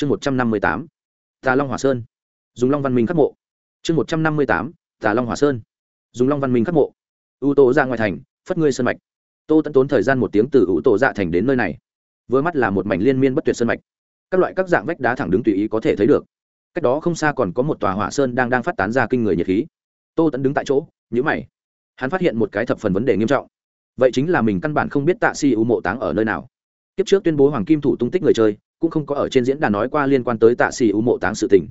chương một trăm năm mươi tám, tà long hòa sơn. Dùng long văn minh khắc mộ. Chương một trăm năm mươi tám, tà long hòa sơn. Dùng long văn minh khắc mộ. Ưu tô ra ngoài thành, phất ngươi sơn mạch. Tô tẫn tốn thời gian một tiếng từ ưu tô dạ thành đến nơi này. Vừa mắt là một mảnh liên miên bất tuyệt sơn mạch. Các loại các dạng vách đá thẳng đứng tùy ý có thể thấy được. Cách đó không xa còn có một tòa hỏa sơn đang đang phát tán ra kinh người nhiệt khí. Tô tẫn đứng tại chỗ nhữ mày. Hắn phát hiện một cái thập phần vấn đề nghiêm trọng. Vậy chính là mình căn bản không biết tạ si ưu mộ táng ở nơi nào. Kiếp trước tuyên bố hoàng kim thủ tung tích người chơi cũng không có ở trên diễn đàn nói qua liên quan tới tạ xì u mộ táng sự tình.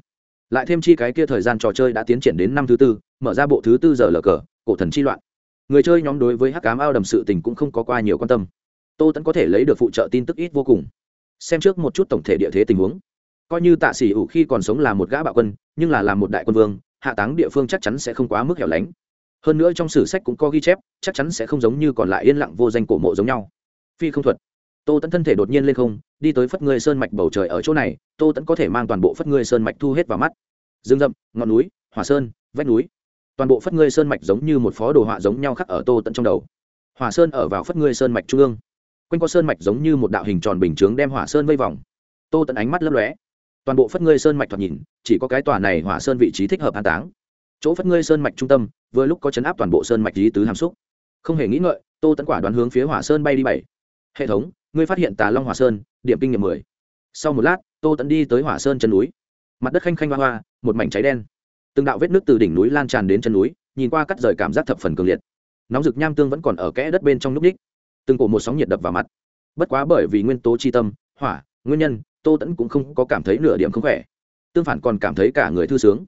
Lại thêm chi cái kia thời gian trò chơi đã tiến triển đến năm thứ tư, mở ra bộ thứ tư giờ lờ cờ, cổ thần chi loạn. Người chơi nhóm đối với hắc cám ao đầm sự tình cũng không có qua nhiều quan tâm. Tô tẫn có thể lấy được phụ trợ tin tức ít vô cùng. Xem trước một chút tổng thể địa thế tình huống. Coi như tạ xỉ ủ khi còn sống là một gã bạo quân, nhưng là làm một đại quân vương, hạ táng địa phương chắc chắn sẽ không quá mức hẻo lánh. Hơn nữa trong sử sách cũng có ghi chép, chắc chắn sẽ không giống như còn lại yên lặng vô danh cổ mộ giống nhau. Phi không thuật tô tẫn thân thể đột nhiên lên không, đi tới phất ngươi sơn mạch bầu trời ở chỗ này, tô tẫn có thể mang toàn bộ phất ngươi sơn mạch thu hết vào mắt. Rừng rậm, ngọn núi, hỏa sơn, vách núi. Toàn bộ phất ngươi sơn mạch giống như một phó đồ họa giống nhau khắc ở tô tẫn trong đầu. Hỏa sơn ở vào phất ngươi sơn mạch trung ương. Quanh co sơn mạch giống như một đạo hình tròn bình chướng đem hỏa sơn vây vòng. Tô tẫn ánh mắt lấp lóe. Toàn bộ phất ngươi sơn mạch thoạt nhìn, chỉ có cái tòa này hỏa sơn vị trí thích hợp an táng. Chỗ phất ngươi sơn mạch trung tâm, vừa lúc có chấn áp toàn bộ sơn mạch lý tứ hàm xúc. Không hề nghĩ ngợi, tô tẫn quả đoán hướng phía hỏa sơn bay đi bảy. Hệ thống ngươi phát hiện tà long hỏa sơn, điểm kinh nghiệm mười. Sau một lát, tô tẫn đi tới hỏa sơn chân núi. Mặt đất khanh khanh hoa hoa, một mảnh cháy đen. Từng đạo vết nước từ đỉnh núi lan tràn đến chân núi, nhìn qua cắt rời cảm giác thập phần cường liệt. Nóng rực nham tương vẫn còn ở kẽ đất bên trong núc ních. Từng cổ một sóng nhiệt đập vào mặt. Bất quá bởi vì nguyên tố chi tâm, hỏa, nguyên nhân, tô tẫn cũng không có cảm thấy nửa điểm không khỏe. Tương phản còn cảm thấy cả người thư sướng.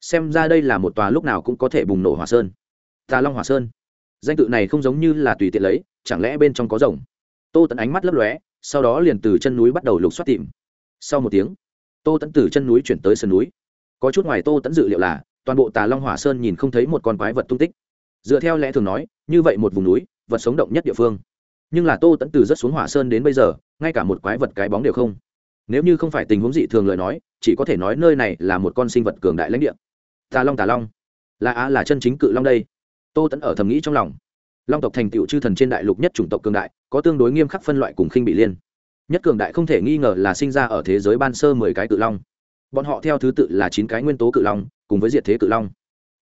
Xem ra đây là một tòa lúc nào cũng có thể bùng nổ hỏa sơn. Tà long hỏa sơn. Danh tự này không giống như là tùy tiện lấy, chẳng lẽ bên trong có rồng? Tô tẫn ánh mắt lấp lóe, sau đó liền từ chân núi bắt đầu lục xoát tìm. Sau một tiếng, tô tẫn từ chân núi chuyển tới sân núi. Có chút ngoài tô tẫn dự liệu là, toàn bộ tà long hỏa sơn nhìn không thấy một con quái vật tung tích. Dựa theo lẽ thường nói, như vậy một vùng núi, vật sống động nhất địa phương. Nhưng là tô tẫn từ rất xuống hỏa sơn đến bây giờ, ngay cả một quái vật cái bóng đều không. Nếu như không phải tình huống dị thường lời nói, chỉ có thể nói nơi này là một con sinh vật cường đại lãnh địa. Tà long tà long. Là á là chân chính cự long đây. Tô tẫn ở thầm nghĩ trong lòng long tộc thành tựu chư thần trên đại lục nhất chủng tộc cường đại, có tương đối nghiêm khắc phân loại cùng khinh bị liên. Nhất cường đại không thể nghi ngờ là sinh ra ở thế giới ban sơ mười cái cự long. Bọn họ theo thứ tự là chín cái nguyên tố cự long, cùng với diệt thế cự long.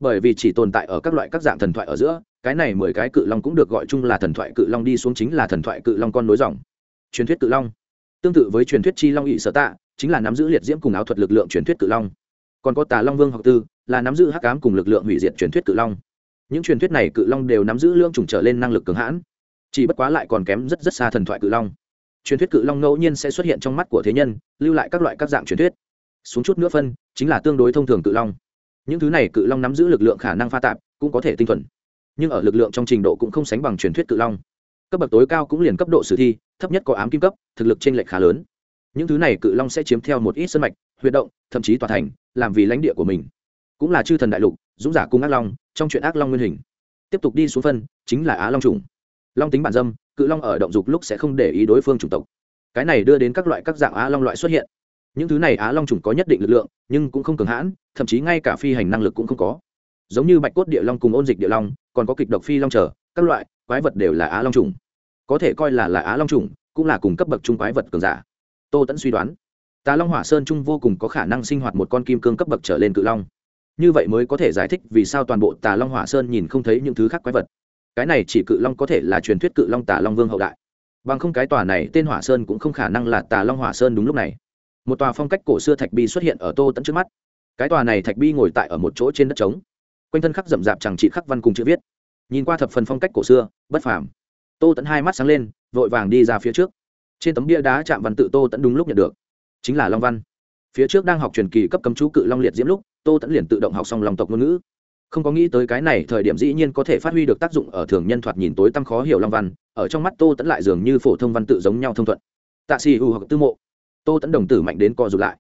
Bởi vì chỉ tồn tại ở các loại các dạng thần thoại ở giữa, cái này mười cái cự long cũng được gọi chung là thần thoại cự long đi xuống chính là thần thoại cự long con nối dòng. Truyền thuyết cự long. Tương tự với truyền thuyết chi long ỵ sở tạ, chính là nắm giữ liệt diễm cùng áo thuật lực lượng truyền thuyết cự long. Còn có tà long vương học tư, là nắm giữ hắc cám cùng lực lượng hủy diệt truyền thuyết cự long những truyền thuyết này cự long đều nắm giữ lương trùng trở lên năng lực cường hãn, chỉ bất quá lại còn kém rất rất xa thần thoại cự long. Truyền thuyết cự long ngẫu nhiên sẽ xuất hiện trong mắt của thế nhân, lưu lại các loại các dạng truyền thuyết. Xuống chút nữa phân, chính là tương đối thông thường cự long. Những thứ này cự long nắm giữ lực lượng khả năng pha tạp, cũng có thể tinh thuần. Nhưng ở lực lượng trong trình độ cũng không sánh bằng truyền thuyết cự long. Cấp bậc tối cao cũng liền cấp độ sử thi, thấp nhất có ám kim cấp, thực lực t r ê n lệch khá lớn. Những thứ này cự long sẽ chiếm theo một ít sân mạch, huyệt động, thậm chí tòa thành, làm vì lãnh địa của mình. Cũng là chư thần đại lục dũng giả cung ác long, trong chuyện ác long nguyên hình. Tiếp tục đi xuống phân, chính là á long trùng long tính bản dâm, cự long ở động dục lúc sẽ không để ý đối phương chủng tộc. Cái này đưa đến các loại các dạng á long loại xuất hiện. Những thứ này á long trùng có nhất định lực lượng, nhưng cũng không cường hãn, thậm chí ngay cả phi hành năng lực cũng không có. Giống như bạch cốt địa long cùng ôn dịch địa long, còn có kịch độc phi long trở các loại, quái vật đều là á long trùng có thể coi là là á long trùng cũng là cùng cấp bậc trung quái vật cường giả. Tô tẫn suy đoán, tà long hỏa sơn trung vô cùng có khả năng sinh hoạt một con kim cương cấp bậc trở lên cự long như vậy mới có thể giải thích vì sao toàn bộ tà long hỏa sơn nhìn không thấy những thứ khác quái vật. Cái này chỉ cự long có thể là truyền thuyết cự long tà long vương hậu đại. Bằng không cái tòa này tên hỏa sơn cũng không khả năng là tà long hỏa sơn đúng lúc này. Một tòa phong cách cổ xưa thạch bi xuất hiện ở tô tẫn trước mắt. Cái tòa này thạch bi ngồi tại ở một chỗ trên đất trống. Quanh thân khắc rậm rạp chẳng trị khắc văn cùng chữ viết. Nhìn qua thập phần phong cách cổ xưa, bất phàm. Tô tẫn hai mắt sáng lên, vội vàng đi ra phía trước. Trên tấm bia đá chạm văn tự tô tẫn đúng lúc nhận được. Chính là long văn. Phía trước đang học truyền kỳ cấp cấm chú cự long liệt diễm lúc tô tẫn liền tự động học xong lòng tộc ngôn ngữ. Không có nghĩ tới cái này thời điểm dĩ nhiên có thể phát huy được tác dụng ở thường nhân thoạt nhìn tối tăm khó hiểu long văn, ở trong mắt tô tẫn lại dường như phổ thông văn tự giống nhau thông thuận. Tạ xì hù hoặc tư mộ. Tô tẫn đồng tử mạnh đến co rụt lại.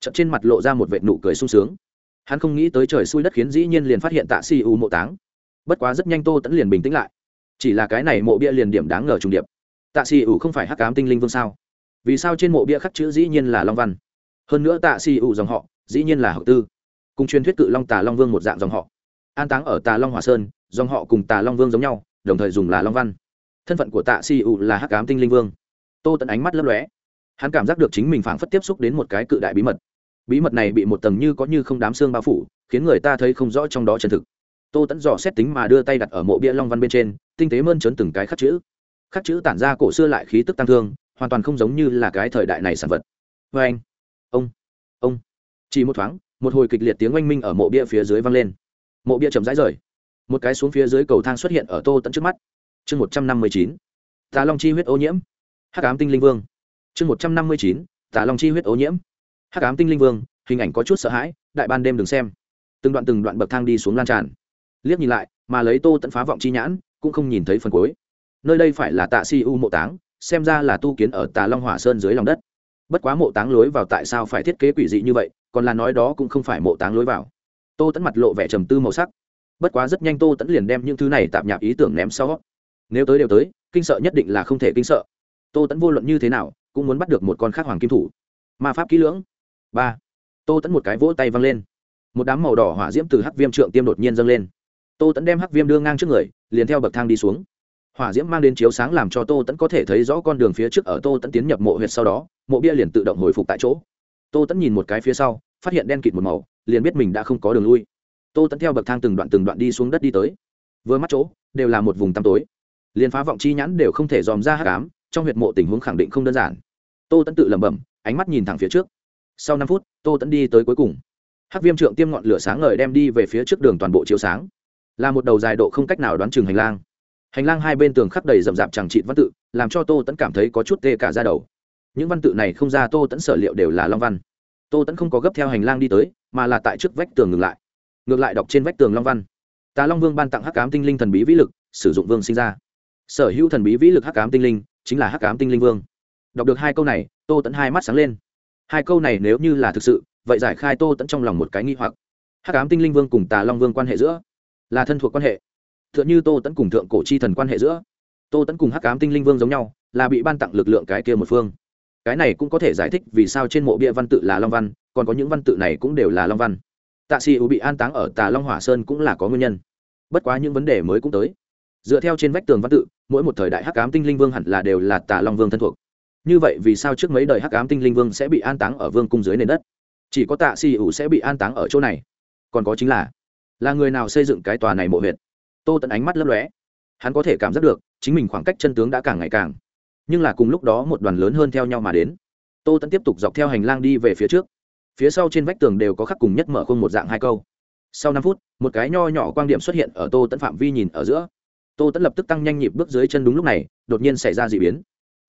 Chậm trên mặt lộ ra một vệ nụ cười sung sướng. Hắn không nghĩ tới trời xui đất khiến dĩ nhiên liền phát hiện tạ xì hù mộ táng. Bất quá rất nhanh tô tẫn liền bình tĩnh lại. Chỉ là cái này mộ bia liền điểm đáng ngờ trùng điệp. Tạ xì ủ không phải hắc cám tinh linh vương sao? Vì sao trên mộ bia khắc chữ dĩ nhiên là long văn? Hơn nữa tạ xì ủ dòng họ, dĩ nhiên là hậu tư cùng truyền thuyết cự long tà long vương một dạng dòng họ. An táng ở tà long hòa sơn, dòng họ cùng tà long vương giống nhau, đồng thời dùng là long văn. Thân phận của tạ si u là hắc cám tinh linh vương. Tô tận ánh mắt lấp lóe. Hắn cảm giác được chính mình phảng phất tiếp xúc đến một cái cự đại bí mật. Bí mật này bị một tầng như có như không đám xương bao phủ, khiến người ta thấy không rõ trong đó chân thực. Tô tẫn dò xét tính mà đưa tay đặt ở mộ bia long văn bên trên, tinh tế mơn trớn từng cái khắc chữ. Khắc chữ tản ra cổ xưa lại khí tức tăng thương, hoàn toàn không giống như là cái thời đại này sản vật. Vê anh ông. Ông. Chỉ một thoáng một hồi kịch liệt tiếng oanh minh ở mộ bia phía dưới vang lên. Mộ bia chậm rãi rời. Một cái xuống phía dưới cầu thang xuất hiện ở tô tận trước mắt. Chương một trăm năm mươi chín, tà long chi huyết ô nhiễm. Hắc ám tinh linh vương. Chương một trăm năm mươi chín, tà long chi huyết ô nhiễm. Hắc ám tinh linh vương, hình ảnh có chút sợ hãi, đại ban đêm đừng xem. Từng đoạn từng đoạn bậc thang đi xuống lan tràn. Liếc nhìn lại, mà lấy tô tận phá vọng chi nhãn, cũng không nhìn thấy phần cuối. Nơi đây phải là tạ si u mộ táng, xem ra là tu kiến ở tà long hỏa sơn dưới lòng đất. Bất quá mộ táng lối vào tại sao phải thiết kế quỷ dị như vậy còn là nói đó cũng không phải mộ táng lối vào. Tô tẫn mặt lộ vẻ trầm tư màu sắc. Bất quá rất nhanh tô tẫn liền đem những thứ này tạm nhạp ý tưởng ném sau. Nếu tới đều tới, kinh sợ nhất định là không thể kinh sợ. Tô tẫn vô luận như thế nào, cũng muốn bắt được một con khác hoàng kim thủ. Ma pháp kỹ lưỡng. Ba. Tô tẫn một cái vỗ tay văng lên. Một đám màu đỏ hỏa diễm từ hắc viêm trượng tiêm đột nhiên dâng lên. Tô tẫn đem hắc viêm đưa ngang trước người, liền theo bậc thang đi xuống. Hỏa diễm mang đến chiếu sáng làm cho tô tẫn có thể thấy rõ con đường phía trước ở tô tẫn tiến nhập mộ huyệt sau đó, mộ bia liền tự động hồi phục tại chỗ tô tẫn nhìn một cái phía sau, phát hiện đen kịt một màu, liền biết mình đã không có đường lui. Tô tẫn theo bậc thang từng đoạn từng đoạn đi xuống đất đi tới. Vừa mắt chỗ, đều là một vùng tăm tối. Liền phá vọng chi nhãn đều không thể dòm ra hát cám trong huyệt mộ tình huống khẳng định không đơn giản. Tô tẫn tự lẩm bẩm, ánh mắt nhìn thẳng phía trước. Sau năm phút, tô tẫn đi tới cuối cùng. Hát viêm trượng tiêm ngọn lửa sáng ngời đem đi về phía trước đường toàn bộ chiếu sáng. Là một đầu dài độ không cách nào đoán chừng hành lang. Hành lang hai bên tường khắp đầy rậm rạp chẳng trị văn tự, làm cho tô tẫn cảm thấy có chút tê cả ra đầu những văn tự này không ra tô tẫn sở liệu đều là long văn. Tô tẫn không có gấp theo hành lang đi tới, mà là tại trước vách tường ngừng lại. Ngược lại đọc trên vách tường long văn. Tà long vương ban tặng hắc cám tinh linh thần bí vĩ lực, sử dụng vương sinh ra. Sở hữu thần bí vĩ lực hắc cám tinh linh, chính là hắc cám tinh linh vương. Đọc được hai câu này, tô tẫn hai mắt sáng lên. Hai câu này nếu như là thực sự, vậy giải khai tô tẫn trong lòng một cái nghi hoặc. Hắc cám tinh linh vương cùng tà long vương quan hệ giữa là thân thuộc quan hệ. T h ư ợ n h ư tô tẫn cùng thượng cổ chi thần quan hệ giữa, tô tẫn cùng hắc cám tinh linh vương giống nhau, là bị ban tặng lực lượng cái kia một phương cái này cũng có thể giải thích vì sao trên mộ bia văn tự là long văn, còn có những văn tự này cũng đều là long văn. Tạ sĩ ưu bị an táng ở tà long hỏa sơn cũng là có nguyên nhân. Bất quá những vấn đề mới cũng tới. Dựa theo trên vách tường văn tự, mỗi một thời đại hắc ám tinh linh vương hẳn là đều là tà long vương thân thuộc. Như vậy vì sao trước mấy đời hắc ám tinh linh vương sẽ bị an táng ở vương cung dưới nền đất? Chỉ có tạ sĩ ưu sẽ bị an táng ở chỗ này. Còn có chính là là người nào xây dựng cái tòa này mộ huyện tô tận ánh mắt lấp lóe. Hắn có thể cảm giác được, chính mình khoảng cách chân tướng đã càng ngày càng nhưng là cùng lúc đó một đoàn lớn hơn theo nhau mà đến. Tô tẫn tiếp tục dọc theo hành lang đi về phía trước. Phía sau trên vách tường đều có khắc cùng nhất mở khung một dạng hai câu. Sau năm phút, một cái nho nhỏ quan điểm xuất hiện ở tô tẫn phạm vi nhìn ở giữa. Tô tẫn lập tức tăng nhanh nhịp bước dưới chân đúng lúc này, đột nhiên xảy ra d ị biến.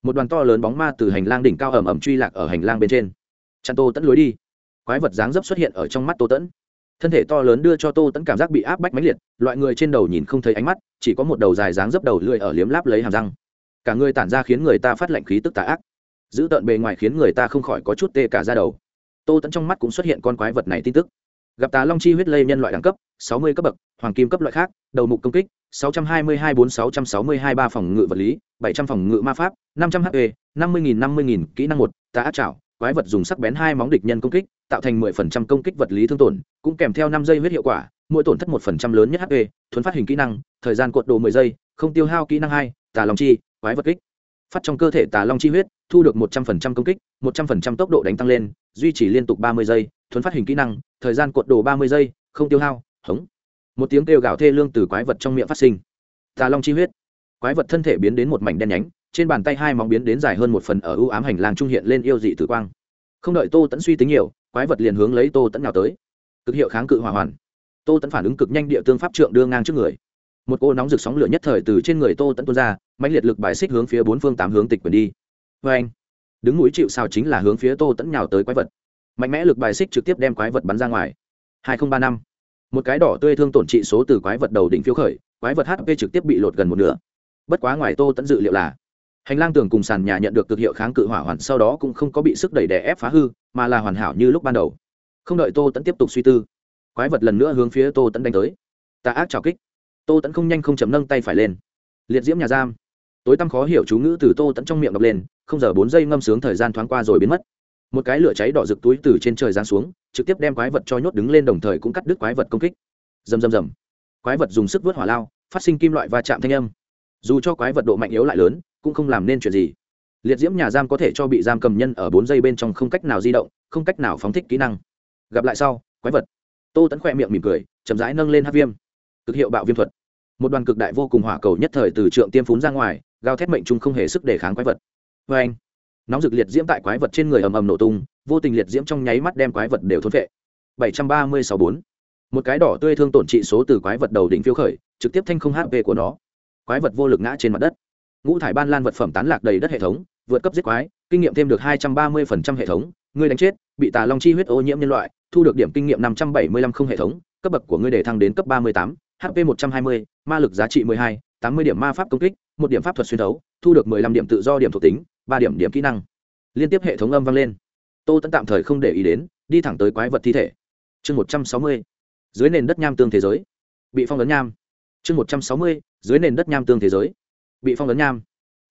Một đoàn to lớn bóng ma từ hành lang đỉnh cao ẩm ẩm truy lạc ở hành lang bên trên. Chặn tô tẫn lối đi. Quái vật dáng dấp xuất hiện ở trong mắt tô tẫn thân thể to lớn đưa cho tô tẫn cảm giác bị áp bách mãnh liệt, loại người trên đầu nhìn không thấy ánh mắt, chỉ có một đầu dài dáng dấp đầu lưỡi ở liếm láp lấy hàm răng cả người tản ra khiến người ta phát lạnh khí tức tà ác. Giữ tợn bề ngoài khiến người ta không khỏi có chút tê cả ra đầu. Tô tẫn trong mắt cũng xuất hiện con quái vật này tin tức. Gặp tà long chi huyết lây nhân loại đẳng cấp, sáu mươi cấp bậc, hoàng kim cấp loại khác, đầu mục công kích, sáu trăm hai mươi hai bốn sáu trăm sáu mươi hai ba phòng ngự vật lý, bảy trăm phòng ngự ma pháp, năm trăm hp năm mươi nghìn năm mươi nghìn kỹ năng một, tà ác trảo, quái vật dùng sắc bén hai móng địch nhân công kích, tạo thành mười phần trăm công kích vật lý thương tổn, cũng kèm theo năm giây huyết hiệu quả, mỗi tổn thất một phần trăm lớn nhất hp thuấn phát hình kỹ năng, thời gian cuộn đồ mười giây, không tiêu hao kỹ năng hai, tà long chi quái vật kích. Phát trong cơ thể tà long chi huyết, thu được một trăm phần trăm công kích, một trăm phần trăm tốc độ đánh tăng lên, duy trì liên tục ba mươi giây, thuấn phát hình kỹ năng, thời gian cuộn đồ ba mươi giây, không tiêu hao, hống. Một tiếng kêu gào thê lương từ quái vật trong miệng phát sinh. Tà long chi huyết. Quái vật thân thể biến đến một mảnh đen nhánh, trên bàn tay hai móng biến đến dài hơn một phần ở ưu ám hành lang trung hiện lên yêu dị tử quang. Không đợi tô tẫn suy tính nhiều, quái vật liền hướng lấy tô tẫn nào tới. Cực hiệu kháng cự hỏa hoàn. Tô tẫn phản ứng cực nhanh địa tương pháp trượng đưa ngang trước người một cô nóng rực sóng lửa nhất thời từ trên người tô tẫn tuôn ra mạnh liệt lực bài xích hướng phía bốn phương tám hướng tịch quyền đi. Vê anh, đứng núi chịu sao chính là hướng phía tô tẫn nhào tới quái vật. Mạnh mẽ lực bài xích trực tiếp đem quái vật bắn ra ngoài. Hai nghìn ba năm. Một cái đỏ tươi thương tổn trị số từ quái vật đầu đỉnh phiếu khởi, quái vật hp trực tiếp bị lột gần một nửa. Bất quá ngoài tô tẫn dự liệu là, hành lang tường cùng sàn nhà nhận được cực hiệu kháng cự hỏa hoàn sau đó cũng không có bị sức đẩy đè ép phá hư, mà là hoàn hảo như lúc ban đầu. Không đợi tô tẫn tiếp tục suy tư, quái vật lần nữa hướng phía tô tẫn đánh tới. Tà ác trào kích tô tẫn không nhanh không chấm nâng tay phải lên. Liệt diễm nhà giam. Tối tăm khó hiểu chú ngữ từ tô tẫn trong miệng đọc lên, không giờ bốn giây ngâm sướng thời gian thoáng qua rồi biến mất. Một cái lửa cháy đỏ rực túi từ trên trời giáng xuống, trực tiếp đem quái vật cho nhốt đứng lên đồng thời cũng cắt đứt quái vật công kích. Rầm rầm rầm. Quái vật dùng sức vớt hỏa lao, phát sinh kim loại và chạm thanh âm. Dù cho quái vật độ mạnh yếu lại lớn, cũng không làm nên chuyện gì. Liệt diễm nhà giam có thể cho bị giam cầm nhân ở bốn giây bên trong không cách nào di động, không cách nào phóng thích kỹ năng. Gặp lại sau, quái vật. Tô tẫn khoe miệng mỉm cười, chậm rãi nâng lên hát viêm cực hiệu bạo viêm thuật. Một đoàn cực đại vô cùng hỏa cầu nhất thời từ trượng tiêm phún ra ngoài, gào thét mệnh trung không hề sức để kháng quái vật. Vê anh, nóng rực liệt diễm tại quái vật trên người ầm ầm nổ tung, vô tình liệt diễm trong nháy mắt đem quái vật đều thốn vệ bảy trăm ba mươi sáu bốn. Một cái đỏ tươi thương tổn trị số từ quái vật đầu đỉnh phiêu khởi, trực tiếp thanh không hp của nó. Quái vật vô lực ngã trên mặt đất. Ngũ thải ban lan vật phẩm tán lạc đầy đất hệ thống, vượt cấp giết quái, kinh nghiệm thêm được hai trăm ba mươi hệ thống người đánh chết, bị tà long chi huyết ô nhiễm nhân loại, thu được điểm kinh nghiệm năm trăm bảy mươi lăm không hệ thống, cấp bậc của ngươi để thăng đến cấp ba mươi tám hp một trăm hai mươi, ma lực giá trị mười hai, tám mươi điểm ma pháp công kích, một điểm pháp thuật xuyên thấu, thu được mười lăm điểm tự do điểm thuộc tính, ba điểm điểm kỹ năng. Liên tiếp hệ thống âm vang lên. Tô tẫn tạm thời không để ý đến, đi thẳng tới quái vật thi thể. Chương một trăm sáu mươi, dưới nền đất nham tương thế giới. Bị phong ấn nham. Chương một trăm sáu mươi, dưới nền đất nham tương thế giới. Bị phong ấn nham.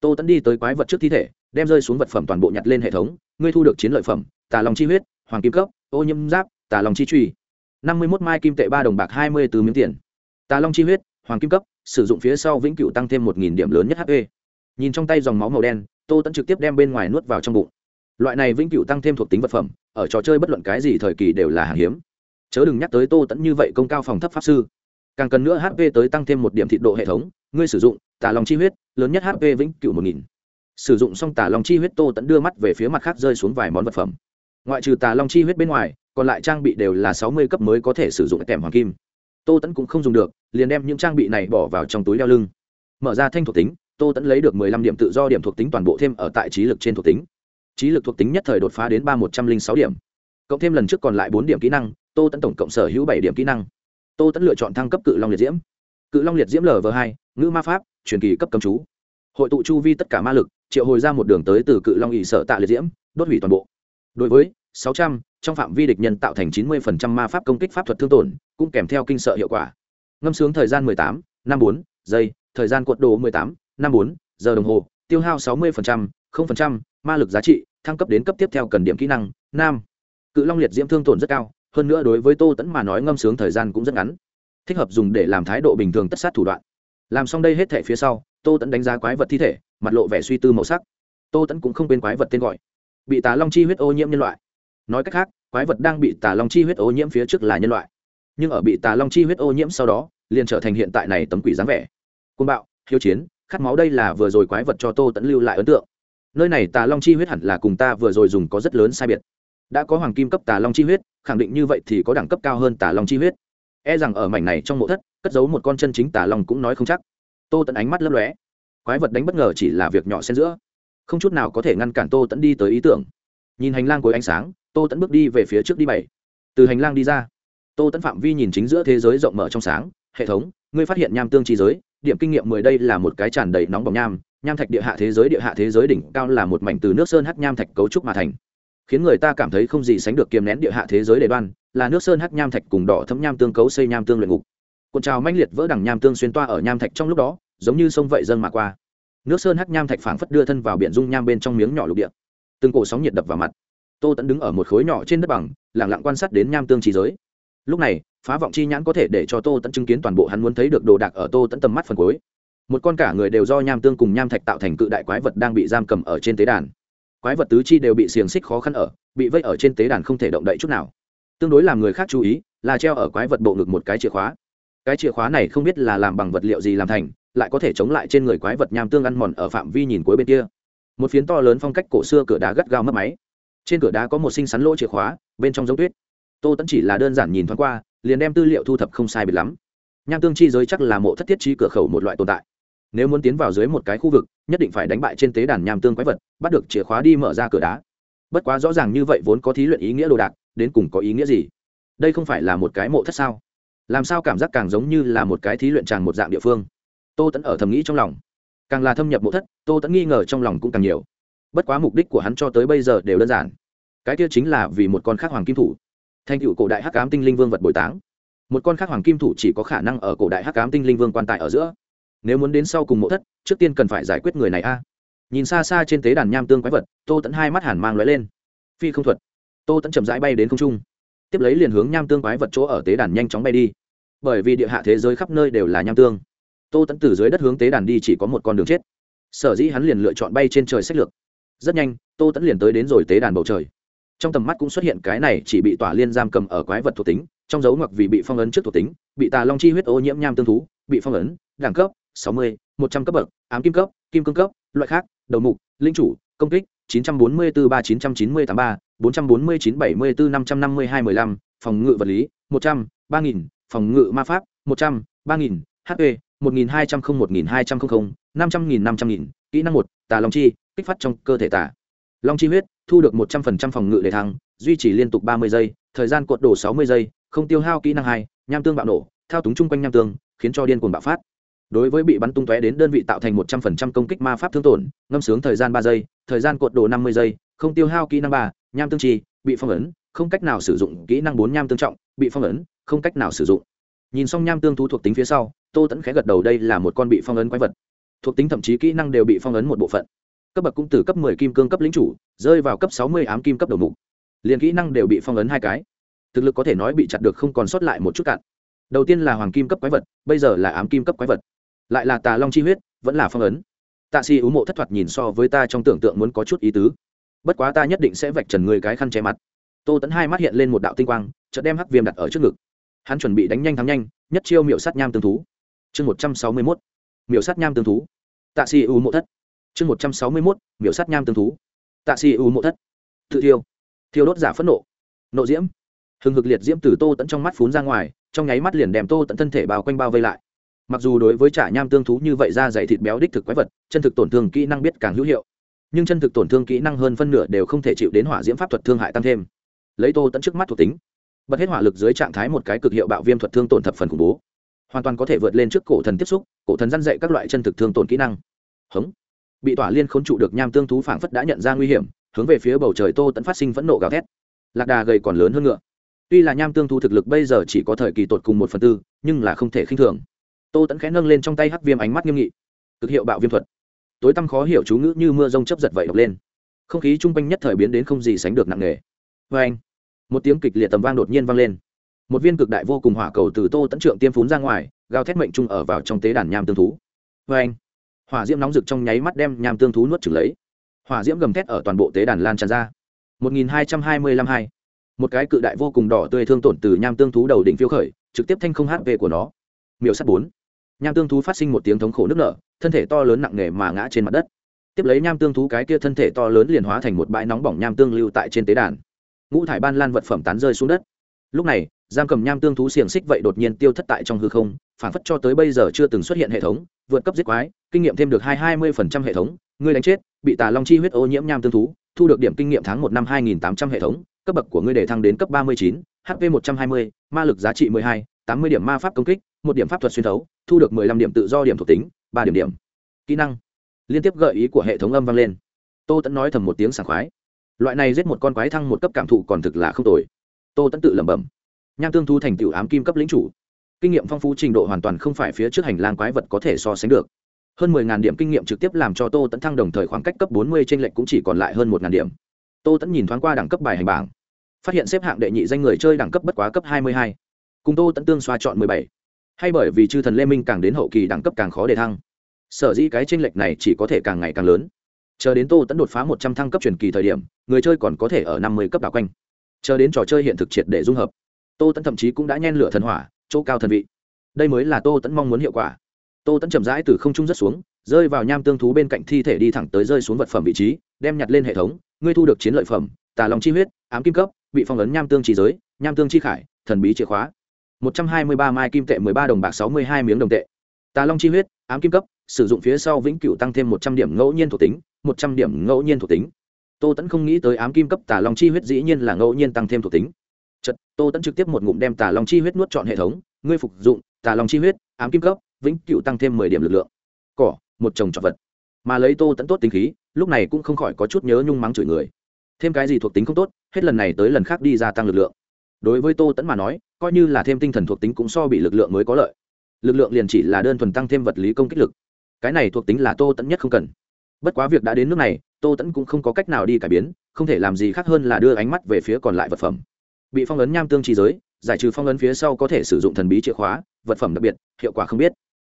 Tô tẫn đi tới quái vật trước thi thể, đem rơi xuống vật phẩm toàn bộ nhặt lên hệ thống. Ngươi thu được chiến lợi phẩm, tà lòng chi huyết, hoàng kim cấp, ô nhiễm giáp, tà lòng chi truy năm mươi một mai kim tệ ba đồng bạc hai mươi từ miếng tiền tà long chi huyết, hoàng kim cấp, sử dụng phía sau vĩnh cửu tăng thêm một nghìn điểm lớn nhất hp nhìn trong tay dòng máu màu đen, tô tẫn trực tiếp đem bên ngoài nuốt vào trong bụng. Loại này vĩnh cửu tăng thêm thuộc tính vật phẩm, ở trò chơi bất luận cái gì thời kỳ đều là hàng hiếm. Chớ đừng nhắc tới tô tẫn như vậy công cao phòng thấp pháp sư. Càng cần nữa hp tới tăng thêm một điểm thị độ hệ thống, ngươi sử dụng tà lòng chi huyết, lớn nhất hp vĩnh cửu một nghìn. Sử dụng xong tà lòng chi huyết, tô tẫn đưa mắt về phía mặt khác rơi xuống vài món vật phẩm. Ngoại trừ tà long chi huyết bên ngoài, còn lại trang bị đều là sáu mươi cấp mới có thể sử dụng kèm hoàng kim tô tẫn cũng không dùng được, liền đem những trang bị này bỏ vào trong túi đeo lưng. Mở ra thanh thuộc tính, tô tẫn lấy được mười lăm điểm tự do điểm thuộc tính toàn bộ thêm ở tại trí lực trên thuộc tính. Trí lực thuộc tính nhất thời đột phá đến ba một trăm linh sáu điểm. Cộng thêm lần trước còn lại bốn điểm kỹ năng, tô tẫn tổng cộng sở hữu bảy điểm kỹ năng. Tô tẫn lựa chọn thăng cấp cự long liệt diễm. Cự long liệt diễm lv hai, ngữ ma pháp, truyền kỳ cấp cầm chú. Hội tụ chu vi tất cả ma lực, triệu hồi ra một đường tới từ cự long ỵ sở tạ liệt diễm, đốt hủy toàn bộ. Đối với sáu trăm, trong phạm vi địch nhân tạo thành chín mươi phần trăm ma pháp công kích pháp thuật thương tổn, cũng kèm theo kinh sợ hiệu quả. Ngâm sướng thời gian mười tám, năm bốn, giây, thời gian cuộn đồ mười tám, năm bốn, giờ đồng hồ, tiêu hao sáu mươi phần trăm, không phần trăm, ma lực giá trị, thăng cấp đến cấp tiếp theo cần điểm kỹ năng, nam. Cự long liệt diễm thương tổn rất cao, hơn nữa đối với tô tẫn mà nói ngâm sướng thời gian cũng rất ngắn. Thích hợp dùng để làm thái độ bình thường tất sát thủ đoạn. Làm xong đây hết thể phía sau, tô tẫn đánh giá quái vật thi thể, mặt lộ vẻ suy tư màu sắc. Tô tẫn cũng không quên quái vật tên gọi. Bị tà long chi huyết ô nhiễm nhân loại nói cách khác, quái vật đang bị tà long chi huyết ô nhiễm phía trước là nhân loại. Nhưng ở bị tà long chi huyết ô nhiễm sau đó, liền trở thành hiện tại này tấm quỷ dáng vẻ. Côn bạo, hiếu chiến, khát máu đây là vừa rồi quái vật cho tô tẫn lưu lại ấn tượng. Nơi này tà long chi huyết hẳn là cùng ta vừa rồi dùng có rất lớn sai biệt. Đã có hoàng kim cấp tà long chi huyết, khẳng định như vậy thì có đẳng cấp cao hơn tà long chi huyết. E rằng ở mảnh này trong mộ thất, cất giấu một con chân chính tà long cũng nói không chắc. Tô tẫn ánh mắt lấp lóe. Quái vật đánh bất ngờ chỉ là việc nhỏ xen giữa. Không chút nào có thể ngăn cản tô tẫn đi tới ý tưởng. Nhìn hành lang cuối ánh sáng tô tẫn bước đi về phía trước đi bảy từ hành lang đi ra. Tô tẫn phạm vi nhìn chính giữa thế giới rộng mở trong sáng, hệ thống, ngươi phát hiện nham tương trí giới, điểm kinh nghiệm mười đây là một cái tràn đầy nóng bỏng nham nham thạch địa hạ thế giới, địa hạ thế giới đỉnh cao là một mảnh từ nước sơn hắc nham thạch cấu trúc mà thành. Khiến người ta cảm thấy không gì sánh được kiềm nén địa hạ thế giới đề đoan, là nước sơn hắc nham thạch cùng đỏ thấm nham tương cấu xây nham tương luyện ngục. Cuộn trào manh liệt vỡ đằng nham tương xuyên toa ở nham thạch trong lúc đó, giống như sông vậy dâng mà qua. Nước sơn hắc nham thạch phảng phất đưa thân vào biển dung nham bên trong miếng nhỏ lục địa. Từng cổ sóng nhiệt đập vào mặt tô tẫn đứng ở một khối nhỏ trên đất bằng lẳng lặng quan sát đến nham tương trí giới. Lúc này, phá vọng chi nhãn có thể để cho tô tẫn chứng kiến toàn bộ hắn muốn thấy được đồ đạc ở tô tẫn tầm mắt phần cuối. Một con cả người đều do nham tương cùng nham thạch tạo thành cự đại quái vật đang bị giam cầm ở trên tế đàn. Quái vật tứ chi đều bị xiềng xích khó khăn ở, bị vây ở trên tế đàn không thể động đậy chút nào. Tương đối làm người khác chú ý, là treo ở quái vật bộ ngực một cái chìa khóa. Cái chìa khóa này không biết là làm bằng vật liệu gì làm thành, lại có thể chống lại trên người quái vật nham tương ăn mòn ở phạm vi nhìn cuối bên kia. Một phiến to lớn phong cách cổ xưa cửa đá gắt gao mất máy trên cửa đá có một sinh sắn lỗ chìa khóa, bên trong giống tuyết. Tô tẫn chỉ là đơn giản nhìn thoáng qua, liền đem tư liệu thu thập không sai biệt lắm. Nham tương chi giới chắc là mộ thất thiết trí cửa khẩu một loại tồn tại. Nếu muốn tiến vào dưới một cái khu vực, nhất định phải đánh bại trên tế đàn nham tương quái vật, bắt được chìa khóa đi mở ra cửa đá. Bất quá rõ ràng như vậy vốn có thí luyện ý nghĩa đồ đạc, đến cùng có ý nghĩa gì? Đây không phải là một cái mộ thất sao? Làm sao cảm giác càng giống như là một cái thí luyện tràng một dạng địa phương? Tô tẫn ở thầm nghĩ trong lòng. Càng là thâm nhập mộ thất, tô tẫn nghi ngờ trong lòng cũng càng nhiều bất quá mục đích của hắn cho tới bây giờ đều đơn giản. Cái kia chính là vì một con khác hoàng kim thủ. Thành cựu cổ đại hắc cám tinh linh vương vật bồi táng. Một con khác hoàng kim thủ chỉ có khả năng ở cổ đại hắc cám tinh linh vương quan tài ở giữa. Nếu muốn đến sau cùng mộ thất, trước tiên cần phải giải quyết người này a. Nhìn xa xa trên tế đàn nham tương quái vật, tô tẫn hai mắt hàn mang lóe lên. Phi không thuật. Tô tẫn chậm rãi bay đến không trung. Tiếp lấy liền hướng nham tương quái vật chỗ ở tế đàn nhanh chóng bay đi. Bởi vì địa hạ thế giới khắp nơi đều là nham tương. Tô tẫn từ dưới đất hướng tế đàn đi chỉ có một con đường chết. Sở dĩ hắn liền lựa chọn bay trên trời sách lược rất nhanh, tô tẫn liền tới đến rồi tế đàn bầu trời. Trong tầm mắt cũng xuất hiện cái này chỉ bị tỏa liên giam cầm ở quái vật thuộc tính, trong dấu ngoặc vì bị phong ấn trước thuộc tính, bị tà long chi huyết ô nhiễm nham tương thú, bị phong ấn, đẳng cấp, sáu mươi, một trăm cấp bậc, ám kim cấp, kim cương cấp, loại khác, đầu mục, linh chủ, công kích, chín trăm bốn mươi bốn ba chín trăm chín mươi tám ba, bốn trăm bốn mươi chín bảy mươi bốn năm trăm năm mươi hai mười lăm, phòng ngự vật lý, một trăm, ba nghìn, phòng ngự ma pháp, một trăm, ba nghìn hp một nghìn hai trăm không, một nghìn hai trăm không, năm trăm nghìn năm trăm nghìn kỹ năng một, tà long chi, kích phát trong cơ thể tà. Long chi huyết, thu được một trăm phần trăm phòng ngự để thăng, duy trì liên tục ba mươi giây, thời gian cuộn đổ sáu mươi giây, không tiêu hao kỹ năng hai, nham tương bạo nổ, thao túng chung quanh nham tương, khiến cho điên cuồng bạo phát. Đối với bị bắn tung tóe đến đơn vị tạo thành một trăm phần trăm công kích ma pháp thương tổn, ngâm sướng thời gian ba giây, thời gian cuộn đổ năm mươi giây, không tiêu hao kỹ năng ba, nham tương chi, bị phong ấn, không cách nào sử dụng kỹ năng bốn nham tương trọng, bị phong ấn, không cách nào sử dụng. Nhìn xong nham tương thú thuộc tính phía sau, tô tẫn khẽ gật đầu, đây là một con bị phong ấn quái vật thuộc tính thậm chí kỹ năng đều bị phong ấn một bộ phận. Cấp bậc cũng từ cấp 10 kim cương cấp lĩnh chủ, rơi vào cấp 60 ám kim cấp đầu mục. Liền kỹ năng đều bị phong ấn hai cái. Thực lực có thể nói bị chặt được không còn sót lại một chút cạn. Đầu tiên là hoàng kim cấp quái vật, bây giờ là ám kim cấp quái vật. Lại là tà long chi huyết, vẫn là phong ấn. Tạ si ú mộ thất thoạt nhìn so với ta trong tưởng tượng muốn có chút ý tứ. Bất quá ta nhất định sẽ vạch trần người cái khăn che mặt. Tô tẫn hai mắt hiện lên một đạo tinh quang, chợt đem hắc viêm đặt ở trước ngực. Hắn chuẩn bị đánh nhanh thắng nhanh, nhất chiêu miệu sát nham tương thú. Chương một trăm sáu mươi mốt miểu sát nham tương thú. Tạ si u mộ thất. Chương một trăm sáu mươi mốt, miểu sát nham tương thú. Tạ si u mộ thất. Tự thiêu. Thiêu đốt giả phẫn nộ. Nộ diễm. Hừng hực liệt diễm từ tô tẫn trong mắt phún ra ngoài, trong nháy mắt liền đem tô tận thân thể bao quanh bao vây lại. Mặc dù đối với trả nham tương thú như vậy ra dày thịt béo đích thực quái vật, chân thực tổn thương kỹ năng biết càng hữu hiệu. Nhưng chân thực tổn thương kỹ năng hơn phân nửa đều không thể chịu đến hỏa diễm pháp thuật thương hại tăng thêm. Lấy tô tận trước mắt thuộc tính, bật hết hỏa lực dưới trạng thái một cái cực hiệu bạo viêm thuật thương tổn thập phần khủng bố hoàn toàn có thể vượt lên trước cổ thần tiếp xúc, cổ thần dăn dậy các loại chân thực thương tổn kỹ năng. Hống. Bị tỏa liên khốn trụ được nham tương thú phảng phất đã nhận ra nguy hiểm, hướng về phía bầu trời tô tẫn phát sinh phẫn nộ gào thét. Lạc đà gầy còn lớn hơn ngựa. Tuy là nham tương thú thực lực bây giờ chỉ có thời kỳ tột cùng một phần tư, nhưng là không thể khinh thường. Tô tẫn khẽ nâng lên trong tay hắc viêm ánh mắt nghiêm nghị. Cực hiệu bạo viêm thuật. Tối tăm khó hiểu chú ngữ như mưa rông chấp giật vậy đọc lên. Không khí chung quanh nhất thời biến đến không gì sánh được nặng nề. Vê anh một tiếng kịch liệt tầm vang đột nhiên vang lên một viên cực đại vô cùng hỏa cầu từ tô tẫn trượng tiêm phún ra ngoài, gào thét mệnh trung ở vào trong tế đàn nham tương thú. Vê anh, hỏa diễm nóng rực trong nháy mắt đem nham tương thú nuốt trừng lấy. Hỏa diễm gầm thét ở toàn bộ tế đàn lan tràn ra. Một nghìn hai trăm hai mươi lăm hai, một cái cự đại vô cùng đỏ tươi thương tổn từ nham tương thú đầu đỉnh phiêu khởi, trực tiếp thanh không hp của nó. Miểu sắt bốn, nham tương thú phát sinh một tiếng thống khổ nức nở, thân thể to lớn nặng nề mà ngã trên mặt đất. Tiếp lấy nham tương thú cái kia thân thể to lớn liền hóa thành một bãi nóng bỏng nham tương lưu tại trên tế đàn. Ngũ thải ban lan vật phẩm tán rơi xuống đất. Lúc này giam cầm nham tương thú xiềng xích vậy đột nhiên tiêu thất tại trong hư không phản phất cho tới bây giờ chưa từng xuất hiện hệ thống, vượt cấp giết quái, kinh nghiệm thêm được hai hai mươi phần trăm hệ thống, ngươi đánh chết, bị tà long chi huyết ô nhiễm nham tương thú, thu được điểm kinh nghiệm tháng một năm hai nghìn tám trăm hệ thống, cấp bậc của ngươi để thăng đến cấp ba mươi chín hp một trăm hai mươi, ma lực giá trị mười hai, tám mươi điểm ma pháp công kích, một điểm pháp thuật xuyên thấu, thu được mười lăm điểm tự do điểm thuộc tính, ba điểm điểm. Kỹ năng. Liên tiếp gợi ý của hệ thống âm vang lên. Tô tẫn nói thầm một tiếng sảng khoái. Loại này giết một con quái thăng một cấp cảm thụ còn thực là không tồi. Tô tẫn tự lẩm bẩm nham tương thu thành tựu ám kim cấp lĩnh chủ. Kinh nghiệm phong phú trình độ hoàn toàn không phải phía trước hành lang quái vật có thể so sánh được. Hơn mười ngàn điểm kinh nghiệm trực tiếp làm cho tô tẫn thăng đồng thời khoảng cách cấp bốn mươi trên lệnh cũng chỉ còn lại hơn một ngàn điểm. Tô tẫn nhìn thoáng qua đẳng cấp bài hành bảng, phát hiện xếp hạng đệ nhị danh người chơi đẳng cấp bất quá cấp hai mươi hai. Cùng tô tẫn tương xoa chọn mười bảy. Hay bởi vì chư thần lê minh càng đến hậu kỳ đẳng cấp càng khó để thăng, sở dĩ cái tranh lệch này chỉ có thể càng ngày càng lớn. Chờ đến tô tẫn đột phá một trăm thăng cấp truyền kỳ thời điểm, người chơi còn có thể ở năm mươi cấp đảo quanh. Chờ đến trò chơi hiện thực triệt để dung hợp tô tẫn thậm chí cũng đã nhen lửa thần hỏa, chỗ cao thần vị. Đây mới là tô tẫn mong muốn hiệu quả. Tô tẫn chậm rãi từ không trung rất xuống, rơi vào nham tương thú bên cạnh thi thể đi thẳng tới rơi xuống vật phẩm vị trí, đem nhặt lên hệ thống, ngươi thu được chiến lợi phẩm, tà lòng chi huyết, ám kim cấp, bị phong ấn nham tương trí giới, nham tương chi khải, thần bí chìa khóa. Một trăm hai mươi ba mai kim tệ, mười ba đồng bạc, sáu mươi hai miếng đồng tệ. Tà long chi huyết, ám kim cấp, sử dụng phía sau vĩnh cửu tăng thêm một trăm điểm ngẫu nhiên thuộc tính, một trăm điểm ngẫu nhiên thuộc tính. Tô tẫn không nghĩ tới ám kim cấp tà long chi huyết dĩ nhiên là ngẫu nhiên tăng thêm thuộc tính tô tẫn trực tiếp một ngụm đem tà long chi huyết nuốt chọn hệ thống, ngươi phục dụng tà long chi huyết, ám kim cấp, vĩnh cựu tăng thêm mười điểm lực lượng. Cỏ, một chồng trọt vật. Mà lấy tô tẫn tốt tính khí, lúc này cũng không khỏi có chút nhớ nhung mắng chửi người. Thêm cái gì thuộc tính không tốt, hết lần này tới lần khác đi gia tăng lực lượng. Đối với tô tẫn mà nói, coi như là thêm tinh thần thuộc tính cũng so bị lực lượng mới có lợi. Lực lượng liền chỉ là đơn thuần tăng thêm vật lý công kích lực. Cái này thuộc tính là tô tẫn nhất không cần. Bất quá việc đã đến nước này, tô tẫn cũng không có cách nào đi cải biến, không thể làm gì khác hơn là đưa ánh mắt về phía còn lại vật phẩm bị phong ấn nham tương trí giới, giải trừ phong ấn phía sau có thể sử dụng thần bí chìa khóa, vật phẩm đặc biệt, hiệu quả không biết.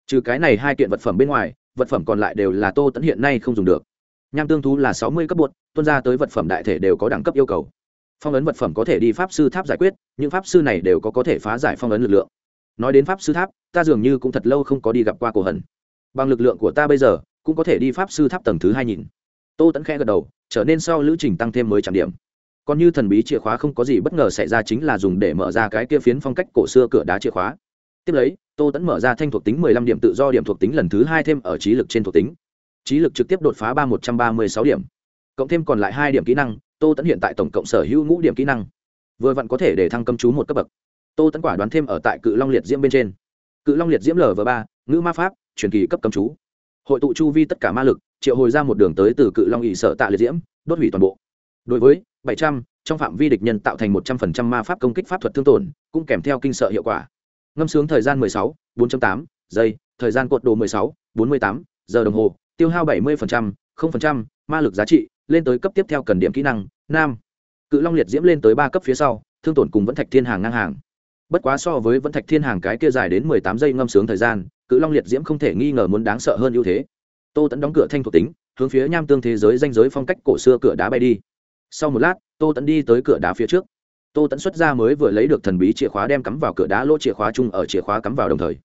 Trừ cái này hai kiện vật phẩm bên ngoài, vật phẩm còn lại đều là tô tẫn hiện nay không dùng được. Nham tương thú là sáu mươi cấp bột, tuân ra tới vật phẩm đại thể đều có đẳng cấp yêu cầu. Phong ấn vật phẩm có thể đi pháp sư tháp giải quyết, những pháp sư này đều có có thể phá giải phong ấn lực lượng. Nói đến pháp sư tháp, ta dường như cũng thật lâu không có đi gặp qua cổ hần bằng lực lượng của ta bây giờ, cũng có thể đi pháp sư tháp tầng thứ hai nhìn. Tô tẫn khẽ gật đầu, trở nên sau lữ trình tăng thêm mới trạm điểm còn như thần bí chìa khóa không có gì bất ngờ xảy ra chính là dùng để mở ra cái kia phiến phong cách cổ xưa cửa đá chìa khóa. Tiếp lấy, tô tẫn mở ra thanh thuộc tính mười lăm điểm tự do điểm thuộc tính lần thứ hai thêm ở trí lực trên thuộc tính. Trí lực trực tiếp đột phá ba một trăm ba mươi sáu điểm. Cộng thêm còn lại hai điểm kỹ năng, tô tẫn hiện tại tổng cộng sở hữu ngũ điểm kỹ năng. Vừa vặn có thể để thăng cầm chú một cấp bậc. Tô tẫn quả đoán thêm ở tại cự long liệt diễm bên trên. Cự long liệt diễm lv ba, ngữ ma pháp, truyền kỳ cấp cầm chú. Hội tụ chu vi tất cả ma lực, triệu hồi ra một đường tới từ cự long ỵ sở tạ liệt diễm, đốt hủy toàn bộ. Đối với bảy trăm, trong phạm vi địch nhân tạo thành một trăm phần trăm ma pháp công kích pháp thuật thương tổn, cũng kèm theo kinh sợ hiệu quả. Ngâm sướng thời gian mười sáu, bốn tám, giây, thời gian cột đồ mười sáu, bốn mươi tám, giờ đồng hồ, tiêu hao bảy mươi không phần trăm, ma lực giá trị, lên tới cấp tiếp theo cần điểm kỹ năng, nam. Cự long liệt diễm lên tới ba cấp phía sau, thương tổn cùng vẫn thạch thiên hàng ngang hàng. Bất quá so với vẫn thạch thiên hàng cái kia dài đến mười tám giây ngâm sướng thời gian, cự long liệt diễm không thể nghi ngờ muốn đáng sợ hơn ưu thế. Tô tẫn đóng cửa thanh thuộc tính, hướng phía nham tương thế giới danh giới phong cách cổ xưa cửa đá bay đi sau một lát, tô tẫn đi tới cửa đá phía trước. Tô tẫn xuất ra mới vừa lấy được thần bí chìa khóa đem cắm vào cửa đá lỗ chìa khóa chung ở chìa khóa cắm vào đồng thời.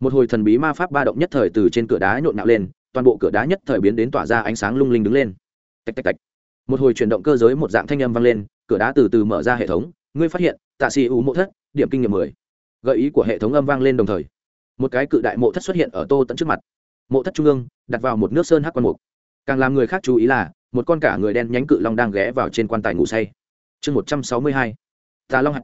Một hồi thần bí ma pháp ba động nhất thời từ trên cửa đá nhộn nạo lên, toàn bộ cửa đá nhất thời biến đến tỏa ra ánh sáng lung linh đứng lên. Tạch tạch tạch. Một hồi chuyển động cơ giới một dạng thanh âm vang lên, cửa đá từ từ mở ra hệ thống, ngươi phát hiện, tạ xì u mộ thất, điểm kinh nghiệm mười. Gợi ý của hệ thống âm vang lên đồng thời. Một cái cự đại mộ thất xuất hiện ở tô tẫn trước mặt. Mộ thất trung ương, đặt vào một nước sơn hắc quan mục. Càng làm người khác chú ý là một con cả người đen nhánh cự long đang ghé vào trên quan tài ngủ say. Chương một trăm sáu mươi hai, tà long hạch.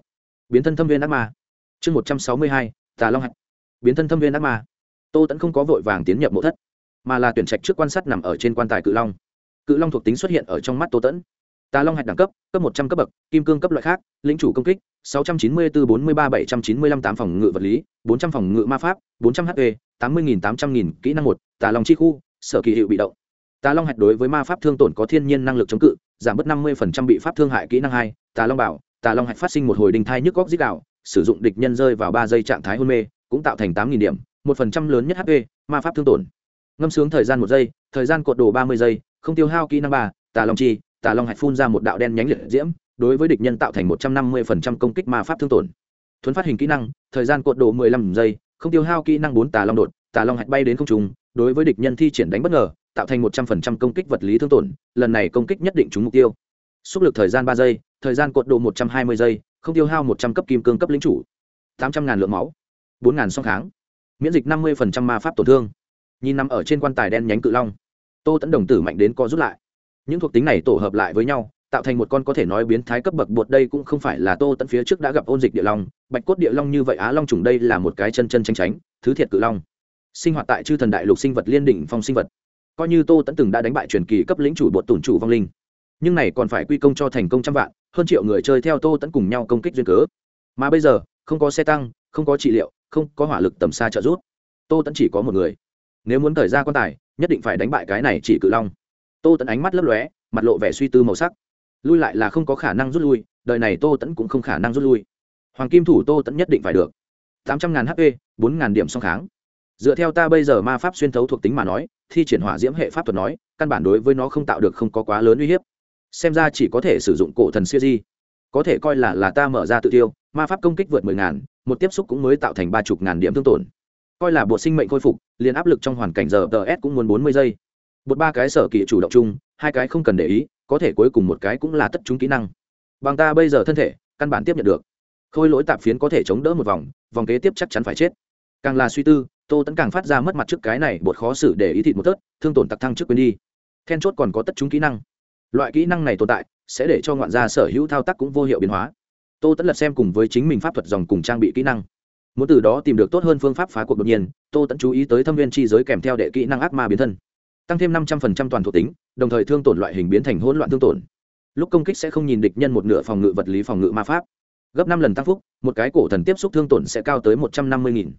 Biến thân thâm viên ác ma. Chương một trăm sáu mươi hai, tà long hạch. Biến thân thâm viên ác ma. Tô tẫn không có vội vàng tiến nhập mộ thất, mà là tuyển trạch trước quan sát nằm ở trên quan tài cự long. Cự long thuộc tính xuất hiện ở trong mắt tô tẫn tà long hạch đẳng cấp cấp một trăm cấp bậc, kim cương cấp loại khác, lĩnh chủ công kích, sáu trăm chín mươi bốn bốn mươi ba bảy trăm chín mươi lăm tám phòng ngự vật lý, bốn trăm phòng ngự ma pháp, bốn trăm hp tám mươi nghìn tám trăm nghìn kỹ năng một, tà long chi khu, sở kỳ hiệu bị động tà long hạch đối với ma pháp thương tổn có thiên nhiên năng lực chống cự, giảm bớt năm mươi bị pháp thương hại kỹ năng hai, tà long bảo, tà long hạch phát sinh một hồi đình thai nhức góc dít đạo, sử dụng địch nhân rơi vào ba giây trạng thái hôn mê, cũng tạo thành tám nghìn điểm, một phần trăm lớn nhất hp ma pháp thương tổn. Ngâm sướng thời gian một giây, thời gian cột đồ ba mươi giây, không tiêu hao kỹ năng ba, tà long chi, tà long hạch phun ra một đạo đen nhánh liệt diễm, đối với địch nhân tạo thành một trăm năm mươi công kích ma pháp thương tổn. Thuấn phát hình kỹ năng, thời gian cột đồ mười lăm giây, không tiêu hao kỹ năng bốn, tà long đột, tà long hạch bay đến không trung, đối với địch nhân thi triển đánh bất ngờ tạo thành một trăm phần trăm công kích vật lý thương tổn, lần này công kích nhất định trúng mục tiêu. Xúc lực thời gian ba giây, thời gian cột độ một trăm hai mươi giây, không tiêu hao một trăm cấp kim cương cấp lính chủ. Tám trăm ngàn lượng máu. Bốn ngàn song kháng. Miễn dịch năm mươi phần trăm ma pháp tổn thương. Nhìn nằm ở trên quan tài đen nhánh cự long. Tô tẫn đồng tử mạnh đến co rút lại. Những thuộc tính này tổ hợp lại với nhau, tạo thành một con có thể nói biến thái cấp bậc bột đây cũng không phải là tô tẫn phía trước đã gặp ôn dịch địa long, bạch cốt địa long như vậy á long trùng đây là một cái chân chân tranh tránh, thứ thiệt cự long. Sinh hoạt tại chư thần đại lục sinh vật liên đỉnh phong sinh vật coi như tô tẫn từng đã đánh bại truyền kỳ cấp lĩnh chủ bột tủn chủ vong linh. Nhưng này còn phải quy công cho thành công trăm vạn, hơn triệu người chơi theo tô tẫn cùng nhau công kích duyên cớ. Mà bây giờ, không có xe tăng, không có trị liệu, không có hỏa lực tầm xa trợ giúp. Tô tẫn chỉ có một người. Nếu muốn thời ra quan tài, nhất định phải đánh bại cái này chỉ cự long. Tô tẫn ánh mắt lấp lóe, mặt lộ vẻ suy tư màu sắc. Lui lại là không có khả năng rút lui, đời này tô tẫn cũng không khả năng rút lui. Hoàng kim thủ tô tẫn nhất định phải được. Tám trăm ngàn hp, bốn ngàn điểm song kháng dựa theo ta bây giờ ma pháp xuyên thấu thuộc tính mà nói, thi triển hỏa diễm hệ pháp thuật nói, căn bản đối với nó không tạo được không có quá lớn uy hiếp. Xem ra chỉ có thể sử dụng cổ thần siêu di. Có thể coi là là ta mở ra tự tiêu, ma pháp công kích vượt mười ngàn, một tiếp xúc cũng mới tạo thành ba chục ngàn điểm thương tổn. Coi là bộ sinh mệnh khôi phục, liền áp lực trong hoàn cảnh giờ tờ s cũng muốn bốn mươi giây. Một ba cái sở kỹ chủ động chung, hai cái không cần để ý, có thể cuối cùng một cái cũng là tất chúng kỹ năng. Bằng ta bây giờ thân thể, căn bản tiếp nhận được. Khôi lỗi tạp phiến có thể chống đỡ một vòng vòng kế tiếp chắc chắn phải chết. Càng là suy tư tô tẫn càng phát ra mất mặt trước cái này bột khó xử để ý thịt một tớt, thương tổn tặc thăng trước quên đi. Then chốt còn có tất chúng kỹ năng. Loại kỹ năng này tồn tại, sẽ để cho ngoạn gia sở hữu thao tác cũng vô hiệu biến hóa. Tô tẫn lật xem cùng với chính mình pháp thuật dòng cùng trang bị kỹ năng. Muốn từ đó tìm được tốt hơn phương pháp phá cuộc đột nhiên, tô tẫn chú ý tới thâm viên chi giới kèm theo đệ kỹ năng ác ma biến thân. Tăng thêm năm trăm phần trăm toàn thuộc tính, đồng thời thương tổn loại hình biến thành hỗn loạn thương tổn. Lúc công kích sẽ không nhìn địch nhân một nửa phòng ngự vật lý phòng ngự ma pháp. Gấp năm lần tăng phúc, một cái cổ thần tiếp xúc thương tổn sẽ cao tới một trăm năm mươi nghìn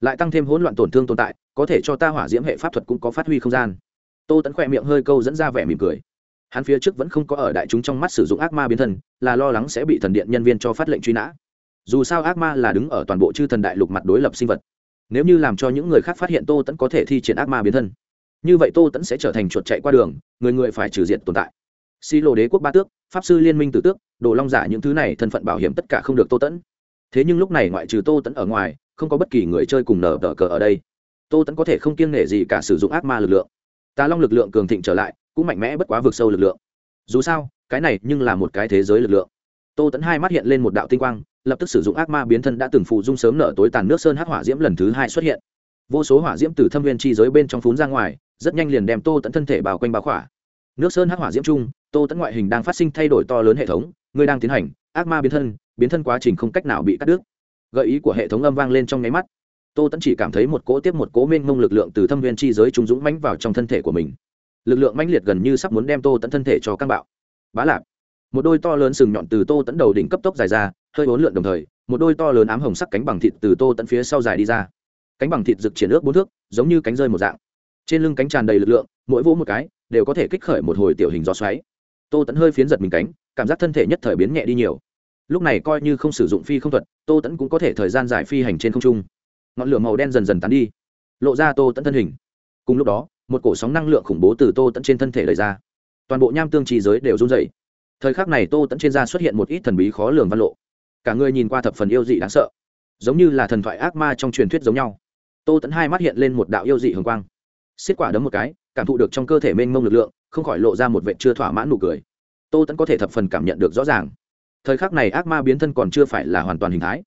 lại tăng thêm hỗn loạn tổn thương tồn tại, có thể cho ta hỏa diễm hệ pháp thuật cũng có phát huy không gian. Tô tẫn khoe miệng hơi câu dẫn ra vẻ mỉm cười. Hắn phía trước vẫn không có ở đại chúng trong mắt sử dụng ác ma biến thân, là lo lắng sẽ bị thần điện nhân viên cho phát lệnh truy nã. Dù sao ác ma là đứng ở toàn bộ chư thần đại lục mặt đối lập sinh vật. Nếu như làm cho những người khác phát hiện tô tẫn có thể thi triển ác ma biến thân, như vậy tô tẫn sẽ trở thành chuột chạy qua đường, người người phải trừ diệt tồn tại. Xi lô đế quốc ba tước, pháp sư liên minh tử tước, đồ long giả những thứ này thân phận bảo hiểm tất cả không được tô tẫn thế nhưng lúc này ngoại trừ tô tẫn ở ngoài, không có bất kỳ người chơi cùng nở tờ cờ ở đây. Tô tẫn có thể không kiêng nể gì cả sử dụng ác ma lực lượng. Tà long lực lượng cường thịnh trở lại, cũng mạnh mẽ bất quá vượt sâu lực lượng. Dù sao, cái này nhưng là một cái thế giới lực lượng. Tô tẫn hai mắt hiện lên một đạo tinh quang, lập tức sử dụng ác ma biến thân đã từng phụ dung sớm nở tối tàn nước sơn hắc hỏa diễm lần thứ hai xuất hiện. Vô số hỏa diễm từ thâm viên chi giới bên trong phún ra ngoài, rất nhanh liền đem tô tẫn thân thể bao quanh bao khỏa. Nước sơn hắc hỏa diễm chung tô tẫn ngoại hình đang phát sinh thay đổi to lớn hệ thống ngươi đang tiến hành ác ma biến thân biến thân quá trình không cách nào bị cắt đứt. Gợi ý của hệ thống âm vang lên trong nháy mắt. Tô tẫn chỉ cảm thấy một cỗ tiếp một cỗ mênh mông lực lượng từ thâm viên chi giới trung dũng mãnh vào trong thân thể của mình. Lực lượng mãnh liệt gần như sắp muốn đem tô tẫn thân thể cho căng bạo. Bá lạp. Một đôi to lớn sừng nhọn từ tô tẫn đầu đỉnh cấp tốc dài ra, hơi bốn lượn đồng thời, một đôi to lớn ám hồng sắc cánh bằng thịt từ tô tẫn phía sau dài đi ra. Cánh bằng thịt rực triển ước bốn thước, giống như cánh rơi một dạng. Trên lưng cánh tràn đầy lực lượng, mỗi vỗ một cái, đều có thể kích khởi một hồi tiểu hình gió xoáy. Tô tẫn hơi phiến giật mình cánh, cảm giác thân thể nhất thời biến nhẹ đi nhiều lúc này coi như không sử dụng phi không thuật, tô tẫn cũng có thể thời gian dài phi hành trên không trung. Ngọn lửa màu đen dần dần tán đi, lộ ra tô tẫn thân hình. Cùng lúc đó, một cổ sóng năng lượng khủng bố từ tô tẫn trên thân thể lời ra. Toàn bộ nham tương trì giới đều run dày thời khắc này tô tẫn trên da xuất hiện một ít thần bí khó lường văn lộ. Cả người nhìn qua thập phần yêu dị đáng sợ, giống như là thần thoại ác ma trong truyền thuyết giống nhau. Tô tẫn hai mắt hiện lên một đạo yêu dị hồng quang. Xiết quả đấm một cái, cảm thụ được trong cơ thể mênh mông lực lượng, không khỏi lộ ra một vệ chưa thỏa mãn nụ cười. Tô tẫn có thể thập phần cảm nhận được rõ ràng thời khắc này ác ma biến thân còn chưa phải là hoàn toàn hình thái.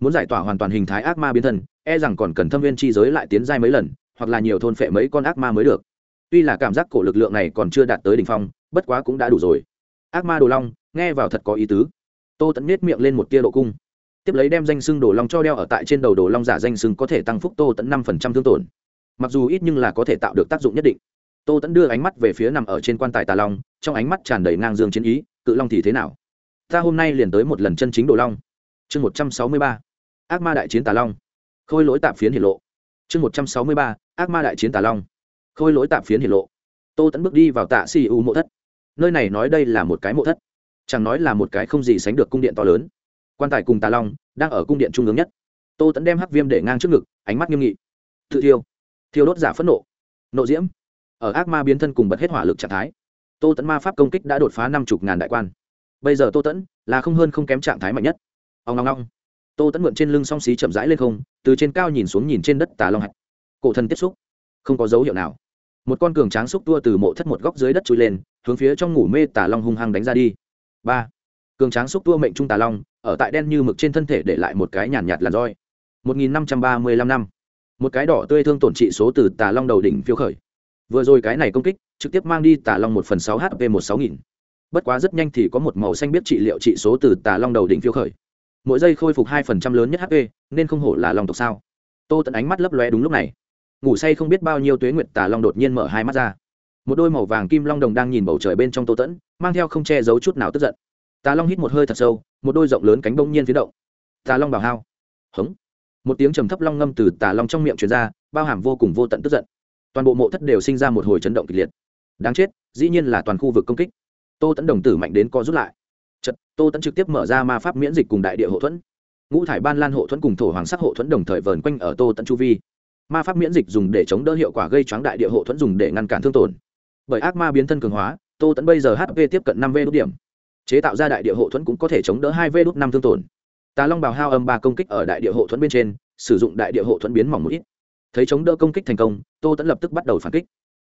Muốn giải tỏa hoàn toàn hình thái ác ma biến thân e rằng còn cần thâm viên chi giới lại tiến giai mấy lần, hoặc là nhiều thôn phệ mấy con ác ma mới được. Tuy là cảm giác cổ lực lượng này còn chưa đạt tới đ ỉ n h phong, bất quá cũng đã đủ rồi. Ác ma đồ long, nghe vào thật có ý tứ. Tô tẫn nết miệng lên một tia độ cung. Tiếp lấy đem danh sưng đồ long cho đeo ở tại trên đầu đồ long giả danh sưng có thể tăng phúc tô tẫn năm phần trăm thương tổn. Mặc dù ít nhưng là có thể tạo được tác dụng nhất định. Tô tẫn đưa ánh mắt về phía nằm ở trên quan tài tà long, trong ánh mắt tràn đầy ngang dương chiến ý, cự long thì thế nào? Ta hôm nay liền tới một lần chân chính đồ long. Chương một trăm sáu mươi ba, ác ma đại chiến tà long. Khôi lỗi tạp phiến hiển lộ. Chương một trăm sáu mươi ba, ác ma đại chiến tà long. Khôi lỗi tạp phiến hiển lộ. Tô tẫn bước đi vào tạ si u mộ thất. Nơi này nói đây là một cái mộ thất. Chẳng nói là một cái không gì sánh được cung điện to lớn. Quan tài cùng tà long đang ở cung điện trung ương nhất. Tô tẫn đem hắc viêm để ngang trước ngực, ánh mắt nghiêm nghị. Tự thiêu. Thiêu đốt giả phẫn nộ. Nộ diễm. Ở ác ma biến thân cùng bật hết hỏa lực trạng thái, tô tẫn ma pháp công kích đã đột phá năm chục ngàn đại quan bây giờ tô tẫn là không hơn không kém trạng thái mạnh nhất ông ngong ngong. tô tẫn mượn trên lưng song xí chậm rãi lên không từ trên cao nhìn xuống nhìn trên đất tà long hạch. cổ thân tiếp xúc không có dấu hiệu nào. một con cường tráng xúc tua từ mộ thất một góc dưới đất trôi lên hướng phía trong ngủ mê tà long hung hăng đánh ra đi. ba cường tráng xúc tua mệnh trung tà long ở tại đen như mực trên thân thể để lại một cái nhàn nhạt, nhạt làn roi. một nghìn năm trăm ba mươi lăm năm một cái đỏ tươi thương tổn trị số từ tà long đầu đỉnh phiêu khởi. vừa rồi cái này công kích trực tiếp mang đi tà long một phần sáu hp một sáu nghìn bất quá rất nhanh thì có một màu xanh biết trị liệu trị số từ tà long đầu đỉnh phiêu khởi. Mỗi giây khôi phục hai phần trăm lớn nhất hp nên không hổ là long tộc sao? Tô tận ánh mắt lấp lóe đúng lúc này. Ngủ say không biết bao nhiêu tuế nguyệt tà long đột nhiên mở hai mắt ra. Một đôi màu vàng kim long đồng đang nhìn bầu trời bên trong tô tẫn mang theo không che giấu chút nào tức giận. Tà long hít một hơi thật sâu, một đôi rộng lớn cánh bông nhiên phía động. Tà long bảo hao. Hống. Một tiếng trầm thấp long ngâm từ tà long trong miệng truyền ra, bao hàm vô cùng vô tận tức giận. Toàn bộ mộ thất đều sinh ra một hồi chấn động kịch liệt. Đáng chết, dĩ nhiên là toàn khu vực công kích tô tẫn đồng tử mạnh đến co rút lại. Chật tô tẫn trực tiếp mở ra ma pháp miễn dịch cùng đại địa hộ thuẫn. Ngũ thải ban lan hộ thuẫn cùng thổ hoàng sắc hộ thuẫn đồng thời vờn quanh ở tô tẫn chu vi. Ma pháp miễn dịch dùng để chống đỡ hiệu quả gây choáng đại địa hộ thuẫn dùng để ngăn cản thương tổn. Bởi ác ma biến thân cường hóa, tô tẫn bây giờ hp tiếp cận năm v đốt điểm. Chế tạo ra đại địa hộ thuẫn cũng có thể chống đỡ hai v đốt năm thương tổn. Tà long bào hao âm ba công kích ở đại địa hộ thuẫn bên trên, sử dụng đại địa hộ thuẫn biến mỏng một ít. Thấy chống đỡ công kích thành công, tô tẫn lập tức bắt đầu phản kích.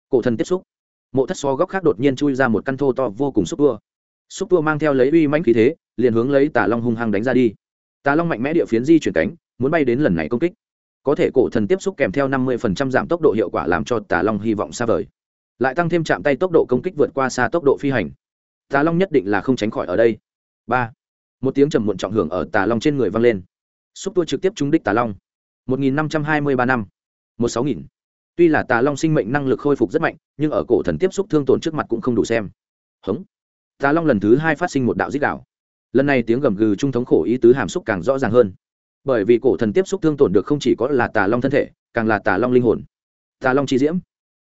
Cổ thần tiếp xúc mộ thất so góc khác đột nhiên chui ra một căn thô to vô cùng xúc tua. Xúc tua mang theo lấy uy mãnh khí thế, liền hướng lấy tà long hung hăng đánh ra đi. Tà long mạnh mẽ địa phiến di chuyển cánh, muốn bay đến lần này công kích. Có thể cổ thần tiếp xúc kèm theo năm mươi giảm tốc độ hiệu quả làm cho tà long hy vọng xa vời. Lại tăng thêm chạm tay tốc độ công kích vượt qua xa tốc độ phi hành. Tà long nhất định là không tránh khỏi ở đây. Ba. Một tiếng trầm muộn trọng hưởng ở tà long trên người vang lên. Xúc tua trực tiếp trúng đích tà long. Một nghìn năm trăm hai mươi ba năm. Một sáu nghìn tuy là tà long sinh mệnh năng lực khôi phục rất mạnh, nhưng ở cổ thần tiếp xúc thương tổn trước mặt cũng không đủ xem. Hống. Tà long lần thứ hai phát sinh một đạo dích đạo. Lần này tiếng gầm gừ trung thống khổ ý tứ hàm xúc càng rõ ràng hơn. Bởi vì cổ thần tiếp xúc thương tổn được không chỉ có là tà long thân thể, càng là tà long linh hồn. Tà long chi diễm.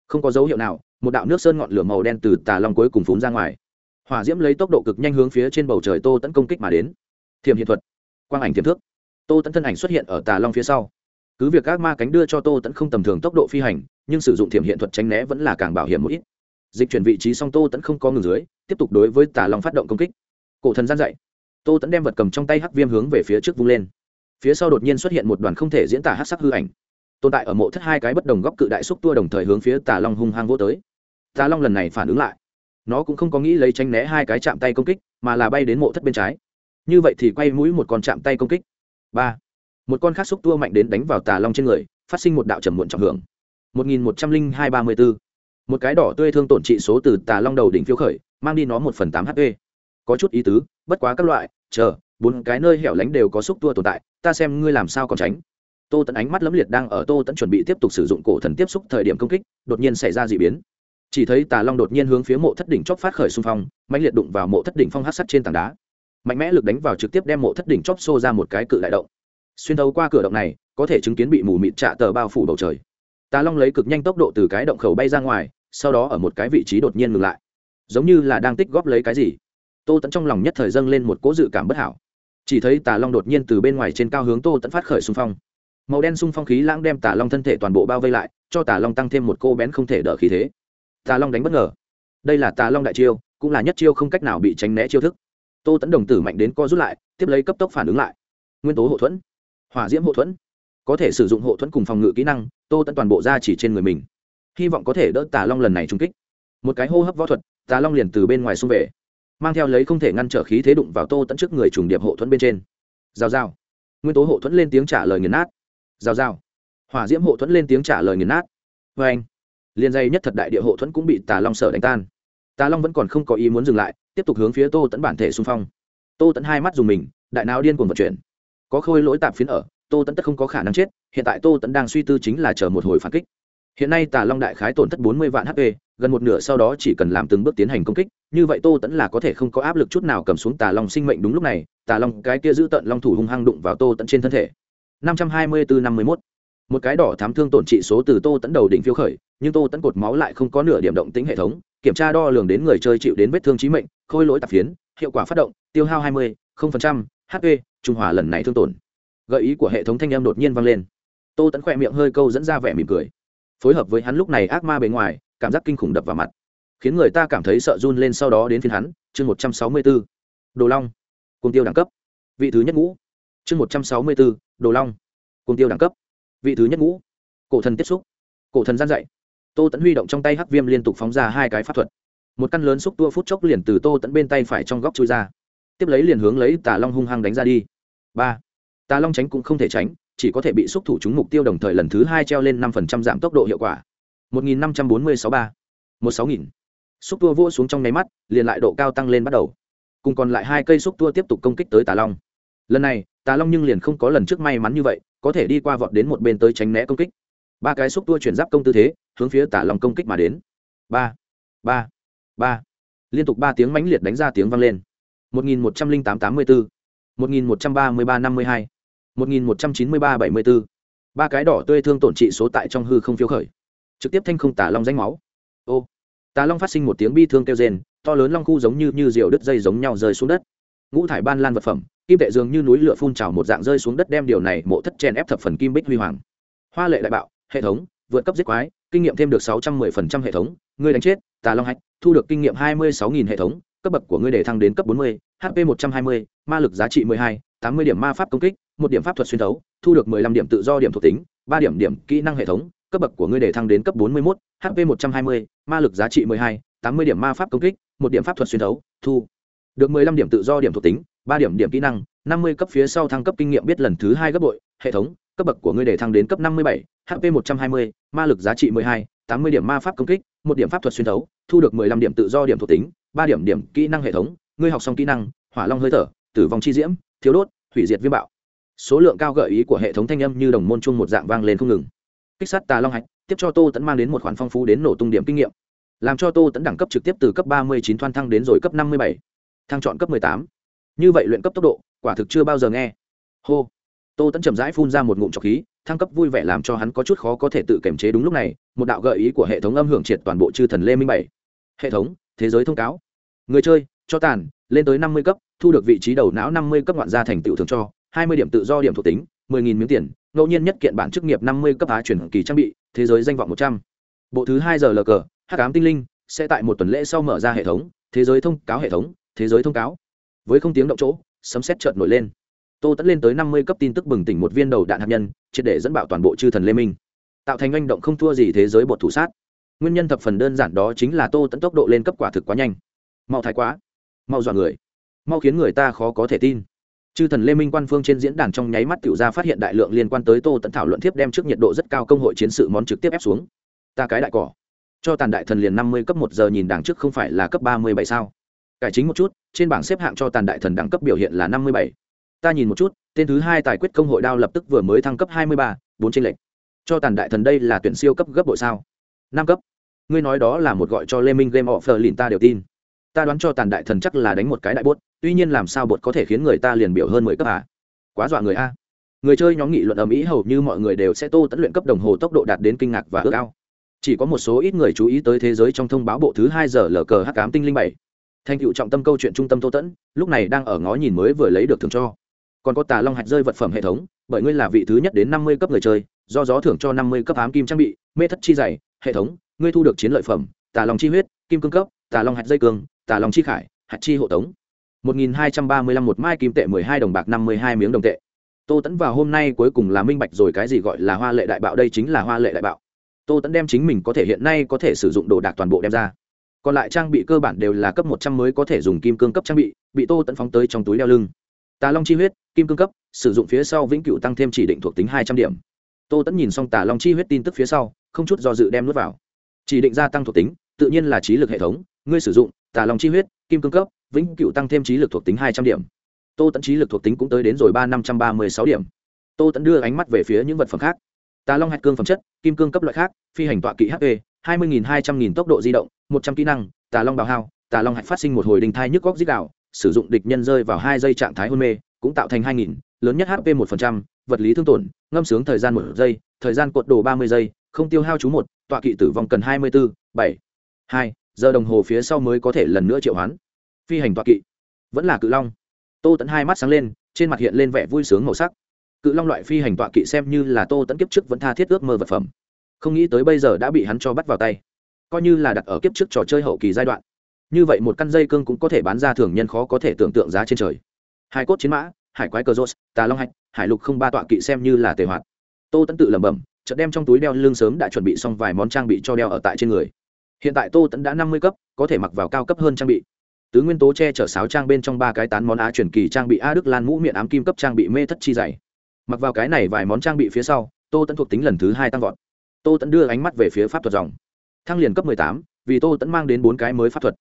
Không có dấu hiệu nào, một đạo nước sơn ngọn lửa màu đen từ tà long cuối cùng phúng ra ngoài. Hỏa diễm lấy tốc độ cực nhanh hướng phía trên bầu trời tô tấn công kích mà đến. Thiềm hiện thuật. Quang ảnh thiềm thước. Tô tấn thân ảnh xuất hiện ở tà long phía sau cứ việc các ma cánh đưa cho tô tẫn không tầm thường tốc độ phi hành, nhưng sử dụng thiểm hiện thuật tránh né vẫn là càng bảo hiểm một ít. Dịch chuyển vị trí song tô tẫn không có ngừng dưới, tiếp tục đối với tà long phát động công kích. Cổ thần gian dậy tô tẫn đem vật cầm trong tay hắc viêm hướng về phía trước vung lên. Phía sau đột nhiên xuất hiện một đoàn không thể diễn tả hắc sắc hư ảnh. Tồn tại ở mộ thất hai cái bất đồng góc cự đại xúc tua đồng thời hướng phía tà long hung hăng vô tới. Tà long lần này phản ứng lại. Nó cũng không có nghĩ lấy tránh né hai cái chạm tay công kích, mà là bay đến mộ thất bên trái. Như vậy thì quay mũi một con chạm tay công kích. Ba một con khác xúc tua mạnh đến đánh vào tà long trên người, phát sinh một đạo trầm muộn trọng hưởng. Một nghìn một trăm linh hai ba mươi bốn một cái đỏ tươi thương tổn trị số từ tà long đầu đỉnh phiêu khởi, mang đi nó một phần tám hp. Có chút ý tứ, bất quá các loại, chờ, bốn cái nơi hẻo lánh đều có xúc tua tồn tại, ta xem ngươi làm sao còn tránh. Tô tẫn ánh mắt lấm liệt đang ở tô tẫn chuẩn bị tiếp tục sử dụng cổ thần tiếp xúc thời điểm công kích, đột nhiên xảy ra d ị biến. Chỉ thấy tà long đột nhiên hướng phía mộ thất đỉnh chóp phát khởi xung phong mạnh liệt đụng vào mộ thất đỉnh phong hát sắt trên tảng đá. Mạnh mẽ lực đánh vào trực tiếp đem mộ thất đỉnh chóp xô ra một cái cự đại động xuyên thấu qua cửa động này, có thể chứng kiến bị mù mịt trạ tờ bao phủ bầu trời. Tà long lấy cực nhanh tốc độ từ cái động khẩu bay ra ngoài, sau đó ở một cái vị trí đột nhiên ngừng lại. Giống như là đang tích góp lấy cái gì. Tô tẫn trong lòng nhất thời dâng lên một cỗ dự cảm bất hảo. Chỉ thấy tà long đột nhiên từ bên ngoài trên cao hướng tô tẫn phát khởi xung phong. Màu đen xung phong khí lãng đem tà long thân thể toàn bộ bao vây lại, cho tà long tăng thêm một cô bén không thể đỡ khí thế. Tà long đánh bất ngờ. Đây là tà long đại chiêu, cũng là nhất chiêu không cách nào bị tránh né chiêu thức. Tô tẫn đồng tử mạnh đến co rút lại, tiếp lấy cấp tốc phản ứng lại. Nguyên tố hậu thuẫn hỏa diễm hộ thuẫn. Có thể sử dụng hộ thuẫn cùng phòng ngự kỹ năng, tô tẫn toàn bộ ra chỉ trên người mình. Hy vọng có thể đỡ tà long lần này trung kích. Một cái hô hấp võ thuật, tà long liền từ bên ngoài xung về, mang theo lấy không thể ngăn trở khí thế đụng vào tô tẫn trước người trùng điệp hộ thuẫn bên trên. Rào rào. Nguyên tố hộ thuẫn lên tiếng trả lời nghiền nát. Rào rào. Hỏa diễm hộ thuẫn lên tiếng trả lời nghiền nát. Vê anh, liền dây nhất thật đại địa hộ thuẫn cũng bị tà long sở đánh tan. Tà long vẫn còn không có ý muốn dừng lại, tiếp tục hướng phía tô tẫn bản thể xung phong. Tô tẫn hai mắt dùng mình, đại não điên cuồng vận chuyển có khôi lỗi tạp phiến ở, tô tẫn tất không có khả năng chết, hiện tại tô tẫn đang suy tư chính là chờ một hồi phản kích. Hiện nay tà long đại khái tổn thất bốn mươi vạn hp, gần một nửa sau đó chỉ cần làm từng bước tiến hành công kích, như vậy tô tẫn là có thể không có áp lực chút nào cầm xuống tà long sinh mệnh đúng lúc này, tà long cái kia giữ tận long thủ hung hăng đụng vào tô tẫn trên thân thể. năm trăm hai mươi bốn năm mươi mốt. Một cái đỏ thám thương tổn trị số từ tô tẫn đầu đỉnh phiếu khởi, nhưng tô tẫn cột máu lại không có nửa điểm động tính hệ thống, kiểm tra đo lường đến người chơi chịu đến vết thương trí mệnh, khôi lỗi tạp phiến, hiệu quả phát động, tiêu hao hai mươi. 0%, hp trung hòa lần này thương tổn. Gợi ý của hệ thống thanh âm đột nhiên vang lên. Tô Tấn khẽ miệng hơi câu dẫn ra vẻ mỉm cười. Phối hợp với hắn lúc này ác ma bề ngoài cảm giác kinh khủng đập vào mặt. Khiến người ta cảm thấy sợ run lên sau đó đến phiên hắn chương một trăm sáu mươi b ố đồ long. Cùng tiêu đẳng cấp. Vị thứ nhất ngũ. Chương một trăm sáu mươi b ố đồ long. Cùng tiêu đẳng cấp. Vị thứ nhất ngũ. Cổ thần tiếp xúc. Cổ thần gian dạy. Tô Tấn huy động trong tay hắc viêm liên tục phóng ra hai cái pháp thuật. Một căn lớn xúc tua phút chốc liền từ tô tẫn bên tay phải trong góc chui ra tiếp lấy liền hướng lấy tà long hung hăng đánh ra đi. Ba, tà long tránh cũng không thể tránh, chỉ có thể bị xúc thủ trúng mục tiêu đồng thời lần thứ hai treo lên năm phần trăm giảm tốc độ hiệu quả. một nghìn năm trăm bốn mươi sáu ba, một sáu nghìn. Xúc tua vỗ xuống trong nháy mắt, liền lại độ cao tăng lên bắt đầu. Cùng còn lại hai cây xúc tua tiếp tục công kích tới tà long. Lần này, tà long nhưng liền không có lần trước may mắn như vậy, có thể đi qua vọt đến một bên tới tránh né công kích. Ba cái xúc tua chuyển giáp công tư thế, hướng phía tà long công kích mà đến. Ba ba ba. Liên tục ba tiếng mãnh liệt đánh ra tiếng vang lên một nghìn một trăm linh tám tám mươi bốn, một nghìn một trăm ba mươi ba năm mươi hai 1193-74. ba cái đỏ tươi thương tổn trị số tại trong hư không phiêu khởi. Trực tiếp thanh không tà long danh máu. Ô, tà long phát sinh một tiếng bi thương kêu rên, to lớn long khu giống như như diều đứt dây giống nhau rơi xuống đất. Ngũ thải ban lan vật phẩm, kim tệ dường như núi lửa phun trào một dạng rơi xuống đất đem điều này mộ thất chen ép thập phần kim bích huy hoàng. Hoa lệ đại bạo, hệ thống, vượt cấp giết quái, kinh nghiệm thêm được sáu trăm mười phần trăm hệ thống ngươi đánh chết, tà long hạch, thu được kinh nghiệm hai mươi sáu nghìn hệ thống cấp bậc của ngươi để thăng đến cấp 40, HP 120, ma lực giá trị 12, 80 điểm ma pháp công kích, 1 điểm pháp thuật xuyên thấu, thu được 15 điểm tự do điểm thuộc tính, 3 điểm điểm kỹ năng hệ thống, cấp bậc của ngươi để thăng đến cấp 41, HP 120, ma lực giá trị 12, 80 điểm ma pháp công kích, 1 điểm pháp thuật xuyên thấu, thu được 15 điểm tự do điểm thuộc tính, 3 điểm điểm kỹ năng, 50 cấp phía sau thăng cấp kinh nghiệm biết lần thứ 2 gấp bội, hệ thống, cấp bậc của ngươi để thăng đến cấp 57, HP 120, ma lực giá trị 12, 80 điểm ma pháp công kích, 1 điểm pháp thuật xuyên thấu, thu được 15 điểm tự do điểm thuộc tính, ba điểm điểm kỹ năng hệ thống, ngươi học xong kỹ năng, hỏa long hơi thở, tử vong chi diễm, thiếu đốt, hủy diệt viêm bạo. Số lượng cao gợi ý của hệ thống thanh âm như đồng môn chung một dạng vang lên không ngừng. Kích sát tà long hạch, tiếp cho tô tẫn mang đến một khoản phong phú đến nổ tung điểm kinh nghiệm. Làm cho tô tẫn đẳng cấp trực tiếp từ cấp ba mươi chín thoan thăng đến rồi cấp năm mươi bảy. Thăng chọn cấp m ộ ư ơ i tám. Như vậy luyện cấp tốc độ, quả thực chưa bao giờ nghe. Hô. Tô tẫn chậm rãi phun ra một ngụm trọc khí, thăng cấp vui vẻ làm cho hắn có chút khó có thể tự kiềm chế đúng lúc này, một đạo gợi ý của hệ thống âm hưởng triệt toàn bộ chư thần lê minh bảy. Hệ thống, thế giới thông cáo người chơi, cho tàn, lên tới năm mươi cấp, thu được vị trí đầu não năm mươi cấp ngoạn gia thành tựu thường cho, hai mươi điểm tự do điểm thuộc tính, mười nghìn miếng tiền, ngẫu nhiên nhất kiện bản chức nghiệp năm mươi cấp á chuyển kỳ trang bị, thế giới danh vọng một trăm. Bộ thứ hai giờ lờ cờ, hắc ám tinh linh, sẽ tại một tuần lễ sau mở ra hệ thống, thế giới thông cáo hệ thống, thế giới thông cáo. Với không tiếng động chỗ, sấm xét chợt nổi lên. Tô tẫn lên tới năm mươi cấp tin tức bừng tỉnh một viên đầu đạn hạt nhân, triệt để dẫn bạo toàn bộ chư thần lê minh. Tạo thành manh động không thua gì thế giới bột thủ sát. Nguyên nhân thập phần đơn giản đó chính là tô tẫn tốc độ lên cấp quả thực quá nhanh mau thái quá, mau dọa người, mau khiến người ta khó có thể tin. Chư thần lê minh quan phương trên diễn đàn trong nháy mắt tiểu ra phát hiện đại lượng liên quan tới tô tẫn thảo luận tiếp đem trước nhiệt độ rất cao công hội chiến sự món trực tiếp ép xuống. Ta cái đại cỏ. Cho tàn đại thần liền năm mươi cấp một giờ nhìn đằng trước không phải là cấp ba mươi bảy sao? Cải chính một chút, trên bảng xếp hạng cho tàn đại thần đẳng cấp biểu hiện là năm mươi bảy. Ta nhìn một chút, tên thứ hai tài quyết công hội đao lập tức vừa mới thăng cấp hai mươi ba, bốn trên lệnh cho tàn đại thần đây là tuyển siêu cấp gấp bội sao? Năm cấp. Ngươi nói đó là một gọi cho lê minh game offer lìn ta đều tin ta đoán cho tàn đại thần chắc là đánh một cái đại bốt, tuy nhiên làm sao bột có thể khiến người ta liền biểu hơn mười cấp à? Quá dọa người a. Người chơi nhóm nghị luận ầm ĩ hầu như mọi người đều sẽ tô tẫn luyện cấp đồng hồ tốc độ đạt đến kinh ngạc và ước ao. Chỉ có một số ít người chú ý tới thế giới trong thông báo bộ thứ hai giờ lờ cờ h cám tinh linh bảy. Thành cựu trọng tâm câu chuyện trung tâm tô tẫn lúc này đang ở ngó nhìn mới vừa lấy được thưởng cho. Còn có tà long hạch rơi vật phẩm hệ thống, bởi ngươi là vị thứ nhất đến năm mươi cấp người chơi, do gió thưởng cho năm mươi cấp ám kim trang bị, mê thất chi dày, hệ thống, ngươi thu được chiến lợi phẩm, tà long chi huyết, kim cương cấp, tà long hạch dây cương tà long chi khải, hạt chi hộ tống. Một nghìn hai trăm ba mươi lăm một mai kim tệ mười hai đồng bạc năm mươi hai miếng đồng tệ. Tô tẫn vào hôm nay cuối cùng là minh bạch rồi cái gì gọi là hoa lệ đại bạo, đây chính là hoa lệ đại bạo. Tô tẫn đem chính mình có thể hiện nay có thể sử dụng đồ đạc toàn bộ đem ra. Còn lại trang bị cơ bản đều là cấp một trăm mới có thể dùng kim cương cấp trang bị bị tô tẫn phóng tới trong túi đeo lưng. Tà long chi huyết, kim cương cấp, sử dụng phía sau vĩnh cửu tăng thêm chỉ định thuộc tính hai trăm điểm. Tô tẫn nhìn xong tà long chi huyết tin tức phía sau, không chút do dự đem nuốt vào. Chỉ định gia tăng thuộc tính, tự nhiên là trí lực hệ thống ngươi sử dụng, tà long chi huyết, kim cương cấp, vĩnh cửu tăng thêm trí lực thuộc tính hai trăm điểm. Tô tẫn trí lực thuộc tính cũng tới đến rồi ba năm trăm ba mươi sáu điểm. Tô tẫn đưa ánh mắt về phía những vật phẩm khác. Tà long hạt cương phẩm chất, kim cương cấp loại khác, phi hành tọa kỵ hp hai mươi hai trăm nghìn tốc độ di động, một trăm kỹ năng, tà long bào hao, tà long hạt phát sinh một hồi đình thai nhức góc dít đạo sử dụng địch nhân rơi vào hai giây trạng thái hôn mê, cũng tạo thành hai nghìn, lớn nhất hp một phần trăm, vật lý thương tổn, ngâm sướng thời gian một giây, thời gian cuộn đồ ba mươi giây, không tiêu hao chú một, tọa kỵ tử vong cần hai mươi bốn bảy, hai giờ đồng hồ phía sau mới có thể lần nữa triệu hoán. Phi hành tọa kỵ, vẫn là cự long. Tô tẫn hai mắt sáng lên, trên mặt hiện lên vẻ vui sướng màu sắc. Cự long loại phi hành tọa kỵ xem như là tô tẫn kiếp trước vẫn tha thiết ước mơ vật phẩm. Không nghĩ tới bây giờ đã bị hắn cho bắt vào tay. Coi như là đặt ở kiếp trước trò chơi hậu kỳ giai đoạn, như vậy một căn dây cương cũng có thể bán ra thường nhân khó có thể tưởng tượng giá trên trời. Hai cốt chiến mã, hải quái cờ rốt, tà long hạch, hải lục không ba tọa kỵ xem như là tề hoạt. Tô tẫn tự lẩm bẩm, chợt đem trong túi đeo lưng sớm đã chuẩn bị xong vài món trang bị cho đeo ở tại trên người hiện tại tô tẫn đã năm mươi cấp, có thể mặc vào cao cấp hơn trang bị. Tứ nguyên tố che chở sáo trang bên trong ba cái tán món á truyền kỳ trang bị a đức lan mũ miệng ám kim cấp trang bị mê thất chi dày. Mặc vào cái này vài món trang bị phía sau, tô tẫn thuộc tính lần thứ hai tăng vọt. Tô tẫn đưa ánh mắt về phía pháp thuật dòng. Thăng liền cấp mười tám, vì tô tẫn mang đến bốn cái mới pháp thuật.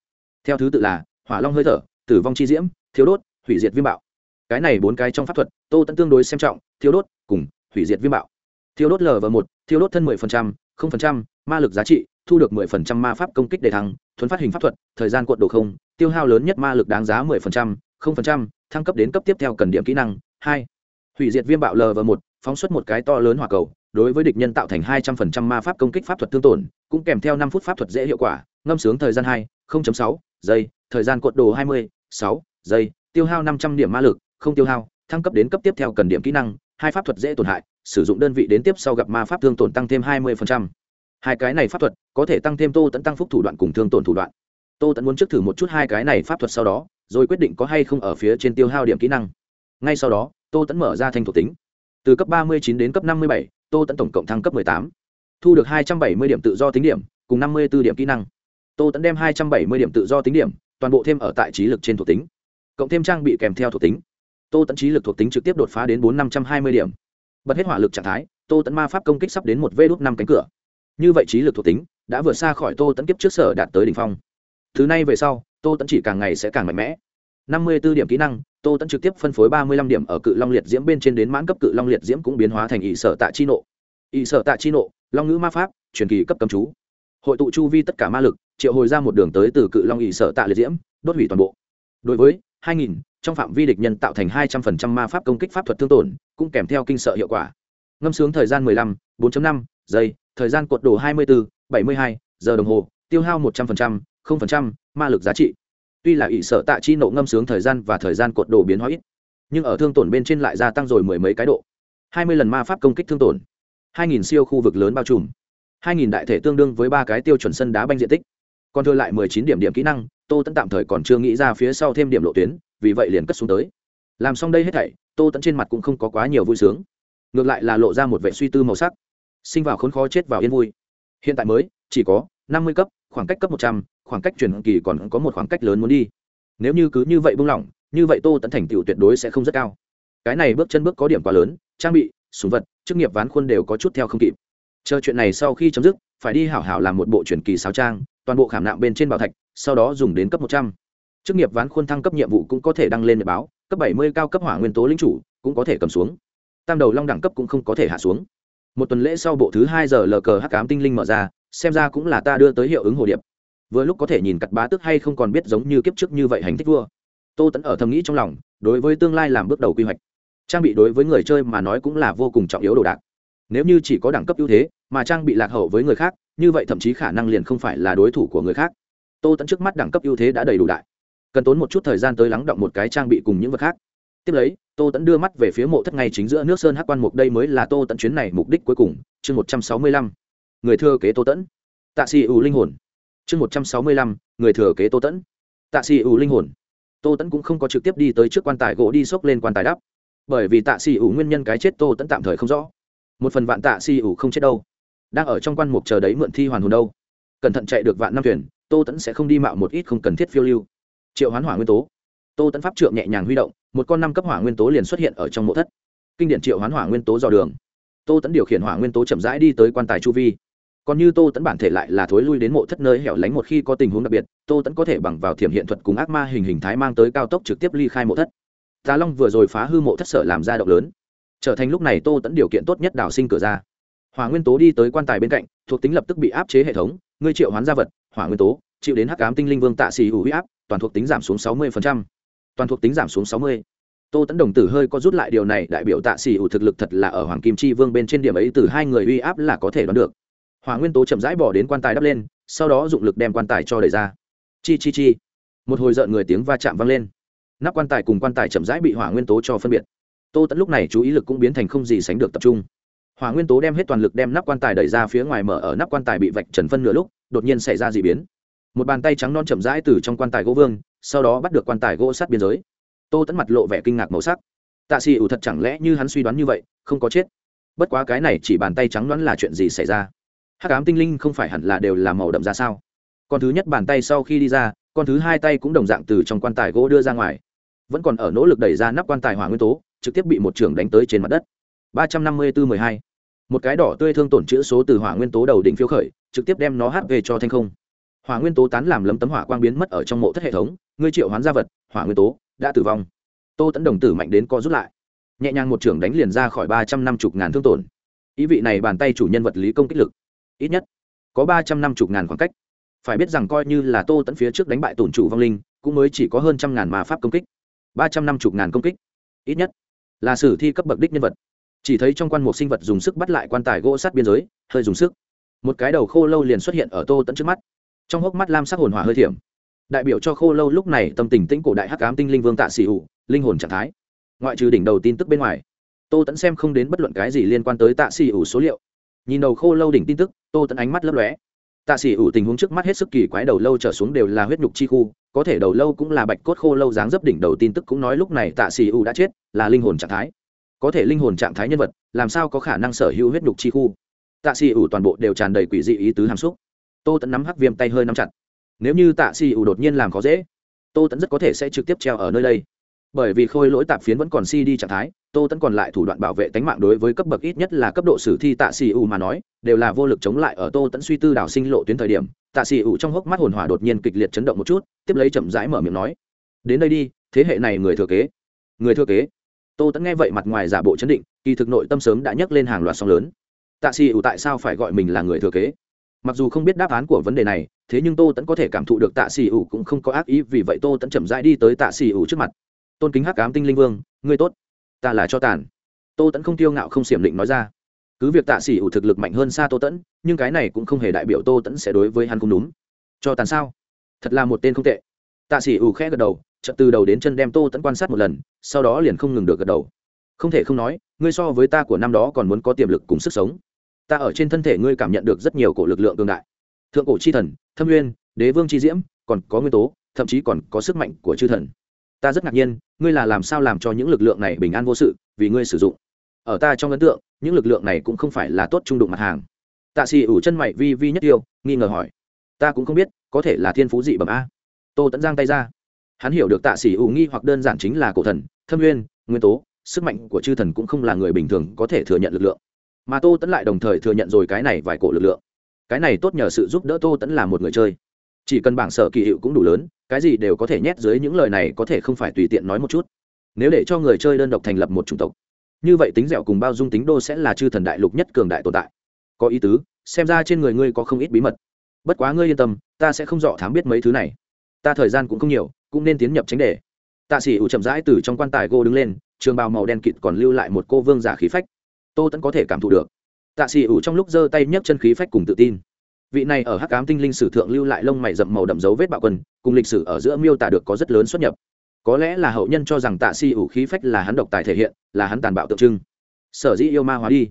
Theo thứ tự là, hỏa long hơi thở, tử vong chi diễm thiếu đốt, hủy diệt viêm bạo. Cái này bốn cái trong pháp thuật, tô tẫn tương đối xem trọng thiếu đốt cùng hủy diệt viêm bạo. Thiếu đốt l và một thiếu đốt thân mười phần trăm, không phần trăm, ma lực giá trị thu được mười phần trăm ma pháp công kích để thăng thuần phát hình pháp thuật, thời gian cuộn đồ không, tiêu hao lớn nhất ma lực đáng giá mười phần trăm, không phần trăm, thăng cấp đến cấp tiếp theo cần điểm kỹ năng, hai. Hủy diệt viêm bạo lở và một, phóng xuất một cái to lớn hỏa cầu, đối với địch nhân tạo thành hai trăm phần trăm ma pháp công kích pháp thuật tương tổn, cũng kèm theo năm phút pháp thuật dễ hiệu quả, ngâm sướng thời gian hai sáu giây, thời gian cuộn đồ hai mươi, sáu giây, tiêu hao năm trăm điểm ma lực, không tiêu hao, thăng cấp đến cấp tiếp theo cần điểm kỹ năng, hai pháp thuật dễ tổn hại, sử dụng đơn vị đến tiếp sau gặp ma pháp thương tổn tăng thêm hai mươi hai cái này pháp thuật có thể tăng thêm tô tẫn tăng phúc thủ đoạn cùng thương tổn thủ đoạn. Tô tẫn muốn trước thử một chút hai cái này pháp thuật sau đó, rồi quyết định có hay không ở phía trên tiêu hao điểm kỹ năng. Ngay sau đó, tô tẫn mở ra thanh thuộc tính. Từ cấp ba mươi chín đến cấp năm mươi bảy, tô tẫn tổng cộng thăng cấp tám. Thu được hai trăm bảy mươi điểm tự do tính điểm, cùng năm mươi b ố điểm kỹ năng. Tô tẫn đem hai trăm bảy mươi điểm tự do tính điểm, toàn bộ thêm ở tại trí lực trên thuộc tính. Cộng thêm trang bị kèm theo thuộc tính. Tô tẫn trí lực thuộc tính trực tiếp đột phá đến bốn năm trăm hai mươi điểm. Bật hết hỏa lực trạng thái, tô tẫn ma pháp công kích sắp đến một vê đốt năm cánh cửa như vậy trí lực thuộc tính đã vượt xa khỏi tô tẫn kiếp trước sở đạt tới đ ỉ n h phong. Thứ này về sau, tô tẫn chỉ càng ngày sẽ càng mạnh mẽ. Năm mươi b ố điểm kỹ năng, tô tẫn trực tiếp phân phối ba mươi lăm điểm ở cự long liệt diễm bên trên đến mãn cấp cự long liệt diễm cũng biến hóa thành ỵ sở tạ chi nộ. Ỵ sở tạ chi nộ, long ngữ ma pháp, truyền kỳ cấp cầm chú. Hội tụ chu vi tất cả ma lực, triệu hồi ra một đường tới từ cự long ỵ sở tạ liệt diễm, đốt hủy toàn bộ. Đối với hai nghìn, trong phạm vi địch nhân tạo thành hai trăm phần trăm ma pháp công kích pháp thuật thương tổn, cũng kèm theo kinh sợ hiệu quả. Ngâm sướng thời gian mười lăm, bốn năm giây thời gian cuộn đồ hai mươi bốn bảy mươi hai, giờ đồng hồ, tiêu hao một trăm phần trăm, không phần trăm, ma lực giá trị. Tuy là ỷ sở tạ chi nộ ngâm sướng thời gian và thời gian cuộn đồ biến hóa ít, nhưng ở thương tổn bên trên lại gia tăng rồi mười mấy cái độ. hai mươi lần ma pháp công kích thương tổn, hai nghìn siêu khu vực lớn bao trùm, hai nghìn đại thể tương đương với ba cái tiêu chuẩn sân đá banh diện tích. Còn thừa lại mười chín điểm điểm kỹ năng, tô Tấn tạm thời còn chưa nghĩ ra phía sau thêm điểm lộ tuyến, vì vậy liền cất xuống tới. Làm xong đây hết thảy, tô Tấn trên mặt cũng không có quá nhiều vui sướng. Ngược lại là lộ ra một vẻ suy tư màu sắc sinh vào khốn khó chết vào yên vui. Hiện tại mới, chỉ có năm mươi cấp, khoảng cách cấp một trăm, khoảng cách truyền kỳ còn có một khoảng cách lớn muốn đi. Nếu như cứ như vậy buông lỏng, như vậy tô tẫn thành tựu tuyệt đối sẽ không rất cao. Cái này bước chân bước có điểm quá lớn, trang bị, súng vật, chức nghiệp ván khuôn đều có chút theo không kịp. Chờ chuyện này sau khi chấm dứt, phải đi hảo hảo làm một bộ truyền kỳ sáo trang, toàn bộ khảm nạm bên trên bảo thạch, sau đó dùng đến cấp một trăm. Chức nghiệp ván khuôn thăng cấp nhiệm vụ cũng có thể đăng lên nhật báo, cấp bảy mươi cao cấp hỏa nguyên tố linh chủ cũng có thể cầm xuống. Tam đầu long đẳng cấp cũng không có thể hạ xuống một tuần lễ sau bộ thứ hai giờ lờ cờ hắc cám tinh linh mở ra, xem ra cũng là ta đưa tới hiệu ứng hồ điệp. Vừa lúc có thể nhìn cặt bá tức hay không còn biết giống như kiếp trước như vậy hành thích vua. Tô tẫn ở thầm nghĩ trong lòng, đối với tương lai làm bước đầu quy hoạch. Trang bị đối với người chơi mà nói cũng là vô cùng trọng yếu đồ đạc. Nếu như chỉ có đẳng cấp ưu thế, mà trang bị lạc hậu với người khác, như vậy thậm chí khả năng liền không phải là đối thủ của người khác. Tô tẫn trước mắt đẳng cấp ưu thế đã đầy đủ đại. Cần tốn một chút thời gian tới lắng động một cái trang bị cùng những vật khác. Tiếp lấy tô tẫn đưa mắt về phía mộ thất ngay chính giữa nước sơn hắc quan mục đây mới là tô tẫn chuyến này mục đích cuối cùng. Chương một trăm sáu mươi lăm. Người thừa kế tô tẫn tạ xì ủ linh hồn. Chương một trăm sáu mươi lăm. Người thừa kế tô tẫn tạ xì ủ linh hồn. Tô tẫn cũng không có trực tiếp đi tới trước quan tài gỗ đi xốc lên quan tài đắp. Bởi vì tạ xì ủ nguyên nhân cái chết tô tẫn tạm thời không rõ. Một phần vạn tạ xì ủ không chết đâu. Đang ở trong quan mục chờ đấy mượn thi hoàn hồn đâu. Cẩn thận chạy được vạn năm thuyền, tô tẫn sẽ không đi mạo một ít không cần thiết phiêu lưu. Triệu hoán hỏa nguyên tố tô tẫn pháp trượng nhẹ nhàng huy động, một con năm cấp hỏa nguyên tố liền xuất hiện ở trong mộ thất. Kinh điển triệu hoán hỏa nguyên tố dò đường. Tô tẫn điều khiển hỏa nguyên tố chậm rãi đi tới quan tài chu vi. Còn như tô tẫn bản thể lại là thối lui đến mộ thất nơi hẻo lánh một khi có tình huống đặc biệt, tô tẫn có thể bằng vào thiểm hiện thuật cùng ác ma hình hình thái mang tới cao tốc trực tiếp ly khai mộ thất. Tà long vừa rồi phá hư mộ thất sở làm ra động lớn. Trở thành lúc này tô tẫn điều kiện tốt nhất đào sinh cửa ra. Hỏa nguyên tố đi tới quan tài bên cạnh, thuộc tính lập tức bị áp chế hệ thống, ngươi triệu hoán gia vật, hỏa nguyên tố, chịu đến hắc cám tinh linh vương tạ xì hữu huy áp, toàn thuộc tính giảm xuống sáu mươi toàn thuộc tính giảm xuống sáu mươi. Tô tẫn đồng tử hơi có rút lại điều này, đại biểu tạ xì hữu thực lực thật là ở hoàng kim chi vương bên trên điểm ấy từ hai người uy áp là có thể đoán được. Hỏa nguyên tố chậm rãi bỏ đến quan tài đắp lên, sau đó dụng lực đem quan tài cho đẩy ra. Chi chi chi. Một hồi rợn người tiếng va chạm vang lên. Nắp quan tài cùng quan tài chậm rãi bị hỏa nguyên tố cho phân biệt. Tô tẫn lúc này chú ý lực cũng biến thành không gì sánh được tập trung. Hỏa nguyên tố đem hết toàn lực đem nắp quan tài đẩy ra phía ngoài mở ở nắp quan tài bị vạch trần phân nửa lúc, đột nhiên xảy ra d ị biến. Một bàn tay trắng non chậm rãi từ trong quan tài gỗ vương sau đó bắt được quan tài gỗ sát biên giới. Tô tẫn mặt lộ vẻ kinh ngạc màu sắc. Tạ xì ủ thật chẳng lẽ như hắn suy đoán như vậy, không có chết? Bất quá cái này chỉ bàn tay trắng đoán là chuyện gì xảy ra? Hắc ám tinh linh không phải hẳn là đều là màu đậm ra sao? Con thứ nhất bàn tay sau khi đi ra, con thứ hai tay cũng đồng dạng từ trong quan tài gỗ đưa ra ngoài. Vẫn còn ở nỗ lực đẩy ra nắp quan tài hỏa nguyên tố, trực tiếp bị một trưởng đánh tới trên mặt đất. Ba trăm năm mươi bốn mười hai. Một cái đỏ tươi thương tổn chữ số từ hỏa nguyên tố đầu đỉnh phiếu khởi, trực tiếp đem nó hát về cho thanh không hỏa nguyên tố tán làm lấm tấm hỏa quang biến mất ở trong mộ thất hệ thống, ngươi triệu hoán gia vật, hỏa nguyên tố, đã tử vong. Tô tẫn đồng tử mạnh đến co rút lại. Nhẹ nhàng một trưởng đánh liền ra khỏi ba trăm năm mươi ngàn thương tổn. Ý vị này bàn tay chủ nhân vật lý công kích lực. Ít nhất, có ba trăm năm mươi ngàn khoảng cách. Phải biết rằng coi như là tô tẫn phía trước đánh bại tổn chủ vong linh, cũng mới chỉ có hơn trăm ngàn mà pháp công kích. Ba trăm năm mươi ngàn công kích. Ít nhất, là sử thi cấp bậc đích nhân vật. Chỉ thấy trong quan một sinh vật dùng sức bắt lại quan tài gỗ sát biên giới, hơi dùng sức. Một cái đầu khô lâu liền xuất hiện ở tô tẫn trước mắt trong hốc mắt lam sắc hồn hỏa hơi thiểm. Đại biểu cho khô lâu lúc này tâm tình tĩnh cổ đại hắc ám tinh linh vương tạ xỉ ủ linh hồn trạng thái. Ngoại trừ đỉnh đầu tin tức bên ngoài, tô tẫn xem không đến bất luận cái gì liên quan tới tạ xỉ ủ số liệu. Nhìn đầu khô lâu đỉnh tin tức, tô tẫn ánh mắt lấp lóe. Tạ xỉ ủ tình huống trước mắt hết sức kỳ quái đầu lâu trở xuống đều là huyết nhục chi khu, có thể đầu lâu cũng là bạch cốt khô lâu dáng dấp đỉnh đầu tin tức cũng nói lúc này tạ xỉ ủ đã chết, là linh hồn trạng thái. Có thể linh hồn trạng thái nhân vật, làm sao có khả năng sở hữu huyết nhục chi khu? Tạ xỉ ủ toàn bộ đều tràn đầy quỷ dị ý tứ hàm xúc tô tẫn nắm hắc viêm tay hơi nắm chặt. Nếu như tạ xỉ ủ đột nhiên làm khó dễ, tô tẫn rất có thể sẽ trực tiếp treo ở nơi đây. Bởi vì khôi lỗi tạp phiến vẫn còn si đi trạng thái, tô tẫn còn lại thủ đoạn bảo vệ tánh mạng đối với cấp bậc ít nhất là cấp độ sử thi tạ xì ủ mà nói, đều là vô lực chống lại ở tô tẫn suy tư đảo sinh lộ tuyến thời điểm, tạ xì ủ trong hốc mắt hồn hỏa đột nhiên kịch liệt chấn động một chút, tiếp lấy chậm rãi mở miệng nói, đến đây đi, thế hệ này người thừa kế. Người thừa kế? Tô tẫn nghe vậy mặt ngoài giả bộ chấn định, kỳ thực nội tâm sớm đã nhấc lên hàng loạt sóng lớn. Tạ xì ủ tại sao phải gọi mình là người thừa kế? Mặc dù không biết đáp án của vấn đề này, thế nhưng tô tẫn có thể cảm thụ được tạ xì ủ cũng không có ác ý, vì vậy tô tẫn chậm rãi đi tới tạ xì ủ trước mặt. Tôn kính hắc cám tinh linh vương, ngươi tốt. Ta là cho tàn tô tẫn không tiêu ngạo không xiểm định nói ra. Cứ việc tạ xỉ ủ thực lực mạnh hơn xa tô tẫn nhưng cái này cũng không hề đại biểu tô tẫn sẽ đối với hắn không đúng. Cho tàn sao? Thật là một tên không tệ. Tạ xỉ ủ khẽ gật đầu, chợt từ đầu đến chân đem tô tẫn quan sát một lần, sau đó liền không ngừng được gật đầu. Không thể không nói, ngươi so với ta của năm đó còn muốn có tiềm lực cùng sức sống ta ở trên thân thể ngươi cảm nhận được rất nhiều cổ lực lượng cường đại. Thượng cổ chi thần, thâm nguyên đế vương chi diễm, còn có nguyên tố, thậm chí còn có sức mạnh của chư thần. Ta rất ngạc nhiên, ngươi là làm sao làm cho những lực lượng này bình an vô sự, vì ngươi sử dụng? Ở ta trong ấn tượng, những lực lượng này cũng không phải là tốt trung đụng mặt hàng. Tạ xì ủ chân mày vi vi nhất tiêu nghi ngờ hỏi. Ta cũng không biết, có thể là thiên phú dị bẩm a. Tô tẫn giang tay ra. Hắn hiểu được tạ xì ủ nghi hoặc đơn giản chính là cổ thần, thâm nguyên nguyên tố, sức mạnh của chư thần cũng không là người bình thường có thể thừa nhận lực lượng mà tô tẫn lại đồng thời thừa nhận rồi cái này vài cổ lực lượng. Cái này tốt nhờ sự giúp đỡ tô tẫn là một người chơi. Chỉ cần bảng sở kỳ hiệu cũng đủ lớn, cái gì đều có thể nhét dưới những lời này có thể không phải tùy tiện nói một chút. Nếu để cho người chơi đơn độc thành lập một chủng tộc, như vậy tính dẻo cùng bao dung tính đô sẽ là chư thần đại lục nhất cường đại tồn tại. Có ý tứ, xem ra trên người ngươi có không ít bí mật. Bất quá ngươi yên tâm, ta sẽ không dọ thám biết mấy thứ này. Ta thời gian cũng không nhiều, cũng nên tiến nhập tránh đề. Tạ sĩ ủ chậm rãi từ trong quan tài gô đứng lên, trường bào màu đen kịt còn lưu lại một cô vương giả khí phách tô tẫn có thể cảm thụ được. Tạ xì ủ trong lúc giơ tay nhấc chân khí phách cùng tự tin. Vị này ở hắc cám tinh linh sử thượng lưu lại lông mày rậm màu đậm dấu vết bạo quân, cùng lịch sử ở giữa miêu tả được có rất lớn xuất nhập. Có lẽ là hậu nhân cho rằng tạ xì ủ khí phách là hắn độc tài thể hiện, là hắn tàn bạo tượng trưng. Sở dĩ yêu ma hóa đi.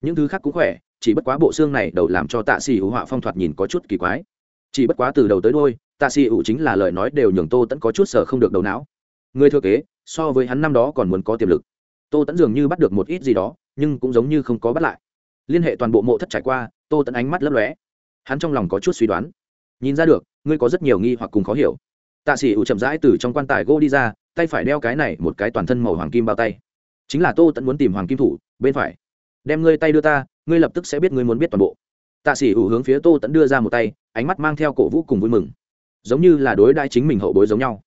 Những thứ khác cũng khỏe, chỉ bất quá bộ xương này đầu làm cho tạ xì ủ họa phong thoạt nhìn có chút kỳ quái. Chỉ bất quá từ đầu tới đôi tạ xì ủ chính là lời nói đều nhường tô tẫn có chút sở không được đầu não. Người thừa kế, so với hắn năm đó còn muốn có tiềm lực. Tô tẫn dường như bắt được một ít gì đó nhưng cũng giống như không có bắt lại. Liên hệ toàn bộ mộ thất trải qua, tô tẫn ánh mắt lấp lóe. Hắn trong lòng có chút suy đoán. Nhìn ra được, ngươi có rất nhiều nghi hoặc cùng khó hiểu. Tạ sĩ ủ chậm rãi từ trong quan tài gỗ đi ra, tay phải đeo cái này một cái toàn thân màu hoàng kim bao tay. Chính là tô tẫn muốn tìm hoàng kim thủ, bên phải. Đem ngươi tay đưa ta, ngươi lập tức sẽ biết ngươi muốn biết toàn bộ. Tạ sĩ ủ hướng phía tô tẫn đưa ra một tay, ánh mắt mang theo cổ vũ cùng vui mừng. Giống như là đối đãi chính mình hậu bối giống nhau.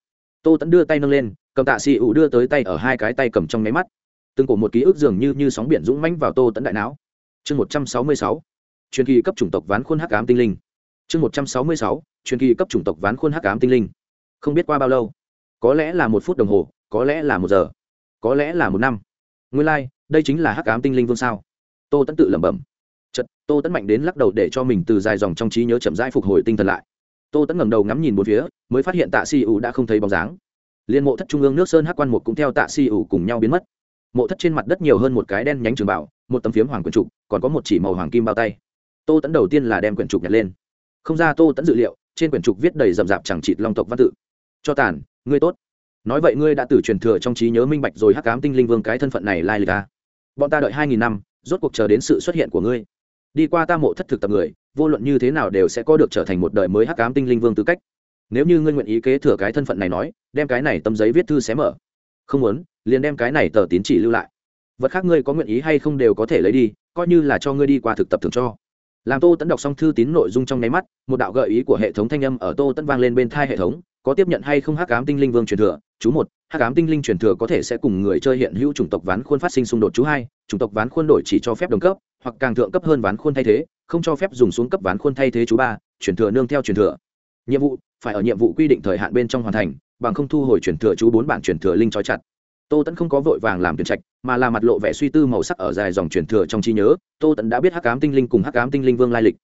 Tô tẫn đưa tay nâng lên, cầm tạ sĩ ủ đưa tới tay ở hai cái tay cầm trong nháy mắt từng cổ một ký ức dường như, như sóng biển dũng mãnh vào tô tẫn đại não. Chương một trăm sáu mươi sáu. Truyền kỳ cấp chủng tộc ván khuôn hắc ám tinh linh. Chương một trăm sáu mươi sáu. Truyền kỳ cấp chủng tộc ván khuôn hắc ám tinh linh. Không biết qua bao lâu? Có lẽ là một phút đồng hồ có lẽ là một giờ có lẽ là một năm. Nguyên lai、like, đây chính là hắc ám tinh linh vương sao? Tô tẫn tự lẩm bẩm. Chật tô tẫn mạnh đến lắc đầu để cho mình từ dài dòng trong trí nhớ chậm rãi phục hồi tinh thần lại. Tô tẫn ngẩng đầu ngắm nhìn một phía mới phát hiện tạ si ủ đã không thấy bóng dáng. Liên mộ thất trung ương nước sơn hắc quan một cũng theo tạ si ủ cùng nhau biến mất mộ thất trên mặt đất nhiều hơn một cái đen nhánh trường bảo, một tấm phiếm hoàng quyển trục, còn có một chỉ màu hoàng kim bao tay. Tô tẫn đầu tiên là đem quyển trục nhặt lên. Không ra tô tẫn dự liệu, trên quyển trục viết đầy rậm rạp chẳng chịt long tộc văn tự. Cho tàn, ngươi tốt. Nói vậy ngươi đã từ truyền thừa trong trí nhớ minh bạch rồi hắc cám tinh linh vương cái thân phận này lai lịch ta bọn ta đợi hai nghìn năm, rốt cuộc chờ đến sự xuất hiện của ngươi. Đi qua ta mộ thất thực tập người, vô luận như thế nào đều sẽ có được trở thành một đời mới hắc cám tinh linh vương tư cách. Nếu như ngươi nguyện ý kế thừa cái thân phận này nói, đem cái này tấm giấy viết thư xé mở không muốn, liền đem cái này tờ tín chỉ lưu lại. Vật khác ngươi có nguyện ý hay không đều có thể lấy đi, coi như là cho ngươi đi qua thực tập thường cho. Làm tô tẫn đọc xong thư tín nội dung trong nháy mắt, một đạo gợi ý của hệ thống thanh âm ở tô tẫn vang lên bên thai hệ thống, có tiếp nhận hay không hắc ám tinh linh vương truyền thừa. Chú một, hắc ám tinh linh truyền thừa có thể sẽ cùng người chơi hiện hữu chủng tộc ván khuôn phát sinh xung đột. Chú hai, chủng tộc ván khuôn đổi chỉ cho phép đồng cấp, hoặc càng thượng cấp hơn ván khuôn thay thế, không cho phép dùng xuống cấp ván khuôn thay thế. Chú ba, truyền thừa nương theo truyền thừa. Nhiệm vụ, phải ở nhiệm vụ quy định thời hạn bên trong hoàn thành bằng không thu hồi truyền thừa chú bốn bản truyền thừa linh trói chặt. Tô tẫn không có vội vàng làm tuyển trạch, mà là mặt lộ vẻ suy tư màu sắc ở dài dòng truyền thừa trong trí nhớ, tô tẫn đã biết hắc ám tinh linh cùng hắc ám tinh linh vương lai lịch.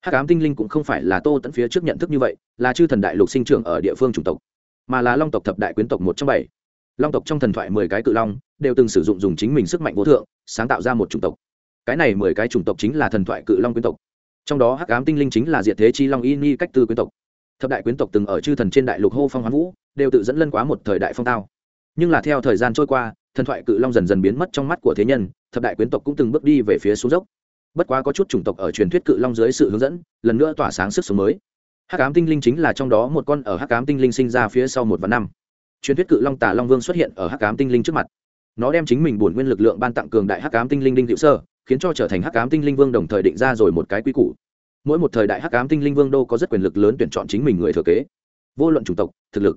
Hắc ám tinh linh cũng không phải là tô tẫn phía trước nhận thức như vậy, là chư thần đại lục sinh trưởng ở địa phương chủng tộc, mà là long tộc thập đại quyến tộc một trong bảy. Long tộc trong thần thoại mười cái cự long, đều từng sử dụng dùng chính mình sức mạnh vô thượng, sáng tạo ra một chủng tộc. Cái này mười cái chủng tộc chính là thần thoại cự long quyến tộc. Trong đó hắc ám tinh linh chính là diệt thế chi long y ni cách tư quyến tộc thập đại quyến tộc từng ở chư thần trên đại lục hô phong hoán vũ, đều tự dẫn lân quá một thời đại phong tao. Nhưng là theo thời gian trôi qua, thần thoại cự long dần dần biến mất trong mắt của thế nhân, thập đại quyến tộc cũng từng bước đi về phía xuống dốc. Bất quá có chút chủng tộc ở truyền thuyết cự long dưới sự hướng dẫn, lần nữa tỏa sáng sức sống mới. Hắc ám tinh linh chính là trong đó một con ở hắc ám tinh linh sinh ra phía sau một vạn năm. Truyền thuyết cự long tả long vương xuất hiện ở hắc ám tinh linh trước mặt. Nó đem chính mình bổn nguyên lực lượng ban tặng cường đại hắc ám tinh linh đinh hữu sơ, khiến cho trở thành hắc ám tinh linh vương đồng thời định ra rồi một cái quy củ mỗi một thời đại hắc ám tinh linh vương đô có rất quyền lực lớn tuyển chọn chính mình người thừa kế. Vô luận chủng tộc, thực lực,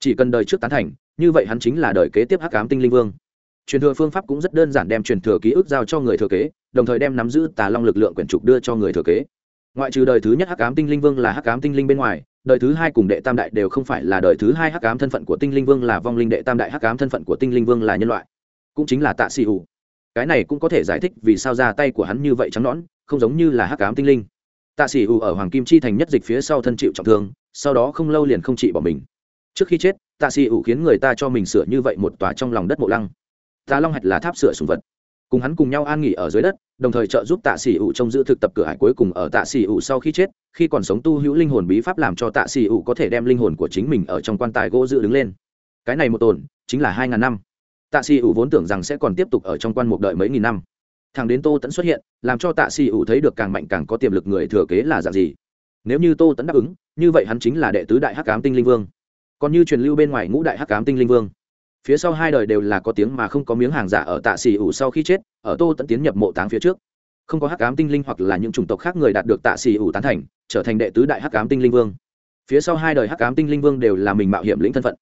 chỉ cần đời trước tán thành, như vậy hắn chính là đời kế tiếp hắc ám tinh linh vương. Truyền thừa phương pháp cũng rất đơn giản đem truyền thừa ký ức giao cho người thừa kế, đồng thời đem nắm giữ tà long lực lượng quyển trục đưa cho người thừa kế. Ngoại trừ đời thứ nhất hắc ám tinh linh vương là hắc ám tinh linh bên ngoài, đời thứ hai cùng đệ tam đại đều không phải là đời thứ hai hắc ám thân phận của tinh linh vương là vong linh đệ tam đại hắc ám thân phận của tinh linh vương là nhân loại. Cũng chính là tạ xì hủ. Cái này cũng có thể giải thích vì sao ra tay của hắn như vậy trắng nõn, không giống như là hắc ám tinh linh tạ Sĩ hủ ở hoàng kim chi thành nhất dịch phía sau thân chịu trọng thương, sau đó không lâu liền không trị bỏ mình. Trước khi chết, tạ Sĩ hủ khiến người ta cho mình sửa như vậy một tòa trong lòng đất mộ lăng. Tà long hạch là tháp sửa sùng vật. Cùng hắn cùng nhau an nghỉ ở dưới đất, đồng thời trợ giúp tạ sĩ ủ trong giữ thực tập cửa hải cuối cùng ở tạ sĩ ủ sau khi chết, khi còn sống tu hữu linh hồn bí pháp làm cho tạ sĩ ủ có thể đem linh hồn của chính mình ở trong quan tài gỗ giữ đứng lên. Cái này một tồn, chính là hai ngàn năm. Tạ sĩ ủ vốn tưởng rằng sẽ còn tiếp tục ở trong quan mục đợi mấy nghìn năm thằng đến tô tẫn xuất hiện, làm cho tạ sĩ ủ thấy được càng mạnh càng có tiềm lực người thừa kế là dạng gì. Nếu như tô tẫn đáp ứng, như vậy hắn chính là đệ tứ đại hắc cám tinh linh vương. Còn như truyền lưu bên ngoài ngũ đại hắc cám tinh linh vương. Phía sau hai đời đều là có tiếng mà không có miếng hàng giả ở tạ xỉ ủ sau khi chết, ở tô tẫn tiến nhập mộ táng phía trước. Không có hắc cám tinh linh hoặc là những chủng tộc khác người đạt được tạ xỉ ủ tán thành, trở thành đệ tứ đại hắc cám tinh linh vương. Phía sau hai đời hắc cám tinh linh vương đều là mình mạo hiểm lĩnh thân phận.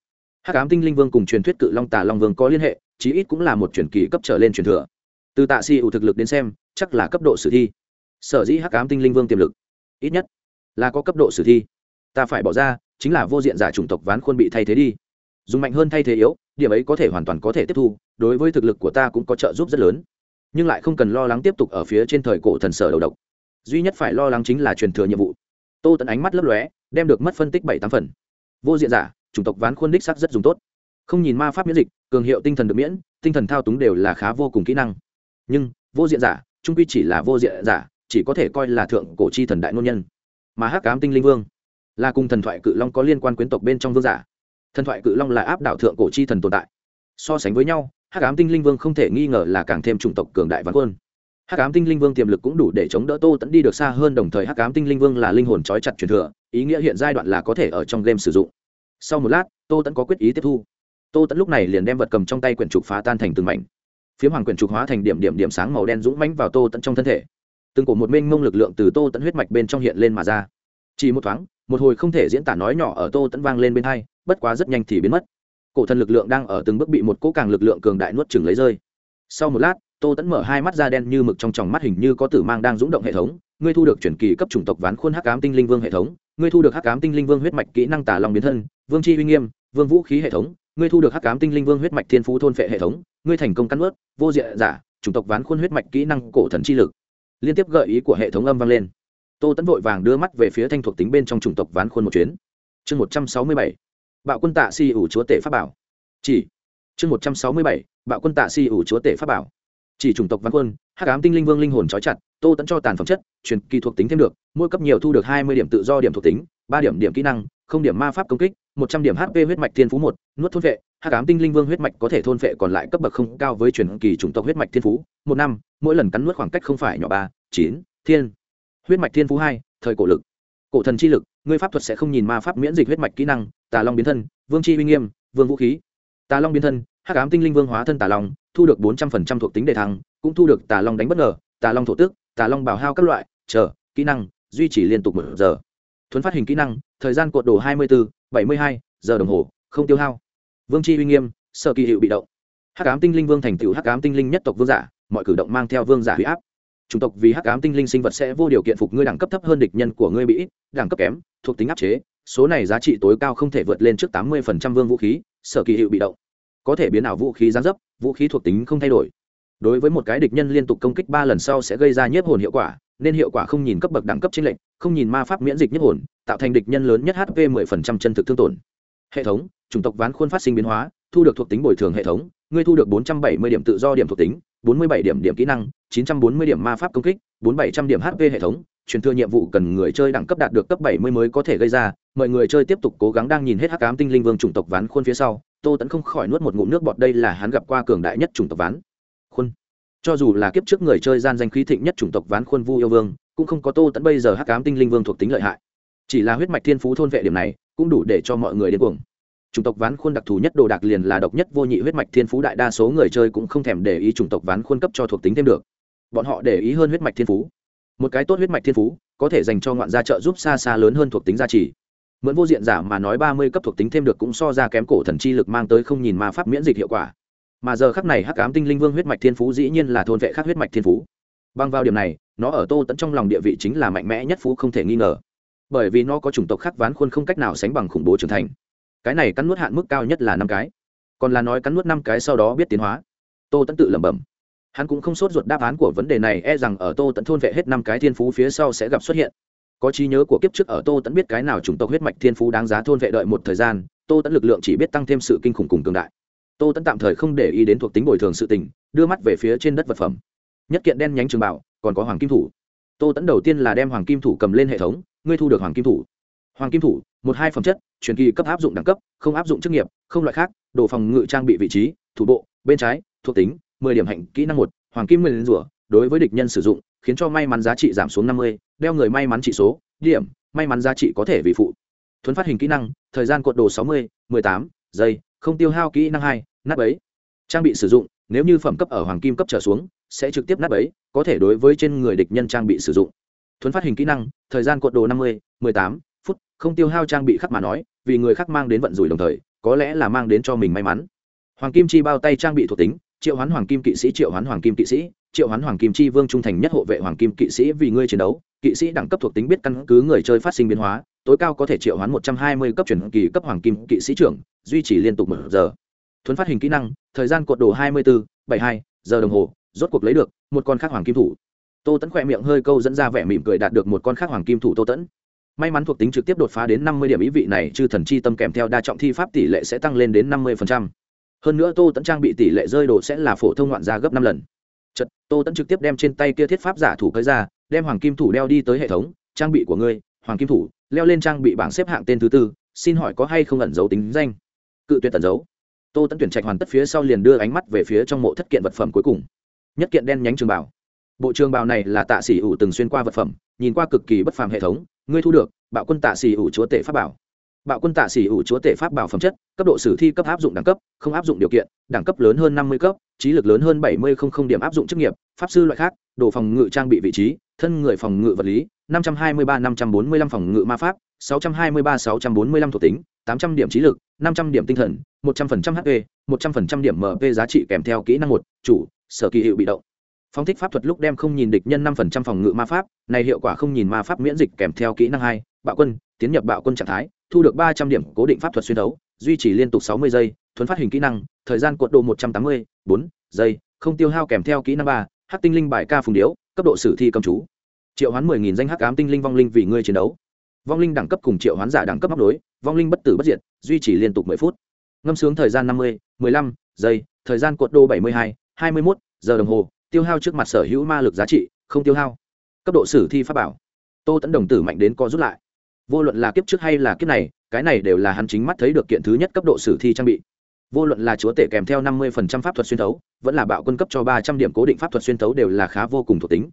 Hắc cám tinh linh vương cùng truyền thuyết cự long tà long vương có liên hệ, chí ít cũng là một truyền kỳ cấp trở lên truyền thừa từ tạ si ủ thực lực đến xem, chắc là cấp độ sử thi. Sở dĩ hắc Ám tinh linh vương tiềm lực, ít nhất là có cấp độ sử thi. Ta phải bỏ ra, chính là vô diện giả chủng tộc ván khuôn bị thay thế đi. Dùng mạnh hơn thay thế yếu, điểm ấy có thể hoàn toàn có thể tiếp thu, đối với thực lực của ta cũng có trợ giúp rất lớn. Nhưng lại không cần lo lắng tiếp tục ở phía trên thời cổ thần sở đầu độc. Duy nhất phải lo lắng chính là truyền thừa nhiệm vụ. Tô tận ánh mắt lấp lóe, đem được mất phân tích bảy tám phần. Vô diện giả, chủng tộc ván khuôn đích sắc rất dùng tốt. Không nhìn ma pháp miễn dịch, cường hiệu tinh thần được miễn, tinh thần thao túng đều là khá vô cùng kỹ năng nhưng vô diện giả, trung quy chỉ là vô diện giả, chỉ có thể coi là thượng cổ chi thần đại ngôn nhân. Mà hắc cám tinh linh vương là cùng thần thoại cự long có liên quan quyến tộc bên trong vương giả. Thần thoại cự long là áp đảo thượng cổ chi thần tồn tại. So sánh với nhau, hắc ám tinh linh vương không thể nghi ngờ là càng thêm chủng tộc cường đại văn quân. Hắc ám tinh linh vương tiềm lực cũng đủ để chống đỡ tô tẫn đi được xa hơn, đồng thời hắc ám tinh linh vương là linh hồn trói chặt truyền thừa, ý nghĩa hiện giai đoạn là có thể ở trong game sử dụng. Sau một lát, tô tẫn có quyết ý tiếp thu. Tô tẫn lúc này liền đem vật cầm trong tay quyển trục phá tan thành từng mảnh phiếm hoàng quyển trục hóa thành điểm điểm điểm sáng màu đen dũng mánh vào tô tận trong thân thể. Từng cổ một mênh mông lực lượng từ tô tận huyết mạch bên trong hiện lên mà ra. Chỉ một thoáng, một hồi không thể diễn tả nói nhỏ ở tô tận vang lên bên hai, bất quá rất nhanh thì biến mất. Cổ thần lực lượng đang ở từng bước bị một cỗ càng lực lượng cường đại nuốt chừng lấy rơi. Sau một lát, tô tẫn mở hai mắt da đen như mực trong tròng mắt hình như có tử mang đang rúng động hệ thống. Ngươi thu được chuyển kỳ cấp chủng tộc ván khuôn hắc ám tinh linh vương hệ thống. Ngươi thu được hắc ám tinh linh vương huyết mạch kỹ năng tả lòng biến thân, vương chi uy nghiêm, vương vũ khí hệ thống ngươi thu được hắc cám tinh linh vương huyết mạch thiên phú thôn phệ hệ thống, ngươi thành công cắn ướt vô diện giả, chủng tộc ván khuôn huyết mạch kỹ năng cổ thần chi lực. Liên tiếp gợi ý của hệ thống âm vang lên. Tô tẫn vội vàng đưa mắt về phía thanh thuộc tính bên trong chủng tộc ván khuôn một chuyến. Chương một trăm sáu mươi bảy, bạo quân tạ si ủ chúa tể pháp bảo. Chỉ. Chương một trăm sáu mươi bảy, bạo quân tạ si ủ chúa tể pháp bảo chỉ chủng tộc văn quân, hắc ám tinh linh vương linh hồn trói chặt, tô tẫn cho tàn phẩm chất, truyền kỳ thuộc tính thêm được, mỗi cấp nhiều thu được hai mươi điểm tự do điểm thuộc tính, ba điểm điểm kỹ năng, không điểm ma pháp công kích, một trăm điểm hp huyết mạch thiên phú một, nuốt thôn vệ, hắc ám tinh linh vương huyết mạch có thể thôn vệ còn lại cấp bậc không cao với truyền kỳ chủng tộc huyết mạch thiên phú, một năm, mỗi lần cắn nuốt khoảng cách không phải nhỏ ba, chín, thiên. Huyết mạch thiên phú hai, thời cổ lực. Cổ thần chi lực, ngươi pháp thuật sẽ không nhìn ma pháp miễn dịch huyết mạch kỹ năng, tà long biến thân, vương chi uy nghiêm, vương vũ khí. Tà long biến thân, hắc ám tinh linh vương hóa thân tà long thu được bốn trăm phần trăm thuộc tính đề thăng, cũng thu được tà long đánh bất ngờ, tà long thổ tước tà long bào hao các loại, chờ, kỹ năng, duy trì liên tục một giờ. Thuấn phát hình kỹ năng, thời gian cột đồ hai mươi bốn bảy mươi hai giờ đồng hồ, không tiêu hao. Vương chi uy nghiêm sợ kỳ hiệu bị động. Hắc ám tinh linh vương thành tựu hắc ám tinh linh nhất tộc vương giả, mọi cử động mang theo vương giả huy áp. Chủng tộc vì hắc ám tinh linh sinh vật sẽ vô điều kiện phục ngươi đẳng cấp thấp hơn địch nhân của ngươi bị ít, đẳng cấp kém, thuộc tính áp chế, số này giá trị tối cao không thể vượt lên trước tám mươi vương vũ khí, sở kỳ hiệu bị động có thể biến ảo vũ khí giáng dấp, vũ khí thuộc tính không thay đổi. Đối với một cái địch nhân liên tục công kích ba lần sau sẽ gây ra nhiếp hồn hiệu quả, nên hiệu quả không nhìn cấp bậc đẳng cấp chính lệnh không nhìn ma pháp miễn dịch nhiếp hồn, tạo thành địch nhân lớn nhất hp 10% chân thực thương tổn. Hệ thống, chủng tộc ván khuôn phát sinh biến hóa, thu được thuộc tính bồi thường hệ thống, ngươi thu được 470 điểm tự do điểm thuộc tính 47 điểm điểm kỹ năng 940 điểm ma pháp công kích 4700 điểm hp hệ thống, truyền thừa nhiệm vụ cần người chơi đẳng cấp đạt được cấp 70 mới có thể gây ra, mọi người chơi tiếp tục cố gắng đang nhìn hết hắc ám tinh linh vương chủng tộc ván khuôn phía sau tô tẫn không khỏi nuốt một ngụm nước bọt, đây là hắn gặp qua cường đại nhất chủng tộc ván khuôn. Cho dù là kiếp trước người chơi gian danh khí thịnh nhất chủng tộc ván khuôn vu yêu vương, cũng không có tô tẫn bây giờ hắc ám tinh linh vương thuộc tính lợi hại. Chỉ là huyết mạch thiên phú thôn vệ điểm này, cũng đủ để cho mọi người điên cuồng. Chủng tộc ván khuôn đặc thù nhất đồ đạc liền là độc nhất vô nhị huyết mạch thiên phú đại đa số người chơi cũng không thèm để ý chủng tộc ván khuôn cấp cho thuộc tính thêm được. Bọn họ để ý hơn huyết mạch thiên phú. Một cái tốt huyết mạch thiên phú, có thể dành cho ngoạn gia trợ giúp xa xa lớn hơn thuộc tính gia trì mượn vô diện giả mà nói ba mươi cấp thuộc tính thêm được cũng so ra kém cổ thần chi lực mang tới không nhìn ma pháp miễn dịch hiệu quả. Mà giờ khắc này hắc ám tinh linh vương huyết mạch thiên phú dĩ nhiên là thôn vệ khác huyết mạch thiên phú. Bằng vào điểm này, nó ở tô tẫn trong lòng địa vị chính là mạnh mẽ nhất phú không thể nghi ngờ. Bởi vì nó có chủng tộc khác ván khuôn không cách nào sánh bằng khủng bố trưởng thành. Cái này cắn nuốt hạn mức cao nhất là năm cái. Còn là nói cắn nuốt năm cái sau đó biết tiến hóa. Tô tẫn tự lẩm bẩm. Hắn cũng không sốt ruột đáp án của vấn đề này e rằng ở tô tẫn thôn vệ hết năm cái thiên phú phía sau sẽ gặp xuất hiện có trí nhớ của kiếp trước ở tô tẫn biết cái nào chủng tộc huyết mạch thiên phú đáng giá thôn vệ đợi một thời gian, tô tẫn lực lượng chỉ biết tăng thêm sự kinh khủng cùng cường đại. Tô tẫn tạm thời không để ý đến thuộc tính bồi thường sự tình, đưa mắt về phía trên đất vật phẩm. Nhất kiện đen nhánh trường bảo, còn có hoàng kim thủ. Tô tẫn đầu tiên là đem hoàng kim thủ cầm lên hệ thống, ngươi thu được hoàng kim thủ. Hoàng kim thủ, một hai phẩm chất, truyền kỳ cấp áp dụng đẳng cấp, không áp dụng chức nghiệp, không loại khác, đồ phòng ngự trang bị vị trí, thủ bộ, bên trái, thuộc tính, mười điểm hạnh kỹ năng một, hoàng kim nguyên rủa, đối với địch nhân sử dụng, khiến cho may mắn giá trị giảm xuống năm mươi đeo người may mắn trị số, điểm, may mắn giá trị có thể vì phụ. Thuấn phát hình kỹ năng, thời gian cột đồ sáu mươi, mười tám giây, không tiêu hao kỹ năng hai, nắp ấy. Trang bị sử dụng, nếu như phẩm cấp ở hoàng kim cấp trở xuống, sẽ trực tiếp nắp ấy, có thể đối với trên người địch nhân trang bị sử dụng. Thuấn phát hình kỹ năng, thời gian cột đồ năm mươi, mười tám phút, không tiêu hao trang bị khắc mà nói, vì người khác mang đến vận rủi đồng thời, có lẽ là mang đến cho mình may mắn. Hoàng kim chi bao tay trang bị thuộc tính, triệu hoán hoàng kim kỵ sĩ, triệu hoán hoàng kim kỵ sĩ, triệu hoán hoàng kim chi vương trung thành nhất hộ vệ hoàng kim kỵ sĩ vì ngươi chiến đấu kỵ sĩ đẳng cấp thuộc tính biết căn cứ người chơi phát sinh biến hóa, tối cao có thể triệu hoán một trăm hai mươi cấp chuyển kỳ cấp hoàng kim kỵ sĩ trưởng, duy trì liên tục một giờ. Thuấn phát hình kỹ năng, thời gian cột đồ hai mươi bốn bảy hai giờ đồng hồ, rốt cuộc lấy được một con khác hoàng kim thủ. Tô tẫn khỏe miệng hơi câu dẫn ra vẻ mỉm cười đạt được một con khác hoàng kim thủ tô tẫn may mắn thuộc tính trực tiếp đột phá đến năm mươi điểm ý vị này, chư thần chi tâm kèm theo đa trọng thi pháp tỷ lệ sẽ tăng lên đến năm mươi hơn nữa tô tẫn trang bị tỷ lệ rơi đồ sẽ là phổ thông ngoạn gia gấp năm lần chật tô tấn trực tiếp đem trên tay kia thiết pháp giả thủ cởi ra, đem hoàng kim thủ đeo đi tới hệ thống, trang bị của ngươi, hoàng kim thủ, leo lên trang bị bảng xếp hạng tên thứ tư, xin hỏi có hay không ẩn dấu tính danh? Cự tuyệt tẩn dấu tô tấn tuyển trạch hoàn tất phía sau liền đưa ánh mắt về phía trong mộ thất kiện vật phẩm cuối cùng. Nhất kiện đen nhánh trường bảo bộ trường bào này là tạ sĩ Hủ từng xuyên qua vật phẩm, nhìn qua cực kỳ bất phàm hệ thống, ngươi thu được, bạo quân tạ sĩ Hủ chúa tể pháp bảo. Bạo quân tạ sĩ ủ chúa tể pháp bảo phẩm chất, cấp độ sử thi cấp áp dụng đẳng cấp, không áp dụng điều kiện, đẳng cấp lớn hơn năm mươi cấp trí lực lớn hơn bảy mươi không không điểm áp dụng chức nghiệp, pháp sư loại khác, đồ phòng ngự trang bị vị trí, thân người phòng ngự vật lý, năm trăm hai mươi ba, năm trăm bốn mươi lăm phòng ngự ma pháp, sáu trăm hai mươi ba, sáu trăm bốn mươi lăm thuộc tính, tám trăm điểm trí lực, năm trăm điểm tinh thần, một trăm phần trăm hp một trăm phần trăm điểm mp giá trị kèm theo kỹ năng một, chủ, sở kỳ hiệu bị động. Phóng thích pháp thuật lúc đem không nhìn địch nhân năm phần trăm phòng ngự ma pháp, này hiệu quả không nhìn ma pháp miễn dịch kèm theo kỹ năng hai, bạo quân, tiến nhập bạo quân trạng thái, thu được ba trăm điểm cố định pháp thuật xuyên đấu duy trì liên tục sáu mươi giây, thuấn phát hình kỹ năng, thời gian cuộn độ một trăm tám mươi, bốn giây, không tiêu hao kèm theo kỹ năng ba hắc tinh linh bài ca phùng điếu, cấp độ sử thi cầm chú. Triệu hoán mười nghìn danh hắc ám tinh linh vong linh vì ngươi chiến đấu. Vong linh đẳng cấp cùng triệu hoán giả đẳng cấp móc đối vong linh bất tử bất diệt, duy trì liên tục mười phút. Ngâm sướng thời gian năm mươi, mười lăm giây, thời gian cuộn đô bảy mươi hai hai mươi mốt giờ đồng hồ, tiêu hao trước mặt sở hữu ma lực giá trị, không tiêu hao. Cấp độ sử thi pháp bảo. Tô tẫn đồng tử mạnh đến co rút lại. Vô luận là kiếp trước hay là kiếp này cái này đều là hắn chính mắt thấy được kiện thứ nhất cấp độ sử thi trang bị. Vô luận là chúa tể kèm theo năm mươi phần trăm pháp thuật xuyên thấu, vẫn là bạo quân cấp cho ba trăm điểm cố định pháp thuật xuyên thấu đều là khá vô cùng thuộc tính.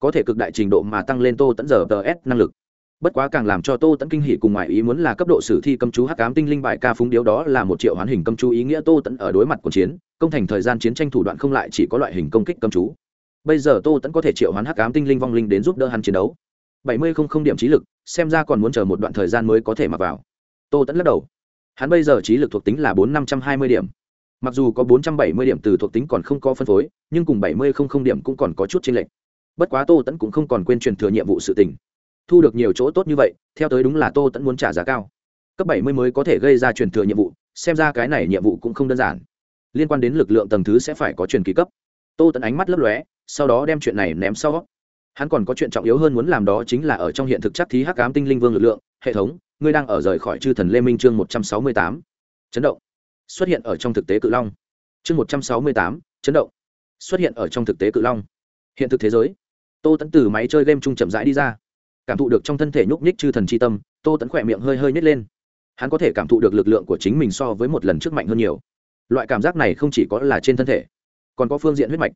Có thể cực đại trình độ mà tăng lên tô tẫn giờ tờ s năng lực. Bất quá càng làm cho tô tẫn kinh hỷ cùng ngoại ý muốn là cấp độ sử thi cầm chú hắc cám tinh linh bại ca phúng điếu đó là một triệu hoán hình cầm chú ý nghĩa tô tẫn ở đối mặt cuộc chiến, công thành thời gian chiến tranh thủ đoạn không lại chỉ có loại hình công kích cầm chú. Bây giờ tô tẫn có thể triệu hoán hắc cám tinh linh vong linh đến giúp đỡ hắn chiến đấu. bảy mươi không không điểm trí lực, xem ra còn muốn chờ một đoạn thời gian mới có thể mặc vào tô tẫn lắc đầu. Hắn bây giờ trí lực thuộc tính là bốn năm trăm hai mươi điểm. Mặc dù có bốn trăm bảy mươi điểm từ thuộc tính còn không có phân phối, nhưng cùng bảy mươi không không điểm cũng còn có chút chênh lệch. Bất quá tô tẫn cũng không còn quên truyền thừa nhiệm vụ sự tình. Thu được nhiều chỗ tốt như vậy, theo tới đúng là tô tẫn muốn trả giá cao. Cấp bảy mươi mới có thể gây ra truyền thừa nhiệm vụ, xem ra cái này nhiệm vụ cũng không đơn giản. Liên quan đến lực lượng tầng thứ sẽ phải có truyền kỳ cấp. Tô tẫn ánh mắt lấp lóe, sau đó đem chuyện này ném sau. Hắn còn có chuyện trọng yếu hơn muốn làm đó chính là ở trong hiện thực chắc thí hắc ám tinh linh vương lực lượng, hệ thống ngươi đang ở rời khỏi chư thần lê minh chương một trăm sáu mươi tám, chấn động. Xuất hiện ở trong thực tế cự long. Chương một trăm sáu mươi tám, chấn động. Xuất hiện ở trong thực tế cự long. Hiện thực thế giới. Tô tẫn từ máy chơi game chung chậm rãi đi ra. Cảm thụ được trong thân thể nhúc nhích chư thần c h i tâm, tô tẫn khỏe miệng hơi hơi nhét lên. Hắn có thể cảm thụ được lực lượng của chính mình so với một lần trước mạnh hơn nhiều. Loại cảm giác này không chỉ có là trên thân thể, còn có phương diện huyết mạch.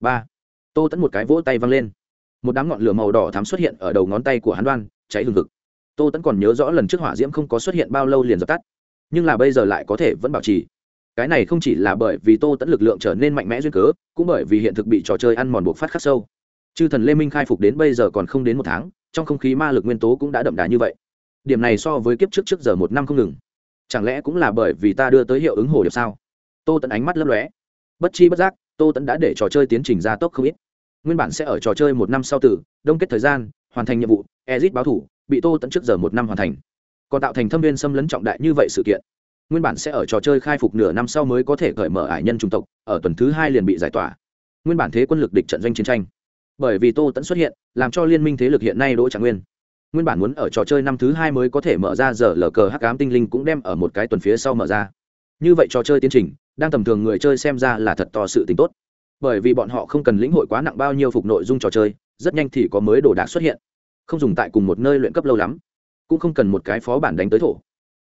Ba. Tô tẫn một cái vỗ tay văng lên. Một đám ngọn lửa màu đỏ thám xuất hiện ở đầu ngón tay của hắn đoan, cháy hừng hực tô tẫn còn nhớ rõ lần trước hỏa diễm không có xuất hiện bao lâu liền dập tắt nhưng là bây giờ lại có thể vẫn bảo trì. Cái này không chỉ là bởi vì tô tẫn lực lượng trở nên mạnh mẽ duyên cớ cũng bởi vì hiện thực bị trò chơi ăn mòn buộc phát khắc sâu. Chư thần lê minh khai phục đến bây giờ còn không đến một tháng trong không khí ma lực nguyên tố cũng đã đậm đà như vậy. Điểm này so với kiếp trước trước giờ một năm không ngừng. Chẳng lẽ cũng là bởi vì ta đưa tới hiệu ứng hồ điệp sao? Tô tẫn ánh mắt lấp lóe. Bất chi bất giác tô tẫn đã để trò chơi tiến trình gia tốc không ít. Nguyên bản sẽ ở trò chơi một năm sau tử, đông kết thời gian hoàn thành nhiệm vụ ezit báo thủ bị tô tẫn trước giờ một năm hoàn thành. Còn tạo thành thâm viên xâm lấn trọng đại như vậy sự kiện, nguyên bản sẽ ở trò chơi khai phục nửa năm sau mới có thể cởi mở ải nhân chủng tộc, ở tuần thứ hai liền bị giải tỏa. Nguyên bản thế quân lực địch trận doanh chiến tranh. Bởi vì tô tẫn xuất hiện, làm cho liên minh thế lực hiện nay đỗ trạng nguyên. Nguyên bản muốn ở trò chơi năm thứ hai mới có thể mở ra giờ lờ cờ hắc ám tinh linh cũng đem ở một cái tuần phía sau mở ra. Như vậy trò chơi tiến trình, đang tầm thường người chơi xem ra là thật to sự tính tốt. Bởi vì bọn họ không cần lĩnh hội quá nặng bao nhiêu phục nội dung trò chơi, rất nhanh thì có mới đồ đạc xuất hiện không dùng tại cùng một nơi luyện cấp lâu lắm, cũng không cần một cái phó bản đánh tới thổ.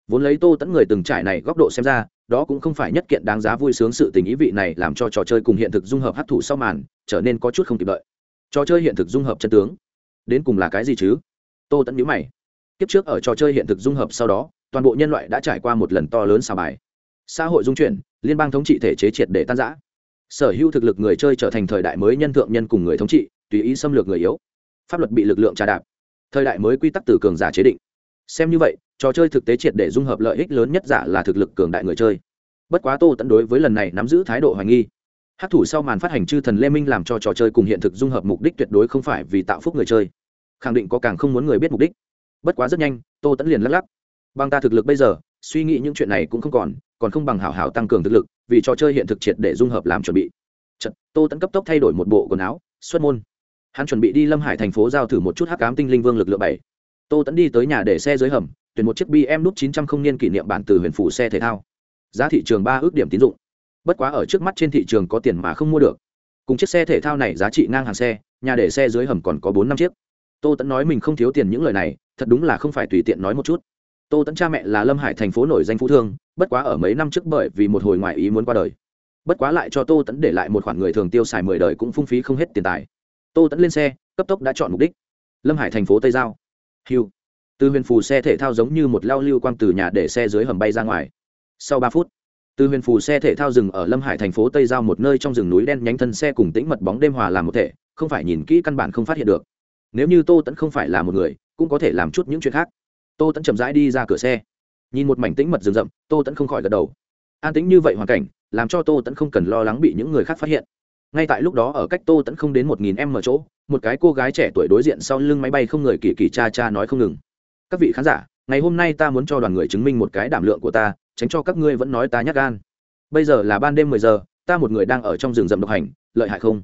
Vốn lấy tô tẫn người từng trải này góc độ xem ra, đó cũng không phải nhất kiện đáng giá vui sướng sự tình ý vị này làm cho trò chơi cùng hiện thực dung hợp hấp thụ sau màn, trở nên có chút không kịp đợi. Trò chơi hiện thực dung hợp chân tướng. Đến cùng là cái gì chứ? Tô tẫn nhíu mày. Kiếp trước ở trò chơi hiện thực dung hợp sau đó, toàn bộ nhân loại đã trải qua một lần to lớn xà bài xã hội dung chuyển, liên bang thống trị thể chế triệt để tan giã sở hữu thực lực người chơi trở thành thời đại mới nhân thượng nhân cùng người thống trị, tùy ý xâm lược người yếu. Pháp luật bị lực lượng trà đạp thời đại mới quy tắc từ cường giả chế định. Xem như vậy trò chơi thực tế triệt để dung hợp lợi ích lớn nhất giả là thực lực cường đại người chơi. Bất quá tô tẫn đối với lần này nắm giữ thái độ hoài nghi. Hát thủ sau màn phát hành chư thần lê minh làm cho trò chơi cùng hiện thực dung hợp mục đích tuyệt đối không phải vì tạo phúc người chơi. Khẳng định có càng không muốn người biết mục đích. Bất quá rất nhanh tô tẫn liền lắc lắc. Bằng ta thực lực bây giờ suy nghĩ những chuyện này cũng không còn còn không bằng hảo hảo tăng cường thực lực vì trò chơi hiện thực triệt để dung hợp làm chuẩn bị. Chật, tô tẫn cấp tốc thay đổi một bộ quần áo xuất môn hắn chuẩn bị đi lâm hải thành phố giao thử một chút hắc cám tinh linh vương lực lượng bảy. Tô tẫn đi tới nhà để xe dưới hầm, tuyển một chiếc bm nút chín trăm không niên kỷ niệm bản từ huyền phủ xe thể thao. Giá thị trường ba ước điểm tín dụng. Bất quá ở trước mắt trên thị trường có tiền mà không mua được. Cùng chiếc xe thể thao này giá trị ngang hàng xe, nhà để xe dưới hầm còn có bốn năm chiếc. Tô tẫn nói mình không thiếu tiền những lời này, thật đúng là không phải tùy tiện nói một chút. Tô tẫn cha mẹ là lâm hải thành phố nổi danh phú thương, bất quá ở mấy năm trước bởi vì một hồi ngoại ý muốn qua đời. Bất quá lại cho tô tẫn để lại một khoản người thường tiêu xài mười đời cũng phung phí không hết tiền tài tô tẫn lên xe, cấp tốc đã chọn mục đích. Lâm hải thành phố tây giao. Hiu từ huyền phù xe thể thao giống như một lao lưu quang từ nhà để xe dưới hầm bay ra ngoài. Sau ba phút, từ huyền phù xe thể thao dừng ở lâm hải thành phố tây giao một nơi trong rừng núi đen nhánh thân xe cùng tĩnh mật bóng đêm hòa làm một thể, không phải nhìn kỹ căn bản không phát hiện được. Nếu như tô tẫn không phải là một người, cũng có thể làm chút những chuyện khác. Tô tẫn chậm rãi đi ra cửa xe. Nhìn một mảnh tĩnh mật rừng rậm, tô tẫn không khỏi gật đầu. An tĩnh như vậy hoàn cảnh, làm cho tô tẫn không cần lo lắng bị những người khác phát hiện ngay tại lúc đó ở cách tô tẫn không đến một nghìn m chỗ, một cái cô gái trẻ tuổi đối diện sau lưng máy bay không người kỳ kỳ cha cha nói không ngừng. Các vị khán giả, ngày hôm nay ta muốn cho đoàn người chứng minh một cái đảm lượng của ta, tránh cho các ngươi vẫn nói ta nhắc gan. Bây giờ là ban đêm mười giờ, ta một người đang ở trong rừng rậm độc hành, lợi hại không?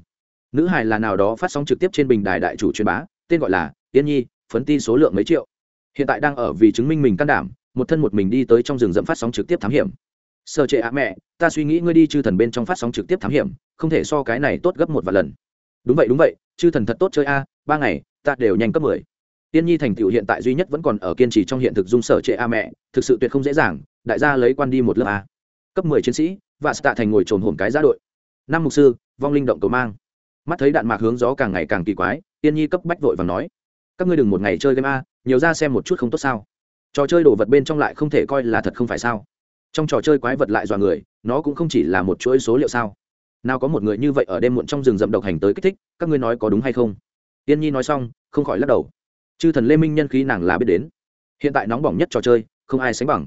Nữ hài là nào đó phát sóng trực tiếp trên bình đài đại chủ truyền bá, tên gọi là tiên nhi, phấn ti số lượng mấy triệu. Hiện tại đang ở vì chứng minh mình can đảm, một thân một mình đi tới trong rừng rậm phát sóng trực tiếp thám hiểm sợ trệ ạ mẹ, ta suy nghĩ ngươi đi chư thần bên trong phát sóng trực tiếp thám hiểm, không thể so cái này tốt gấp một vài lần. Đúng vậy đúng vậy, chư thần thật tốt chơi a, ba ngày, ta đều nhanh cấp mười. Tiên nhi thành tựu hiện tại duy nhất vẫn còn ở kiên trì trong hiện thực dung sở trệ a mẹ, thực sự tuyệt không dễ dàng, đại gia lấy quan đi một lớp a. Cấp mười chiến sĩ, và tạ thành ngồi trồn hồn cái giá đội. Năm mục sư, vong linh động cầu mang. Mắt thấy đạn mạc hướng gió càng ngày càng kỳ quái, tiên nhi cấp bách vội và nói, các ngươi đừng một ngày chơi game a, nhiều ra xem một chút không tốt sao. Trò chơi đồ vật bên trong lại không thể coi là thật không phải sao trong trò chơi quái vật lại dọa người, nó cũng không chỉ là một chuỗi số liệu sao? Nào có một người như vậy ở đêm muộn trong rừng rậm độc hành tới kích thích, các ngươi nói có đúng hay không? Tiên nhi nói xong, không khỏi lắc đầu. Chư thần lê minh nhân khí nàng là biết đến. Hiện tại nóng bỏng nhất trò chơi, không ai sánh bằng.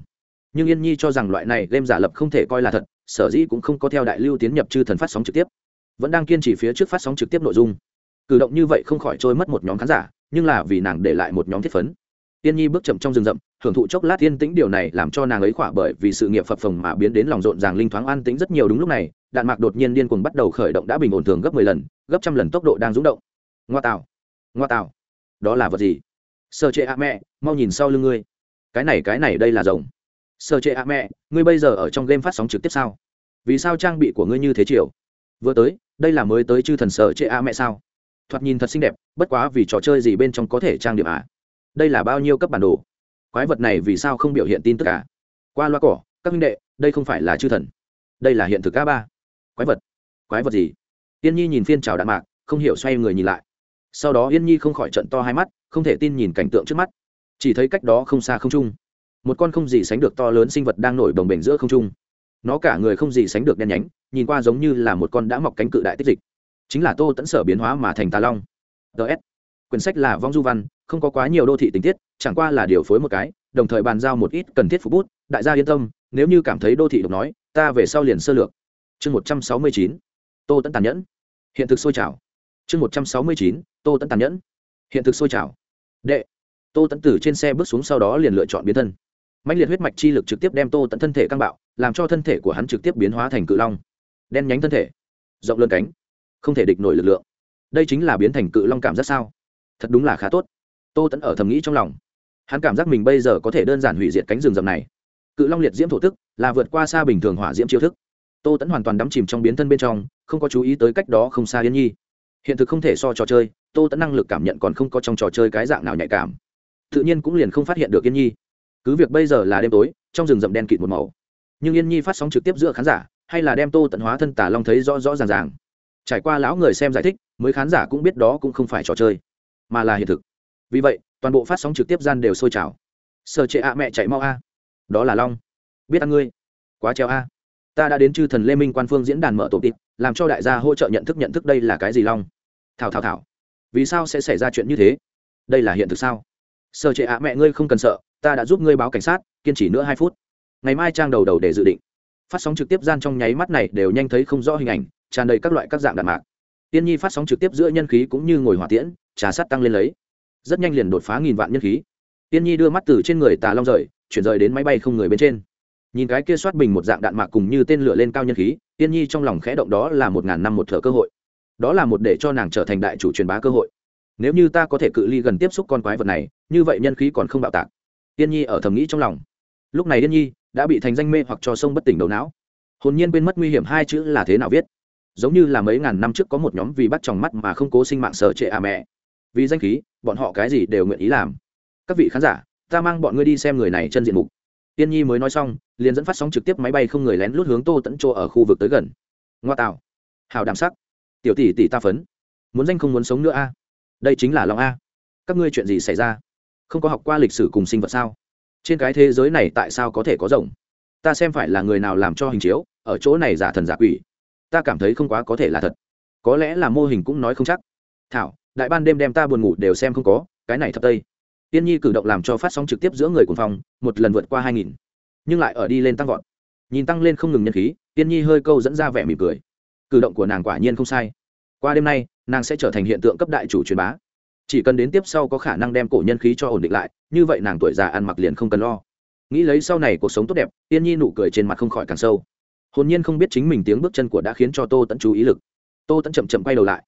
Nhưng yên nhi cho rằng loại này game giả lập không thể coi là thật, sở dĩ cũng không có theo đại lưu tiến nhập chư thần phát sóng trực tiếp. Vẫn đang kiên trì phía trước phát sóng trực tiếp nội dung. Cử động như vậy không khỏi trôi mất một nhóm khán giả, nhưng là vì nàng để lại một nhóm thiết phấn tiên nhi bước chậm trong rừng rậm, hưởng thụ chốc lát yên tĩnh, điều này làm cho nàng ấy khỏa bởi vì sự nghiệp phập phồng mà biến đến lòng rộn ràng, linh thoáng, an tĩnh rất nhiều. Đúng lúc này, đạn mạc đột nhiên điên cuồng bắt đầu khởi động, đã bình ổn thường gấp mười lần, gấp trăm lần tốc độ đang rung động. Ngoa tạo ngoa tạo đó là vật gì? Sơ Trệ a mẹ, mau nhìn sau lưng ngươi. Cái này cái này, đây là rồng. Sơ Trệ a mẹ, ngươi bây giờ ở trong game phát sóng trực tiếp sao? Vì sao trang bị của ngươi như thế chiều? Vừa tới, đây là mới tới chư thần sở Trệ a mẹ sao? Thoạt nhìn thật xinh đẹp, bất quá vì trò chơi gì bên trong có thể trang điểm à? Đây là bao nhiêu cấp bản đồ? Quái vật này vì sao không biểu hiện tin tức cả? Qua loa cỏ, các minh đệ, đây không phải là chư thần. Đây là hiện thực a ba. Quái vật. Quái vật gì? Yên nhi nhìn phiên trào đạn mạc, không hiểu xoay người nhìn lại. Sau đó yên nhi không khỏi trận to hai mắt, không thể tin nhìn cảnh tượng trước mắt. Chỉ thấy cách đó không xa không trung, một con không gì sánh được to lớn sinh vật đang nổi đồng bềnh giữa không trung. Nó cả người không gì sánh được đen nhánh, nhìn qua giống như là một con đã mọc cánh cự đại tích dịch. Chính là tô tẫn sở biến hóa mà thành tà long. Ts quyển sách là vong du văn không có quá nhiều đô thị tình tiết, chẳng qua là điều phối một cái, đồng thời bàn giao một ít cần thiết phục bút. Đại gia yên tâm, nếu như cảm thấy đô thị độc nói, ta về sau liền sơ lược. Chương một trăm sáu mươi chín, tô tẫn tàn nhẫn. Hiện thực sôi trào. Chương một trăm sáu mươi chín, tô tẫn tàn nhẫn. Hiện thực sôi trào. Đệ. Tô tẫn từ trên xe bước xuống sau đó liền lựa chọn biến thân. Mạnh liệt huyết mạch chi lực trực tiếp đem tô tẫn thân thể căng bạo, làm cho thân thể của hắn trực tiếp biến hóa thành cự long. Đen nhánh thân thể. Rộng lớn cánh. Không thể địch nổi lực lượng. Đây chính là biến thành cự long cảm giác sao? Thật đúng là khá tốt tô tẫn ở thầm nghĩ trong lòng. Hắn cảm giác mình bây giờ có thể đơn giản hủy diệt cánh rừng rậm này. Cự long liệt diễm thổ tức là vượt qua xa bình thường hỏa diễm chiêu thức. Tô tẫn hoàn toàn đắm chìm trong biến thân bên trong, không có chú ý tới cách đó không xa yên nhi. Hiện thực không thể so trò chơi, tô tẫn năng lực cảm nhận còn không có trong trò chơi cái dạng nào nhạy cảm. Tự nhiên cũng liền không phát hiện được yên nhi. Cứ việc bây giờ là đêm tối, trong rừng rậm đen kịt một màu. Nhưng yên nhi phát sóng trực tiếp giữa khán giả, hay là đem tô tận hóa thân tả long thấy rõ rõ ràng ràng. Trải qua lão người xem giải thích, mới khán giả cũng biết đó cũng không phải trò chơi, mà là hiện thực vì vậy, toàn bộ phát sóng trực tiếp gian đều sôi trào. Sợ trệ ạ, mẹ chạy mau a. Đó là long. Biết ăn ngươi. Quá treo a. Ta đã đến chư thần lê minh quan phương diễn đàn mở tổ tịp, làm cho đại gia hỗ trợ nhận thức nhận thức đây là cái gì long. Thảo thảo thảo. Vì sao sẽ xảy ra chuyện như thế? Đây là hiện thực sao? Sợ trệ ạ, mẹ ngươi không cần sợ, ta đã giúp ngươi báo cảnh sát, kiên trì nữa hai phút. Ngày mai trang đầu đầu để dự định. Phát sóng trực tiếp gian trong nháy mắt này đều nhanh thấy không rõ hình ảnh, tràn đầy các loại các dạng đạn mạc. Tiên nhi phát sóng trực tiếp giữa nhân khí cũng như ngồi hỏa tiễn, trà sắt tăng lên lấy rất nhanh liền đột phá nghìn vạn nhân khí. Tiên nhi đưa mắt từ trên người tà long rời, chuyển rời đến máy bay không người bên trên. Nhìn cái kia soát bình một dạng đạn mạc cùng như tên lửa lên cao nhân khí, tiên nhi trong lòng khẽ động đó là một ngàn năm một thợ cơ hội. Đó là một để cho nàng trở thành đại chủ truyền bá cơ hội. Nếu như ta có thể cự ly gần tiếp xúc con quái vật này, như vậy nhân khí còn không bạo tạc. Tiên nhi ở thầm nghĩ trong lòng. Lúc này tiên nhi đã bị thành danh mê hoặc cho sông bất tỉnh đầu não. Hồn nhiên quên mất nguy hiểm hai chữ là thế nào viết. Giống như là mấy ngàn năm trước có một nhóm vì bắt tròng mắt mà không cố sinh mạng sở trệ à mẹ vì danh khí, bọn họ cái gì đều nguyện ý làm. Các vị khán giả, ta mang bọn ngươi đi xem người này chân diện mục. Tiên nhi mới nói xong, liền dẫn phát sóng trực tiếp máy bay không người lén lút hướng tô tẫn chỗ ở khu vực tới gần. Ngoa tạo. Hào đảm sắc. Tiểu tỷ tỷ ta phấn. Muốn danh không muốn sống nữa a? Đây chính là lòng a. Các ngươi chuyện gì xảy ra? Không có học qua lịch sử cùng sinh vật sao? Trên cái thế giới này tại sao có thể có rồng? Ta xem phải là người nào làm cho hình chiếu, ở chỗ này giả thần giả quỷ. Ta cảm thấy không quá có thể là thật. Có lẽ là mô hình cũng nói không chắc. Thảo đại ban đêm đem ta buồn ngủ đều xem không có, cái này thật tây. Tiên nhi cử động làm cho phát sóng trực tiếp giữa người cùng phòng, một lần vượt qua hai nghìn. Nhưng lại ở đi lên tăng vọt. Nhìn tăng lên không ngừng nhân khí, tiên nhi hơi câu dẫn ra vẻ mỉm cười. Cử động của nàng quả nhiên không sai. Qua đêm nay, nàng sẽ trở thành hiện tượng cấp đại chủ truyền bá. Chỉ cần đến tiếp sau có khả năng đem cổ nhân khí cho ổn định lại, như vậy nàng tuổi già ăn mặc liền không cần lo. Nghĩ lấy sau này cuộc sống tốt đẹp, tiên nhi nụ cười trên mặt không khỏi càng sâu. Hồn nhiên không biết chính mình tiếng bước chân của đã khiến cho tô tẫn chú ý lực. Tô tẫn chậm chậm quay đầu lại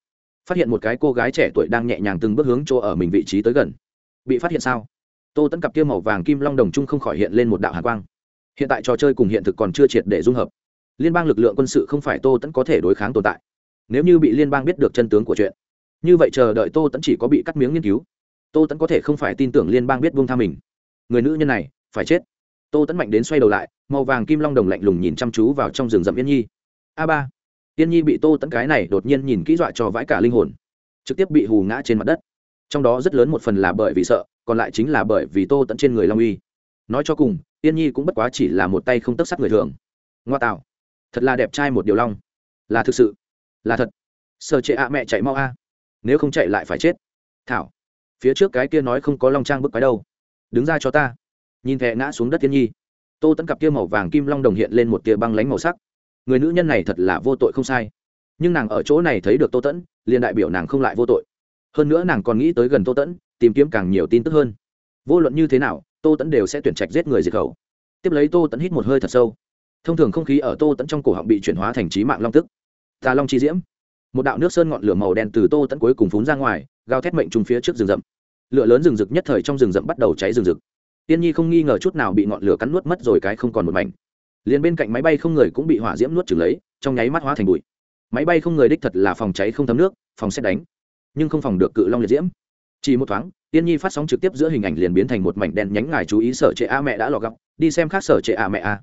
phát hiện một cái cô gái trẻ tuổi đang nhẹ nhàng từng bước hướng chỗ ở mình vị trí tới gần. Bị phát hiện sao? Tô tẫn cặp kia màu vàng kim long đồng trung không khỏi hiện lên một đạo hạ quang. Hiện tại trò chơi cùng hiện thực còn chưa triệt để dung hợp. Liên bang lực lượng quân sự không phải tô tẫn có thể đối kháng tồn tại. Nếu như bị liên bang biết được chân tướng của chuyện, như vậy chờ đợi tô tẫn chỉ có bị cắt miếng nghiên cứu. Tô tẫn có thể không phải tin tưởng liên bang biết buông tha mình. Người nữ nhân này, phải chết. Tô tẫn mạnh đến xoay đầu lại, màu vàng kim long đồng lạnh lùng nhìn chăm chú vào trong rừng rậm yên nhi. A ba. Tiên nhi bị tô tẫn cái này đột nhiên nhìn kỹ dọa cho vãi cả linh hồn. Trực tiếp bị hù ngã trên mặt đất. Trong đó rất lớn một phần là bởi vì sợ, còn lại chính là bởi vì tô tẫn trên người long uy. Nói cho cùng, Tiên nhi cũng bất quá chỉ là một tay không tấc sắc người thường. Ngoa tạo. Thật là đẹp trai một điều long. Là thực sự. Là thật. Sợ chệ ạ mẹ chạy mau a. Nếu không chạy lại phải chết. Thảo. Phía trước cái kia nói không có long trang bức cái đâu. Đứng ra cho ta. Nhìn thẹ ngã xuống đất tiên nhi. Tô tẫn cặp kia màu vàng kim long đồng hiện lên một tia băng lánh màu sắc người nữ nhân này thật là vô tội không sai. Nhưng nàng ở chỗ này thấy được tô tẫn, liền đại biểu nàng không lại vô tội. Hơn nữa nàng còn nghĩ tới gần tô tẫn, tìm kiếm càng nhiều tin tức hơn. Vô luận như thế nào, tô tẫn đều sẽ tuyển trạch giết người diệt khẩu. Tiếp lấy tô tẫn hít một hơi thật sâu. Thông thường không khí ở tô tẫn trong cổ họng bị chuyển hóa thành trí mạng long tức. Tà long chi diễm. Một đạo nước sơn ngọn lửa màu đen từ tô tẫn cuối cùng phún ra ngoài, gào thét mệnh trùng phía trước rừng rậm. Lửa lớn rừng rực nhất thời trong rừng rậm bắt đầu cháy rừng rực. Tiên nhi không nghi ngờ chút nào bị ngọn lửa cắn nuốt mất rồi cái không còn một mảnh liền bên cạnh máy bay không người cũng bị hỏa diễm nuốt chửng lấy, trong nháy mắt hóa thành bụi. Máy bay không người đích thật là phòng cháy không thấm nước, phòng xét đánh. Nhưng không phòng được cự long liệt diễm. Chỉ một thoáng, tiên nhi phát sóng trực tiếp giữa hình ảnh liền biến thành một mảnh đen nhánh ngài chú ý sở trệ a mẹ đã lọ gọc đi xem khác sở trệ a mẹ a.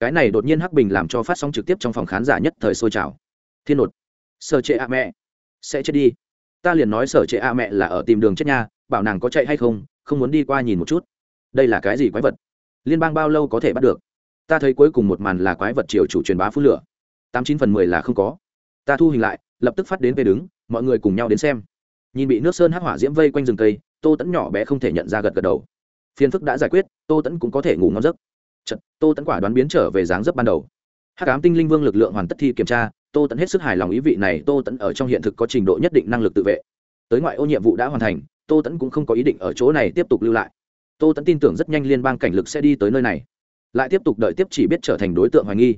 Cái này đột nhiên hắc bình làm cho phát sóng trực tiếp trong phòng khán giả nhất thời sôi trào. Thiên nột. Sở trệ a mẹ. Sẽ chết đi. Ta liền nói sở trệ a mẹ là ở tìm đường chết nha, bảo nàng có chạy hay không không muốn đi qua nhìn một chút. Đây là cái gì quái vật? Liên bang bao lâu có thể bắt được? Ta thấy cuối cùng một màn là quái vật triều chủ truyền bá phú lửa. Tám chín phần mười là không có. Ta thu hình lại lập tức phát đến về đứng mọi người cùng nhau đến xem. Nhìn bị nước sơn hắc hỏa diễm vây quanh rừng cây tô tẫn nhỏ bé không thể nhận ra gật gật đầu. Phiền phức đã giải quyết tô tẫn cũng có thể ngủ ngon giấc. Chật, tô tẫn quả đoán biến trở về dáng dấp ban đầu. Hắc ám tinh linh vương lực lượng hoàn tất thi kiểm tra tô tẫn hết sức hài lòng ý vị này tô tẫn ở trong hiện thực có trình độ nhất định năng lực tự vệ. Tới ngoại ô nhiệm vụ đã hoàn thành tô tẫn cũng không có ý định ở chỗ này tiếp tục lưu lại. Tô tẫn tin tưởng rất nhanh liên bang cảnh lực sẽ đi tới nơi này lại tiếp tục đợi tiếp chỉ biết trở thành đối tượng hoài nghi.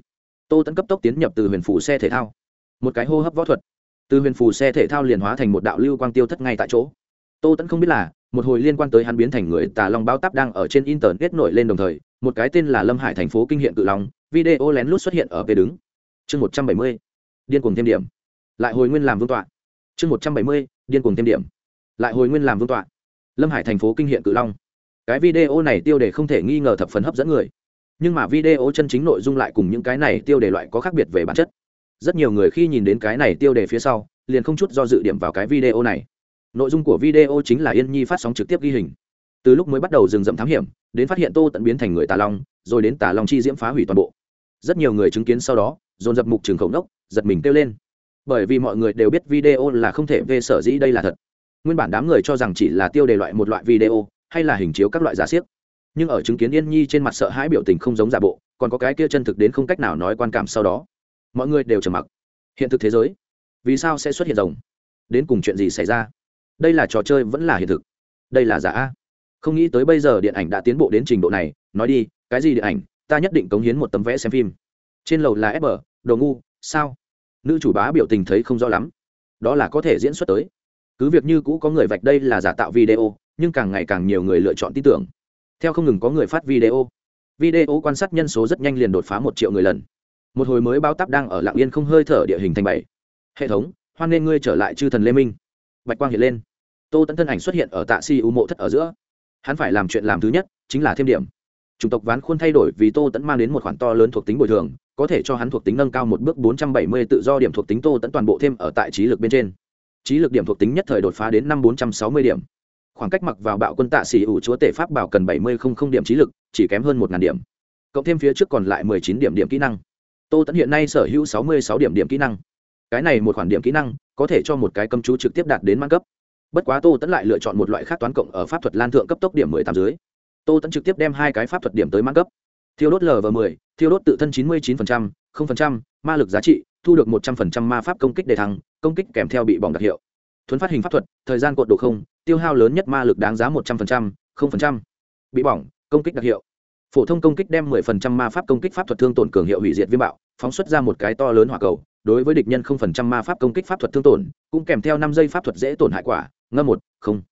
Tô tẫn cấp tốc tiến nhập từ huyền phủ xe thể thao. Một cái hô hấp võ thuật. Từ huyền phủ xe thể thao liền hóa thành một đạo lưu quang tiêu thất ngay tại chỗ. Tô tẫn không biết là, một hồi liên quan tới hắn biến thành người tà long bao táp đang ở trên internet nổi lên đồng thời, một cái tên là lâm hải thành phố kinh hiện cự long, video lén lút xuất hiện ở về đứng. Chương một trăm bảy mươi, điên cuồng thêm điểm. Lại hồi nguyên làm vương tọa. Chương một trăm bảy mươi, điên cuồng thêm điểm. Lại hồi nguyên làm vương tọa. Lâm hải thành phố kinh hiện cự long. Cái video này tiêu đề không thể nghi ngờ thập phần hấp dẫn người nhưng mà video chân chính nội dung lại cùng những cái này tiêu đề loại có khác biệt về bản chất. Rất nhiều người khi nhìn đến cái này tiêu đề phía sau, liền không chút do dự điểm vào cái video này. Nội dung của video chính là yên nhi phát sóng trực tiếp ghi hình. Từ lúc mới bắt đầu rừng rậm thám hiểm, đến phát hiện tô tận biến thành người tà long, rồi đến tà long chi diễm phá hủy toàn bộ. Rất nhiều người chứng kiến sau đó, dồn dập mục trường khẩu đốc giật mình kêu lên. Bởi vì mọi người đều biết video là không thể về sở dĩ đây là thật. Nguyên bản đám người cho rằng chỉ là tiêu đề loại một loại video, hay là hình chiếu các loại giả siếc nhưng ở chứng kiến yên nhi trên mặt sợ hãi biểu tình không giống giả bộ, còn có cái kia chân thực đến không cách nào nói quan cảm sau đó, mọi người đều trầm mặc. Hiện thực thế giới, vì sao sẽ xuất hiện rồng? Đến cùng chuyện gì xảy ra? Đây là trò chơi vẫn là hiện thực? Đây là giả a? Không nghĩ tới bây giờ điện ảnh đã tiến bộ đến trình độ này, nói đi, cái gì điện ảnh? Ta nhất định cống hiến một tấm vẽ xem phim. Trên lầu là fb đồ ngu, sao? Nữ chủ bá biểu tình thấy không rõ lắm. Đó là có thể diễn xuất tới. Cứ việc như cũ có người vạch đây là giả tạo video, nhưng càng ngày càng nhiều người lựa chọn tin tưởng theo không ngừng có người phát video. Video quan sát nhân số rất nhanh liền đột phá một triệu người lần. Một hồi mới báo tắp đang ở lạng yên không hơi thở địa hình thành bảy. Hệ thống, hoan nên ngươi trở lại chư thần lê minh. Bạch quang hiện lên. Tô tẫn thân ảnh xuất hiện ở tạ si u mộ thất ở giữa. Hắn phải làm chuyện làm thứ nhất, chính là thêm điểm. Chủng tộc ván khuôn thay đổi vì tô tẫn mang đến một khoản to lớn thuộc tính bồi thường, có thể cho hắn thuộc tính nâng cao một bước bốn trăm bảy mươi tự do điểm thuộc tính tô tẫn toàn bộ thêm ở tại trí lực bên trên. Trí lực điểm thuộc tính nhất thời đột phá đến năm bốn trăm sáu mươi điểm khoảng cách mặc vào bạo quân tạ xỉ ủ chúa tể pháp bảo cần bảy mươi không không điểm trí lực, chỉ kém hơn một ngàn điểm. Cộng thêm phía trước còn lại mười chín điểm điểm kỹ năng. Tô tẫn hiện nay sở hữu sáu mươi sáu điểm điểm kỹ năng. Cái này một khoản điểm kỹ năng, có thể cho một cái cầm chú trực tiếp đạt đến mang cấp. Bất quá tô tẫn lại lựa chọn một loại khác toán cộng ở pháp thuật lan thượng cấp tốc điểm mười tám dưới. Tô tẫn trực tiếp đem hai cái pháp thuật điểm tới mang cấp. Thiêu đốt lv mười, thiêu đốt tự thân chín mươi chín không phần trăm, ma lực giá trị, thu được một trăm phần trăm ma pháp công kích đề thăng, công kích kèm theo bị bỏng đặc hiệu. Thuấn phát hình pháp thuật, thời gian cột độ không tiêu hao lớn nhất ma lực đáng giá một trăm phần không phần trăm. Bị bỏng, công kích đặc hiệu. Phổ thông công kích đem mười phần trăm ma pháp công kích pháp thuật thương tổn cường hiệu hủy diệt viêm bạo, phóng xuất ra một cái to lớn hỏa cầu, đối với địch nhân không phần trăm ma pháp công kích pháp thuật thương tổn, cũng kèm theo năm giây pháp thuật dễ tổn hại quả, ngâm một, không.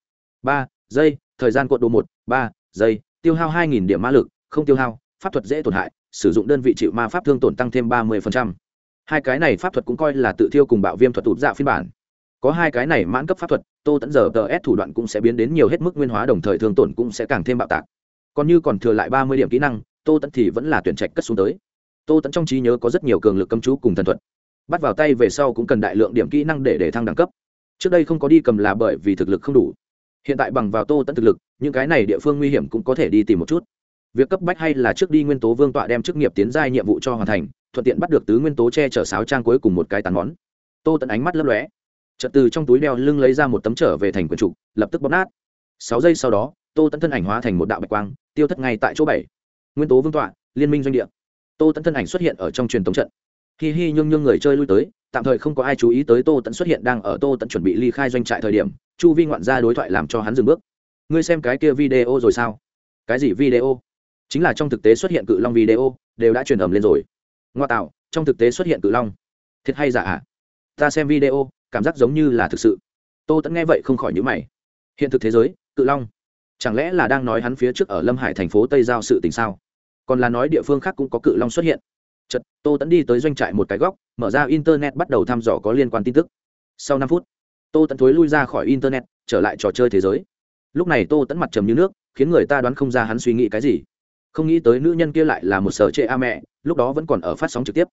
Ba giây, thời gian cột độ một, ba giây, tiêu hao hai nghìn điểm ma lực, không tiêu hao, pháp thuật dễ tổn hại, sử dụng đơn vị chịu ma pháp thương tổn tăng thêm ba mươi hai cái này pháp thuật cũng coi là tự thiêu cùng bạo viêm thuật tụt dạ phiên bản có hai cái này mãn cấp pháp thuật, tô tẫn giờ tờ s thủ đoạn cũng sẽ biến đến nhiều hết mức nguyên hóa, đồng thời thương tổn cũng sẽ càng thêm bạo tạc. Còn như còn thừa lại ba mươi điểm kỹ năng, tô tẫn thì vẫn là tuyển trạch cất xuống tới. Tô tẫn trong trí nhớ có rất nhiều cường lực cấm chú cùng thần thuật. Bắt vào tay về sau cũng cần đại lượng điểm kỹ năng để để thăng đẳng cấp. Trước đây không có đi cầm là bởi vì thực lực không đủ. Hiện tại bằng vào tô tẫn thực lực, những cái này địa phương nguy hiểm cũng có thể đi tìm một chút. Việc cấp bách hay là trước đi nguyên tố vương tọa đem chức nghiệp tiến giai nhiệm vụ cho hoàn thành, thuận tiện bắt được tứ nguyên tố che chở sáo trang cuối cùng một cái tàn món. Tô tẫn ánh mắt lấp lóe. Trật từ trong túi đeo lưng lấy ra một tấm trở về thành quần trục, lập tức bóp nát. Sáu giây sau đó, tô tẫn thân ảnh hóa thành một đạo bạch quang, tiêu thất ngay tại chỗ bảy. Nguyên tố vương tọa, liên minh doanh địa. Tô tẫn thân ảnh xuất hiện ở trong truyền tống trận. Hi hi, nhung nhung người chơi lui tới, tạm thời không có ai chú ý tới tô tẫn xuất hiện đang ở tô tẫn chuẩn bị ly khai doanh trại thời điểm, chu vi ngoạn ra đối thoại làm cho hắn dừng bước. Ngươi xem cái kia video rồi sao? Cái gì video? Chính là trong thực tế xuất hiện cự long video, đều đã truyền ẩm lên rồi. Ngoa tạo, trong thực tế xuất hiện cự long. Thiệt hay giả ạ? À? ta xem video cảm giác giống như là thực sự. Tô tẫn nghe vậy không khỏi nhữ mày. Hiện thực thế giới, cự long. Chẳng lẽ là đang nói hắn phía trước ở lâm hải thành phố tây giao sự tình sao? Còn là nói địa phương khác cũng có cự long xuất hiện. Chật tô tẫn đi tới doanh trại một cái góc, mở ra internet bắt đầu thăm dò có liên quan tin tức. Sau năm phút, tô tẫn thối lui ra khỏi internet, trở lại trò chơi thế giới. Lúc này tô tẫn mặt trầm như nước, khiến người ta đoán không ra hắn suy nghĩ cái gì. Không nghĩ tới nữ nhân kia lại là một sở trệ a mẹ, lúc đó vẫn còn ở phát sóng trực tiếp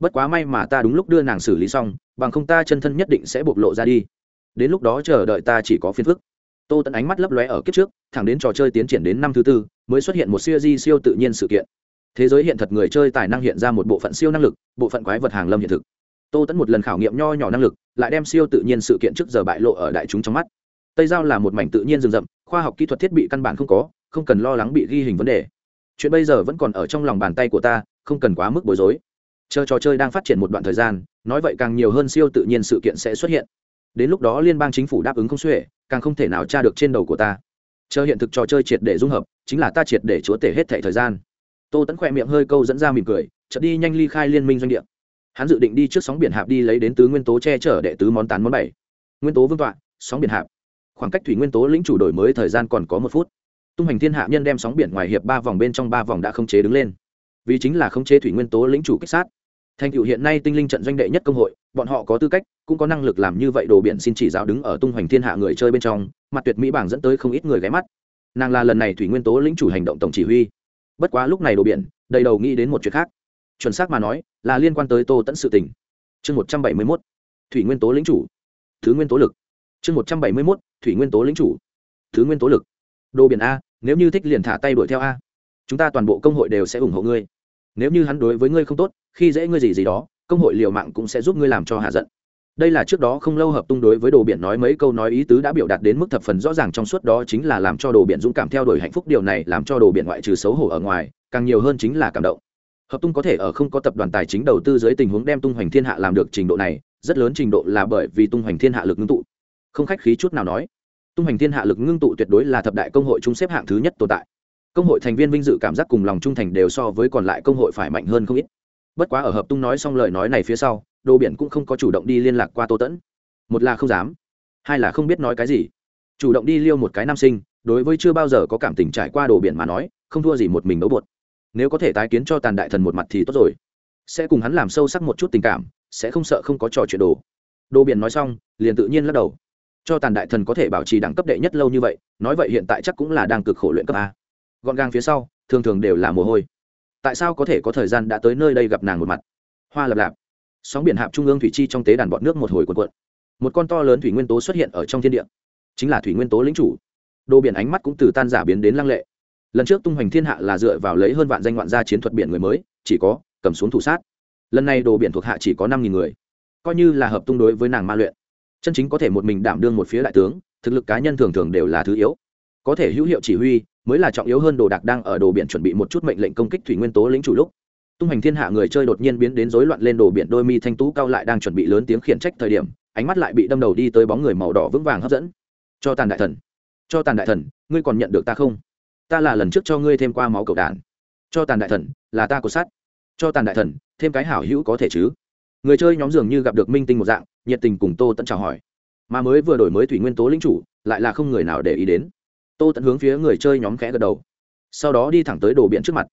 bất quá may mà ta đúng lúc đưa nàng xử lý xong, bằng không ta chân thân nhất định sẽ bộc lộ ra đi. Đến lúc đó chờ đợi ta chỉ có phiền phức. Tô tẫn ánh mắt lấp lóe ở kiếp trước, thẳng đến trò chơi tiến triển đến năm thứ tư, mới xuất hiện một siêu di siêu tự nhiên sự kiện. Thế giới hiện thật người chơi tài năng hiện ra một bộ phận siêu năng lực, bộ phận quái vật hàng lâm hiện thực. Tô tẫn một lần khảo nghiệm nho nhỏ năng lực, lại đem siêu tự nhiên sự kiện trước giờ bại lộ ở đại chúng trong mắt. Tây giao là một mảnh tự nhiên rừng rậm, khoa học kỹ thuật thiết bị căn bản không có, không cần lo lắng bị ghi hình vấn đề. Chuyện bây giờ vẫn còn ở trong lòng bàn tay của ta, không cần quá mức bối rối chờ trò chơi đang phát triển một đoạn thời gian, nói vậy càng nhiều hơn siêu tự nhiên sự kiện sẽ xuất hiện. Đến lúc đó liên bang chính phủ đáp ứng không xuể, càng không thể nào tra được trên đầu của ta. Chờ hiện thực trò chơi triệt để dung hợp, chính là ta triệt để chúa tể hết thẻ thời gian. Tô tẫn khỏe miệng hơi câu dẫn ra mỉm cười, chợt đi nhanh ly khai liên minh doanh địa. Hắn dự định đi trước sóng biển hạp đi lấy đến tứ nguyên tố che chở đệ tứ món tán món bảy. Nguyên tố vương tọa, sóng biển hạp. Khoảng cách thủy nguyên tố lĩnh chủ đổi mới thời gian còn có một phút. Tung hành thiên hạ nhân đem sóng biển ngoài hiệp ba vòng bên trong ba vòng đã không chế đứng lên vì chính là khống chế thủy nguyên tố lĩnh chủ kích sát. Thành tựu hiện nay tinh linh trận doanh đệ nhất công hội, bọn họ có tư cách, cũng có năng lực làm như vậy đồ biển xin chỉ giáo đứng ở tung hoành thiên hạ người chơi bên trong, mặt tuyệt mỹ bảng dẫn tới không ít người ghé mắt. Nàng là lần này thủy nguyên tố lĩnh chủ hành động tổng chỉ huy. Bất quá lúc này đồ biển, đầy đầu nghĩ đến một chuyện khác. Chuẩn xác mà nói, là liên quan tới tô tẫn sự tình. Chương một trăm bảy mươi mốt, thủy nguyên tố lĩnh chủ. Thứ nguyên tố lực. Chương một trăm bảy mươi mốt, thủy nguyên tố lĩnh chủ. Thứ nguyên tố lực. Đồ biển a, nếu như thích liền thả tay đuổi theo a. Chúng ta toàn bộ công hội đều sẽ ủng hộ ngươi nếu như hắn đối với ngươi không tốt, khi dễ ngươi gì gì đó, công hội liều mạng cũng sẽ giúp ngươi làm cho hạ giận. Đây là trước đó không lâu hợp tung đối với đồ biển nói mấy câu nói ý tứ đã biểu đạt đến mức thập phần rõ ràng trong suốt đó chính là làm cho đồ biển dũng cảm theo đuổi hạnh phúc điều này làm cho đồ biển ngoại trừ xấu hổ ở ngoài, càng nhiều hơn chính là cảm động. Hợp tung có thể ở không có tập đoàn tài chính đầu tư dưới tình huống đem tung hoành thiên hạ làm được trình độ này, rất lớn trình độ là bởi vì tung hoành thiên hạ lực ngưng tụ. Không khách khí chút nào nói. Tung hoành thiên hạ lực ngưng tụ tuyệt đối là thập đại công hội chung xếp hạng thứ nhất tồn tại công hội thành viên vinh dự cảm giác cùng lòng trung thành đều so với còn lại công hội phải mạnh hơn không ít. Bất quá ở hợp tung nói xong lời nói này phía sau, đồ biển cũng không có chủ động đi liên lạc qua tô tẫn. Một là không dám, hai là không biết nói cái gì. Chủ động đi liêu một cái nam sinh, đối với chưa bao giờ có cảm tình trải qua đồ biển mà nói, không thua gì một mình đấu bột. Nếu có thể tái kiến cho tàn đại thần một mặt thì tốt rồi. Sẽ cùng hắn làm sâu sắc một chút tình cảm, sẽ không sợ không có trò chuyện đồ. Đồ biển nói xong, liền tự nhiên lắc đầu. Cho tàn đại thần có thể bảo trì đẳng cấp đệ nhất lâu như vậy, nói vậy hiện tại chắc cũng là đang cực khổ luyện cấp a gọn gàng phía sau, thường thường đều là mồ hôi. Tại sao có thể có thời gian đã tới nơi đây gặp nàng một mặt? Hoa lập lạp. Sóng biển hạp trung ương thủy chi trong tế đàn bọn nước một hồi cuộn cuộn. Một con to lớn thủy nguyên tố xuất hiện ở trong thiên địa. Chính là thủy nguyên tố lính chủ. Đồ biển ánh mắt cũng từ tan giả biến đến lăng lệ. Lần trước tung hoành thiên hạ là dựa vào lấy hơn vạn danh ngoạn gia chiến thuật biển người mới, chỉ có cầm xuống thủ sát. Lần này đồ biển thuộc hạ chỉ có năm nghìn người. Coi như là hợp tung đối với nàng ma luyện. Chân chính có thể một mình đảm đương một phía đại tướng, thực lực cá nhân thường thường đều là thứ yếu. Có thể hữu hiệu chỉ huy mới là trọng yếu hơn đồ đạc đang ở đồ biển chuẩn bị một chút mệnh lệnh công kích thủy nguyên tố lĩnh chủ lúc. Tung hành thiên hạ người chơi đột nhiên biến đến rối loạn lên đồ biển, đôi mi thanh tú cao lại đang chuẩn bị lớn tiếng khiển trách thời điểm, ánh mắt lại bị đâm đầu đi tới bóng người màu đỏ vững vàng hấp dẫn. Cho tàn đại thần, cho tàn đại thần, ngươi còn nhận được ta không? Ta là lần trước cho ngươi thêm qua máu cầu đàn cho tàn đại thần, là ta của sát cho tàn đại thần, thêm cái hảo hữu có thể chứ? Người chơi nhóm dường như gặp được minh tinh một dạng, nhiệt tình cùng tô tận chào hỏi. Mà mới vừa đổi mới thủy nguyên tố lĩnh chủ, lại là không người nào để ý đến tô tẫn hướng phía người chơi nhóm khẽ gật đầu. Sau đó đi thẳng tới đồ biển trước mặt.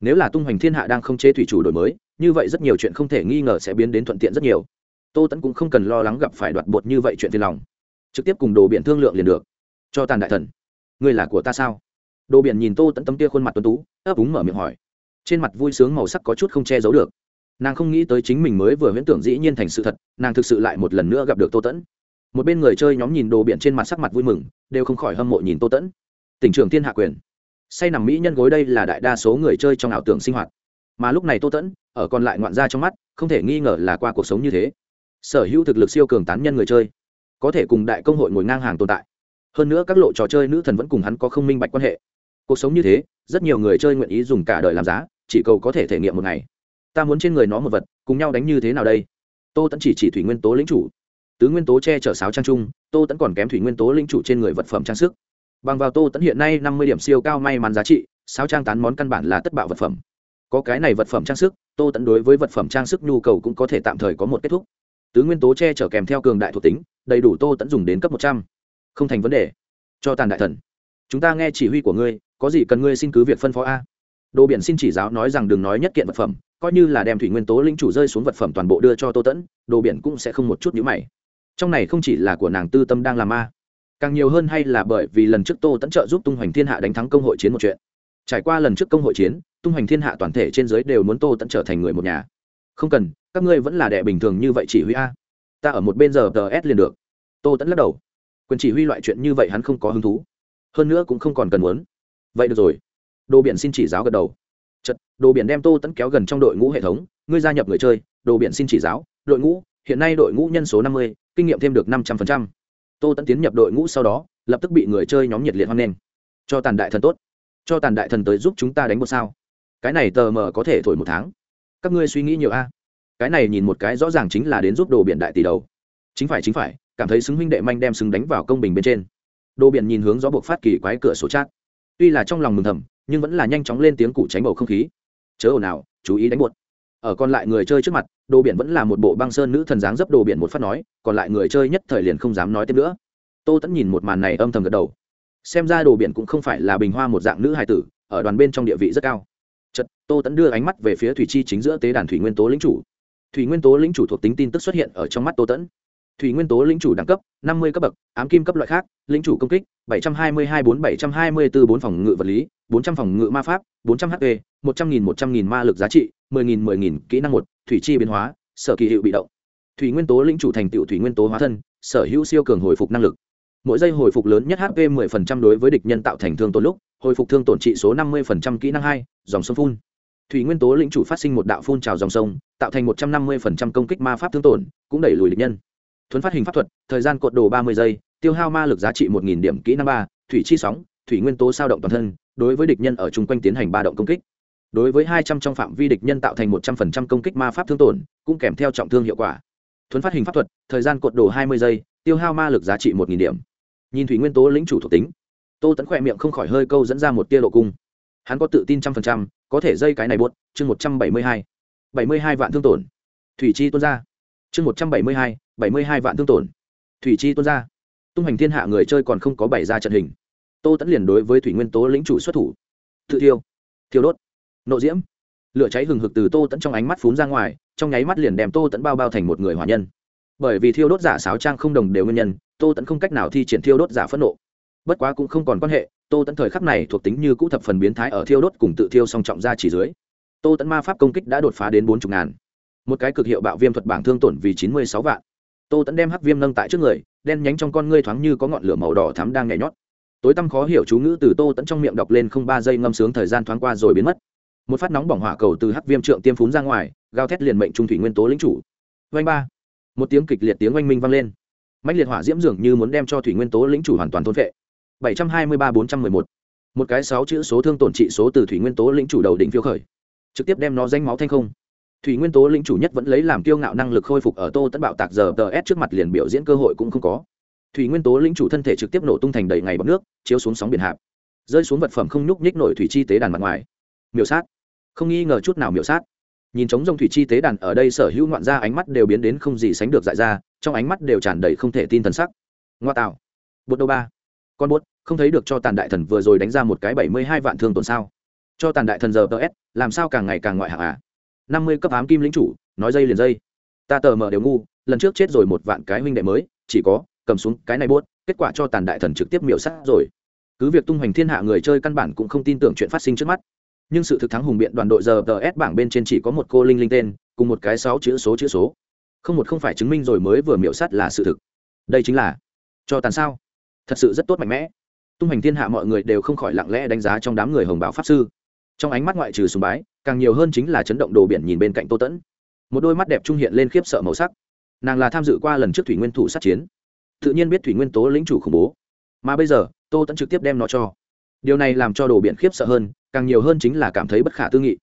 Nếu là tung hoành thiên hạ đang không chế thủy chủ đổi mới, như vậy rất nhiều chuyện không thể nghi ngờ sẽ biến đến thuận tiện rất nhiều. Tô tẫn cũng không cần lo lắng gặp phải đoạt bột như vậy chuyện phiền lòng. Trực tiếp cùng đồ biển thương lượng liền được. Cho tàn đại thần. Người là của ta sao? Đồ biển nhìn tô tẫn tấm kia khuôn mặt tuấn tú, ấp úng mở miệng hỏi. Trên mặt vui sướng màu sắc có chút không che giấu được. Nàng không nghĩ tới chính mình mới vừa huyễn tưởng dĩ nhiên thành sự thật, nàng thực sự lại một lần nữa gặp được tô tẫn một bên người chơi nhóm nhìn đồ biển trên mặt sắc mặt vui mừng, đều không khỏi hâm mộ nhìn tô tẫn. Tỉnh trưởng thiên hạ quyền. Say nằm mỹ nhân gối đây là đại đa số người chơi trong ảo tưởng sinh hoạt. Mà lúc này tô tẫn, ở còn lại ngoạn gia trong mắt, không thể nghi ngờ là qua cuộc sống như thế. Sở hữu thực lực siêu cường tán nhân người chơi, có thể cùng đại công hội ngồi ngang hàng tồn tại. Hơn nữa các lộ trò chơi nữ thần vẫn cùng hắn có không minh bạch quan hệ. Cuộc sống như thế, rất nhiều người chơi nguyện ý dùng cả đời làm giá, chỉ cầu có thể thể nghiệm một ngày. Ta muốn trên người nó một vật, cùng nhau đánh như thế nào đây? Tô tẫn chỉ chỉ thủy nguyên tố lĩnh chủ tứ nguyên tố che chở sáo trang trung, tô tẫn còn kém thủy nguyên tố linh chủ trên người vật phẩm trang sức. Bằng vào tô tẫn hiện nay năm mươi điểm siêu cao may mắn giá trị, sáo trang tán món căn bản là tất bạo vật phẩm. Có cái này vật phẩm trang sức, tô tẫn đối với vật phẩm trang sức nhu cầu cũng có thể tạm thời có một kết thúc. Tứ nguyên tố che chở kèm theo cường đại thuộc tính, đầy đủ tô tẫn dùng đến cấp một trăm. Không thành vấn đề. Cho tàn đại thần. Chúng ta nghe chỉ huy của ngươi, có gì cần ngươi xin cứ việc phân phó a. Đồ biển xin chỉ giáo nói rằng đừng nói nhất kiện vật phẩm, coi như là đem thủy nguyên tố linh chủ rơi xuống vật phẩm toàn bộ đưa cho tô tẫn đồ biển cũng sẽ không một chút nhữ mày trong này không chỉ là của nàng tư tâm đang làm ma, càng nhiều hơn hay là bởi vì lần trước tô tẫn trợ giúp tung hoành thiên hạ đánh thắng công hội chiến một chuyện. Trải qua lần trước công hội chiến, tung hoành thiên hạ toàn thể trên giới đều muốn tô tẫn trở thành người một nhà. Không cần, các ngươi vẫn là đệ bình thường như vậy chỉ huy a. Ta ở một bên giờ tờ s liền được. Tô tẫn lắc đầu. Quyền chỉ huy loại chuyện như vậy hắn không có hứng thú. Hơn nữa cũng không còn cần muốn. Vậy được rồi. Đồ biển xin chỉ giáo gật đầu. Chật đồ biển đem tô tẫn kéo gần trong đội ngũ hệ thống. Ngươi gia nhập người chơi, đồ biển xin chỉ giáo. Đội ngũ, hiện nay đội ngũ nhân số năm mươi kinh nghiệm thêm được năm trăm linh tô tẫn tiến nhập đội ngũ sau đó, lập tức bị người chơi nhóm nhiệt liệt hoan nghênh. Cho tàn đại thần tốt. Cho tàn đại thần tới giúp chúng ta đánh một sao. Cái này tờ mờ có thể thổi một tháng. Các ngươi suy nghĩ nhiều a. Cái này nhìn một cái rõ ràng chính là đến giúp đồ biển đại tỷ đầu. Chính phải chính phải, cảm thấy xứng huynh đệ manh đem xứng đánh vào công bình bên trên. Đồ biển nhìn hướng gió buộc phát kỳ quái cửa sổ chát. tuy là trong lòng mừng thầm, nhưng vẫn là nhanh chóng lên tiếng cụ tránh bầu không khí. Chớ ồn nào chú ý đánh buột ở còn lại người chơi trước mặt, đồ biển vẫn là một bộ băng sơn nữ thần dáng dấp đồ biển một phát nói, còn lại người chơi nhất thời liền không dám nói tiếp nữa. Tô tẫn nhìn một màn này âm thầm gật đầu. Xem ra đồ biển cũng không phải là bình hoa một dạng nữ hài tử, ở đoàn bên trong địa vị rất cao. Chật tô tẫn đưa ánh mắt về phía thủy chi chính giữa tế đàn thủy nguyên tố lính chủ. Thủy nguyên tố lĩnh chủ thuộc tính tin tức xuất hiện ở trong mắt tô tẫn thủy nguyên tố lĩnh chủ đẳng cấp, năm mươi cấp bậc, ám kim cấp loại khác, lĩnh chủ công kích, bảy trăm hai mươi hai bốn bảy trăm hai mươi bốn bốn phòng ngự vật lý, bốn trăm phòng ngự ma pháp, bốn trăm hp e, một trăm nghìn, một trăm nghìn ma lực giá trị, mười nghìn mười nghìn kỹ năng một, thủy chi biến hóa, sở kỳ hiệu bị động. Thủy nguyên tố lĩnh chủ thành tựu thủy nguyên tố hóa thân, sở hữu siêu cường hồi phục năng lực. Mỗi giây hồi phục lớn nhất hp e 10% đối với địch nhân tạo thành thương tổn lúc, hồi phục thương tổn trị số 50% kỹ năng hai, dòng sông phun. Thủy nguyên tố lĩnh chủ phát sinh một đạo phun trào dòng sông, tạo thành 150% công kích ma pháp thương tổn, cũng đẩy lùi địch nhân thuấn phát hình pháp thuật, thời gian cột đồ 30 giây, tiêu hao ma lực giá trị 1.000 điểm kỹ năng ba, thủy chi sóng, thủy nguyên tố sao động toàn thân, đối với địch nhân ở chung quanh tiến hành ba động công kích. Đối với 200 trong phạm vi địch nhân tạo thành 100% công kích ma pháp thương tổn, cũng kèm theo trọng thương hiệu quả. Thuấn phát hình pháp thuật, thời gian cột đồ 20 giây, tiêu hao ma lực giá trị 1.000 điểm. Nhìn thủy nguyên tố lĩnh chủ thuộc tính, tô tẫn khỏe miệng không khỏi hơi câu dẫn ra một tia độ cung. Hắn có tự tin trăm phần trăm, có thể dây cái này buốt, chương một trăm bảy mươi hai. Bảy mươi hai vạn thương tổn. Thủy chi tuôn ra. Chương một trăm bảy mươi hai bảy mươi hai vạn thương tổn. Thủy chi tuôn ra. Tung hành thiên hạ người chơi còn không có bày ra trận hình. Tô tẫn liền đối với thủy nguyên tố lĩnh chủ xuất thủ. Tự thiêu. Thiêu đốt. Nộ diễm. Lửa cháy hừng hực từ tô tẫn trong ánh mắt phún ra ngoài, trong nháy mắt liền đem tô tẫn bao bao thành một người hỏa nhân. Bởi vì thiêu đốt giả sáo trang không đồng đều nguyên nhân, tô tẫn không cách nào thi triển thiêu đốt giả phẫn nộ. Bất quá cũng không còn quan hệ, tô tẫn thời khắc này thuộc tính như cũ thập phần biến thái ở thiêu đốt cùng tự thiêu song trọng ra chỉ dưới. Tô tẫn ma pháp công kích đã đột phá đến bốn chục ngàn. Một cái cực hiệu bạo viêm thuật bảng thương tổn vì chín mươi sáu vạn tô tẫn đem hắc viêm nâng tại trước người, đen nhánh trong con ngươi thoáng như có ngọn lửa màu đỏ thắm đang nhảy nhót. Tối tăm khó hiểu chú ngữ từ tô tẫn trong miệng đọc lên không ba giây ngâm sướng thời gian thoáng qua rồi biến mất. Một phát nóng bỏng hỏa cầu từ hắc viêm trượng tiêm phún ra ngoài gao thét liền mệnh trung thủy nguyên tố lính chủ. Vanh ba. Một tiếng kịch liệt tiếng oanh minh vang lên. Mạnh liệt hỏa diễm dường như muốn đem cho thủy nguyên tố lĩnh chủ hoàn toàn thôn vệ bảy trăm hai mươi ba bốn trăm mười một. Một cái sáu chữ số thương tổn trị số từ thủy nguyên tố lĩnh chủ đầu đỉnh phiêu khởi. Trực tiếp đem nó danh máu thanh không thủy nguyên tố lĩnh chủ nhất vẫn lấy làm kiêu ngạo năng lực khôi phục ở tô tấn bạo tạc giờ tờ s trước mặt liền biểu diễn cơ hội cũng không có. Thủy nguyên tố lĩnh chủ thân thể trực tiếp nổ tung thành đầy ngày bọc nước, chiếu xuống sóng biển hạp. Rơi xuống vật phẩm không nhúc nhích nổi thủy chi tế đàn mặt ngoài. Miểu sát. Không nghi ngờ chút nào miểu sát. Nhìn trống rông thủy chi tế đàn ở đây sở hữu ngoạn ra ánh mắt đều biến đến không gì sánh được dại ra, trong ánh mắt đều tràn đầy không thể tin thần sắc. Ngoa tạo. Bột đâu ba? Con bốt không thấy được cho tàn đại thần vừa rồi đánh ra một cái bảy mươi hai vạn thương tổn sao? Cho tàn đại thần giờ ts làm sao càng ngày càng ngoại hạng à? Năm mươi cấp ám kim lính chủ, nói dây liền dây. Ta tờ mờ đều ngu, lần trước chết rồi một vạn cái huynh đệ mới, chỉ có, cầm xuống cái này buốt, kết quả cho tàn đại thần trực tiếp miểu sát rồi. Cứ việc tung hoành thiên hạ người chơi căn bản cũng không tin tưởng chuyện phát sinh trước mắt. Nhưng sự thực thắng hùng biện đoàn đội giờ tờ s bảng bên trên chỉ có một cô linh linh tên, cùng một cái sáu chữ số chữ số. Không một không phải chứng minh rồi mới vừa miểu sát là sự thực. Đây chính là, cho tàn sao? Thật sự rất tốt mạnh mẽ. Tung hoành thiên hạ mọi người đều không khỏi lặng lẽ đánh giá trong đám người hồng bảo pháp sư trong ánh mắt ngoại trừ sùng bái, càng nhiều hơn chính là chấn động đồ biển nhìn bên cạnh tô tẫn. Một đôi mắt đẹp trung hiện lên khiếp sợ màu sắc. Nàng là tham dự qua lần trước thủy nguyên thủ sát chiến. Tự nhiên biết thủy nguyên tố lĩnh chủ khủng bố. Mà bây giờ, tô tẫn trực tiếp đem nó cho. Điều này làm cho đồ biển khiếp sợ hơn, càng nhiều hơn chính là cảm thấy bất khả tư nghị.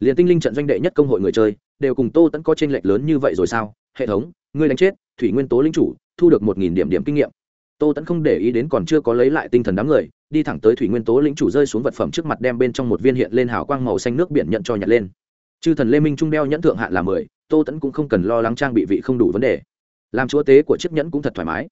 Liền tinh linh trận doanh đệ nhất công hội người chơi, đều cùng tô tẫn có tranh lệch lớn như vậy rồi sao? Hệ thống, ngươi đánh chết, thủy nguyên tố linh chủ, thu được một nghìn điểm điểm kinh nghiệm tô tẫn không để ý đến còn chưa có lấy lại tinh thần đám người, đi thẳng tới thủy nguyên tố lĩnh chủ rơi xuống vật phẩm trước mặt đem bên trong một viên hiện lên hào quang màu xanh nước biển nhận cho nhặt lên. Chư thần lê minh trung đeo nhẫn thượng hạn là mười, tô tẫn cũng không cần lo lắng trang bị vị không đủ vấn đề. Làm chúa tế của chiếc nhẫn cũng thật thoải mái.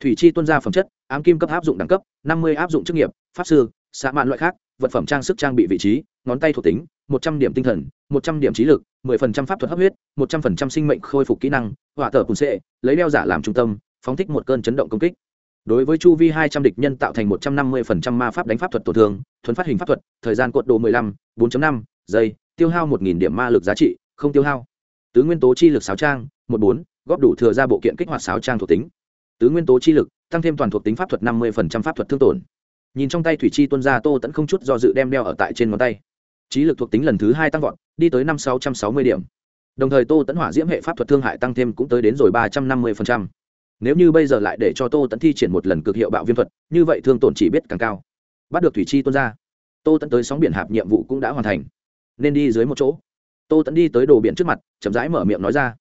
Thủy chi tuân ra phẩm chất, ám kim cấp áp dụng đẳng cấp, năm mươi áp dụng chức nghiệp, pháp sư xã mạn loại khác, vật phẩm trang sức trang bị vị trí, ngón tay thuộc tính, một trăm điểm tinh thần, một trăm điểm trí lực, mười phần trăm pháp thuật hấp huyết, một trăm phần trăm sinh mệnh khôi phục kỹ năng, hỏa tờ cùng sệ lấy đeo giả làm trung tâm, phóng thích một cơn chấn động công kích đối với chu vi hai trăm địch nhân tạo thành một trăm năm mươi phần trăm ma pháp đánh pháp thuật tổn thương thuấn phát hình pháp thuật, thời gian cuộn độ mười lăm, bốn năm, giây, tiêu hao một nghìn điểm ma lực giá trị, không tiêu hao. Tứ nguyên tố chi lực sáo trang, một bốn, góp đủ thừa ra bộ kiện kích hoạt sáo trang thuộc tính. Tứ nguyên tố chi lực, tăng thêm toàn thuộc tính pháp thuật năm mươi phần trăm pháp thuật thương tổn. Nhìn trong tay thủy chi tuân ra, tô tẫn không chút do dự đem đeo ở tại trên ngón tay. Trí lực thuộc tính lần thứ hai tăng vọt, đi tới năm sáu trăm sáu mươi điểm. Đồng thời tô tẫn hỏa diễm hệ pháp thuật thương hại tăng thêm cũng tới đến rồi ba trăm năm mươi phần trăm nếu như bây giờ lại để cho tô tẫn thi triển một lần cực hiệu bạo viêm thuật, như vậy thương tổn chỉ biết càng cao. Bắt được thủy chi tuân ra, tô tẫn tới sóng biển hạp nhiệm vụ cũng đã hoàn thành. Nên đi dưới một chỗ. Tô tẫn đi tới đồ biển trước mặt, chậm rãi mở miệng nói ra,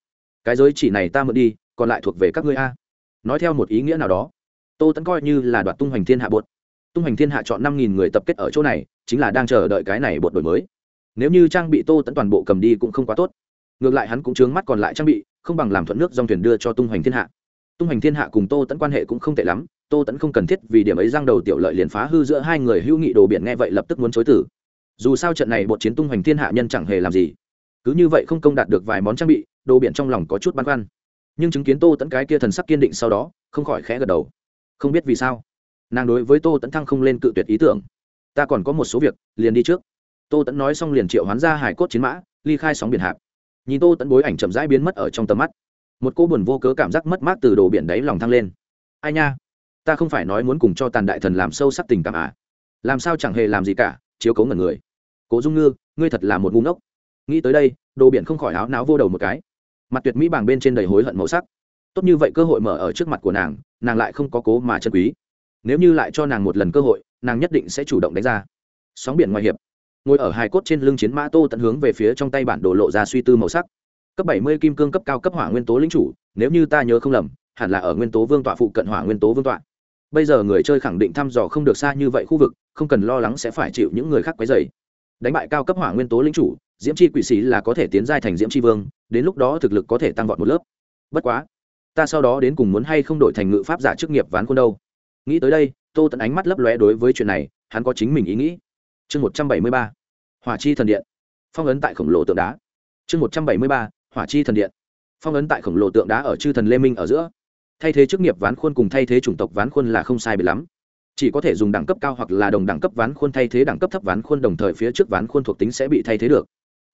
cái giới chỉ này ta mượn đi, còn lại thuộc về các ngươi a. Nói theo một ý nghĩa nào đó, tô tẫn coi như là đoạt tung hoành thiên hạ bột. Tung hoành thiên hạ chọn năm nghìn người tập kết ở chỗ này, chính là đang chờ đợi cái này bột đổi mới. Nếu như trang bị tô tẫn toàn bộ cầm đi cũng không quá tốt. Ngược lại hắn cũng chướng mắt còn lại trang bị, không bằng làm thuận nước dòng thuyền đưa cho tung hoành thiên hạ tung hành thiên hạ cùng tô tẫn quan hệ cũng không tệ lắm, tô tẫn không cần thiết vì điểm ấy giang đầu tiểu lợi liền phá hư giữa hai người hữu nghị đồ biển nghe vậy lập tức muốn chối tử. Dù sao trận này bột chiến tung hành thiên hạ nhân chẳng hề làm gì. Cứ như vậy không công đạt được vài món trang bị, đồ biển trong lòng có chút băn khoăn. Nhưng chứng kiến tô tẫn cái kia thần sắc kiên định sau đó, không khỏi khẽ gật đầu. Không biết vì sao, nàng đối với tô tẫn thăng không lên cự tuyệt ý tưởng. Ta còn có một số việc, liền đi trước. Tô tẫn nói xong liền triệu hoán ra hải cốt chiến mã, ly khai sóng biển hạp. Nhìn tô tẫn bối ảnh chậm rãi biến mất ở trong tầm mắt một cô buồn vô cớ cảm giác mất mát từ đồ biển đáy lòng thăng lên. Ai nha, ta không phải nói muốn cùng cho tàn đại thần làm sâu sắc tình cảm à? Làm sao chẳng hề làm gì cả, chiếu cấu ngẩn người. Cố dung ngư, ngươi thật là một ngu ngốc. Nghĩ tới đây, đồ biển không khỏi áo náo vô đầu một cái. Mặt tuyệt mỹ bảng bên trên đầy hối hận màu sắc. Tốt như vậy cơ hội mở ở trước mặt của nàng nàng lại không có cố mà chân quý. Nếu như lại cho nàng một lần cơ hội, nàng nhất định sẽ chủ động đánh ra. Sóng biển ngoài hiệp. Ngồi ở hài cốt trên lưng chiến mã tô tận hướng về phía trong tay bản đồ lộ ra suy tư màu sắc cấp bảy mươi kim cương cấp cao cấp hỏa nguyên tố lĩnh chủ, nếu như ta nhớ không lầm, hẳn là ở nguyên tố vương tọa phụ cận hỏa nguyên tố vương tọa. Bây giờ người chơi khẳng định thăm dò không được xa như vậy khu vực, không cần lo lắng sẽ phải chịu những người khác quấy dày đánh bại cao cấp hỏa nguyên tố lĩnh chủ, diễm chi quỷ sĩ là có thể tiến giai thành diễm chi vương, đến lúc đó thực lực có thể tăng vọt một lớp. Bất quá, ta sau đó đến cùng muốn hay không đổi thành ngự pháp giả chức nghiệp ván khuôn đâu. Nghĩ tới đây, tô tận ánh mắt lấp lóe đối với chuyện này, hắn có chính mình ý nghĩ. Chương một trăm bảy mươi ba, hỏa chi thần điện. Phong ấn tại khổng lồ tượng đá. Chương một trăm bảy mươi ba hỏa chi thần điện. Phong ấn tại khổng lồ tượng đá ở chư thần lê minh ở giữa. Thay thế chức nghiệp ván khuôn cùng thay thế chủng tộc ván khuôn là không sai biệt lắm. Chỉ có thể dùng đẳng cấp cao hoặc là đồng đẳng cấp ván khuôn thay thế đẳng cấp thấp ván khuôn đồng thời phía trước ván khuôn thuộc tính sẽ bị thay thế được.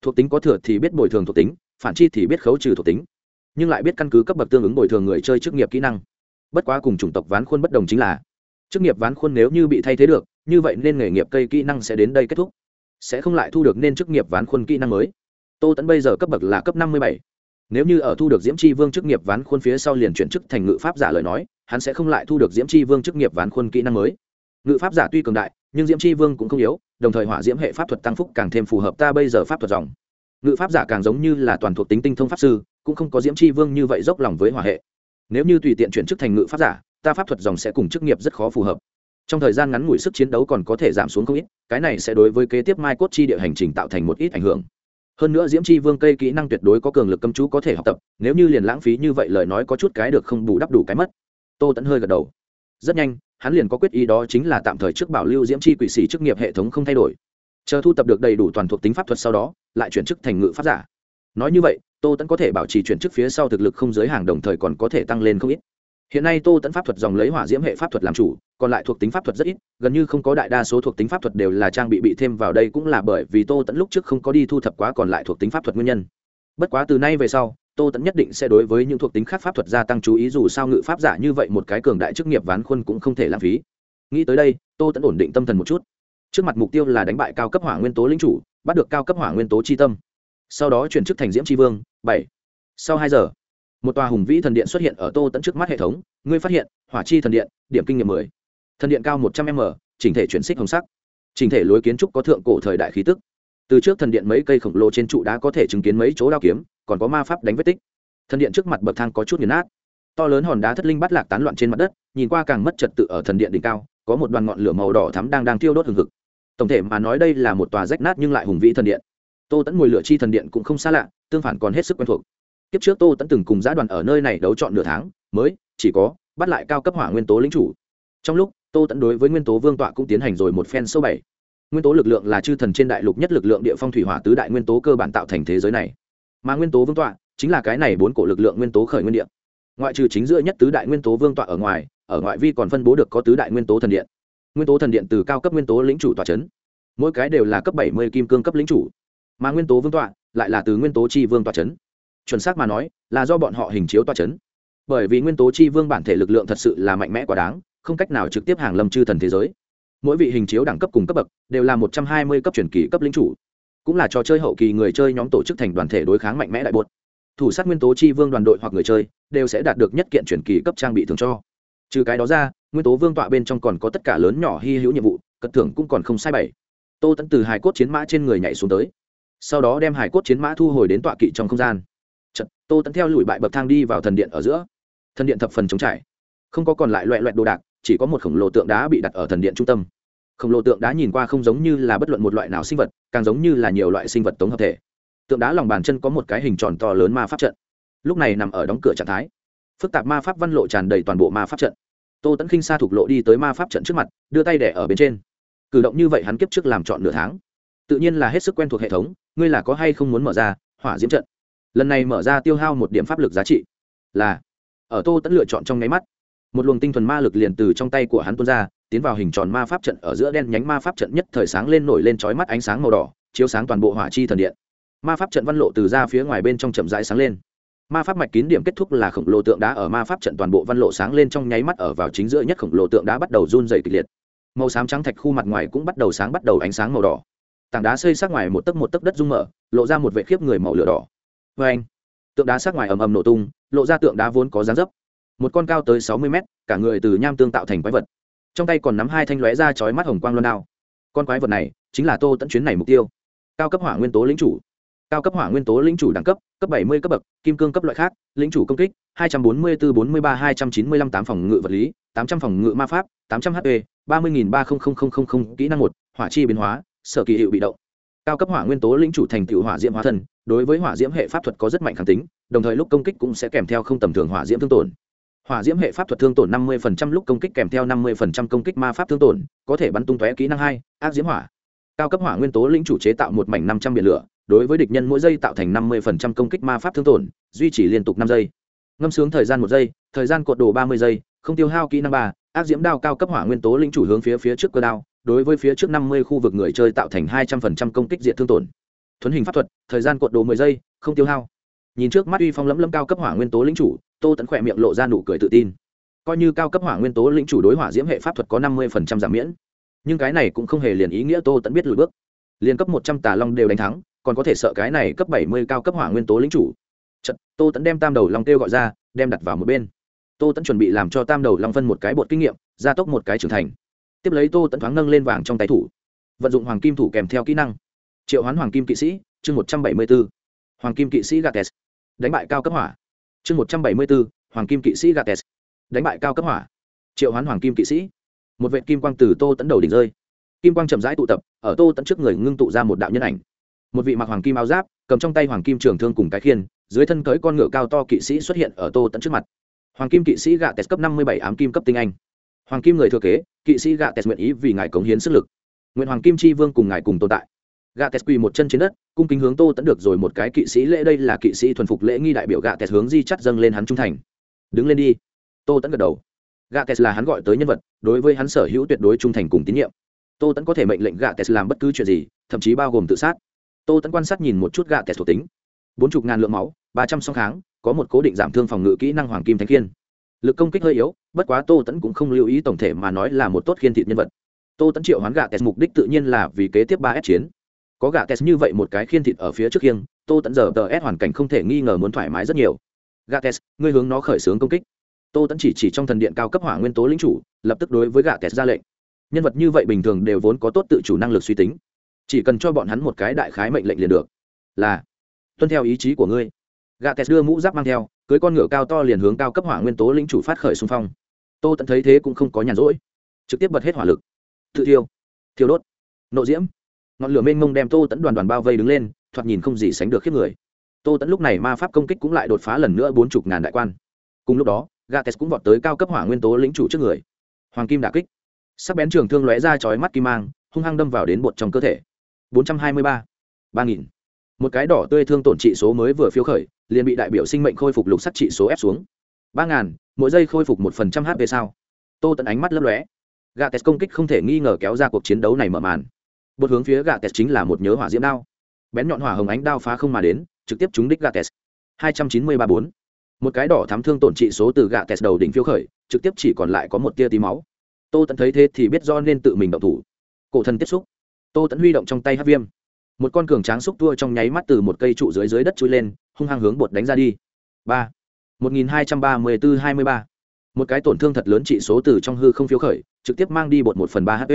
Thuộc tính có thừa thì biết bồi thường thuộc tính, phản chi thì biết khấu trừ thuộc tính. Nhưng lại biết căn cứ cấp bậc tương ứng bồi thường người chơi chức nghiệp kỹ năng. Bất quá cùng chủng tộc ván khuôn bất đồng chính là, chức nghiệp ván khuôn nếu như bị thay thế được, như vậy nên nghề nghiệp cây kỹ năng sẽ đến đây kết thúc. Sẽ không lại thu được nên chức nghiệp ván khuôn kỹ năng mới tô tẫn bây giờ cấp bậc là cấp năm mươi bảy. Nếu như ở thu được diễm c vương chức nghiệp ván khuôn phía sau liền chuyển chức thành ngự pháp giả lời nói, hắn sẽ không lại thu được diễm c vương chức nghiệp ván khuôn kỹ năng mới. Ngự pháp giả tuy cường đại, nhưng diễm c vương cũng không yếu, đồng thời hỏa diễm hệ pháp thuật tăng phúc càng thêm phù hợp ta bây giờ pháp thuật dòng. Ngự pháp giả càng giống như là toàn thuộc tính tinh thông pháp sư, cũng không có diễm c vương như vậy dốc lòng với hỏa hệ. Nếu như tùy tiện chuyển chức thành ngự pháp giả, ta pháp thuật dòng sẽ cùng chức nghiệp rất khó phù hợp. Trong thời gian ngắn ngủi sức chiến đấu còn có thể giảm xuống không ít, cái này sẽ đối với kế tiếp mai cốt chi địa hành trình tạo thành một ít ảnh hưởng hơn nữa diễm chi vương cây kỹ năng tuyệt đối có cường lực cấm chú có thể học tập, nếu như liền lãng phí như vậy lời nói có chút cái được không bù đắp đủ cái mất. Tô tẫn hơi gật đầu. Rất nhanh, hắn liền có quyết ý đó chính là tạm thời trước bảo lưu diễm chi quỷ sĩ chức nghiệp hệ thống không thay đổi. Chờ thu tập được đầy đủ toàn thuộc tính pháp thuật sau đó, lại chuyển chức thành ngự pháp giả. Nói như vậy, tô tẫn có thể bảo trì chuyển chức phía sau thực lực không giới hàng đồng thời còn có thể tăng lên không ít hiện nay tô tẫn pháp thuật dòng lấy hỏa diễm hệ pháp thuật làm chủ, còn lại thuộc tính pháp thuật rất ít, gần như không có đại đa số thuộc tính pháp thuật đều là trang bị bị thêm vào đây cũng là bởi vì tô tẫn lúc trước không có đi thu thập quá còn lại thuộc tính pháp thuật nguyên nhân. Bất quá từ nay về sau, tô tẫn nhất định sẽ đối với những thuộc tính khác pháp thuật gia tăng chú ý, dù sao ngự pháp giả như vậy một cái cường đại chức nghiệp ván khuôn cũng không thể lãng phí. Nghĩ tới đây, tô tẫn ổn định tâm thần một chút. Trước mặt mục tiêu là đánh bại cao cấp hỏa nguyên tố lính chủ, bắt được cao cấp hỏa nguyên tố chi tâm. Sau đó chuyển chức thành diễm tri vương, bảy. Sau hai giờ một tòa hùng vĩ thần điện xuất hiện ở tô tẫn trước mắt hệ thống, ngươi phát hiện, hỏa chi thần điện, điểm kinh nghiệm mười. Thần điện cao một trăm m, chỉnh thể chuyển xích hồng sắc. Chỉnh thể lối kiến trúc có thượng cổ thời đại khí tức. Từ trước thần điện mấy cây khổng lồ trên trụ đá có thể chứng kiến mấy chỗ đao kiếm, còn có ma pháp đánh vết tích. Thần điện trước mặt bậc thang có chút nghiền nát. To lớn hòn đá thất linh bắt lạc tán loạn trên mặt đất, nhìn qua càng mất trật tự ở thần điện đỉnh cao, có một đoàn ngọn lửa màu đỏ thắm đang đang thiêu đốt hừng hực. Tổng thể mà nói đây là một tòa rách nát nhưng lại hùng vĩ thần điện. Tô tẫn ngồi lửa chi thần điện cũng không xa lạ, tương phản còn hết sức quen thuộc kiếp trước tô tẫn từng cùng giã đoàn ở nơi này đấu chọn nửa tháng mới chỉ có bắt lại cao cấp hỏa nguyên tố lính chủ trong lúc tô tẫn đối với nguyên tố vương tọa cũng tiến hành rồi một phen sâu bảy nguyên tố lực lượng là chư thần trên đại lục nhất lực lượng địa phong thủy hỏa tứ đại nguyên tố cơ bản tạo thành thế giới này mà nguyên tố vương tọa chính là cái này bốn cổ lực lượng nguyên tố khởi nguyên điện ngoại trừ chính giữa nhất tứ đại nguyên tố vương tọa ở ngoài ở ngoại vi còn phân bố được có tứ đại nguyên tố thần điện nguyên tố thần điện từ cao cấp nguyên tố lĩnh chủ tọa c h ấ n mỗi cái đều là cấp bảy mươi kim cương cấp lĩnh chủ mà nguyên tố vương tọa lại là từ nguyên tố chi vương tọa c h ấ n chuẩn xác mà nói, là do bọn họ hình chiếu toa c h ấ n bởi vì nguyên tố chi vương bản thể lực lượng thật sự là mạnh mẽ quá đáng, không cách nào trực tiếp hàng lâm chư thần thế giới. Mỗi vị hình chiếu đẳng cấp cùng cấp bậc đều là một trăm hai mươi cấp truyền kỳ cấp lính chủ, cũng là trò chơi hậu kỳ người chơi nhóm tổ chức thành đoàn thể đối kháng mạnh mẽ đại bột. Thủ sát nguyên tố chi vương đoàn đội hoặc người chơi đều sẽ đạt được nhất kiện truyền kỳ cấp trang bị thường cho. Trừ cái đó ra, nguyên tố vương tọa bên trong còn có tất cả lớn nhỏ hy hữu nhiệm vụ cất thưởng cũng còn không sai bảy. Tô tẫn từ hải cốt chiến mã trên người nhảy xuống tới, sau đó đem hải cốt chiến mã thu hồi đến tọa kỵ trong không gian tô tẫn theo lùi bại bậc thang đi vào thần điện ở giữa. Thần điện thập phần chống trải. Không có còn lại loại loại đồ đạc, chỉ có một khổng lồ tượng đá bị đặt ở thần điện trung tâm. Khổng lồ tượng đá nhìn qua không giống như là bất luận một loại nào sinh vật, càng giống như là nhiều loại sinh vật tống hợp thể. Tượng đá lòng bàn chân có một cái hình tròn to lớn ma pháp trận. Lúc này nằm ở đóng cửa trạng thái. Phức tạp ma pháp văn lộ tràn đầy toàn bộ ma pháp trận. Tô tẫn khinh xa thục lộ đi tới ma pháp trận trước mặt, đưa tay đẻ ở bên trên. Cử động như vậy hắn kiếp trước làm chọn nửa tháng. Tự nhiên là hết sức quen thuộc hệ thống, ngươi là có hay không muốn mở ra, hỏa diễm trận? Lần này mở ra tiêu hao một điểm pháp lực giá trị là, ở tô tẫn lựa chọn trong nháy mắt, một luồng tinh thuần ma lực liền từ trong tay của hắn tuôn ra, tiến vào hình tròn ma pháp trận ở giữa đen nhánh ma pháp trận nhất thời sáng lên nổi lên chói mắt ánh sáng màu đỏ, chiếu sáng toàn bộ hỏa chi thần điện. Ma pháp trận văn lộ từ ra phía ngoài bên trong chậm rãi sáng lên. Ma pháp mạch kín điểm kết thúc là khổng lồ tượng đá ở ma pháp trận toàn bộ văn lộ sáng lên trong nháy mắt ở vào chính giữa nhất khổng lồ tượng đá bắt đầu run dày kịch liệt. Màu xám trắng thạch khu mặt ngoài cũng bắt đầu sáng bắt đầu ánh sáng màu đỏ. Tảng đá xây sát ngoài một tấc một tấc đất rung mở, lộ ra một vệ khiếp người màu lửa đỏ vê anh. Tượng đá sát ngoài ầm ầm nổ tung, lộ ra tượng đá vốn có dáng dấp. Một con cao tới sáu mươi mét, cả người từ nham tương tạo thành quái vật. Trong tay còn nắm hai thanh lóe ra chói mắt hồng quang loan đao. Con quái vật này chính là tô tẫn chuyến này mục tiêu. Cao cấp hỏa nguyên tố lĩnh chủ. Cao cấp hỏa nguyên tố lĩnh chủ đẳng cấp cấp bảy mươi cấp bậc, kim cương cấp loại khác, lĩnh chủ công kích, hai trăm bốn mươi bốn bốn mươi ba hai trăm chín mươi lăm tám phòng ngự vật lý, tám trăm phòng ngự ma pháp, tám trăm hp ba mươi nghìn ba kỹ năng một, hỏa chi biến hóa, sở kỳ hiệu bị động cao cấp hỏa nguyên tố lĩnh chủ thành tựu hỏa diễm hóa thân, đối với hỏa diễm hệ pháp thuật có rất mạnh kháng tính, đồng thời lúc công kích cũng sẽ kèm theo không tầm thường hỏa diễm thương tổn. Hỏa diễm hệ pháp thuật thương tổn 50% lúc công kích kèm theo 50% công kích ma pháp thương tổn, có thể bắn tung tóe kỹ năng hai, ác diễm hỏa. Cao cấp hỏa nguyên tố lĩnh chủ chế tạo một mảnh 500 biển lửa, đối với địch nhân mỗi giây tạo thành 50% công kích ma pháp thương tổn, duy trì liên tục năm giây. Ngâm sướng thời gian một giây, thời gian cột đồ 30 giây, không tiêu hao kỹ năng ba, ác diễm đao cao cấp hỏa nguyên tố lĩnh chủ hướng phía phía trước cơ đao đối với phía trước 50 khu vực người chơi tạo thành 200% công kích diện thương tổn. Thuấn hình pháp thuật thời gian cột đồ 10 giây không tiêu hao. Nhìn trước mắt uy phong lẫm lẫm cao cấp hỏa nguyên tố lĩnh chủ tô tẫn khỏe miệng lộ ra nụ cười tự tin. Coi như cao cấp hỏa nguyên tố lĩnh chủ đối hỏa diễm hệ pháp thuật có năm mươi giảm miễn. Nhưng cái này cũng không hề liền ý nghĩa tô tẫn biết lùi bước. Liền cấp một trăm tà long đều đánh thắng còn có thể sợ cái này cấp bảy mươi cao cấp hỏa nguyên tố lĩnh chủ. Chật, tô tẫn đem tam đầu long kêu gọi ra đem đặt vào một bên. Tô tẫn chuẩn bị làm cho tam đầu long phân một cái bột kinh nghiệm gia tốc một cái trưởng thành tiếp lấy tô tẫn thoáng nâng lên vàng trong tay thủ. Vận dụng hoàng kim thủ kèm theo kỹ năng. Triệu hoán hoàng kim kỵ sĩ, chương một trăm bảy mươi b ố hoàng kim kỵ sĩ gates. Đánh bại cao cấp hỏa. Chương một trăm bảy mươi bốn, hoàng kim kỵ sĩ gates. Đánh bại cao cấp hỏa. Triệu hoán hoàng kim kỵ sĩ. Một vệ kim quang từ tô tấn đầu đỉnh rơi. Kim quang chậm rãi tụ tập, ở tô tấn trước người ngưng tụ ra một đạo nhân ảnh. Một vị mặc hoàng kim áo giáp, cầm trong tay hoàng kim trường thương cùng cái khiên, dưới thân cưới con ngựa cao to kỵ sĩ xuất hiện ở tô tấn trước mặt. Hoàng kim kỵ sĩ gạ tes cấp năm mươi bảy ám kim cấp tinh anh hoàng kim người thừa kế, kỵ sĩ gạ tes nguyện ý vì ngài cống hiến sức lực. Nguyện hoàng kim chi vương cùng ngài cùng tồn tại. Gạ tes quỳ một chân trên đất, cung kính hướng tô tẫn được rồi một cái kỵ sĩ lễ, đây là kỵ sĩ thuần phục lễ nghi đại biểu gạ tes hướng di chắt dâng lên hắn trung thành. Đứng lên đi. Tô tẫn gật đầu. Gạ tes là hắn gọi tới nhân vật, đối với hắn sở hữu tuyệt đối trung thành cùng tín nhiệm. Tô tẫn có thể mệnh lệnh gạ tes làm bất cứ chuyện gì, thậm chí bao gồm tự sát. Tô tẫn quan sát nhìn một chút gạ tes thuộc tính. Bốn chục ngàn lượng máu, ba trăm song kháng, có một cố định giảm thương phòng ngự kỹ năng hoàng kim thánh Kiên lực công kích hơi yếu, bất quá tô tẫn cũng không lưu ý tổng thể mà nói là một tốt khiên thịt nhân vật. Tô tẫn triệu hoán gạ tes mục đích tự nhiên là vì kế tiếp ba s chiến. Có gạ tes như vậy một cái khiên thịt ở phía trước khiêng tô tẫn giờ tờ s hoàn cảnh không thể nghi ngờ muốn thoải mái rất nhiều. Gạ tes ngươi hướng nó khởi xướng công kích. Tô tẫn chỉ chỉ trong thần điện cao cấp hỏa nguyên tố lính chủ, lập tức đối với gạ tes ra lệnh. Nhân vật như vậy bình thường đều vốn có tốt tự chủ năng lực suy tính. Chỉ cần cho bọn hắn một cái đại khái mệnh lệnh liền được. Là, tuân theo ý chí của ngươi. Gà tes đưa mũ giáp mang theo, cưới con ngựa cao to liền hướng cao cấp hỏa nguyên tố lĩnh chủ phát khởi xung phong. Tô tận thấy thế cũng không có nhàn rỗi, trực tiếp bật hết hỏa lực. Tự thiêu thiêu đốt, nộ diễm. Ngọn lửa mênh mông đem tô tẫn đoàn đoàn bao vây đứng lên, thoạt nhìn không gì sánh được khiếp người. Tô tẫn lúc này ma pháp công kích cũng lại đột phá lần nữa bốn chục ngàn đại quan. Cùng lúc đó gates cũng vọt tới cao cấp hỏa nguyên tố lĩnh chủ trước người. Hoàng kim đà kích. Sắc bén trường thương lóe ra chói mắt kim mang, hung hăng đâm vào đến bột trong cơ thể. Bốn trăm hai mươi ba ba nghìn một cái đỏ tươi thương tổn trị số mới vừa phiếu khởi, liền bị đại biểu sinh mệnh khôi phục lục sắt trị số ép xuống. Ba ngàn, mỗi giây khôi phục một phần trăm hp sao. Tô tận ánh mắt lấp lóe. Gates công kích không thể nghi ngờ kéo ra cuộc chiến đấu này mở màn. Một hướng phía gạ tes chính là một nhớ hỏa diễm đao. Bén nhọn hỏa hồng ánh đao phá không mà đến, trực tiếp trúng đích gạ tes hai trăm chín mươi ba bốn. Một cái đỏ thám thương tổn trị số từ gạ tes đầu đỉnh phiêu khởi, trực tiếp chỉ còn lại có một tia tí máu. Tô tận thấy thế thì biết do nên tự mình động thủ. Cổ thần tiếp xúc. Tô tẫn huy động trong tay hát viêm một con cường tráng xúc tua trong nháy mắt từ một cây trụ dưới dưới đất chui lên, hung hăng hướng bột đánh ra đi. Ba. Một nghìn hai trăm ba mươi bốn hai mươi ba. Một cái tổn thương thật lớn trị số từ trong hư không phiếu khởi, trực tiếp mang đi bột một phần ba hp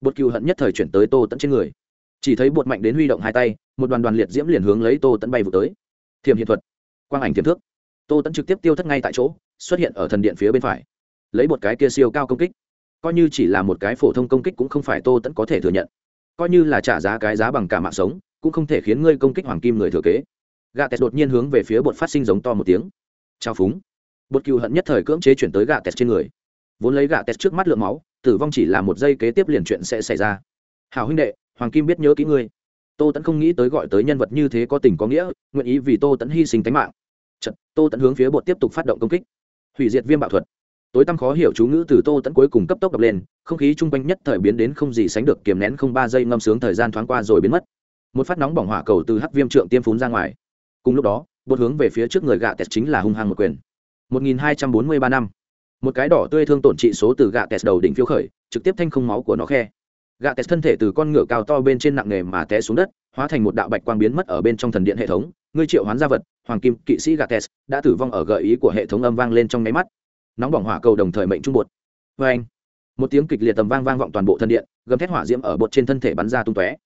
bột cựu hận nhất thời chuyển tới tô tẫn trên người. Chỉ thấy bột mạnh đến huy động hai tay, một đoàn đoàn liệt diễm liền hướng lấy tô tẫn bay vụ tới. Thiềm hiện thuật. Quang ảnh thiềm thước. Tô tẫn trực tiếp tiêu thất ngay tại chỗ, xuất hiện ở thần điện phía bên phải. Lấy một cái kia siêu cao công kích. Coi như chỉ là một cái phổ thông công kích cũng không phải tô tẫn có thể thừa nhận coi như là trả giá cái giá bằng cả mạng sống cũng không thể khiến ngươi công kích hoàng kim người thừa kế. Gà tẹt đột nhiên hướng về phía bột phát sinh giống to một tiếng. Trao phúng. Bột cựu hận nhất thời cưỡng chế chuyển tới gà tẹt trên người. Vốn lấy gà tẹt trước mắt lượng máu tử vong chỉ là một giây kế tiếp liền chuyện sẽ xảy ra. Hào huynh đệ hoàng kim biết nhớ kỹ ngươi. Tô tẫn không nghĩ tới gọi tới nhân vật như thế có tình có nghĩa nguyện ý vì tô tẫn hy sinh tính mạng. Chật, tô tẫn hướng phía bột tiếp tục phát động công kích. Hủy diệt viêm bạo thuật tối tăm khó hiểu chú ngữ từ tô tẫn cuối cùng cấp tốc đập lên, không khí chung quanh nhất thời biến đến không gì sánh được kiềm nén không ba giây ngâm sướng thời gian thoáng qua rồi biến mất. Một phát nóng bỏng hỏa cầu từ hắc viêm trượng tiêm phún ra ngoài. Cùng lúc đó, bột hướng về phía trước người gạ tẹt chính là hung hăng một quyền. 1243 năm. Một cái đỏ tươi thương tổn trị số từ gạ tẹt đầu đỉnh phiêu khởi, trực tiếp thanh không máu của nó khe. Gạ tẹt thân thể từ con ngựa cao to bên trên nặng nề mà té xuống đất, hóa thành một đạo bạch quang biến mất ở bên trong thần điện hệ thống. Ngươi triệu hoán gia vật, hoàng kim kỵ sĩ gạ tẹt, đã tử vong ở gợi ý của hệ thống âm vang lên trong nháy mắt nóng bỏng hỏa cầu đồng thời mệnh trung bột. Vê anh, một tiếng kịch liệt tầm vang vang vọng toàn bộ thân điện, gầm thét hỏa diễm ở bột trên thân thể bắn ra tung tóe.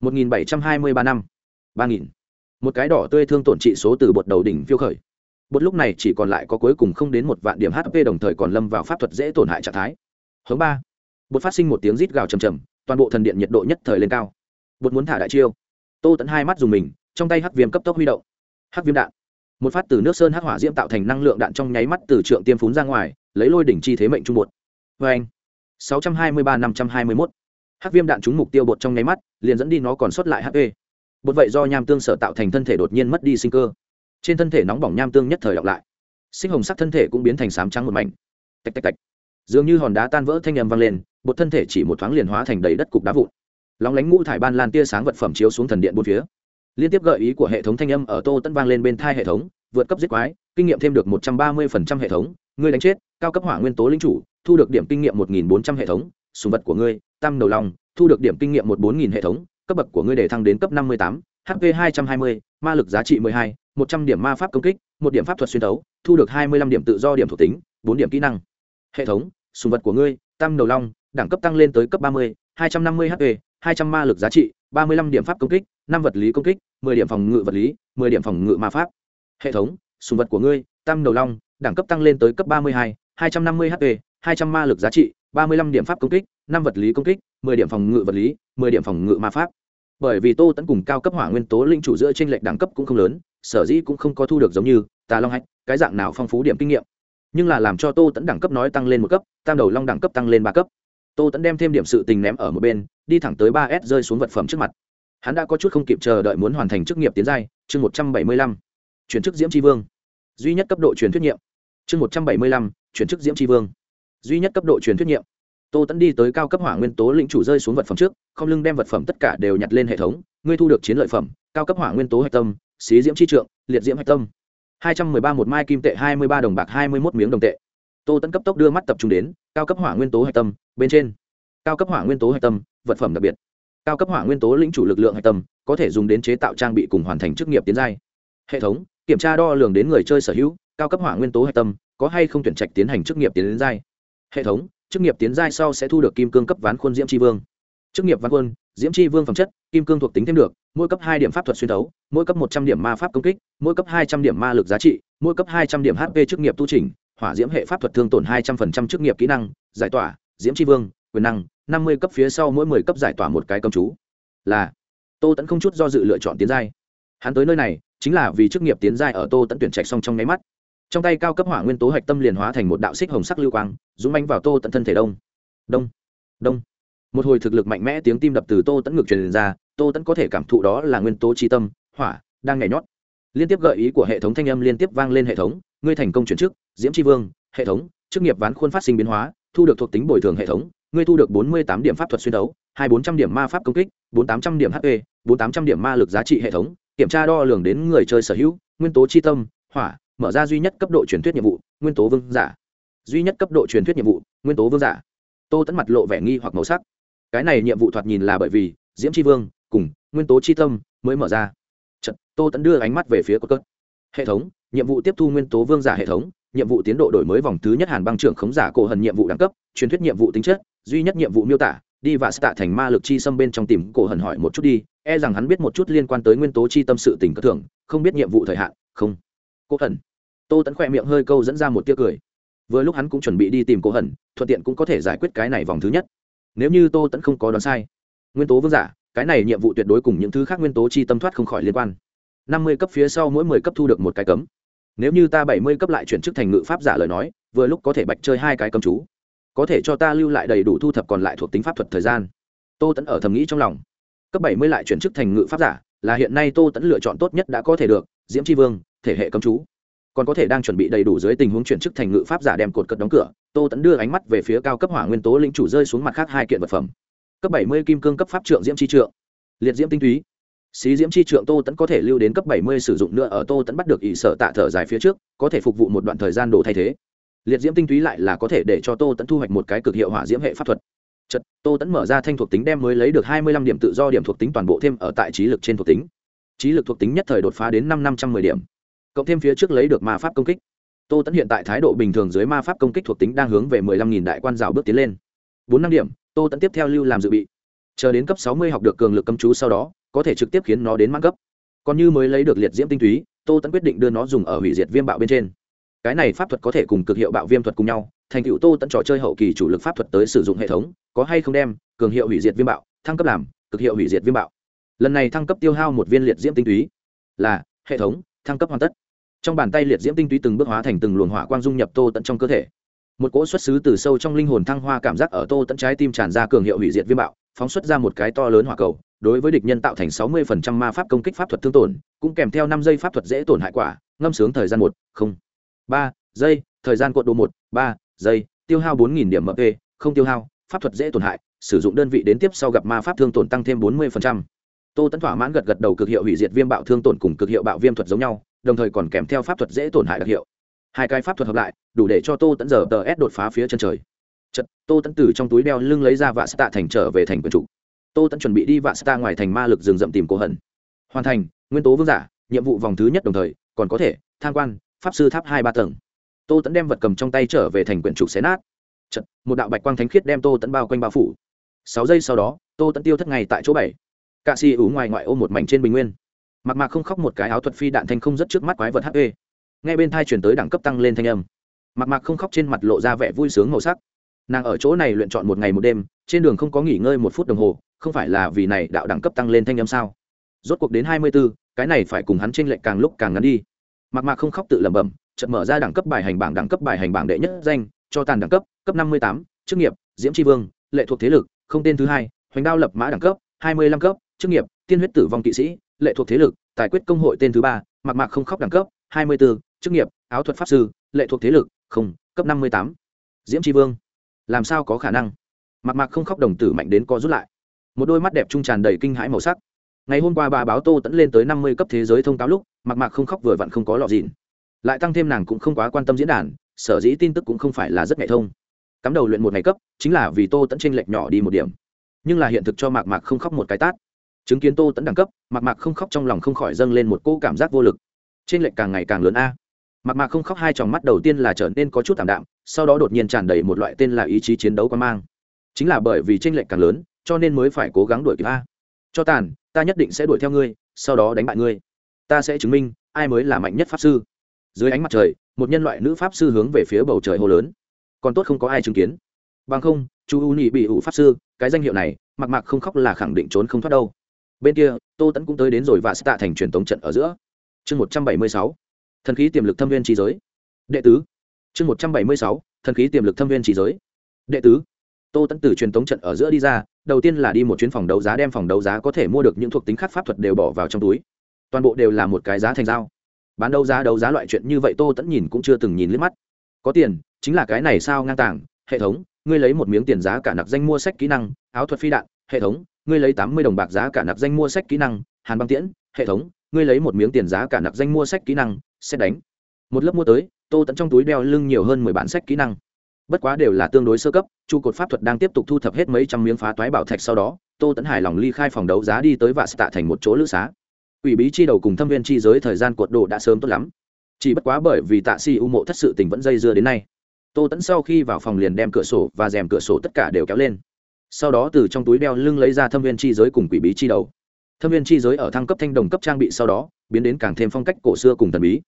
1723 năm, ba nghìn. Một cái đỏ tươi thương tổn trị số từ bột đầu đỉnh phiêu khởi. Bột lúc này chỉ còn lại có cuối cùng không đến một vạn điểm hp đồng thời còn lâm vào pháp thuật dễ tổn hại trạng thái. Hướng ba. Bột phát sinh một tiếng rít gào trầm trầm, toàn bộ thần điện nhiệt độ nhất thời lên cao. Bột muốn thả đại chiêu. Tô tẫn hai mắt dùng mình, trong tay hắc viêm cấp tốc huy động. Hắc viêm đạn một phát từ nước sơn hắc hỏa diễm tạo thành năng lượng đạn trong nháy mắt từ trượng tiêm phún ra ngoài, lấy lôi đỉnh chi thế mệnh trung bột. Vê anh, sáu trăm hai mươi ba năm trăm hai mươi mốt. Hắc viêm đạn trúng mục tiêu bột trong nháy mắt, liền dẫn đi nó còn sót lại hp bột vậy do nham tương sở tạo thành thân thể đột nhiên mất đi sinh cơ. Trên thân thể nóng bỏng nham tương nhất thời đọc lại. Sinh hồng sắc thân thể cũng biến thành sám trắng một mảnh. Tạch tạch tạch. Dường như hòn đá tan vỡ thanh nhầm vang lên, bột thân thể chỉ một thoáng liền hóa thành đầy đất cục đá vụn. Lóng lánh ngũ thải ban lan tia sáng vật phẩm chiếu xuống thần điện bốn phía liên tiếp gợi ý của hệ thống thanh âm ở tô tẫn vang lên bên thai hệ thống, vượt cấp giết quái, kinh nghiệm thêm được một trăm ba mươi phần trăm hệ thống. Ngươi đánh chết, cao cấp hỏa nguyên tố linh chủ, thu được điểm kinh nghiệm một nghìn bốn trăm hệ thống. Sùng vật của ngươi, tam đầu lòng, thu được điểm kinh nghiệm một bốn nghìn hệ thống. Cấp bậc của ngươi để thăng đến cấp năm mươi tám hp hai trăm hai mươi, ma lực giá trị mười hai, một trăm điểm ma pháp công kích, một điểm pháp thuật xuyên tấu thu được hai mươi lăm điểm tự do điểm thuộc tính, bốn điểm kỹ năng. Hệ thống, sùng vật của ngươi, tam đầu long đẳng cấp tăng lên tới cấp ba mươi, hai trăm năm mươi hp hai trăm ma lực giá trị ba mươi lăm điểm pháp công kích, năm vật lý công kích, mười điểm phòng ngự vật lý, mười điểm phòng ngự ma pháp. Hệ thống, sùng vật của ngươi, tam đầu long, đẳng cấp tăng lên tới cấp ba mươi hai hai trăm năm mươi hp hai trăm ma lực giá trị, ba mươi lăm điểm pháp công kích, năm vật lý công kích, mười điểm phòng ngự vật lý, mười điểm phòng ngự ma pháp. Bởi vì tô tẫn cùng cao cấp hỏa nguyên tố linh chủ giữa t r ê n lệch đẳng cấp cũng không lớn, sở dĩ cũng không có thu được giống như tà long hạch, cái dạng nào phong phú điểm kinh nghiệm. Nhưng là làm cho tô tẫn đẳng cấp nói tăng lên một cấp, tam đầu long đẳng cấp tăng lên ba cấp tô tẫn đem thêm điểm sự tình ném ở một bên, đi thẳng tới ba s rơi xuống vật phẩm trước mặt. Hắn đã có chút không kịp chờ đợi muốn hoàn thành chức nghiệp tiến giai, chương một trăm bảy mươi lăm, chuyển chức diễm tri vương. Duy nhất cấp độ truyền thuyết nhiệm. Chương một trăm bảy mươi lăm, chuyển chức diễm tri vương. Duy nhất cấp độ truyền thuyết nhiệm. Tô tẫn đi tới cao cấp hỏa nguyên tố lĩnh chủ rơi xuống vật phẩm trước, không lưng đem vật phẩm tất cả đều nhặt lên hệ thống, ngươi thu được chiến lợi phẩm, cao cấp hỏa nguyên tố hạch tâm, xí diễm chi trượng, liệt diễm hạch tâm. Hai trăm mười ba một mai kim tệ, hai mươi ba đồng bạc, hai mươi một miếng đồng tệ tô tẫn cấp tốc đưa mắt tập trung đến, cao cấp hỏa nguyên tố hạch tâm, bên trên. Cao cấp hỏa nguyên tố hạch tâm, vật phẩm đặc biệt. Cao cấp hỏa nguyên tố lĩnh chủ lực lượng hạch tâm, có thể dùng đến chế tạo trang bị cùng hoàn thành chức nghiệp tiến giai. Hệ thống, kiểm tra đo lường đến người chơi sở hữu, cao cấp hỏa nguyên tố hạch tâm, có hay không tuyển trạch tiến hành chức nghiệp tiến giai. Hệ thống, chức nghiệp tiến giai sau sẽ thu được kim cương cấp ván khuôn diễm tri vương. Chức nghiệp ván khuôn, diễm tri vương phẩm chất, kim cương thuộc tính thêm được, mỗi cấp hai điểm pháp thuật xuyên thấu mỗi cấp một trăm điểm ma pháp công kích, mỗi cấp hai trăm điểm ma lực giá trị, mỗi cấp hai trăm điểm hp chức nghiệp tu trình hỏa diễm hệ pháp thuật thương tổn hai trăm phần trăm chức nghiệp kỹ năng, giải tỏa, diễm tri vương, quyền năng, năm mươi cấp phía sau mỗi mười cấp giải tỏa một cái cầm chú. Là, tô tẫn không chút do dự lựa chọn tiến giai. Hắn tới nơi này, chính là vì chức nghiệp tiến giai ở tô tẫn tuyển trạch xong trong nháy mắt. Trong tay cao cấp hỏa nguyên tố hạch tâm liền hóa thành một đạo xích hồng sắc lưu quang, dũng manh vào tô tận thân thể đông. Đông đông. Một hồi thực lực mạnh mẽ tiếng tim đập từ tô tẫn ngược truyền ra, tô tẫn có thể cảm thụ đó là nguyên tố tri tâm, hỏa, đang nhảy nhót. Liên tiếp gợi ý của hệ thống thanh âm liên tiếp vang lên hệ thống ngươi thành công chuyển chức diễm tri vương hệ thống chức nghiệp ván khuôn phát sinh biến hóa thu được thuộc tính bồi thường hệ thống ngươi thu được bốn mươi tám điểm pháp thuật xuyên đấu hai bốn trăm điểm ma pháp công kích bốn tám trăm điểm hp bốn tám trăm điểm ma lực giá trị hệ thống kiểm tra đo lường đến người chơi sở hữu nguyên tố tri tâm hỏa mở ra duy nhất cấp độ truyền thuyết nhiệm vụ nguyên tố vương giả. Duy nhất cấp độ truyền thuyết nhiệm vụ nguyên tố vương giả. Tô tẫn mặt lộ vẻ nghi hoặc màu sắc. Cái này nhiệm vụ thoạt nhìn là bởi vì diễm tri vương cùng nguyên tố tri tâm mới mở ra. Chật, tô tẫn đưa ánh mắt về phía cốt. Hệ thống nhiệm vụ tiếp thu nguyên tố vương giả hệ thống nhiệm vụ tiến độ đổi mới vòng thứ nhất hàn băng trưởng khống giả cổ hần nhiệm vụ đẳng cấp truyền thuyết nhiệm vụ tính chất duy nhất nhiệm vụ miêu tả đi và tạ thành ma lực chi xâm bên trong tìm cổ hần hỏi một chút đi e rằng hắn biết một chút liên quan tới nguyên tố chi tâm sự tình cơ thưởng không biết nhiệm vụ thời hạn không. Cổ hần, tô tẫn khoe miệng hơi câu dẫn ra một tia cười. Vừa lúc hắn cũng chuẩn bị đi tìm cổ hần, thuận tiện cũng có thể giải quyết cái này vòng thứ nhất. Nếu như tô tẫn không có đoán sai nguyên tố vương giả cái này nhiệm vụ tuyệt đối cùng những thứ khác nguyên tố chi tâm thoát không khỏi liên quan. Năm mươi cấp phía sau mỗi mười cấp thu được một cái cấm nếu như ta bảy mươi cấp lại chuyển chức thành ngự pháp giả lời nói, vừa lúc có thể bạch chơi hai cái cầm chú. Có thể cho ta lưu lại đầy đủ thu thập còn lại thuộc tính pháp thuật thời gian. Tô tẫn ở thầm nghĩ trong lòng. Cấp bảy mươi lại chuyển chức thành ngự pháp giả, là hiện nay tô tẫn lựa chọn tốt nhất đã có thể được, diễm tri vương, thể hệ cầm chú. Còn có thể đang chuẩn bị đầy đủ dưới tình huống chuyển chức thành ngự pháp giả đem cột cất đóng cửa, tô tẫn đưa ánh mắt về phía cao cấp hỏa nguyên tố lĩnh chủ rơi xuống mặt khác hai kiện vật phẩm. Cấp bảy mươi kim cương cấp pháp trượng diễm chi trượng. Liệt diễm tinh túy xí diễm chi trượng tô tẫn có thể lưu đến cấp bảy mươi sử dụng nữa ở tô tẫn bắt được ỷ sợ tạ thở dài phía trước, có thể phục vụ một đoạn thời gian đồ thay thế. Liệt diễm tinh túy lại là có thể để cho tô tẫn thu hoạch một cái cực hiệu hỏa diễm hệ pháp thuật. Chật tô tẫn mở ra thanh thuộc tính đem mới lấy được hai mươi lăm điểm tự do điểm thuộc tính toàn bộ thêm ở tại trí lực trên thuộc tính. Trí lực thuộc tính nhất thời đột phá đến năm năm trăm mười điểm. Cộng thêm phía trước lấy được ma pháp công kích. Tô tẫn hiện tại thái độ bình thường dưới ma pháp công kích thuộc tính đang hướng về mười lăm nghìn đại quan rào bước tiến lên. Bốn năm điểm, tô tẫn tiếp theo lưu làm dự bị. Chờ đến cấp sáu mươi học được cường lực cấm chú sau đó có thể trực tiếp khiến nó đến mãn cấp. Còn như mới lấy được liệt diễm tinh túy, tô tẫn quyết định đưa nó dùng ở hủy diệt viêm bạo bên trên. Cái này pháp thuật có thể cùng cực hiệu bạo viêm thuật cùng nhau, thành cựu tô tẫn trò chơi hậu kỳ chủ lực pháp thuật tới sử dụng hệ thống, có hay không đem, cường hiệu hủy diệt viêm bạo, thăng cấp làm, cực hiệu hủy diệt viêm bạo. Lần này thăng cấp tiêu hao một viên liệt diễm tinh túy, là, hệ thống, thăng cấp hoàn tất. Trong bàn tay liệt diễm tinh túy từng bước hóa thành từng luồng hỏa quang dung nhập tô tận trong cơ thể. Một cỗ xuất xứ từ sâu trong linh hồn thăng hoa cảm giác ở tô tận trái tim tràn ra cường hiệu hủy diệt viêm bạo, phóng xuất ra một cái to lớn hỏa cầu đối với địch nhân tạo thành sáu mươi phần trăm ma pháp công kích pháp thuật thương tổn, cũng kèm theo năm giây pháp thuật dễ tổn hại quả, ngâm sướng thời gian một, không. Ba, giây, thời gian cuộn đồ một, ba, giây, tiêu hao bốn nghìn điểm mp không tiêu hao, pháp thuật dễ tổn hại, sử dụng đơn vị đến tiếp sau gặp ma pháp thương tổn tăng thêm bốn mươi tô tấn thỏa mãn gật gật đầu cực hiệu hủy diệt viêm bạo thương tổn cùng cực hiệu bạo viêm thuật giống nhau, đồng thời còn kèm theo pháp thuật dễ tổn hại đặc hiệu. Hai cái pháp thuật hợp lại, đủ để cho tô tấn giờ tờ s đột phá phía chân trời. Chật, tô tấn từ trong túi đeo lưng lấy ra vạ tạ thành trở về thành quân chủ tô tẫn chuẩn bị đi vạ star ngoài thành ma lực rừng rậm tìm cô hận. Hoàn thành, nguyên tố vương giả, nhiệm vụ vòng thứ nhất đồng thời, còn có thể, tham quan, pháp sư tháp hai ba tầng. Tô tẫn đem vật cầm trong tay trở về thành quyển trục xé nát. Chật một đạo bạch quang thánh khiết đem tô tẫn bao quanh bao phủ. Sáu giây sau đó, tô tẫn tiêu thất ngay tại chỗ bảy. Cạ xì ủ ngoài ngoại ô một mảnh trên bình nguyên. Mặc mạc không khóc một cái áo thuật phi đạn thanh không rất trước mắt quái vật hp ngay bên thai chuyển tới đẳng cấp tăng lên thanh âm. Mặc mạc không khóc trên mặt lộ ra vẻ vui sướng màu sắc. Nàng ở chỗ này luyện chọn một ngày một đêm, trên đường không có nghỉ ngơi một phút đồng hồ không phải là vì này đạo đẳng cấp tăng lên thanh âm sao? Rốt cuộc đến hai mươi b ố cái này phải cùng hắn chênh lệch càng lúc càng ngắn đi. Mặc mạc không khóc tự lẩm bẩm, chợt mở ra đẳng cấp bài hành bảng, đẳng cấp bài hành bảng đệ nhất danh, cho tàn đẳng cấp cấp năm mươi tám, chức nghiệp, diễm tri vương, lệ thuộc thế lực, không tên thứ hai, hoành đao lập mã đẳng cấp, hai mươi lăm cấp, chức nghiệp, tiên huyết tử vong kỵ sĩ, lệ thuộc thế lực, tài quyết công hội tên thứ ba mặc mạc không khóc đẳng cấp, hai mươi b ố chức nghiệp, áo thuật pháp sư, lệ thuộc thế lực, không, cấp năm mươi tám, diễm tri vương. Làm sao có khả năng? Mặc mạc không khóc đồng tử mạnh đến co rút lại một đôi mắt đẹp trung tràn đầy kinh hãi màu sắc. Ngày hôm qua bà báo tô tẫn lên tới năm mươi cấp thế giới thông cáo lúc, mặc mạc không khóc vừa vặn không có lọ dịn. Lại tăng thêm nàng cũng không quá quan tâm diễn đàn, sở dĩ tin tức cũng không phải là rất ngày thông. Cắm đầu luyện một ngày cấp, chính là vì tô tẫn tranh lệch nhỏ đi một điểm. Nhưng là hiện thực cho mạc mạc không khóc một cái tát. Chứng kiến tô tẫn đẳng cấp, mạc mạc không khóc trong lòng không khỏi dâng lên một cô cảm giác vô lực. Trên lệnh càng ngày càng lớn a. Mạc mạc không khóc hai tròng mắt đầu tiên là trở nên có chút thảm đạm, sau đó đột nhiên tràn đầy một loại tên là ý chí chiến đấu quan mang. Chính là bởi vì tranh lệnh càng lớn cho nên mới phải cố gắng đuổi kịp a. Cho tàn, ta nhất định sẽ đuổi theo ngươi, sau đó đánh bại ngươi. Ta sẽ chứng minh, ai mới là mạnh nhất pháp sư. Dưới ánh mặt trời, một nhân loại nữ pháp sư hướng về phía bầu trời hô lớn. Còn tốt không có ai chứng kiến. Bằng không, chu u nhị bị ủ pháp sư, cái danh hiệu này, mặc Mặc không khóc là khẳng định trốn không thoát đâu. Bên kia, tô tẫn cũng tới đến rồi và sẽ tạ thành truyền tống trận ở giữa. Chương một trăm bảy mươi sáu, thần khí tiềm lực thâm viên trí giới. Đệ tứ. Chương một trăm bảy mươi sáu, thần khí tiềm lực thâm viên trí giới. Đệ tứ tô tẫn từ truyền tống trận ở giữa đi ra, đầu tiên là đi một chuyến phòng đấu giá đem phòng đấu giá có thể mua được những thuộc tính khác pháp thuật đều bỏ vào trong túi. Toàn bộ đều là một cái giá thành dao bán đấu giá đấu giá loại chuyện như vậy tô tẫn nhìn cũng chưa từng nhìn liếc mắt. Có tiền, chính là cái này sao ngang tàng, hệ thống, ngươi lấy một miếng tiền giá cả nặc danh mua sách kỹ năng, áo thuật phi đạn, hệ thống, ngươi lấy tám mươi đồng bạc giá cả nặc danh mua sách kỹ năng, hàn băng tiễn, hệ thống, ngươi lấy một miếng tiền giá cả nặc danh mua sách kỹ năng, xét đánh. Một lớp mua tới, tô tẫn trong túi đeo lưng nhiều hơn mười bản sách kỹ năng bất quá đều là tương đối sơ cấp, trụ cột pháp thuật đang tiếp tục thu thập hết mấy trăm miếng phá toái bảo thạch sau đó, tô tẫn hài lòng ly khai phòng đấu giá đi tới vạ tạ thành một chỗ lữ xá. Ủy bí chi đầu cùng thâm viên chi giới thời gian cuột đồ đã sớm tốt lắm. Chỉ bất quá bởi vì tạ si u mộ thất sự tình vẫn dây dưa đến nay. Tô tẫn sau khi vào phòng liền đem cửa sổ và rèm cửa sổ tất cả đều kéo lên. Sau đó từ trong túi đeo lưng lấy ra thâm viên chi giới cùng quỷ bí chi đầu. Thâm viên chi giới ở thăng cấp thanh đồng cấp trang bị sau đó, biến đến càng thêm phong cách cổ xưa cùng thần bí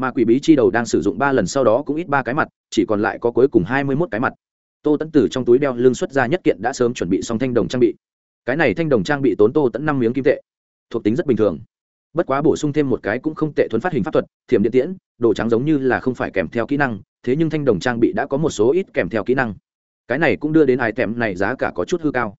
mà quỷ bí chi đầu đang sử dụng ba lần sau đó cũng ít ba cái mặt, chỉ còn lại có cuối cùng hai mươi mốt cái mặt. Tô tẫn từ trong túi đeo lương xuất ra nhất kiện đã sớm chuẩn bị xong thanh đồng trang bị. Cái này thanh đồng trang bị tốn tô tẫn năm miếng kim tệ, thuộc tính rất bình thường. Bất quá bổ sung thêm một cái cũng không tệ thuấn phát hình pháp thuật, thiểm điện tiễn, đồ trắng giống như là không phải kèm theo kỹ năng, thế nhưng thanh đồng trang bị đã có một số ít kèm theo kỹ năng. Cái này cũng đưa đến ai tèm này giá cả có chút hư cao.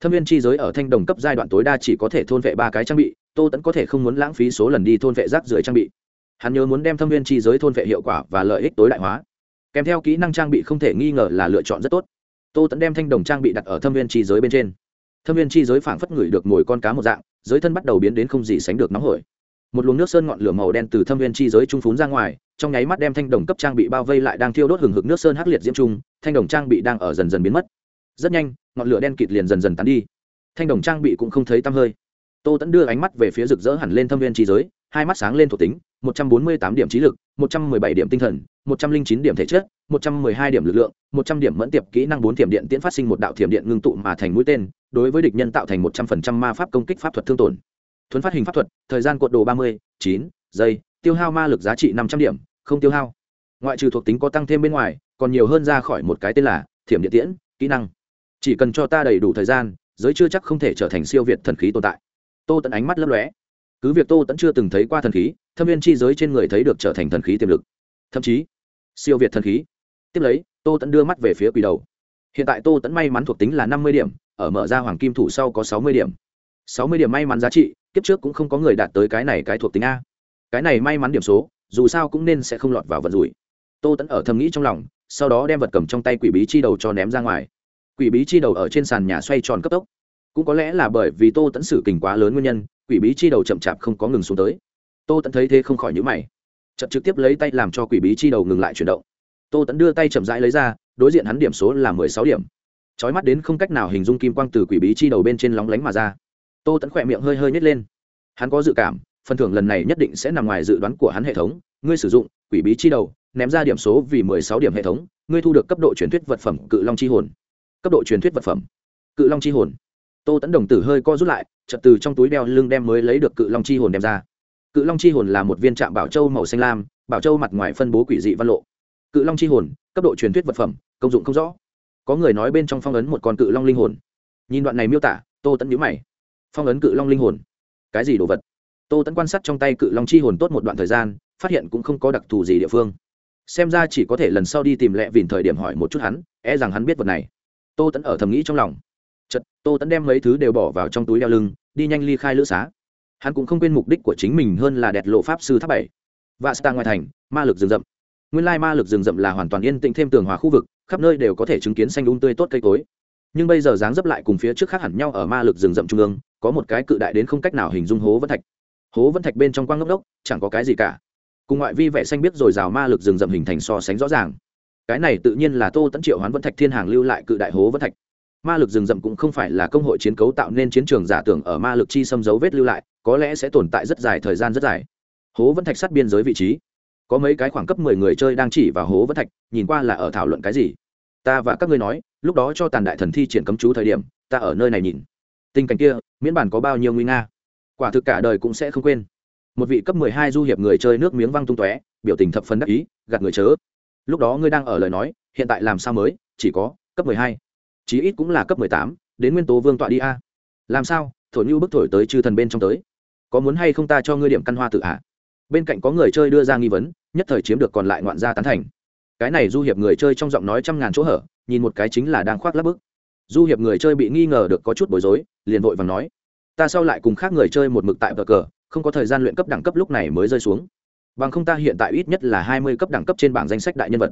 Thâm viên chi giới ở thanh đồng cấp giai đoạn tối đa chỉ có thể thôn vệ ba cái trang bị, tô tẫn có thể không muốn lãng phí số lần đi thôn vệ rác rưởi trang bị hắn nhớ muốn đem thâm viên chi giới thôn vệ hiệu quả và lợi ích tối đại hóa. Kèm theo kỹ năng trang bị không thể nghi ngờ là lựa chọn rất tốt. Tô tẫn đem thanh đồng trang bị đặt ở thâm viên chi giới bên trên. Thâm viên chi giới phảng phất ngửi được mồi con cá một dạng, giới thân bắt đầu biến đến không gì sánh được nóng hổi. Một luồng nước sơn ngọn lửa màu đen từ thâm viên chi giới trung phún ra ngoài, trong nháy mắt đem thanh đồng cấp trang bị bao vây lại đang thiêu đốt hừng hực nước sơn hắc liệt diễm trung, thanh đồng trang bị đang ở dần dần biến mất. Rất nhanh, ngọn lửa đen kịt liền dần dần tán đi. Thanh đồng trang bị cũng không thấy tăm hơi. Tô tẫn đưa ánh mắt về phía rực rỡ hẳn lên thâm viên chi giới hai mắt sáng lên thuộc tính, một trăm bốn mươi tám điểm trí lực, một trăm mười bảy điểm tinh thần, một trăm linh chín điểm thể chất, một trăm mười hai điểm lực lượng, một trăm điểm mẫn tiệp kỹ năng bốn thiểm điện tiễn phát sinh một đạo thiểm điện ngưng tụ mà thành mũi tên, đối với địch nhân tạo thành một trăm phần trăm ma pháp công kích pháp thuật thương tổn. Thuấn phát hình pháp thuật, thời gian cuộn đồ ba mươi, chín giây, tiêu hao ma lực giá trị năm trăm điểm, không tiêu hao. Ngoại trừ thuộc tính có tăng thêm bên ngoài, còn nhiều hơn ra khỏi một cái tên là thiểm điện tiễn, kỹ năng. Chỉ cần cho ta đầy đủ thời gian, giới chưa chắc không thể trở thành siêu việt thần khí tồn tại. Tô tận ánh mắt lấp lóe cứ việc tô tẫn chưa từng thấy qua thần khí, thâm viên chi giới trên người thấy được trở thành thần khí tiềm lực. Thậm chí, siêu việt thần khí. Tiếp lấy, tô tẫn đưa mắt về phía quỷ đầu. Hiện tại tô tẫn may mắn thuộc tính là năm mươi điểm, ở mở ra hoàng kim thủ sau có sáu mươi điểm. sáu mươi điểm may mắn giá trị, kiếp trước cũng không có người đạt tới cái này cái thuộc tính a. Cái này may mắn điểm số, dù sao cũng nên sẽ không lọt vào vật rủi. Tô tẫn ở thầm nghĩ trong lòng, sau đó đem vật cầm trong tay quỷ bí chi đầu cho ném ra ngoài. Quỷ bí chi đầu ở trên sàn nhà xoay tròn cấp tốc. Cũng có lẽ là bởi vì tô tẫn sử kình quá lớn nguyên nhân quỷ bí chi đầu chậm chạp không có ngừng xuống tới. Tô tẫn thấy thế không khỏi nhữ mày. Chậm trực tiếp lấy tay làm cho quỷ bí chi đầu ngừng lại chuyển động. Tô tẫn đưa tay chậm rãi lấy ra, đối diện hắn điểm số là mười sáu điểm. Trói mắt đến không cách nào hình dung kim quang từ quỷ bí chi đầu bên trên lóng lánh mà ra. Tô tẫn khỏe miệng hơi hơi nhét lên. Hắn có dự cảm, phần thưởng lần này nhất định sẽ nằm ngoài dự đoán của hắn hệ thống. Ngươi sử dụng, quỷ bí chi đầu, ném ra điểm số vì mười sáu điểm hệ thống. Ngươi thu được cấp độ truyền thuyết vật phẩm cự long chi hồn. Cấp độ truyền thuyết vật phẩm cự long chi hồn tô tẫn đồng tử hơi co rút lại chật từ trong túi đeo lưng đem mới lấy được cự long chi hồn đem ra. Cự long chi hồn là một viên trạm bảo châu màu xanh lam, bảo châu mặt ngoài phân bố quỷ dị văn lộ. Cự long chi hồn, cấp độ truyền thuyết vật phẩm, công dụng không rõ. Có người nói bên trong phong ấn một con cự long linh hồn. Nhìn đoạn này miêu tả, tô tẫn nhữ mày. Phong ấn cự long linh hồn? Cái gì đồ vật? Tô tẫn quan sát trong tay cự long chi hồn tốt một đoạn thời gian, phát hiện cũng không có đặc thù gì địa phương. Xem ra chỉ có thể lần sau đi tìm lẹ vìn thời điểm hỏi một chút hắn e rằng hắn biết vật này. Tô tẫn ở thầm nghĩ trong lòng chật tô tẫn đem mấy thứ đều bỏ vào trong túi đeo lưng, đi nhanh ly khai lữ xá. Hắn cũng không quên mục đích của chính mình hơn là đẹp lộ pháp sư tháp bảy. Và sta ngoài thành, ma lực rừng rậm. Nguyên lai ma lực rừng rậm là hoàn toàn yên tĩnh thêm tường hòa khu vực, khắp nơi đều có thể chứng kiến xanh đun tươi tốt cây cối. Nhưng bây giờ dáng dấp lại cùng phía trước khác hẳn nhau ở ma lực rừng rậm trung ương, có một cái cự đại đến không cách nào hình dung hố vân thạch. Hố vân thạch bên trong quang ngốc đốc, chẳng có cái gì cả. Cùng ngoại vi vẻ xanh biết rồi rào ma lực rừng rậm hình thành so sánh rõ ràng. Cái này tự nhiên là tô tẫn triệu hoán vân thạch thiên hàng lưu lại cự đại hố vân thạch ma lực rừng rậm cũng không phải là công hội chiến cấu tạo nên chiến trường giả tưởng ở ma lực chi xâm dấu vết lưu lại, có lẽ sẽ tồn tại rất dài thời gian rất dài. Hố vẫn thạch sát biên giới vị trí. Có mấy cái khoảng cấp mười người chơi đang chỉ vào hố vẫn thạch, nhìn qua là ở thảo luận cái gì? Ta và các ngươi nói, lúc đó cho tàn đại thần thi triển cấm chú thời điểm, ta ở nơi này nhìn. Tình cảnh kia, miễn bản có bao nhiêu nguy nga? Quả thực cả đời cũng sẽ không quên. Một vị cấp mười hai du hiệp người chơi nước miếng văng tung tóe, biểu tình thập phần đắc ý, gạt người chớ. Lúc đó ngươi đang ở lời nói, hiện tại làm sao mới? Chỉ có cấp mười hai chí ít cũng là cấp mười tám, đến nguyên tố vương tọa đi a. Làm sao? Thổi như bức thổi tới chư thần bên trong tới. Có muốn hay không ta cho ngươi điểm căn hoa tự ạ? Bên cạnh có người chơi đưa ra nghi vấn, nhất thời chiếm được còn lại ngoạn gia tán thành. Cái này du hiệp người chơi trong giọng nói trăm ngàn chỗ hở, nhìn một cái chính là đang khoác lắp bức. Du hiệp người chơi bị nghi ngờ được có chút bối rối, liền vội và nói, ta sau lại cùng khác người chơi một mực tại vờ cờ, không có thời gian luyện cấp đẳng cấp lúc này mới rơi xuống. Bằng không ta hiện tại ít nhất là hai mươi cấp đẳng cấp trên bảng danh sách đại nhân vật.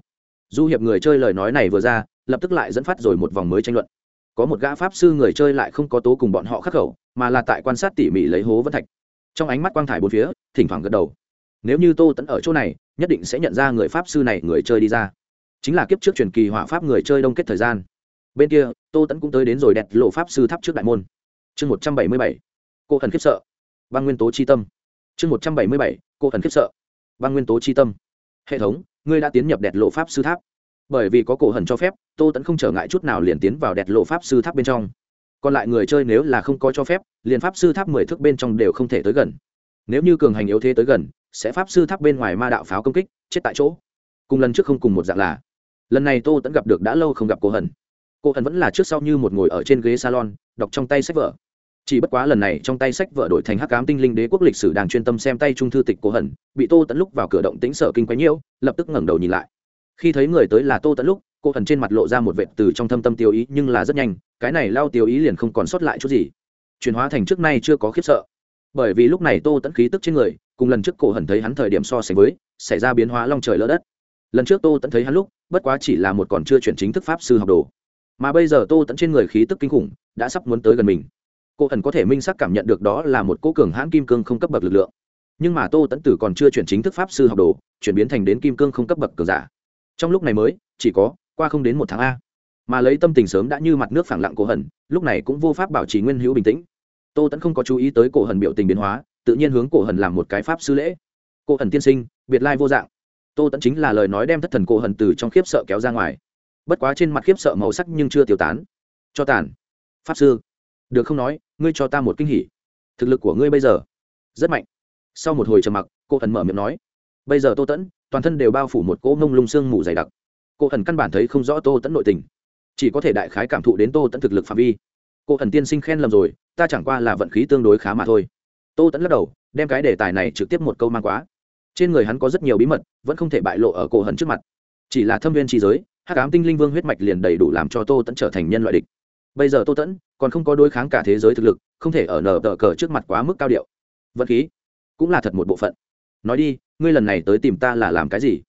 Du hiệp người chơi lời nói này vừa ra lập tức lại dẫn phát rồi một vòng mới tranh luận. Có một gã pháp sư người chơi lại không có tố cùng bọn họ khắc khẩu, mà là tại quan sát tỉ mỉ lấy hố vân thạch. Trong ánh mắt quang thải bốn phía, thỉnh thoảng gật đầu. Nếu như tô tẫn ở chỗ này, nhất định sẽ nhận ra người pháp sư này người chơi đi ra. Chính là kiếp trước truyền kỳ họa pháp người chơi đông kết thời gian. Bên kia, tô tẫn cũng tới đến rồi đẹp lộ pháp sư tháp trước đại môn. Chương một trăm bảy mươi bảy, cô thần khiếp sợ. Băng nguyên tố chi tâm. Chương một trăm bảy mươi bảy, cô thần khiếp sợ. Băng nguyên tố chi tâm. Hệ thống, ngươi đã tiến nhập đẹp lộ pháp sư tháp bởi vì có cổ hần cho phép, tô tẫn không trở ngại chút nào liền tiến vào đẹp lộ pháp sư tháp bên trong. Còn lại người chơi nếu là không có cho phép, liền pháp sư tháp mười thước bên trong đều không thể tới gần. Nếu như cường hành yếu thế tới gần, sẽ pháp sư tháp bên ngoài ma đạo pháo công kích, chết tại chỗ. Cùng lần trước không cùng một dạng là, lần này tô tẫn gặp được đã lâu không gặp cô hần. Cô hần vẫn là trước sau như một ngồi ở trên ghế salon, đọc trong tay sách vở. Chỉ bất quá lần này trong tay sách vở đổi thành hắc cám tinh linh đế quốc lịch sử đang chuyên tâm xem tay trung thư tịch cô hần, bị tô tẫn lúc vào cửa động tính sở kinh quấy nhiễu, lập tức ngẩng đầu nhìn lại khi thấy người tới là tô tẫn lúc, cô thần trên mặt lộ ra một vệt từ trong thâm tâm tiêu ý, nhưng là rất nhanh, cái này lao tiêu ý liền không còn sót lại chút gì. Chuyển hóa thành trước nay chưa có khiếp sợ. Bởi vì lúc này tô tẫn khí tức trên người, cùng lần trước cổ hẩn thấy hắn thời điểm so sánh với, xảy ra biến hóa long trời lỡ đất. Lần trước tô tẫn thấy hắn lúc, bất quá chỉ là một còn chưa chuyển chính thức pháp sư học đồ. Mà bây giờ tô tẫn trên người khí tức kinh khủng, đã sắp muốn tới gần mình. Cô hẩn có thể minh sắc cảm nhận được đó là một cố cường hãn kim cương không cấp bậc lực lượng. Nhưng mà tô tẫn tử còn chưa chuyển chính thức pháp sư học đồ, chuyển biến thành đến kim cương không cấp bậc cường giả trong lúc này mới, chỉ có, qua không đến một tháng a. Mà lấy tâm tình sớm đã như mặt nước phẳng lặng cổ hận lúc này cũng vô pháp bảo trì nguyên hữu bình tĩnh. Tô tẫn không có chú ý tới cổ hận biểu tình biến hóa, tự nhiên hướng cổ hận làm một cái pháp sư lễ. Cổ hận tiên sinh, biệt lai vô dạng. Tô tẫn chính là lời nói đem thất thần cổ hận từ trong khiếp sợ kéo ra ngoài. Bất quá trên mặt khiếp sợ màu sắc nhưng chưa tiêu tán. Cho tàn. Pháp sư. Được không nói, ngươi cho ta một kinh hỉ. Thực lực của ngươi bây giờ. Rất mạnh. Sau một hồi trầm mặc cô thần mở miệng nói. Bây giờ tô tẫn toàn thân đều bao phủ một cỗ mông lung sương mù dày đặc. Cô thần căn bản thấy không rõ tô tẫn nội tình. Chỉ có thể đại khái cảm thụ đến tô tẫn thực lực phạm vi. Cô thần tiên sinh khen lầm rồi, ta chẳng qua là vận khí tương đối khá mà thôi. Tô tẫn lắc đầu, đem cái đề tài này trực tiếp một câu mang quá. Trên người hắn có rất nhiều bí mật, vẫn không thể bại lộ ở cô hận trước mặt. Chỉ là thâm viên trí giới, hắc ám tinh linh vương huyết mạch liền đầy đủ làm cho tô tẫn trở thành nhân loại địch. Bây giờ tô tẫn còn không có đối kháng cả thế giới thực lực, không thể ở nở tờ cờ trước mặt quá mức cao điệu. Vận khí cũng là thật một bộ phận nói đi, ngươi lần này tới tìm ta là làm cái gì?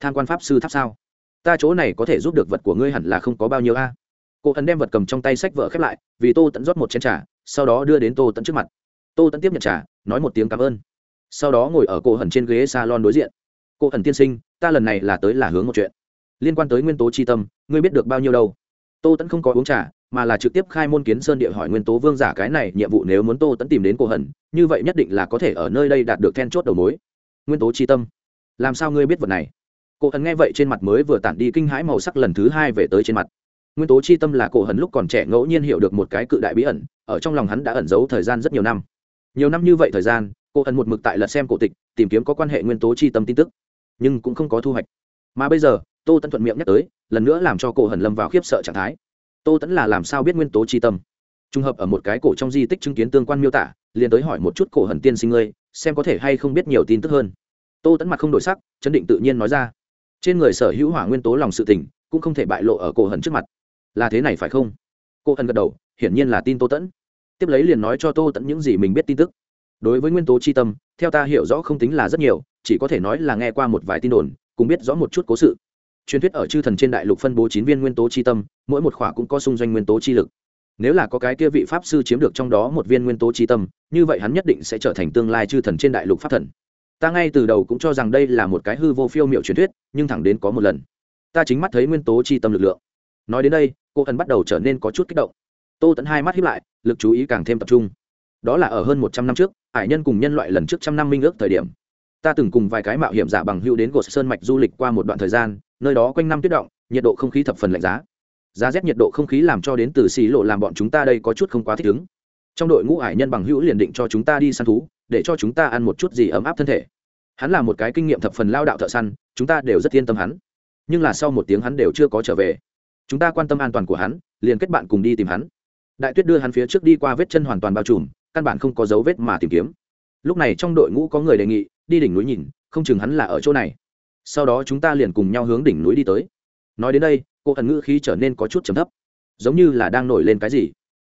Tham quan pháp sư tháp sao? Ta chỗ này có thể giúp được vật của ngươi hẳn là không có bao nhiêu a. À? cô ấn đem vật cầm trong tay sách vợ khép lại, vì tô tẫn rót một chén t r à sau đó đưa đến tô tẫn trước mặt. Tô tẫn tiếp nhận t r à nói một tiếng cảm ơn. Sau đó ngồi ở cô hẩn trên ghế s a lon đối diện. Cô hẩn tiên sinh, ta lần này là tới là hướng một chuyện. Liên quan tới nguyên tố tri tâm, ngươi biết được bao nhiêu đâu? Tô tẫn không có uống trà, mà là trực tiếp khai môn kiến sơn địa hỏi nguyên tố vương giả cái này, nhiệm vụ nếu muốn tô tẫn tìm đến cô hẩn như vậy nhất định là có thể ở nơi đây đạt được then chốt đầu mối nguyên tố chi tâm. Làm sao ngươi biết vật này? Cổ hần nghe vậy trên mặt mới vừa tản đi kinh hãi màu sắc lần thứ hai về tới trên mặt. Nguyên tố chi tâm là cổ hần lúc còn trẻ ngẫu nhiên hiểu được một cái cự đại bí ẩn, ở trong lòng hắn đã ẩn giấu thời gian rất nhiều năm. Nhiều năm như vậy thời gian, cổ hần một mực tại lật xem cổ tịch, tìm kiếm có quan hệ nguyên tố chi tâm tin tức, nhưng cũng không có thu hoạch. Mà bây giờ, tô tẫn thuận miệng nhắc tới, lần nữa làm cho cổ hần lâm vào khiếp sợ trạng thái. Tô tẫn là làm sao biết nguyên tố chi tâm? Trùng hợp ở một cái cổ trong di tích chứng kiến tương quan miêu tả, liền tới hỏi một chút cổ hần tiên sinh ngươi xem có thể hay không biết nhiều tin tức hơn. Tô tẫn mặt không đổi sắc, chấn định tự nhiên nói ra. Trên người sở hữu hỏa nguyên tố lòng sự tình, cũng không thể bại lộ ở cổ hận trước mặt. Là thế này phải không? Cô hận gật đầu, hiển nhiên là tin tô tẫn tiếp lấy liền nói cho tô tẫn những gì mình biết tin tức. Đối với nguyên tố c h i tâm, theo ta hiểu rõ không tính là rất nhiều, chỉ có thể nói là nghe qua một vài tin đồn cũng biết rõ một chút cố sự. Truyền thuyết ở chư thần trên đại lục phân bố chín viên nguyên tố c h i tâm, mỗi một khỏa cũng có xung doanh nguyên tố chi lực nếu là có cái kia vị pháp sư chiếm được trong đó một viên nguyên tố tri tâm, như vậy hắn nhất định sẽ trở thành tương lai chư thần trên đại lục pháp thần. Ta ngay từ đầu cũng cho rằng đây là một cái hư vô phiêu m i ệ u truyền thuyết, nhưng thẳng đến có một lần, ta chính mắt thấy nguyên tố chi tâm lực lượng. Nói đến đây, cô ẩn bắt đầu trở nên có chút kích động. Tô tẫn hai mắt hiếp lại, lực chú ý càng thêm tập trung. Đó là ở hơn một trăm năm trước, hải nhân cùng nhân loại lần trước trăm năm minh ước thời điểm. Ta từng cùng vài cái mạo hiểm giả bằng hữu đến gột sơn mạch du lịch qua một đoạn thời gian, nơi đó quanh năm tuyết động, nhiệt độ không khí thập phần lạnh giá giá rét nhiệt độ không khí làm cho đến từ xì lộ làm bọn chúng ta đây có chút không quá thích ứng. Trong đội ngũ hải nhân bằng hữu liền định cho chúng ta đi săn thú, để cho chúng ta ăn một chút gì ấm áp thân thể. Hắn là một cái kinh nghiệm thập phần lao đạo thợ săn, chúng ta đều rất yên tâm hắn. Nhưng là sau một tiếng hắn đều chưa có trở về. Chúng ta quan tâm an toàn của hắn, liền kết bạn cùng đi tìm hắn. Đại tuyết đưa hắn phía trước đi qua vết chân hoàn toàn bao trùm, căn bản không có dấu vết mà tìm kiếm. Lúc này trong đội ngũ có người đề nghị, đi đỉnh núi nhìn, không chừng hắn là ở chỗ này. Sau đó chúng ta liền cùng nhau hướng đỉnh núi đi tới. Nói đến đây cô thần ngữ khí trở nên có chút trầm thấp. Giống như là đang nổi lên cái gì.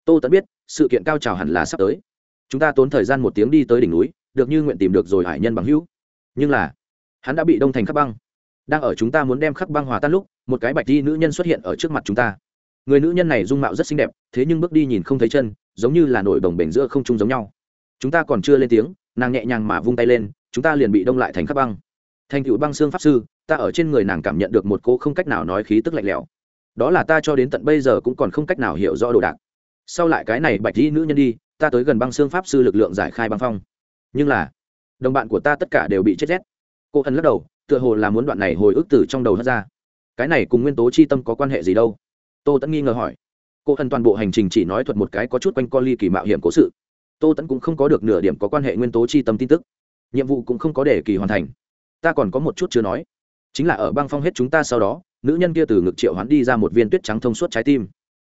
Tô tẫn biết, sự kiện cao trào hẳn là sắp tới. Chúng ta tốn thời gian một tiếng đi tới đỉnh núi, được như nguyện tìm được rồi hải nhân bằng hữu. Nhưng là, hắn đã bị đông thành khắc băng. Đang ở chúng ta muốn đem khắc băng hòa tan lúc, một cái bạch di nữ nhân xuất hiện ở trước mặt chúng ta. Người nữ nhân này dung mạo rất xinh đẹp, thế nhưng bước đi nhìn không thấy chân, giống như là nổi đồng bể giữa không trung giống nhau. Chúng ta còn chưa lên tiếng, nàng nhẹ nhàng mà vung tay lên, chúng ta liền bị đông lại thành khắc băng. Thành cựu băng xương pháp sư ta ở trên người nàng cảm nhận được một cô không cách nào nói khí tức lạnh lẽo. Đó là ta cho đến tận bây giờ cũng còn không cách nào hiểu rõ đồ đạc. Sau lại cái này bạch di nữ nhân đi, ta tới gần băng xương pháp sư lực lượng giải khai băng phong. Nhưng là, đồng bạn của ta tất cả đều bị chết rét. Cô ân lắc đầu, tựa hồ là muốn đoạn này hồi ức từ trong đầu hất ra. Cái này cùng nguyên tố chi tâm có quan hệ gì đâu? Tô tẫn nghi ngờ hỏi. Cô ân toàn bộ hành trình chỉ nói thuật một cái có chút quanh co ly kỳ mạo hiểm cố sự. Tô tẫn cũng không có được nửa điểm có quan hệ nguyên tố chi tâm tin tức. Nhiệm vụ cũng không có để kỳ hoàn thành. Ta còn có một chút chưa nói chính là ở băng phong hết chúng ta sau đó, nữ nhân kia từ ngực triệu hoán đi ra một viên tuyết trắng thông suốt trái tim.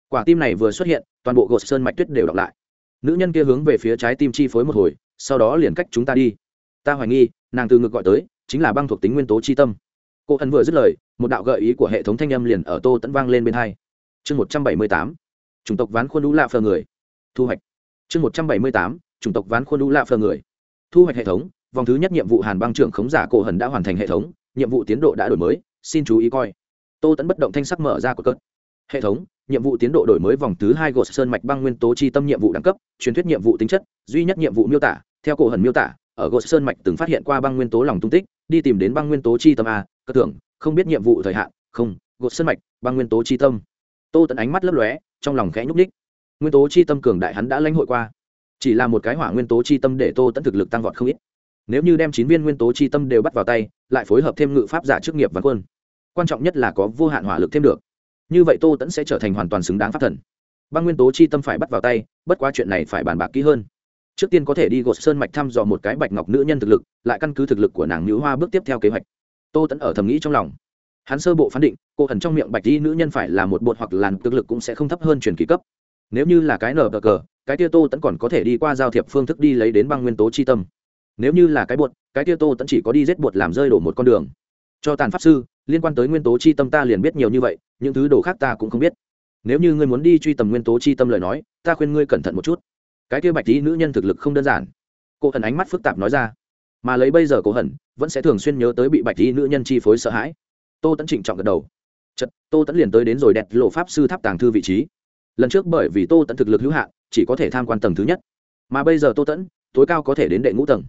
Quả tim này vừa xuất hiện, toàn bộ gột sơn mạch tuyết đều đọc lại. Nữ nhân kia hướng về phía trái tim chi phối một hồi, sau đó liền cách chúng ta đi. Ta hoài nghi, nàng từ ngực gọi tới, chính là băng thuộc tính nguyên tố chi tâm. Cô ẩn vừa dứt lời, một đạo gợi ý của hệ thống thanh âm liền ở tô tẫn vang lên bên hai. Chương một trăm bảy mươi tám, chủng tộc ván khuôn đũ lạ phờ người. Thu hoạch. Chương một trăm bảy mươi tám, chủng tộc ván khuôn đũ lạ phờ người. Thu hoạch hệ thống, vòng thứ nhất nhiệm vụ hàn băng trưởng khống giả cổ hần đã hoàn thành hệ thống nhiệm vụ tiến độ đã đổi mới, xin chú ý coi. Tô tẫn bất động thanh sắc mở ra của cớt hệ thống, nhiệm vụ tiến độ đổi mới vòng thứ hai gột sơn mạch băng nguyên tố chi tâm nhiệm vụ đẳng cấp, truyền thuyết nhiệm vụ tính chất, duy nhất nhiệm vụ miêu tả, theo cổ hần miêu tả, ở gột sơn mạch từng phát hiện qua băng nguyên tố lòng tung tích, đi tìm đến băng nguyên tố chi tâm a, cơ tưởng, không biết nhiệm vụ thời hạn, không, gột sơn mạch, băng nguyên tố chi tâm. Tô tẫn ánh mắt lấp lóe, trong lòng khẽ nhúc ních nguyên tố chi tâm cường đại hắn đã lãnh hội qua. Chỉ là một cái hỏa nguyên tố chi tâm để tô tẫn thực lực tăng vọt không ít nếu như đem chín viên nguyên tố chi tâm đều bắt vào tay, lại phối hợp thêm ngự pháp giả chức nghiệp và quân. Quan trọng nhất là có vô hạn hỏa lực thêm được. Như vậy tô tẫn sẽ trở thành hoàn toàn xứng đáng pháp thần. Băng nguyên tố chi tâm phải bắt vào tay, bất quá chuyện này phải bàn bạc kỹ hơn. Trước tiên có thể đi gột sơn mạch thăm dò một cái bạch ngọc nữ nhân thực lực, lại căn cứ thực lực của nàng nữ hoa bước tiếp theo kế hoạch. Tô tẫn ở thầm nghĩ trong lòng. Hắn sơ bộ phán định, cô ẩn trong miệng bạch đi nữ nhân phải là một bột hoặc làn thực lực cũng sẽ không thấp hơn truyền kỳ cấp. Nếu như là cái nở cờ cờ, cái tia tô tẫn còn có thể đi qua giao thiệp phương thức đi lấy đến băng nguyên tố chi tâm nếu như là cái bột, cái kia tô tẫn chỉ có đi giết bột làm rơi đổ một con đường. Cho tàn pháp sư, liên quan tới nguyên tố chi tâm ta liền biết nhiều như vậy, những thứ đồ khác ta cũng không biết. Nếu như ngươi muốn đi truy tầm nguyên tố chi tâm lời nói, ta khuyên ngươi cẩn thận một chút. Cái kia bạch tí nữ nhân thực lực không đơn giản. Cô hận ánh mắt phức tạp nói ra. Mà lấy bây giờ cô hận, vẫn sẽ thường xuyên nhớ tới bị bạch tí nữ nhân chi phối sợ hãi. Tô tẫn trịnh trọng gật đầu. Chật, tô tẫn liền tới đến rồi đẹp lộ pháp sư tháp tàng thư vị trí. Lần trước bởi vì tô tẫn thực lực hữu hạn, chỉ có thể tham quan tầng thứ nhất. Mà bây giờ tô tẫn tối cao có thể đến đệ ngũ tầng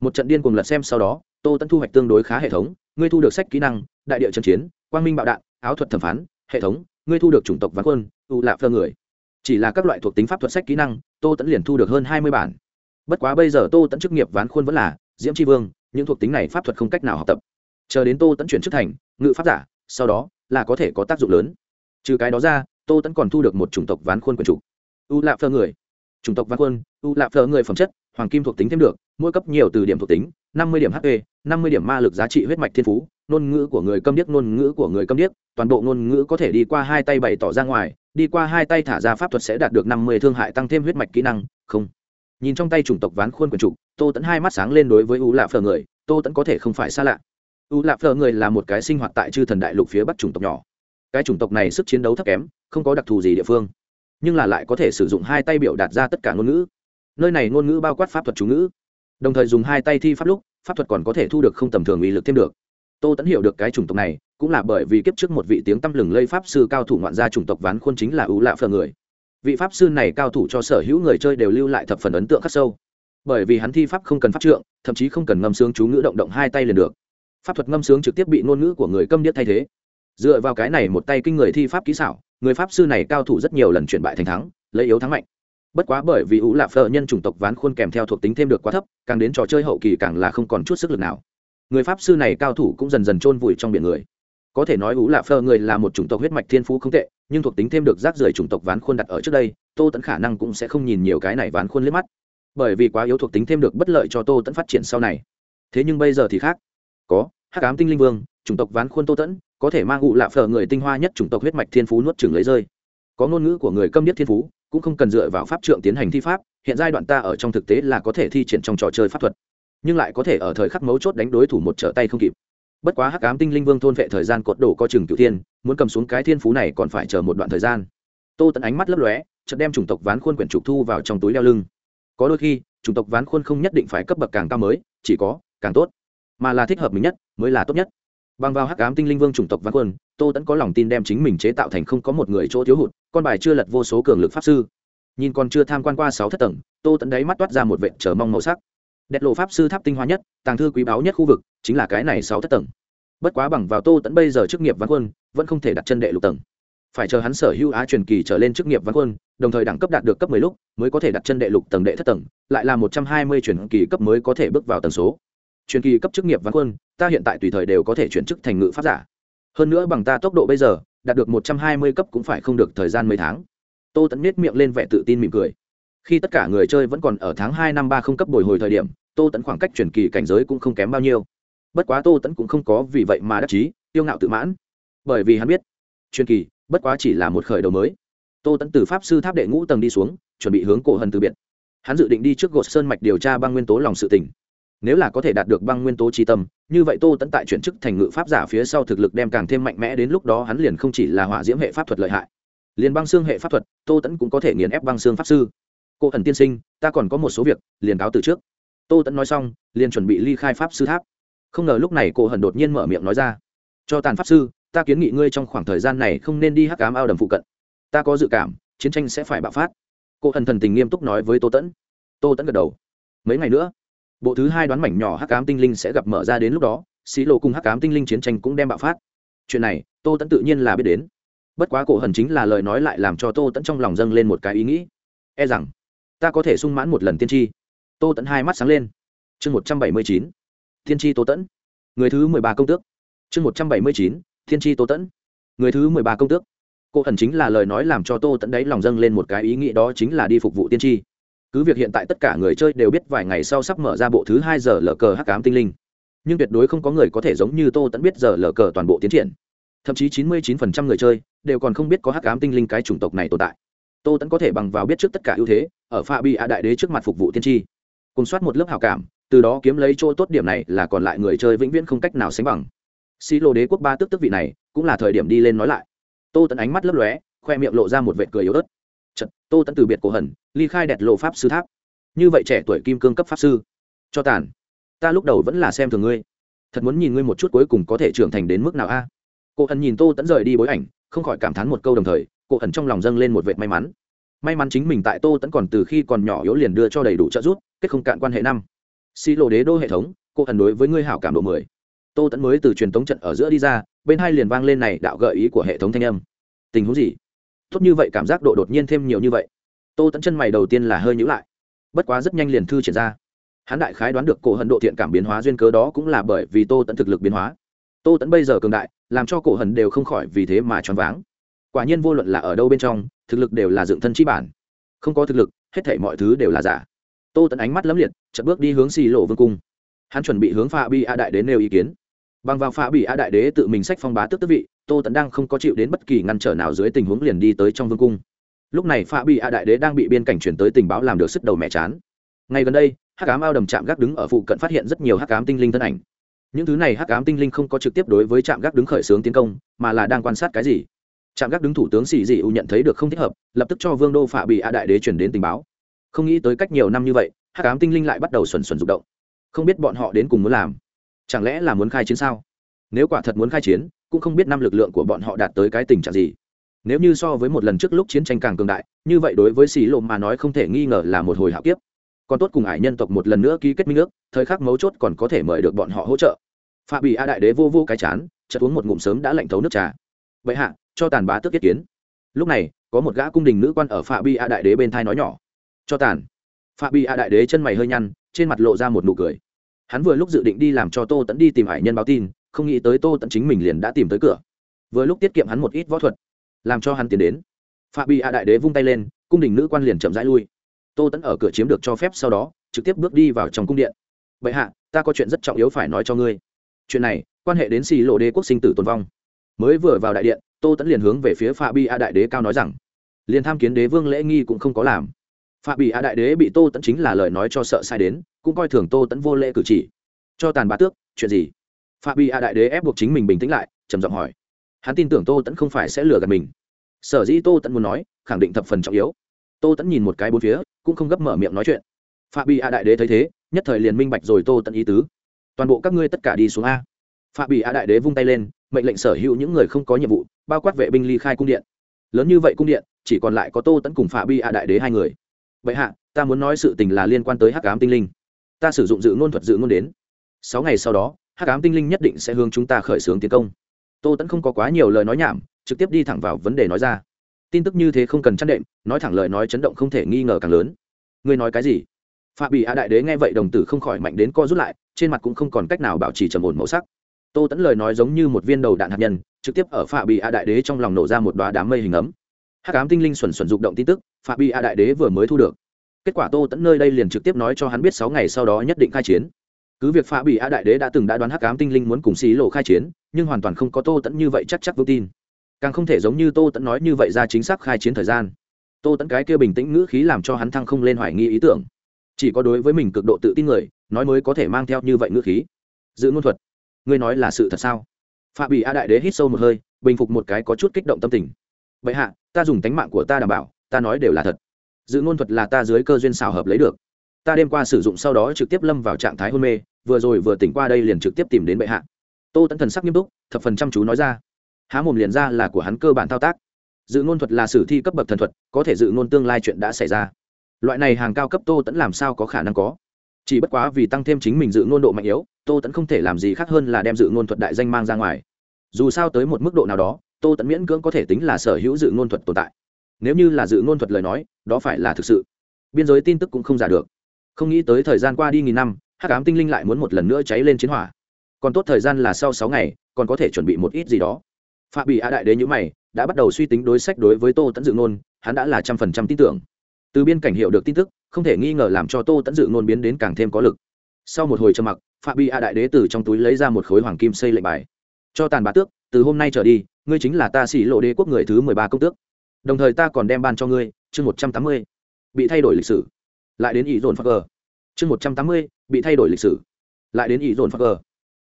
một trận điên cuồng lật xem sau đó, tô tẫn thu hoạch tương đối khá hệ thống, ngươi thu được sách kỹ năng, đại địa trận chiến, quang minh bạo đạn, áo thuật thẩm phán, hệ thống, ngươi thu được chủng tộc ván quân u lạ phơ người. Chỉ là các loại thuộc tính pháp thuật sách kỹ năng, tô tẫn liền thu được hơn hai mươi bản. Bất quá bây giờ tô tẫn chức nghiệp ván khuôn vẫn là diễm tri vương, những thuộc tính này pháp thuật không cách nào học tập. Chờ đến tô tẫn chuyển chức thành ngự pháp giả, sau đó là có thể có tác dụng lớn. Trừ cái đó ra, tô tẫn còn thu được một chủng tộc ván khuôn quần chủ. U lạ phơ người. Chủng tộc ván khuôn u lạ phơ người phẩm chất, hoàng kim thuộc tính thêm được mỗi cấp nhiều từ điểm thuộc tính, năm mươi điểm hp năm mươi điểm ma lực giá trị huyết mạch thiên phú, ngôn ngữ của người câm điếc, ngôn ngữ của người câm điếc, toàn bộ ngôn ngữ có thể đi qua hai tay bày tỏ ra ngoài, đi qua hai tay thả ra pháp thuật sẽ đạt được năm mươi thương hại tăng thêm huyết mạch kỹ năng, không. Nhìn trong tay chủng tộc ván khuôn quần trục, tô tẫn hai mắt sáng lên đối với u lạ phờ người, tô tẫn có thể không phải xa lạ. U lạ phờ người là một cái sinh hoạt tại chư thần đại lục phía bắc chủng tộc nhỏ. Cái chủng tộc này sức chiến đấu thấp kém, không có đặc thù gì địa phương, nhưng là lại có thể sử dụng hai tay biểu đạt ra tất cả ngôn ngữ. Nơi này ngôn ngữ bao quát pháp thuật chú ngữ đồng thời dùng hai tay thi pháp lúc, pháp thuật còn có thể thu được không tầm thường uy lực thêm được. Tô tẫn hiểu được cái chủng tộc này, cũng là bởi vì kiếp trước một vị tiếng tăm lừng lây pháp sư cao thủ ngoạn gia chủng tộc ván khuôn chính là ưu lạ phờ người. Vị pháp sư này cao thủ cho sở hữu người chơi đều lưu lại thập phần ấn tượng khắc sâu. Bởi vì hắn thi pháp không cần pháp trượng, thậm chí không cần ngâm sướng chú ngữ động động hai tay liền được. Pháp thuật ngâm sướng trực tiếp bị ngôn ngữ của người câm điếc thay thế. Dựa vào cái này một tay kinh người thi pháp kỹ xảo, người pháp sư này cao thủ rất nhiều lần chuyển bại thành thắng, lấy yếu thắng mạnh bất quá bởi vì ủ lạp phở nhân chủng tộc ván khuôn kèm theo thuộc tính thêm được quá thấp, càng đến trò chơi hậu kỳ càng là không còn chút sức lực nào. Người pháp sư này cao thủ cũng dần dần chôn vùi trong biển người. Có thể nói ủ lạp phở người là một chủng tộc huyết mạch thiên phú không tệ, nhưng thuộc tính thêm được rác rưởi chủng tộc ván khuôn đặt ở trước đây, tô tẫn khả năng cũng sẽ không nhìn nhiều cái này ván khuôn liếc mắt. Bởi vì quá yếu thuộc tính thêm được bất lợi cho tô tẫn phát triển sau này. Thế nhưng bây giờ thì khác. Có, hắc ám tinh linh vương, chủng tộc ván khuôn tô tẫn có thể mang ụ lạ phở người tinh hoa nhất chủng tộc huyết mạch thiên phú nuốt chừng lấy rơi. Có ngôn ngữ của người câm nhất thiên phú cũng không cần dựa vào pháp trượng tiến hành thi pháp, hiện giai đoạn ta ở trong thực tế là có thể thi triển trong trò chơi pháp thuật, nhưng lại có thể ở thời khắc mấu chốt đánh đối thủ một trở tay không kịp. Bất quá hắc ám tinh linh vương thôn vệ thời gian cột đổ có chừng cựu tiên muốn cầm xuống cái thiên phú này còn phải chờ một đoạn thời gian. Tô tận ánh mắt lấp lóe, chợt đem chủng tộc ván khuôn quyển trục thu vào trong túi đeo lưng. Có đôi khi, chủng tộc ván khuôn không nhất định phải cấp bậc càng cao mới, chỉ có càng tốt, mà là thích hợp mình nhất, mới là tốt nhất. Bằng vào hắc ám tinh linh vương chủng tộc ván khuôn tô tẫn có lòng tin đem chính mình chế tạo thành không có một người chỗ thiếu hụt, con bài chưa lật vô số cường lực pháp sư. Nhìn còn chưa tham quan qua sáu thất tầng, tô tẫn đáy mắt toát ra một vệ chờ mong màu sắc. Đẹp lộ pháp sư tháp tinh hoa nhất, tàng thư quý báu nhất khu vực, chính là cái này sáu thất tầng. Bất quá bằng vào tô tẫn bây giờ chức nghiệp văn quân, vẫn không thể đặt chân đệ lục tầng. Phải chờ hắn sở hữu á truyền kỳ trở lên chức nghiệp văn quân, đồng thời đẳng cấp đạt được cấp mười lúc, mới có thể đặt chân đệ lục tầng đệ thất tầng, lại là một trăm hai mươi truyền kỳ cấp mới có thể bước vào tầng số. Truyền kỳ cấp chức nghiệp văn quân, ta hiện tại tùy thời đều có thể chuyển chức thành ngự pháp giả hơn nữa bằng ta tốc độ bây giờ, đạt được một trăm hai mươi cấp cũng phải không được thời gian mấy tháng. Tô tẫn miết miệng lên vẻ tự tin mỉm cười. Khi tất cả người chơi vẫn còn ở tháng hai năm ba không cấp bồi hồi thời điểm, tô tẫn khoảng cách chuyển kỳ cảnh giới cũng không kém bao nhiêu. Bất quá tô tẫn cũng không có vì vậy mà đắc chí, tiêu ngạo tự mãn. Bởi vì hắn biết, truyền kỳ bất quá chỉ là một khởi đầu mới. Tô tẫn từ pháp sư tháp đệ ngũ tầng đi xuống, chuẩn bị hướng cổ hần từ biệt. Hắn dự định đi trước gột sơn mạch điều tra băng nguyên tố lòng sự tỉnh nếu là có thể đạt được băng nguyên tố trí tâm như vậy tô tẫn tại chuyển chức thành ngự pháp giả phía sau thực lực đem càng thêm mạnh mẽ đến lúc đó hắn liền không chỉ là hỏa diễm hệ pháp thuật lợi hại, liền băng xương hệ pháp thuật, tô tẫn cũng có thể nghiền ép băng xương pháp sư. Cô ẩn tiên sinh, ta còn có một số việc, liền cáo từ trước. Tô tẫn nói xong, liền chuẩn bị ly khai pháp sư tháp. Không ngờ lúc này cô hần đột nhiên mở miệng nói ra, cho tàn pháp sư, ta kiến nghị ngươi trong khoảng thời gian này không nên đi hắc cám ao đầm phụ cận. Ta có dự cảm, chiến tranh sẽ phải bạo phát. Cô hần thần tình nghiêm túc nói với tô tẫn tô tẫn gật đầu. Mấy ngày nữa bộ thứ hai đoán mảnh nhỏ hắc cám tinh linh sẽ gặp mở ra đến lúc đó, xí lộ cùng hắc cám tinh linh chiến tranh cũng đem bạo phát. Chuyện này, tô tẫn tự nhiên là biết đến. Bất quá cổ hần chính là lời nói lại làm cho tô tẫn trong lòng dâng lên một cái ý nghĩ. E rằng, ta có thể sung mãn một lần tiên tri. Tô tẫn hai mắt sáng lên. Chương một trăm bảy mươi chín, tiên tri tô tẫn người thứ mười ba công tước. Chương một trăm bảy mươi chín, tiên tri tô tẫn người thứ mười ba công tước. Cổ hần chính là lời nói làm cho tô tẫn đấy lòng dâng lên một cái ý nghĩ đó chính là đi phục vụ tiên tri cứ việc hiện tại tất cả người chơi đều biết vài ngày sau sắp mở ra bộ thứ hai giờ lờ cờ hắc ám tinh linh. Nhưng tuyệt đối không có người có thể giống như tô tẫn biết giờ lờ cờ toàn bộ tiến triển. Thậm chí chín mươi 99% người chơi đều còn không biết có hắc ám tinh linh cái chủng tộc này tồn tại. Tô tẫn có thể bằng vào biết trước tất cả ưu thế, ở pha bi a đại đế trước mặt phục vụ tiên tri. Cùng soát một lớp hào cảm, từ đó kiếm lấy chỗ tốt điểm này là còn lại người chơi vĩnh viễn không cách nào sánh bằng. Xi lô đế quốc ba tức tức vị này cũng là thời điểm đi lên nói lại. Tô tẫn ánh mắt lấp lóe, khoe miệng lộ ra một vệt cười yếu ớt. Chật, tô tấn từ biệt cổ hẩn ly khai đẹp lộ pháp sư tháp. Như vậy trẻ tuổi kim cương cấp pháp sư. Cho tàn. Ta lúc đầu vẫn là xem thường ngươi. Thật muốn nhìn ngươi một chút cuối cùng có thể trưởng thành đến mức nào a? À? cô Hận nhìn tô tấn rời đi bối ảnh không khỏi cảm thán một câu đồng thời cô Hận trong lòng dâng lên một vệt may mắn. May mắn chính mình tại tô tấn còn từ khi còn nhỏ yếu liền đưa cho đầy đủ trợ giúp kết không cạn quan hệ năm. Xí lộ đế đô hệ thống cô Hận đối với ngươi hảo cảm độ mười. Tô tấn mới từ truyền tống trận ở giữa đi ra bên hai liền vang lên này đạo gợi ý của hệ thống thanh âm. Tình huống gì? Tốt như vậy, cảm giác độ đột nhiên thêm nhiều như vậy. Tô tẫn chân mày đầu tiên là hơi nhữ lại. Bất quá rất nhanh liền thư triển ra. Hắn đại khái đoán được cổ hận độ thiện cảm biến hóa duyên cớ đó cũng là bởi vì tô tẫn thực lực biến hóa. Tô tẫn bây giờ cường đại, làm cho cổ hận đều không khỏi vì thế mà choáng váng. Quả nhiên vô luận là ở đâu bên trong, thực lực đều là dựng thân chi bản. Không có thực lực, hết thảy mọi thứ đều là giả. Tô tẫn ánh mắt lấm liệt chậm bước đi hướng xì lộ vương cung. Hắn chuẩn bị hướng pha bi a đại đến nêu ý kiến. Bằng vào pha bị a đại đế tự mình sách phong bá tức tức vị tô tẫn đang không có chịu đến bất kỳ ngăn trở nào dưới tình huống liền đi tới trong vương cung. Lúc này pha bị a đại đế đang bị biên cảnh chuyển tới tình báo làm được sức đầu mẹ chán. Ngay gần đây, hắc ám ao đầm Trạm gác đứng ở phụ cận phát hiện rất nhiều hắc ám tinh linh thân ảnh. Những thứ này hắc ám tinh linh không có trực tiếp đối với trạm gác đứng khởi xướng tiến công, mà là đang quan sát cái gì? Trạm gác đứng thủ tướng xì dị u nhận thấy được không thích hợp, lập tức cho vương đô phạ bị a đại đế chuyển đến tình báo. Không nghĩ tới cách nhiều năm như vậy, hắc ám tinh linh lại bắt đầu xuẩn xuẩn rụng động. Không biết bọn họ đến cùng muốn làm, chẳng lẽ là muốn khai chiến sao? Nếu quả thật muốn khai chiến cũng không biết năm lực lượng của bọn họ đạt tới cái tình trạng gì. Nếu như so với một lần trước lúc chiến tranh càng cường đại, như vậy đối với xì lộ mà nói không thể nghi ngờ là một hồi hạo kiếp. Còn tốt cùng ải nhân tộc một lần nữa ký kết minh ước, thời khắc mấu chốt còn có thể mời được bọn họ hỗ trợ. Phạm bị a đại đế vô vô cái chán, chợt uống một ngụm sớm đã lạnh thấu nước trà. Vậy hạ, cho tàn bá tước yết kiến. Lúc này, có một gã cung đình nữ quan ở phạm bi a đại đế bên thai nói nhỏ. Cho tàn. Phạm bi a đại đế chân mày hơi nhăn, trên mặt lộ ra một nụ cười. Hắn vừa lúc dự định đi làm cho tô tẫn đi tìm hải nhân báo tin không nghĩ tới tô tận chính mình liền đã tìm tới cửa. Vừa lúc tiết kiệm hắn một ít võ thuật, làm cho hắn tiến đến. Phạm bi a đại đế vung tay lên, cung đình nữ quan liền chậm rãi lui. Tô tẫn ở cửa chiếm được cho phép sau đó, trực tiếp bước đi vào trong cung điện. Vậy hạ, ta có chuyện rất trọng yếu phải nói cho ngươi. Chuyện này, quan hệ đến xì lộ đế quốc sinh tử tồn vong. Mới vừa vào đại điện, tô tẫn liền hướng về phía phạm bi a đại đế cao nói rằng, liền tham kiến đế vương lễ nghi cũng không có làm. Phạm bị a đại đế bị tô tẫn chính là lời nói cho sợ sai đến, cũng coi thường tô tẫn vô lễ cử chỉ. Cho tàn bá tước, chuyện gì? Phạm bị a đại đế ép buộc chính mình bình tĩnh lại, trầm giọng hỏi. Hắn tin tưởng tô tẫn không phải sẽ lừa gạt mình. Sở dĩ tô tẫn muốn nói, khẳng định thập phần trọng yếu. Tô tẫn nhìn một cái bốn phía, cũng không gấp mở miệng nói chuyện. Phạm bị a đại đế thấy thế, nhất thời liền minh bạch rồi tô tẫn ý tứ. Toàn bộ các ngươi tất cả đi xuống a. Phạm bị a đại đế vung tay lên, mệnh lệnh sở hữu những người không có nhiệm vụ, bao quát vệ binh ly khai cung điện. Lớn như vậy cung điện, chỉ còn lại có tô tẫn cùng phạm bị a đại đế hai người. Vậy hạ, ta muốn nói sự tình là liên quan tới hắc ám tinh linh. Ta sử dụng dự ngôn thuật dự ngôn đến. Sáu ngày sau đó hắc ám tinh linh nhất định sẽ hướng chúng ta khởi xướng tiến công. Tô tẫn không có quá nhiều lời nói nhảm, trực tiếp đi thẳng vào vấn đề nói ra. Tin tức như thế không cần chăn đệm, nói thẳng lời nói chấn động không thể nghi ngờ càng lớn. Ngươi nói cái gì? Phạm bị a đại đế nghe vậy đồng tử không khỏi mạnh đến co rút lại, trên mặt cũng không còn cách nào bảo trì trầm ổn màu sắc. Tô tẫn lời nói giống như một viên đầu đạn hạt nhân, trực tiếp ở phạm bị a đại đế trong lòng nổ ra một đoá đám mây hình ấm. Hắc ám tinh linh xuẩn xuẩn rụng động tin tức phạm bị a đại đế vừa mới thu được. Kết quả tô tẫn nơi đây liền trực tiếp nói cho hắn biết sáu ngày sau đó nhất định khai chiến cứ việc phá bị a đại đế đã từng đã đoán hắc ám tinh linh muốn cùng xí lộ khai chiến, nhưng hoàn toàn không có tô tẫn như vậy chắc chắc vững tin. Càng không thể giống như tô tẫn nói như vậy ra chính xác khai chiến thời gian. Tô tẫn cái kia bình tĩnh ngữ khí làm cho hắn thăng không lên hoài nghi ý tưởng. Chỉ có đối với mình cực độ tự tin người, nói mới có thể mang theo như vậy ngữ khí. Giữ ngôn thuật. Ngươi nói là sự thật sao? Phạm bị a đại đế hít sâu một hơi, bình phục một cái có chút kích động tâm tình. Vậy hạ, ta dùng tánh mạng của ta đảm bảo, ta nói đều là thật. Dự ngôn thuật là ta dưới cơ duyên xào hợp lấy được. Ta đêm qua sử dụng sau đó trực tiếp lâm vào trạng thái hôn mê vừa rồi vừa tỉnh qua đây liền trực tiếp tìm đến bệ hạ. Tô tẫn thần sắc nghiêm túc, thập phần chăm chú nói ra. Há mồm liền ra là của hắn cơ bản thao tác. Dự ngôn thuật là sử thi cấp bậc thần thuật, có thể dự ngôn tương lai chuyện đã xảy ra. Loại này hàng cao cấp tô tẫn làm sao có khả năng có? Chỉ bất quá vì tăng thêm chính mình dự ngôn độ mạnh yếu, tô tẫn không thể làm gì khác hơn là đem dự ngôn thuật đại danh mang ra ngoài. Dù sao tới một mức độ nào đó, tô tẫn miễn cưỡng có thể tính là sở hữu dự ngôn thuật tồn tại. Nếu như là dự ngôn thuật lời nói, đó phải là thực sự. Biên giới tin tức cũng không giả được. Không nghĩ tới thời gian qua đi nghìn năm hắc ám tinh linh lại muốn một lần nữa cháy lên chiến hỏa. Còn tốt thời gian là sau sáu ngày, còn có thể chuẩn bị một ít gì đó. Phạm bị a đại đế nhữ mày, đã bắt đầu suy tính đối sách đối với tô tẫn dự ngôn, hắn đã là trăm phần trăm tin tưởng. Từ biên cảnh hiệu được tin tức, không thể nghi ngờ làm cho tô tẫn dự ngôn biến đến càng thêm có lực. Sau một hồi trầm mặc phạm bị a đại đế từ trong túi lấy ra một khối hoàng kim xây lệnh bài. Cho tàn bá tước, từ hôm nay trở đi, ngươi chính là ta xỉ lộ đế quốc người thứ mười ba công tước. Đồng thời ta còn đem ban cho ngươi, chương một trăm tám mươi. Bị thay đổi lịch sử. Lại đến ý dồn phật g. Chương một trăm tám mươi bị thay đổi lịch sử. Lại đến ý dồn phật gờ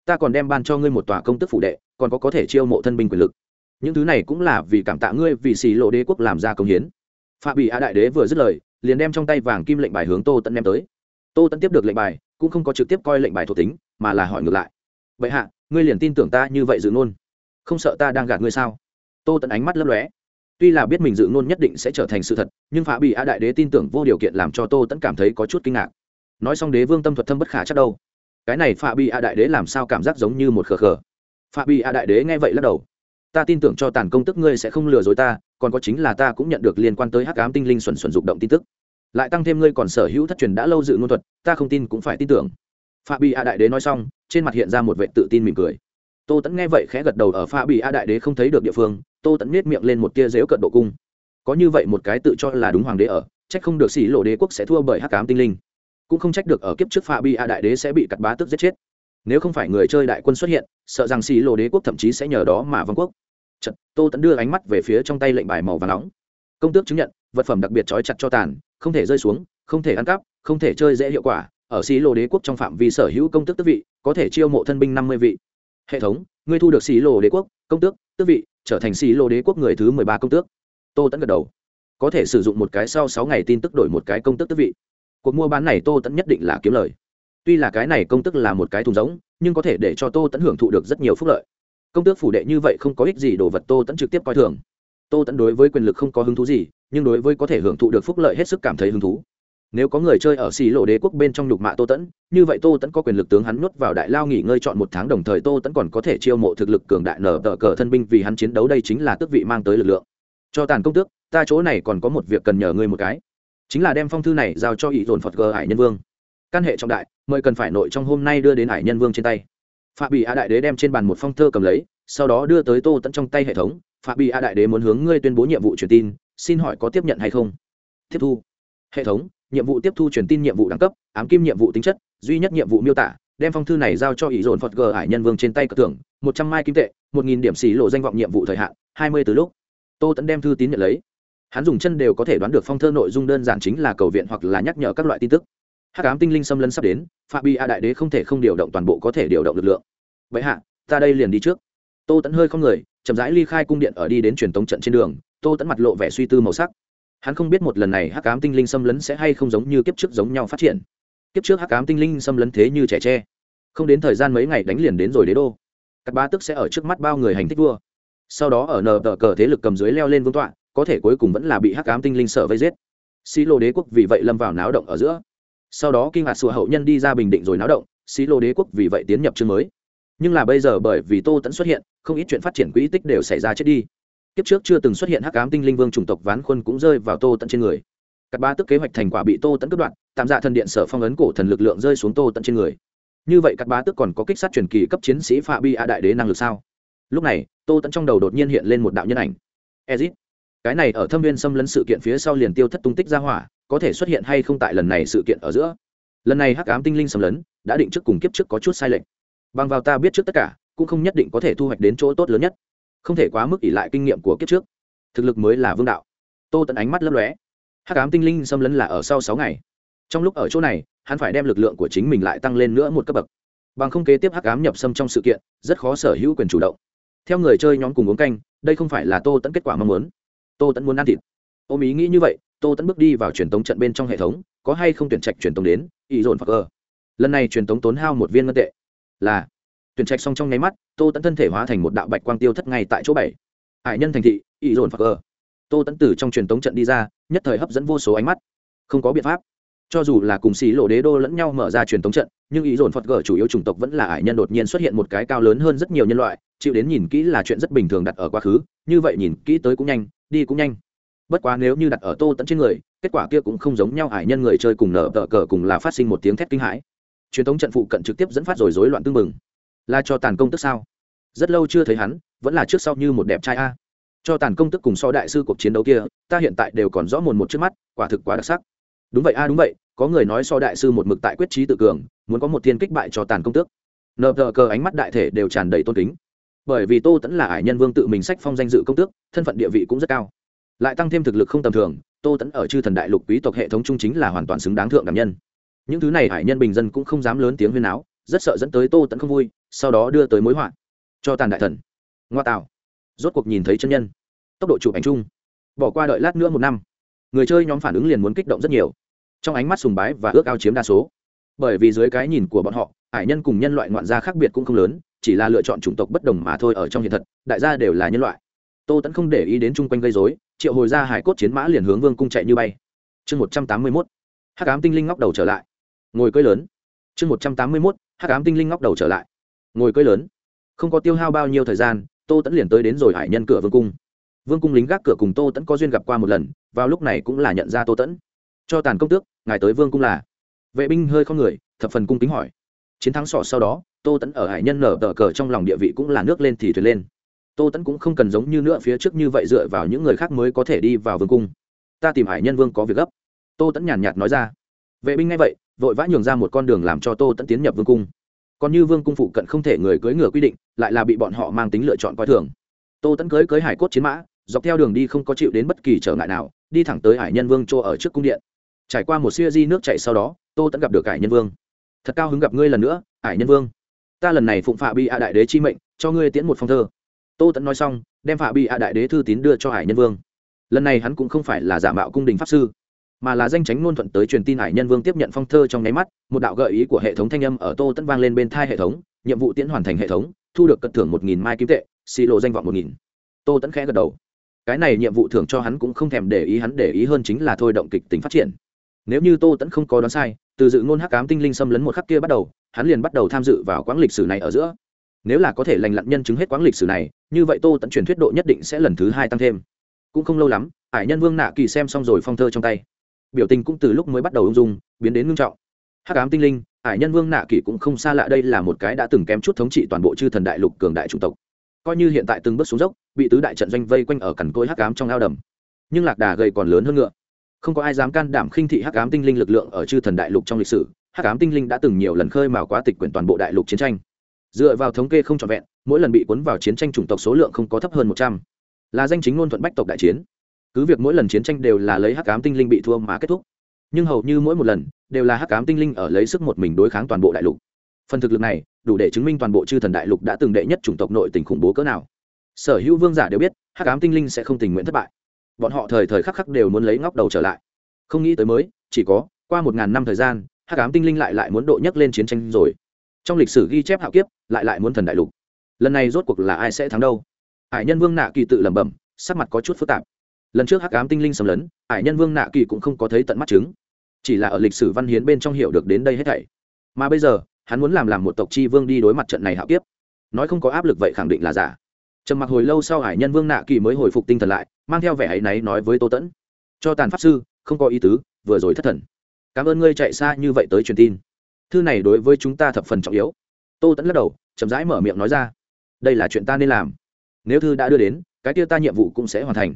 ta còn đem ban cho ngươi một tòa công tức phủ đệ, còn có có thể chiêu mộ thân binh quyền lực. Những thứ này cũng là vì cảm tạ ngươi vì xì lộ đế quốc làm ra công hiến. Phạm bị a đại đế vừa dứt lời, liền đem trong tay vàng kim lệnh bài hướng tô tẫn đem tới. Tô tẫn tiếp được lệnh bài, cũng không có trực tiếp coi lệnh bài thuộc tính, mà là hỏi ngược lại. Vậy hạ, ngươi liền tin tưởng ta như vậy dự ngôn? Không sợ ta đang gạt ngươi sao? Tô tẫn ánh mắt lấp lóe. Tuy là biết mình dự ngôn nhất định sẽ trở thành sự thật, nhưng phạm bị a đại đế tin tưởng vô điều kiện làm cho tô tẫn cảm thấy có chút kinh ngạc nói xong đế vương tâm thuật thâm bất khả chắc đâu. Cái này phạm bị a đại đế làm sao cảm giác giống như một khờ khờ? Phạm bị a đại đế nghe vậy lắc đầu. Ta tin tưởng cho tàn công tức ngươi sẽ không lừa dối ta, còn có chính là ta cũng nhận được liên quan tới hắc ám tinh linh xuẩn xuẩn dục động tin tức. Lại tăng thêm ngươi còn sở hữu thất truyền đã lâu dự ngôn thuật, ta không tin cũng phải tin tưởng. Phạm bị a đại đế nói xong, trên mặt hiện ra một vệ tự tin mỉm cười. Tô tẫn nghe vậy khẽ gật đầu ở phạm bị a đại đế không thấy được địa phương, tô tẫn nết miệng lên một tia dếu cận độ cung. Có như vậy một cái tự cho là đúng hoàng đế ở trách không được xỉ lộ đế quốc sẽ thua bởi hắc ám tinh linh cũng không trách được ở kiếp trước pha bị a đại đế sẽ bị cắt bá tức giết chết. Nếu không phải người chơi đại quân xuất hiện sợ rằng xì lộ đế quốc thậm chí sẽ nhờ đó mà vương quốc. Chật, tô tẫn đưa ánh mắt về phía trong tay lệnh bài màu và nóng. Công tước chứng nhận vật phẩm đặc biệt trói chặt cho tàn không thể rơi xuống không thể ăn cắp không thể chơi dễ hiệu quả. Ở xì lô đế quốc trong phạm vi sở hữu công tước tước vị có thể chiêu mộ thân binh năm mươi vị. Hệ thống ngươi thu được xì lô đế quốc công tước tước vị trở thành xì lô đế quốc người thứ mười ba công tước. Tô tẫn gật đầu. Có thể sử dụng một cái sau sáu ngày tin tức đổi một cái công tước tước vị cuộc mua bán này tô tẫn nhất định là kiếm lời. Tuy là cái này công tức là một cái thùng giống, nhưng có thể để cho tô tẫn hưởng thụ được rất nhiều phúc lợi. Công tước phủ đệ như vậy không có ích gì đồ vật tô tẫn trực tiếp coi thường. Tô tẫn đối với quyền lực không có hứng thú gì, nhưng đối với có thể hưởng thụ được phúc lợi hết sức cảm thấy hứng thú. Nếu có người chơi ở xì lộ đế quốc bên trong nhục mạ tô tẫn, như vậy tô tẫn có quyền lực tướng hắn nuốt vào đại lao nghỉ ngơi chọn một tháng, đồng thời tô tẫn còn có thể chiêu mộ thực lực cường đại nở tờ cờ thân binh vì hắn chiến đấu đây chính là tước vị mang tới lực lượng. Cho tàn công tước, ta chỗ này còn có một việc cần nhờ ngươi một cái chính là đem phong thư này giao cho ý dồn phật gờ hải nhân vương. Căn hệ trọng đại, mời cần phải nội trong hôm nay đưa đến hải nhân vương trên tay. Phạm bị a đại đế đem trên bàn một phong thơ cầm lấy, sau đó đưa tới tô tẫn trong tay hệ thống. Phạm bị a đại đế muốn hướng ngươi tuyên bố nhiệm vụ truyền tin, xin hỏi có tiếp nhận hay không? Tiếp thu. Hệ thống, nhiệm vụ tiếp thu truyền tin nhiệm vụ đẳng cấp, ám kim nhiệm vụ tính chất, duy nhất nhiệm vụ miêu tả, đem phong thư này giao cho ý dồn phật gờ hải nhân vương trên tay cờ tưởng một trăm mai kim tệ, một nghìn điểm xì lộ danh vọng nhiệm vụ thời hạn, hai mươi từ lúc. Tô tẫn đem thư tín nhận lấy hắn dùng chân đều có thể đoán được phong thơ nội dung đơn giản chính là cầu viện hoặc là nhắc nhở các loại tin tức. Hắc ám tinh linh xâm lấn sắp đến, phạm bi a đại đế không thể không điều động toàn bộ có thể điều động lực lượng. Vậy hạ, ta đây liền đi trước. Tô tẫn hơi không người, chậm rãi ly khai cung điện ở đi đến truyền tống trận trên đường, tô tẫn mặt lộ vẻ suy tư màu sắc. Hắn không biết một lần này hắc ám tinh linh xâm lấn sẽ hay không giống như kiếp trước giống nhau phát triển. Kiếp trước hắc ám tinh linh xâm lấn thế như trẻ tre. Không đến thời gian mấy ngày đánh liền đến rồi đế đô. Các ba tức sẽ ở trước mắt bao người hành thích vua. Sau đó ở nờ tờ cờ thế lực cầm dưới leo lên vương tọa có thể cuối cùng vẫn là bị hắc ám tinh linh sợ vây giết. Xí lô đế quốc vì vậy lâm vào náo động ở giữa. Sau đó kinh ngạc sùa hậu nhân đi ra bình định rồi náo động xí lô đế quốc vì vậy tiến nhập chương mới. Nhưng là bây giờ bởi vì tô tẫn xuất hiện, không ít chuyện phát triển quỹ tích đều xảy ra chết đi. Kiếp trước chưa từng xuất hiện hắc ám tinh linh vương chủng tộc ván khuôn cũng rơi vào tô tận trên người. Cặp ba tức kế hoạch thành quả bị tô tận cướp đoạn tạm dạ thần điện sở phong ấn cổ thần lực lượng rơi xuống tô tận trên người. Như vậy cặp bá tức còn có kích sát truyền kỳ cấp chiến sĩ phạm bi a đại đế năng lực sao? Lúc này, tô tận trong đầu đột nhiên hiện lên một đạo nhân ảnh. Ezit cái này ở thâm viên xâm lấn sự kiện phía sau liền tiêu thất tung tích ra hỏa, có thể xuất hiện hay không tại lần này sự kiện ở giữa. Lần này hắc ám tinh linh xâm lấn, đã định trước cùng kiếp trước có chút sai lệch. Bằng vào ta biết trước tất cả, cũng không nhất định có thể thu hoạch đến chỗ tốt lớn nhất. Không thể quá mức ỷ lại kinh nghiệm của kiếp trước. Thực lực mới là vương đạo. Tô tận ánh mắt lấp lóe. Hắc ám tinh linh xâm lấn là ở sau sáu ngày. Trong lúc ở chỗ này, hắn phải đem lực lượng của chính mình lại tăng lên nữa một cấp bậc. Bằng không kế tiếp hắc ám nhập xâm trong sự kiện, rất khó sở hữu quyền chủ động. Theo người chơi nhóm cùng uống canh, đây không phải là tô tẫn kết quả mong muốn tô tẫn muốn ăn thịt. Ôm ý nghĩ như vậy, tô tẫn bước đi vào truyền tống trận bên trong hệ thống, có hay không tuyển trạch truyền tống đến ý dồn phật cơ lần này truyền tống tốn hao một viên ngân tệ. Là, tuyển trạch xong trong nháy mắt, tô tẫn thân thể hóa thành một đạo bạch quang tiêu thất ngay tại chỗ bảy. Hải nhân thành thị ý dồn phật cơ tô tẫn từ trong truyền tống trận đi ra, nhất thời hấp dẫn vô số ánh mắt. Không có biện pháp. Cho dù là cùng xí lộ đế đô lẫn nhau mở ra truyền thống trận, nhưng ý dồn phật gờ chủ yếu chủng tộc vẫn là ải nhân đột nhiên xuất hiện một cái cao lớn hơn rất nhiều nhân loại, chịu đến nhìn kỹ là chuyện rất bình thường đặt ở quá khứ, như vậy nhìn kỹ tới cũng nhanh đi cũng nhanh. Bất quá nếu như đặt ở tô tẫn trên người, kết quả kia cũng không giống nhau, Hải nhân người chơi cùng nở tờ cờ cùng là phát sinh một tiếng thét kinh hãi. Truyền thống trận phụ cận trực tiếp dẫn phát rồi rối loạn tương mừng là cho tàn công tức sao? Rất lâu chưa thấy hắn, vẫn là trước sau như một đẹp trai a. Cho tàn công tức cùng so đại sư cuộc chiến đấu kia, ta hiện tại đều còn rõ mồn một trước mắt, quả thực quá đặc sắc. Đúng vậy a, đúng vậy, có người nói so đại sư một mực tại quyết trí tự cường, muốn có một thiên kích bại cho tàn công tước. Nờ tờ cờ ánh mắt đại thể đều tràn đầy tôn kính bởi vì tô tẫn là ải nhân vương tự mình sách phong danh dự công tước, thân phận địa vị cũng rất cao. Lại tăng thêm thực lực không tầm thường, tô tẫn ở chư thần đại lục quý tộc hệ thống trung chính là hoàn toàn xứng đáng thượng đẳng nhân. Những thứ này hải nhân bình dân cũng không dám lớn tiếng huyên áo rất sợ dẫn tới tô tẫn không vui, sau đó đưa tới mối họa. Cho tàn đại thần. Ngoa tạo. Rốt cuộc nhìn thấy chân nhân. Tốc độ chụp ảnh chung. Bỏ qua đợi lát nữa một năm. Người chơi nhóm phản ứng liền muốn kích động rất nhiều. Trong ánh mắt sùng bái và ước ao chiếm đa số. Bởi vì dưới cái nhìn của bọn họ hải nhân cùng nhân loại ngoạn gia khác biệt cũng không lớn chỉ là lựa chọn chủng tộc bất đồng mà thôi ở trong hiện thật, đại gia đều là nhân loại. Tô tẫn không để ý đến chung quanh gây dối triệu hồi ra hải cốt chiến mã liền hướng vương cung chạy như bay. Chương một trăm tám mươi mốt, hắc ám tinh linh ngóc đầu trở lại. Ngồi cưới lớn. Chương một trăm tám mươi mốt, hắc ám tinh linh ngóc đầu trở lại. Ngồi cưới lớn. Không có tiêu hao bao nhiêu thời gian, tô tẫn liền tới đến rồi hải nhân cửa vương cung. Vương cung lính gác cửa cùng tô tẫn có duyên gặp qua một lần, vào lúc này cũng là nhận ra tô tẫn cho tàn công tước, ngài tới vương cung là? Vệ binh hơi không người, thập phần cung kính hỏi. Chiến thắng sọ sau đó tô tẫn ở hải nhân nở tờ cờ trong lòng địa vị cũng là nước lên thì thuyền lên. Tô tẫn cũng không cần giống như nữa, phía trước như vậy dựa vào những người khác mới có thể đi vào vương cung. Ta tìm hải nhân vương có việc gấp. Tô tẫn nhàn nhạt nói ra. Vệ binh ngay vậy, vội vã nhường ra một con đường làm cho tô tẫn tiến nhập vương cung. Còn như vương cung phụ cận không thể người cưỡi ngựa quy định, lại là bị bọn họ mang tính lựa chọn coi thường. Tô tẫn cưới cưới hải cốt chiến mã, dọc theo đường đi không có chịu đến bất kỳ trở ngại nào, đi thẳng tới hải nhân vương chỗ ở trước cung điện. Trải qua một siêu di nước chạy sau đó, tô tẫn gặp được hải nhân vương. Thật cao hứng gặp ngươi lần nữa, hải nhân vương ta lần này phụng phạ bị a đại đế chi mệnh, cho ngươi tiễn một phong thơ. Tô tẫn nói xong, đem phạ bị a đại đế thư tín đưa cho hải nhân vương. Lần này hắn cũng không phải là giả mạo cung đình pháp sư, mà là danh tránh ngôn thuận tới truyền tin hải nhân vương tiếp nhận phong thơ trong nháy mắt, một đạo gợi ý của hệ thống thanh âm ở tô tẫn vang lên bên thai hệ thống, nhiệm vụ tiễn hoàn thành hệ thống, thu được cận thưởng một nghìn mai kim tệ, xì lộ danh vọng một nghìn. Tô tẫn khẽ gật đầu. Cái này nhiệm vụ thưởng cho hắn cũng không thèm để ý, hắn để ý hơn chính là thôi động kịch tính phát triển. Nếu như tô tẫn không có đoán sai từ dự ngôn hắc cám tinh linh xâm lấn một khắc kia bắt đầu, hắn liền bắt đầu tham dự vào quãng lịch sử này ở giữa. Nếu là có thể lành lặn nhân chứng hết quãng lịch sử này, như vậy tô tận truyền thuyết độ nhất định sẽ lần thứ hai tăng thêm. Cũng không lâu lắm hải nhân vương nạ kỳ xem xong rồi phong thơ trong tay. Biểu tình cũng từ lúc mới bắt đầu ung dung, biến đến ngưng trọng. Hắc ám tinh linh hải nhân vương nạ kỳ cũng không xa lạ đây là một cái đã từng kém chút thống trị toàn bộ chư thần đại lục cường đại chủng tộc. Coi như hiện tại từng bước xuống dốc, bị tứ đại trận doanh vây quanh ở cằn côi hắc ám trong ao đầm. Nhưng lạc đà gầy còn lớn hơn ngựa không có ai dám can đảm khinh thị hắc ám tinh linh lực lượng ở chư thần đại lục trong lịch sử. Hắc ám tinh linh đã từng nhiều lần khơi mào quá tịch quyển toàn bộ đại lục chiến tranh. Dựa vào thống kê không trọn vẹn, mỗi lần bị cuốn vào chiến tranh chủng tộc số lượng không có thấp hơn một trăm. Là danh chính ngôn thuận bách tộc đại chiến. Cứ việc mỗi lần chiến tranh đều là lấy hắc ám tinh linh bị thua mà kết thúc, nhưng hầu như mỗi một lần đều là hắc ám tinh linh ở lấy sức một mình đối kháng toàn bộ đại lục. Phần thực lực này đủ để chứng minh toàn bộ chư thần đại lục đã từng đệ nhất chủng tộc nội tình khủng bố cỡ nào. Sở hữu vương giả đều biết, hắc ám tinh linh sẽ không tình nguyện thất bại bọn họ thời thời khắc khắc đều muốn lấy ngóc đầu trở lại. Không nghĩ tới mới, chỉ có, qua một ngàn năm thời gian, hắc ám tinh linh lại lại muốn độ nhấc lên chiến tranh rồi. Trong lịch sử ghi chép hạo kiếp, lại lại muốn thần đại lục. Lần này rốt cuộc là ai sẽ thắng đâu? Hải nhân vương nạ kỳ tự lẩm bẩm, sắc mặt có chút phức tạp. Lần trước hắc ám tinh linh xâm lấn, hải nhân vương nạ kỳ cũng không có thấy tận mắt chứng. Chỉ là ở lịch sử văn hiến bên trong hiểu được đến đây hết thảy. Mà bây giờ, hắn muốn làm làm một tộc chi vương đi đối mặt trận này hạo kiếp. Nói không có áp lực vậy khẳng định là giả trầm mặc hồi lâu sau hải nhân vương nạ kỳ mới hồi phục tinh thần lại, mang theo vẻ áy náy nói với tô tẫn. Cho tàn pháp sư, không có ý tứ, vừa rồi thất thần. Cảm ơn ngươi chạy xa như vậy tới truyền tin. Thư này đối với chúng ta thập phần trọng yếu. Tô tẫn lắc đầu, chậm rãi mở miệng nói ra. Đây là chuyện ta nên làm. Nếu thư đã đưa đến, cái kia ta nhiệm vụ cũng sẽ hoàn thành.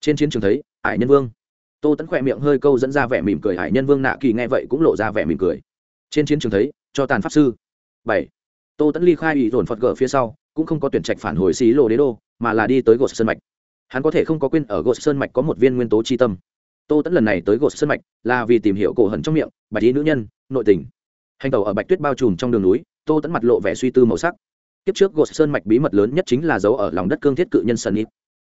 Trên chiến trường thấy, hải nhân vương. Tô tẫn khỏe miệng hơi câu dẫn ra vẻ mỉm cười, hải nhân vương nạ kỳ nghe vậy cũng lộ ra vẻ mỉm cười. Trên chiến trường thấy, cho tàn pháp sư. Bảy. Tô tẫn ly khai ủy dồn phật gở phía sau cũng không có tuyển trạch phản hồi xí lô đế đô, mà là đi tới gột sơn mạch. Hắn có thể không có quên ở gột sơn mạch có một viên nguyên tố chi tâm. Tô tẫn lần này tới gột sơn mạch là vì tìm hiểu cổ hận trong miệng, bạch ý nữ nhân, nội tình. Hành tàu ở bạch tuyết bao trùm trong đường núi, tô tẫn mặt lộ vẻ suy tư màu sắc. Kiếp trước gột sơn mạch bí mật lớn nhất chính là giấu ở lòng đất cương thiết cự nhân sân ít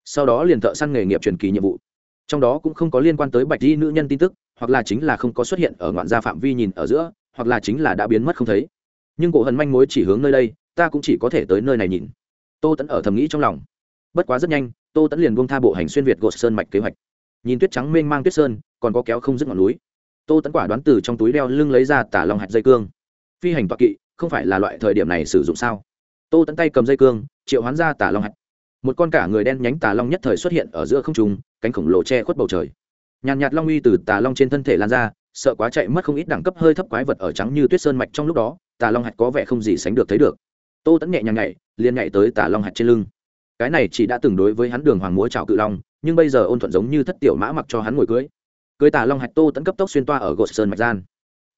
sau đó liền thợ săn nghề nghiệp truyền kỳ nhiệm vụ. Trong đó cũng không có liên quan tới bạch y nữ nhân tin tức, hoặc là chính là không có xuất hiện ở ngoạn gia phạm vi nhìn ở giữa, hoặc là chính là đã biến mất không thấy. Nhưng cổ hận manh mối chỉ hướng nơi đây ta cũng chỉ có thể tới nơi này nhìn. Tô tẫn ở thầm nghĩ trong lòng. Bất quá rất nhanh, tô tẫn liền buông tha bộ hành xuyên việt gột sơn mạch kế hoạch. Nhìn tuyết trắng mênh mang tuyết sơn, còn có kéo không dứt ngọn núi. Tô tẫn quả đoán từ trong túi đeo lưng lấy ra tả lòng hạt dây cương. Phi hành toạc kỵ, không phải là loại thời điểm này sử dụng sao? Tô tẫn tay cầm dây cương, triệu hoán ra tả long hạt. Một con cả người đen nhánh tà long nhất thời xuất hiện ở giữa không trung, cánh khổng lồ che khuất bầu trời. Nhàn nhạt long uy từ tà long trên thân thể lan ra, sợ quá chạy mất không ít đẳng cấp hơi thấp quái vật ở trắng như tuyết sơn mạch trong lúc đó tà long hạt có vẻ không gì sánh được thấy được tô tẫn nhẹ nhàng nhảy, liền nhảy tới tà long hạch trên lưng. Cái này chỉ đã từng đối với hắn đường hoàng múa trào cự long, nhưng bây giờ ôn thuận giống như thất tiểu mã mặc cho hắn ngồi cưới. Cưới tà long hạch tô tẫn cấp tốc xuyên toa ở gột sơn mạch gian.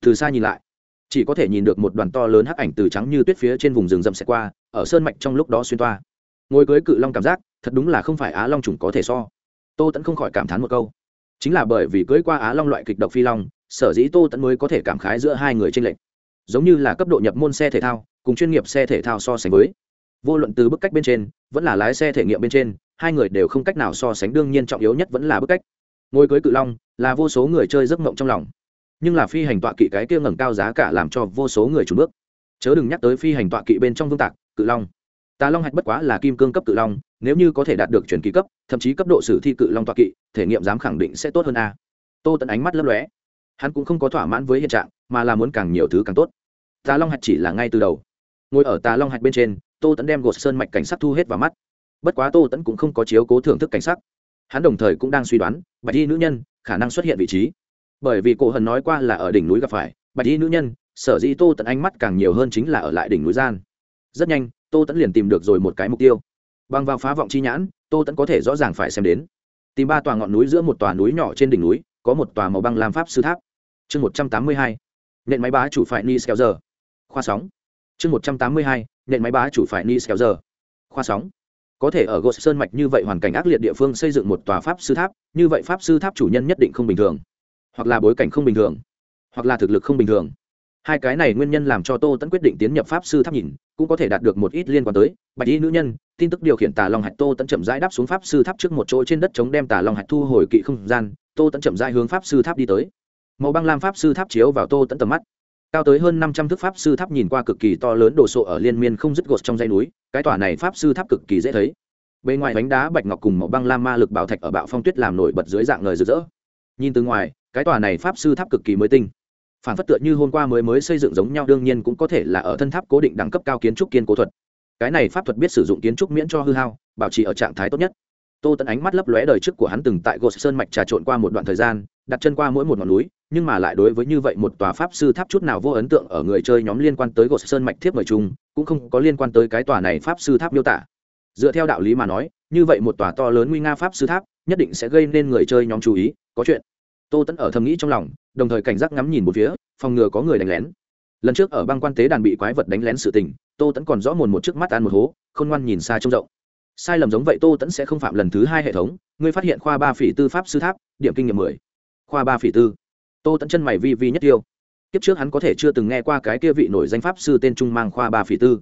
Từ xa nhìn lại, chỉ có thể nhìn được một đoàn to lớn hắc ảnh từ trắng như tuyết phía trên vùng rừng rậm xẹt qua, ở sơn mạch trong lúc đó xuyên toa. Ngồi cưới cự long cảm giác, thật đúng là không phải á long trùng có thể so. Tô tẫn không khỏi cảm thán một câu. Chính là bởi vì cưới qua á long loại kịch độc phi long, sở dĩ tô tẫn mới có thể cảm khái giữa hai người tranh lệch giống như là cấp độ nhập môn xe thể thao, cùng chuyên nghiệp xe thể thao so sánh với. Vô luận từ bức cách bên trên, vẫn là lái xe thể nghiệm bên trên, hai người đều không cách nào so sánh, đương nhiên trọng yếu nhất vẫn là bức cách. Ngôi cưới cự long là vô số người chơi giấc mộng trong lòng. Nhưng là phi hành tọa kỵ cái kia ngẩng cao giá cả làm cho vô số người trùn bước. Chớ đừng nhắc tới phi hành tọa kỵ bên trong vương tạc, cự long. Tà long hạch bất quá là kim cương cấp cự long, nếu như có thể đạt được chuyển kỳ cấp, thậm chí cấp độ sử thi cự long tọa kỵ, thể nghiệm dám khẳng định sẽ tốt hơn a. Tô tận ánh mắt lấp lóe hắn cũng không có thỏa mãn với hiện trạng, mà là muốn càng nhiều thứ càng tốt. Tà long hạch chỉ là ngay từ đầu. Ngồi ở tà long hạch bên trên, tô tẫn đem gột sơn mạch cảnh sắc thu hết vào mắt. Bất quá tô tẫn cũng không có chiếu cố thưởng thức cảnh sắc. Hắn đồng thời cũng đang suy đoán, bạch y nữ nhân khả năng xuất hiện vị trí. Bởi vì cổ hần nói qua là ở đỉnh núi gặp phải, bạch y nữ nhân, sở dĩ tô tẫn ánh mắt càng nhiều hơn chính là ở lại đỉnh núi gian. Rất nhanh, tô tẫn liền tìm được rồi một cái mục tiêu. Bằng vào phá vọng chi nhãn, tô tẫn có thể rõ ràng phải xem đến. Tìm ba tòa ngọn núi giữa một tòa núi nhỏ trên đỉnh núi có một tòa màu băng lam pháp sư tháp. Chương một trăm tám mươi hai, nện máy bá chủ phải ni xèo giờ. Khoa sóng. Chương một trăm tám mươi hai, nện máy bá chủ phải ni xèo giờ. Khoa sóng. Có thể ở gos sơn mạch như vậy hoàn cảnh ác liệt địa phương xây dựng một tòa pháp sư tháp, như vậy pháp sư tháp chủ nhân nhất định không bình thường. Hoặc là bối cảnh không bình thường. Hoặc là thực lực không bình thường. Hai cái này nguyên nhân làm cho tô tẫn quyết định tiến nhập pháp sư tháp nhìn, cũng có thể đạt được một ít liên quan tới. Bạch y nữ nhân, tin tức điều khiển tà long hạch tô tẫn chậm rãi đáp xuống pháp sư tháp trước một chỗ trên đất chống đem tà long hạch thu hồi kỵ không gian tô tẫn chậm rãi hướng pháp sư tháp đi tới. Màu băng lam pháp sư tháp chiếu vào tô tẫn tầm mắt. Cao tới hơn năm trăm thước pháp sư tháp nhìn qua cực kỳ to lớn đồ sộ ở liên miên không dứt gột trong dãy núi, cái tòa này pháp sư tháp cực kỳ dễ thấy. Bên ngoài bánh đá bạch ngọc cùng màu băng lam ma lực bảo thạch ở bạo phong tuyết làm nổi bật dưới dạng lời rực rỡ. Nhìn từ ngoài, cái tòa này pháp sư tháp cực kỳ mới tinh. Phản phất tựa như hôm qua mới mới xây dựng giống nhau, đương nhiên cũng có thể là ở thân tháp cố định đẳng cấp cao kiến trúc kiên cố thuật. Cái này pháp thuật biết sử dụng kiến trúc miễn cho hư hao, bảo trì ở trạng thái tốt nhất tô tẫn ánh mắt lấp lóe đời trước của hắn từng tại gột sơn mạch trà trộn qua một đoạn thời gian, đặt chân qua mỗi một ngọn núi, nhưng mà lại đối với như vậy một tòa pháp sư tháp chút nào vô ấn tượng ở người chơi nhóm liên quan tới gột sơn mạch thiếp mời chung, cũng không có liên quan tới cái tòa này pháp sư tháp miêu tả. Dựa theo đạo lý mà nói, như vậy một tòa to lớn nguy nga pháp sư tháp, nhất định sẽ gây nên người chơi nhóm chú ý, có chuyện. Tô tẫn ở thầm nghĩ trong lòng, đồng thời cảnh giác ngắm nhìn một phía, phòng ngừa có người đánh lén. Lần trước ở băng quan tế đàn bị quái vật đánh lén sự tình, tô tẫn còn rõ mồn một trước mắt ăn một hố, khôn ngoan nhìn xa trông rộng sai lầm giống vậy tô tẫn sẽ không phạm lần thứ hai hệ thống. Ngươi phát hiện khoa ba phỉ tư pháp sư tháp, điểm kinh nghiệm mười. Khoa ba phỉ tư. Tô tẫn chân mày vi vi nhất tiêu. Kiếp trước hắn có thể chưa từng nghe qua cái kia vị nổi danh pháp sư tên trung mang khoa ba phỉ tư.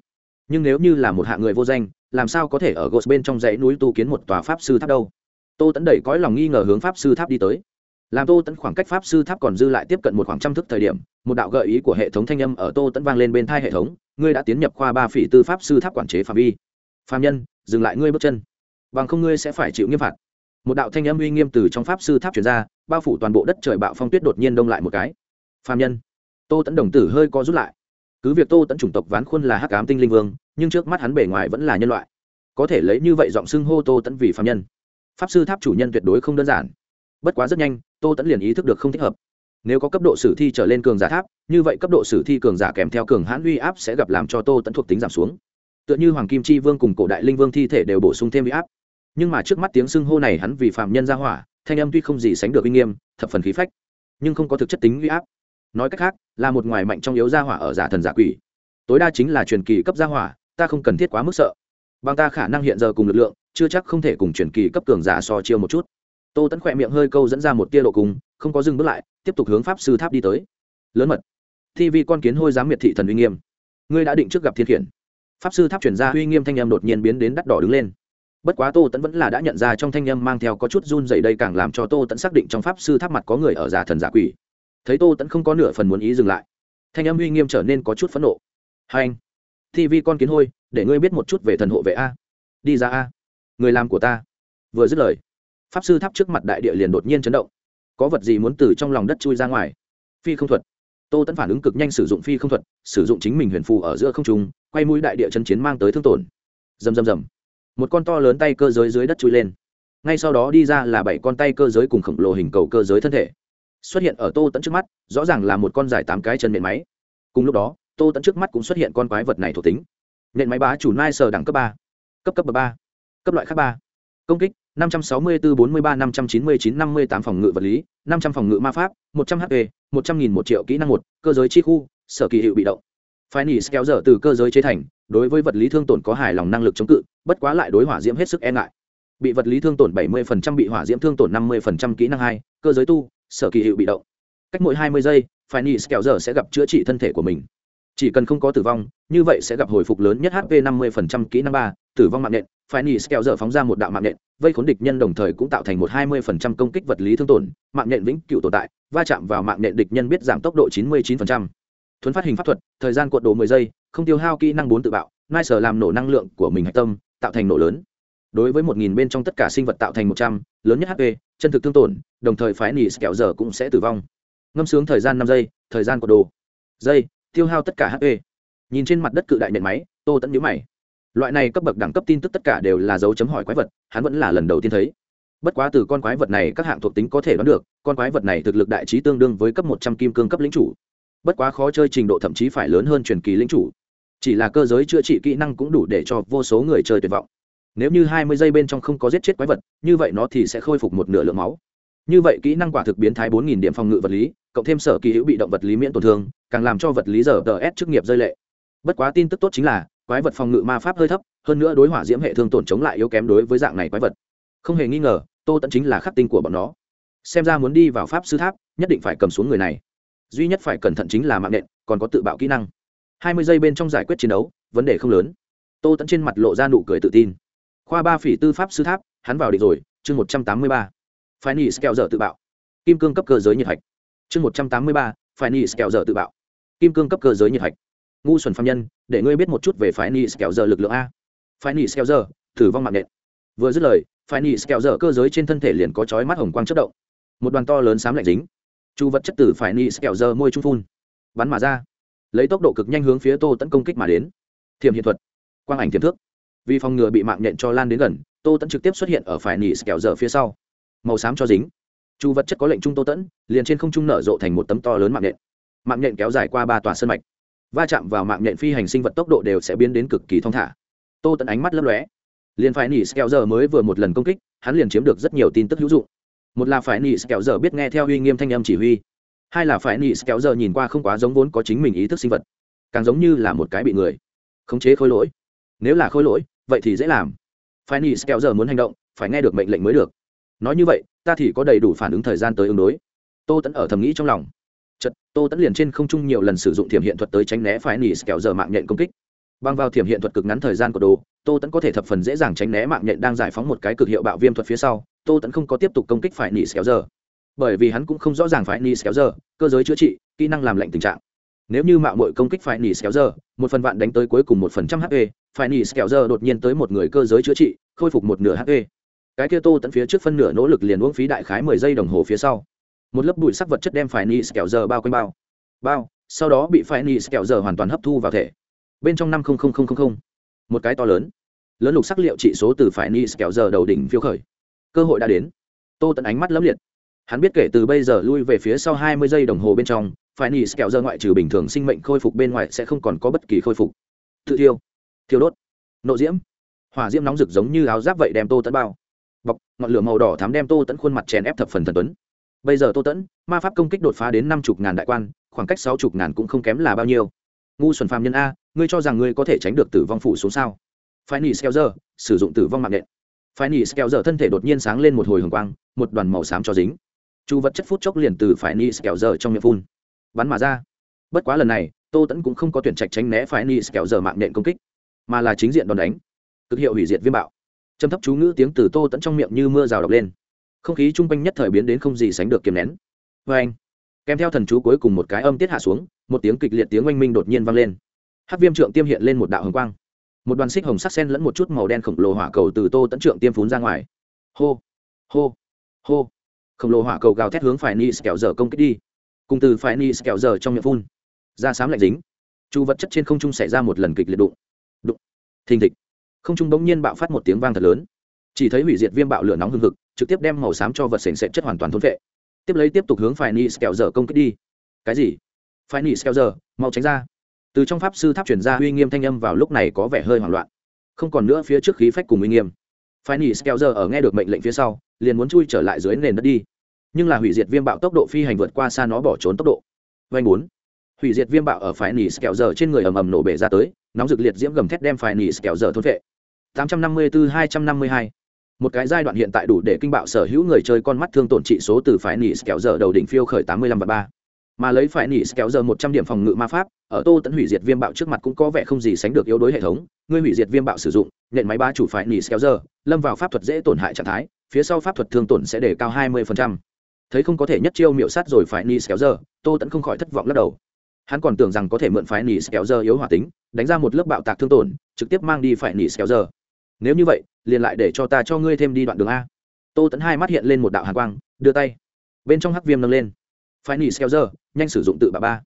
Nhưng nếu như là một hạ người vô danh, làm sao có thể ở gos bên trong dãy núi tu kiến một tòa pháp sư tháp đâu? Tô tẫn đẩy cõi lòng nghi ngờ hướng pháp sư tháp đi tới. Làm tô tẫn khoảng cách pháp sư tháp còn dư lại tiếp cận một khoảng trăm thức thời điểm, một đạo gợi ý của hệ thống thanh âm ở tô tẫn vang lên bên thai hệ thống. Ngươi đã tiến nhập khoa ba phỉ tư pháp sư tháp quản chế phạm vi. Phạm nhân dừng lại ngươi bước chân. Bằng không ngươi sẽ phải chịu nghiêm phạt. Một đạo thanh âm uy nghiêm từ trong pháp sư tháp chuyển ra, bao phủ toàn bộ đất trời bạo phong tuyết đột nhiên đông lại một cái. Phạm nhân. Tô tẫn đồng tử hơi co rút lại. Cứ việc tô tẫn chủng tộc ván khuôn là hắc ám tinh linh vương, nhưng trước mắt hắn bề ngoài vẫn là nhân loại. Có thể lấy như vậy giọng xưng hô tô tẫn vì phạm nhân. Pháp sư tháp chủ nhân tuyệt đối không đơn giản. Bất quá rất nhanh, tô tẫn liền ý thức được không thích hợp. Nếu có cấp độ sử thi trở lên cường giả tháp, như vậy cấp độ sử thi cường giả kèm theo cường hãn uy áp sẽ gặp làm cho tô tẫn thuộc tính giảm xuống tựa như hoàng kim chi vương cùng cổ đại linh vương thi thể đều bổ sung thêm uy áp. Nhưng mà trước mắt tiếng xưng hô này hắn vì phạm nhân ra hỏa, thanh âm tuy không gì sánh được uy nghiêm, thập phần khí phách, nhưng không có thực chất tính uy áp. Nói cách khác, là một ngoài mạnh trong yếu gia hỏa ở giả thần giả quỷ. Tối đa chính là truyền kỳ cấp gia hỏa, ta không cần thiết quá mức sợ. Bằng ta khả năng hiện giờ cùng lực lượng, chưa chắc không thể cùng truyền kỳ cấp cường giả so chiêu một chút. Tô tẫn khỏe miệng hơi câu dẫn ra một tia lộ cùng không có dừng bước lại, tiếp tục hướng pháp sư tháp đi tới. Lớn mật. Thi vi con kiến hôi dám miệt thị thần uy nghiêm. Ngươi đã định trước gặp thiên khiển pháp sư tháp chuyển ra uy nghiêm thanh em đột nhiên biến đến đắt đỏ đứng lên. Bất quá tô tẫn vẫn là đã nhận ra trong thanh âm mang theo có chút run dày đây càng làm cho tô tẫn xác định trong pháp sư tháp mặt có người ở giả thần giả quỷ. Thấy tô tẫn không có nửa phần muốn ý dừng lại, thanh âm uy nghiêm trở nên có chút phẫn nộ. Hai anh vi con kiến hôi, để ngươi biết một chút về thần hộ vệ a. Đi ra a. Người làm của ta. Vừa dứt lời, pháp sư tháp trước mặt đại địa liền đột nhiên chấn động. Có vật gì muốn từ trong lòng đất chui ra ngoài? Phi không thuật tô tẫn phản ứng cực nhanh sử dụng phi không thuật, sử dụng chính mình huyền phù ở giữa không trung, quay mũi đại địa chân chiến mang tới thương tổn. Rầm rầm rầm. Một con to lớn tay cơ giới dưới đất chui lên. Ngay sau đó đi ra là bảy con tay cơ giới cùng khổng lồ hình cầu cơ giới thân thể. Xuất hiện ở tô tẫn trước mắt, rõ ràng là một con dài tám cái chân nện máy. Cùng lúc đó, tô tẫn trước mắt cũng xuất hiện con quái vật này thuộc tính. Nện máy bá chủ nai sờ đẳng cấp ba, cấp cấp bậc ba, cấp loại khác ba. Công kích 564 43 599 58 phòng ngự vật lý 500 phòng ngự ma pháp 100 hp 100 nghìn một triệu kỹ năng một cơ giới chi khu sở kỳ hiệu bị động. Phải kéo dở từ cơ giới chế thành đối với vật lý thương tổn có hài lòng năng lực chống cự bất quá lại đối hỏa diễm hết sức e ngại. Bị vật lý thương tổn 70% bị hỏa diễm thương tổn 50% kỹ năng 2, cơ giới tu sở kỳ hiệu bị động. Cách mỗi 20 giây phải kéo dở sẽ gặp chữa trị thân thể của mình chỉ cần không có tử vong như vậy sẽ gặp hồi phục lớn nhất hp 50% kỹ năng ba tử vong mạng nện phải nỉ kéo dở phóng ra một đạo mạng nện vây khốn địch nhân đồng thời cũng tạo thành một 20% công kích vật lý thương tổn mạng nện vĩnh cựu tồn tại va chạm vào mạng nện địch nhân biết giảm tốc độ 99%. thuấn phát hình pháp thuật thời gian cuộn đồ 10 giây không tiêu hao kỹ năng bốn tự bạo nai sở làm nổ năng lượng của mình hạch tâm tạo thành nổ lớn. Đối với 1.000 bên trong tất cả sinh vật tạo thành 100, lớn nhất hp chân thực thương tổn đồng thời phái nỉ kéo dở cũng sẽ tử vong. Ngâm sướng thời gian năm giây thời gian cuộn đồ. Giây tiêu hao tất cả hp nhìn trên mặt đất cự đại nện máy, tô tẫn nhíu mày. Loại này cấp bậc đẳng cấp tin tức tất cả đều là dấu chấm hỏi quái vật, hắn vẫn là lần đầu tiên thấy. Bất quá từ con quái vật này các hạng thuộc tính có thể đoán được, con quái vật này thực lực đại trí tương đương với cấp một trăm kim cương cấp lính chủ. Bất quá khó chơi trình độ thậm chí phải lớn hơn truyền kỳ lính chủ. Chỉ là cơ giới chữa trị kỹ năng cũng đủ để cho vô số người chơi tuyệt vọng. Nếu như hai mươi giây bên trong không có giết chết quái vật, như vậy nó thì sẽ khôi phục một nửa lượng máu như vậy kỹ năng quả thực biến thái bốn nghìn điểm phòng ngự vật lý, cộng thêm sở kỳ hữu bị động vật lý miễn tổn thương, càng làm cho vật lý giờ tờ s chức nghiệp rơi lệ. Bất quá tin tức tốt chính là, quái vật phòng ngự ma pháp hơi thấp, hơn nữa đối hỏa diễm hệ thương tổn chống lại yếu kém đối với dạng này quái vật. Không hề nghi ngờ, tô tẫn chính là khắc tinh của bọn nó. Xem ra muốn đi vào pháp sư tháp, nhất định phải cầm xuống người này. Duy nhất phải cẩn thận chính là mạng nện, còn có tự bạo kỹ năng. Hai mươi giây bên trong giải quyết chiến đấu, vấn đề không lớn. Tô tẫn trên mặt lộ ra nụ cười tự tin. Khoa ba phỉ tư pháp sư tháp, hắn vào địch rồi, chương một trăm tám mươi ba phải nỉ kẹo dở tự bạo. Kim cương cấp cơ giới nhiệt hạch. Chương một trăm tám mươi ba phải nỉ kẹo dở tự bạo. Kim cương cấp cơ giới nhiệt hạch. Ngu xuẩn phạm nhân, để ngươi biết một chút về phải nỉ kẹo dở lực lượng a. Phải nỉ kẹo dở thử vong mạng nện. Vừa dứt lời phải nỉ kẹo dở cơ giới trên thân thể liền có chói mắt hồng quang chất động. Một đoàn to lớn xám lạnh dính. Chu vật chất tử phải nỉ kẹo dở môi trung phun, bắn mà ra. Lấy tốc độ cực nhanh hướng phía tô tấn công kích mà đến. Thiềm hiện thuật. Quang ảnh tiềm thước. Vì phòng ngừa bị mạng nhện cho lan đến gần, tô tẫn trực tiếp xuất hiện ở phải nỉ kẹo dở phía sau màu xám cho dính. Chu vật chất có lệnh trung tô tẫn, liền trên không trung nở rộ thành một tấm to lớn mạng nhện. Mạng nhện kéo dài qua ba tòa sân mạch. Va chạm vào mạng nhện phi hành sinh vật tốc độ đều sẽ biến đến cực kỳ thong thả. Tô tẫn ánh mắt lấp lóe. Liền phải nỉ kẹo dở mới vừa một lần công kích, hắn liền chiếm được rất nhiều tin tức hữu dụng. Một là phải nỉ kẹo dở biết nghe theo uy nghiêm thanh âm chỉ huy. Hai là phải nỉ kẹo dở nhìn qua không quá giống vốn có chính mình ý thức sinh vật. Càng giống như là một cái bị người. Khống chế khối lỗi. Nếu là khối lỗi, vậy thì dễ làm. Phải nỉ kẹo dở muốn hành động, phải nghe được mệnh lệnh mới được nói như vậy, ta thì có đầy đủ phản ứng thời gian tới ứng đối. Tô tẫn ở thầm nghĩ trong lòng. Chật tô tẫn liền trên không trung nhiều lần sử dụng thiểm hiện thuật tới tránh né phải nỉ kẹo giờ mạng nhện công kích. Bằng vào thiểm hiện thuật cực ngắn thời gian của đồ, tô tẫn có thể thập phần dễ dàng tránh né mạng nhện đang giải phóng một cái cực hiệu bạo viêm thuật phía sau, tô tẫn không có tiếp tục công kích phải nỉ kẹo giờ. Bởi vì hắn cũng không rõ ràng phải nỉ kẹo giờ, cơ giới chữa trị, kỹ năng làm lạnh tình trạng. Nếu như mạo mội công kích phải nỉ kẹo giờ, một phần vạn đánh tới cuối cùng một phần trăm hp phải nỉ kẹo giờ đột nhiên tới một người cơ giới chữa trị, khôi phục một nửa hp cái kia tô tận phía trước phân nửa nỗ lực liền uống phí đại khái mười giây đồng hồ phía sau. Một lớp bụi sắc vật chất đem phải ni kẹo giờ bao quanh bao. Bao, sau đó bị phải ni kẹo giờ hoàn toàn hấp thu vào thể. Bên trong năm một cái to lớn. Lớn lục sắc liệu trị số từ phải ni kẹo giờ đầu đỉnh phiêu khởi. Cơ hội đã đến. Tô tận ánh mắt lấp liệt. Hắn biết kể từ bây giờ lui về phía sau hai mươi giây đồng hồ bên trong, phải ni kẹo giờ ngoại trừ bình thường sinh mệnh khôi phục bên ngoài sẽ không còn có bất kỳ khôi phục. Tự thiêu. Thiêu đốt. Nộ diễm. Hỏa diễm nóng rực giống như áo giáp vậy đem tô tận bao bọc, ngọn lửa màu đỏ thám đem tô tẫn khuôn mặt chèn ép thập phần thần tuấn. Bây giờ tô tẫn, ma pháp công kích đột phá đến năm chục ngàn đại quan, khoảng cách sáu chục ngàn cũng không kém là bao nhiêu. Ngu xuẩn phàm nhân a, ngươi cho rằng ngươi có thể tránh được tử vong phủ xuống sao? Phải nỉ skeo giờ, sử dụng tử vong mạng nện phải nỉ skeo giờ thân thể đột nhiên sáng lên một hồi hồng quang, một đoàn màu xám cho dính. Chu vật chất phút chốc liền từ phải nỉ skeo giờ trong miệng phun, bắn mà ra. Bất quá lần này, tô tẫn cũng không có tuyển trạch tránh né phải nỉ skeo giờ mạng nện công kích, mà là chính diện đòn đánh, cực hiệu hủy diệt viêm bạo trầm thấp chú ngữ tiếng từ tô tẫn trong miệng như mưa rào đọc lên. Không khí chung quanh nhất thời biến đến không gì sánh được kiềm nén. Vê anh, kèm theo thần chú cuối cùng một cái âm tiết hạ xuống, một tiếng kịch liệt tiếng oanh minh đột nhiên vang lên. Hát viêm trượng tiêm hiện lên một đạo hồng quang. Một đoàn xích hồng sắc sen lẫn một chút màu đen khổng lồ hỏa cầu từ tô tẫn trượng tiêm phún ra ngoài. Hô hô hô. Khổng lồ hỏa cầu gào thét hướng phải ni kẹo giờ công kích đi. Cùng từ phải ni kẹo giờ trong miệng phun. Ra sám lạnh dính. Chu vật chất trên không trung xảy ra một lần kịch liệt đụng. Đụng. Thình thịch không trung bỗng nhiên bạo phát một tiếng vang thật lớn. Chỉ thấy hủy diệt viêm bạo lửa nóng hừng hực, trực tiếp đem màu xám cho vật sền sệt chất hoàn toàn thôn vệ tiếp lấy tiếp tục hướng phải ni kẹo giờ công kích đi. Cái gì? Phải ni kẹo giờ mau tránh ra. Từ trong pháp sư tháp chuyển ra uy nghiêm thanh âm vào lúc này có vẻ hơi hoảng loạn. Không còn nữa phía trước khí phách cùng uy nghiêm. Phải ni kẹo giờ ở nghe được mệnh lệnh phía sau, liền muốn chui trở lại dưới nền đất đi. Nhưng là hủy diệt viêm bạo tốc độ phi hành vượt qua xa nó bỏ trốn tốc độ. Vanh bốn. Hủy diệt viêm bạo ở phải nỉ kẹo giờ trên người ầm ầm nổ bể ra tới, nóng rực liệt diễm gầm thét đem phải nỉ kẹo giờ thôn vệ 854-252 một cái giai đoạn hiện tại đủ để kinh bạo sở hữu người chơi con mắt thương tổn trị số từ phải nỉ kéo giờ đầu đỉnh phiêu khởi 85 và 3 mà lấy phải nỉ kéo giờ một trăm điểm phòng ngự ma pháp, ở tô Tấn hủy diệt viêm bạo trước mặt cũng có vẻ không gì sánh được yếu đối hệ thống. Ngươi hủy diệt viêm bạo sử dụng nện máy ba chủ phải nỉ kéo giờ, lâm vào pháp thuật dễ tổn hại trạng thái, phía sau pháp thuật thương tổn sẽ để cao hai mươi thấy không có thể nhất chiêu miệu sát rồi phải nỉ kéo giờ, tô Tấn không khỏi thất vọng lắc đầu. Hắn còn tưởng rằng có thể mượn phải nỉ kéo giờ yếu hỏa tính, đánh ra một lớp bạo tạc thương tổn, trực tiếp mang đi phải nỉ kéo giờ nếu như vậy, liền lại để cho ta cho ngươi thêm đi đoạn đường a. Tô tẫn hai mắt hiện lên một đạo hàn quang, đưa tay. Bên trong hắc viêm nâng lên. Phải nỉ xeo giờ, nhanh sử dụng tự bà ba.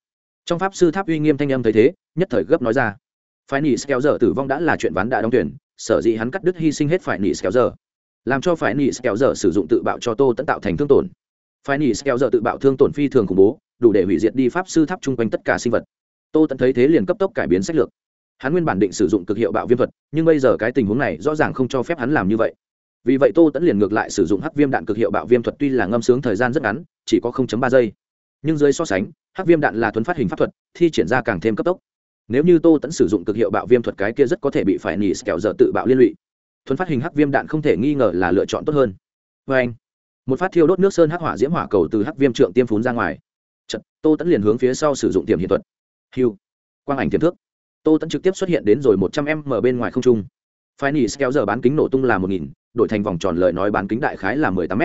Trong pháp sư tháp uy nghiêm thanh âm thấy thế, nhất thời gấp nói ra. Phải nỉ xeo giờ tử vong đã là chuyện ván đã đóng tuyển, sở dĩ hắn cắt đứt hy sinh hết phải nỉ xeo giờ. Làm cho phải nỉ xeo giờ sử dụng tự bạo cho tô tẫn tạo thành thương tổn. Phải nỉ xeo giờ tự bạo thương tổn phi thường khủng bố, đủ để hủy diệt đi pháp sư tháp chung quanh tất cả sinh vật. Tô tẫn thấy thế liền cấp tốc cải biến sách lược hắn nguyên bản định sử dụng cực hiệu bạo viêm thuật nhưng bây giờ cái tình huống này rõ ràng không cho phép hắn làm như vậy. Vì vậy tô tẫn liền ngược lại sử dụng hắc viêm đạn cực hiệu bạo viêm thuật tuy là ngâm sướng thời gian rất ngắn chỉ có ba giây. Nhưng dưới so sánh hắc viêm đạn là thuấn phát hình pháp thuật thi triển ra càng thêm cấp tốc. Nếu như tô tẫn sử dụng cực hiệu bạo viêm thuật cái kia rất có thể bị phải nỉ kẹo giờ tự bạo liên lụy. Thuấn phát hình hắc viêm đạn không thể nghi ngờ là lựa chọn tốt hơn. Vê anh một phát thiêu đốt nước sơn hắc hỏa diễm hỏa cầu từ hắc viêm trượng tiêm phún ra ngoài. Chật, tô tẫn liền hướng phía sau sử dụng tiềm hiện thuật. Hiu quang ảnh tiềm thước tô tẫn trực tiếp xuất hiện đến rồi một trăm m bên ngoài không trung. Phải nỉ kéo giờ bán kính nổ tung là một nghìn, đổi thành vòng tròn lời nói bán kính đại khái là mười tám m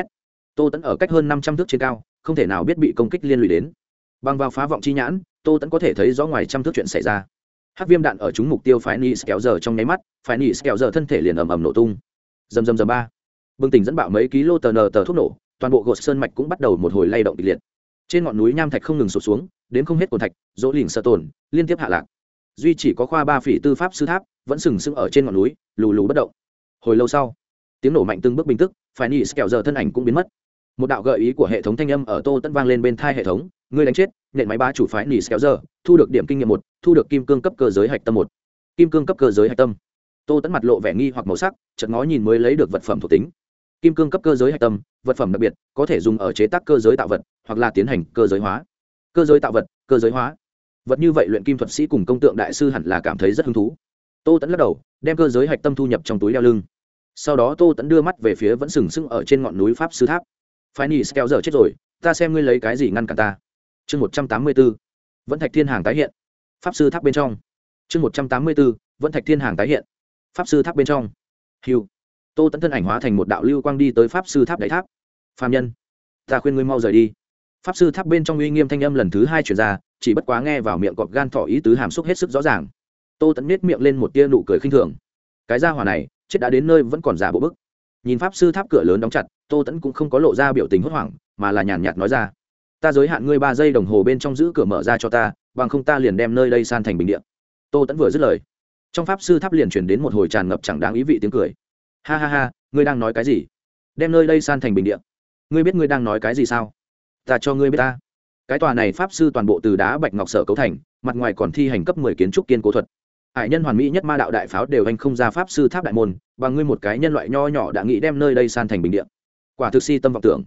tô tẫn ở cách hơn năm trăm thước trên cao, không thể nào biết bị công kích liên lụy đến. Bằng vào phá vọng chi nhãn, tô tẫn có thể thấy rõ ngoài trăm thước chuyện xảy ra. Hắc viêm đạn ở chúng mục tiêu phải nỉ kéo giờ trong nháy mắt phải nỉ kéo giờ thân thể liền ầm ầm nổ tung. Dầm dầm dầm ba. Bừng tỉnh dẫn bạo mấy ký lô tờ nờ tờ thuốc nổ, toàn bộ gột sơn mạch cũng bắt đầu một hồi lay động kịch liệt. Trên ngọn núi nham thạch không ngừng sụt xuống, đến không hết cồn thạch, dỗ lỉnh sơ tồn liên tiếp hạ lạc duy chỉ có khoa ba phỉ tư pháp sư tháp, vẫn sừng sững ở trên ngọn núi, lù lù bất động. Hồi lâu sau, tiếng nổ mạnh từng bước bình tức, phải nỉ kẹo giờ thân ảnh cũng biến mất. Một đạo gợi ý của hệ thống thanh âm ở tô tẫn vang lên bên thai hệ thống, ngươi đánh chết, nện máy ba chủ phái nỉ kẹo giờ, thu được điểm kinh nghiệm một, thu được kim cương cấp cơ giới hạch tâm một. Kim cương cấp cơ giới hạch tâm. Tô tẫn mặt lộ vẻ nghi hoặc màu sắc, chợt ngó nhìn mới lấy được vật phẩm thuộc tính. Kim cương cấp cơ giới hạch tâm, vật phẩm đặc biệt, có thể dùng ở chế tác cơ giới tạo vật, hoặc là tiến hành cơ giới hóa. Cơ giới tạo vật, cơ giới hóa vật như vậy luyện kim thuật sĩ cùng công tượng đại sư hẳn là cảm thấy rất hứng thú. Tô tẫn lắc đầu, đem cơ giới hạch tâm thu nhập trong túi đeo lưng. Sau đó tô tẫn đưa mắt về phía vẫn sừng sững ở trên ngọn núi pháp sư tháp. Phái nỉ kéo giờ chết rồi, ta xem ngươi lấy cái gì ngăn cả ta. Chương một trăm tám mươi b ố vẫn thạch thiên hàng tái hiện. Pháp sư tháp bên trong. Chương một trăm tám mươi b ố vẫn thạch thiên hàng tái hiện. Pháp sư tháp bên trong. Hiu tô tẫn thân ảnh hóa thành một đạo lưu quang đi tới pháp sư tháp đáy tháp. Phạm nhân, ta khuyên ngươi mau rời đi pháp sư tháp bên trong uy nghiêm thanh âm lần thứ hai chuyển ra, chỉ bất quá nghe vào miệng cọp gan thỏ ý tứ hàm xúc hết sức rõ ràng. Tô tẫn nết miệng lên một tia nụ cười khinh thường. Cái ra hỏa này, chết đã đến nơi vẫn còn giả bộ bức. Nhìn pháp sư tháp cửa lớn đóng chặt, tô tẫn cũng không có lộ ra biểu tình hốt hoảng, mà là nhàn nhạt nói ra. Ta giới hạn ngươi ba giây đồng hồ bên trong giữ cửa mở ra cho ta, bằng không ta liền đem nơi đây san thành bình điện tô tẫn vừa dứt lời, trong pháp sư tháp liền chuyển đến một hồi tràn ngập chẳng đáng ý vị tiếng cười. Ha ha ha, ngươi đang nói cái gì? Đem nơi đây san thành bình điện ngươi biết ngươi đang nói cái gì sao? Ta cho ngươi biết ta. Cái tòa này pháp sư toàn bộ từ đá bạch ngọc sở cấu thành, mặt ngoài còn thi hành cấp mười kiến trúc kiên cố thuật. Hải nhân hoàn mỹ nhất ma đạo đại pháo đều anh không ra pháp sư tháp đại môn, và ngươi một cái nhân loại nho nhỏ đã nghĩ đem nơi đây san thành bình điện quả thực si tâm vọng tưởng.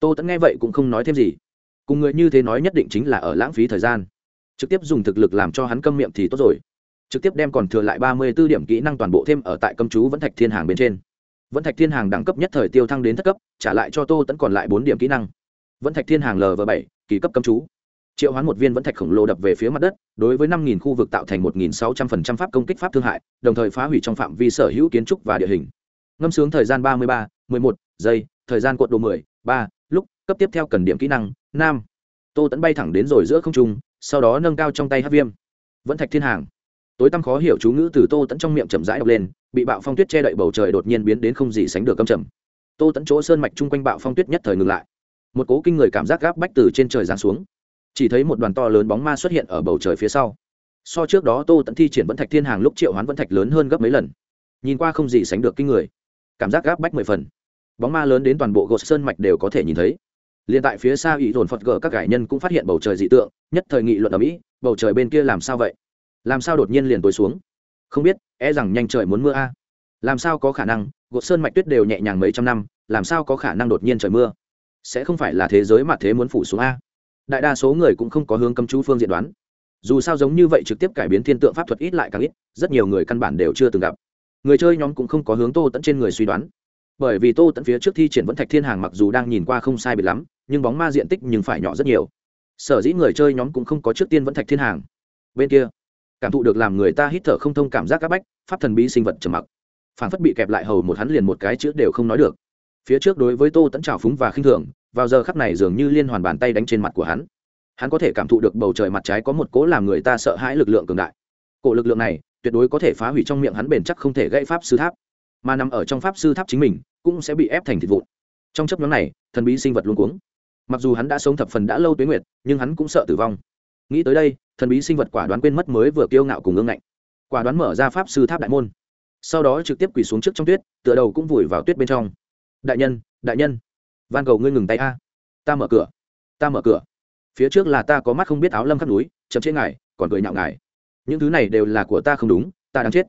Tô tẫn nghe vậy cũng không nói thêm gì. Cùng người như thế nói nhất định chính là ở lãng phí thời gian. Trực tiếp dùng thực lực làm cho hắn câm miệng thì tốt rồi. Trực tiếp đem còn thừa lại ba mươi b ố điểm kỹ năng toàn bộ thêm ở tại cấm chú vẫn thạch thiên hàng bên trên. Vẫn thạch thiên hàng đẳng cấp nhất thời tiêu thăng đến thất cấp, trả lại cho tô tẫn còn lại bốn điểm kỹ năng vẫn thạch thiên hàng lv bảy, kỳ cấp cấm chú. Triệu hoán một viên vẫn thạch khổng lồ đập về phía mặt đất, đối với năm nghìn khu vực tạo thành một nghìn sáu trăm phần trăm pháp công kích pháp thương hại, đồng thời phá hủy trong phạm vi sở hữu kiến trúc và địa hình. Ngâm sướng thời gian ba mươi ba, mười một giây, thời gian cuộn độ mười ba, lúc, cấp tiếp theo cần điểm kỹ năng nam tô tẫn bay thẳng đến rồi giữa không trung, sau đó nâng cao trong tay hát viêm. Vẫn thạch thiên hàng. Tối tăm khó hiểu chú ngữ từ tô tẫn trong miệng chậm rãi đọc lên, bị bạo phong tuyết che đậy bầu trời đột nhiên biến đến không gì sánh được câm trầm. Tô tẫn chỗ sơn mạch chung quanh bạo phong tuyết nhất thời ngừng lại một cố kinh người cảm giác gáp bách từ trên trời giáng xuống. Chỉ thấy một đoàn to lớn bóng ma xuất hiện ở bầu trời phía sau. So trước đó tô tận thi triển vẫn thạch thiên hàng lúc triệu hoán vẫn thạch lớn hơn gấp mấy lần. Nhìn qua không gì sánh được kinh người. Cảm giác gáp bách mười phần. Bóng ma lớn đến toàn bộ gột sơn mạch đều có thể nhìn thấy. Liền tại phía xa ủy dồn phật gờ các cải nhân cũng phát hiện bầu trời dị tượng, nhất thời nghị luận ở mỹ bầu trời bên kia làm sao vậy? Làm sao đột nhiên liền tối xuống? Không biết e rằng nhanh trời muốn mưa a. Làm sao có khả năng, gột sơn mạch tuyết đều nhẹ nhàng mấy trăm năm, làm sao có khả năng đột nhiên trời mưa? Sẽ không phải là thế giới mà thế muốn phủ xuống a. Đại đa số người cũng không có hướng cấm chú phương diện đoán. Dù sao giống như vậy trực tiếp cải biến thiên tượng pháp thuật ít lại càng ít, rất nhiều người căn bản đều chưa từng gặp. Người chơi nhóm cũng không có hướng tô tẫn trên người suy đoán. Bởi vì tô tẫn phía trước thi triển vẫn thạch thiên hàng mặc dù đang nhìn qua không sai biệt lắm, nhưng bóng ma diện tích nhưng phải nhỏ rất nhiều. Sở dĩ người chơi nhóm cũng không có trước tiên vẫn thạch thiên hàng. Bên kia, cảm thụ được làm người ta hít thở không thông cảm giác c áp bách, pháp thần bí sinh vật trầm mặc. Phản phất bị kẹp lại hầu một hắn liền một cái chữ đều không nói được phía trước đối với tô tẫn trào phúng và khinh thường, vào giờ khắp này dường như liên hoàn bàn tay đánh trên mặt của hắn. Hắn có thể cảm thụ được bầu trời mặt trái có một cố làm người ta sợ hãi lực lượng cường đại. Cổ lực lượng này, tuyệt đối có thể phá hủy trong miệng hắn bền chắc không thể gây pháp sư tháp. Mà nằm ở trong pháp sư tháp chính mình, cũng sẽ bị ép thành thịt vụn. Trong chấp nhóm này, thần bí sinh vật luôn cuống. Mặc dù hắn đã sống thập phần đã lâu tuyến nguyệt, nhưng hắn cũng sợ tử vong. Nghĩ tới đây, thần bí sinh vật quả đoán quên mất mới vừa kiêu ngạo cùng ương ngạnh. Quả đoán mở ra pháp sư tháp đại môn. Sau đó trực tiếp quỳ xuống trước trong tuyết, tựa đầu cũng vùi vào tuyết bên trong đại nhân đại nhân. Van cầu ngươi ngừng tay a. Ta mở cửa. Ta mở cửa. Phía trước là ta có mắt không biết áo lâm khắp núi, chậm chế ngài, còn cười nhạo ngài. Những thứ này đều là của ta không đúng, ta đang chết.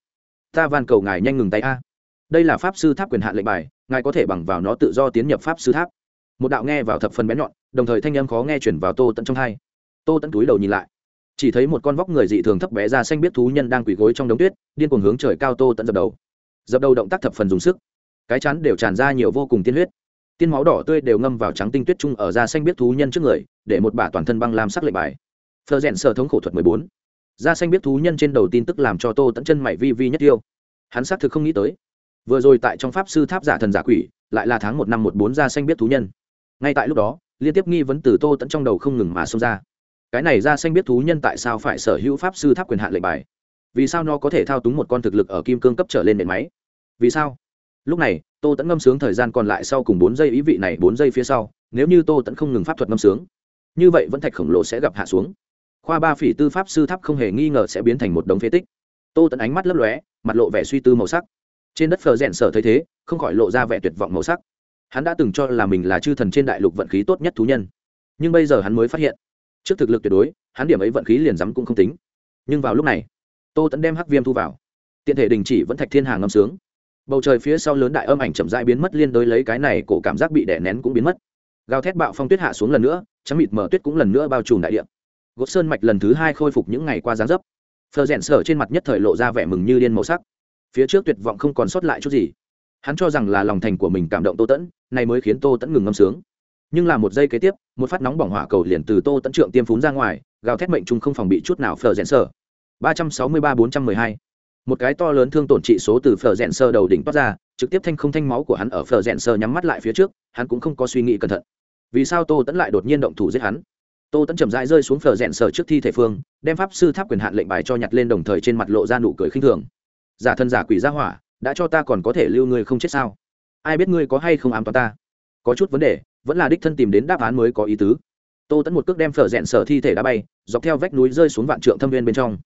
Ta van cầu ngài nhanh ngừng tay a. Đây là pháp sư tháp quyền hạn lệnh bài, ngài có thể bằng vào nó tự do tiến nhập pháp sư tháp. Một đạo nghe vào thập phần bén nhọn, đồng thời thanh âm khó nghe chuyển vào tô tận trong hai. Tô tận túi đầu nhìn lại. Chỉ thấy một con vóc người dị thường thấp bé ra xanh biết thú nhân đang quỳ gối trong đống tuyết, điên cuồng hướng trời cao tô tận dập đầu. Dập đầu động tác thập phần dùng sức cái chắn đều tràn ra nhiều vô cùng tiên huyết. Tiên máu đỏ tươi đều ngâm vào trắng tinh tuyết trung ở da xanh biết thú nhân trước người, để một bả toàn thân băng làm sắc lệnh bài. Phờ rèn sở thống khổ thuật mười bốn. Da xanh biết thú nhân trên đầu tin tức làm cho tô tẫn chân mày vi vi nhất tiêu hắn xác thực không nghĩ tới. Vừa rồi tại trong pháp sư tháp giả thần giả quỷ, lại là tháng một năm một bốn da xanh biết thú nhân. Ngay tại lúc đó, liên tiếp nghi vấn từ tô tẫn trong đầu không ngừng mà xông ra. Cái này da xanh biết thú nhân tại sao phải sở hữu pháp sư tháp quyền hạn lệnh bài? Vì sao nó có thể thao túng một con thực lực ở kim cương cấp trở lên nền máy? Vì sao? Lúc này, tô tẫn ngâm sướng thời gian còn lại sau cùng bốn giây ý vị này bốn giây phía sau, nếu như tô tẫn không ngừng pháp thuật ngâm sướng, như vậy vẫn thạch khổng lồ sẽ gặp hạ xuống. Khoa ba phỉ tư pháp sư tháp không hề nghi ngờ sẽ biến thành một đống phế tích. Tô tẫn ánh mắt lấp lóe, mặt lộ vẻ suy tư màu sắc. Trên đất phờ rẽn sở thấy thế, không khỏi lộ ra vẻ tuyệt vọng màu sắc. Hắn đã từng cho là mình là chư thần trên đại lục vận khí tốt nhất thú nhân, nhưng bây giờ hắn mới phát hiện, trước thực lực tuyệt đối, hắn điểm ấy vận khí liền dám cũng không tính. Nhưng vào lúc này, tô tẫn đem hắc viêm thu vào. Tiện thể đình chỉ vẫn thạch thiên hàng ngâm sướng bầu trời phía sau lớn đại âm ảnh chậm rãi biến mất liên đối lấy cái này, cổ cảm giác bị đè nén cũng biến mất. Gào thét bạo phong tuyết hạ xuống lần nữa, trắng mịt mở tuyết cũng lần nữa bao trùm đại địa. Gỗ sơn mạch lần thứ hai khôi phục những ngày qua dáng dấp. Phờ rẽn sở trên mặt nhất thời lộ ra vẻ mừng như điên màu sắc. Phía trước tuyệt vọng không còn sót lại chút gì. Hắn cho rằng là lòng thành của mình cảm động tô tẫn này mới khiến tô tẫn ngừng ngâm sướng. Nhưng là một giây kế tiếp, một phát nóng bỏng hỏa cầu liền từ tô tẫn trượng tiêm phún ra ngoài, gào thét mệnh trung không phòng bị chút nào phờ rẽn sở. ba trăm sáu mươi ba bốn trăm mười hai một cái to lớn thương tổn trị số từ phở rèn sơ đầu đỉnh toát ra, trực tiếp thanh không thanh máu của hắn ở phở rèn sơ nhắm mắt lại phía trước, hắn cũng không có suy nghĩ cẩn thận. Vì sao tô tẫn lại đột nhiên động thủ giết hắn? Tô tẫn chậm rãi rơi xuống phở rèn sơ trước thi thể phương, đem pháp sư tháp quyền hạn lệnh bài cho nhặt lên đồng thời trên mặt lộ ra nụ cười khinh thường. Giả thân giả quỷ ra hỏa, đã cho ta còn có thể lưu ngươi không chết sao? Ai biết ngươi có hay không ám toán ta? Có chút vấn đề, vẫn là đích thân tìm đến đáp án mới có ý tứ. Tô tẫn một cước đem phở rèn sở thi thể đá bay, dọc theo vách núi rơi xuống vạn trượng thâm viên bên trong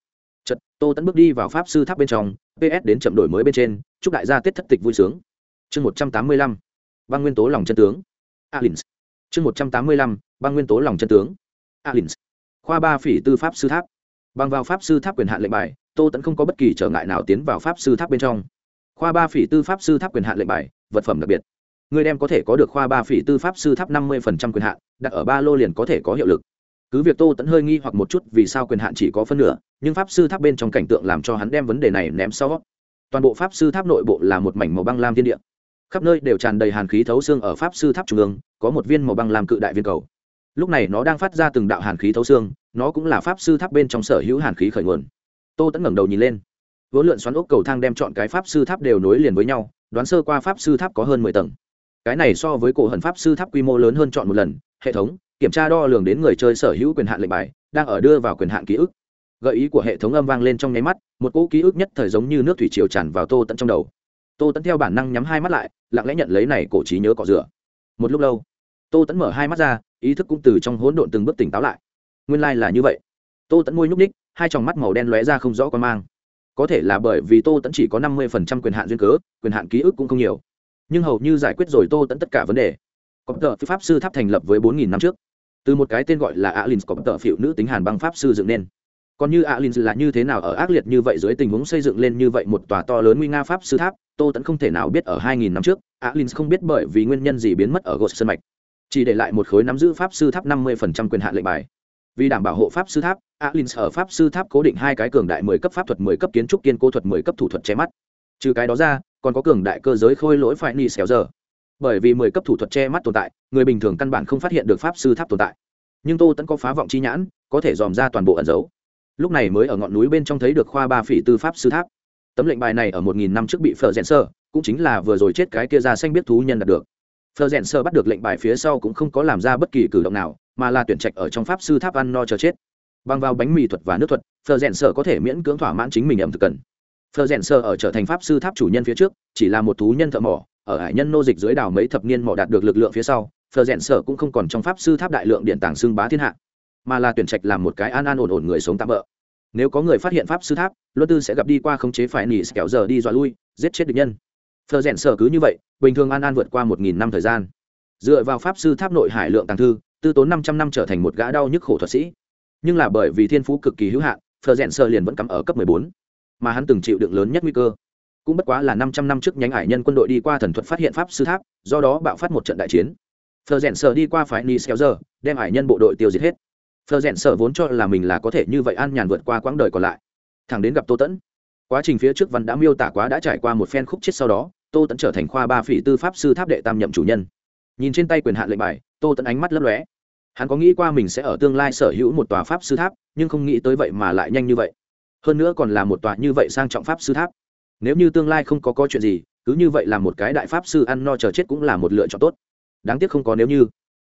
chật, tô tẫn bước đi vào pháp sư tháp bên trong ps đến chậm đổi mới bên trên, chúc đại gia tết thất tịch vui sướng. Chương một trăm tám mươi lăm, băng nguyên tố lòng chân tướng. Alins. Chương một trăm tám mươi lăm, băng nguyên tố lòng chân tướng. Alins. Khoa ba phỉ tư pháp sư tháp. Bằng vào pháp sư tháp quyền hạn lệnh bài, tô tẫn không có bất kỳ trở ngại nào tiến vào pháp sư tháp bên trong. Khoa ba phỉ tư pháp sư tháp quyền hạn lệnh bài, vật phẩm đặc biệt. Người đem có thể có được khoa ba phỉ tư pháp sư tháp năm mươi quyền hạn, đặt ở ba lô liền có thể có hiệu lực cứ việc tô tẫn hơi nghi hoặc một chút vì sao quyền hạn chỉ có phân nửa, nhưng pháp sư tháp bên trong cảnh tượng làm cho hắn đem vấn đề này ném sau. Toàn bộ pháp sư tháp nội bộ là một mảnh màu băng lam thiên địa. Khắp nơi đều tràn đầy hàn khí thấu xương ở pháp sư tháp trung ương, có một viên màu băng lam cự đại viên cầu. Lúc này nó đang phát ra từng đạo hàn khí thấu xương, nó cũng là pháp sư tháp bên trong sở hữu hàn khí khởi nguồn. Tô tẫn ngẩng đầu nhìn lên. Vốn lượn xoắn ốc cầu thang đem chọn cái pháp sư tháp đều nối liền với nhau, đoán sơ qua pháp sư tháp có hơn mười tầng. Cái này so với cổ hần pháp sư tháp quy mô lớn hơn chọn một lần, hệ thống kiểm tra đo lường đến người chơi sở hữu quyền hạn lệnh bài, đang ở đưa vào quyền hạn ký ức. Gợi ý của hệ thống âm vang lên trong nháy mắt, một cỗ ký ức nhất thời giống như nước thủy triều tràn vào tô tận trong đầu. Tô tẫn theo bản năng nhắm hai mắt lại, lặng lẽ nhận lấy này cổ trí nhớ cọ rửa. Một lúc lâu, tô tẫn mở hai mắt ra, ý thức cũng từ trong hỗn độn từng bước tỉnh táo lại. Nguyên lai、like、là như vậy. Tô tẫn môi nhúc ních hai tròng mắt màu đen lóe ra không rõ con mang. Có thể là bởi vì tô tẫn chỉ có năm mươi phần trăm quyền hạn duyên cớ, quyền hạn ký ức cũng không nhiều. Nhưng hầu như giải quyết rồi tô tẫn tất cả vấn đề. Có tờ pháp sư tháp thành lập với bốn nghìn năm trước từ một cái tên gọi là alin có tờ phiệu nữ tính hàn băng pháp sư dựng nên. Còn như alin là như thế nào ở ác liệt như vậy dưới tình huống xây dựng lên như vậy một tòa to lớn nguy nga pháp sư tháp, tô tẫn không thể nào biết ở 2000 năm trước alin không biết bởi vì nguyên nhân gì biến mất ở gột sơn mạch. Chỉ để lại một khối nắm giữ pháp sư tháp 50% quyền hạn lệnh bài. Vì đảm bảo hộ pháp sư tháp alin ở pháp sư tháp cố định hai cái cường đại 10 cấp pháp thuật 10 cấp kiến trúc, kiên cố thuật 10 cấp thủ thuật che mắt. Trừ cái đó ra, còn có cường đại cơ giới khôi lỗi phải ni xéo giờ bởi vì 10 cấp thủ thuật che mắt tồn tại, người bình thường căn bản không phát hiện được pháp sư tháp tồn tại. Nhưng tô tẫn có phá vọng chi nhãn, có thể dòm ra toàn bộ ẩn dấu lúc này mới ở ngọn núi bên trong thấy được khoa ba phỉ tư pháp sư tháp. Tấm lệnh bài này ở một nghìn năm trước bị phờ rẽn sơ, cũng chính là vừa rồi chết cái kia ra xanh biết thú nhân đạt được. Phờ rẽn sơ bắt được lệnh bài phía sau cũng không có làm ra bất kỳ cử động nào, mà là tuyển trạch ở trong pháp sư tháp ăn no chờ chết. Bằng vào bánh mì thuật và nước thuật phờ rẽn sơ có thể miễn cưỡng thỏa mãn chính mình ẩm thực cần. Phờ rẽn sơ ở trở thành pháp sư tháp chủ nhân phía trước, chỉ là một thú nhân thợ mỏ ở hải nhân nô dịch dưới đảo mấy thập niên mỏ đạt được lực lượng phía sau, phờ rẽn sở cũng không còn trong pháp sư tháp đại lượng điện tảng xưng bá thiên hạ, mà là tuyển trạch làm một cái an an ổn ổn người sống tạm bỡ nếu có người phát hiện pháp sư tháp luật tư sẽ gặp đi qua khống chế phải nỉ kéo giờ đi dọa lui, giết chết địch nhân. Phờ rẽn sở cứ như vậy, bình thường an an vượt qua một nghìn năm thời gian. Dựa vào pháp sư tháp nội hải lượng tàng thư, tư tốn năm trăm năm trở thành một gã đau nhức khổ thuật sĩ. Nhưng là bởi vì thiên phú cực kỳ hữu hạn, phờ rẽn sở liền vẫn cắm ở cấp mười bốn, mà hắn từng chịu đựng lớn nhất nguy cơ cũng bất quá là năm trăm năm trước nhánh hải nhân quân đội đi qua thần thuật phát hiện pháp sư tháp, do đó bạo phát một trận đại chiến. Phờ rẽn sở đi qua phải ni xéo giờ đem hải nhân bộ đội tiêu diệt hết. Phờ rẽn sở vốn cho là mình là có thể như vậy an nhàn vượt qua quãng đời còn lại. Thẳng đến gặp tô tẫn quá trình phía trước văn đã miêu tả quá đã trải qua một phen khúc chết sau đó, tô tẫn trở thành khoa ba phỉ tư pháp sư tháp đệ tam nhậm chủ nhân. Nhìn trên tay quyền hạn lệnh bài, tô tẫn ánh mắt lấp lóe. Hắn có nghĩ qua mình sẽ ở tương lai sở hữu một tòa pháp sư tháp, nhưng không nghĩ tới vậy mà lại nhanh như vậy. Hơn nữa còn là một tòa như vậy sang trọng pháp sư tháp nếu như tương lai không có có chuyện gì, cứ như vậy là một cái đại pháp sư ăn no chờ chết cũng là một lựa chọn tốt. Đáng tiếc không có nếu như.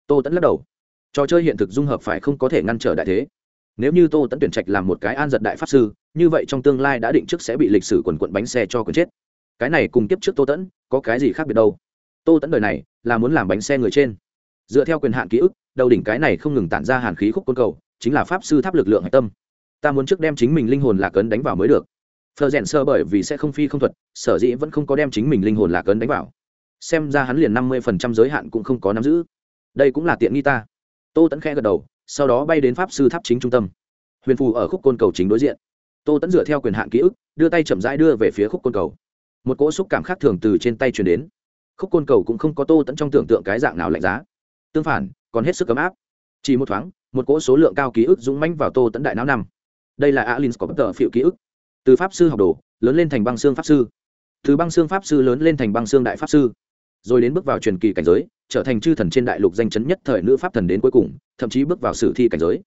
Tô tẫn lắc đầu. Trò chơi hiện thực dung hợp phải không có thể ngăn trở đại thế. Nếu như tô tẫn tuyển trạch làm một cái an giật đại pháp sư, như vậy trong tương lai đã định trước sẽ bị lịch sử quần quận bánh xe cho quần chết. Cái này cùng tiếp trước tô tẫn có cái gì khác biệt đâu? Tô tẫn đời này là muốn làm bánh xe người trên. Dựa theo quyền hạn ký ức, đầu đỉnh cái này không ngừng tản ra hàn khí khúc côn cầu, chính là pháp sư tháp lực lượng hạch tâm. Ta muốn trước đem chính mình linh hồn lạc ấn đánh vào mới được phờ rèn sơ bởi vì sẽ không phi không thuật, sở dĩ vẫn không có đem chính mình linh hồn lạc ấn đánh vào. Xem ra hắn liền năm mươi phần trăm giới hạn cũng không có nắm giữ. Đây cũng là tiện nghi ta. Tô tẫn khe gật đầu, sau đó bay đến pháp sư tháp chính trung tâm. Huyền phù ở khúc côn cầu chính đối diện. Tô tẫn dựa theo quyền hạn ký ức, đưa tay chậm rãi đưa về phía khúc côn cầu. Một cỗ xúc cảm khác thường từ trên tay truyền đến. Khúc côn cầu cũng không có tô tẫn trong tưởng tượng cái dạng nào lạnh giá. Tương phản, còn hết sức ấm áp. Chỉ một thoáng, một cỗ số lượng cao ký ức dũng mãnh vào tô tẫn đại não năm đây là alin có bất tờ phiệu ký ức từ pháp sư học đồ, lớn lên thành băng xương pháp sư. Từ băng xương pháp sư lớn lên thành băng xương đại pháp sư. Rồi đến bước vào truyền kỳ cảnh giới, trở thành chư thần trên đại lục danh chấn nhất thời nữ pháp thần đến cuối cùng, thậm chí bước vào sử thi cảnh giới.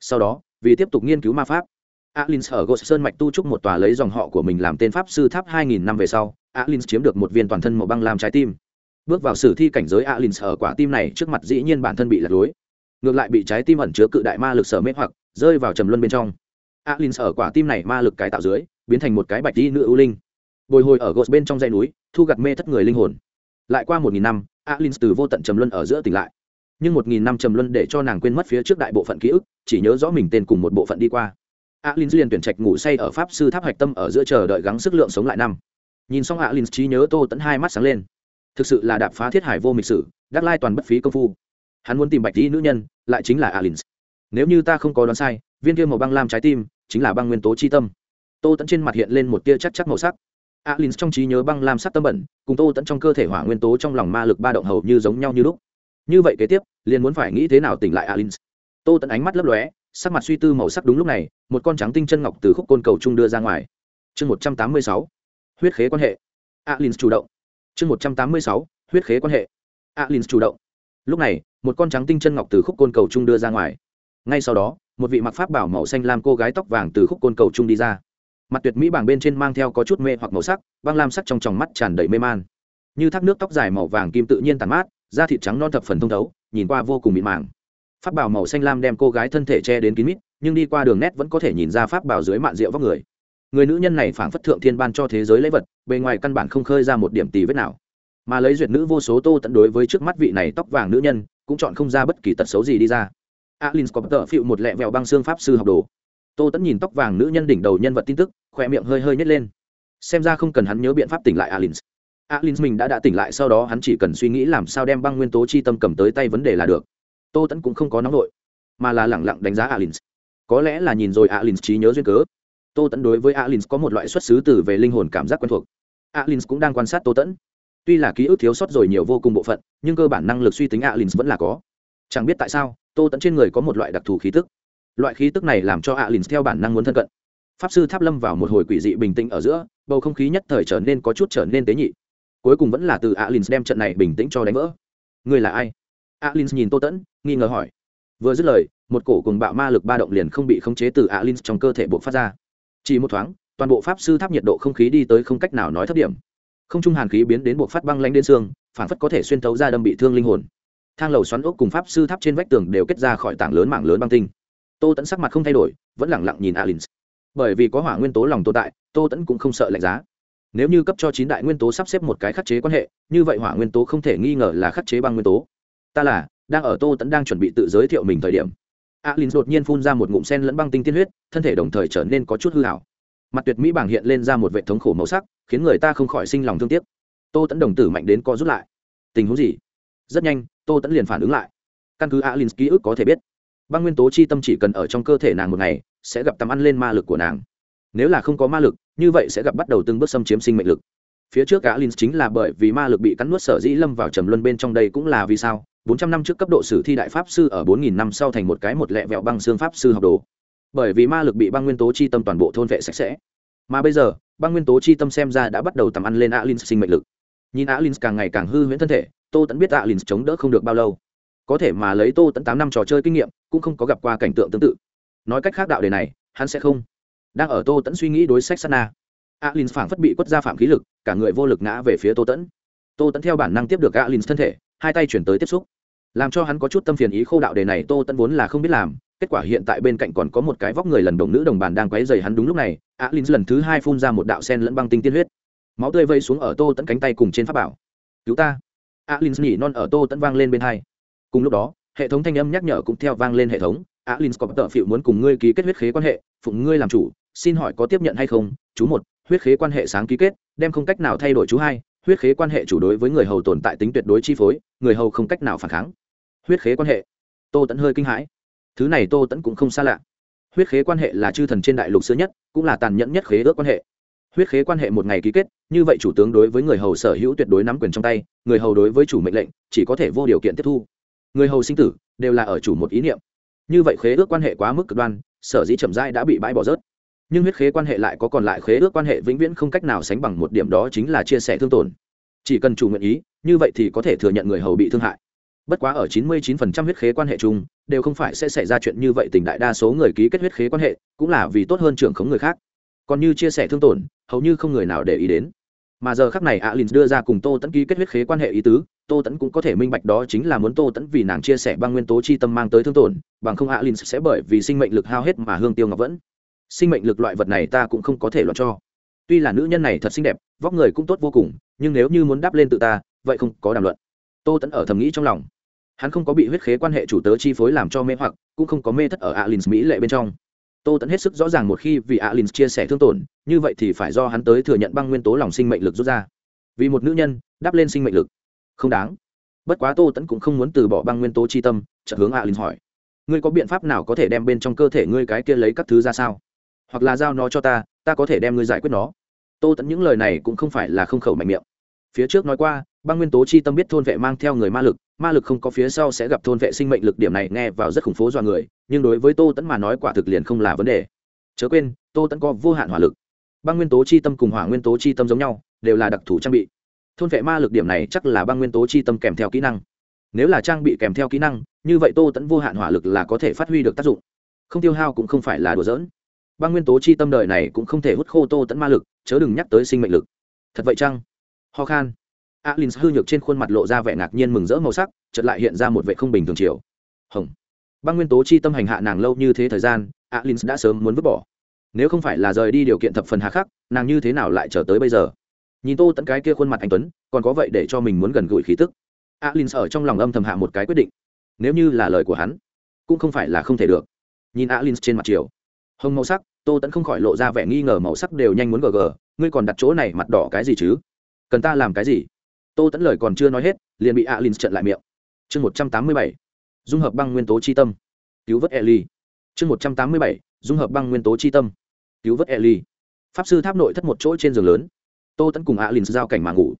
Sau đó, vì tiếp tục nghiên cứu ma pháp, alins ở gos sơn mạch tu trúc một tòa lấy dòng họ của mình làm tên pháp sư tháp 2.000 năm về sau, alins chiếm được một viên toàn thân màu băng làm trái tim. Bước vào sử thi cảnh giới, alins ở quả tim này trước mặt dĩ nhiên bản thân bị lật lối. Ngược lại bị trái tim ẩn chứa cự đại ma lực sở mê hoặc, rơi vào trầm luân bên trong alin ở quả tim này ma lực cái tạo dưới, biến thành một cái bạch đi nữ ưu linh. Bồi hồi ở gos bên trong dãy núi, thu gặt mê thất người linh hồn. Lại qua một nghìn năm, alin từ vô tận trầm luân ở giữa tỉnh lại. Nhưng một nghìn năm trầm luân để cho nàng quên mất phía trước đại bộ phận ký ức, chỉ nhớ rõ mình tên cùng một bộ phận đi qua. Alin liền tuyển trạch ngủ say ở pháp sư tháp hạch tâm ở giữa chờ đợi gắng sức lượng sống lại năm. Nhìn xong alin trí nhớ tô tẫn hai mắt sáng lên. Thực sự là đạp phá thiết hải vô mịch sử, đắc lai toàn bất phí công phu. Hắn muốn tìm bạch tí nữ nhân, lại chính là alin. Nếu như ta không có đoán sai, viên kia màu băng lam trái tim chính là băng nguyên tố chi tâm. Tô tẫn trên mặt hiện lên một tia chắc chắc màu sắc. Alin trong trí nhớ băng lam sắc tâm bẩn, cùng tô tẫn trong cơ thể hỏa nguyên tố trong lòng ma lực ba động hầu như giống nhau như lúc. Như vậy kế tiếp, liền muốn phải nghĩ thế nào tỉnh lại alin. Tô tẫn ánh mắt lấp lóe, sắc mặt suy tư màu sắc đúng lúc này, một con trắng tinh chân ngọc từ khúc côn cầu trung đưa ra ngoài. Chương một trăm tám mươi sáu, huyết khế quan hệ. Alin chủ động. Chương một trăm tám mươi sáu, huyết khế quan hệ. Alin chủ động. Lúc này, một con trắng tinh chân ngọc từ khúc côn cầu trung đưa ra ngoài. Ngay sau đó một vị mặc pháp bảo màu xanh lam cô gái tóc vàng từ khúc côn cầu trung đi ra. Mặt tuyệt mỹ bảng bên trên mang theo có chút mê hoặc màu sắc, băng lam sắc trong tròng mắt tràn đầy mê man. Như thác nước tóc dài màu vàng kim tự nhiên tàn mát, da thịt trắng non thập phần thông thấu, nhìn qua vô cùng mịn màng. Pháp bảo màu xanh lam đem cô gái thân thể che đến kín mít, nhưng đi qua đường nét vẫn có thể nhìn ra pháp bảo dưới mạn rượu vóc người. Người nữ nhân này phảng phất thượng thiên ban cho thế giới lễ vật, bề ngoài căn bản không khơi ra một điểm tì vết nào. Mà lấy duyệt nữ vô số tô tận đối với trước mắt vị này tóc vàng nữ nhân, cũng chọn không ra bất kỳ tật xấu gì đi ra alin có tợ phịu một lẹ vẹo băng xương pháp sư học đồ. Tô tẫn nhìn tóc vàng nữ nhân đỉnh đầu nhân vật tin tức khoe miệng hơi hơi nhét lên. Xem ra không cần hắn nhớ biện pháp tỉnh lại alin alin mình đã đã tỉnh lại, sau đó hắn chỉ cần suy nghĩ làm sao đem băng nguyên tố chi tâm cầm tới tay vấn đề là được. Tô tẫn cũng không có nóng vội, mà là lẳng lặng đánh giá alin có lẽ là nhìn rồi alin trí nhớ duyên cớ. Tô tẫn đối với alin có một loại xuất xứ từ về linh hồn cảm giác quen thuộc. Alin cũng đang quan sát tô tẫn tuy là ký ức thiếu sót rồi nhiều vô cùng bộ phận, nhưng cơ bản năng lực suy tính alin vẫn là có. Chẳng biết tại sao tô tẫn trên người có một loại đặc thù khí tức. Loại khí tức này làm cho alin theo bản năng muốn thân cận. Pháp sư tháp lâm vào một hồi quỷ dị bình tĩnh ở giữa, bầu không khí nhất thời trở nên có chút trở nên tế nhị. Cuối cùng vẫn là từ alin đem trận này bình tĩnh cho đánh vỡ. Người là ai? Alin nhìn tô tẫn nghi ngờ hỏi. Vừa dứt lời, một cổ cùng bạo ma lực ba động liền không bị khống chế từ alin trong cơ thể buộc phát ra. Chỉ một thoáng, toàn bộ pháp sư tháp nhiệt độ không khí đi tới không cách nào nói thấp điểm. Không trung hàn khí biến đến buộc phát băng lanh đến xương, phản phất có thể xuyên thấu ra đâm bị thương linh hồn thang lầu xoắn ốc cùng pháp sư tháp trên vách tường đều kết ra khỏi tảng lớn mảng lớn băng tinh. Tô tẫn sắc mặt không thay đổi, vẫn lẳng lặng nhìn alin bởi vì có hỏa nguyên tố lòng tồn tại, tô tẫn cũng không sợ lạnh giá. Nếu như cấp cho chín đại nguyên tố sắp xếp một cái khắc chế quan hệ, như vậy hỏa nguyên tố không thể nghi ngờ là khắc chế băng nguyên tố. Ta là, đang ở tô tẫn đang chuẩn bị tự giới thiệu mình thời điểm. Alin đột nhiên phun ra một ngụm sen lẫn băng tinh tiên huyết, thân thể đồng thời trở nên có chút hư hảo mặt tuyệt mỹ bảng hiện lên ra một vệ thống khổ màu sắc, khiến người ta không khỏi sinh lòng thương tiếc. Tô tẫn đồng tử mạnh đến co rút lại. Tình huống gì? Rất nhanh tô tẫn liền phản ứng lại. Căn cứ alin ký ức có thể biết, băng nguyên tố chi tâm chỉ cần ở trong cơ thể nàng một ngày, sẽ gặp tắm ăn lên ma lực của nàng. Nếu là không có ma lực, như vậy sẽ gặp bắt đầu từng bước xâm chiếm sinh mệnh lực. Phía trước alin chính là bởi vì ma lực bị cắn nuốt sở dĩ lâm vào trầm luân bên trong đây cũng là vì sao. Bốn trăm năm trước cấp độ sử thi đại pháp sư ở bốn nghìn năm sau thành một cái một lẹ vẹo băng xương pháp sư học đồ. Bởi vì ma lực bị băng nguyên tố chi tâm toàn bộ thôn vệ sạch sẽ. Mà bây giờ, băng nguyên tố chi tâm xem ra đã bắt đầu tầm ăn lên alin sinh mệnh lực. Nhìn alin càng ngày càng hư huyễn thân thể tô tẫn biết alin chống đỡ không được bao lâu. Có thể mà lấy tô tẫn tám năm trò chơi kinh nghiệm, cũng không có gặp qua cảnh tượng tương tự. Nói cách khác đạo đề này, hắn sẽ không. Đang ở tô tẫn suy nghĩ đối sách sana alin phảng phất bị quất ra phạm khí lực, cả người vô lực ngã về phía tô tẫn tô tẫn theo bản năng tiếp được alin thân thể, hai tay chuyển tới tiếp xúc. Làm cho hắn có chút tâm phiền ý khô đạo đề này tô tẫn vốn là không biết làm, kết quả hiện tại bên cạnh còn có một cái vóc người lần đồng nữ đồng bàn đang quấy dày hắn đúng lúc này alin lần thứ hai phun ra một đạo sen lẫn băng tinh tiên huyết. Máu tươi vây xuống ở tô tẫn cánh tay cùng trên pháp bảo. Cứu ta alin nhỉ non ở tô tẫn vang lên bên hai. Cùng lúc đó, hệ thống thanh âm nhắc nhở cũng theo vang lên hệ thống. Alin có tợ phịu muốn cùng ngươi ký kết huyết khế quan hệ, phụng ngươi làm chủ, xin hỏi có tiếp nhận hay không? Chú một, huyết khế quan hệ sáng ký kết, đem không cách nào thay đổi chú hai, huyết khế quan hệ chủ đối với người hầu tồn tại tính tuyệt đối chi phối, người hầu không cách nào phản kháng. Huyết khế quan hệ. Tô tẫn hơi kinh hãi. Thứ này tô tẫn cũng không xa lạ. Huyết khế quan hệ là chư thần trên đại lục xưa nhất, cũng là tàn nhẫn nhất khế ước quan hệ huyết khế quan hệ một ngày ký kết, như vậy chủ tướng đối với người hầu sở hữu tuyệt đối nắm quyền trong tay, người hầu đối với chủ mệnh lệnh chỉ có thể vô điều kiện tiếp thu. Người hầu sinh tử đều là ở chủ một ý niệm. Như vậy khế ước quan hệ quá mức cực đoan, sở dĩ chậm rãi đã bị bãi bỏ rớt. Nhưng huyết khế quan hệ lại có còn lại khế ước quan hệ vĩnh viễn không cách nào sánh bằng một điểm đó chính là chia sẻ thương tổn. Chỉ cần chủ nguyện ý, như vậy thì có thể thừa nhận người hầu bị thương hại. Bất quá ở 99% huyết khế quan hệ chung, đều không phải sẽ xảy ra chuyện như vậy tình đại đa số người ký kết huyết khế quan hệ, cũng là vì tốt hơn trưởng khống người khác còn như chia sẻ thương tổn, hầu như không người nào để ý đến. Mà giờ khắc này alin đưa ra cùng tô tẫn ký kết huyết khế quan hệ ý tứ, tô tẫn cũng có thể minh bạch đó chính là muốn tô tẫn vì nàng chia sẻ băng nguyên tố chi tâm mang tới thương tổn, bằng không alin sẽ bởi vì sinh mệnh lực hao hết mà hương tiêu ngọc vẫn. Sinh mệnh lực loại vật này ta cũng không có thể loại cho. Tuy là nữ nhân này thật xinh đẹp, vóc người cũng tốt vô cùng, nhưng nếu như muốn đáp lên tự ta, vậy không có đàm luận. Tô tẫn ở thầm nghĩ trong lòng. Hắn không có bị huyết khế quan hệ chủ tớ chi phối làm cho mê hoặc, cũng không có mê thất ở alin mỹ lệ bên trong tô tẫn hết sức rõ ràng một khi vì alin chia sẻ thương tổn, như vậy thì phải do hắn tới thừa nhận băng nguyên tố lòng sinh mệnh lực rút ra. Vì một nữ nhân đáp lên sinh mệnh lực. Không đáng. Bất quá tô tẫn cũng không muốn từ bỏ băng nguyên tố chi tâm, chợt hướng alin hỏi. Ngươi có biện pháp nào có thể đem bên trong cơ thể ngươi cái kia lấy các thứ ra sao? Hoặc là giao nó cho ta ta có thể đem ngươi giải quyết nó. Tô tẫn những lời này cũng không phải là không khẩu mạnh miệng. Phía trước nói qua, băng nguyên tố chi tâm biết thôn vệ mang theo người ma lực ma lực không có phía sau sẽ gặp thôn vệ sinh mệnh lực điểm này nghe vào rất khủng phố do người, nhưng đối với tô tẫn mà nói quả thực liền không là vấn đề. Chớ quên, tô tẫn có vô hạn hỏa lực. Băng nguyên tố chi tâm cùng hỏa nguyên tố chi tâm giống nhau, đều là đặc thù trang bị. Thôn vệ ma lực điểm này chắc là băng nguyên tố chi tâm kèm theo kỹ năng. Nếu là trang bị kèm theo kỹ năng, như vậy tô tẫn vô hạn hỏa lực là có thể phát huy được tác dụng. Không tiêu hao cũng không phải là đùa giỡn. Băng nguyên tố chi tâm đời này cũng không thể hút khô tô tẫn ma lực, chớ đừng nhắc tới sinh mệnh lực. Thật vậy chăng? Ho khan alin hư nhược trên khuôn mặt lộ ra vẻ ngạc nhiên mừng rỡ màu sắc, chợt lại hiện ra một vẻ không bình thường chiều. Hồng. Băng nguyên tố chi tâm hành hạ nàng lâu như thế thời gian alin đã sớm muốn vứt bỏ. Nếu không phải là rời đi điều kiện thập phần hà khắc, nàng như thế nào lại trở tới bây giờ? Nhìn tô tẫn cái kia khuôn mặt anh tuấn, còn có vậy để cho mình muốn gần gũi khí tức. Alin ở trong lòng âm thầm hạ một cái quyết định. Nếu như là lời của hắn, cũng không phải là không thể được. Nhìn alin trên mặt chiều. Hồng màu sắc, tô tẫn không khỏi lộ ra vẻ nghi ngờ màu sắc đều nhanh muốn gờ gờ, ngươi còn đặt chỗ này mặt đỏ cái gì chứ? Cần ta làm cái gì? Tô tẫn lời còn chưa nói hết, liền bị alin trận lại miệng. Chương một trăm tám mươi bảy, dung hợp băng nguyên tố chi tâm. Cứu vớt eli chương một trăm tám mươi bảy, dung hợp băng nguyên tố chi tâm. Cứu vớt eli pháp sư tháp nội thất một chỗ trên giường lớn. Tô tẫn cùng alin giao cảnh mà ngủ.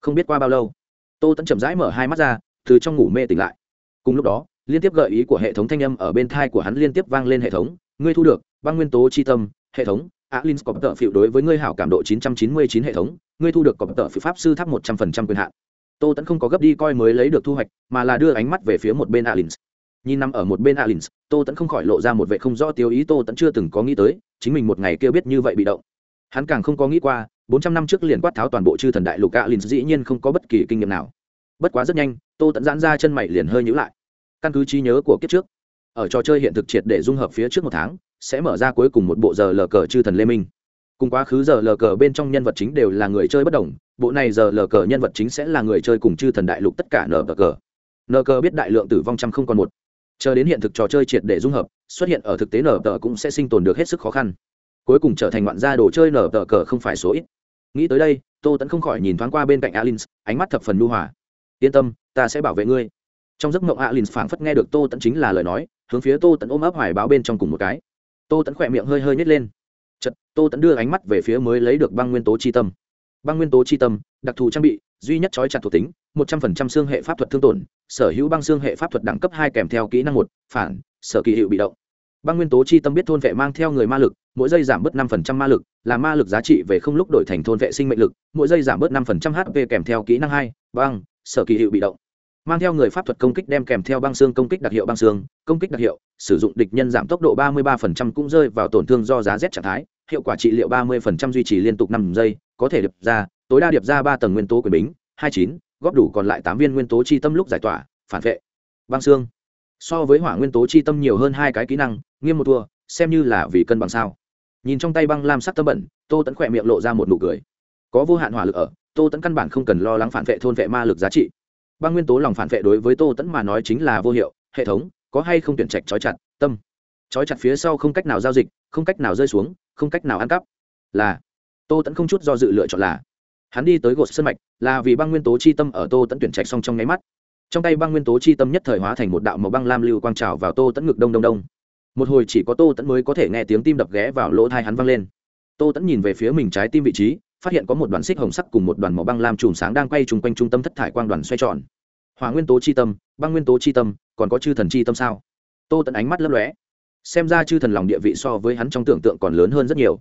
Không biết qua bao lâu, tô tẫn chậm rãi mở hai mắt ra, từ trong ngủ mê tỉnh lại. Cùng lúc đó, liên tiếp gợi ý của hệ thống thanh âm ở bên thai của hắn liên tiếp vang lên hệ thống. Ngươi thu được băng nguyên tố chi tâm, hệ thống. Alin có tợ phiệu đối với ngươi hảo cảm độ 999 hệ thống ngươi thu được cọp tợ phiệu pháp sư tháp 100% quyền hạn. Tô tẫn không có gấp đi coi mới lấy được thu hoạch, mà là đưa ánh mắt về phía một bên alin nhìn nằm ở một bên alin tô tẫn không khỏi lộ ra một vệ không rõ tiêu ý, tô tẫn chưa từng có nghĩ tới, chính mình một ngày kêu biết như vậy bị động. Hắn càng không có nghĩ qua, bốn trăm năm trước liền quát tháo toàn bộ chư thần đại lục alin dĩ nhiên không có bất kỳ kinh nghiệm nào. Bất quá rất nhanh, tô tẫn giãn ra chân mày liền hơi nhữ lại. Căn cứ trí nhớ của kiếp trước, ở trò chơi hiện thực triệt để dung hợp phía trước một tháng, sẽ mở ra cuối cùng một bộ giờ lờ cờ chư thần lê minh cùng quá khứ giờ lờ cờ bên trong nhân vật chính đều là người chơi bất đồng, bộ này giờ lờ cờ nhân vật chính sẽ là người chơi cùng chư thần đại lục tất cả nờ cờ. Nờ cờ biết đại lượng tử vong trăm không còn một. Chờ đến hiện thực trò chơi triệt để dung hợp, xuất hiện ở thực tế nở tờ cũng sẽ sinh tồn được hết sức khó khăn. Cuối cùng trở thành ngoạn gia đồ chơi nở tờ cờ không phải số ít. Nghĩ tới đây, tô tẫn không khỏi nhìn thoáng qua bên cạnh alin ánh mắt thập phần nu hòa. Yên tâm, ta sẽ bảo vệ ngươi. Trong giấc mộng alin phảng phất nghe được tô tẫn chính là lời nói, hướng phía tô tẫn ôm ấp hoài báo bên trong cùng một cái. Tô tẫn khỏe miệng hơi hơi nhét lên chật, tô Tấn đưa ánh mắt về phía mới lấy được băng nguyên tố chi tâm. Băng nguyên tố chi tâm, đặc thù trang bị, duy nhất trói chặt thuộc tính, một trăm phần trăm xương hệ pháp thuật thương tổn, sở hữu băng xương hệ pháp thuật đẳng cấp hai kèm theo kỹ năng một, phản, sở kỳ hiệu bị động. Băng nguyên tố chi tâm biết thôn vệ mang theo người ma lực, mỗi giây giảm bớt năm phần trăm ma lực, là ma lực giá trị về không lúc đổi thành thôn vệ sinh mệnh lực, mỗi giây giảm bớt năm phần trăm hp kèm theo kỹ năng hai, băng, sở kỳ hiệu bị động. Mang theo người pháp thuật công kích đem kèm theo băng xương công kích đặc hiệu băng xương, công kích đặc hiệu, sử dụng địch nhân giảm tốc độ 33% cũng rơi vào tổn thương do giá rét trạng thái hiệu quả trị liệu 30% duy trì liên tục năm giây có thể điệp ra tối đa điệp ra ba tầng nguyên tố quyền bính 29, góp đủ còn lại tám viên nguyên tố chi tâm lúc giải tỏa phản vệ. Băng xương. So với hỏa nguyên tố chi tâm nhiều hơn hai cái kỹ năng nghiêm một thua xem như là vì cân bằng sao. Nhìn trong tay băng lam sắc tâm bẩn tô tẫn khỏe miệng lộ ra một nụ cười. Có vô hạn hỏa lực ở tô tẫn căn bản không cần lo lắng phản vệ thôn vệ ma lực giá trị. Băng nguyên tố lòng phản vệ đối với tô tẫn mà nói chính là vô hiệu hệ thống có hay không tuyển trạch trói chặt tâm. Trói chặt phía sau không cách nào giao dịch không cách nào rơi xuống, không cách nào ăn cắp. Là, tô tẫn không chút do dự lựa chọn là, hắn đi tới gột sân mạch, là vì băng nguyên tố chi tâm ở tô tẫn tuyển trạch xong trong nháy mắt. Trong tay băng nguyên tố chi tâm nhất thời hóa thành một đạo màu băng lam lưu quang trào vào tô tẫn ngực đông đông đông. Một hồi chỉ có tô tẫn mới có thể nghe tiếng tim đập ghé vào lỗ thai hắn văng lên. Tô tẫn nhìn về phía mình trái tim vị trí, phát hiện có một đoàn xích hồng sắc cùng một đoàn màu băng lam chùm sáng đang quay chung quanh trung tâm thất thải quang đoàn xoay tròn. Hòa nguyên tố chi tâm, băng nguyên tố chi tâm, còn có chư thần chi tâm sao? Tô tận ánh mắt lấp lóe xem ra chư thần lòng địa vị so với hắn trong tưởng tượng còn lớn hơn rất nhiều.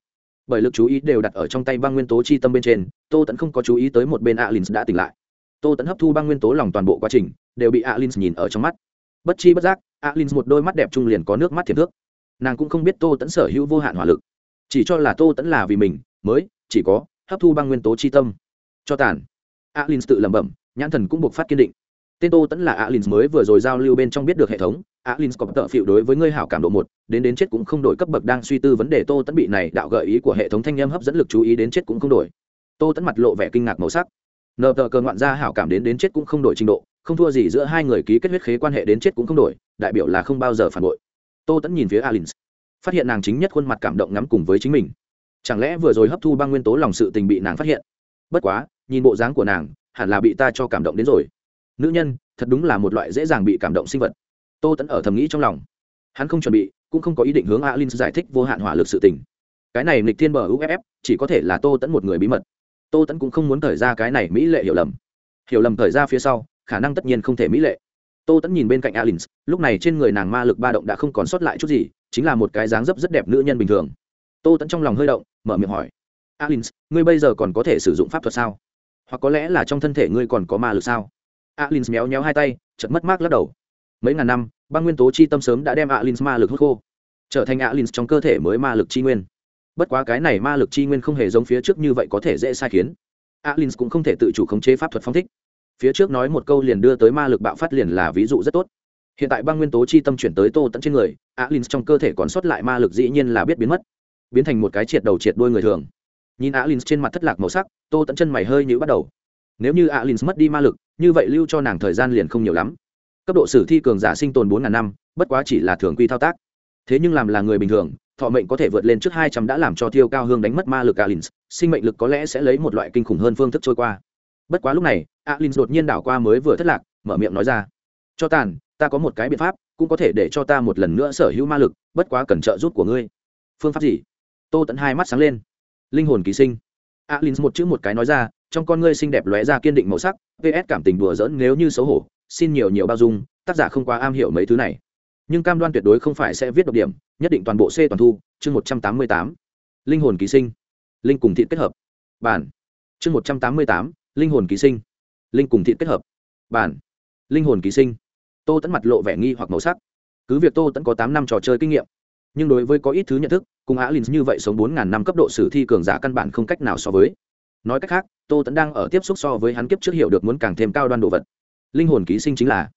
Bởi lực chú ý đều đặt ở trong tay băng nguyên tố chi tâm bên trên, tô tẫn không có chú ý tới một bên alin đã tỉnh lại. Tô tẫn hấp thu băng nguyên tố lòng toàn bộ quá trình, đều bị alin nhìn ở trong mắt. Bất chi bất giác alin một đôi mắt đẹp trung liền có nước mắt thiệt thước. Nàng cũng không biết tô tẫn sở hữu vô hạn hỏa lực. Chỉ cho là tô tẫn là vì mình, mới, chỉ có hấp thu băng nguyên tố chi tâm. Cho tàn. Alin tự lẩm bẩm, nhãn thần cũng buộc phát kiên định tên tô tẫn là alin mới vừa rồi giao lưu bên trong biết được hệ thống. Alin có tợ phịu đối với ngươi hảo cảm độ một, đến đến chết cũng không đổi cấp bậc đang suy tư vấn đề tô tẫn bị này đạo gợi ý của hệ thống thanh em hấp dẫn lực chú ý đến chết cũng không đổi. Tô tẫn mặt lộ vẻ kinh ngạc màu sắc. Nợ tờ cờ ngoạn ra hảo cảm đến đến chết cũng không đổi trình độ, không thua gì giữa hai người ký kết huyết khế quan hệ đến chết cũng không đổi, đại biểu là không bao giờ phản bội. Tô tẫn nhìn phía alin phát hiện nàng chính nhất khuôn mặt cảm động ngắm cùng với chính mình. Chẳng lẽ vừa rồi hấp thu ba nguyên tố lòng sự tình bị nàng phát hiện? Bất quá, nhìn bộ dáng của nàng, hẳn là bị ta cho cảm động đến rồi nữ nhân, thật đúng là một loại dễ dàng bị cảm động sinh vật. Tô tẫn ở thầm nghĩ trong lòng. Hắn không chuẩn bị, cũng không có ý định hướng alin giải thích vô hạn hỏa lực sự tình. Cái này Nịch thiên bờ uff chỉ có thể là tô tẫn một người bí mật. Tô tẫn cũng không muốn thời ra cái này mỹ lệ hiểu lầm. Hiểu lầm thời ra phía sau, khả năng tất nhiên không thể mỹ lệ. Tô tẫn nhìn bên cạnh alin lúc này trên người nàng ma lực ba động đã không còn sót lại chút gì, chính là một cái dáng dấp rất đẹp nữ nhân bình thường. Tô tẫn trong lòng hơi động, mở miệng hỏi alin ngươi bây giờ còn có thể sử dụng pháp thuật sao? Hoặc có lẽ là trong thân thể ngươi còn có ma lực sao? Alin méo méo hai tay chật mất mát lắc đầu. Mấy ngàn năm, băng nguyên tố chi tâm sớm đã đem alin ma lực hút khô, trở thành alin trong cơ thể mới ma lực chi nguyên. Bất quá cái này ma lực chi nguyên không hề giống phía trước như vậy có thể dễ sai khiến. Alin cũng không thể tự chủ khống chế pháp thuật phong thích. Phía trước nói một câu liền đưa tới ma lực bạo phát liền là ví dụ rất tốt. Hiện tại băng nguyên tố chi tâm chuyển tới tô tận trên người alin trong cơ thể còn sót lại ma lực dĩ nhiên là biết biến mất, biến thành một cái triệt đầu triệt đuôi người thường. Nhìn alin trên mặt thất lạc màu sắc, tô tận chân mày hơi nhữ bắt đầu. Nếu như alin mất đi ma lực như vậy lưu cho nàng thời gian liền không nhiều lắm. Cấp độ sử thi cường giả sinh tồn bốn ngàn năm, bất quá chỉ là thường quy thao tác. Thế nhưng làm là người bình thường, thọ mệnh có thể vượt lên trước hai trăm đã làm cho tiêu cao hương đánh mất ma lực alin sinh mệnh lực có lẽ sẽ lấy một loại kinh khủng hơn phương thức trôi qua. Bất quá lúc này alin đột nhiên đảo qua mới vừa thất lạc, mở miệng nói ra, cho tàn, ta có một cái biện pháp, cũng có thể để cho ta một lần nữa sở hữu ma lực, bất quá cần trợ giúp của ngươi. Phương pháp gì? Tô tẫn hai mắt sáng lên. Linh hồn ký sinh. Alin một chữ một cái nói ra trong con ngươi xinh đẹp lóe ra kiên định màu sắc vs cảm tình đùa giỡn nếu như xấu hổ, xin nhiều nhiều bao dung, tác giả không quá am hiểu mấy thứ này. Nhưng cam đoan tuyệt đối không phải sẽ viết độc điểm, nhất định toàn bộ c toàn thu, chương một trăm tám mươi tám. Linh hồn ký sinh. Linh cùng thị kết hợp. Bản. Chương một trăm tám mươi tám, linh hồn ký sinh. Linh cùng thị kết hợp. Bản. Linh hồn ký sinh. Tô tẫn mặt lộ vẻ nghi hoặc màu sắc. Cứ việc tô tẫn có tám năm trò chơi kinh nghiệm, nhưng đối với có ít thứ nhận thức, cùng á lynx như vậy sống bốn ngàn năm cấp độ sử thi cường giả căn bản không cách nào so với nói cách khác, tô tẫn đang ở tiếp xúc so với hắn kiếp trước hiểu được muốn càng thêm cao đoan đồ vật. Linh hồn ký sinh chính là.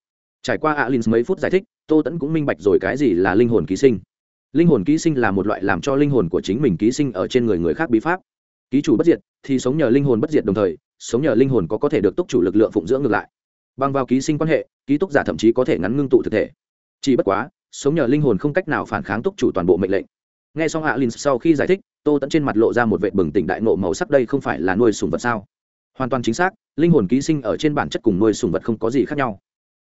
Trải qua alin mấy phút giải thích, tô tẫn cũng minh bạch rồi cái gì là linh hồn ký sinh. Linh hồn ký sinh là một loại làm cho linh hồn của chính mình ký sinh ở trên người người khác bí pháp. Ký chủ bất diệt thì sống nhờ linh hồn bất diệt đồng thời, sống nhờ linh hồn có có thể được túc chủ lực lượng phụng dưỡng ngược lại. Bằng vào ký sinh quan hệ, ký túc giả thậm chí có thể ngắn ngưng tụ thực thể. Chỉ bất quá, sống nhờ linh hồn không cách nào phản kháng túc chủ toàn bộ mệnh lệnh. Nghe xong alin sau khi giải thích tô tẫn trên mặt lộ ra một vệ bừng tỉnh đại nộ màu sắc đây không phải là nuôi sùng vật sao? Hoàn toàn chính xác, linh hồn ký sinh ở trên bản chất cùng nuôi sùng vật không có gì khác nhau.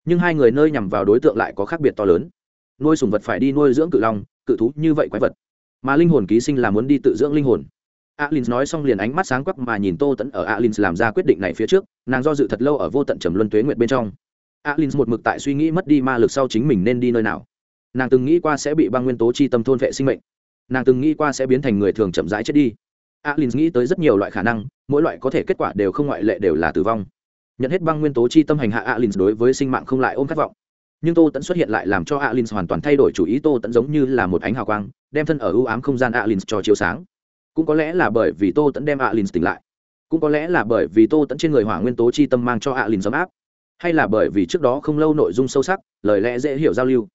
Nhưng hai người nơi nhằm vào đối tượng lại có khác biệt to lớn. Nuôi sùng vật phải đi nuôi dưỡng cự long, cự thú như vậy quái vật. Mà linh hồn ký sinh là muốn đi tự dưỡng linh hồn. Alin nói xong liền ánh mắt sáng quắc mà nhìn tô tẫn ở alin làm ra quyết định này phía trước, nàng do dự thật lâu ở vô tận trầm luân tuế nguyệt bên trong. Alin một mực tại suy nghĩ mất đi ma lực sau chính mình nên đi nơi nào. Nàng từng nghĩ qua sẽ bị băng nguyên tố chi tâm thôn vệ sinh mệnh nàng từng nghĩ qua sẽ biến thành người thường chậm rãi chết đi. Alin nghĩ tới rất nhiều loại khả năng, mỗi loại có thể kết quả đều không ngoại lệ đều là tử vong. Nhận hết băng nguyên tố chi tâm hành hạ alin đối với sinh mạng không lại ôm khát vọng. Nhưng tô tẫn xuất hiện lại làm cho alin hoàn toàn thay đổi chủ ý, tô tẫn giống như là một ánh hào quang, đem thân ở ưu ám không gian alin cho chiếu sáng. Cũng có lẽ là bởi vì tô tẫn đem alin tỉnh lại. Cũng có lẽ là bởi vì tô tẫn trên người hỏa nguyên tố chi tâm mang cho alin giấm áp. Hay là bởi vì trước đó không lâu nội dung sâu sắc, lời lẽ dễ hiểu giao lưu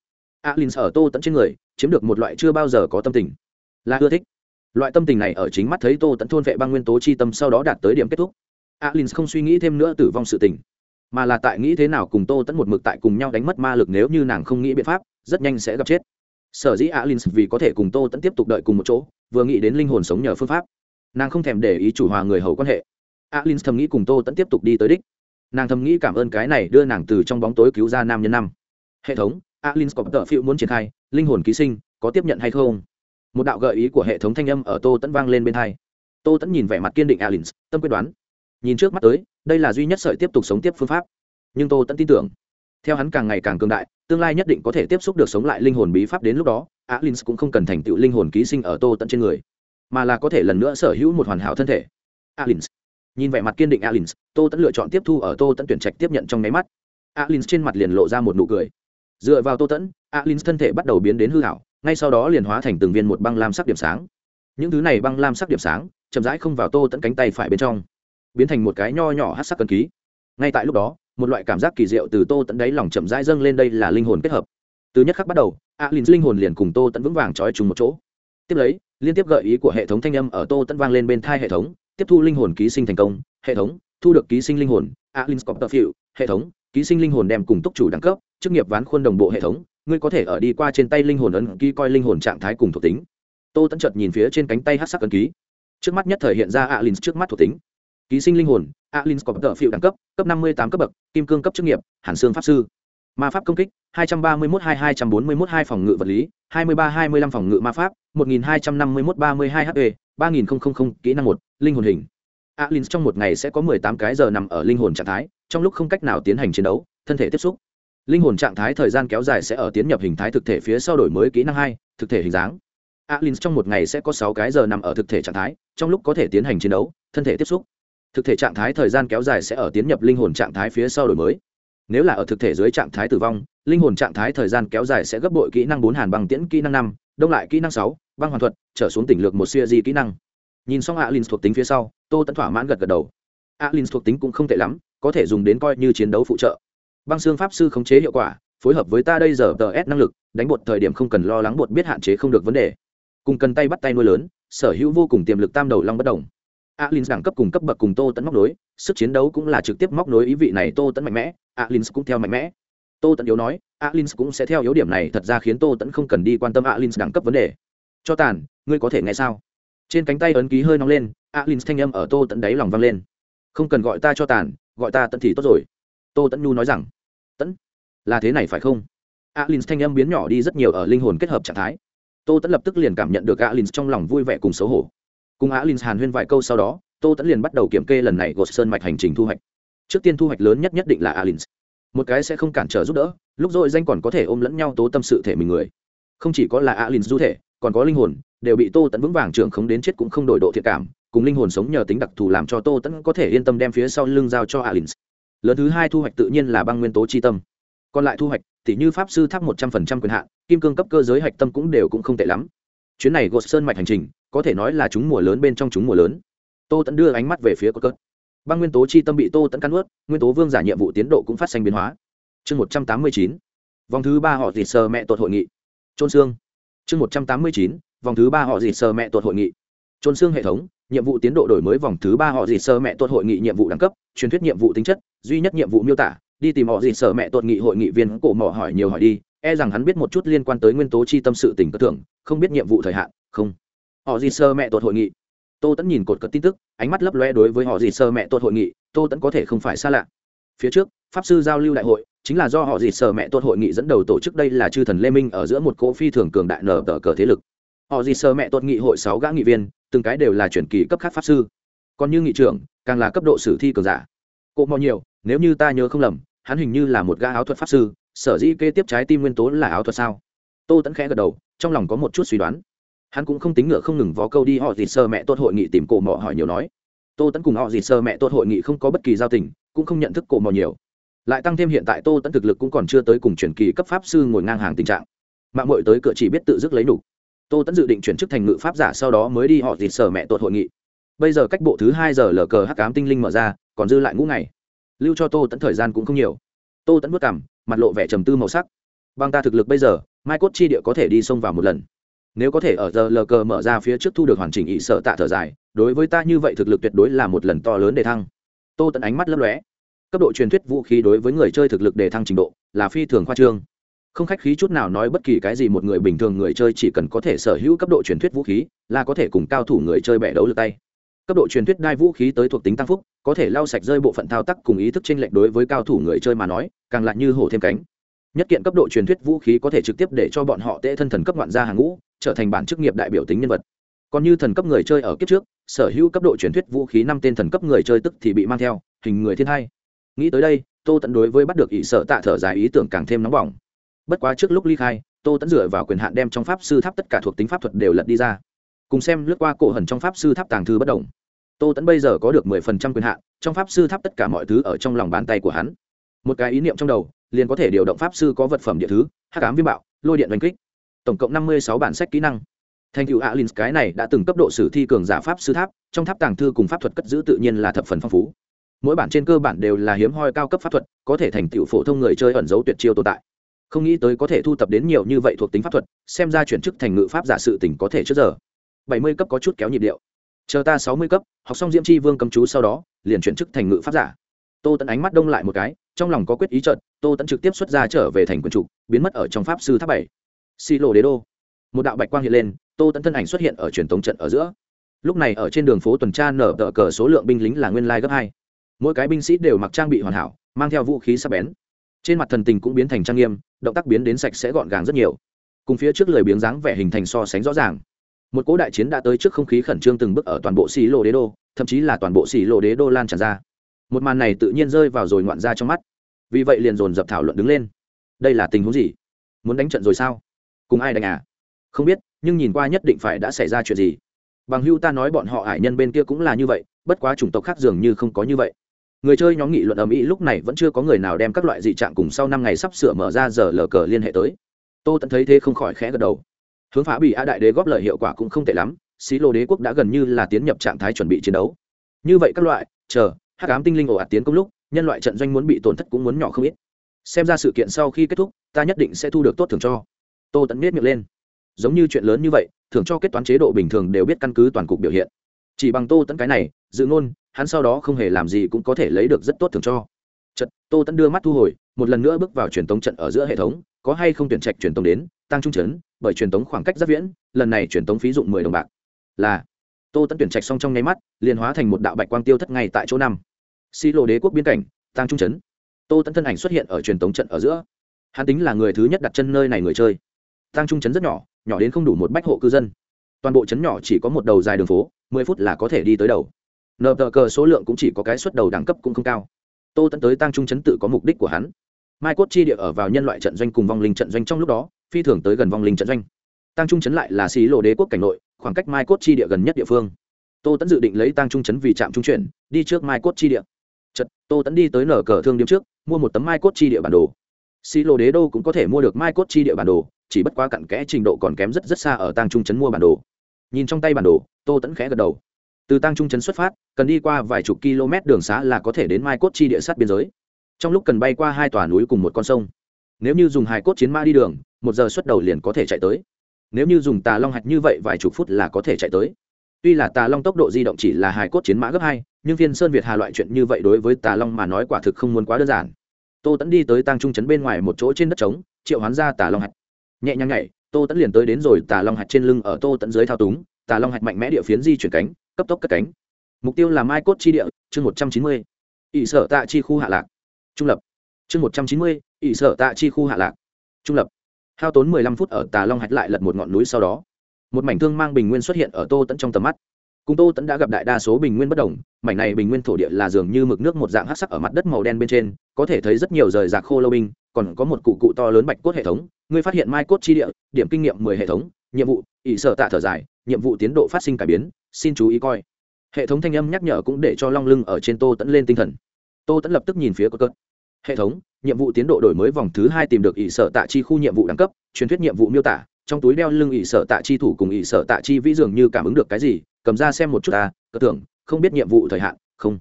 alin ở tô tẫn trên người, chiếm được một loại chưa bao giờ có tâm tình. Là ưa thích. Loại tâm tình này ở chính mắt thấy tô tẫn thôn vệ băng nguyên tố chi tâm sau đó đạt tới điểm kết thúc. Alin không suy nghĩ thêm nữa tử vong sự tình, mà là tại nghĩ thế nào cùng tô tẫn một mực tại cùng nhau đánh mất ma lực nếu như nàng không nghĩ biện pháp, rất nhanh sẽ gặp chết. Sở dĩ alin vì có thể cùng tô tẫn tiếp tục đợi cùng một chỗ, vừa nghĩ đến linh hồn sống nhờ phương pháp, nàng không thèm để ý chủ hòa người hầu quan hệ. Alin thầm nghĩ cùng tô tẫn tiếp tục đi tới đích. Nàng thầm nghĩ cảm ơn cái này đưa nàng từ trong bóng tối cứu ra nam nhân năm. Hệ thống alin có tờ phụ muốn triển khai, linh hồn ký sinh, có tiếp nhận hay không? Một đạo gợi ý của hệ thống thanh âm ở tô tẫn vang lên bên hai. Tô tẫn nhìn vẻ mặt kiên định alin tâm quyết đoán. Nhìn trước mắt tới, đây là duy nhất sợi tiếp tục sống tiếp phương pháp. Nhưng tô tẫn tin tưởng, theo hắn càng ngày càng cường đại, tương lai nhất định có thể tiếp xúc được sống lại linh hồn bí pháp đến lúc đó alin cũng không cần thành tựu linh hồn ký sinh ở tô tẫn trên người, mà là có thể lần nữa sở hữu một hoàn hảo thân thể. Alin nhìn vẻ mặt kiên định alin tô tẫn lựa chọn tiếp thu ở tô tẫn tuyển trạch tiếp nhận trong nháy mắt. Alin trên mặt liền lộ ra một nụ cười dựa vào tô tẫn, alin thân thể bắt đầu biến đến hư hảo, ngay sau đó liền hóa thành từng viên một băng lam sắc điểm sáng. Những thứ này băng lam sắc điểm sáng, chậm rãi không vào tô tẫn cánh tay phải bên trong, biến thành một cái nho nhỏ hát sắc cân ký. Ngay tại lúc đó, một loại cảm giác kỳ diệu từ tô tẫn đáy lòng chậm rãi dâng lên đây là linh hồn kết hợp. Từ nhất khắc bắt đầu, alin linh hồn liền cùng tô tẫn vững vàng trói trùng một chỗ. Tiếp lấy, liên tiếp gợi ý của hệ thống thanh âm ở tô tẫn vang lên bên thai hệ thống, tiếp thu linh hồn ký sinh thành công, hệ thống, thu được ký sinh linh hồn, alin scopterfield hệ thống, ký sinh linh hồn đem cùng túc chủ đẳng cấp chức nghiệp ván khuôn đồng bộ hệ thống, ngươi có thể ở đi qua trên tay linh hồn ấn ký coi linh hồn trạng thái cùng thuộc tính. Tô tẫn chợt nhìn phía trên cánh tay hát sắc ấn ký. Trước mắt nhất thời hiện ra alin trước mắt thuộc tính. Ký sinh linh hồn alin scopterfield đẳng cấp cấp năm mươi tám cấp bậc, kim cương cấp chức nghiệp, hàn xương pháp sư. Ma pháp công kích 231 2241 2 phòng ngự vật lý 23 25 phòng ngự ma pháp 1251 32 HP 3000 kỹ năng một, linh hồn hình. Alin trong một ngày sẽ có 18 cái giờ nằm ở linh hồn trạng thái, trong lúc không cách nào tiến hành chiến đấu, thân thể tiếp xúc linh hồn trạng thái thời gian kéo dài sẽ ở tiến nhập hình thái thực thể phía sau đổi mới kỹ năng hai, thực thể hình dáng. Alin trong một ngày sẽ có sáu cái giờ nằm ở thực thể trạng thái, trong lúc có thể tiến hành chiến đấu, thân thể tiếp xúc. Thực thể trạng thái thời gian kéo dài sẽ ở tiến nhập linh hồn trạng thái phía sau đổi mới. Nếu là ở thực thể dưới trạng thái tử vong, linh hồn trạng thái thời gian kéo dài sẽ gấp bội kỹ năng bốn hàn bằng tiễn kỹ năng năm, đông lại kỹ năng sáu, băng hoàn thuật, trở xuống tỉnh lược một siêu di kỹ năng. Nhìn xong alin thuộc tính phía sau, tô tẫn thỏa mãn gật gật đầu. Alin thuộc tính cũng không tệ lắm, có thể dùng đến coi như chiến đấu phụ trợ băng xương pháp sư khống chế hiệu quả, phối hợp với ta đây giờ tờ s năng lực, đánh bột thời điểm không cần lo lắng bột biết hạn chế không được vấn đề. Cùng cần tay bắt tay nuôi lớn, sở hữu vô cùng tiềm lực tam đầu long bất đồng. Alin đẳng cấp cùng cấp bậc cùng tô tẫn móc nối, sức chiến đấu cũng là trực tiếp móc nối ý vị này tô tẫn mạnh mẽ alin cũng theo mạnh mẽ. Tô tẫn yếu nói alin cũng sẽ theo yếu điểm này, thật ra khiến tô tẫn không cần đi quan tâm alin đẳng cấp vấn đề. Cho tàn, ngươi có thể nghe sao? Trên cánh tay ấn ký hơi nóng lên alin thanh âm ở tô tẫn đáy lòng vang lên. Không cần gọi ta cho tàn, gọi ta tận thì tốt rồi. Tô tẫn nhu nói rằng tẫn, là thế này phải không? Alin thanh âm biến nhỏ đi rất nhiều ở linh hồn kết hợp trạng thái. Tô tẫn lập tức liền cảm nhận được alin trong lòng vui vẻ cùng xấu hổ. Cùng alin hàn huyên vài câu sau đó, tô tẫn liền bắt đầu kiểm kê lần này gột sơn mạch hành trình thu hoạch. Trước tiên thu hoạch lớn nhất nhất định là alin một cái sẽ không cản trở giúp đỡ, lúc rồi danh còn có thể ôm lẫn nhau tố tâm sự thể mình người. Không chỉ có là alin du thể, còn có linh hồn, đều bị tô tẫn vững vàng trưởng khống đến chết cũng không đổi độ thiệt cảm, cùng linh hồn sống nhờ tính đặc thù làm cho tô tẫn có thể yên tâm đem phía sau lưng giao cho alin lớn thứ hai thu hoạch tự nhiên là băng nguyên tố chi tâm. Còn lại thu hoạch, tỉ như pháp sư tháp một trăm phần trăm quyền hạn, kim cương cấp cơ giới hạch tâm cũng đều cũng không tệ lắm. Chuyến này gột sơn mạch hành trình, có thể nói là chúng mùa lớn bên trong chúng mùa lớn. Tô tẫn đưa ánh mắt về phía cốt cớt băng nguyên tố chi tâm bị tô tẫn cắn ướt nguyên tố vương giả nhiệm vụ tiến độ cũng phát sinh biến hóa. Chương một trăm tám mươi chín, vòng thứ ba họ dịt sờ mẹ tuột hội nghị. Trôn xương. Chương một trăm tám mươi chín, vòng thứ ba họ dịt sờ mẹ tuột hội nghị. Trôn xương hệ thống nhiệm vụ tiến độ đổi mới vòng thứ ba họ dịt sơ mẹ tuột hội nghị nhiệm vụ đẳng cấp, truyền thuyết nhiệm vụ tính chất, duy nhất nhiệm vụ miêu tả, đi tìm họ dịt sơ mẹ tuột nghị hội nghị viên cổ mỏ hỏi nhiều hỏi đi e rằng hắn biết một chút liên quan tới nguyên tố chi tâm sự tình cơ thưởng không biết nhiệm vụ thời hạn, không. Họ dịt sơ mẹ tuột hội nghị. Tô tẫn nhìn cột cất tin tức, ánh mắt lấp loe đối với họ dịt sơ mẹ tuột hội nghị, tô tẫn có thể không phải xa lạ. Phía trước, pháp sư giao lưu đại hội, chính là do họ dịt sơ mẹ tuột hội nghị dẫn đầu tổ chức đây là chư thần lê minh ở giữa một cỗ phi thường cường đại nở tờ cờ thế lực họ gì sờ mẹ tốt nghị hội sáu gã nghị viên, từng cái đều là chuyển kỳ cấp khác pháp sư. Còn như nghị trưởng, càng là cấp độ sử thi cường giả. Cộ mò nhiều, nếu như ta nhớ không lầm, hắn hình như là một gã áo thuật pháp sư, sở dĩ kê tiếp trái tim nguyên tố là áo thuật sao? Tô tẫn khẽ gật đầu, trong lòng có một chút suy đoán. Hắn cũng không tính ngựa không ngừng vó câu đi, họ gì sơ mẹ tốt hội nghị tìm cổ mò hỏi nhiều nói. Tô tẫn cùng họ gì sơ mẹ tốt hội nghị không có bất kỳ giao tình, cũng không nhận thức cổ mò nhiều. Lại tăng thêm hiện tại tô tẫn thực lực cũng còn chưa tới cùng chuyển kỳ cấp pháp sư ngồi ngang hàng tình trạng. Mạng mội tới cửa chỉ biết tự dứt lấy đủ tô tẫn dự định chuyển chức thành ngự pháp giả sau đó mới đi họ dịt sở mẹ tội hội nghị. Bây giờ cách bộ thứ hai giờ lờ cờ hắc cám tinh linh mở ra, còn dư lại ngũ ngày. Lưu cho tô tẫn thời gian cũng không nhiều. Tô tẫn vất cảm mặt lộ vẻ trầm tư màu sắc. Bằng ta thực lực bây giờ, mai cốt chi địa có thể đi sông vào một lần. Nếu có thể ở giờ lờ cờ mở ra phía trước thu được hoàn chỉnh ỵ sợ tạ thở dài, đối với ta như vậy thực lực tuyệt đối là một lần to lớn để thăng. Tô tẫn ánh mắt lấp lóe. Cấp độ truyền thuyết vũ khí đối với người chơi thực lực đề thăng trình độ là phi thường khoa trương không khách khí chút nào nói bất kỳ cái gì, một người bình thường người chơi chỉ cần có thể sở hữu cấp độ truyền thuyết vũ khí là có thể cùng cao thủ người chơi bẻ đấu lượt tay. Cấp độ truyền thuyết đai vũ khí tới thuộc tính tăng phúc, có thể lau sạch rơi bộ phận thao tác cùng ý thức tranh lệch đối với cao thủ người chơi mà nói, càng lại như hổ thêm cánh. Nhất kiện cấp độ truyền thuyết vũ khí có thể trực tiếp để cho bọn họ tệ thân thần cấp ngoạn gia hàng ngũ, trở thành bản chức nghiệp đại biểu tính nhân vật. Còn như thần cấp người chơi ở kiếp trước, sở hữu cấp độ truyền thuyết vũ khí năm tên thần cấp người chơi tức thì bị mang theo, hình người thiên hai. Nghĩ tới đây, tô tận đối với bắt được ỷ sợ tạ thở dài ý tưởng càng thêm nóng bỏng bất quá trước lúc ly khai, tô tẫn dựa vào quyền hạn đem trong pháp sư tháp tất cả thuộc tính pháp thuật đều lật đi ra. Cùng xem lướt qua cổ hần trong pháp sư tháp tàng thư bất đồng tô tẫn bây giờ có được mười phần trăm quyền hạn, trong pháp sư tháp tất cả mọi thứ ở trong lòng bàn tay của hắn. Một cái ý niệm trong đầu, liền có thể điều động pháp sư có vật phẩm địa thứ, hắc ám viêm bạo, lôi điện đánh kích. Tổng cộng năm mươi sáu bản sách kỹ năng. Thành cựu alin cái này đã từng cấp độ sử thi cường giả pháp sư tháp, trong tháp tàng thư cùng pháp thuật cất giữ tự nhiên là thập phần phong phú. Mỗi bản trên cơ bản đều là hiếm hoi cao cấp pháp thuật, có thể thành tựu phổ thông người chơi ẩn dấu tuyệt chiêu tồn tại không nghĩ tới có thể thu tập đến nhiều như vậy thuộc tính pháp thuật, xem ra chuyển chức thành ngự pháp giả sự tỉnh có thể trước giờ. Bảy mươi cấp có chút kéo nhịp điệu. Chờ ta sáu mươi cấp, học xong diễm c h i vương cầm chú sau đó, liền chuyển chức thành ngự pháp giả. Tô tẫn ánh mắt đông lại một cái, trong lòng có quyết ý trợt tô tẫn trực tiếp xuất ra trở về thành quần trục biến mất ở trong pháp sư tháp bảy. Xi lộ đế đô. Một đạo bạch quang hiện lên, tô tẫn thân ảnh xuất hiện ở truyền thống trận ở giữa. Lúc này ở trên đường phố tuần tra nở tờ cờ số lượng binh lính là nguyên lai gấp hai. Mỗi cái binh sĩ đều mặc trang bị hoàn hảo, mang theo vũ khí sắp bén trên mặt thần tình cũng biến thành trang nghiêm, động tác biến đến sạch sẽ gọn gàng rất nhiều. Cùng phía trước lời biếng dáng vẻ hình thành so sánh rõ ràng. Một cỗ đại chiến đã tới trước không khí khẩn trương từng bước ở toàn bộ xì lộ đế đô, thậm chí là toàn bộ xì lộ đế đô lan tràn ra. Một màn này tự nhiên rơi vào rồi ngoạn ra trong mắt. Vì vậy liền dồn dập thảo luận đứng lên. Đây là tình huống gì? Muốn đánh trận rồi sao? Cùng ai đánh à? Không biết, nhưng nhìn qua nhất định phải đã xảy ra chuyện gì. Bằng hưu ta nói bọn họ hải nhân bên kia cũng là như vậy, bất quá chủng tộc khác dường như không có như vậy người chơi nhóm nghị luận ở mỹ lúc này vẫn chưa có người nào đem các loại dị trạng cùng sau năm ngày sắp sửa mở ra giờ lờ cờ liên hệ tới. Tô tẫn thấy thế không khỏi khẽ gật đầu. Hướng phá bị a đại đế góp lời hiệu quả cũng không tệ lắm, xí lô đế quốc đã gần như là tiến nhập trạng thái chuẩn bị chiến đấu. Như vậy các loại, chờ, hắc ám tinh linh ồ ạt tiến công lúc, nhân loại trận doanh muốn bị tổn thất cũng muốn nhỏ không ít. Xem ra sự kiện sau khi kết thúc, ta nhất định sẽ thu được tốt thưởng cho. Tô tẫn biết miệng lên. Giống như chuyện lớn như vậy, thưởng cho kết toán chế độ bình thường đều biết căn cứ toàn cục biểu hiện. Chỉ bằng tô tẫn cái này, dự ngôn hắn sau đó không hề làm gì cũng có thể lấy được rất tốt thường cho. Trận tô tẫn đưa mắt thu hồi, một lần nữa bước vào truyền tống trận ở giữa hệ thống, có hay không tuyển trạch truyền tống đến, tăng trung chấn, bởi truyền tống khoảng cách rất viễn, lần này truyền tống phí dụng mười đồng bạc. Là, tô tẫn tuyển trạch xong trong nháy mắt, liền hóa thành một đạo bạch quang tiêu thất ngay tại chỗ năm. Xi lộ đế quốc biên cảnh, tăng trung chấn. Tô tẫn thân ảnh xuất hiện ở truyền tống trận ở giữa. Hắn tính là người thứ nhất đặt chân nơi này người chơi. Tăng trung chấn rất nhỏ nhỏ đến không đủ một bách hộ cư dân. Toàn bộ chấn nhỏ chỉ có một đầu dài đường phố, mười phút là có thể đi tới đầu nợ tờ cờ số lượng cũng chỉ có cái suất đầu đẳng cấp cũng không cao. Tô tẫn tới tăng trung chấn tự có mục đích của hắn. Mai cốt chi địa ở vào nhân loại trận doanh cùng vong linh trận doanh trong lúc đó, phi thường tới gần vong linh trận doanh. Tăng trung chấn lại là xí lộ đế quốc cảnh nội, khoảng cách mai cốt chi địa gần nhất địa phương. Tô tẫn dự định lấy tăng trung chấn vì trạm trung chuyển, đi trước mai cốt chi địa. Chật tô tẫn đi tới nở cờ thương điếm trước, mua một tấm mai cốt chi địa bản đồ. Xí lộ đế đô cũng có thể mua được mai cốt chi địa bản đồ, chỉ bất quá cặn kẽ trình độ còn kém rất rất xa ở tăng trung chấn mua bản đồ. Nhìn trong tay bản đồ, tô tẫn khẽ gật đầu từ tăng trung Trấn xuất phát, cần đi qua vài chục km đường xá là có thể đến mai cốt chi địa sát biên giới. Trong lúc cần bay qua hai tòa núi cùng một con sông. Nếu như dùng hài cốt chiến mã đi đường, một giờ xuất đầu liền có thể chạy tới. Nếu như dùng tà long hạch như vậy vài chục phút là có thể chạy tới. Tuy là tà long tốc độ di động chỉ là hài cốt chiến mã gấp hai, nhưng phiên sơn việt hà loại chuyện như vậy đối với tà long mà nói quả thực không muốn quá đơn giản. Tô tẫn đi tới tăng trung Trấn bên ngoài một chỗ trên đất trống, triệu hoán ra tà long hạch. Nhẹ nhàng nhảy, tô tẫn liền tới đến rồi tà long hạch trên lưng ở tô tẫn dưới thao túng. Tà long hạch mạnh mẽ địa phiến di chuyển cánh cấp tốc cất cánh. Mục tiêu là mai cốt chi địa, chương một trăm chín mươi. Ỵ sở tạ chi khu hạ lạc. Trung lập. Chương một trăm chín mươi ỵ sở tạ chi khu hạ lạc. Trung lập. Hao tốn mười lăm phút ở tà long hạch lại lật một ngọn núi sau đó. Một mảnh thương mang bình nguyên xuất hiện ở tô tẫn trong tầm mắt. Cùng tô tẫn đã gặp đại đa số bình nguyên bất đồng, mảnh này bình nguyên thổ địa là dường như mực nước một dạng hát sắc ở mặt đất màu đen bên trên, có thể thấy rất nhiều rời rạc khô lâu binh, còn có một cụ cụ to lớn bạch cốt hệ thống. Ngươi phát hiện mai cốt chi địa, điểm kinh nghiệm mười hệ thống nhiệm vụ, ỷ sở tạ thở dài, nhiệm vụ tiến độ phát sinh cải biến, xin chú ý coi. Hệ thống thanh âm nhắc nhở cũng để cho long lưng ở trên tô tẫn lên tinh thần. Tô tẫn lập tức nhìn phía cơ cất hệ thống, nhiệm vụ tiến độ đổi mới vòng thứ hai tìm được ỷ sở tạ chi khu nhiệm vụ đẳng cấp, truyền thuyết nhiệm vụ miêu tả, trong túi đeo lưng ỷ sở tạ chi thủ cùng ỷ sở tạ chi vĩ dường như cảm ứng được cái gì, cầm ra xem một chút ta, cơ tưởng không biết nhiệm vụ thời hạn, không.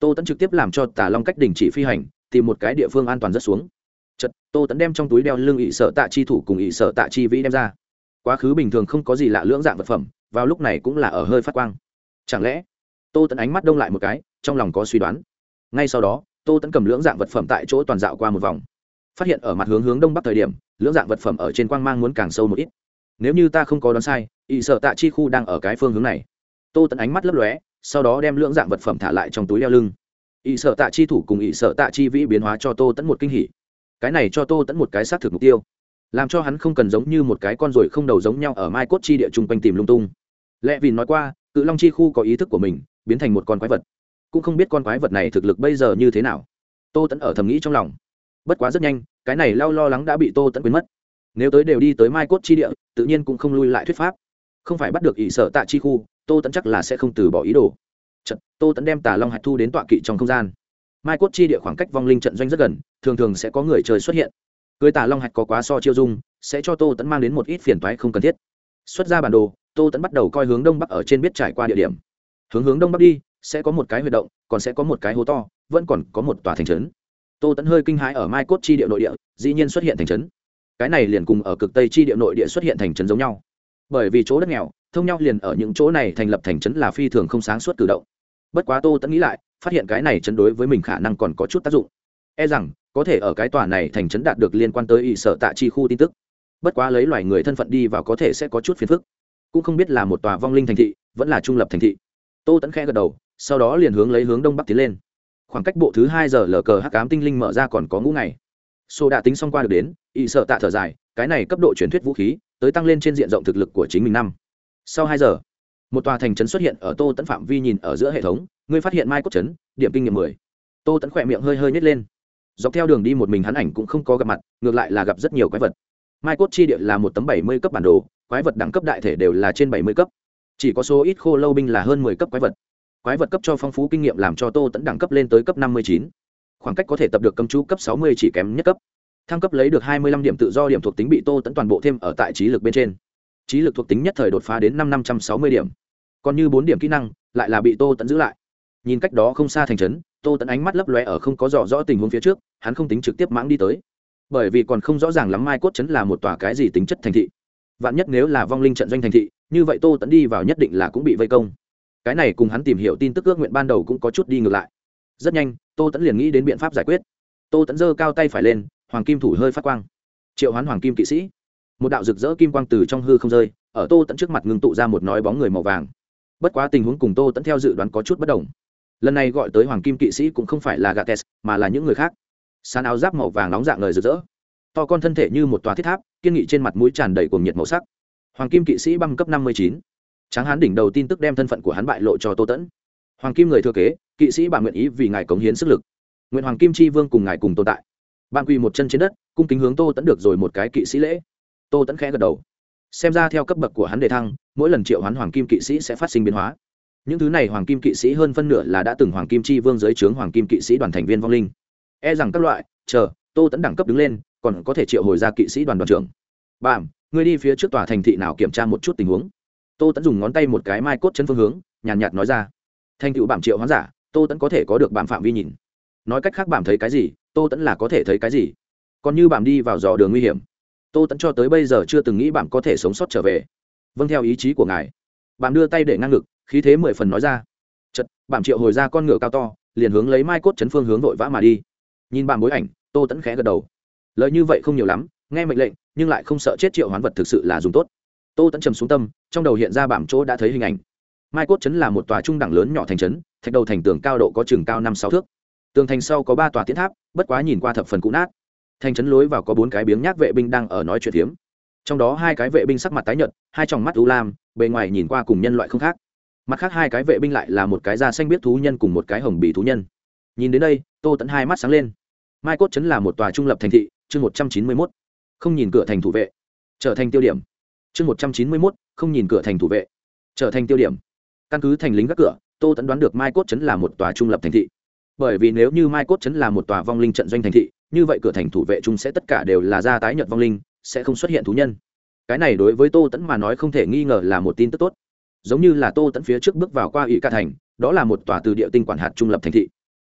Tô tẫn trực tiếp làm cho tà long cách đình chỉ phi hành, tìm một cái địa phương an toàn rất xuống. Chật tô tẫn đem trong túi đeo lưng ỷ sở tạ chi thủ cùng ỷ sở tạ chi vĩ đem ra quá khứ bình thường không có gì lạ lưỡng dạng vật phẩm, vào lúc này cũng là ở hơi phát quang. Chẳng lẽ, tô tẫn ánh mắt đông lại một cái, trong lòng có suy đoán. Ngay sau đó, tô tẫn cầm lưỡng dạng vật phẩm tại chỗ toàn dạo qua một vòng. Phát hiện ở mặt hướng hướng đông bắc thời điểm, lưỡng dạng vật phẩm ở trên quang mang muốn càng sâu một ít. Nếu như ta không có đoán sai ỵ sợ tạ chi khu đang ở cái phương hướng này. Tô tẫn ánh mắt lấp lóe, sau đó đem lưỡng dạng vật phẩm thả lại trong túi đeo lưng. Ỵ sợ tạ chi thủ cùng ỵ sợ tạ chi vĩ biến hóa cho tô tẫn một kinh hỉ. Cái này cho tô tẫn một cái xác thực mục tiêu làm cho hắn không cần giống như một cái con ruồi không đầu giống nhau ở mai cốt chi địa chung quanh tìm lung tung. Lẽ vì nói qua cự long chi khu có ý thức của mình biến thành một con quái vật. Cũng không biết con quái vật này thực lực bây giờ như thế nào. Tô tẫn ở thầm nghĩ trong lòng. Bất quá rất nhanh cái này lao lo lắng đã bị tô tẫn quên mất. Nếu tới đều đi tới mai cốt chi địa tự nhiên cũng không lui lại thuyết pháp. Không phải bắt được ỷ sở tạ chi khu tô tẫn chắc là sẽ không từ bỏ ý đồ. Chật, tô tẫn đem tà long Hạt thu đến tọa kỵ trong không gian. Mai cốt chi địa khoảng cách vong linh trận doanh rất gần thường thường sẽ có người trời xuất hiện cưới tà long hạch có quá so chiêu dung, sẽ cho tô tẫn mang đến một ít phiền toái không cần thiết. Xuất ra bản đồ, tô tẫn bắt đầu coi hướng đông bắc ở trên biết trải qua địa điểm. Hướng hướng đông bắc đi, sẽ có một cái huy động, còn sẽ có một cái hố to, vẫn còn có một tòa thành trấn. Tô tẫn hơi kinh hãi ở mai cốt chi địa nội địa, dĩ nhiên xuất hiện thành trấn. Cái này liền cùng ở cực tây chi địa nội địa xuất hiện thành trấn giống nhau. Bởi vì chỗ đất nghèo, thông nhau liền ở những chỗ này thành lập thành trấn là phi thường không sáng suốt cử động. Bất quá tô tẫn nghĩ lại, phát hiện cái này chấn đối với mình khả năng còn có chút tác dụng e rằng, có thể ở cái tòa này thành trấn đạt được liên quan tới ỵ sở tạ chi khu tin tức. Bất quá lấy loài người thân phận đi vào có thể sẽ có chút phiền phức. Cũng không biết là một tòa vong linh thành thị, vẫn là trung lập thành thị. Tô tẫn khẽ gật đầu, sau đó liền hướng lấy hướng đông bắc tiến lên. Khoảng cách bộ thứ hai giờ lờ cờ hắc cám tinh linh mở ra còn có ngũ ngày. Xô đã tính xong qua được đến ỵ sợ tạ thở dài, cái này cấp độ truyền thuyết vũ khí, tới tăng lên trên diện rộng thực lực của chính mình năm. Sau hai giờ, một tòa thành trấn xuất hiện ở tô tẫn phạm vi nhìn ở giữa hệ thống, ngươi phát hiện mai cốt trấn, điểm kinh nghiệm mười. Tô tẫn khỏe miệng hơi hơi nhét lên dọc theo đường đi một mình hắn ảnh cũng không có gặp mặt, ngược lại là gặp rất nhiều quái vật. Mai cốt chi địa là một tấm bảy mươi cấp bản đồ, quái vật đẳng cấp đại thể đều là trên bảy mươi cấp. Chỉ có số ít khô lâu binh là hơn mười cấp quái vật. Quái vật cấp cho phong phú kinh nghiệm làm cho tô tẫn đẳng cấp lên tới cấp năm mươi chín. Khoảng cách có thể tập được cầm chú cấp sáu mươi chỉ kém nhất cấp. Thăng cấp lấy được hai mươi lăm điểm tự do điểm thuộc tính bị tô tẫn toàn bộ thêm ở tại trí lực bên trên. Trí lực thuộc tính nhất thời đột phá đến năm năm trăm sáu mươi điểm. Còn như bốn điểm kỹ năng, lại là bị tô tẫn giữ lại nhìn cách đó không xa thành trấn, tô tẫn ánh mắt lấp lóe ở không có rõ rõ tình huống phía trước, hắn không tính trực tiếp mãng đi tới. Bởi vì còn không rõ ràng lắm mai cốt trấn là một tòa cái gì tính chất thành thị. Vạn nhất nếu là vong linh trận doanh thành thị, như vậy tô tẫn đi vào nhất định là cũng bị vây công. Cái này cùng hắn tìm hiểu tin tức ước nguyện ban đầu cũng có chút đi ngược lại. Rất nhanh, tô tẫn liền nghĩ đến biện pháp giải quyết. Tô tẫn giơ cao tay phải lên, hoàng kim thủ hơi phát quang. Triệu hoán hoàng kim kỵ sĩ. Một đạo rực rỡ kim quang từ trong hư không rơi, ở tô tẫn trước mặt ngưng tụ ra một nói bóng người màu vàng. Bất quá tình huống cùng tô tẫn theo dự đoán có chút bất đồng lần này gọi tới hoàng kim kỵ sĩ cũng không phải là gates, mà là những người khác. Sàn áo giáp màu vàng nóng dạng lời rực rỡ. To con thân thể như một tòa thiết tháp, kiên nghị trên mặt mũi tràn đầy cuồng nhiệt màu sắc. Hoàng kim kỵ sĩ băng cấp năm mươi chín. Tráng hán đỉnh đầu tin tức đem thân phận của hắn bại lộ cho tô tẫn. Hoàng kim người thừa kế, kỵ sĩ bạn nguyện ý vì ngài cống hiến sức lực. Nguyện hoàng kim tri vương cùng ngài cùng tồn tại. Bạn quỳ một chân trên đất, cung kính hướng tô tẫn được rồi một cái kỵ sĩ lễ. Tô tẫn khẽ gật đầu. Xem ra theo cấp bậc của hắn đề thăng, mỗi lần triệu hắn hoàng kim kỵ sĩ sẽ phát sinh biến hóa những thứ này hoàng kim kỵ sĩ hơn phân nửa là đã từng hoàng kim chi vương dưới trướng hoàng kim kỵ sĩ đoàn thành viên vong linh. E rằng các loại chờ tô tẫn đẳng cấp đứng lên còn có thể triệu hồi ra kỵ sĩ đoàn đoàn trưởng. Bàm người đi phía trước tòa thành thị nào kiểm tra một chút tình huống. Tô tẫn dùng ngón tay một cái mai cốt chân phương hướng nhàn nhạt, nhạt nói ra. Thành tựu bảm triệu hoán giả tô tẫn có thể có được bảm phạm vi nhìn. Nói cách khác bảm thấy cái gì tô tẫn là có thể thấy cái gì. Còn như bảm đi vào dò đường nguy hiểm. Tô tẫn cho tới bây giờ chưa từng nghĩ bảm có thể sống sót trở về. Vâng theo ý chí của ngài. Bảm đưa tay để ngang ngực khí thế mười phần nói ra. Chật bảm triệu hồi ra con ngựa cao to, liền hướng lấy mai cốt chấn phương hướng vội vã mà đi. Nhìn bảm bối ảnh, tô tẫn khẽ gật đầu. Lời như vậy không nhiều lắm, nghe mệnh lệnh, nhưng lại không sợ chết triệu hoán vật thực sự là dùng tốt. Tô tẫn trầm xuống tâm, trong đầu hiện ra bảm chỗ đã thấy hình ảnh. Mai cốt chấn là một tòa trung đẳng lớn nhỏ thành trấn, thạch đầu thành tường cao độ có chừng cao năm sáu thước. Tường thành sau có ba tòa tiến tháp, bất quá nhìn qua thập phần cũ nát. Thành trấn lối vào có bốn cái biếng nhác vệ binh đang ở nói chuyện phiếm. Trong đó hai cái vệ binh sắc mặt tái nhợt, hai tròng mắt u lam, bề ngoài nhìn qua cùng nhân loại không khác mặt khác hai cái vệ binh lại là một cái da xanh biết thú nhân cùng một cái hồng bì thú nhân. Nhìn đến đây, tô tẫn hai mắt sáng lên. Mai cốt chấn là một tòa trung lập thành thị, chương một trăm chín mươi mốt. Không nhìn cửa thành thủ vệ. Trở thành tiêu điểm. Chương một trăm chín mươi mốt, không nhìn cửa thành thủ vệ. Trở thành tiêu điểm. Căn cứ thành lính gác cửa, tô tẫn đoán được mai cốt chấn là một tòa trung lập thành thị. Bởi vì nếu như mai cốt chấn là một tòa vong linh trận doanh thành thị, như vậy cửa thành thủ vệ chung sẽ tất cả đều là gia tái nhật vong linh, sẽ không xuất hiện thú nhân. Cái này đối với tô tẫn mà nói không thể nghi ngờ là một tin tức tốt giống như là tô tẫn phía trước bước vào qua ủy ca thành, đó là một tòa từ địa tinh quản hạt trung lập thành thị.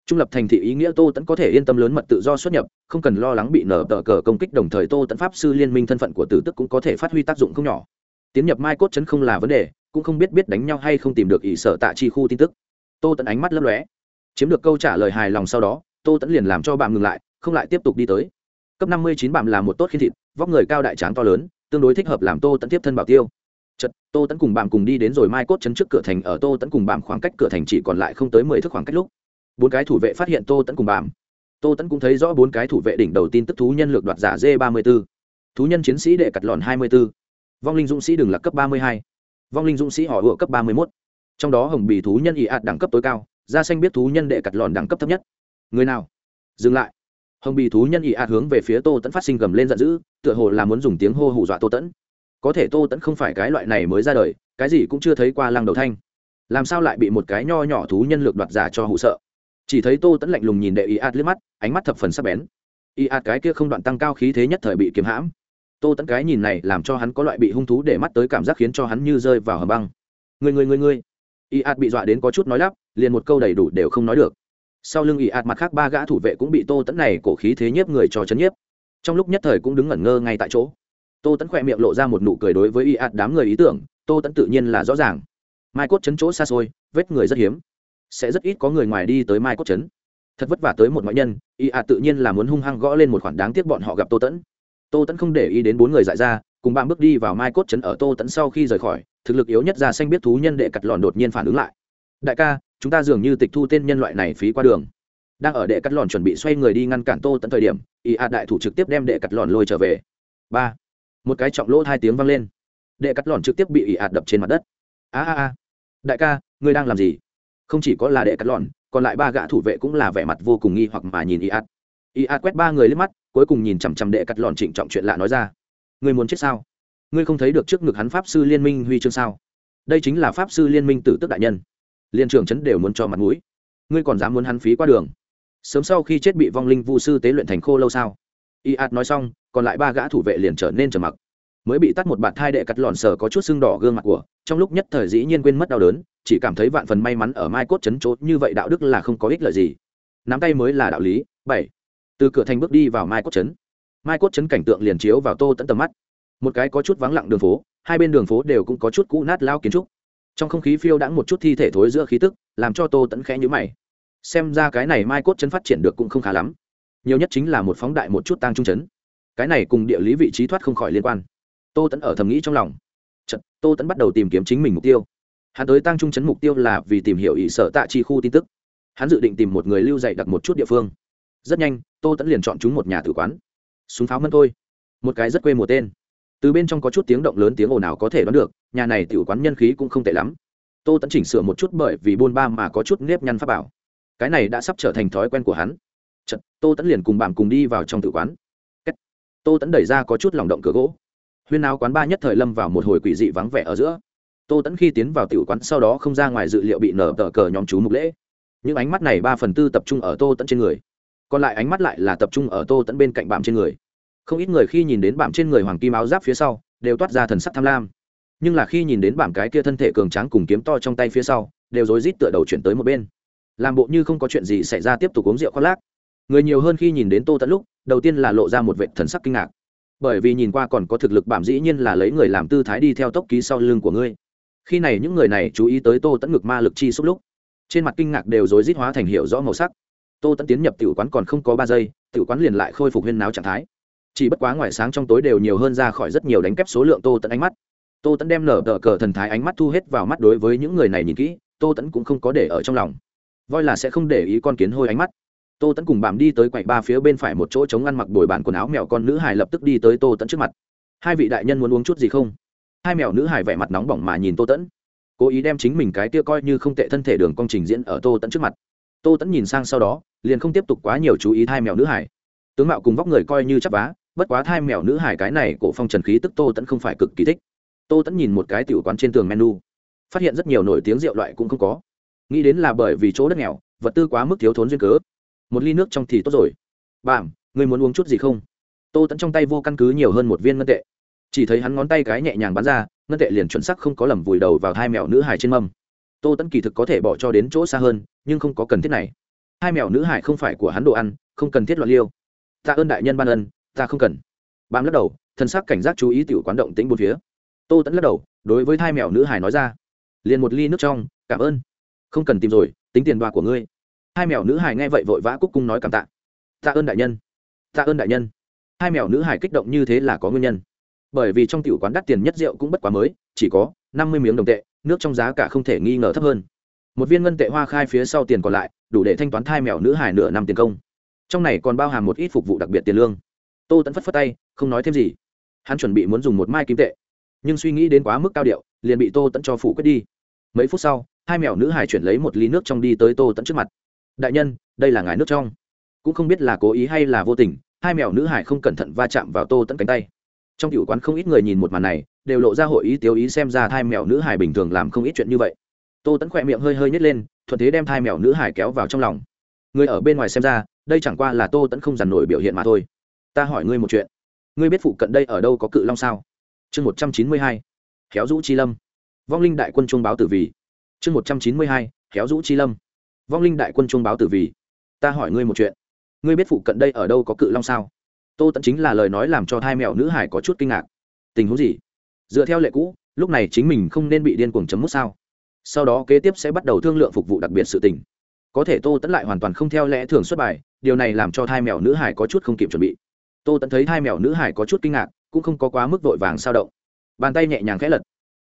Trung lập thành thị ý nghĩa tô tẫn có thể yên tâm lớn mật tự do xuất nhập, không cần lo lắng bị nở tờ cờ công kích, đồng thời tô tẫn pháp sư liên minh thân phận của tử tức cũng có thể phát huy tác dụng không nhỏ. Tiến nhập mai cốt chấn không là vấn đề, cũng không biết biết đánh nhau hay không tìm được ỷ sở tạ chi khu tin tức. Tô tẫn ánh mắt lấp lóe. Chiếm được câu trả lời hài lòng sau đó, tô tẫn liền làm cho bạn ngừng lại, không lại tiếp tục đi tới. Cấp năm mươi chín bạn là một tốt khi thịt, vóc người cao đại tráng to lớn, tương đối thích hợp làm tô tẫn tiếp thân bảo tiêu chật tô tẫn cùng bạn cùng đi đến rồi mai cốt chấn trước cửa thành, ở tô tẫn cùng bạn khoảng cách cửa thành chỉ còn lại không tới mười thước khoảng cách lúc. Bốn cái thủ vệ phát hiện tô tẫn cùng bạn tô tẫn cũng thấy rõ bốn cái thủ vệ đỉnh đầu tin tức thú nhân lược đoạt giả d ba mươi b ố thú nhân chiến sĩ đệ cặt lòn hai mươi b ố vong linh dũng sĩ đường lạc cấp ba mươi hai. Vong linh dũng sĩ họ ựa cấp ba mươi mốt. Trong đó hồng bì thú nhân ị ạt đẳng cấp tối cao, da xanh biết thú nhân đệ cặt lòn đẳng cấp thấp nhất. Người nào? Dừng lại. Hồng bì thú nhân ị ạt hướng về phía tô tẫn phát sinh gầm lên giận dữ, tựa hồ là muốn dùng tiếng hô hù dọa tô tẫn có thể tô tẫn không phải cái loại này mới ra đời, cái gì cũng chưa thấy qua lăng đầu thanh. Làm sao lại bị một cái nho nhỏ thú nhân lược đoạt giả cho hụ sợ? Chỉ thấy tô tẫn lạnh lùng nhìn đệ ị ạt liếc mắt, ánh mắt thập phần sắc bén. Ị ạt cái kia không đoạn tăng cao khí thế nhất thời bị kiếm hãm. Tô tẫn cái nhìn này làm cho hắn có loại bị hung thú để mắt tới cảm giác khiến cho hắn như rơi vào hầm băng. Người người người người y ạt bị dọa đến có chút nói lắp, liền một câu đầy đủ đều không nói được. Sau lưng y ạt mặt khác ba gã thủ vệ cũng bị tô tẫn này cổ khí thế nhiếp người cho chấn nhiếp. Trong lúc nhất thời cũng đứng ngẩn ngơ ngay tại chỗ tô tẫn khỏe miệng lộ ra một nụ cười đối với y ạt đám người ý tưởng, tô tẫn tự nhiên là rõ ràng. Mai cốt chấn chỗ xa xôi, vết người rất hiếm. Sẽ rất ít có người ngoài đi tới mai cốt chấn thật vất vả tới một ngoại nhân, y ạt tự nhiên là muốn hung hăng gõ lên một khoản đáng tiếc bọn họ gặp tô tẫn tô tẫn không để ý đến bốn người dại ra, cùng bạn bước đi vào mai cốt chấn ở tô tẫn sau khi rời khỏi, thực lực yếu nhất ra xanh biết thú nhân đệ cắt lòn đột nhiên phản ứng lại. Đại ca, chúng ta dường như tịch thu tên nhân loại này phí qua đường. Đang ở đệ cắt lòn chuẩn bị xoay người đi ngăn cản tô tận thời điểm, y ạt đại thủ trực tiếp đem đệ cắt lòn lôi trở về. Ba một cái trọng lỗ hai tiếng vang lên. Đệ cắt lòn trực tiếp bị y ạt đập trên mặt đất. A a a. Đại ca, ngươi đang làm gì? Không chỉ có là đệ cắt lòn còn lại ba gã thủ vệ cũng là vẻ mặt vô cùng nghi hoặc mà nhìn y ạt. Y ạt quét ba người lên mắt, cuối cùng nhìn chằm chằm đệ cắt lòn trịnh trọng chuyện lạ nói ra. Ngươi muốn chết sao? Ngươi không thấy được trước ngực hắn pháp sư liên minh huy chương sao? Đây chính là pháp sư liên minh tử tức đại nhân. Liên trưởng chấn đều muốn cho mặt mũi. Ngươi còn dám muốn hắn phí qua đường? Sớm sau khi chết bị vong linh vu sư tế luyện thành khô lâu sao? Y ạt nói xong, còn lại ba gã thủ vệ liền trở nên trầm mặc. Mới bị tắt một bạt thai đệ cắt lòn sờ có chút sưng đỏ gương mặt của, trong lúc nhất thời dĩ nhiên quên mất đau đớn, chỉ cảm thấy vạn phần may mắn ở mai cốt chấn chốt như vậy đạo đức là không có ích lợi gì. Nắm tay mới là đạo lý, bảy. Từ cửa thành bước đi vào mai cốt chấn. Mai cốt chấn cảnh tượng liền chiếu vào tô tẫn tầm mắt. Một cái có chút vắng lặng đường phố, hai bên đường phố đều cũng có chút cũ nát lao kiến trúc. Trong không khí phiêu đãng một chút thi thể thối giữa khí tức, làm cho tô tẫn khẽ nhữ mày. Xem ra cái này mai cốt chấn phát triển được cũng không khá lắm nhiều nhất chính là một phóng đại một chút tăng trung chấn. Cái này cùng địa lý vị trí thoát không khỏi liên quan. Tô tẫn ở thầm nghĩ trong lòng. Chật, tô tẫn bắt đầu tìm kiếm chính mình mục tiêu. Hắn tới tăng trung chấn mục tiêu là vì tìm hiểu ỷ sở tạ chi khu tin tức. Hắn dự định tìm một người lưu dạy đặt một chút địa phương. Rất nhanh tô tẫn liền chọn chúng một nhà tử quán. Súng pháo mân thôi. Một cái rất quê mùa tên. Từ bên trong có chút tiếng động lớn tiếng ồn ào có thể đoán được nhà này tiểu quán nhân khí cũng không tệ lắm. Tô tẫn chỉnh sửa một chút bởi vì buôn ba mà có chút nếp nhăn pháp bảo. Cái này đã sắp trở thành thói quen của hắn. Chật, tô tẫn liền cùng bạn cùng đi vào trong tử quán. Kết. tô tẫn đẩy ra có chút lòng động cửa gỗ. Huyên áo quán ba nhất thời lâm vào một hồi quỷ dị vắng vẻ ở giữa. Tô tẫn khi tiến vào tiểu quán sau đó không ra ngoài dự liệu bị nở tờ cờ nhóm chú mục lễ. Những ánh mắt này ba phần tư tập trung ở tô tẫn trên người. Còn lại ánh mắt lại là tập trung ở tô tẫn bên cạnh bạm trên người. Không ít người khi nhìn đến bạm trên người hoàng kim áo giáp phía sau đều toát ra thần sắc tham lam. Nhưng là khi nhìn đến bạm cái kia thân thể cường tráng cùng kiếm to trong tay phía sau đều rối rít tựa đầu chuyển tới một bên. Làm bộ như không có chuyện gì xảy ra tiếp tục uống rượu khoác lác người nhiều hơn khi nhìn đến tô tẫn lúc, đầu tiên là lộ ra một vệ thần sắc kinh ngạc. Bởi vì nhìn qua còn có thực lực bảm dĩ nhiên là lấy người làm tư thái đi theo tốc ký sau lưng của ngươi. Khi này những người này chú ý tới tô tẫn ngực ma lực chi xúc lúc, trên mặt kinh ngạc đều rối rít hóa thành hiệu rõ màu sắc. Tô tẫn tiến nhập tiểu quán còn không có ba giây, tiểu quán liền lại khôi phục huyên náo trạng thái. Chỉ bất quá ngoài sáng trong tối đều nhiều hơn ra khỏi rất nhiều đánh kép số lượng tô tẫn ánh mắt. Tô tẫn đem nở tờ cờ thần thái ánh mắt thu hết vào mắt đối với những người này nhìn kỹ, tô tẫn cũng không có để ở trong lòng. Voi là sẽ không để ý con kiến hôi ánh mắt tô tẫn cùng bàm đi tới quầy ba phía bên phải một chỗ chống ăn mặc đổi bàn quần áo mèo con nữ hải lập tức đi tới tô tẫn trước mặt. Hai vị đại nhân muốn uống chút gì không? Hai mèo nữ hải vẻ mặt nóng bỏng mà nhìn tô tẫn cố ý đem chính mình cái tia coi như không tệ thân thể đường công trình diễn ở tô tẫn trước mặt. Tô tẫn nhìn sang sau đó, liền không tiếp tục quá nhiều chú ý hai mèo nữ hải tướng mạo cùng vóc người coi như chắp vá, bất quá hai mèo nữ hải cái này cổ phong trần khí tức tô tẫn không phải cực kỳ thích. Tô tẫn nhìn một cái tiểu quán trên tường menu, phát hiện rất nhiều nổi tiếng rượu loại cũng không có. Nghĩ đến là bởi vì chỗ đất nghèo, vật tư quá mức thiếu thốn duyên cớ một ly nước trong thì tốt rồi. Bảm người muốn uống chút gì không? Tô tẫn trong tay vô căn cứ nhiều hơn một viên ngân tệ. Chỉ thấy hắn ngón tay cái nhẹ nhàng bắn ra, ngân tệ liền chuẩn sắc không có lầm vùi đầu vào hai mèo nữ hải trên mâm. Tô tẫn kỳ thực có thể bỏ cho đến chỗ xa hơn, nhưng không có cần thiết này. Hai mèo nữ hải không phải của hắn đồ ăn, không cần thiết loạn liêu. Tạ ơn đại nhân ban ân, ta không cần. Bám lắc đầu thân xác cảnh giác chú ý tiểu quán động tĩnh bốn phía. Tô tẫn lắc đầu, đối với hai mèo nữ hải nói ra. Liền một ly nước trong, cảm ơn. Không cần tìm rồi, tính tiền đoạt của ngươi hai mèo nữ hải nghe vậy vội vã cúc cung nói cảm tạ. Tạ ơn đại nhân. Tạ ơn đại nhân. Hai mèo nữ hải kích động như thế là có nguyên nhân. Bởi vì trong tiểu quán đắt tiền nhất rượu cũng bất quá mới, chỉ có năm mươi miếng đồng tệ, nước trong giá cả không thể nghi ngờ thấp hơn. Một viên ngân tệ hoa khai phía sau tiền còn lại, đủ để thanh toán thai mèo nữ hải nửa năm tiền công. Trong này còn bao hàm một ít phục vụ đặc biệt tiền lương. Tô tẫn phất phất tay, không nói thêm gì. Hắn chuẩn bị muốn dùng một mai kim tệ. Nhưng suy nghĩ đến quá mức cao điệu, liền bị tô tẫn cho phủ quyết đi. Mấy phút sau, hai mèo nữ hải chuyển lấy một ly nước trong đi tới tô tẫn trước mặt đại nhân, đây là ngài nước trong. Cũng không biết là cố ý hay là vô tình, hai mèo nữ hải không cẩn thận va chạm vào tô tẫn cánh tay. Trong tiểu quán không ít người nhìn một màn này, đều lộ ra hội ý tiêu ý xem ra thai mèo nữ hải bình thường làm không ít chuyện như vậy. Tô tẫn khỏe miệng hơi hơi nhét lên, thuận thế đem thai mèo nữ hải kéo vào trong lòng. Người ở bên ngoài xem ra, đây chẳng qua là tô tẫn không dằn nổi biểu hiện mà thôi. Ta hỏi ngươi một chuyện. Ngươi biết phụ cận đây ở đâu có cự long sao? Chương một trăm chín mươi hai, khéo rũ chi lâm. Vong linh đại quân chuông báo tử vì. Chương một trăm chín mươi hai, khéo rũ chi lâm vong linh đại quân trung báo tử vì. Ta hỏi ngươi một chuyện. Ngươi biết phụ cận đây ở đâu có cự long sao? Tô tẫn chính là lời nói làm cho hai mẹo nữ hải có chút kinh ngạc. Tình huống gì? Dựa theo lệ cũ, lúc này chính mình không nên bị điên cuồng chấm mút sao? Sau đó kế tiếp sẽ bắt đầu thương lượng phục vụ đặc biệt sự tình. Có thể tô tẫn lại hoàn toàn không theo lẽ thường xuất bài, điều này làm cho thai mèo nữ hải có chút không kịp chuẩn bị. Tô tẫn thấy thai mèo nữ hải có chút kinh ngạc, cũng không có quá mức vội vàng sao động. Bàn tay nhẹ nhàng khẽ lật.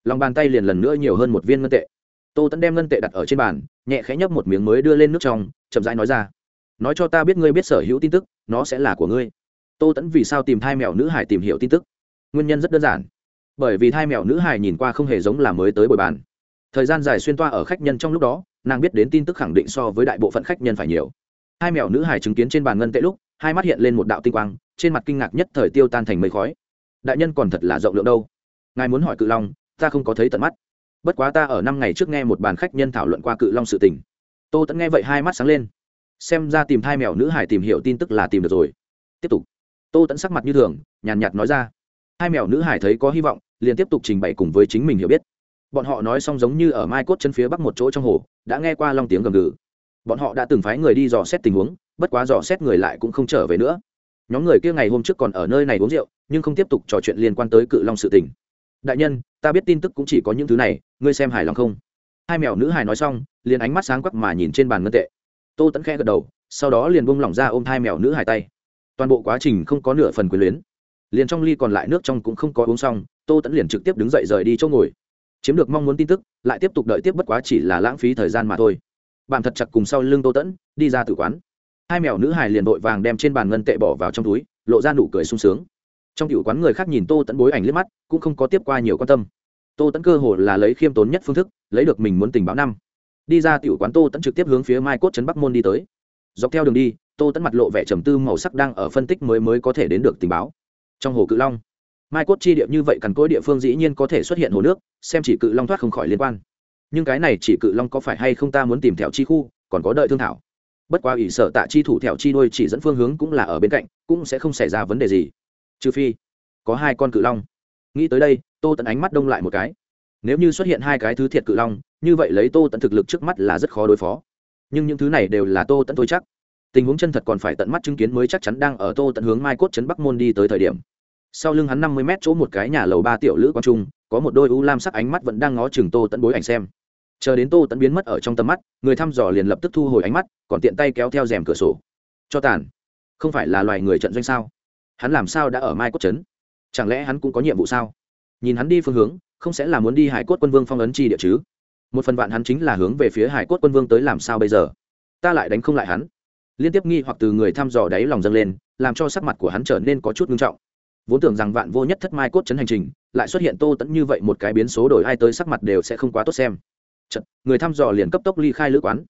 Lòng bàn tay liền lần nữa nhiều hơn một viên ngân tệ. Tô tẫn đem ngân tệ đặt ở trên bàn nhẹ khẽ nhấp một miếng mới đưa lên nước trong, chậm rãi nói ra. Nói cho ta biết ngươi biết sở hữu tin tức, nó sẽ là của ngươi. Tô tẫn vì sao tìm thai mèo nữ hải tìm hiểu tin tức? Nguyên nhân rất đơn giản. Bởi vì thai mèo nữ hải nhìn qua không hề giống là mới tới bồi bàn. Thời gian dài xuyên toa ở khách nhân trong lúc đó, nàng biết đến tin tức khẳng định so với đại bộ phận khách nhân phải nhiều. Hai mèo nữ hải chứng kiến trên bàn ngân tệ lúc, hai mắt hiện lên một đạo tinh quang, trên mặt kinh ngạc nhất thời tiêu tan thành mây khói. Đại nhân còn thật là rộng lượng đâu? Ngài muốn hỏi cự long, ta không có thấy tận mắt bất quá ta ở năm ngày trước nghe một bàn khách nhân thảo luận qua cự long sự tình. Tô tẫn nghe vậy hai mắt sáng lên. Xem ra tìm thai mèo nữ hải tìm hiểu tin tức là tìm được rồi. Tiếp tục. Tô tẫn sắc mặt như thường, nhàn nhạt nói ra. Hai mèo nữ hải thấy có hy vọng, liền tiếp tục trình bày cùng với chính mình hiểu biết. Bọn họ nói xong giống như ở mai cốt chân phía bắc một chỗ trong hồ, đã nghe qua long tiếng gầm gừ. Bọn họ đã từng phái người đi dò xét tình huống, bất quá dò xét người lại cũng không trở về nữa. Nhóm người kia ngày hôm trước còn ở nơi này uống rượu, nhưng không tiếp tục trò chuyện liên quan tới cự long sự tình đại nhân, ta biết tin tức cũng chỉ có những thứ này, ngươi xem hài lòng không? Hai mèo nữ hài nói xong, liền ánh mắt sáng quắc mà nhìn trên bàn ngân tệ. Tô tẫn khẽ gật đầu, sau đó liền bung lỏng ra ôm hai mèo nữ hài tay. Toàn bộ quá trình không có nửa phần quyền luyến. Liền trong ly còn lại nước trong cũng không có uống xong, tô tẫn liền trực tiếp đứng dậy rời đi chỗ ngồi. Chiếm được mong muốn tin tức, lại tiếp tục đợi tiếp bất quá chỉ là lãng phí thời gian mà thôi. Bạn thật chặt cùng sau lưng tô tẫn đi ra tử quán. Hai mèo nữ hài liền vội vàng đem trên bàn ngân tệ bỏ vào trong túi, lộ ra nụ cười sung sướng trong tiểu quán người khác nhìn tô tẫn bối ảnh liếc mắt, cũng không có tiếp qua nhiều quan tâm. Tô tẫn cơ hồ là lấy khiêm tốn nhất phương thức, lấy được mình muốn tình báo năm. Đi ra tiểu quán tô tẫn trực tiếp hướng phía mai cốt trấn bắc môn đi tới. Dọc theo đường đi, tô tẫn mặt lộ vẻ trầm tư màu sắc đang ở phân tích mới mới có thể đến được tình báo. Trong hồ cự long, mai cốt chi địa như vậy cằn cỗi địa phương dĩ nhiên có thể xuất hiện hồ nước, xem chỉ cự long thoát không khỏi liên quan. Nhưng cái này chỉ cự long có phải hay không ta muốn tìm theo chi khu, còn có đợi thương thảo. Bất quá ủy sở tạ chi thủ theo chi đôi chỉ dẫn phương hướng cũng là ở bên cạnh, cũng sẽ không xảy ra vấn đề gì trừ phi, có hai con cự long. Nghĩ tới đây, tô tẫn ánh mắt đông lại một cái. Nếu như xuất hiện hai cái thứ thiệt cự long, như vậy lấy tô tẫn thực lực trước mắt là rất khó đối phó. Nhưng những thứ này đều là tô tẫn thôi chắc. Tình huống chân thật còn phải tận mắt chứng kiến mới chắc chắn đang ở tô tận hướng mai cốt trấn bắc môn đi tới thời điểm. Sau lưng hắn năm mươi mét chỗ một cái nhà lầu ba tiểu lữ quang trung, có một đôi u lam sắc ánh mắt vẫn đang ngó chừng tô tận bối ảnh xem. Chờ đến tô tận biến mất ở trong tầm mắt, người thăm dò liền lập tức thu hồi ánh mắt, còn tiện tay kéo theo rèm cửa sổ. Cho tàn. Không phải là loài người trận doanh sao? Hắn làm sao đã ở mai cốt trấn? Chẳng lẽ hắn cũng có nhiệm vụ sao? Nhìn hắn đi phương hướng không sẽ là muốn đi hải cốt quân vương phong ấn chi địa chứ? Một phần vạn hắn chính là hướng về phía hải cốt quân vương tới làm sao bây giờ? Ta lại đánh không lại hắn. Liên tiếp nghi hoặc từ người thăm dò đáy lòng dâng lên làm cho sắc mặt của hắn trở nên có chút ngưng trọng. Vốn tưởng rằng vạn vô nhất thất mai cốt chấn hành trình lại xuất hiện tô tẫn như vậy một cái biến số đổi ai tới sắc mặt đều sẽ không quá tốt xem. Chật, người thăm dò liền cấp tốc ly khai lữ quán.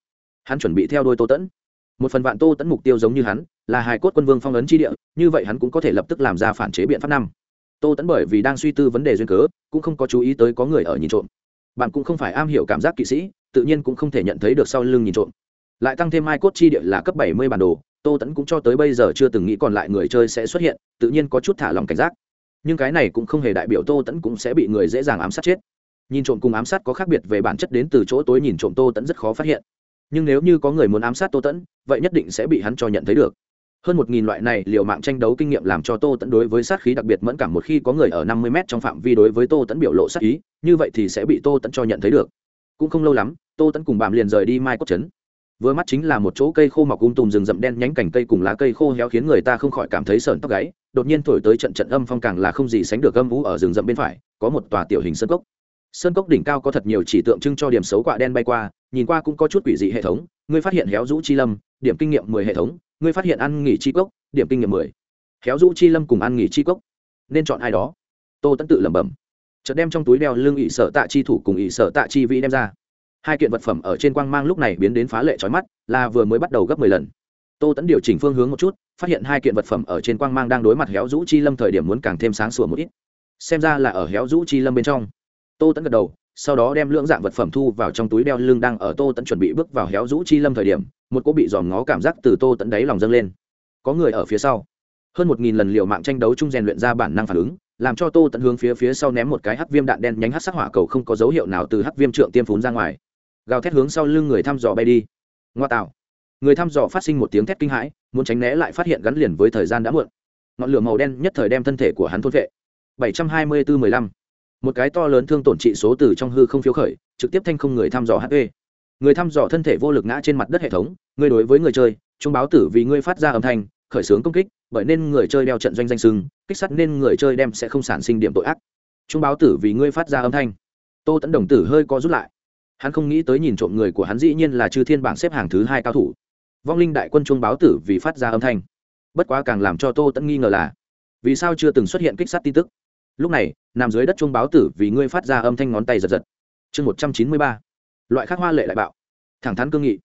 Hắn chuẩn bị theo đôi tô tẫn một phần vạn tô tẫn mục tiêu giống như hắn, là hài cốt quân vương phong ấn tri địa, như vậy hắn cũng có thể lập tức làm ra phản chế biện pháp năm. Tô tẫn bởi vì đang suy tư vấn đề duyên cớ, cũng không có chú ý tới có người ở nhìn trộm. Bạn cũng không phải am hiểu cảm giác kỵ sĩ, tự nhiên cũng không thể nhận thấy được sau lưng nhìn trộm. Lại tăng thêm mai cốt chi địa là cấp bảy mươi bản đồ, tô tẫn cũng cho tới bây giờ chưa từng nghĩ còn lại người chơi sẽ xuất hiện, tự nhiên có chút thả lòng cảnh giác. Nhưng cái này cũng không hề đại biểu tô tẫn cũng sẽ bị người dễ dàng ám sát chết. Nhìn trộm cùng ám sát có khác biệt về bản chất đến từ chỗ tối nhìn trộm tô tẫn rất khó phát hiện nhưng nếu như có người muốn ám sát tô tẫn, vậy nhất định sẽ bị hắn cho nhận thấy được. Hơn một nghìn loại này liều mạng tranh đấu kinh nghiệm làm cho tô tẫn đối với sát khí đặc biệt mẫn cảm một khi có người ở năm mươi m trong phạm vi đối với tô tẫn biểu lộ sát ý, như vậy thì sẽ bị tô tẫn cho nhận thấy được. Cũng không lâu lắm, tô tẫn cùng bàm liền rời đi mai cốt trấn. Vừa mắt chính là một chỗ cây khô mọc um tùm rừng rậm đen nhánh cành cây cùng lá cây khô héo khiến người ta không khỏi cảm thấy sợn tóc gáy, đột nhiên thổi tới trận trận âm phong càng là không gì sánh được âm vũ ở rừng rậm bên phải, có một tòa tiểu hình sơn cốc. Sơn cốc đỉnh cao có thật nhiều chỉ tượng trưng cho điểm xấu quạ đen bay qua nhìn qua cũng có chút quỷ dị hệ thống, ngươi phát hiện héo rũ chi lâm, điểm kinh nghiệm mười hệ thống, ngươi phát hiện ăn nghỉ chi cốc, điểm kinh nghiệm mười. Héo rũ chi lâm cùng ăn nghỉ chi cốc. Nên chọn ai đó? Tô tẫn tự lẩm bẩm. Chợt đem trong túi đeo lưng ỵ sở tạ chi thủ cùng ỵ sở tạ chi vĩ đem ra. Hai kiện vật phẩm ở trên quang mang lúc này biến đến phá lệ trói mắt, là vừa mới bắt đầu gấp mười lần. Tô tẫn điều chỉnh phương hướng một chút, phát hiện hai kiện vật phẩm ở trên quang mang đang đối mặt héo rũ chi lâm thời điểm muốn càng thêm sáng sủa một ít. Xem ra là ở héo rũ chi lâm bên trong. Tô tẫn gật đầu sau đó đem lưỡng dạng vật phẩm thu vào trong túi đeo lưng đang ở tô tẫn chuẩn bị bước vào héo rũ chi lâm thời điểm, một cô bị dòm ngó cảm giác từ tô tẫn đáy lòng dâng lên. Có người ở phía sau. Hơn một nghìn lần liệu mạng tranh đấu chung rèn luyện ra bản năng phản ứng, làm cho tô tẫn hướng phía phía sau ném một cái hắc viêm đạn đen nhánh hắc sắc hỏa cầu không có dấu hiệu nào từ hắc viêm trượng tiêm phún ra ngoài. Gào thét hướng sau lưng người thăm dò bay đi. Ngoa tạo. Người thăm dò phát sinh một tiếng thét kinh hãi, muốn tránh né lại phát hiện gắn liền với thời gian đã muộn. Ngọn lửa màu đen nhất thời đem thân thể của hắn thôn vệ. Bảy trăm hai mươi bốn mười lăm một cái to lớn thương tổn trị số từ trong hư không phiếu khởi, trực tiếp thanh không người thăm dò hp người thăm dò thân thể vô lực ngã trên mặt đất hệ thống, người đối với người chơi trung báo tử vì ngươi phát ra âm thanh, khởi xướng công kích, bởi nên người chơi đeo trận doanh danh sưng, kích sắt nên người chơi đem sẽ không sản sinh điểm tội ác. Trung báo tử vì ngươi phát ra âm thanh. Tô tẫn đồng tử hơi co rút lại. Hắn không nghĩ tới nhìn trộm người của hắn dĩ nhiên là chư thiên bảng xếp hàng thứ hai cao thủ. Vong linh đại quân trung báo tử vì phát ra âm thanh. Bất quá càng làm cho tô tẫn nghi ngờ là, vì sao chưa từng xuất hiện kích sát tin tức? Lúc này, nằm dưới đất chuông báo tử vì ngươi phát ra âm thanh ngón tay giật giật. Chương một trăm chín mươi ba, loại khác hoa lệ đại bạo. Thẳng thắn cương nghị.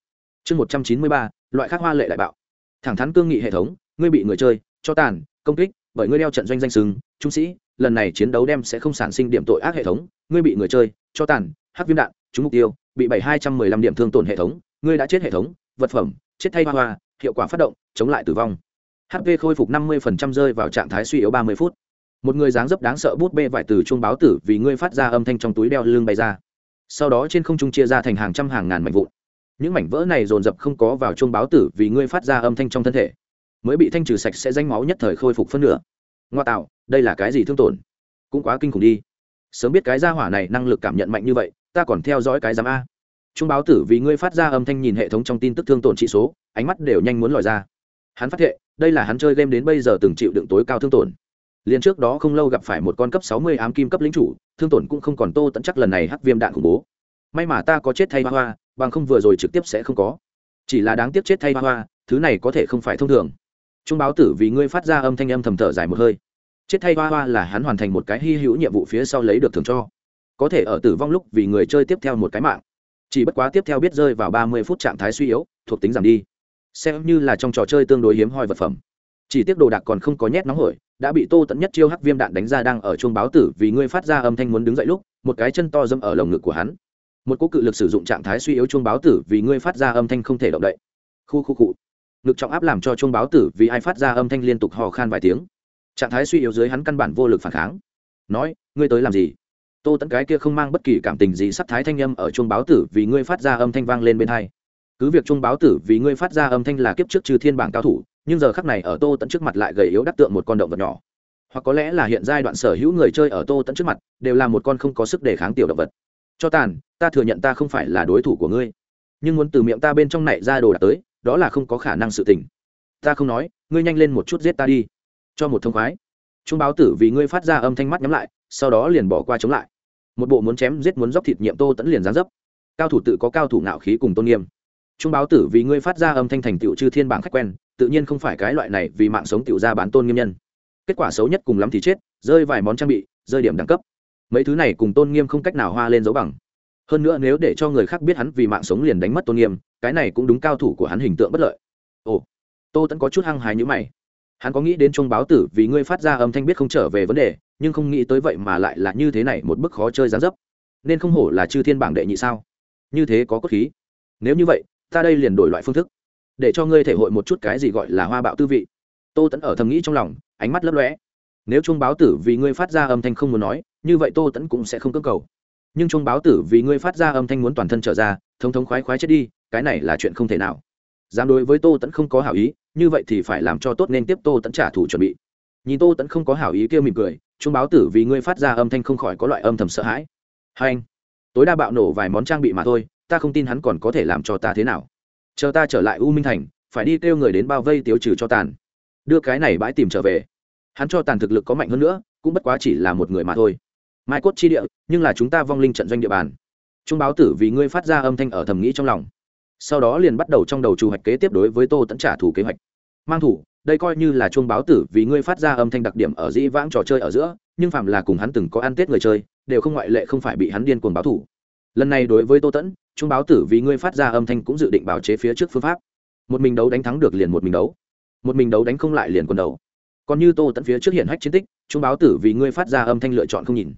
Chương một trăm chín mươi ba, loại khác hoa lệ đại bạo. Thẳng thắn cương nghị hệ thống, ngươi bị người chơi, cho tàn, công kích, bởi ngươi đeo trận doanh danh sừng, trung sĩ, lần này chiến đấu đem sẽ không sản sinh điểm tội ác hệ thống, ngươi bị người chơi, cho tàn, hắc viêm đạn, trúng mục tiêu, bị bảy hai trăm mười lăm điểm thương tổn hệ thống, ngươi đã chết hệ thống, vật phẩm, chết thay hoa hoa, hiệu quả phát động, chống lại tử vong. Hp khôi phục năm mươi phần trăm rơi vào trạng thái suy yếu ba mươi phút một người dáng dấp đáng sợ bút bê vải từ chuông báo tử vì ngươi phát ra âm thanh trong túi đeo lưng bay ra. Sau đó trên không trung chia ra thành hàng trăm hàng ngàn mảnh vụn. Những mảnh vỡ này dồn dập không có vào chuông báo tử vì ngươi phát ra âm thanh trong thân thể. Mới bị thanh trừ sạch sẽ danh máu nhất thời khôi phục phân nửa. Ngoa tạo, đây là cái gì thương tổn? Cũng quá kinh khủng đi. Sớm biết cái gia hỏa này năng lực cảm nhận mạnh như vậy, ta còn theo dõi cái giám a. Trung báo tử vì ngươi phát ra âm thanh nhìn hệ thống trong tin tức thương tổn trị số, ánh mắt đều nhanh muốn lòi ra. Hắn phát hiện đây là hắn chơi game đến bây giờ từng chịu đựng tối cao thương tổn liền trước đó không lâu gặp phải một con cấp sáu mươi ám kim cấp lính chủ, thương tổn cũng không còn tô tận chắc lần này hắc viêm đạn khủng bố. May mà ta có chết thay hoa hoa, bằng không vừa rồi trực tiếp sẽ không có. Chỉ là đáng tiếc chết thay hoa hoa, thứ này có thể không phải thông thường. Trung báo tử vì ngươi phát ra âm thanh âm thầm thở dài một hơi. Chết thay hoa hoa là hắn hoàn thành một cái hy hữu nhiệm vụ phía sau lấy được thường cho. Có thể ở tử vong lúc vì người chơi tiếp theo một cái mạng. Chỉ bất quá tiếp theo biết rơi vào ba mươi phút trạng thái suy yếu, thuộc tính giảm đi. Xem như là trong trò chơi tương đối hiếm hoi vật phẩm chỉ tiếc đồ đạc còn không có nhét nóng hổi, đã bị tô tận nhất chiêu hắc viêm đạn đánh ra đang ở chuông báo tử vì ngươi phát ra âm thanh muốn đứng dậy lúc, một cái chân to dâm ở lồng ngực của hắn. Một cỗ cự lực sử dụng trạng thái suy yếu chuông báo tử vì ngươi phát ra âm thanh không thể động đậy. Khu khu cụ ngực trọng áp làm cho chuông báo tử vì ai phát ra âm thanh liên tục hò khan vài tiếng. Trạng thái suy yếu dưới hắn căn bản vô lực phản kháng. Nói, ngươi tới làm gì? Tô tẫn cái kia không mang bất kỳ cảm tình gì sắp thái thanh âm ở chuông báo tử vì ngươi phát ra âm thanh vang lên bên hai. Cứ việc chuông báo tử vì ngươi phát ra âm thanh là kiếp trước trừ thiên bảng cao thủ nhưng giờ khắc này ở tô tẫn trước mặt lại gầy yếu đắc tượng một con động vật nhỏ. Hoặc có lẽ là hiện giai đoạn sở hữu người chơi ở tô tẫn trước mặt, đều là một con không có sức đề kháng tiểu động vật. Cho tàn, ta thừa nhận ta không phải là đối thủ của ngươi. Nhưng muốn từ miệng ta bên trong này ra đồ đạc tới, đó là không có khả năng sự tình. Ta không nói, ngươi nhanh lên một chút giết ta đi. Cho một thông khoái. Trung báo tử vì ngươi phát ra âm thanh mắt nhắm lại, sau đó liền bỏ qua chống lại. Một bộ muốn chém giết muốn dốc thịt nhiệm tô tẫn liền gián dấp. Cao thủ tự có cao thủ nạo khí cùng tôn nghiêm. Trung báo tử vì ngươi phát ra âm thanh thành tựu chư thiên bảng khách quen tự nhiên không phải cái loại này vì mạng sống tiểu ra bán tôn nghiêm nhân. Kết quả xấu nhất cùng lắm thì chết, rơi vài món trang bị, rơi điểm đẳng cấp. Mấy thứ này cùng tôn nghiêm không cách nào hoa lên dấu bằng. Hơn nữa nếu để cho người khác biết hắn vì mạng sống liền đánh mất tôn nghiêm, cái này cũng đúng cao thủ của hắn hình tượng bất lợi. Ồ, tô tẫn có chút hăng hái như mày. Hắn có nghĩ đến trung báo tử vì ngươi phát ra âm thanh biết không trở về vấn đề, nhưng không nghĩ tới vậy mà lại là như thế này một bức khó chơi gián dấp. Nên không hổ là chư thiên bảng đệ nhị sao? Như thế có cốt khí. Nếu như vậy, ta đây liền đổi loại phương thức để cho ngươi thể hội một chút cái gì gọi là hoa bạo tư vị. Tô tẫn ở thầm nghĩ trong lòng, ánh mắt lấp lóe. Nếu chuông báo tử vì ngươi phát ra âm thanh không muốn nói, như vậy tô tẫn cũng sẽ không cơ cầu. Nhưng chuông báo tử vì ngươi phát ra âm thanh muốn toàn thân trở ra thống thống khoái khoái chết đi, cái này là chuyện không thể nào. Dám đối với tô tẫn không có hảo ý, như vậy thì phải làm cho tốt nên tiếp tô tẫn trả thù chuẩn bị. Nhìn tô tẫn không có hảo ý kêu mỉm cười, chuông báo tử vì ngươi phát ra âm thanh không khỏi có loại âm thầm sợ hãi. Hai anh, tối đa bạo nổ vài món trang bị mà thôi, ta không tin hắn còn có thể làm cho ta thế nào chờ ta trở lại u minh thành, phải đi kêu người đến bao vây tiêu trừ cho tàn. Đưa cái này bãi tìm trở về. Hắn cho tàn thực lực có mạnh hơn nữa, cũng bất quá chỉ là một người mà thôi. Mai cốt chi địa, nhưng là chúng ta vong linh trận doanh địa bàn. Trung báo tử vì ngươi phát ra âm thanh ở thầm nghĩ trong lòng. Sau đó liền bắt đầu trong đầu trù hoạch kế tiếp đối với tô tẫn trả thù kế hoạch. Mang thủ, đây coi như là chuông báo tử vì ngươi phát ra âm thanh đặc điểm ở dĩ vãng trò chơi ở giữa, nhưng phạm là cùng hắn từng có ăn tết người chơi, đều không ngoại lệ không phải bị hắn điên cuồng báo thủ lần này đối với tô tẫn trung báo tử vì ngươi phát ra âm thanh cũng dự định bảo chế phía trước phương pháp. Một mình đấu đánh thắng được liền một mình đấu. Một mình đấu đánh không lại liền quần đấu còn như tô tẫn phía trước hiện hách chiến tích trung báo tử vì ngươi phát ra âm thanh lựa chọn không nhìn.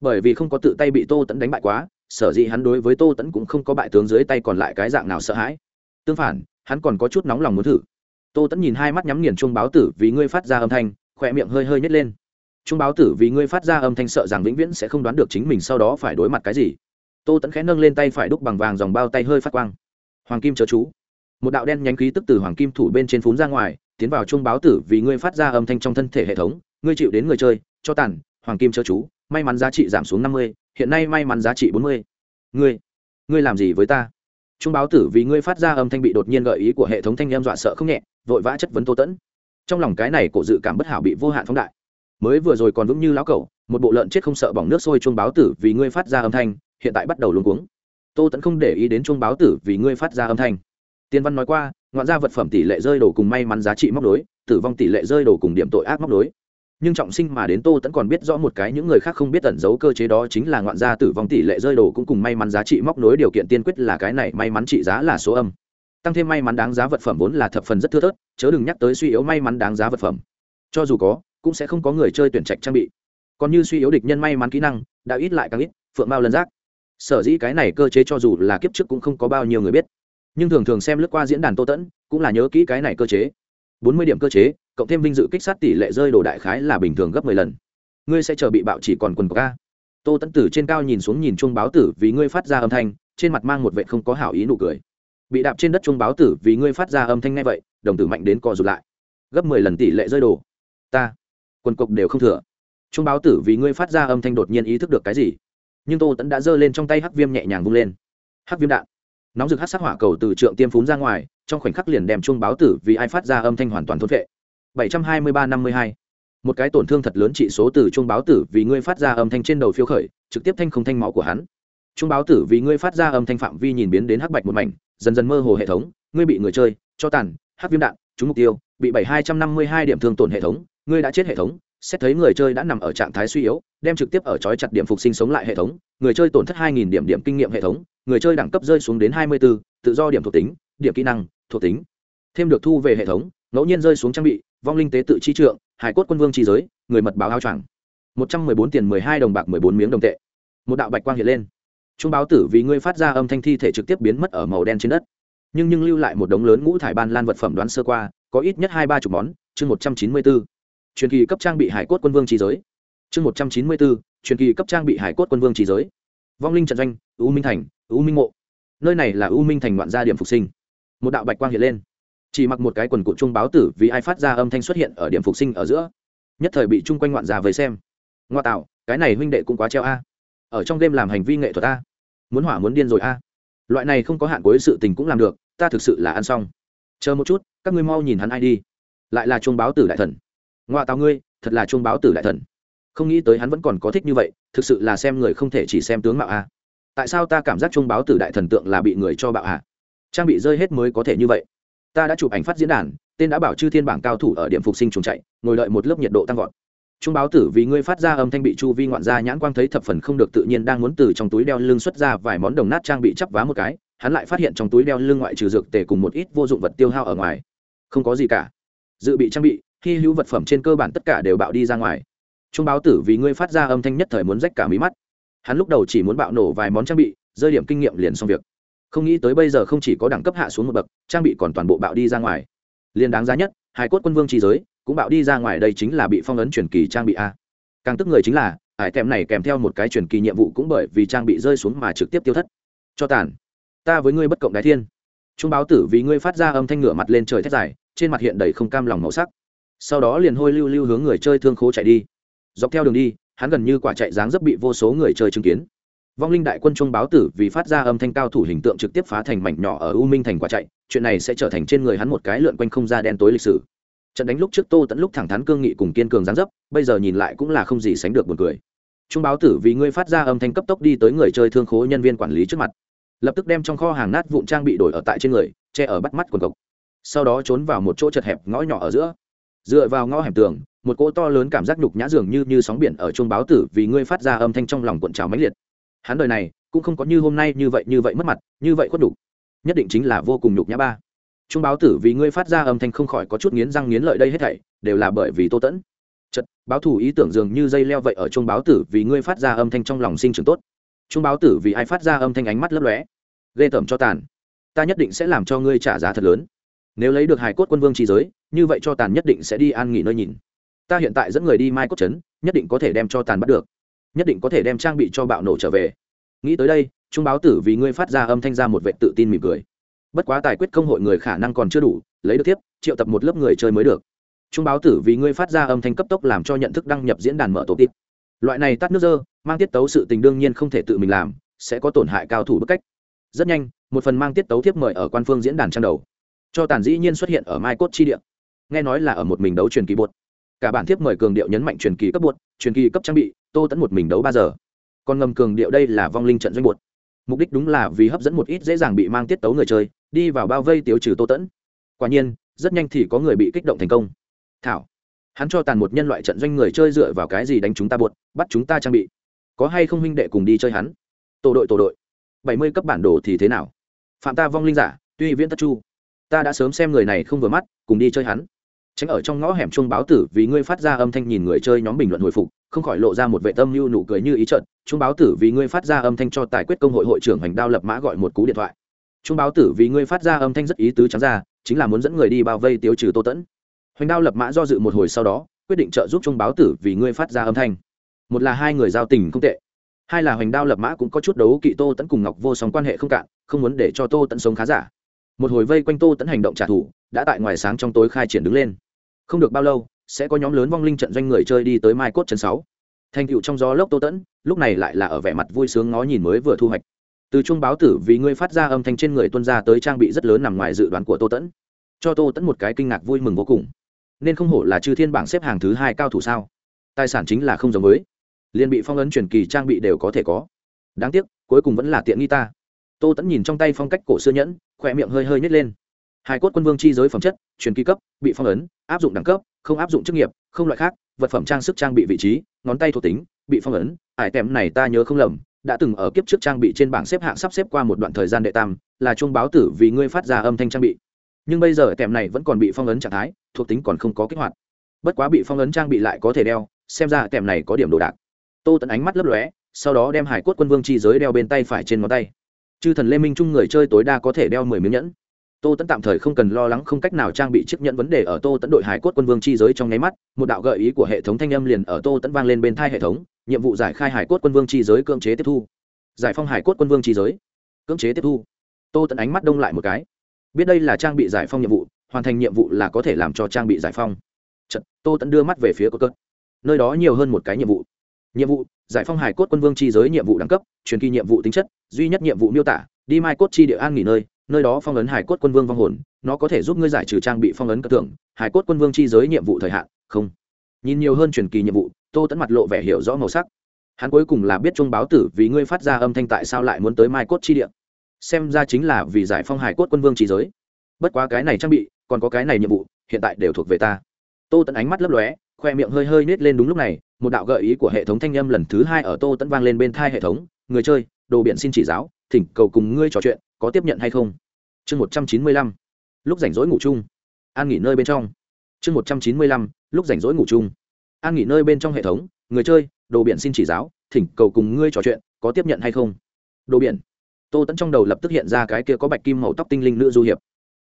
Bởi vì không có tự tay bị tô tẫn đánh bại quá, sở dĩ hắn đối với tô tẫn cũng không có bại tướng dưới tay còn lại cái dạng nào sợ hãi. Tương phản, hắn còn có chút nóng lòng muốn thử. Tô tẫn nhìn hai mắt nhắm nghiền trung báo tử vì ngươi phát ra âm thanh, khỏe miệng hơi hơi nhét lên. Trung báo tử vì ngươi phát ra âm thanh sợ rằng vĩnh viễn sẽ không đoán được chính mình sau đó phải đối mặt cái gì tô tẫn khẽ nâng lên tay phải đúc bằng vàng dòng bao tay hơi phát quang. Hoàng kim chớ chú. Một đạo đen nhánh khí tức từ hoàng kim thủ bên trên phún ra ngoài, tiến vào chuông báo tử vì ngươi phát ra âm thanh trong thân thể hệ thống, ngươi chịu đến người chơi, cho tàn, hoàng kim chớ chú, may mắn giá trị giảm xuống năm mươi, hiện nay may mắn giá trị bốn mươi. Ngươi ngươi làm gì với ta? Trung báo tử vì ngươi phát ra âm thanh bị đột nhiên gợi ý của hệ thống thanh em dọa sợ không nhẹ, vội vã chất vấn tô tẫn trong lòng cái này cổ dự cảm bất hảo bị vô hạn phóng đại. Mới vừa rồi còn vững như lão cẩu, một bộ lợn chết không sợ bỏng nước sôi chuông báo tử vì ngươi phát ra âm thanh hiện tại bắt đầu luống cuống. Tô tẫn không để ý đến chuông báo tử vì ngươi phát ra âm thanh. Tiên văn nói qua, ngoạn ra vật phẩm tỷ lệ rơi đồ cùng may mắn giá trị móc đối tử vong tỷ lệ rơi đồ cùng điểm tội ác móc đối nhưng trọng sinh mà đến tô tẫn còn biết rõ một cái những người khác không biết tẩn giấu cơ chế đó chính là ngoạn gia tử vong tỷ lệ rơi đồ cũng cùng may mắn giá trị móc nối điều kiện tiên quyết là cái này, may mắn trị giá là số âm. Tăng thêm may mắn đáng giá vật phẩm vốn là thập phần rất thưa thớt, chớ đừng nhắc tới suy yếu may mắn đáng giá vật phẩm. Cho dù có, cũng sẽ không có người chơi tuyển trạch trang bị. Còn như suy yếu địch nhân may mắn kỹ năng, đã ít lại càng ít, phượng bao lân giác sở dĩ cái này cơ chế cho dù là kiếp trước cũng không có bao nhiêu người biết. Nhưng thường thường xem lướt qua diễn đàn tô tẫn, cũng là nhớ kỹ cái này cơ chế. Bốn mươi điểm cơ chế, cộng thêm vinh dự kích sát tỷ lệ rơi đồ đại khái là bình thường gấp mười lần. Ngươi sẽ chờ bị bạo chỉ còn quần của ca. Tô tẫn tử trên cao nhìn xuống nhìn chuông báo tử vì ngươi phát ra âm thanh, trên mặt mang một vệ không có hảo ý nụ cười. Bị đạp trên đất chuông báo tử vì ngươi phát ra âm thanh ngay vậy, đồng tử mạnh đến co rụt lại. Gấp mười lần tỷ lệ rơi đồ. Ta, quần cộc đều không thừa. Chuông báo tử vì ngươi phát ra âm thanh đột nhiên ý thức được cái gì? Nhưng tô tẫn đã giơ lên trong tay hắc viêm nhẹ nhàng vung lên. Hắc viêm đạn. Nóng rực hắc sát hỏa cầu từ trượng tiêm phún ra ngoài, trong khoảnh khắc liền đem chuông báo tử vì ai phát ra âm thanh hoàn toàn thốt vệ bảy trăm hai mươi ba năm mươi hai. Một cái tổn thương thật lớn trị số từ chuông báo tử vì ngươi phát ra âm thanh trên đầu phiếu khởi, trực tiếp thanh không thanh máu của hắn. Chuông báo tử vì ngươi phát ra âm thanh phạm vi nhìn biến đến hắc bạch một mảnh, dần dần mơ hồ hệ thống, ngươi bị người chơi, cho tàn, hắc viêm đạn, trúng mục tiêu, bị bảy hai trăm năm mươi hai điểm thương tổn hệ thống, ngươi đã chết hệ thống xét thấy người chơi đã nằm ở trạng thái suy yếu đem trực tiếp ở chói chặt điểm phục sinh sống lại hệ thống người chơi tổn thất hai nghìn điểm điểm kinh nghiệm hệ thống người chơi đẳng cấp rơi xuống đến 24, tự do điểm thuộc tính điểm kỹ năng thuộc tính. Thêm được thu về hệ thống ngẫu nhiên rơi xuống trang bị vong linh tế tự chi trượng hải cốt quân vương chi giới người mật báo áo choàng. một trăm mười bốn tiền mười hai đồng bạc mười bốn miếng đồng tệ. Một đạo bạch quang hiện lên. Trung báo tử vì ngươi phát ra âm thanh thi thể trực tiếp biến mất ở màu đen trên đất. Nhưng nhưng lưu lại một đống lớn ngũ thải ban lan vật phẩm đoán sơ qua có ít nhất hai ba chục món chương một trăm chín mươi bốn truyền kỳ cấp trang bị hải cốt quân vương trí giới. Chương một trăm chín mươi bốn, truyền kỳ cấp trang bị hải cốt quân vương trí giới. Vong linh trận doanh, u minh thành, u minh mộ. Nơi này là u minh thành ngoạn gia điểm phục sinh. Một đạo bạch quang hiện lên. Chỉ mặc một cái quần cụ trung báo tử vì ai phát ra âm thanh xuất hiện ở điểm phục sinh ở giữa. Nhất thời bị chung quanh ngoạn già về xem. Ngoa tạo, cái này huynh đệ cũng quá treo a. Ở trong game làm hành vi nghệ thuật a. Muốn hỏa muốn điên rồi a. Loại này không có hạn cuối sự tình cũng làm được, ta thực sự là ăn xong. Chờ một chút, các ngươi mau nhìn hắn ai đi. Lại là chuông báo tử đại thần ngoa tào ngươi, thật là chuông báo tử đại thần. Không nghĩ tới hắn vẫn còn có thích như vậy, thực sự là xem người không thể chỉ xem tướng mạo a. Tại sao ta cảm giác chuông báo tử đại thần tượng là bị người cho bạo à trang bị rơi hết mới có thể như vậy. Ta đã chụp ảnh phát diễn đàn, tên đã bảo chư thiên bảng cao thủ ở điểm phục sinh trùng chạy, ngồi đợi một lớp nhiệt độ tăng vọt. Trung báo tử vì ngươi phát ra âm thanh bị chu vi ngoạn gia nhãn quang thấy thập phần không được tự nhiên đang muốn từ trong túi đeo lưng xuất ra vài món đồng nát trang bị chắp vá một cái, hắn lại phát hiện trong túi đeo lưng ngoại trừ dược tề cùng một ít vô dụng vật tiêu hao ở ngoài. Không có gì cả. Dự bị trang bị khi hữu vật phẩm trên cơ bản tất cả đều bạo đi ra ngoài. Trung báo tử vì ngươi phát ra âm thanh nhất thời muốn rách cả mí mắt. Hắn lúc đầu chỉ muốn bạo nổ vài món trang bị, rơi điểm kinh nghiệm liền xong việc. Không nghĩ tới bây giờ không chỉ có đẳng cấp hạ xuống một bậc, trang bị còn toàn bộ bạo đi ra ngoài. Liền đáng giá nhất hai cốt quân vương trí giới cũng bạo đi ra ngoài đây chính là bị phong ấn truyền kỳ trang bị a. Càng tức người chính là, hải thèm này kèm theo một cái truyền kỳ nhiệm vụ cũng bởi vì trang bị rơi xuống mà trực tiếp tiêu thất. Cho tàn. Ta với ngươi bất cộng đái thiên. Trung báo tử vì ngươi phát ra âm thanh ngửa mặt lên trời thét dài, trên mặt hiện đầy không cam lòng màu sắc sau đó liền hôi lưu lưu hướng người chơi thương khố chạy đi. Dọc theo đường đi, hắn gần như quả chạy dáng rất bị vô số người chơi chứng kiến. Vong linh đại quân trung báo tử vì phát ra âm thanh cao thủ hình tượng trực tiếp phá thành mảnh nhỏ ở u minh thành quả chạy, chuyện này sẽ trở thành trên người hắn một cái lượn quanh không ra đen tối lịch sử. Trận đánh lúc trước tô tẫn lúc thẳng thắn cương nghị cùng kiên cường gián dấp, bây giờ nhìn lại cũng là không gì sánh được buồn cười. Trung báo tử vì ngươi phát ra âm thanh cấp tốc đi tới người chơi thương khố nhân viên quản lý trước mặt. Lập tức đem trong kho hàng nát vụn trang bị đổi ở tại trên người, che ở bắt mắt quần cộc. Sau đó trốn vào một chỗ chật hẹp ngõ nhỏ ở giữa dựa vào ngõ hẻm tường, một cỗ to lớn cảm giác nhục nhã dường như như sóng biển ở trung báo tử vì ngươi phát ra âm thanh trong lòng cuộn trào mãnh liệt. Hắn đời này cũng không có như hôm nay như vậy như vậy mất mặt, như vậy khuất đủ nhất định chính là vô cùng nhục nhã ba. Trung báo tử vì ngươi phát ra âm thanh không khỏi có chút nghiến răng nghiến lợi đây hết thảy, đều là bởi vì tô tẫn. Chật báo thủ ý tưởng dường như dây leo vậy ở trung báo tử vì ngươi phát ra âm thanh trong lòng sinh trưởng tốt. Trung báo tử vì ai phát ra âm thanh ánh mắt lấp lóe. Ghê tởm cho tàn. Ta nhất định sẽ làm cho ngươi trả giá thật lớn. Nếu lấy được hải cốt quân vương trí giới như vậy cho tàn nhất định sẽ đi an nghỉ nơi nhìn. Ta hiện tại dẫn người đi mai cốt trấn, nhất định có thể đem cho tàn bắt được. Nhất định có thể đem trang bị cho bạo nổ trở về. Nghĩ tới đây, trung báo tử vì ngươi phát ra âm thanh ra một vệ tự tin mỉm cười. Bất quá tài quyết công hội người khả năng còn chưa đủ, lấy được tiếp triệu tập một lớp người chơi mới được. Trung báo tử vì ngươi phát ra âm thanh cấp tốc làm cho nhận thức đăng nhập diễn đàn mở tổ tít loại này tắt nước dơ, mang tiết tấu sự tình đương nhiên không thể tự mình làm, sẽ có tổn hại cao thủ bức cách. Rất nhanh, một phần mang tiết tấu tiếp mời ở quan phương diễn đàn trang đầu. Cho tàn dĩ nhiên xuất hiện ở mai cốt chi địa nghe nói là ở một mình đấu truyền kỳ bột cả bản thiếp mời cường điệu nhấn mạnh truyền kỳ cấp bột truyền kỳ cấp trang bị, tô tẫn một mình đấu ba giờ. Còn ngầm cường điệu đây là vong linh trận doanh bột mục đích đúng là vì hấp dẫn một ít dễ dàng bị mang tiết tấu người chơi, đi vào bao vây tiêu trừ tô tẫn quả nhiên, rất nhanh thì có người bị kích động thành công. Thảo, hắn cho tàn một nhân loại trận doanh người chơi dựa vào cái gì đánh chúng ta buột bắt chúng ta trang bị? Có hay không huynh đệ cùng đi chơi hắn? Tổ đội tổ đội. Bảy mươi cấp bản đồ thì thế nào? Phạm ta vong linh giả, tuy viễn tất chu. Ta đã sớm xem người này không vừa mắt, cùng đi chơi hắn tránh ở trong ngõ hẻm chuông báo tử vì ngươi phát ra âm thanh nhìn người chơi nhóm bình luận hồi phục, không khỏi lộ ra một vệ tâm lưu nụ cười như ý trận chuông báo tử vì ngươi phát ra âm thanh cho tài quyết công hội hội trưởng hành đao lập mã gọi một cú điện thoại. Chuông báo tử vì ngươi phát ra âm thanh rất ý tứ trắng ra, chính là muốn dẫn người đi bao vây tiêu trừ tô tẫn. Hoành đao lập mã do dự một hồi sau đó, quyết định trợ giúp chuông báo tử vì ngươi phát ra âm thanh. Một là hai người giao tình không tệ, hai là hoành đao lập mã cũng có chút đấu kỵ tô tẫn cùng ngọc vô song quan hệ không cạn, không muốn để cho tô tẫn sống khá giả. Một hồi vây quanh tô tẫn hành động trả thù, đã tại ngoài sáng trong tối khai triển đứng lên không được bao lâu, sẽ có nhóm lớn vong linh trận doanh người chơi đi tới mai cốt chân sáu. Thành tựu trong gió lốc tô tẫn, lúc này lại là ở vẻ mặt vui sướng ngó nhìn mới vừa thu hoạch. Từ chuông báo tử vì ngươi phát ra âm thanh trên người tuân ra tới trang bị rất lớn nằm ngoài dự đoán của tô tẫn. Cho tô tẫn một cái kinh ngạc vui mừng vô cùng. Nên không hổ là chư thiên bảng xếp hàng thứ hai cao thủ sao? Tài sản chính là không giống với. Liền bị phong ấn truyền kỳ trang bị đều có thể có. Đáng tiếc, cuối cùng vẫn là tiện nghi ta. Tô tẫn nhìn trong tay phong cách cổ xưa nhẫn, khỏe miệng hơi hơi nhét lên hai cốt quân vương chi giới phẩm chất, truyền kỳ cấp, bị phong ấn, áp dụng đẳng cấp, không áp dụng chức nghiệp, không loại khác, vật phẩm trang sức trang bị vị trí, ngón tay thuộc tính, bị phong ấn. Ải tèm này ta nhớ không lầm, đã từng ở kiếp trước trang bị trên bảng xếp hạng sắp xếp qua một đoạn thời gian đệ tam, là chuông báo tử vì ngươi phát ra âm thanh trang bị. Nhưng bây giờ tèm này vẫn còn bị phong ấn trạng thái, thuộc tính còn không có kích hoạt. Bất quá bị phong ấn trang bị lại có thể đeo, xem ra tèm này có điểm đồ đạc. Tô tận ánh mắt lấp lóe, sau đó đem hải cốt quân vương chi giới đeo bên tay phải trên ngón tay. Chư thần lê minh chung người chơi tối đa có thể đeo mười miếng nhẫn tô tẫn tạm thời không cần lo lắng không cách nào trang bị chiếc nhẫn vấn đề ở tô tẫn đội hải cốt quân vương chi giới trong nháy mắt một đạo gợi ý của hệ thống thanh âm liền ở tô tẫn vang lên bên thai hệ thống nhiệm vụ giải khai hải cốt quân vương chi giới cưỡng chế tiếp thu. Giải phong hải cốt quân vương chi giới cưỡng chế tiếp thu. Tô tẫn ánh mắt đông lại một cái. Biết đây là trang bị giải phong nhiệm vụ hoàn thành nhiệm vụ là có thể làm cho trang bị giải phong Chật, tô tẫn đưa mắt về phía cốt cất nơi đó nhiều hơn một cái nhiệm vụ. Nhiệm vụ giải phong hải cốt quân vương chi giới nhiệm vụ đẳng cấp truyền kỳ nhiệm vụ tính chất duy nhất nhiệm vụ miêu tả đi mai cốt chi địa an nghỉ nơi nơi đó phong ấn hải cốt quân vương vong hồn, nó có thể giúp ngươi giải trừ trang bị phong ấn cất tưởng, hải cốt quân vương chi giới nhiệm vụ thời hạn, không. Nhìn nhiều hơn truyền kỳ nhiệm vụ, tô tẫn mặt lộ vẻ hiểu rõ màu sắc. Hắn cuối cùng là biết trung báo tử vì ngươi phát ra âm thanh tại sao lại muốn tới mai cốt chi địa. Xem ra chính là vì giải phong hải cốt quân vương chi giới. Bất quá cái này trang bị, còn có cái này nhiệm vụ, hiện tại đều thuộc về ta. Tô tẫn ánh mắt lấp lóe, khoe miệng hơi hơi nết lên đúng lúc này, một đạo gợi ý của hệ thống thanh âm lần thứ hai ở tô tẫn vang lên bên thai hệ thống. Người chơi, đồ biện xin chỉ giáo, thỉnh cầu cùng ngươi trò chuyện có tiếp nhận hay không? Chương một trăm chín mươi lăm, lúc rảnh rỗi ngủ chung. An nghỉ nơi bên trong. Chương một trăm chín mươi lăm, lúc rảnh rỗi ngủ chung. An nghỉ nơi bên trong hệ thống, người chơi, đồ biển xin chỉ giáo, thỉnh cầu cùng ngươi trò chuyện, có tiếp nhận hay không? Đồ biển. Tô tẫn trong đầu lập tức hiện ra cái kia có bạch kim màu tóc tinh linh nữ du hiệp.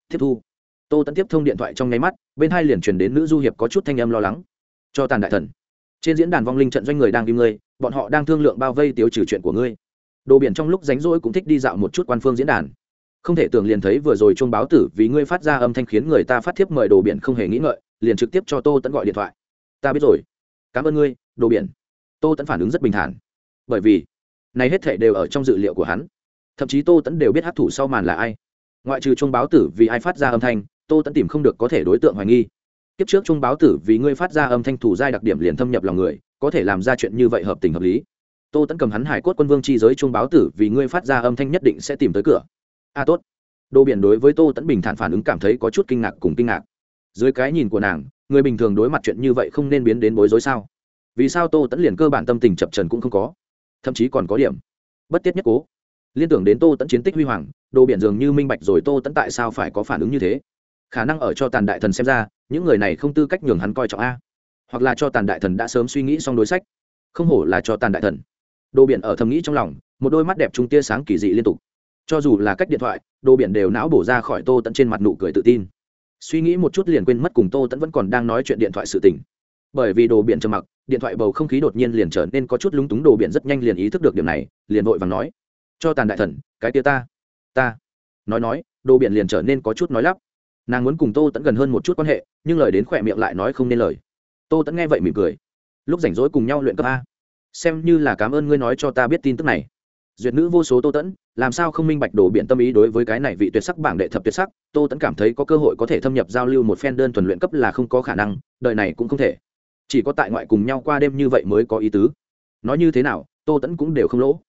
Tiếp thu. Tô tẫn tiếp thông điện thoại trong nháy mắt, bên hai liền truyền đến nữ du hiệp có chút thanh âm lo lắng. Cho tàn đại thần. Trên diễn đàn vong linh trận doanh người đang kim ngươi bọn họ đang thương lượng bao vây tiêu trừ chuyện của ngươi đồ biển trong lúc ránh rỗi cũng thích đi dạo một chút quan phương diễn đàn. Không thể tưởng liền thấy vừa rồi chuông báo tử vì ngươi phát ra âm thanh khiến người ta phát thiếp mời đồ biển không hề nghĩ ngợi, liền trực tiếp cho tô tẫn gọi điện thoại. Ta biết rồi. Cảm ơn ngươi, đồ biển. Tô tẫn phản ứng rất bình thản. Bởi vì, này hết thể đều ở trong dự liệu của hắn. Thậm chí tô tẫn đều biết hát thủ sau màn là ai. Ngoại trừ chuông báo tử vì ai phát ra âm thanh, tô tẫn tìm không được có thể đối tượng hoài nghi. Kiếp trước chuông báo tử vì ngươi phát ra âm thanh thủ giai đặc điểm liền thâm nhập lòng người, có thể làm ra chuyện như vậy hợp tình hợp lý tô tẫn cầm hắn hải cốt quân vương chi giới chuông báo tử vì ngươi phát ra âm thanh nhất định sẽ tìm tới cửa. A à, tốt. Đồ biển đối với tô tẫn bình thản phản ứng cảm thấy có chút kinh ngạc cùng kinh ngạc. Dưới cái nhìn của nàng người bình thường đối mặt chuyện như vậy không nên biến đến bối rối sao? Vì sao tô tẫn liền cơ bản tâm tình chập trần cũng không có? Thậm chí còn có điểm bất tiết nhất cố. Liên tưởng đến tô tẫn chiến tích huy hoàng đồ biển dường như minh bạch rồi tô tẫn tại sao phải có phản ứng như thế. Khả năng ở cho tàn đại thần xem ra những người này không tư cách nhường hắn coi trọng a. Hoặc là cho tàn đại thần đã sớm suy nghĩ xong đối sách. Không hổ là cho tàn đại thần đồ biển ở thầm nghĩ trong lòng, một đôi mắt đẹp trung tia sáng kỳ dị liên tục. Cho dù là cách điện thoại, đồ biển đều não bổ ra khỏi tô tẫn trên mặt nụ cười tự tin. Suy nghĩ một chút liền quên mất cùng tô tẫn vẫn còn đang nói chuyện điện thoại sự tình. Bởi vì đồ biển trầm mặc, điện thoại bầu không khí đột nhiên liền trở nên có chút lúng túng, đồ biển rất nhanh liền ý thức được điểm này, liền vội và nói, cho tàn đại thần, cái tia ta ta. Nói nói, đồ biển liền trở nên có chút nói lắp. Nàng muốn cùng tô tẫn gần hơn một chút quan hệ, nhưng lời đến khỏe miệng lại nói không nên lời. Tô tẫn nghe vậy mỉm cười. Lúc rảnh rỗi cùng nhau luyện cấp a xem như là cảm ơn ngươi nói cho ta biết tin tức này. Duyệt nữ vô số tô tẫn, làm sao không minh bạch đổ biện tâm ý đối với cái này vị tuyệt sắc bảng đệ thập tuyệt sắc, tô tẫn cảm thấy có cơ hội có thể thâm nhập giao lưu một phen đơn thuần luyện cấp là không có khả năng, đời này cũng không thể. Chỉ có tại ngoại cùng nhau qua đêm như vậy mới có ý tứ. Nói như thế nào, tô tẫn cũng đều không lỗ.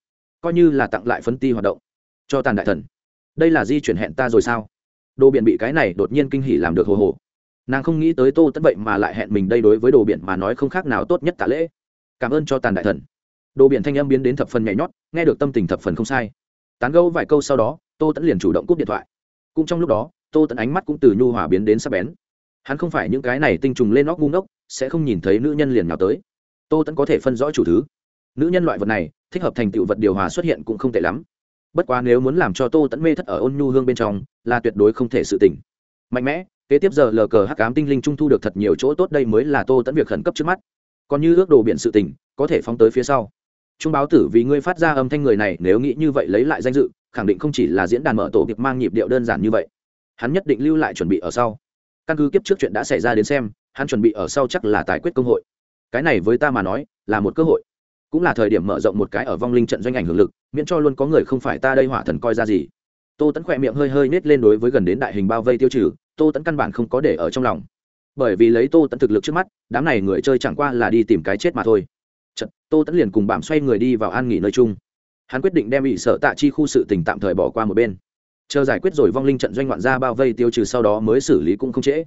Coi như là tặng lại phấn ti hoạt động. Cho tàn đại thần. Đây là di chuyển hẹn ta rồi sao? Đồ biện bị cái này đột nhiên kinh hỉ làm được hồ hồ. Nàng không nghĩ tới tô tẫn vậy mà lại hẹn mình đây đối với đồ biện mà nói không khác nào tốt nhất tạ lễ cảm ơn cho tàn đại thần. Đồ biển thanh âm biến đến thập phần nhảy nhót, nghe được tâm tình thập phần không sai. Tán gâu vài câu sau đó, tô tẫn liền chủ động cúp điện thoại. Cũng trong lúc đó, tô tẫn ánh mắt cũng từ nhu hòa biến đến sắc bén. Hắn không phải những cái này tinh trùng lên óc ngu ngốc, sẽ không nhìn thấy nữ nhân liền nào tới. Tô tẫn có thể phân rõ chủ thứ. Nữ nhân loại vật này, thích hợp thành tựu vật điều hòa xuất hiện cũng không tệ lắm. Bất quá nếu muốn làm cho tô tẫn mê thất ở ôn nhu hương bên trong, là tuyệt đối không thể sự tỉnh mạnh mẽ, kế tiếp giờ lờ cờ hắc cám tinh linh trung thu được thật nhiều chỗ tốt đây mới là tô tẫn việc khẩn cấp trước mắt còn như ước đồ biện sự tình, có thể phóng tới phía sau. Trung báo tử vì ngươi phát ra âm thanh người này, nếu nghĩ như vậy lấy lại danh dự, khẳng định không chỉ là diễn đàn mở tổ kịp mang nhịp điệu đơn giản như vậy. Hắn nhất định lưu lại chuẩn bị ở sau. Căn cứ kiếp trước chuyện đã xảy ra đến xem, hắn chuẩn bị ở sau chắc là tài quyết công hội. Cái này với ta mà nói, là một cơ hội. Cũng là thời điểm mở rộng một cái ở vong linh trận doanh ảnh hưởng lực, miễn cho luôn có người không phải ta đây hỏa thần coi ra gì. Tô tẫn khỏe miệng hơi hơi nết lên đối với gần đến đại hình bao vây tiêu trừ, tô tẫn căn bản không có để ở trong lòng bởi vì lấy tô tẫn thực lực trước mắt đám này người chơi chẳng qua là đi tìm cái chết mà thôi. Chật, tô tẫn liền cùng bảm xoay người đi vào an nghỉ nơi chung. Hắn quyết định đem ỵ sợ tạ chi khu sự tình tạm thời bỏ qua một bên. Chờ giải quyết rồi vong linh trận doanh ngoạn ra bao vây tiêu trừ sau đó mới xử lý cũng không trễ.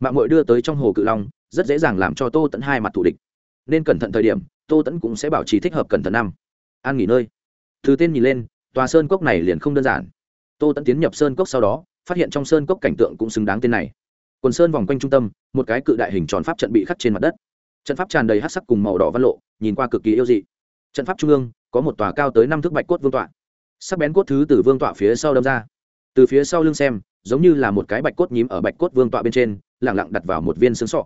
Mạng mội đưa tới trong hồ cự long rất dễ dàng làm cho tô tẫn hai mặt thủ địch. Nên cẩn thận thời điểm tô tẫn cũng sẽ bảo trì thích hợp cẩn thận năm. An nghỉ nơi. Từ tên nhìn lên tòa sơn cốc này liền không đơn giản. Tô tẫn tiến nhập sơn cốc sau đó phát hiện trong sơn cốc cảnh tượng cũng xứng đáng tên này quần sơn vòng quanh trung tâm, một cái cự đại hình tròn pháp trận bị khắc trên mặt đất. Trận pháp tràn đầy hát sắc cùng màu đỏ văn lộ, nhìn qua cực kỳ yêu dị. Trận pháp trung ương, có một tòa cao tới năm thước bạch cốt vương tọa. Sắc bén cốt thứ từ vương tọa phía sau đâm ra. Từ phía sau lưng xem, giống như là một cái bạch cốt nhím ở bạch cốt vương tọa bên trên lẳng lặng đặt vào một viên xương sọ.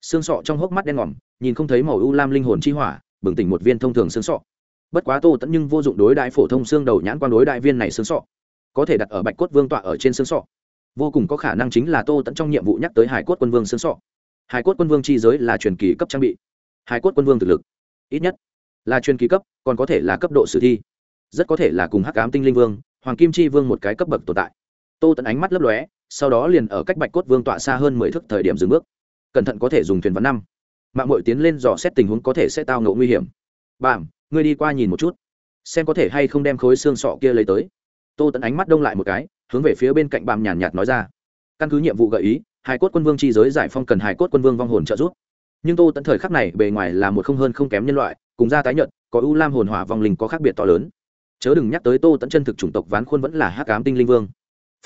Xương sọ trong hốc mắt đen ngòm, nhìn không thấy màu u lam linh hồn chi hỏa, bừng tỉnh một viên thông thường xương sọ. Bất quá tô tẫn nhưng vô dụng đối đại phổ thông xương đầu nhãn quan đối đại viên này xương sọ. Có thể đặt ở bạch cốt vương tọa ở trên xương sọ vô cùng có khả năng chính là tô tẫn trong nhiệm vụ nhắc tới hải cốt quân vương xương sọ. Hải cốt quân vương chi giới là truyền kỳ cấp trang bị. Hải cốt quân vương thực lực, ít nhất là truyền kỳ cấp, còn có thể là cấp độ sử thi. Rất có thể là cùng hắc ám tinh linh vương, hoàng kim chi vương một cái cấp bậc tồn tại. Tô tẫn ánh mắt lấp lóe, sau đó liền ở cách bạch cốt vương tọa xa hơn mười thước thời điểm dừng bước. Cẩn thận có thể dùng thuyền văn năm. Mạng mội tiến lên dò xét tình huống có thể sẽ tao ngộ nguy hiểm. Bảm ngươi đi qua nhìn một chút, xem có thể hay không đem khối xương sọ kia lấy tới. Tô tẫn ánh mắt đông lại một cái hướng về phía bên cạnh bàm nhàn nhạt nói ra. Căn cứ nhiệm vụ gợi ý, hải cốt quân vương chi giới giải phong cần hải cốt quân vương vong hồn trợ giúp. Nhưng tô tẫn thời khắc này bề ngoài là một không hơn không kém nhân loại, cùng gia tái nhận có ưu lam hồn hỏa vong linh có khác biệt to lớn. Chớ đừng nhắc tới tô tẫn chân thực chủng tộc ván khuôn vẫn là hắc ám tinh linh vương.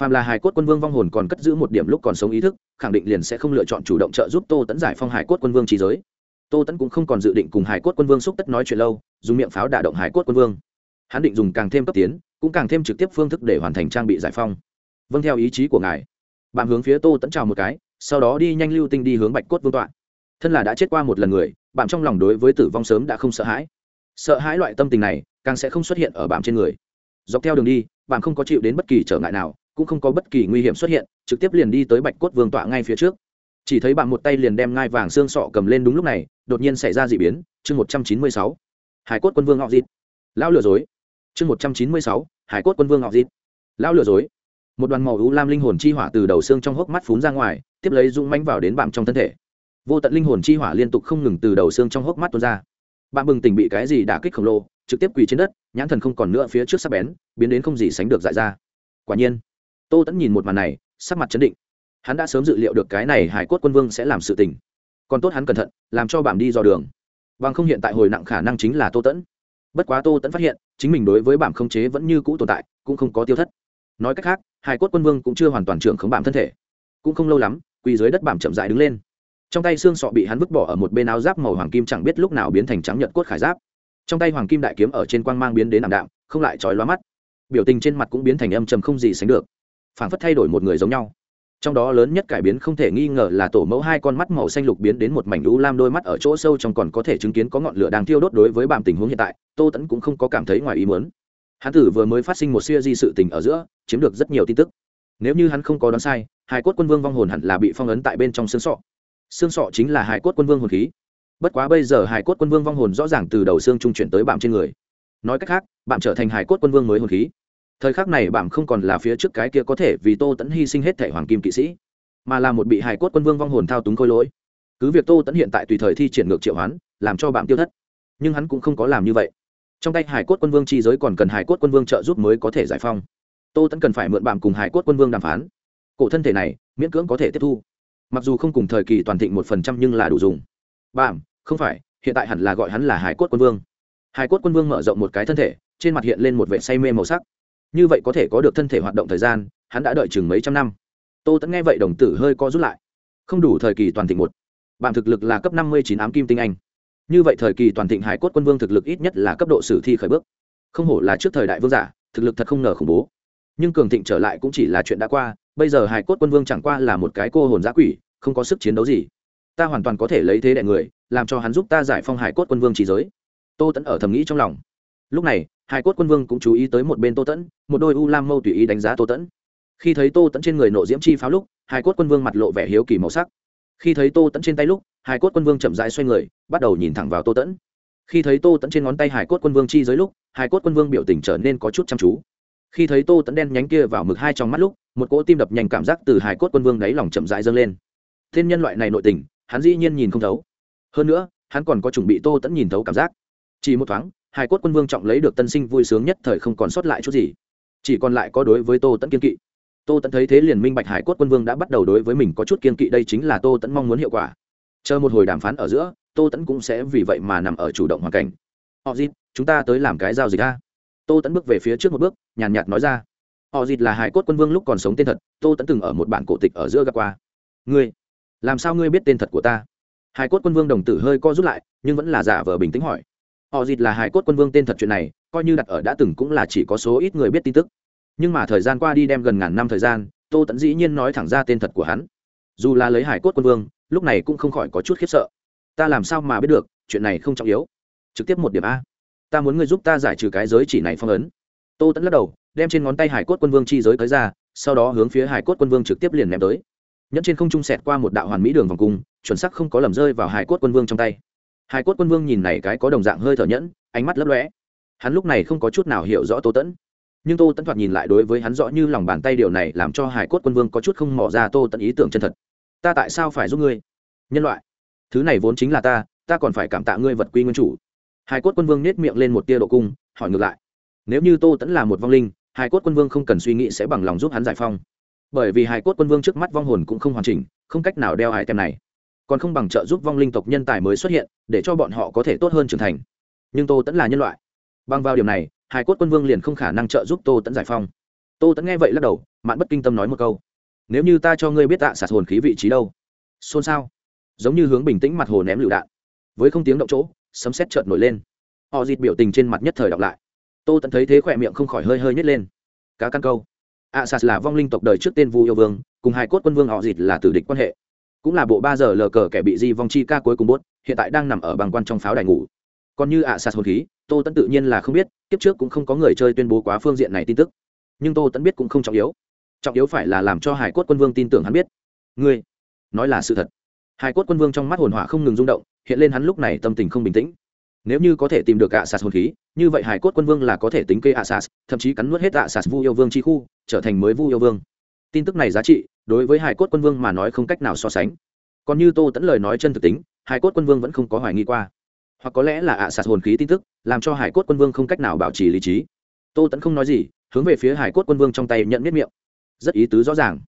Phàm là hải cốt quân vương vong hồn còn cất giữ một điểm lúc còn sống ý thức, khẳng định liền sẽ không lựa chọn chủ động trợ giúp tô tẫn giải phong hải cốt quân vương trí giới. Tô tẫn cũng không còn dự định cùng hải cốt quân vương xúc tất nói chuyện lâu, dùng miệng pháo đả động hải cốt quân vương. Hắn định dùng càng thêm cấp tiến cũng càng thêm trực tiếp phương thức để hoàn thành trang bị giải phong. Vâng theo ý chí của ngài. Bạn hướng phía tô tẫn chào một cái, sau đó đi nhanh lưu tinh đi hướng bạch cốt vương tọa. Thân là đã chết qua một lần người, bạn trong lòng đối với tử vong sớm đã không sợ hãi. Sợ hãi loại tâm tình này, càng sẽ không xuất hiện ở bạn trên người. Dọc theo đường đi, bạn không có chịu đến bất kỳ trở ngại nào, cũng không có bất kỳ nguy hiểm xuất hiện, trực tiếp liền đi tới bạch cốt vương tọa ngay phía trước. Chỉ thấy bạn một tay liền đem ngai vàng xương sọ cầm lên đúng lúc này, đột nhiên xảy ra d ị biến. Chương một trăm chín mươi sáu. Hải cốt quân vương họ dịt lão lừa dối. Chương một trăm chín mươi sáu hải cốt quân vương họ dịt lão lừa dối. Một đoàn màu u lam linh hồn chi hỏa từ đầu xương trong hốc mắt phún ra ngoài, tiếp lấy rung mánh vào đến bạm trong thân thể. Vô tận linh hồn chi hỏa liên tục không ngừng từ đầu xương trong hốc mắt tuôn ra. Bạn bừng tỉnh bị cái gì đả kích khổng lồ, trực tiếp quỳ trên đất, nhãn thần không còn nữa phía trước sắp bén, biến đến không gì sánh được dại ra. Quả nhiên, tô tẫn nhìn một màn này, sắc mặt chấn định. Hắn đã sớm dự liệu được cái này hải cốt quân vương sẽ làm sự tình. Còn tốt hắn cẩn thận, làm cho bảm đi dò đường. Bằng không hiện tại hồi nặng khả năng chính là tô tẫn bất quá tô tẫn phát hiện chính mình đối với bảm không chế vẫn như cũ tồn tại, cũng không có tiêu thất. Nói cách khác, hải cốt quân vương cũng chưa hoàn toàn trưởng khống bảm thân thể. Cũng không lâu lắm, quỳ dưới đất bảm chậm dại đứng lên. Trong tay xương sọ bị hắn vứt bỏ ở một bên áo giáp màu hoàng kim chẳng biết lúc nào biến thành trắng nhật cốt khải giáp. Trong tay hoàng kim đại kiếm ở trên quang mang biến đến ảm đạm, không lại trói lóa mắt. Biểu tình trên mặt cũng biến thành âm trầm không gì sánh được. Phảng phất thay đổi một người giống nhau trong đó lớn nhất cải biến không thể nghi ngờ là tổ mẫu hai con mắt màu xanh lục biến đến một mảnh lũ lam đôi mắt ở chỗ sâu trong còn có thể chứng kiến có ngọn lửa đang thiêu đốt đối với bàm tình huống hiện tại, tô tẫn cũng không có cảm thấy ngoài ý muốn. Hắn tử vừa mới phát sinh một siêu di sự tình ở giữa, chiếm được rất nhiều tin tức. Nếu như hắn không có đoán sai, hải cốt quân vương vong hồn hẳn là bị phong ấn tại bên trong xương sọ. Xương sọ chính là hải cốt quân vương hồn khí. Bất quá bây giờ hải cốt quân vương vong hồn rõ ràng từ đầu xương trung chuyển tới bạm trên người. Nói cách khác, bạm trở thành hải cốt quân vương mới hồn khí thời khắc này bạn không còn là phía trước cái kia có thể vì tô tẫn hy sinh hết thể hoàng kim kỵ sĩ, mà là một bị hải cốt quân vương vong hồn thao túng khôi lỗi. Cứ việc tô tẫn hiện tại tùy thời thi triển ngược triệu hoán, làm cho bạn tiêu thất, nhưng hắn cũng không có làm như vậy. Trong tay hải cốt quân vương chi giới còn cần hải cốt quân vương trợ giúp mới có thể giải phong tô tẫn cần phải mượn bạn cùng hải cốt quân vương đàm phán. Cổ thân thể này, miễn cưỡng có thể tiếp thu. Mặc dù không cùng thời kỳ toàn thịnh một phần trăm nhưng là đủ dùng. Bảm, không phải, hiện tại hẳn là gọi hắn là hải cốt quân vương. Hải cốt quân vương mở rộng một cái thân thể, trên mặt hiện lên một vệ say mê màu sắc như vậy có thể có được thân thể hoạt động thời gian, hắn đã đợi chừng mấy trăm năm. Tô tẫn nghe vậy đồng tử hơi co rút lại. Không đủ thời kỳ toàn thịnh một. Bạn thực lực là cấp năm mươi chín ám kim tinh anh. Như vậy thời kỳ toàn thịnh hải cốt quân vương thực lực ít nhất là cấp độ sử thi khởi bước. Không hổ là trước thời đại vương giả, thực lực thật không ngờ khủng bố. Nhưng cường thịnh trở lại cũng chỉ là chuyện đã qua, bây giờ hải cốt quân vương chẳng qua là một cái cô hồn giã quỷ, không có sức chiến đấu gì. Ta hoàn toàn có thể lấy thế đại người, làm cho hắn giúp ta giải phong hải cốt quân vương trí giới. Tô tẫn ở thầm nghĩ trong lòng. Lúc này hải cốt quân vương cũng chú ý tới một bên tô tẫn, một đôi u lam mâu tùy ý đánh giá tô tẫn. Khi thấy tô tẫn trên người nộ diễm chi pháo lúc, hải cốt quân vương mặt lộ vẻ hiếu kỳ màu sắc. Khi thấy tô tẫn trên tay lúc, hải cốt quân vương chậm rãi xoay người, bắt đầu nhìn thẳng vào tô tẫn. Khi thấy tô tẫn trên ngón tay hải cốt quân vương chi dưới lúc, hải cốt quân vương biểu tình trở nên có chút chăm chú. Khi thấy tô tẫn đen nhánh kia vào mực hai trong mắt lúc, một cỗ tim đập nhanh cảm giác từ hải cốt quân vương đáy lòng chậm rãi dâng lên. Thiên nhân loại này nội tình, hắn dĩ nhiên nhìn không thấu. Hơn nữa, hắn còn có chuẩn bị tô tẫn nhìn thấu cảm giác. Chỉ một thoáng hải cốt quân vương trọng lấy được tân sinh vui sướng nhất thời không còn sót lại chút gì. Chỉ còn lại có đối với tô tẫn kiên kỵ. Tô tẫn thấy thế liền minh bạch hải cốt quân vương đã bắt đầu đối với mình có chút kiên kỵ đây chính là tô tẫn mong muốn hiệu quả. Chờ một hồi đàm phán ở giữa tô tẫn cũng sẽ vì vậy mà nằm ở chủ động hoàn cảnh. Họ dịp chúng ta tới làm cái giao dịch ra tô tẫn bước về phía trước một bước nhàn nhạt, nhạt nói ra. Họ dịp là hải cốt quân vương lúc còn sống tên thật tô tẫn từng ở một bản cổ tịch ở giữa gặp qua. Ngươi làm sao ngươi biết tên thật của ta? Hải cốt quân vương đồng tử hơi co rút lại nhưng vẫn là giả vờ bình tĩnh hỏi họ dịt là hải cốt quân vương tên thật chuyện này, coi như đặt ở đã từng cũng là chỉ có số ít người biết tin tức. Nhưng mà thời gian qua đi đem gần ngàn năm thời gian, tô tẫn dĩ nhiên nói thẳng ra tên thật của hắn. Dù là lấy hải cốt quân vương, lúc này cũng không khỏi có chút khiếp sợ. Ta làm sao mà biết được, chuyện này không trọng yếu. Trực tiếp một điểm a. Ta muốn ngươi giúp ta giải trừ cái giới chỉ này phong ấn. Tô tẫn lắc đầu, đem trên ngón tay hải cốt quân vương chi giới tới ra, sau đó hướng phía hải cốt quân vương trực tiếp liền ném tới. Nhẫn trên không trung sẹt qua một đạo hoàn mỹ đường vòng cung, chuẩn sắc không có lầm rơi vào hải cốt quân vương trong tay hải cốt quân vương nhìn này cái có đồng dạng hơi thở nhẫn, ánh mắt lấp lóe. Hắn lúc này không có chút nào hiểu rõ tô tẫn nhưng tô tẫn thoạt nhìn lại đối với hắn rõ như lòng bàn tay điều này làm cho hải cốt quân vương có chút không mỏ ra tô tẫn ý tưởng chân thật. Ta tại sao phải giúp ngươi? Nhân loại, thứ này vốn chính là ta ta còn phải cảm tạ ngươi vật quy nguyên chủ. Hải cốt quân vương nết miệng lên một tia độ cung, hỏi ngược lại. Nếu như tô tẫn là một vong linh, hải cốt quân vương không cần suy nghĩ sẽ bằng lòng giúp hắn giải phong. Bởi vì hải cốt quân vương trước mắt vong hồn cũng không hoàn chỉnh, không cách nào đeo hải tem này còn không bằng trợ giúp vong linh tộc nhân tài mới xuất hiện, để cho bọn họ có thể tốt hơn trưởng thành. Nhưng tô tẫn là nhân loại. Bằng vào điểm này, hải cốt quân vương liền không khả năng trợ giúp tô tẫn giải phong tô tẫn nghe vậy lắc đầu, mạn bất kinh tâm nói một câu. Nếu như ta cho ngươi biết tạ sạt hồn khí vị trí đâu? Xôn xao. Giống như hướng bình tĩnh mặt hồ ném lựu đạn. Với không tiếng động chỗ, sấm xét chợt nổi lên. Họ dịt biểu tình trên mặt nhất thời đọc lại. Tô tẫn thấy thế khỏe miệng không khỏi hơi hơi nhét lên. Cá căn câu. Ạ sạt là vong linh tộc đời trước tên vu yêu vương, cùng hai cốt quân vương họ dịt là tử địch quan hệ cũng là bộ ba giờ lờ cờ kẻ bị di vong chi ca cuối cùng bốt hiện tại đang nằm ở bằng quan trong pháo đài ngủ. Còn như ạ sạt hồn khí, tô tẫn tự nhiên là không biết, kiếp trước cũng không có người chơi tuyên bố quá phương diện này tin tức. Nhưng tô tẫn biết cũng không trọng yếu. Trọng yếu phải là làm cho hải cốt quân vương tin tưởng hắn biết. Ngươi, nói là sự thật. Hải cốt quân vương trong mắt hồn hỏa không ngừng rung động, hiện lên hắn lúc này tâm tình không bình tĩnh. Nếu như có thể tìm được ạ sạt hồn khí, như vậy hải cốt quân vương là có thể tính kê ạ sạt, thậm chí cắn nuốt hết ạ sạt vu yêu vương chi khu, trở thành mới vu yêu vương tin tức này giá trị, đối với hải cốt quân vương mà nói không cách nào so sánh. Còn như tô tẫn lời nói chân thực tính, hải cốt quân vương vẫn không có hoài nghi qua. Hoặc có lẽ là ạ sạt hồn khí tin tức, làm cho hải cốt quân vương không cách nào bảo trì lý trí. Tô tẫn không nói gì, hướng về phía hải cốt quân vương trong tay nhận biết miệng. Rất ý tứ rõ ràng.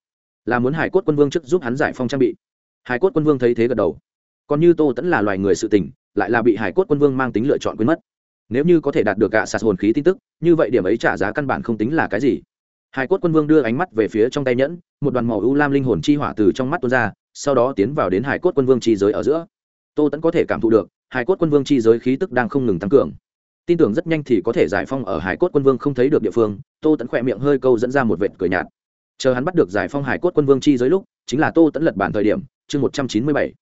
Là muốn hải cốt quân vương trước giúp hắn giải phong trang bị. Hải cốt quân vương thấy thế gật đầu. Còn như tô tẫn là loài người sự tình, lại là bị hải cốt quân vương mang tính lựa chọn quên mất. Nếu như có thể đạt được ạ sạt hồn khí tin tức, như vậy điểm ấy trả giá căn bản không tính là cái gì hải cốt quân vương đưa ánh mắt về phía trong tay nhẫn, một đoàn màu u lam linh hồn chi hỏa từ trong mắt tuôn ra, sau đó tiến vào đến hải cốt quân vương chi giới ở giữa. Tô tẫn có thể cảm thụ được, hải cốt quân vương chi giới khí tức đang không ngừng tăng cường. Tin tưởng rất nhanh thì có thể giải phong ở hải cốt quân vương không thấy được địa phương, tô tẫn khỏe miệng hơi câu dẫn ra một vệt cười nhạt. Chờ hắn bắt được giải phong hải cốt quân vương chi giới lúc, chính là tô tẫn lật bản thời điểm, chương một trăm chín mươi bảy.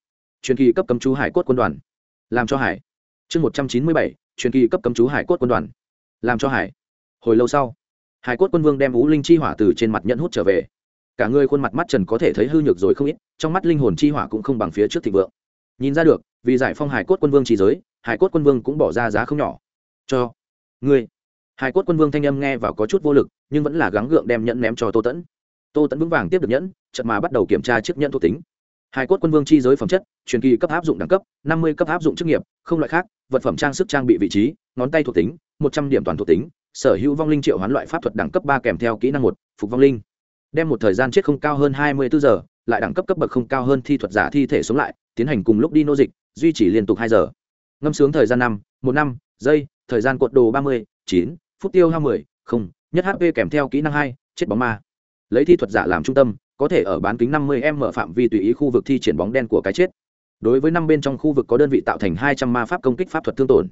Truyền kỳ cấp cấm chú hải cốt quân đoàn. Làm cho hải. Chương một trăm chín mươi bảy, truyền kỳ cấp cấm chú hải cốt quân đoàn. Làm cho hải. Hồi lâu sau hải cốt quân vương đem ú linh chi hỏa từ trên mặt nhận hút trở về. Cả người khuôn mặt mắt trần có thể thấy hư nhược rồi không ít, trong mắt linh hồn chi hỏa cũng không bằng phía trước thịnh vượng. Nhìn ra được, vì giải phong hải cốt quân vương trí giới, hải cốt quân vương cũng bỏ ra giá không nhỏ. Cho ngươi. Hải cốt quân vương thanh âm nghe vào có chút vô lực, nhưng vẫn là gắng gượng đem nhẫn ném cho tô tẫn. Tô tẫn vững vàng tiếp được nhẫn chật mà bắt đầu kiểm tra chiếc nhẫn thuộc tính. Hải cốt quân vương chi giới phẩm chất, truyền kỳ cấp áp dụng đẳng cấp, năm mươi cấp áp dụng chức nghiệp, không loại khác, vật phẩm trang sức trang bị vị trí, ngón tay thuộc tính, một trăm điểm toàn thuộc tính sở hữu vong linh triệu hoán loại pháp thuật đẳng cấp ba kèm theo kỹ năng một, phục vong linh. Đem một thời gian chết không cao hơn hai mươi bốn giờ, lại đẳng cấp cấp bậc không cao hơn thi thuật giả thi thể sống lại, tiến hành cùng lúc đi nô dịch, duy trì liên tục hai giờ. Ngâm sướng thời gian năm, một năm, giây, thời gian cột đồ ba mươi, chín, phút tiêu hai mươi không, nhất hp kèm theo kỹ năng hai, chết bóng ma. Lấy thi thuật giả làm trung tâm, có thể ở bán kính năm mươi m phạm vi tùy ý khu vực thi triển bóng đen của cái chết. Đối với năm bên trong khu vực có đơn vị tạo thành hai trăm ma pháp công kích pháp thuật thương tổn.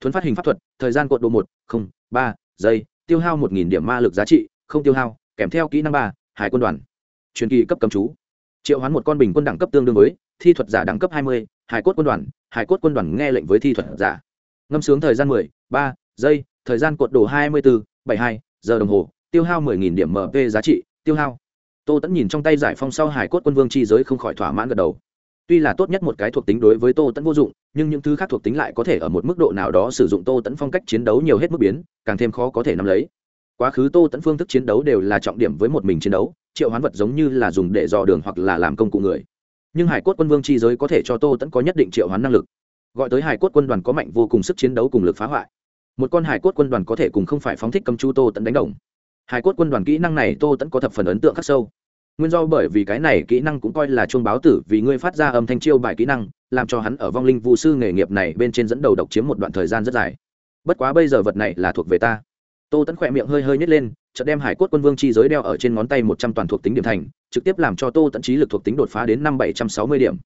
Thuấn phát hình pháp thuật, thời gian cột đồ một, không, ba giây tiêu hao một nghìn điểm ma lực giá trị, không tiêu hao, kèm theo kỹ năng ba, hải quân đoàn. Truyền kỳ cấp cầm chú. Triệu hoán một con bình quân đẳng cấp tương đương với thi thuật giả đẳng cấp hai mươi, hải cốt quân đoàn, hải cốt quân đoàn nghe lệnh với thi thuật giả. Ngâm sướng thời gian mười, ba, giây, thời gian cột đồ hai mươi bốn bảy hai, giờ đồng hồ, tiêu hao mười nghìn điểm mp giá trị, tiêu hao. Tô tẫn nhìn trong tay giải phong sau hải cốt quân vương chi giới không khỏi thỏa mãn gật đầu tuy là tốt nhất một cái thuộc tính đối với tô tẫn vô dụng, nhưng những thứ khác thuộc tính lại có thể ở một mức độ nào đó sử dụng tô tẫn phong cách chiến đấu nhiều hết mức biến, càng thêm khó có thể nắm lấy. Quá khứ tô tẫn phương thức chiến đấu đều là trọng điểm với một mình chiến đấu, triệu hoán vật giống như là dùng để dò đường hoặc là làm công cụ người. Nhưng hải cốt quân vương chi giới có thể cho tô tẫn có nhất định triệu hoán năng lực. Gọi tới hải cốt quân đoàn có mạnh vô cùng sức chiến đấu cùng lực phá hoại. Một con hải cốt quân đoàn có thể cùng không phải phóng thích cầm chu tô tẫn đánh đồng. Hải cốt quân đoàn kỹ năng này tô tẫn có thập phần ấn tượng khắc sâu nguyên do bởi vì cái này kỹ năng cũng coi là chuông báo tử, vì ngươi phát ra âm thanh chiêu bài kỹ năng, làm cho hắn ở vong linh vũ sư nghề nghiệp này bên trên dẫn đầu độc chiếm một đoạn thời gian rất dài. Bất quá bây giờ vật này là thuộc về ta. Tô tẫn khỏe miệng hơi hơi nhét lên, chợt đem hải cốt quân vương chi giới đeo ở trên ngón tay một trăm toàn thuộc tính điểm thành, trực tiếp làm cho tô tẫn trí lực thuộc tính đột phá đến năm bảy trăm sáu mươi điểm.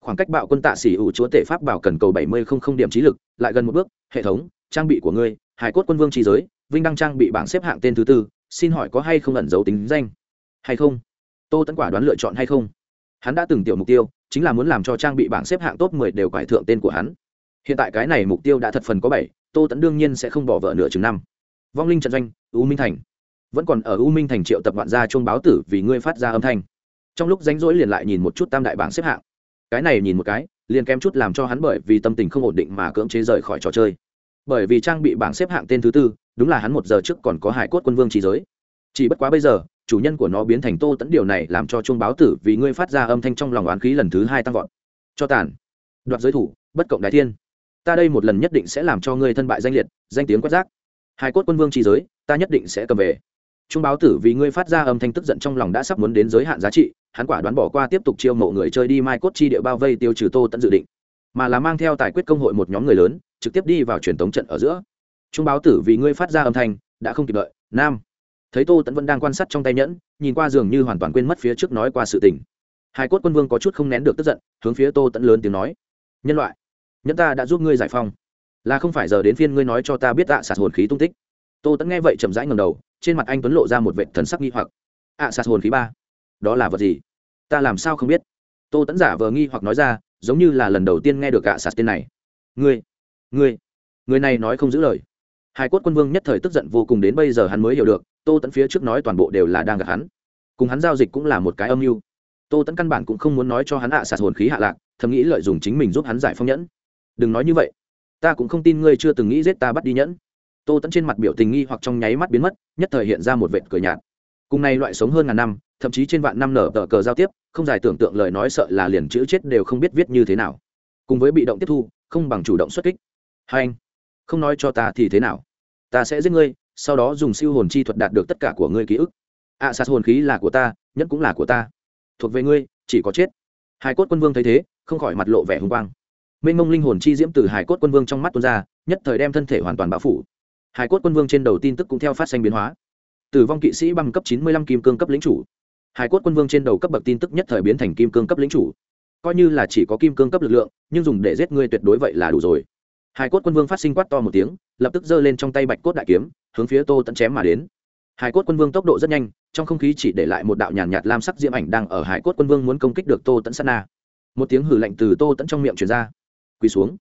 Khoảng cách bạo quân tạ xỉ ủ chúa tể pháp bảo cần cầu bảy mươi không không điểm trí lực, lại gần một bước, hệ thống, trang bị của ngươi, hải cốt quân vương chi giới, vinh đăng trang bị bảng xếp hạng tên thứ tư, xin hỏi có hay không ẩn giấu tính danh? Hay không? Tô tẫn quả đoán lựa chọn hay không? Hắn đã từng tiểu mục tiêu, chính là muốn làm cho trang bị bảng xếp hạng top mười đều quải thượng tên của hắn. Hiện tại cái này mục tiêu đã thật phần có bảy, tô tẫn đương nhiên sẽ không bỏ vợ nửa chừng năm. Vong linh trận doanh, u minh thành. Vẫn còn ở u minh thành triệu tập vạn gia chuông báo tử vì ngươi phát ra âm thanh. Trong lúc ránh rỗi liền lại nhìn một chút tam đại bảng xếp hạng. Cái này nhìn một cái, liền kém chút làm cho hắn bởi vì tâm tình không ổn định mà cưỡng chế rời khỏi trò chơi. Bởi vì trang bị bảng xếp hạng tên thứ tư, đúng là hắn một giờ trước còn có hải cốt quân vương trí giới. Chỉ bất quá bây giờ chủ nhân của nó biến thành tô tẫn điều này làm cho chuông báo tử vì ngươi phát ra âm thanh trong lòng oán khí lần thứ hai tăng vọt. Cho tàn. Đoạt giới thủ, bất cộng đại thiên. Ta đây một lần nhất định sẽ làm cho ngươi thân bại danh liệt, danh tiếng quét rác. Hai cốt quân vương trí giới, ta nhất định sẽ cầm về. Trung báo tử vì ngươi phát ra âm thanh tức giận trong lòng đã sắp muốn đến giới hạn giá trị, hắn quả đoán bỏ qua tiếp tục chiêu mộ người chơi đi mai cốt chi địa bao vây tiêu trừ tô tận dự định. Mà là mang theo tài quyết công hội một nhóm người lớn, trực tiếp đi vào truyền tống trận ở giữa. Trung báo tử vì ngươi phát ra âm thanh, đã không kịp đợi. Nam thấy tô tẫn vẫn đang quan sát trong tay nhẫn, nhìn qua dường như hoàn toàn quên mất phía trước nói qua sự tình. Hải cốt quân vương có chút không nén được tức giận, hướng phía tô tẫn lớn tiếng nói, nhân loại, nhẫn ta đã giúp ngươi giải phong là không phải giờ đến phiên ngươi nói cho ta biết tạ sạt hồn khí tung tích. Tô tẫn nghe vậy chậm rãi ngầm đầu, trên mặt anh tuấn lộ ra một vệ thần sắc nghi hoặc. Ạ, sạt hồn khí ba, đó là vật gì? Ta làm sao không biết? Tô tẫn giả vờ nghi hoặc nói ra, giống như là lần đầu tiên nghe được ạ, sạt tên này. Ngươi ngươi, người này nói không giữ lời. Hải cốt quân vương nhất thời tức giận vô cùng đến bây giờ hắn mới hiểu được tô tẫn phía trước nói toàn bộ đều là đang gặp hắn. Cùng hắn giao dịch cũng là một cái âm mưu. Tô tẫn căn bản cũng không muốn nói cho hắn ạ sạt hồn khí hạ lạc, thầm nghĩ lợi dụng chính mình giúp hắn giải phong nhẫn. Đừng nói như vậy. Ta cũng không tin ngươi chưa từng nghĩ giết ta bắt đi nhẫn. Tô tẫn trên mặt biểu tình nghi hoặc trong nháy mắt biến mất, nhất thời hiện ra một vệt cười nhạt. Cùng này loại sống hơn ngàn năm, thậm chí trên vạn năm nở tờ cờ giao tiếp, không giải tưởng tượng lời nói sợ là liền chữ chết đều không biết viết như thế nào. Cùng với bị động tiếp thu, không bằng chủ động xuất kích. Hai anh, không nói cho ta thì thế nào? Ta sẽ giết ngươi sau đó dùng siêu hồn chi thuật đạt được tất cả của ngươi ký ức. Ạ à, sạt hồn khí là của ta nhất cũng là của ta. Thuộc về ngươi chỉ có chết. Hải cốt quân vương thấy thế không khỏi mặt lộ vẻ hùng quang. Mênh mông linh hồn chi diễm từ hải cốt quân vương trong mắt tuôn ra nhất thời đem thân thể hoàn toàn bao phủ. Hải cốt quân vương trên đầu tin tức cũng theo phát sinh biến hóa. Tử vong kỵ sĩ băng cấp chín mươi lăm kim cương cấp lĩnh chủ. Hải cốt quân vương trên đầu cấp bậc tin tức nhất thời biến thành kim cương cấp lĩnh chủ. Coi như là chỉ có kim cương cấp lực lượng nhưng dùng để giết ngươi tuyệt đối vậy là đủ rồi hải cốt quân vương phát sinh quát to một tiếng lập tức giơ lên trong tay bạch cốt đại kiếm hướng phía tô tẫn chém mà đến. Hải cốt quân vương tốc độ rất nhanh trong không khí chỉ để lại một đạo nhàn nhạt, nhạt lam sắc diễm ảnh đang ở hải cốt quân vương muốn công kích được tô tẫn sát na. Một tiếng hử lạnh từ tô tẫn trong miệng truyền ra quỳ xuống.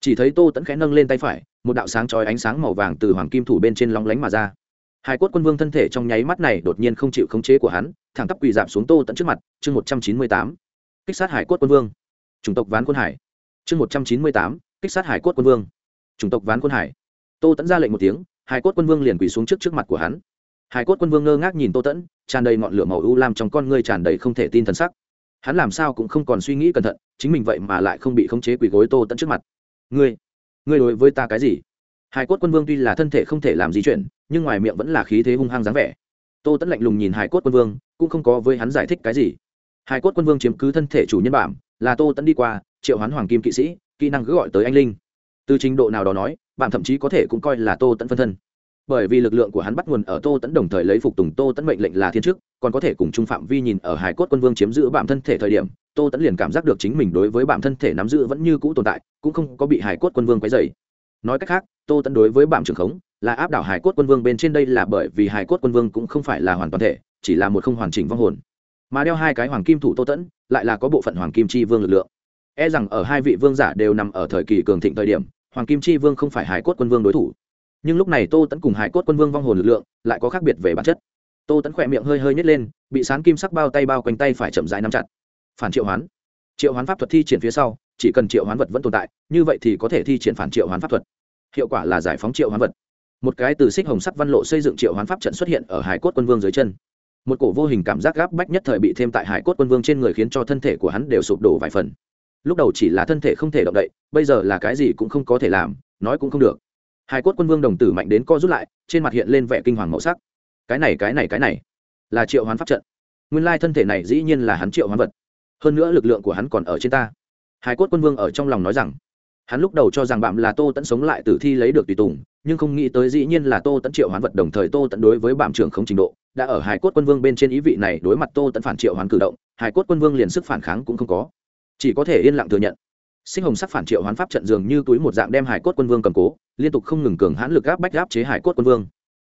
Chỉ thấy tô tẫn khẽ nâng lên tay phải một đạo sáng chói ánh sáng màu vàng từ hoàng kim thủ bên trên lóng lánh mà ra. Hải cốt quân vương thân thể trong nháy mắt này đột nhiên không chịu khống chế của hắn thẳng tắp quỳ dạp xuống tô Tẫn trước mặt chương một trăm chín mươi tám. Kích sát hải cốt quân vương. Chủng tộc ván quân hải. Chương một trăm chín mươi tám kích sát hải cốt quân vương. Chủng tộc ván quân hải. Tô tẫn ra lệnh một tiếng, hải cốt quân vương liền quỳ xuống trước trước mặt của hắn. Hải cốt quân vương ngơ ngác nhìn tô tẫn, tràn đầy ngọn lửa màu u lam trong con ngươi tràn đầy không thể tin thần sắc. Hắn làm sao cũng không còn suy nghĩ cẩn thận, chính mình vậy mà lại không bị khống chế quỳ gối tô tẫn trước mặt. Ngươi ngươi đối với ta cái gì? Hải cốt quân vương tuy là thân thể không thể làm gì chuyện nhưng ngoài miệng vẫn là khí thế hung hăng dáng vẻ. Tô tẫn lạnh lùng nhìn hải cốt quân vương, cũng không có với hắn giải thích cái gì. Hải cốt quân vương chiếm cứ thân thể chủ nhân bảm là tô tẫn đi qua, triệu hoán hoàng kim kỵ sĩ kỹ năng cứ gọi tới anh linh. Từ trình độ nào đó nói, bạn thậm chí có thể cũng coi là tô tẫn phân thân. Bởi vì lực lượng của hắn bắt nguồn ở tô tẫn đồng thời lấy phục tùng tô tẫn mệnh lệnh là thiên chức, còn có thể cùng trung phạm vi nhìn ở hải cốt quân vương chiếm giữ bạn thân thể thời điểm, tô tẫn liền cảm giác được chính mình đối với bạn thân thể nắm giữ vẫn như cũ tồn tại, cũng không có bị hải cốt quân vương quấy dày nói cách khác, tô tẫn đối với bạn trưởng khống, là áp đảo hải cốt quân vương bên trên đây là bởi vì hải cốt quân vương cũng không phải là hoàn toàn thể, chỉ là một không hoàn chỉnh vong hồn. Mà đeo hai cái hoàng kim thủ tô tẫn lại là có bộ phận hoàng kim chi vương lực lượng e rằng ở hai vị vương giả đều nằm ở thời kỳ cường thịnh thời điểm, hoàng kim chi vương không phải hải cốt quân vương đối thủ. Nhưng lúc này tô tẫn cùng hải cốt quân vương vong hồn lực lượng lại có khác biệt về bản chất. Tô tẫn khỏe miệng hơi hơi nhét lên, bị sán kim sắc bao tay bao quanh tay phải chậm rãi nắm chặt. Phản triệu hoán. Triệu hoán pháp thuật thi triển phía sau, chỉ cần triệu hoán vật vẫn tồn tại, như vậy thì có thể thi triển phản triệu hoán pháp thuật. Hiệu quả là giải phóng triệu hoán vật. Một cái từ xích hồng sắc văn lộ xây dựng triệu hoán pháp trận xuất hiện ở hải cốt quân vương dưới chân. Một cổ vô hình cảm giác gáp bách nhất thời bị thêm tại hải cốt quân vương trên người khiến cho thân thể của hắn đều sụp đổ vài phần lúc đầu chỉ là thân thể không thể động đậy, bây giờ là cái gì cũng không có thể làm, nói cũng không được. Hải cốt quân vương đồng tử mạnh đến co rút lại, trên mặt hiện lên vẻ kinh hoàng màu sắc. Cái này cái này cái này là triệu hoán pháp trận. Nguyên lai thân thể này dĩ nhiên là hắn triệu hoán vật. Hơn nữa lực lượng của hắn còn ở trên ta. Hải cốt quân vương ở trong lòng nói rằng, hắn lúc đầu cho rằng bạm là tô tẫn sống lại từ thi lấy được tùy tùng, nhưng không nghĩ tới dĩ nhiên là tô tẫn triệu hoán vật đồng thời tô tẫn đối với bạm trưởng không trình độ, đã ở hải cốt quân vương bên trên ý vị này đối mặt tô tẫn phản triệu hoán cử động, hải cốt quân vương liền sức phản kháng cũng không có chỉ có thể yên lặng thừa nhận. Sinh hồng sắc phản triệu hoán pháp trận dường như túi một dạng đem hải cốt quân vương cầm cố, liên tục không ngừng cường hãn lực gáp bách gáp chế hải cốt quân vương.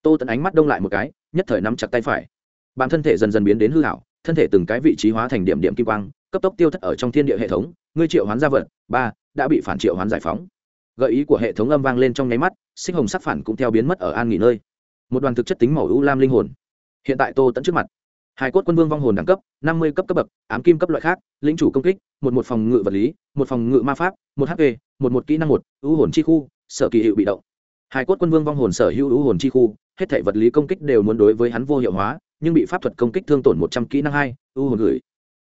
Tô tẫn ánh mắt đông lại một cái, nhất thời nắm chặt tay phải. Bản thân thể dần dần biến đến hư hảo thân thể từng cái vị trí hóa thành điểm điểm kim quang, cấp tốc tiêu thất ở trong thiên địa hệ thống, ngươi triệu hoán gia vật, ba, đã bị phản triệu hoán giải phóng. Gợi ý của hệ thống âm vang lên trong nháy mắt sinh hồng sắc phản cũng theo biến mất ở an nghỉ nơi. Một đoàn thực chất tính màu u lam linh hồn, hiện tại tô tẫn trước mặt hải cốt quân vương vong hồn đẳng cấp, năm mươi cấp cấp bậc, ám kim cấp loại khác lính chủ công kích, một một phòng ngự vật lý, một phòng ngự ma pháp, một hp một một kỹ năng một ưu hồn chi khu, sở kỳ hiệu bị động. Hải cốt quân vương vong hồn sở hữu ưu hồn chi khu, hết thể vật lý công kích đều muốn đối với hắn vô hiệu hóa, nhưng bị pháp thuật công kích thương tổn một trăm kỹ năng hai ưu hồn gửi.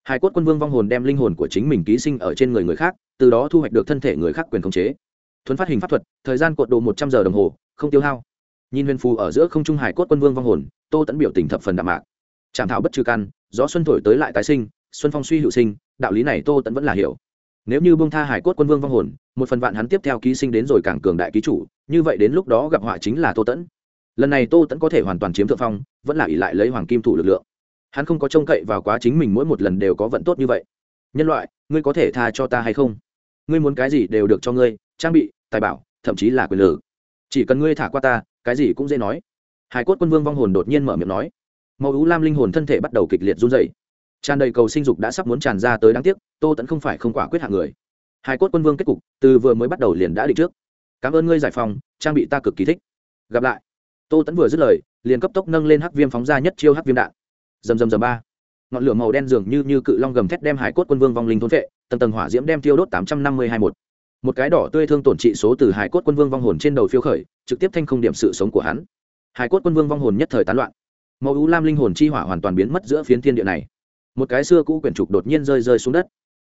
Hải cốt quân vương vong hồn đem linh hồn của chính mình ký sinh ở trên người người khác, từ đó thu hoạch được thân thể người khác quyền khống chế. Thuấn phát hình pháp thuật, thời gian cột độ một trăm giờ đồng hồ, không tiêu hao. Nhìn huyền phù ở giữa không trung hải cốt quân vương vong hồn, tô tẫn biểu tình thập phần đạm mạc chạm thảo bất trừ căn, gió xuân thổi tới lại tái sinh, xuân phong suy hữu sinh, đạo lý này tô tẫn vẫn là hiểu. Nếu như bông tha hải cốt quân vương vong hồn, một phần vạn hắn tiếp theo ký sinh đến rồi càng cường đại ký chủ, như vậy đến lúc đó gặp họa chính là tô tẫn lần này tô tẫn có thể hoàn toàn chiếm thượng phong, vẫn là ỷ lại lấy hoàng kim thủ lực lượng. Hắn không có trông cậy vào quá chính mình mỗi một lần đều có vận tốt như vậy. Nhân loại, ngươi có thể tha cho ta hay không? Ngươi muốn cái gì đều được cho ngươi, trang bị, tài bảo, thậm chí là quyền lử chỉ cần ngươi thả qua ta, cái gì cũng dễ nói. Hải cốt quân vương vong hồn đột nhiên mở miệng nói màu ú lam linh hồn thân thể bắt đầu kịch liệt run dày tràn đầy cầu sinh dục đã sắp muốn tràn ra tới đáng tiếc tô tẫn không phải không quả quyết hạng người. Hải cốt quân vương kết cục từ vừa mới bắt đầu liền đã định trước. Cảm ơn ngươi giải phòng trang bị ta cực kỳ thích. Gặp lại. Tô tẫn vừa dứt lời liền cấp tốc nâng lên hắc viêm phóng ra nhất chiêu hắc viêm đạn. Dầm dầm dầm ba. Ngọn lửa màu đen dường như, như cự long gầm thét đem hải cốt quân vương vong linh thôn vệ tầng tầng hỏa diễm đem tiêu đốt tám trăm năm mươi hai một. Một cái đỏ tươi thương tổn trị số từ hải cốt quân vương vong hồn trên đầu phiêu khởi trực tiếp thanh không điểm sự sống của hắn. Hải cốt quân vương vong hồn nhất thời tán loạn màu u lam linh hồn chi hỏa hoàn toàn biến mất giữa phiến thiên địa này. Một cái xưa cũ quyển trục đột nhiên rơi rơi xuống đất.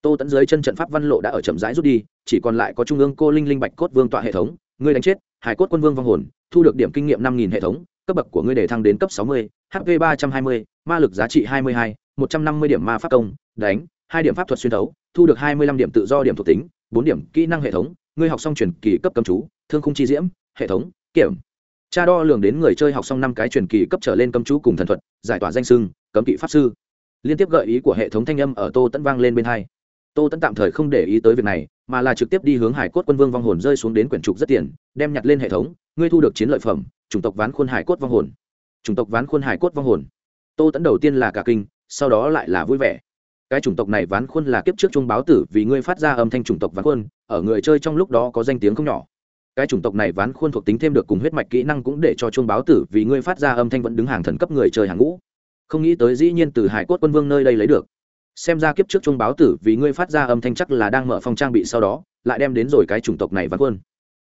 Tô tẫn dưới chân trận pháp văn lộ đã ở chậm rãi rút đi, chỉ còn lại có trung ương cô linh linh bạch cốt vương tọa hệ thống. Ngươi đánh chết, hải cốt quân vương vong hồn, thu được điểm kinh nghiệm năm nghìn hệ thống, cấp bậc của ngươi để thăng đến cấp sáu mươi hp ba trăm hai mươi, ma lực giá trị hai mươi hai, một trăm năm mươi điểm ma pháp công, đánh, hai điểm pháp thuật xuyên thấu, thu được hai mươi lăm điểm tự do điểm thuộc tính, bốn điểm kỹ năng hệ thống. Ngươi học xong truyền kỳ cấp cấm chú, thương khung chi diễm, hệ thống, kiểm. Cha đo lường đến người chơi học xong năm cái truyền kỳ cấp trở lên cấm chú cùng thần thuật, giải tỏa danh sưng cấm kỵ pháp sư. Liên tiếp gợi ý của hệ thống thanh âm ở tô tẫn vang lên bên hai. Tô tẫn tạm thời không để ý tới việc này, mà là trực tiếp đi hướng hải cốt quân vương vong hồn rơi xuống đến quyển trục rất tiền, đem nhặt lên hệ thống, ngươi thu được chiến lợi phẩm, chủng tộc ván khuôn hải cốt vong hồn. Chủng tộc ván khuôn hải cốt vong hồn. Tô tẫn đầu tiên là cả kinh, sau đó lại là vui vẻ. Cái chủng tộc này ván khuôn là kiếp trước trung báo tử vì ngươi phát ra âm thanh chủng tộc ván khuôn, ở người chơi trong lúc đó có danh tiếng không nhỏ cái chủng tộc này ván khuôn thuộc tính thêm được cùng huyết mạch kỹ năng cũng để cho chuông báo tử vì ngươi phát ra âm thanh vẫn đứng hàng thần cấp người chơi hàng ngũ. Không nghĩ tới dĩ nhiên từ hải cốt quân vương nơi đây lấy được. Xem ra kiếp trước chuông báo tử vì ngươi phát ra âm thanh chắc là đang mở phong trang bị sau đó, lại đem đến rồi cái chủng tộc này ván khuôn.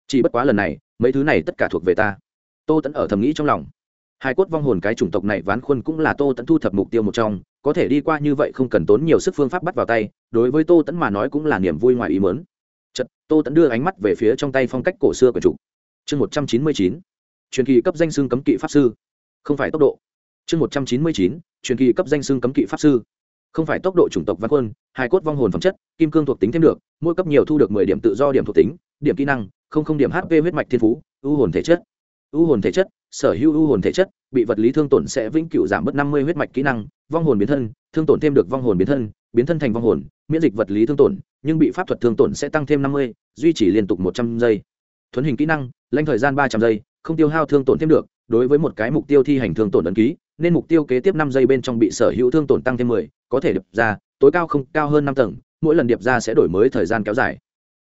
Chỉ bất quá lần này, mấy thứ này tất cả thuộc về ta. Tô tẫn ở thầm nghĩ trong lòng. Hải cốt vong hồn cái chủng tộc này ván khuôn cũng là tô tẫn thu thập mục tiêu một trong, có thể đi qua như vậy không cần tốn nhiều sức phương pháp bắt vào tay, đối với tô tẫn mà nói cũng là niềm vui ngoài ý mớn chật tô tẫn đưa ánh mắt về phía trong tay phong cách cổ xưa của chủ. Chương một trăm chín mươi chín, truyền kỳ cấp danh xưng cấm kỵ pháp sư. Không phải tốc độ. Chương một trăm chín mươi chín, truyền kỳ cấp danh xưng cấm kỵ pháp sư. Không phải tốc độ chủng tộc văn quân hai cốt vong hồn phẩm chất, kim cương thuộc tính thêm được, mỗi cấp nhiều thu được mười điểm tự do điểm thuộc tính, điểm kỹ năng, không không điểm hp huyết mạch thiên phú, ưu hồn thể chất. Ưu hồn thể chất sở hữu u hồn thể chất, bị vật lý thương tổn sẽ vĩnh cửu giảm bớt năm mươi huyết mạch kỹ năng, vong hồn biến thân, thương tổn thêm được vong hồn biến thân biến thân thành vong hồn, miễn dịch vật lý thương tổn, nhưng bị pháp thuật thương tổn sẽ tăng thêm năm mươi, duy trì liên tục một trăm giây. Thuấn hình kỹ năng lanh thời gian ba trăm giây, không tiêu hao thương tổn thêm được, đối với một cái mục tiêu thi hành thương tổn ấn ký, nên mục tiêu kế tiếp năm giây bên trong bị sở hữu thương tổn tăng thêm mười, có thể điệp ra, tối cao không, cao hơn năm tầng, mỗi lần điệp ra sẽ đổi mới thời gian kéo dài.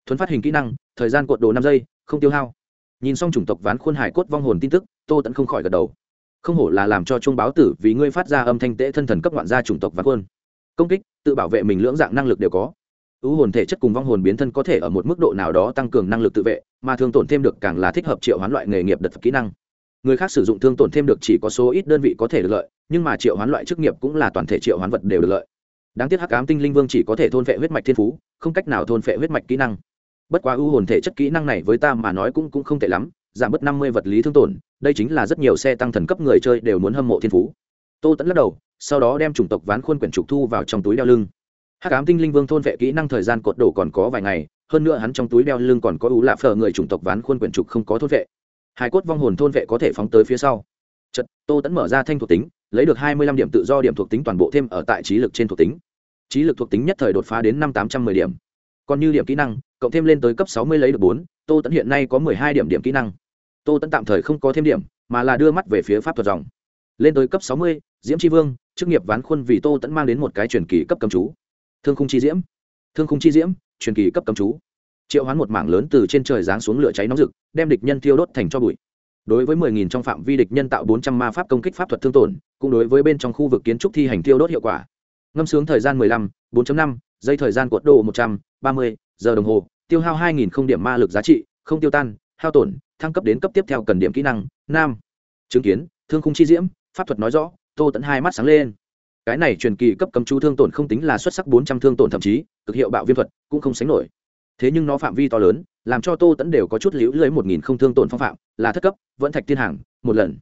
Thuấn phát hình kỹ năng, thời gian cuộn đồ năm giây, không tiêu hao. Nhìn xong chủng tộc ván khuôn hải cốt vong hồn tin tức tô tẫn không khỏi gật đầu. Không hổ là làm cho chuông báo tử vì ngươi phát ra âm thanh tễ thân thần cấp ngoạn gia chủng tộc và quân. Công kích, tự bảo vệ mình lưỡng dạng năng lực đều có. Ưu hồn thể chất cùng vong hồn biến thân có thể ở một mức độ nào đó tăng cường năng lực tự vệ, mà thương tổn thêm được càng là thích hợp triệu hoán loại nghề nghiệp đật kỹ năng. Người khác sử dụng thương tổn thêm được chỉ có số ít đơn vị có thể được lợi, nhưng mà triệu hoán loại chức nghiệp cũng là toàn thể triệu hoán vật đều được lợi. Đáng tiếc hắc ám tinh linh vương chỉ có thể thôn vệ huyết mạch thiên phú, không cách nào thôn vệ huyết mạch kỹ năng. Bất quá ưu hồn thể chất kỹ năng này với ta mà nói cũng cũng không tệ lắm giảm bớt năm mươi vật lý thương tổn, đây chính là rất nhiều xe tăng thần cấp người chơi đều muốn hâm mộ thiên phú. Tô tẫn lắc đầu, sau đó đem chủng tộc ván khuôn quyển trục thu vào trong túi đeo lưng. Hắc ám tinh linh vương thôn vệ kỹ năng thời gian cột đổ còn có vài ngày, hơn nữa hắn trong túi đeo lưng còn có ú lạ phở người chủng tộc ván khuôn quyển trục không có thôn vệ. Hai cốt vong hồn thôn vệ có thể phóng tới phía sau. Chật tô tẫn mở ra thanh thuộc tính, lấy được hai mươi lăm điểm tự do điểm thuộc tính toàn bộ thêm ở tại trí lực trên thuộc tính. Trí lực thuộc tính nhất thời đột phá đến năm tám trăm mười điểm. Còn như điểm kỹ năng, cộng thêm lên tới cấp sáu mươi lấy được bốn, tô tẫn hiện nay có mười hai điểm điểm kỹ năng tô tẫn tạm thời không có thêm điểm mà là đưa mắt về phía pháp thuật dòng. Lên tới cấp sáu mươi diễm tri vương chức nghiệp ván khuôn vì tô tẫn mang đến một cái truyền kỳ cấp cầm chú. Thương khung chi diễm. Thương khung chi diễm truyền kỳ cấp cầm chú. Triệu hoán một mảng lớn từ trên trời giáng xuống lửa cháy nóng rực đem địch nhân thiêu đốt thành cho bụi. Đối với 10.000 trong phạm vi địch nhân tạo 400 ma pháp công kích pháp thuật thương tổn cũng đối với bên trong khu vực kiến trúc thi hành thiêu đốt hiệu quả. Ngâm sướng thời gian 15, 4.5, giây thời gian cuộn độ 130, giờ đồng hồ tiêu hao 2.000 không điểm ma lực giá trị không tiêu tan hao tổn thăng cấp đến cấp tiếp theo cần điểm kỹ năng, nam. Chứng kiến, thương khung chi diễm, pháp thuật nói rõ, tô tẫn hai mắt sáng lên. Cái này truyền kỳ cấp cấm chú thương tổn không tính là xuất sắc 400 thương tổn thậm chí, cực hiệu bạo viêm thuật, cũng không sánh nổi. Thế nhưng nó phạm vi to lớn, làm cho tô tẫn đều có chút liễu lưới một nghìn không thương tổn phong phạm, là thất cấp, vẫn thạch tiên hàng một lần.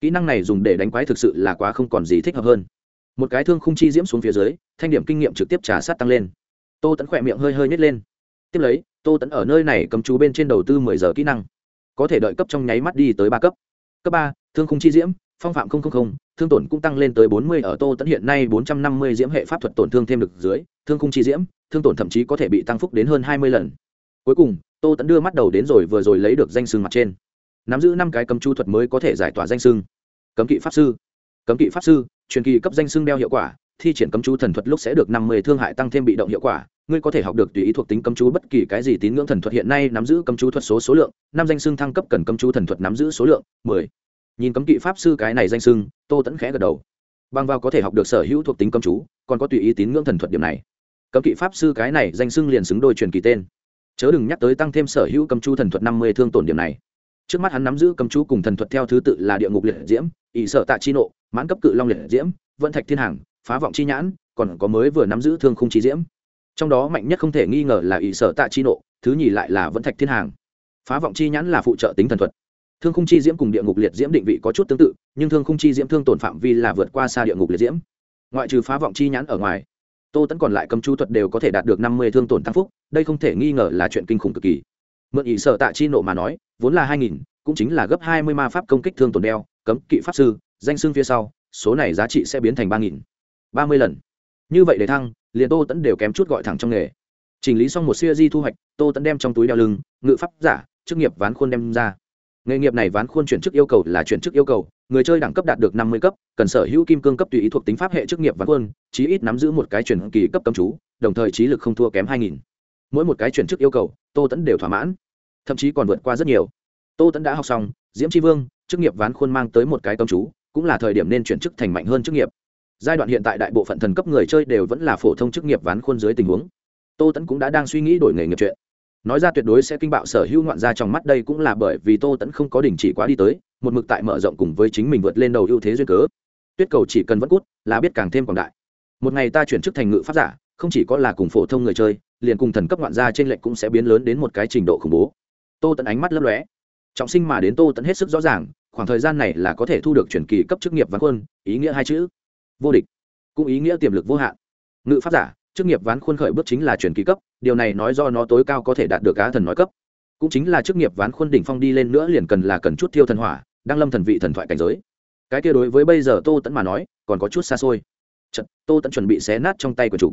Kỹ năng này dùng để đánh quái thực sự là quá không còn gì thích hợp hơn. Một cái thương khung chi diễm xuống phía dưới, thanh điểm kinh nghiệm trực tiếp trả sát tăng lên. Tô tẫn khỏe miệng hơi hơi nhét lên. Tiếp lấy, tô tẫn ở nơi này cầm chú bên trên đầu tư mười giờ kỹ năng có thể đợi cấp trong nháy mắt đi tới ba cấp. Cấp ba, thương khung chi diễm, phong phạm không không không, thương tổn cũng tăng lên tới bốn mươi ở tô tẫn hiện nay bốn trăm năm mươi diễm hệ pháp thuật tổn thương thêm được dưới, thương khung chi diễm, thương tổn thậm chí có thể bị tăng phúc đến hơn hai mươi lần. Cuối cùng, tô tẫn đưa mắt đầu đến rồi vừa rồi lấy được danh sưng mặt trên. Nắm giữ năm cái cấm chu thuật mới có thể giải tỏa danh sưng cấm kỵ pháp sư. Cấm kỵ pháp sư, truyền kỳ cấp danh sưng đeo hiệu quả thi triển cấm chú thần thuật lúc sẽ được năm mươi thương hại tăng thêm bị động hiệu quả. Ngươi có thể học được tùy ý thuộc tính cấm chú bất kỳ cái gì tín ngưỡng thần thuật hiện nay nắm giữ cấm chú thuật số số lượng, năm danh xưng thăng cấp cần cấm chú thần thuật nắm giữ số lượng, mười. Nhìn cấm kỵ pháp sư cái này danh xưng, tô tẫn khẽ gật đầu. Bằng vào có thể học được sở hữu thuộc tính cấm chú, còn có tùy ý tín ngưỡng thần thuật điểm này. Cấm kỵ pháp sư cái này danh xưng liền xứng đôi truyền kỳ tên. Chớ đừng nhắc tới tăng thêm sở hữu cấm chú thần thuật năm mươi thương tổn điểm này. Trước mắt hắn nắm giữ cấm chú cùng thần thuật theo thứ tự là địa ngục liệt diễm, ỷ sợ tạ chi nộ, mãn cấp cự long liệt diễm vận thạch thiên hàng phá vọng chi nhãn, còn có mới vừa nắm giữ thương khung chi diễm. Trong đó mạnh nhất không thể nghi ngờ là ỷ sở tạ chi nộ, thứ nhì lại là vẫn thạch thiên hàng. Phá vọng chi nhãn là phụ trợ tính thần thuật. Thương khung chi diễm cùng địa ngục liệt diễm định vị có chút tương tự, nhưng thương khung chi diễm thương tổn phạm vi là vượt qua xa địa ngục liệt diễm. Ngoại trừ phá vọng chi nhãn ở ngoài, tô tẫn còn lại cấm chú thuật đều có thể đạt được năm mươi thương tổn tăng phúc, đây không thể nghi ngờ là chuyện kinh khủng cực kỳ. Mượn ý sở tạ chi nộ mà nói, vốn là hai nghìn, cũng chính là gấp hai mươi ma pháp công kích thương tổn đeo, cấm kỵ pháp sư, danh xương phía sau, số này giá trị sẽ biến thành ba nghìn ba mươi lần. Như vậy để thăng, liền tô tẫn đều kém chút gọi thẳng trong nghề. Chỉnh lý xong một siêu di thu hoạch, tô tẫn đem trong túi đeo lưng, ngự pháp giả, chức nghiệp ván khuôn đem ra. Nghề nghiệp này ván khuôn chuyển chức yêu cầu là chuyển chức yêu cầu, người chơi đẳng cấp đạt được năm mươi cấp, cần sở hữu kim cương cấp tùy ý thuộc tính pháp hệ chức nghiệp ván khuôn, chí ít nắm giữ một cái chuyển kỳ cấp cầm chú, đồng thời trí lực không thua kém hai nghìn. Mỗi một cái chuyển chức yêu cầu, tô tẫn đều thỏa mãn. Thậm chí còn vượt qua rất nhiều. Tô tẫn đã học xong, diễm tri vương, chức nghiệp ván khuôn mang tới một cái cầm chú, cũng là thời điểm nên chuyển chức thành mạnh hơn chức nghiệp giai đoạn hiện tại đại bộ phận thần cấp người chơi đều vẫn là phổ thông chức nghiệp ván khuôn dưới tình huống. Tô tẫn cũng đã đang suy nghĩ đổi nghề nghiệp chuyện. Nói ra tuyệt đối sẽ kinh bạo sở hữu ngoạn ra trong mắt đây cũng là bởi vì tô tẫn không có đình chỉ quá đi tới, một mực tại mở rộng cùng với chính mình vượt lên đầu ưu thế duyên cớ. Tuyết cầu chỉ cần vẫn cút, là biết càng thêm quảng đại. Một ngày ta chuyển chức thành ngự pháp giả, không chỉ có là cùng phổ thông người chơi, liền cùng thần cấp ngoạn gia trên lệnh cũng sẽ biến lớn đến một cái trình độ khủng bố. Tô tẫn ánh mắt lấp lóe. Trọng sinh mà đến tô tẫn hết sức rõ ràng, khoảng thời gian này là có thể thu được chuyển kỳ cấp chức nghiệp ván quân ý nghĩa hai chữ vô địch cũng ý nghĩa tiềm lực vô hạn. Ngự pháp giả chức nghiệp ván khuôn khởi bước chính là chuyển kỳ cấp điều này nói do nó tối cao có thể đạt được cá thần nói cấp. Cũng chính là chức nghiệp ván khuôn đỉnh phong đi lên nữa liền cần là cần chút thiêu thần hỏa đang lâm thần vị thần thoại cảnh giới. Cái kia đối với bây giờ tô tẫn mà nói còn có chút xa xôi. Chật, tô tẫn chuẩn bị xé nát trong tay của chủ.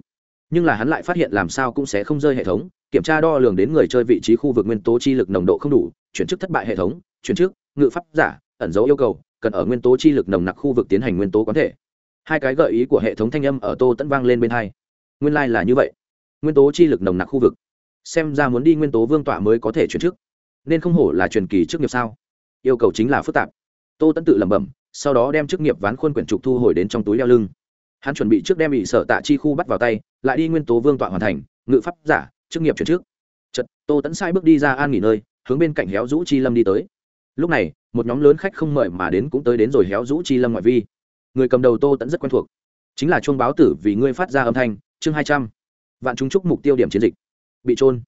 Nhưng là hắn lại phát hiện làm sao cũng sẽ không rơi hệ thống kiểm tra đo lường đến người chơi vị trí khu vực nguyên tố chi lực nồng độ không đủ chuyển chức thất bại hệ thống chuyển chức ngự pháp giả ẩn dấu yêu cầu cần ở nguyên tố chi lực nồng nặc khu vực tiến hành nguyên tố quán thể hai cái gợi ý của hệ thống thanh âm ở tô tẫn vang lên bên hai. Nguyên lai、like、là như vậy. Nguyên tố chi lực nồng nặc khu vực. Xem ra muốn đi nguyên tố vương tọa mới có thể chuyển chức. Nên không hổ là truyền kỳ chức nghiệp sao? Yêu cầu chính là phức tạp. Tô tẫn tự lẩm bẩm, sau đó đem chức nghiệp ván khuôn quyển trục thu hồi đến trong túi đeo lưng. Hắn chuẩn bị trước đem bị sở tạ chi khu bắt vào tay, lại đi nguyên tố vương tọa hoàn thành, ngự pháp giả, chức nghiệp chuyển trước chật tô tẫn sai bước đi ra an nghỉ nơi, hướng bên cạnh héo rũ chi lâm đi tới. Lúc này, một nhóm lớn khách không mời mà đến cũng tới đến rồi héo rũ chi lâm ngoại vi người cầm đầu tô tẫn rất quen thuộc. Chính là chuông báo tử vì ngươi phát ra âm thanh, chương hai trăm. Vạn chúng chúc mục tiêu điểm chiến dịch. Bị trôn.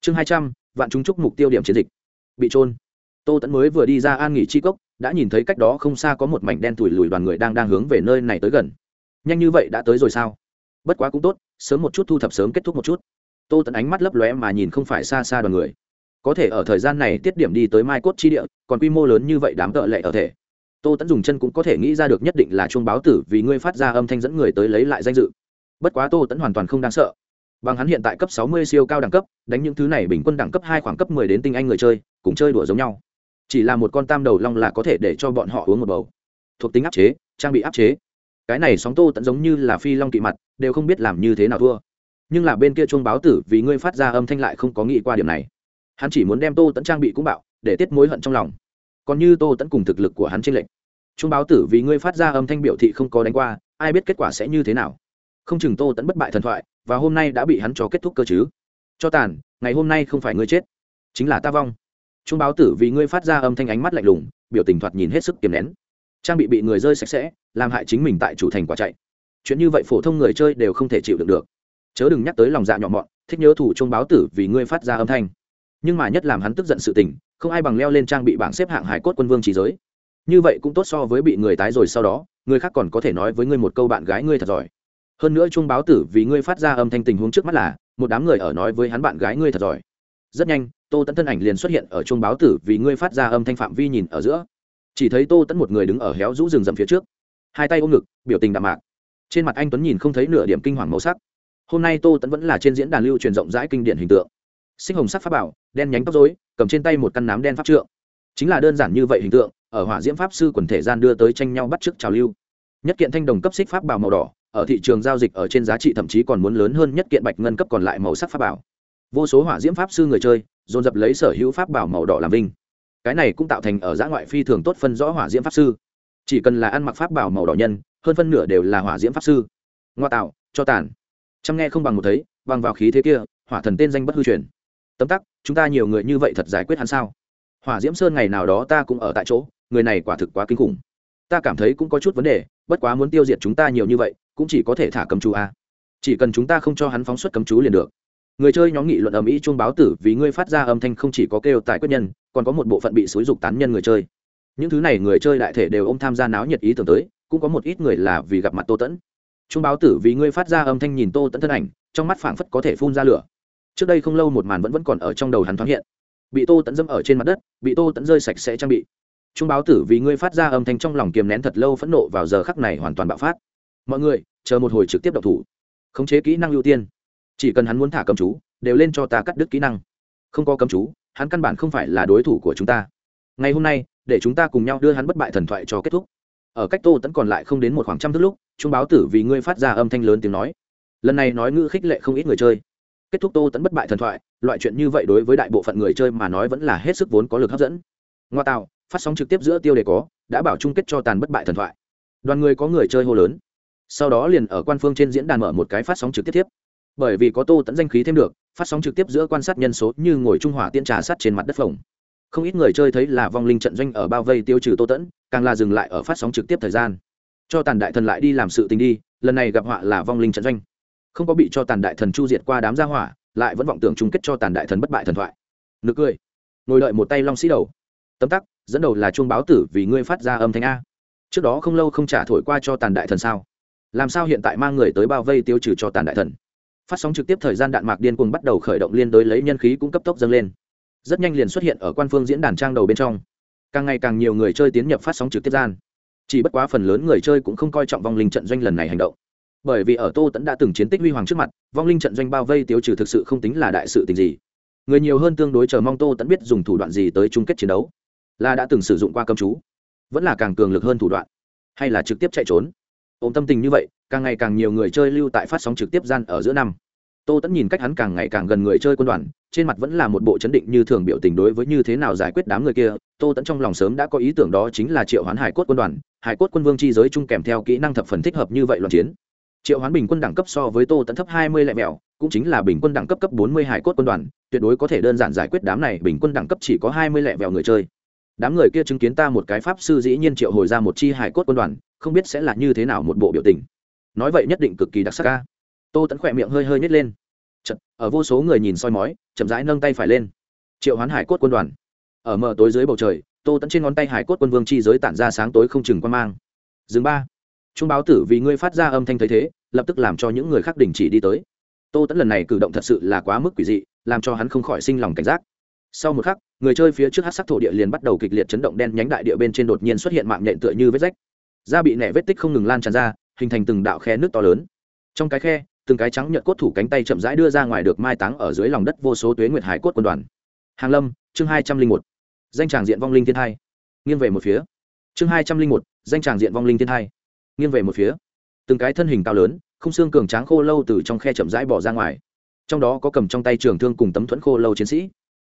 Chương hai trăm, vạn chúng chúc mục tiêu điểm chiến dịch. Bị trôn. Tô tẫn mới vừa đi ra an nghỉ chi cốc, đã nhìn thấy cách đó không xa có một mảnh đen thủi lùi đoàn người đang đang hướng về nơi này tới gần. Nhanh như vậy đã tới rồi sao? Bất quá cũng tốt, sớm một chút thu thập sớm kết thúc một chút. Tô tẫn ánh mắt lấp lóe mà nhìn không phải xa xa đoàn người. Có thể ở thời gian này tiết điểm đi tới mai cốt chi địa, còn quy mô lớn như vậy đám tợ lệ ở thể tô tẫn dùng chân cũng có thể nghĩ ra được nhất định là chuông báo tử vì ngươi phát ra âm thanh dẫn người tới lấy lại danh dự. Bất quá tô tẫn hoàn toàn không đáng sợ. Bằng hắn hiện tại cấp sáu mươi siêu cao đẳng cấp, đánh những thứ này bình quân đẳng cấp hai khoảng cấp mười đến tinh anh người chơi, cùng chơi đùa giống nhau. Chỉ là một con tam đầu long là có thể để cho bọn họ uống một bầu. Thuộc tính áp chế, trang bị áp chế. Cái này sóng tô tẫn giống như là phi long kỵ mặt, đều không biết làm như thế nào thua. Nhưng là bên kia chuông báo tử vì ngươi phát ra âm thanh lại không có nghĩ qua điểm này. Hắn chỉ muốn đem tô tẫn trang bị cũng bạo, để tiết mối hận trong lòng. Còn như tô tẫn cùng thực lực của hắn trên lệnh Trung báo tử vì ngươi phát ra âm thanh biểu thị không có đánh qua, ai biết kết quả sẽ như thế nào? Không chừng tô tẫn bất bại thần thoại, và hôm nay đã bị hắn cho kết thúc cơ chứ? Cho tàn, ngày hôm nay không phải ngươi chết, chính là ta vong. Trung báo tử vì ngươi phát ra âm thanh ánh mắt lạnh lùng, biểu tình thoạt nhìn hết sức kiềm nén. Trang bị bị người rơi sạch sẽ, làm hại chính mình tại chủ thành quả chạy. Chuyện như vậy phổ thông người chơi đều không thể chịu được được. Chớ đừng nhắc tới lòng dạ nhỏ mọn, thích nhớ thủ trung báo tử vì ngươi phát ra âm thanh. Nhưng mà nhất làm hắn tức giận sự tình, không ai bằng leo lên trang bị bảng xếp hạng hải cốt quân vương trí giới như vậy cũng tốt so với bị người tái rồi sau đó, người khác còn có thể nói với ngươi một câu bạn gái ngươi thật giỏi. Hơn nữa chuông báo tử vì ngươi phát ra âm thanh tình huống trước mắt là, một đám người ở nói với hắn bạn gái ngươi thật giỏi. Rất nhanh, tô tẫn thân ảnh liền xuất hiện ở chuông báo tử vì ngươi phát ra âm thanh phạm vi nhìn ở giữa. Chỉ thấy tô tẫn một người đứng ở héo rũ rừng rậm phía trước. Hai tay ôm ngực, biểu tình đạm mạc. Trên mặt anh tuấn nhìn không thấy nửa điểm kinh hoàng màu sắc. Hôm nay tô tẫn vẫn là trên diễn đàn lưu truyền rộng rãi kinh điển hình tượng. Sinh hồng sắc pháp bảo, đen nhánh tóc dối cầm trên tay một căn nám đen pháp trượng. Chính là đơn giản như vậy hình tượng ở hỏa diễm pháp sư quần thể gian đưa tới tranh nhau bắt chước trào lưu. Nhất kiện thanh đồng cấp xích pháp bảo màu đỏ, ở thị trường giao dịch ở trên giá trị thậm chí còn muốn lớn hơn nhất kiện bạch ngân cấp còn lại màu sắc pháp bảo vô số hỏa diễm pháp sư người chơi, dồn dập lấy sở hữu pháp bảo màu đỏ làm vinh. Cái này cũng tạo thành ở giã ngoại phi thường tốt phân rõ hỏa diễm pháp sư. Chỉ cần là ăn mặc pháp bảo màu đỏ nhân, hơn phân nửa đều là hỏa diễm pháp sư. Ngoa tạo, cho tàn. Chăm nghe không bằng một thấy bằng vào khí thế kia, hỏa thần tên danh bất hư truyền. Tấm tắc, chúng ta nhiều người như vậy thật giải quyết hắn sao? Hỏa diễm sơn ngày nào đó ta cũng ở tại chỗ người này quả thực quá kinh khủng. Ta cảm thấy cũng có chút vấn đề, bất quá muốn tiêu diệt chúng ta nhiều như vậy, cũng chỉ có thể thả cầm chú a. Chỉ cần chúng ta không cho hắn phóng xuất cấm chú liền được. Người chơi nhóm nghị luận ầm ĩ chuông báo tử vì ngươi phát ra âm thanh không chỉ có kêu tại quyết nhân, còn có một bộ phận bị xúi dục tán nhân người chơi. Những thứ này người chơi đại thể đều ôm tham gia náo nhiệt ý tưởng tới, cũng có một ít người là vì gặp mặt tô tẫn. Chuông báo tử vì ngươi phát ra âm thanh nhìn tô tẫn thân ảnh, trong mắt phảng phất có thể phun ra lửa. Trước đây không lâu một màn vẫn vẫn còn ở trong đầu hắn thoáng hiện. Bị tô tẫn dâm ở trên mặt đất, bị tô tẫn rơi sạch sẽ trang bị. Trung báo tử vì ngươi phát ra âm thanh trong lòng kiềm nén thật lâu phẫn nộ vào giờ khắc này hoàn toàn bạo phát. Mọi người, chờ một hồi trực tiếp độc thủ. Khống chế kỹ năng ưu tiên. Chỉ cần hắn muốn thả cầm chú, đều lên cho ta cắt đứt kỹ năng. Không có cấm chú, hắn căn bản không phải là đối thủ của chúng ta. Ngày hôm nay, để chúng ta cùng nhau đưa hắn bất bại thần thoại cho kết thúc. Ở cách tô tẫn còn lại không đến một khoảng trăm thước lúc, trung báo tử vì ngươi phát ra âm thanh lớn tiếng nói. Lần này nói ngữ khích lệ không ít người chơi. Kết thúc tô tẫn bất bại thần thoại, loại chuyện như vậy đối với đại bộ phận người chơi mà nói vẫn là hết sức vốn có lực hấp dẫn. Ngoa tạo phát sóng trực tiếp giữa tiêu đề có, đã bảo chung kết cho tàn bất bại thần thoại. Đoàn người có người chơi hô lớn. Sau đó liền ở quan phương trên diễn đàn mở một cái phát sóng trực tiếp tiếp. Bởi vì có tô tẫn danh khí thêm được, phát sóng trực tiếp giữa quan sát nhân số như ngồi trung hỏa tiên trà sắt trên mặt đất phòng không ít người chơi thấy là vong linh trận doanh ở bao vây tiêu trừ tô tẫn càng là dừng lại ở phát sóng trực tiếp thời gian. Cho tàn đại thần lại đi làm sự tình đi, lần này gặp họa là vong linh trận doanh. Không có bị cho tàn đại thần chu diệt qua đám gia hỏa, lại vẫn vọng tưởng chung kết cho tàn đại thần bất bại thần thoại. Nực cười, ngồi đợi một tay long sĩ đầu. Tấm tắc dẫn đầu là chuông báo tử vì ngươi phát ra âm thanh a. Trước đó không lâu không trả thổi qua cho tàn đại thần sao? Làm sao hiện tại mang người tới bao vây tiêu trừ cho tàn đại thần? Phát sóng trực tiếp thời gian đạn mạc điên cuồng bắt đầu khởi động liên đối lấy nhân khí cũng cấp tốc dâng lên. Rất nhanh liền xuất hiện ở quan phương diễn đàn trang đầu bên trong. Càng ngày càng nhiều người chơi tiến nhập phát sóng trực tiếp gian. Chỉ bất quá phần lớn người chơi cũng không coi trọng vong linh trận doanh lần này hành động. Bởi vì ở tô tẫn đã từng chiến tích huy hoàng trước mặt, vong linh trận doanh bao vây tiêu trừ thực sự không tính là đại sự tình gì. Người nhiều hơn tương đối chờ mong tô tẫn biết dùng thủ đoạn gì tới chung kết chiến đấu là đã từng sử dụng qua cầm chú, vẫn là càng cường lực hơn thủ đoạn, hay là trực tiếp chạy trốn. Ôm tâm tình như vậy, càng ngày càng nhiều người chơi lưu tại phát sóng trực tiếp gian ở giữa năm. Tô tẫn nhìn cách hắn càng ngày càng gần người chơi quân đoàn, trên mặt vẫn là một bộ chấn định như thường biểu tình đối với như thế nào giải quyết đám người kia. Tô tẫn trong lòng sớm đã có ý tưởng đó chính là triệu hoán hải cốt quân đoàn. Hải cốt quân vương chi giới chung kèm theo kỹ năng thập phần thích hợp như vậy loạn chiến. Triệu hoán bình quân đẳng cấp so với tô tẫn thấp hai mươi lẻ mẹo, cũng chính là bình quân đẳng cấp cấp bốn mươi hải cốt quân đoàn, tuyệt đối có thể đơn giản giải quyết đám này bình quân đẳng cấp chỉ có hai mươi lẻ vẹo người chơi đám người kia chứng kiến ta một cái pháp sư dĩ nhiên triệu hồi ra một chi hải cốt quân đoàn không biết sẽ là như thế nào một bộ biểu tình. Nói vậy nhất định cực kỳ đặc sắc ca tô tẫn khỏe miệng hơi hơi nhét lên. Chật, ở vô số người nhìn soi mói chậm rãi nâng tay phải lên. Triệu hoán hải cốt quân đoàn. Ở mờ tối dưới bầu trời tô tẫn trên ngón tay hải cốt quân vương chi giới tản ra sáng tối không chừng quan mang. Dừng ba. Trung báo tử vì ngươi phát ra âm thanh thấy thế lập tức làm cho những người khác đình chỉ đi tới. Tô tẫn lần này cử động thật sự là quá mức quỷ dị làm cho hắn không khỏi sinh lòng cảnh giác sau một khắc, người chơi phía trước hát sắc thổ địa liền bắt đầu kịch liệt chấn động đen nhánh đại địa bên trên đột nhiên xuất hiện mạng nhện tựa như vết rách. Da bị nẻ vết tích không ngừng lan tràn ra, hình thành từng đạo khe nước to lớn. Trong cái khe, từng cái trắng nhợt cốt thủ cánh tay chậm rãi đưa ra ngoài được mai táng ở dưới lòng đất vô số tuế nguyệt hải cốt quân đoàn. Hàng lâm, chương hai trăm linh một. Danh tràng diện vong linh thiên hai. Nghiêng về một phía. Chương hai trăm linh một, danh tràng diện vong linh thiên hai. Nghiêng về một phía. Từng cái thân hình cao lớn không xương cường tráng khô lâu từ trong khe chậm rãi bỏ ra ngoài. Trong đó có cầm trong tay trường thương cùng tấm thuẫn khô lâu chiến sĩ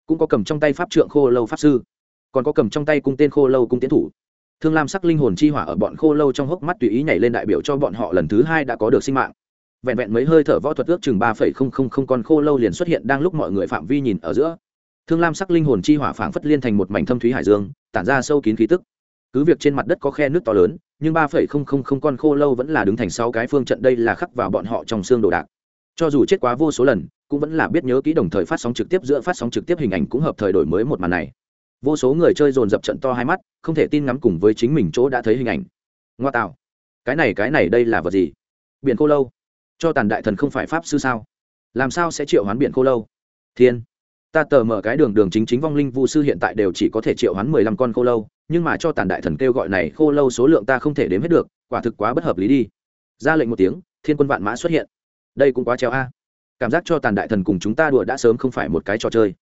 cũng có cầm trong tay pháp trượng khô lâu pháp sư, còn có cầm trong tay cung tên khô lâu cung tiến thủ. Thương lam sắc linh hồn chi hỏa ở bọn khô lâu trong hốc mắt tùy ý nhảy lên đại biểu cho bọn họ lần thứ hai đã có được sinh mạng. Vẹn vẹn mấy hơi thở võ thuật ước chừng ba phẩy không không không con khô lâu liền xuất hiện đang lúc mọi người phạm vi nhìn ở giữa. Thương lam sắc linh hồn chi hỏa phảng phất liên thành một mảnh thâm thúy hải dương, tản ra sâu kín khí tức. Cứ việc trên mặt đất có khe nước to lớn, nhưng ba phẩy không không không con khô lâu vẫn là đứng thành sáu cái phương trận đây là khắc vào bọn họ trong xương đồ đạc cho dù chết quá vô số lần, cũng vẫn là biết nhớ kỹ đồng thời phát sóng trực tiếp giữa phát sóng trực tiếp hình ảnh cũng hợp thời đổi mới một màn này. Vô số người chơi dồn dập trận to hai mắt, không thể tin ngắm cùng với chính mình chỗ đã thấy hình ảnh. Ngoa tạo. Cái này cái này đây là vật gì? Biển khô lâu. Cho tàn đại thần không phải pháp sư sao? Làm sao sẽ triệu hoán biển khô lâu? Thiên. Ta tờ mở cái đường đường chính chính vong linh vu sư hiện tại đều chỉ có thể triệu hoán mười lăm con khô lâu, nhưng mà cho tàn đại thần kêu gọi này khô lâu số lượng ta không thể đếm hết được, quả thực quá bất hợp lý đi. Ra lệnh một tiếng, thiên quân vạn mã xuất hiện đây cũng quá treo a. Cảm giác cho tàn đại thần cùng chúng ta đùa đã sớm không phải một cái trò chơi.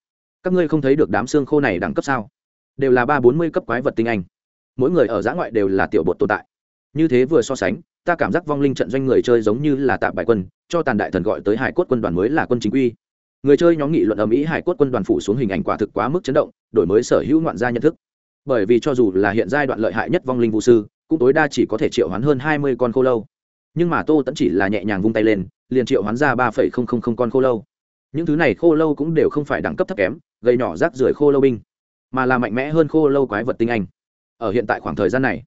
Các ngươi không thấy được đám xương khô này đẳng cấp sao? Đều là ba bốn mươi cấp quái vật tinh anh. Mỗi người ở giã ngoại đều là tiểu bột tồn tại. Như thế vừa so sánh, ta cảm giác vong linh trận doanh người chơi giống như là tạm bài quân, cho tàn đại thần gọi tới hải cốt quân đoàn mới là quân chính quy. Người chơi nhóm nghị luận ở mỹ hải cốt quân đoàn phủ xuống hình ảnh quả thực quá mức chấn động, đổi mới sở hữu ngoạn gia nhận thức. Bởi vì cho dù là hiện giai đoạn lợi hại nhất vong linh vũ sư, cũng tối đa chỉ có thể triệu hoán hơn hai mươi con khô lâu. Nhưng mà tô tẫn chỉ là nhẹ nhàng vung tay lên liền triệu hoán ra ba phẩy không không không con khô lâu. Những thứ này khô lâu cũng đều không phải đẳng cấp thấp kém, gây nhỏ rác rưởi khô lâu binh, mà là mạnh mẽ hơn khô lâu quái vật tinh anh. Ở hiện tại khoảng thời gian này,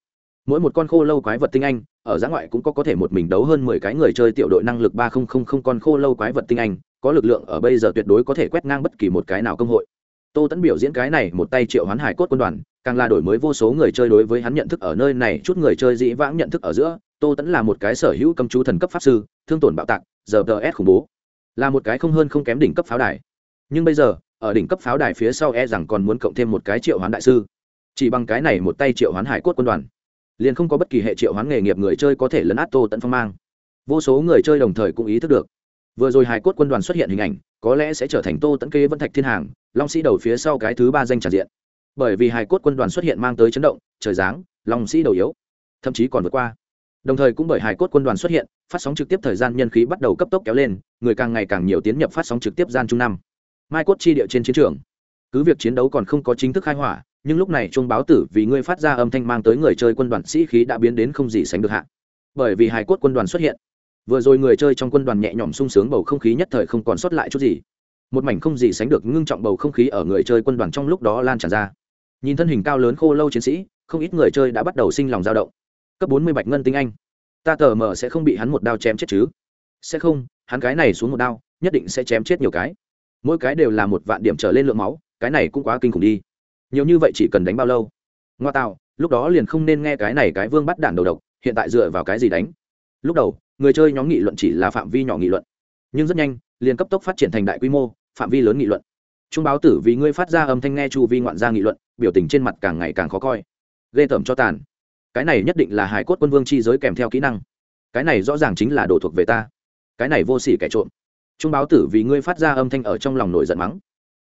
mỗi một con khô lâu quái vật tinh anh, ở giã ngoại cũng có có thể một mình đấu hơn mười cái người chơi tiểu đội năng lực ba không không không con khô lâu quái vật tinh anh, có lực lượng ở bây giờ tuyệt đối có thể quét ngang bất kỳ một cái nào công hội. Tô tẫn biểu diễn cái này một tay triệu hoán hải cốt quân đoàn, càng là đổi mới vô số người chơi đối với hắn nhận thức ở nơi này, chút người chơi dĩ vãng nhận thức ở giữa tô tẫn là một cái sở hữu cầm chú thần cấp pháp sư, thương tổn bạo tạc, giờ ts khủng bố. Là một cái không hơn không kém đỉnh cấp pháo đài. Nhưng bây giờ, ở đỉnh cấp pháo đài phía sau e rằng còn muốn cộng thêm một cái triệu hoán đại sư. Chỉ bằng cái này một tay triệu hoán hải cốt quân đoàn, liền không có bất kỳ hệ triệu hoán nghề nghiệp người chơi có thể lấn át tô tận phong mang. Vô số người chơi đồng thời cũng ý thức được. Vừa rồi hải cốt quân đoàn xuất hiện hình ảnh, có lẽ sẽ trở thành tô tẫn kê vân thạch thiên hàng, long sĩ đầu phía sau cái thứ ba danh tràn diện. Bởi vì hải cốt quân đoàn xuất hiện mang tới chấn động, trời giáng, long sĩ đầu yếu, thậm chí còn vượt qua đồng thời cũng bởi hải cốt quân đoàn xuất hiện, phát sóng trực tiếp thời gian nhân khí bắt đầu cấp tốc kéo lên, người càng ngày càng nhiều tiến nhập phát sóng trực tiếp gian trung năm. Mai cốt chi địa trên chiến trường. Cứ việc chiến đấu còn không có chính thức khai hỏa, nhưng lúc này chuông báo tử vì ngươi phát ra âm thanh mang tới người chơi quân đoàn sĩ khí đã biến đến không gì sánh được hạ. Bởi vì hải cốt quân đoàn xuất hiện, vừa rồi người chơi trong quân đoàn nhẹ nhõm sung sướng bầu không khí nhất thời không còn sót lại chút gì. Một mảnh không gì sánh được ngưng trọng bầu không khí ở người chơi quân đoàn trong lúc đó lan tràn ra. Nhìn thân hình cao lớn khô lâu chiến sĩ, không ít người chơi đã bắt đầu sinh lòng dao động cấp bốn mươi bạch ngân tinh anh. Ta tờ mờ sẽ không bị hắn một đao chém chết chứ? Sẽ không, hắn cái này xuống một đao, nhất định sẽ chém chết nhiều cái. Mỗi cái đều là một vạn điểm trở lên lượng máu, cái này cũng quá kinh khủng đi. Nhiều như vậy chỉ cần đánh bao lâu? Ngoa tạo, lúc đó liền không nên nghe cái này cái vương bắt đản đầu độc, hiện tại dựa vào cái gì đánh? Lúc đầu, người chơi nhóm nghị luận chỉ là phạm vi nhỏ nghị luận. Nhưng rất nhanh, liền cấp tốc phát triển thành đại quy mô, phạm vi lớn nghị luận. Trung báo tử vì ngươi phát ra âm thanh nghe chu vi ngoạn gia nghị luận, biểu tình trên mặt càng ngày càng khó coi. Ghê tởm cho tàn cái này nhất định là hải cốt quân vương chi giới kèm theo kỹ năng. Cái này rõ ràng chính là đồ thuộc về ta. Cái này vô s ỉ kẻ trộm. Trung báo tử vì ngươi phát ra âm thanh ở trong lòng nổi giận mắng.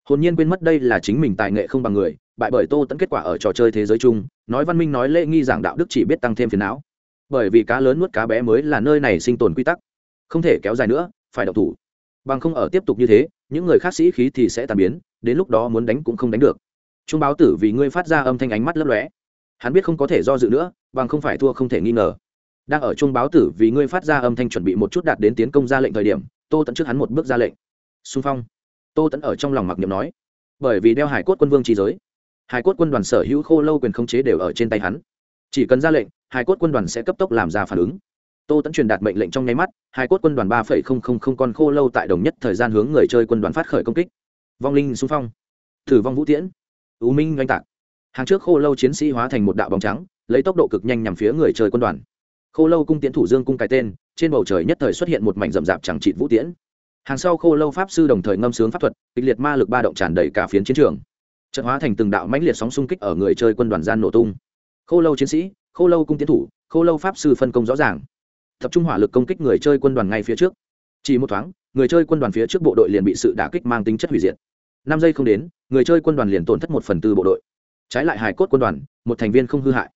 Hồn nhiên quên mất đây là chính mình tài nghệ không bằng người, bại bởi tô tẫn kết quả ở trò chơi thế giới chung, nói văn minh nói lễ nghi giảng đạo đức chỉ biết tăng thêm phiền não. Bởi vì cá lớn nuốt cá bé mới là nơi này sinh tồn quy tắc. Không thể kéo dài nữa, phải độc thủ. Bằng không ở tiếp tục như thế, những người khác sĩ khí thì sẽ tàn biến, đến lúc đó muốn đánh cũng không đánh được. Trung báo tử vì ngươi phát ra âm thanh ánh mắt lấp lóe hắn biết không có thể do dự nữa, bằng không phải thua không thể nghi ngờ. Đang ở trung báo tử vì ngươi phát ra âm thanh chuẩn bị một chút đạt đến tiến công ra lệnh thời điểm, tô tẫn trước hắn một bước ra lệnh. Xung phong. Tô tẫn ở trong lòng mặc niệm nói, bởi vì đeo hải cốt quân vương trí giới, hải cốt quân đoàn sở hữu khô lâu quyền khống chế đều ở trên tay hắn. Chỉ cần ra lệnh, hải cốt quân đoàn sẽ cấp tốc làm ra phản ứng. Tô tẫn truyền đạt mệnh lệnh trong nháy mắt, hải cốt quân đoàn ba phẩy không không không con khô lâu tại đồng nhất thời gian hướng người chơi quân đoàn phát khởi công kích. Vong linh xung phong. Thử vong vũ tiễn. Ưu minh oanh tạc hàng trước khô lâu chiến sĩ hóa thành một đạo bóng trắng, lấy tốc độ cực nhanh nhằm phía người chơi quân đoàn. Khô lâu cung tiến thủ dương cung cái tên, trên bầu trời nhất thời xuất hiện một mảnh rậm rạp chẳng trịt vũ tiễn. Hàng sau khô lâu pháp sư đồng thời ngâm sướng pháp thuật, kịch liệt ma lực ba động tràn đầy cả phiến chiến trường. Trận hóa thành từng đạo mãnh liệt sóng xung kích ở người chơi quân đoàn gian nổ tung. Khô lâu chiến sĩ, khô lâu cung tiến thủ, khô lâu pháp sư phân công rõ ràng. Tập trung hỏa lực công kích người chơi quân đoàn ngay phía trước. Chỉ một thoáng, người chơi quân đoàn phía trước bộ đội liền bị sự đả kích mang tính chất hủy diệt. Năm giây không đến, người chơi quân đoàn liền tổn thất một phần tư bộ đội trái lại hải cốt quân đoàn, một thành viên không hư hại.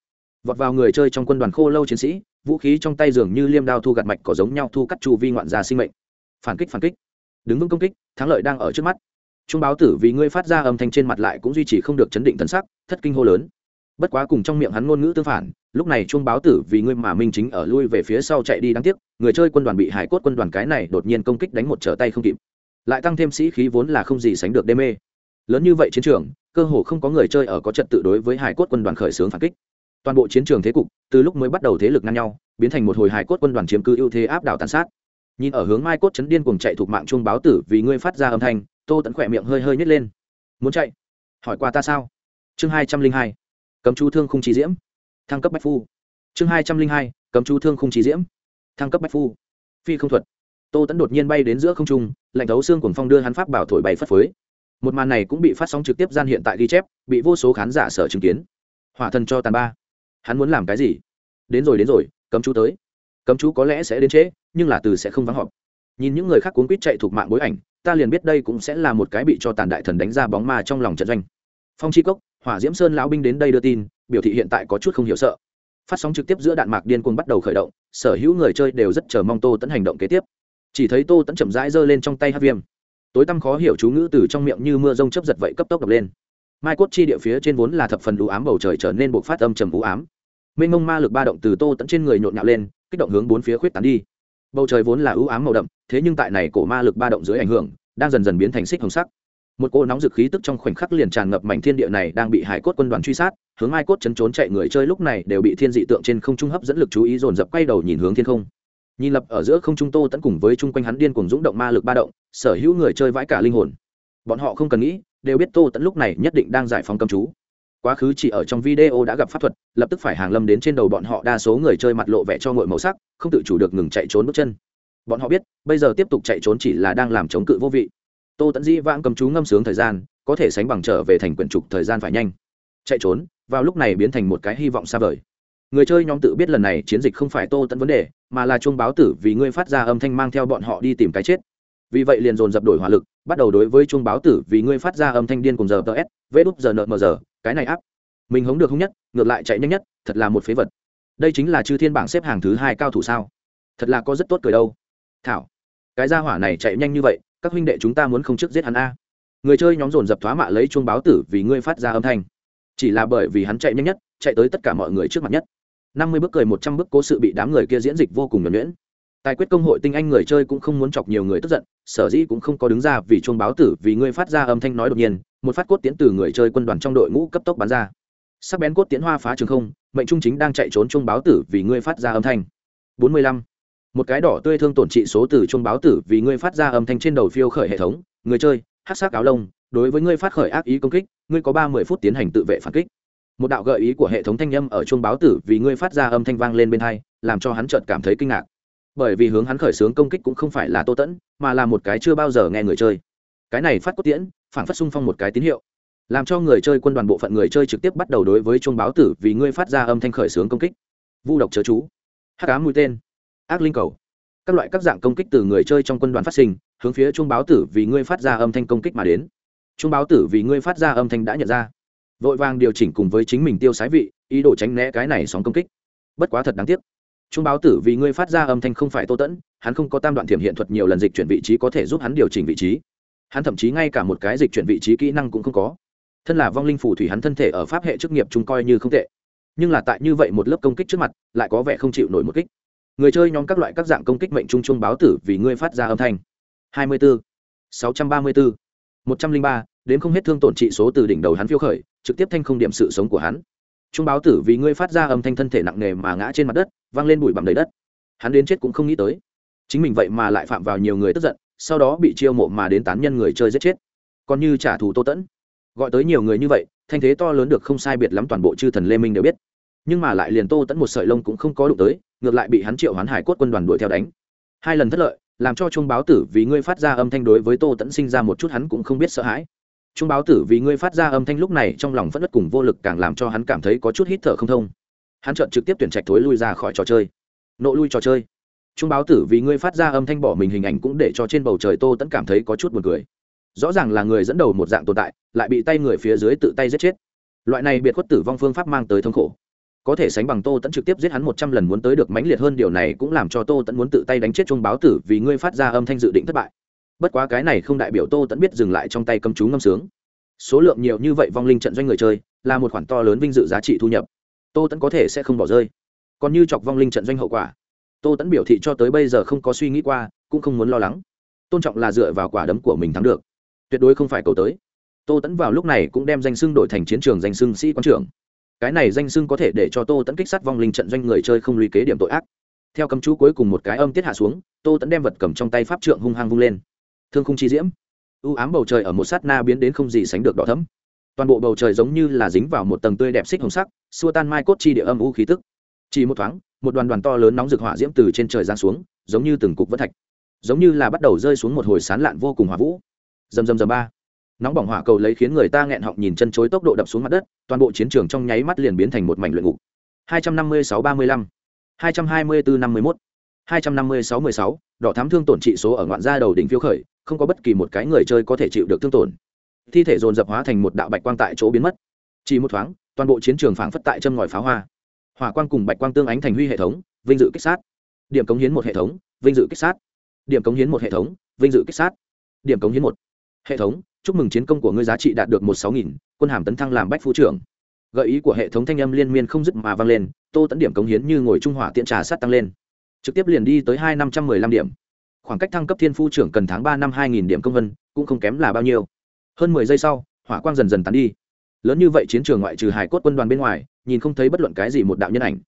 Vọt vào người chơi trong quân đoàn khô lâu chiến sĩ, vũ khí trong tay dường như liêm đao thu gặt mạch có giống nhau thu cắt chu vi ngoạn gia sinh mệnh. Phản kích phản kích. Đứng vững công kích, thắng lợi đang ở trước mắt. Trung báo tử vì ngươi phát ra âm thanh trên mặt lại cũng duy trì không được chấn định thân sắc, thất kinh hô lớn. Bất quá cùng trong miệng hắn ngôn ngữ tương phản, lúc này trung báo tử vì ngươi mà minh chính ở lui về phía sau chạy đi đáng tiếc, người chơi quân đoàn bị hải cốt quân đoàn cái này đột nhiên công kích đánh một trở tay không kịp. Lại tăng thêm sĩ khí vốn là không gì sánh được đê mê lớn như vậy chiến trường, cơ hồ không có người chơi ở có trật tự đối với hải cốt quân đoàn khởi xướng phản kích. Toàn bộ chiến trường thế cục, từ lúc mới bắt đầu thế lực ngăn nhau, biến thành một hồi hải cốt quân đoàn chiếm cứ ưu thế áp đảo tàn sát. Nhìn ở hướng mai cốt chấn điên cùng chạy thuộc mạng chuông báo tử vì ngươi phát ra âm thanh, tô tẫn khỏe miệng hơi hơi nhét lên. Muốn chạy? Hỏi qua ta sao? Chương hai trăm linh hai, cấm chú thương không trí diễm. Thăng cấp bách phu. Chương hai trăm linh hai, cấm chú thương không trí diễm. Thăng cấp bách phu. Phi không thuật. Tô tẫn đột nhiên bay đến giữa không trung, lạnh thấu xương cuồng phong đưa hắn pháp bảo thổi bay phất phới một màn này cũng bị phát sóng trực tiếp gian hiện tại ghi chép, bị vô số khán giả sở chứng kiến. Hỏa thần cho tàn ba. Hắn muốn làm cái gì? Đến rồi đến rồi, cấm chú tới. Cấm chú có lẽ sẽ đến trễ, nhưng là từ sẽ không vắng họp. Nhìn những người khác cuốn quýt chạy thuộc mạng bối ảnh, ta liền biết đây cũng sẽ là một cái bị cho tàn đại thần đánh ra bóng ma trong lòng trận doanh. Phong chi cốc, hỏa diễm sơn lão binh đến đây đưa tin, biểu thị hiện tại có chút không hiểu sợ. Phát sóng trực tiếp giữa đạn mạc điên cuồng bắt đầu khởi động, sở hữu người chơi đều rất chờ mong tô tẫn hành động kế tiếp. Chỉ thấy tô tẫn chậm rãi giơ lên trong tay hát viêm tối tăm khó hiểu chú ngữ từ trong miệng như mưa rông chấp giật vậy cấp tốc đập lên. Mai cốt chi địa phía trên vốn là thập phần đủ ám bầu trời trở nên buộc phát âm trầm u ám. Mênh mông ma lực ba động từ tô tẫn trên người nhộn nhạo lên, kích động hướng bốn phía khuyết tán đi. Bầu trời vốn là ưu ám màu đậm, thế nhưng tại này cổ ma lực ba động dưới ảnh hưởng, đang dần dần biến thành xích hồng sắc. Một cỗ nóng dực khí tức trong khoảnh khắc liền tràn ngập mảnh thiên địa này đang bị hải cốt quân đoàn truy sát, hướng mai cốt chấn trốn chạy người chơi lúc này đều bị thiên dị tượng trên không trung hấp dẫn lực chú ý dồn dập quay đầu nhìn hướng thiên không nhìn lập ở giữa không trung tô tẫn cùng với chung quanh hắn điên cùng dũng động ma lực ba động, sở hữu người chơi vãi cả linh hồn. Bọn họ không cần nghĩ, đều biết tô tẫn lúc này nhất định đang giải phóng cầm chú. Quá khứ chỉ ở trong video đã gặp pháp thuật, lập tức phải hàng lâm đến trên đầu bọn họ, đa số người chơi mặt lộ vẻ cho ngội màu sắc, không tự chủ được ngừng chạy trốn bước chân. Bọn họ biết, bây giờ tiếp tục chạy trốn chỉ là đang làm chống cự vô vị. Tô tẫn dĩ vãng cầm chú ngâm sướng thời gian, có thể sánh bằng trở về thành quyển trục thời gian phải nhanh. Chạy trốn, vào lúc này biến thành một cái hy vọng xa vời người chơi nhóm tự biết lần này chiến dịch không phải tô tẫn vấn đề, mà là chuông báo tử vì ngươi phát ra âm thanh mang theo bọn họ đi tìm cái chết. Vì vậy liền dồn dập đổi hỏa lực, bắt đầu đối với chuông báo tử vì ngươi phát ra âm thanh điên cùng giờ ts vê đúp giờ nợ mờ giờ, cái này áp. Mình hống được không nhất, ngược lại chạy nhanh nhất, thật là một phế vật. Đây chính là chư thiên bảng xếp hàng thứ hai cao thủ sao? Thật là có rất tốt cười đâu. Thảo, cái gia hỏa này chạy nhanh như vậy, các huynh đệ chúng ta muốn không trước giết hắn a. Người chơi nhóm dồn dập thoá mạ lấy chuông báo tử vì ngươi phát ra âm thanh. Chỉ là bởi vì hắn chạy nhanh nhất, chạy tới tất cả mọi người trước mặt nhất năm mươi bước cười, một trăm bước cố sự bị đám người kia diễn dịch vô cùng nhuẩn nhuyễn. Tài quyết công hội tinh anh người chơi cũng không muốn chọc nhiều người tức giận, sở dĩ cũng không có đứng ra vì chuông báo tử, vì ngươi phát ra âm thanh nói đột nhiên, một phát cốt tiến từ người chơi quân đoàn trong đội ngũ cấp tốc bắn ra. Sắc bén cốt tiến hoa phá trường không, mệnh trung chính đang chạy trốn chuông báo tử vì ngươi phát ra âm thanh. Bốn mươi lăm. Một cái đỏ tươi thương tổn trị số từ chuông báo tử vì ngươi phát ra âm thanh trên đầu phiêu khởi hệ thống. Người chơi, hát sắc áo lông, đối với ngươi phát khởi ác ý công kích, ngươi có ba mươi phút tiến hành tự vệ phản kích một đạo gợi ý của hệ thống thanh â m ở chuông báo tử vì ngươi phát ra âm thanh vang lên bên hai, làm cho hắn chợt cảm thấy kinh ngạc. Bởi vì hướng hắn khởi xướng công kích cũng không phải là tô tẫn, mà là một cái chưa bao giờ nghe người chơi. Cái này phát cốt tiễn, phản phát xung phong một cái tín hiệu. Làm cho người chơi quân đoàn bộ phận người chơi trực tiếp bắt đầu đối với chuông báo tử vì ngươi phát ra âm thanh khởi xướng công kích. Vu độc chớ chú. Hắc cá mũi tên. Ác linh cầu. Các loại các dạng công kích từ người chơi trong quân đoàn phát sinh, hướng phía chuông báo tử vì ngươi phát ra âm thanh công kích mà đến. Chuông báo tử vì ngươi phát ra âm thanh đã nhận ra vội vàng điều chỉnh cùng với chính mình tiêu sái vị ý đồ tránh né cái này sóng công kích. Bất quá thật đáng tiếc. Trung báo tử vì ngươi phát ra âm thanh không phải tô tẫn hắn không có tam đoạn thiểm hiện thuật nhiều lần dịch chuyển vị trí có thể giúp hắn điều chỉnh vị trí. Hắn thậm chí ngay cả một cái dịch chuyển vị trí kỹ năng cũng không có. Thân là vong linh phù thủy hắn thân thể ở pháp hệ chức nghiệp chúng coi như không tệ. Nhưng là tại như vậy một lớp công kích trước mặt lại có vẻ không chịu nổi một kích. Người chơi nhóm các loại các dạng công kích mệnh trung trung báo tử vì ngươi phát ra âm thanh. 24, 634, 103, đến không hết thương tổn trị số từ đỉnh đầu hắn phiêu khởi trực tiếp thanh không điểm sự sống của hắn. Trung báo tử vì ngươi phát ra âm thanh thân thể nặng nề mà ngã trên mặt đất văng lên bụi bặm đầy đất. Hắn đến chết cũng không nghĩ tới. Chính mình vậy mà lại phạm vào nhiều người tức giận, sau đó bị chiêu mộ mà đến tán nhân người chơi giết chết. Còn như trả thù tô tẫn. Gọi tới nhiều người như vậy, thanh thế to lớn được không sai biệt lắm toàn bộ chư thần lê minh đều biết. Nhưng mà lại liền tô tẫn một sợi lông cũng không có đụng tới, ngược lại bị hắn triệu hoán hải cốt quân đoàn đuổi theo đánh. Hai lần thất lợi, làm cho trung báo tử vì ngươi phát ra âm thanh đối với tô tẫn sinh ra một chút hắn cũng không biết sợ hãi trung báo tử vì ngươi phát ra âm thanh lúc này trong lòng phẫn nộ cùng vô lực càng làm cho hắn cảm thấy có chút hít thở không thông. Hắn chợt trực tiếp tuyển trạch thối lui ra khỏi trò chơi. Nộ lui trò chơi. Trung báo tử vì ngươi phát ra âm thanh bỏ mình hình ảnh cũng để cho trên bầu trời tô tẫn cảm thấy có chút buồn cười. Rõ ràng là người dẫn đầu một dạng tồn tại, lại bị tay người phía dưới tự tay giết chết. Loại này biệt khuất tử vong phương pháp mang tới thống khổ. Có thể sánh bằng tô tẫn trực tiếp giết hắn một trăm lần muốn tới được mãnh liệt hơn điều này cũng làm cho tô tẫn muốn tự tay đánh chết trung báo tử vì ngươi phát ra âm thanh dự định thất bại bất quá cái này không đại biểu tô tẫn biết dừng lại trong tay cầm chú ngâm sướng. Số lượng nhiều như vậy vong linh trận doanh người chơi, là một khoản to lớn vinh dự giá trị thu nhập. Tô tẫn có thể sẽ không bỏ rơi. Còn như chọc vong linh trận doanh hậu quả, tô tẫn biểu thị cho tới bây giờ không có suy nghĩ qua, cũng không muốn lo lắng. Tôn trọng là dựa vào quả đấm của mình thắng được. Tuyệt đối không phải cầu tới. Tô tẫn vào lúc này cũng đem danh xưng đổi thành chiến trường danh xưng sĩ quan trưởng. Cái này danh xưng có thể để cho tô tẫn kích sát vong linh trận doanh người chơi không lùi kế điểm tội ác. Theo cầm chú cuối cùng một cái âm tiết hạ xuống, tô tẫn đem vật cầm trong tay pháp trượng hung hăng vung lên thương khung chi diễm. U ám bầu trời ở một sát na biến đến không gì sánh được đỏ thấm toàn bộ bầu trời giống như là dính vào một tầng tươi đẹp xích hồng sắc xua tan mai cốt chi địa âm u khí tức. Chỉ một thoáng một đoàn đoàn to lớn nóng rực hỏa diễm từ trên trời giáng xuống giống như từng cục vỡ thạch. Giống như là bắt đầu rơi xuống một hồi sán lạn vô cùng hỏa vũ. Dầm dầm dầm ba. Nóng bỏng hỏa cầu lấy khiến người ta nghẹn họng nhìn chân chối tốc độ đập xuống mặt đất toàn bộ chiến trường trong nháy mắt liền biến thành một mảnh luyện ngục. 256-35, 224-51, 256-16, đỏ thám thương tổn trị số ở ngoạn gia đầu đỉnh phiêu khởi không có bất kỳ một cái người chơi có thể chịu được thương tổn. Thi thể dồn dập hóa thành một đạo bạch quang tại chỗ biến mất. Chỉ một thoáng, toàn bộ chiến trường phảng phất tại châm ngòi pháo hoa. Hỏa quang cùng bạch quang tương ánh thành huy hệ thống, vinh dự kích sát. Điểm cống hiến một hệ thống, vinh dự kích sát. Điểm cống hiến một hệ thống, vinh dự kích sát. Điểm cống hiến một hệ thống, chúc mừng chiến công của ngươi giá trị đạt được một sáu nghìn, quân hàm tấn thăng làm bách phú trưởng. Gợi ý của hệ thống thanh âm liên miên không dứt mà vang lên, tô tẫn điểm cống hiến như ngồi trung hỏa tiện trà sát tăng lên. Trực tiếp liền đi tới hai năm trăm mười lăm điểm khoảng cách thăng cấp thiên phu trưởng cần tháng ba năm hai nghìn điểm công vân, cũng không kém là bao nhiêu. Hơn mười giây sau, hỏa quang dần dần tán đi. Lớn như vậy chiến trường ngoại trừ hải cốt quân đoàn bên ngoài, nhìn không thấy bất luận cái gì một đạo nhân ảnh.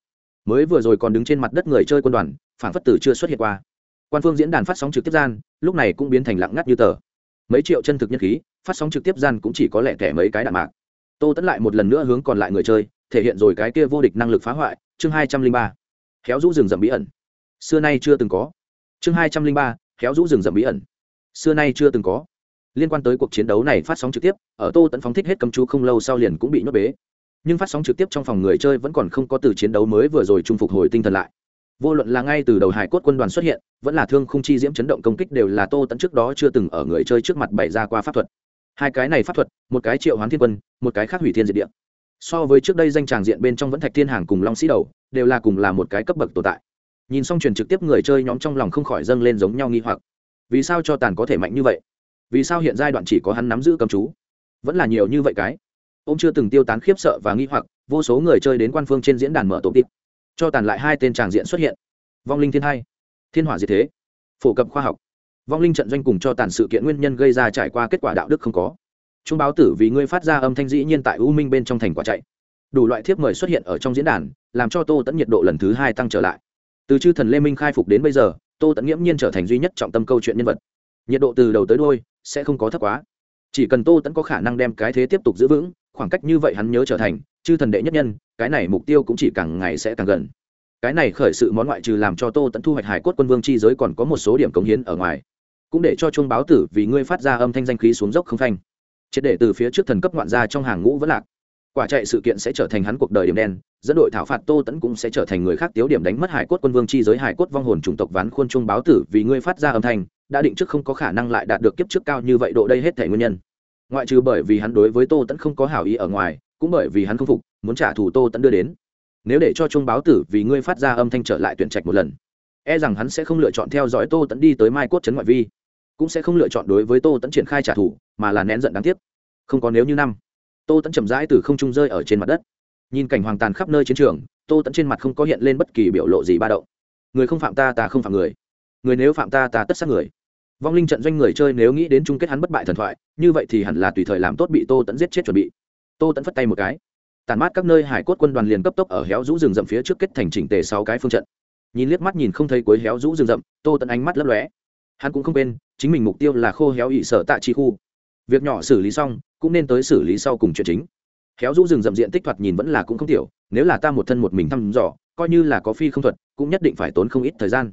Mới vừa rồi còn đứng trên mặt đất người chơi quân đoàn, phản phất tử chưa xuất hiện qua. Quan phương diễn đàn phát sóng trực tiếp gian, lúc này cũng biến thành lặng ngắt như tờ. Mấy triệu chân thực nhân khí, phát sóng trực tiếp gian cũng chỉ có lẻ tẻ mấy cái đạn mạc. Tô tẫn lại một lần nữa hướng còn lại người chơi, thể hiện rồi cái kia vô địch năng lực phá hoại, chương hai trăm linh ba. Khéo rũ rừng rậm bí ẩn. Xưa nay chưa từng có chương hai trăm linh ba, khéo rũ rừng rậm bí ẩn. Xưa nay chưa từng có. Liên quan tới cuộc chiến đấu này phát sóng trực tiếp, ở tô tẫn phóng thích hết cầm chú không lâu sau liền cũng bị nhốt bế. Nhưng phát sóng trực tiếp trong phòng người chơi vẫn còn không có từ chiến đấu mới vừa rồi trung phục hồi tinh thần lại. Vô luận là ngay từ đầu hải cốt quân đoàn xuất hiện, vẫn là thương không chi diễm chấn động công kích đều là tô tẫn trước đó chưa từng ở người chơi trước mặt bày ra qua pháp thuật. Hai cái này pháp thuật, một cái triệu hoán thiên quân, một cái khác hủy thiên diệt địa. So với trước đây danh tràng diện bên trong vẫn thạch thiên hàng cùng long sĩ đầu, đều là cùng là một cái cấp bậc tồn tại nhìn xong truyền trực tiếp người chơi nhóm trong lòng không khỏi dâng lên giống nhau nghi hoặc. Vì sao cho tàn có thể mạnh như vậy? Vì sao hiện giai đoạn chỉ có hắn nắm giữ cầm chú? Vẫn là nhiều như vậy cái. Ông chưa từng tiêu tán khiếp sợ và nghi hoặc, vô số người chơi đến quan phương trên diễn đàn mở tổ tiệp cho tàn lại hai tên tràng diện xuất hiện. Vong linh thiên hai, thiên hỏa diệt thế, phổ cập khoa học. Vong linh trận doanh cùng cho tàn sự kiện nguyên nhân gây ra trải qua kết quả đạo đức không có. Trung báo tử vì ngươi phát ra âm thanh dĩ nhiên tại u minh bên trong thành quả chạy. Đủ loại thiếp mời xuất hiện ở trong diễn đàn, làm cho tô tẫn nhiệt độ lần thứ hai tăng trở lại từ chư thần lê minh khai phục đến bây giờ, tô tẫn nghiễm nhiên trở thành duy nhất trọng tâm câu chuyện nhân vật. Nhiệt độ từ đầu tới đôi sẽ không có thấp quá. Chỉ cần tô tẫn có khả năng đem cái thế tiếp tục giữ vững, khoảng cách như vậy hắn nhớ trở thành chư thần đệ nhất nhân, cái này mục tiêu cũng chỉ càng ngày sẽ càng gần. Cái này khởi sự món ngoại trừ làm cho tô tẫn thu hoạch hải cốt quân vương chi giới còn có một số điểm cống hiến ở ngoài. Cũng để cho chuông báo tử vì ngươi phát ra âm thanh danh khí xuống dốc không phanh. Triệt để từ phía trước thần cấp ngoạn gia trong hàng ngũ vẫn lạc quả chạy sự kiện sẽ trở thành hắn cuộc đời điểm đen, dẫn đội thảo phạt tô tẫn cũng sẽ trở thành người khác tiếu điểm đánh mất hải cốt quân vương chi giới hải cốt vong hồn chủng tộc ván khuôn trung báo tử vì ngươi phát ra âm thanh, đã định trước không có khả năng lại đạt được kiếp trước cao như vậy độ đây hết thể nguyên nhân. Ngoại trừ bởi vì hắn đối với tô tẫn không có hảo ý ở ngoài, cũng bởi vì hắn không phục, muốn trả thù tô tẫn đưa đến. Nếu để cho trung báo tử vì ngươi phát ra âm thanh trở lại tuyển trạch một lần e rằng hắn sẽ không lựa chọn theo dõi tô tẫn đi tới mai cốt trấn ngoại vi, cũng sẽ không lựa chọn đối với tô tẫn triển khai trả thù, mà là nén giận đáng tiếc. Không có nếu như năm tô tẫn chậm rãi từ không trung rơi ở trên mặt đất. Nhìn cảnh hoàng tàn khắp nơi chiến trường, tô tẫn trên mặt không có hiện lên bất kỳ biểu lộ gì ba động. Người không phạm ta ta không phạm người. Người nếu phạm ta ta tất sát người. Vong linh trận doanh người chơi nếu nghĩ đến chung kết hắn bất bại thần thoại, như vậy thì hẳn là tùy thời làm tốt bị tô tẫn giết chết chuẩn bị. Tô tẫn phất tay một cái. Tàn mát các nơi hải cốt quân đoàn liền cấp tốc ở héo rũ rừng rậm phía trước kết thành chỉnh tề sáu cái phương trận. Nhìn liếc mắt nhìn không thấy cuối héo rũ rừng rậm, tô tẫn ánh mắt lấp lóe. Hắn cũng không quên, chính mình mục tiêu là khô héo ị sở tạ chi khu việc nhỏ xử lý xong, cũng nên tới xử lý sau cùng chuyện chính. Khéo rũ rừng rậm diện tích thoạt nhìn vẫn là cũng không tiểu, nếu là ta một thân một mình thăm dò, coi như là có phi không thuật, cũng nhất định phải tốn không ít thời gian.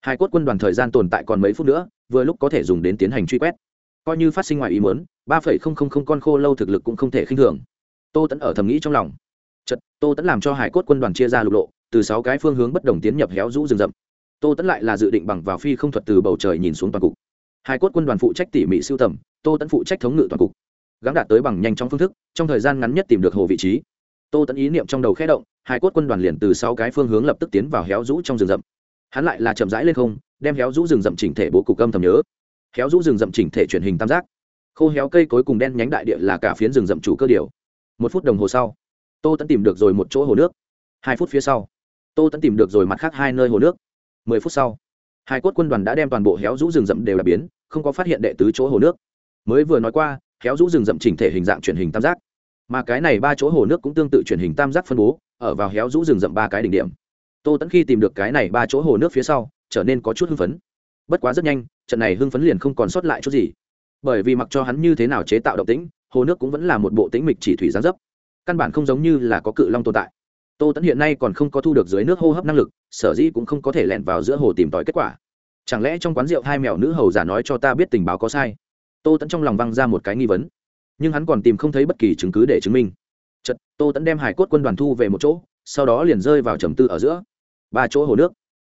Hai cốt quân đoàn thời gian tồn tại còn mấy phút nữa, vừa lúc có thể dùng đến tiến hành truy quét. Coi như phát sinh ngoài ý muốn, ba phẩy không không không con khô lâu thực lực cũng không thể khinh thường. Tô tẫn ở thầm nghĩ trong lòng. Chật tô tẫn làm cho hải cốt quân đoàn chia ra lục lộ, từ sáu cái phương hướng bất đồng tiến nhập héo rũ rừng rậm. Tô tẫn lại là dự định bằng vào phi không thuật từ bầu trời nhìn xuống toàn cục hải cốt quân đoàn phụ trách tỉ mỉ siêu tầm, tô tẫn phụ trách thống ngự toàn cục. Gắn đạt tới bằng nhanh chóng phương thức, trong thời gian ngắn nhất tìm được hồ vị trí. Tô tẫn ý niệm trong đầu khẽ động, hải cốt quân đoàn liền từ sáu cái phương hướng lập tức tiến vào héo rũ trong rừng rậm. Hắn lại là chậm rãi lên không, đem héo rũ rừng rậm chỉnh thể bố cục âm thầm nhớ. Héo rũ rừng rậm chỉnh thể truyền hình tam giác. Khô héo cây cối cùng đen nhánh đại địa là cả phiến rừng rậm chủ cơ điều. Một phút đồng hồ sau, tô tẫn tìm được rồi một chỗ hồ nước. Hai phút phía sau, tô tẫn tìm được rồi mặt khác hai nơi hồ nước. Mười phút sau hai cốt quân đoàn đã đem toàn bộ héo rũ rừng rậm đều là biến, không có phát hiện đệ tứ chỗ hồ nước. Mới vừa nói qua, héo rũ rừng rậm chỉnh thể hình dạng truyền hình tam giác. Mà cái này ba chỗ hồ nước cũng tương tự truyền hình tam giác phân bố, ở vào héo rũ rừng rậm ba cái đỉnh điểm. Tô tẫn khi tìm được cái này ba chỗ hồ nước phía sau, trở nên có chút hưng phấn. Bất quá rất nhanh, trận này hưng phấn liền không còn sót lại chút gì. Bởi vì mặc cho hắn như thế nào chế tạo động tĩnh, hồ nước cũng vẫn là một bộ tĩnh mịch chỉ thủy gián dấp. Căn bản không giống như là có cự long tồn tại tô tẫn hiện nay còn không có thu được dưới nước hô hấp năng lực, sở dĩ cũng không có thể lẻn vào giữa hồ tìm tòi kết quả. Chẳng lẽ trong quán rượu hai mèo nữ hầu giả nói cho ta biết tình báo có sai? Tô tẫn trong lòng văng ra một cái nghi vấn. Nhưng hắn còn tìm không thấy bất kỳ chứng cứ để chứng minh. Chật tô tẫn đem hải cốt quân đoàn thu về một chỗ, sau đó liền rơi vào trầm tư ở giữa. Ba chỗ hồ nước.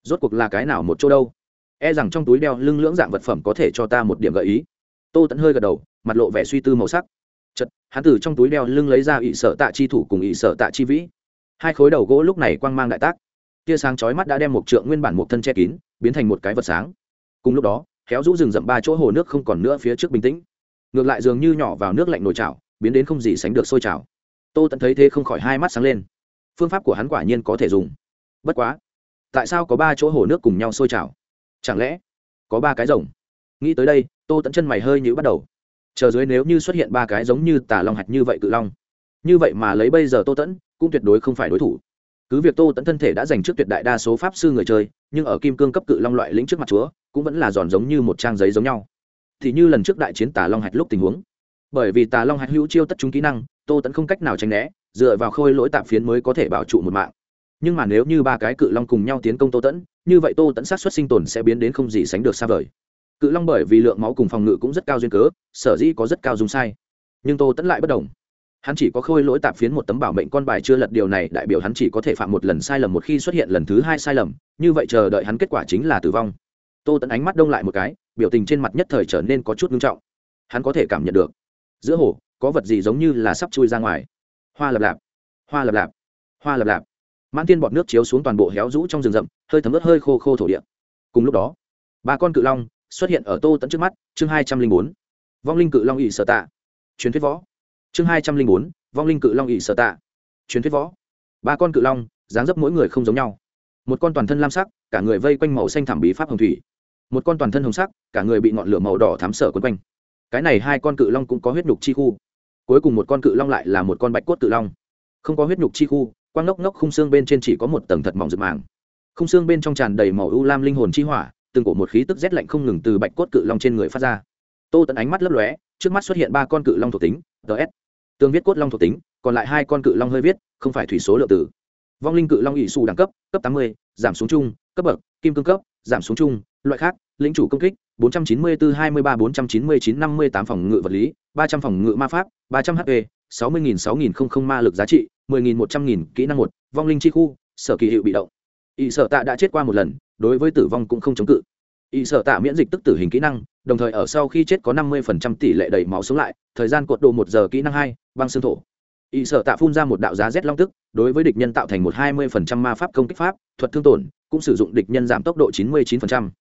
Rốt cuộc là cái nào một chỗ đâu? E rằng trong túi đeo lưng lưỡng dạng vật phẩm có thể cho ta một điểm gợi ý. Tô tẫn hơi gật đầu, mặt lộ vẻ suy tư màu sắc. Chật hắn từ trong túi đeo lưng lấy ra ỵ sở tạ chi thủ cùng ỵ sở tạ chi vĩ hai khối đầu gỗ lúc này quang mang đại tác. Tia sáng chói mắt đã đem một trượng nguyên bản một thân che kín, biến thành một cái vật sáng. Cùng lúc đó, khéo rũ rừng rậm ba chỗ hồ nước không còn nữa phía trước bình tĩnh. Ngược lại dường như nhỏ vào nước lạnh nồi chảo biến đến không gì sánh được sôi chảo tô tẫn thấy thế không khỏi hai mắt sáng lên. Phương pháp của hắn quả nhiên có thể dùng. Bất quá, tại sao có ba chỗ hồ nước cùng nhau sôi chảo? chẳng lẽ có ba cái rồng? Nghĩ tới đây, tô tẫn chân mày hơi nhữ bắt đầu. Chờ dưới nếu như xuất hiện ba cái giống như tà long hạch như vậy cự long. Như vậy mà lấy bây giờ tô tẫn cũng tuyệt đối không phải đối thủ. Cứ việc tô tẫn thân thể đã giành trước tuyệt đại đa số pháp sư người chơi, nhưng ở kim cương cấp cự long loại lĩnh trước mặt chúa, cũng vẫn là giòn giống như một trang giấy giống nhau. Thì như lần trước đại chiến tà long hạch lúc tình huống. Bởi vì tà long hạch hữu chiêu tất chúng kỹ năng, tô tẫn không cách nào tránh né, dựa vào khôi lỗi tạm phiến mới có thể bảo trụ một mạng. Nhưng mà nếu như ba cái cự long cùng nhau tiến công tô tẫn như vậy tô tẫn sát xuất sinh tồn sẽ biến đến không gì sánh được xa vời. Cự long bởi vì lượng máu cùng phòng ngự cũng rất cao duyên cớ, sở dĩ có rất cao dùng sai. Nhưng tô tẫn lại bất đồng hắn chỉ có khôi lỗi tạp phiến một tấm bảo mệnh con bài chưa lật điều này, đại biểu hắn chỉ có thể phạm một lần sai lầm, một khi xuất hiện lần thứ hai sai lầm, như vậy chờ đợi hắn kết quả chính là tử vong. Tô tẫn ánh mắt đông lại một cái, biểu tình trên mặt nhất thời trở nên có chút nghiêm trọng. Hắn có thể cảm nhận được, giữa hồ, có vật gì giống như là sắp chui ra ngoài. Hoa lập lạp, hoa lập lạp, hoa lập lạp. Mãn tiên bọt nước chiếu xuống toàn bộ héo rũ trong rừng rậm, hơi thấm ướt, hơi khô khô thổ địa. Cùng lúc đó, ba con cự long xuất hiện ở tô tẫn trước mắt, chương hai trăm linh bốn. Vong linh cự long ỵ sở tạ. Truyền thuyết võ chương hai trăm linh bốn, vong linh cự long ỵ sở tạ. Truyền thuyết võ. Ba con cự long, dáng dấp mỗi người không giống nhau. Một con toàn thân lam sắc, cả người vây quanh màu xanh thảm bí pháp hồng thủy. Một con toàn thân hồng sắc, cả người bị ngọn lửa màu đỏ thám sở quấn quanh. Cái này hai con cự long cũng có huyết nhục chi khu. Cuối cùng một con cự long lại là một con bạch cốt cự long. Không có huyết nhục chi khu, quang ngốc ngốc khung xương bên trên chỉ có một tầng thật mỏng rực màng. Khung xương bên trong tràn đầy màu u lam linh hồn chi hỏa, từng cổ một khí tức rét lạnh không ngừng từ bạch cốt cự long trên người phát ra. Tô tận ánh mắt lấp lóe, trước mắt xuất hiện ba con cự long thuộc tính ts tương viết cốt long thuộc tính, còn lại hai con cự long hơi viết, không phải thủy số lượng tử vong linh cự long ỵ xù đẳng cấp cấp tám mươi, giảm xuống chung, cấp bậc, kim cương cấp, giảm xuống chung, loại khác, lĩnh chủ công kích 494 23 499 58 phòng ngự vật lý 300 phòng ngự ma pháp 300 hp 60.000 6000 ma lực giá trị 10.000 100.000 kỹ năng một, vong linh chi khu, sở kỳ hiệu bị động. Ỵ sở tạ đã chết qua một lần, đối với tử vong cũng không chống cự y sở tạ miễn dịch tức tử hình kỹ năng, đồng thời ở sau khi chết có 50% tỷ lệ đầy máu sống lại, thời gian cột đồ một giờ kỹ năng hai, băng xương thổ. Y sở tạ phun ra một đạo giá rét long tức, đối với địch nhân tạo thành một hai mươi phần trăm ma pháp công kích pháp, thuật thương tổn, cũng sử dụng địch nhân giảm tốc độ chín mươi chín phần trăm.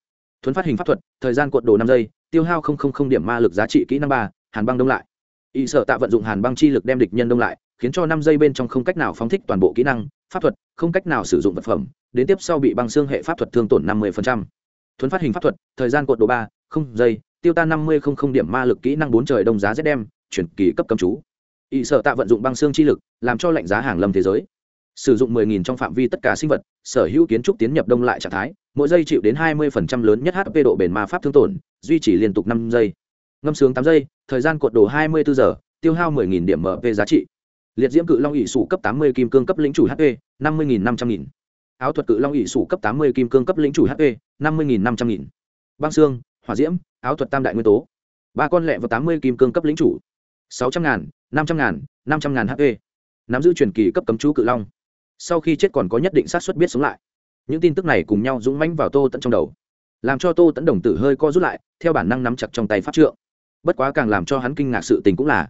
Thuấn phát hình pháp thuật, thời gian cuộn đồ năm giây, tiêu hao không không không điểm ma lực giá trị kỹ năng ba, hàn băng đông lại. Y sở tạ vận dụng hàn băng chi lực đem địch nhân đông lại, khiến cho năm giây bên trong không cách nào phóng thích toàn bộ kỹ năng, pháp thuật, không cách nào sử dụng vật phẩm, đến tiếp sau bị băng xương hệ pháp thuật thương tổn năm mươi thuấn phát hình pháp thuật, thời gian cuộn đồ ba, không giây, tiêu tan năm mươi không không điểm ma lực kỹ năng bốn trời đông giá rét đem chuyển kỳ cấp cầm chú. Ỵ sở tạ vận dụng băng xương chi lực, làm cho lạnh giá hàng lâm thế giới. Sử dụng 10.000 trong phạm vi tất cả sinh vật, sở hữu kiến trúc tiến nhập đông lại trạng thái, mỗi giây chịu đến 20% lớn nhất hp độ bền ma pháp thương tổn, duy trì liên tục năm giây. Ngâm sướng tám giây, thời gian cột đồ 24 giờ, tiêu hao 10.000 điểm mp giá trị. Liệt diễm cự long ỵ sủ cấp 80 kim cương cấp lĩnh chủ hp 50.000 500.000 áo thuật cự long ỵ sủ cấp 80 kim cương cấp lĩnh chủ hp 50.000 500.000 băng xương, hỏa diễm, áo thuật tam đại nguyên tố. Ba con lẹ và 80 kim cương cấp lĩnh chủ. 600.000 500.000 500.000 hp nắm giữ truyền kỳ cấp cấm chú cự long. Sau khi chết còn có nhất định xác suất biết sống lại. Những tin tức này cùng nhau dũng mãnh vào tô tận trong đầu. Làm cho tô tẫn đồng tử hơi co rút lại, theo bản năng nắm chặt trong tay pháp trượng. Bất quá càng làm cho hắn kinh ngạc sự tình cũng là,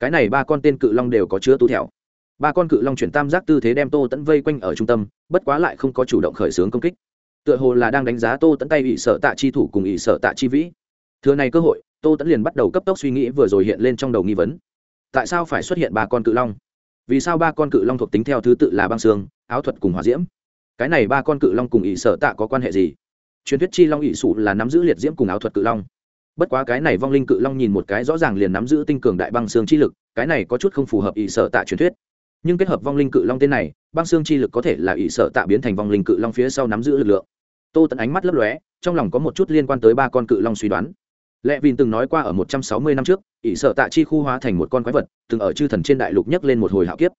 cái này ba con tên cự long đều có chứa tu thẹo ba con cự long chuyển tam giác tư thế đem tô tẫn vây quanh ở trung tâm, bất quá lại không có chủ động khởi xướng công kích. Tựa hồ là đang đánh giá tô tẫn tay ỵ sợ tạ chi thủ cùng ỵ sợ tạ chi vĩ. Thừa này cơ hội, tô tẫn liền bắt đầu cấp tốc suy nghĩ vừa rồi hiện lên trong đầu nghi vấn. Tại sao phải xuất hiện ba con cự long? Vì sao ba con cự long thuộc tính theo thứ tự là băng xương, áo thuật cùng hòa diễm? Cái này ba con cự long cùng ỵ sở tạ có quan hệ gì? Truyền thuyết chi long ỵ sụ là nắm giữ liệt diễm cùng áo thuật cự long. Bất quá cái này vong linh cự long nhìn một cái rõ ràng liền nắm giữ tinh cường đại băng xương chi lực, cái này có chút không phù hợp ỵ sở tạ truyền thuyết nhưng kết hợp vong linh cự long tên này, băng xương chi lực có thể là ỷ sở tạ biến thành vong linh cự long phía sau nắm giữ lực lượng. Tô tận ánh mắt lấp lóe, trong lòng có một chút liên quan tới ba con cự long suy đoán. Lệ vin từng nói qua ở một trăm sáu mươi năm trước, ỷ sợ tạ chi khu hóa thành một con quái vật, từng ở chư thần trên đại lục nhấc lên một hồi hạo kiếp.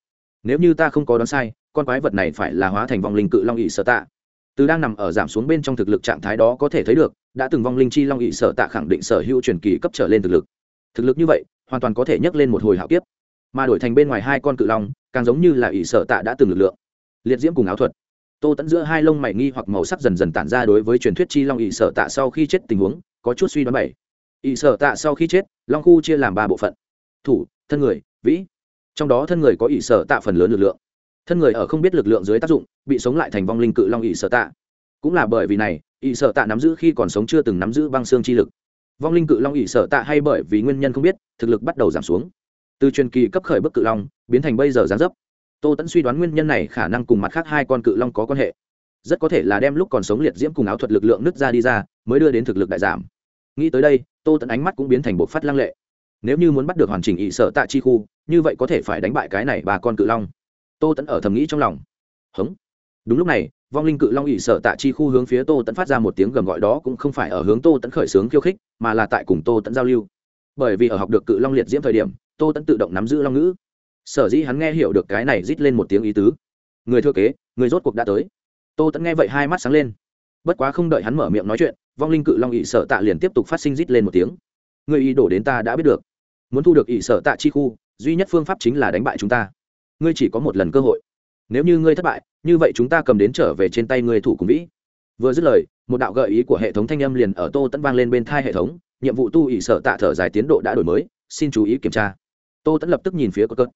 Nếu như ta không có đoán sai, con quái vật này phải là hóa thành vong linh cự long ỷ sợ tạ. Từ đang nằm ở giảm xuống bên trong thực lực trạng thái đó có thể thấy được, đã từng vong linh chi long ỷ sợ tạ khẳng định sở hữu truyền kỳ cấp trở lên thực lực. Thực lực như vậy, hoàn toàn có thể nhấc lên một hồi hạo kiếp. Mà đổi thành bên ngoài hai con cự long càng giống như là ỷ sợ tạ đã từng lực lượng. Liệt diễm cùng áo thuật. Tô tẫn giữa hai lông mày nghi hoặc màu sắc dần dần tản ra đối với truyền thuyết chi long ỷ sợ tạ sau khi chết tình huống, có chút suy đoán bảy. Ỷ sở tạ sau khi chết, long khu chia làm ba bộ phận. Thủ, thân người, vĩ. Trong đó thân người có ỷ sở tạ phần lớn lực lượng. Thân người ở không biết lực lượng dưới tác dụng, bị sống lại thành vong linh cự long ỷ sở tạ. Cũng là bởi vì này, ỷ sở tạ nắm giữ khi còn sống chưa từng nắm giữ băng xương chi lực. Vong linh cự long ỷ sở tạ hay bởi vì nguyên nhân không biết, thực lực bắt đầu giảm xuống từ truyền kỳ cấp khởi bức cự long, biến thành bây giờ gián dấp. Tô tẫn suy đoán nguyên nhân này khả năng cùng mặt khác hai con cự long có quan hệ. Rất có thể là đem lúc còn sống liệt diễm cùng áo thuật lực lượng nứt ra đi ra, mới đưa đến thực lực đại giảm. Nghĩ tới đây, tô tẫn ánh mắt cũng biến thành bộ phát lăng lệ. Nếu như muốn bắt được hoàn chỉnh ỵ sở tạ chi khu, như vậy có thể phải đánh bại cái này ba con cự long. Tô tẫn ở thầm nghĩ trong lòng. Hống. Đúng lúc này, vong linh cự long ỵ sở tạ chi khu hướng phía tô tẫn phát ra một tiếng gầm gọi đó cũng không phải ở hướng tô tẫn khởi xướng khiêu khích, mà là tại cùng tô tẫn giao lưu. Bởi vì ở học được cự long liệt diễm thời điểm tô tẫn tự động nắm giữ long ngữ sở dĩ hắn nghe hiểu được cái này rít lên một tiếng ý tứ người thừa kế người rốt cuộc đã tới tô tẫn nghe vậy hai mắt sáng lên bất quá không đợi hắn mở miệng nói chuyện vong linh cự long ỵ sở tạ liền tiếp tục phát sinh rít lên một tiếng người ý đổ đến ta đã biết được muốn thu được ỵ sở tạ chi khu duy nhất phương pháp chính là đánh bại chúng ta ngươi chỉ có một lần cơ hội nếu như ngươi thất bại như vậy chúng ta cầm đến trở về trên tay ngươi thủ cùng vĩ vừa dứt lời một đạo gợi ý của hệ thống thanh âm liền ở tô tẫn vang lên bên thai hệ thống nhiệm vụ tu ỵ sở tạ thở dài tiến độ đã đổi mới xin chú ý kiểm tra tô tẫn lập tức nhìn phía cơ cơn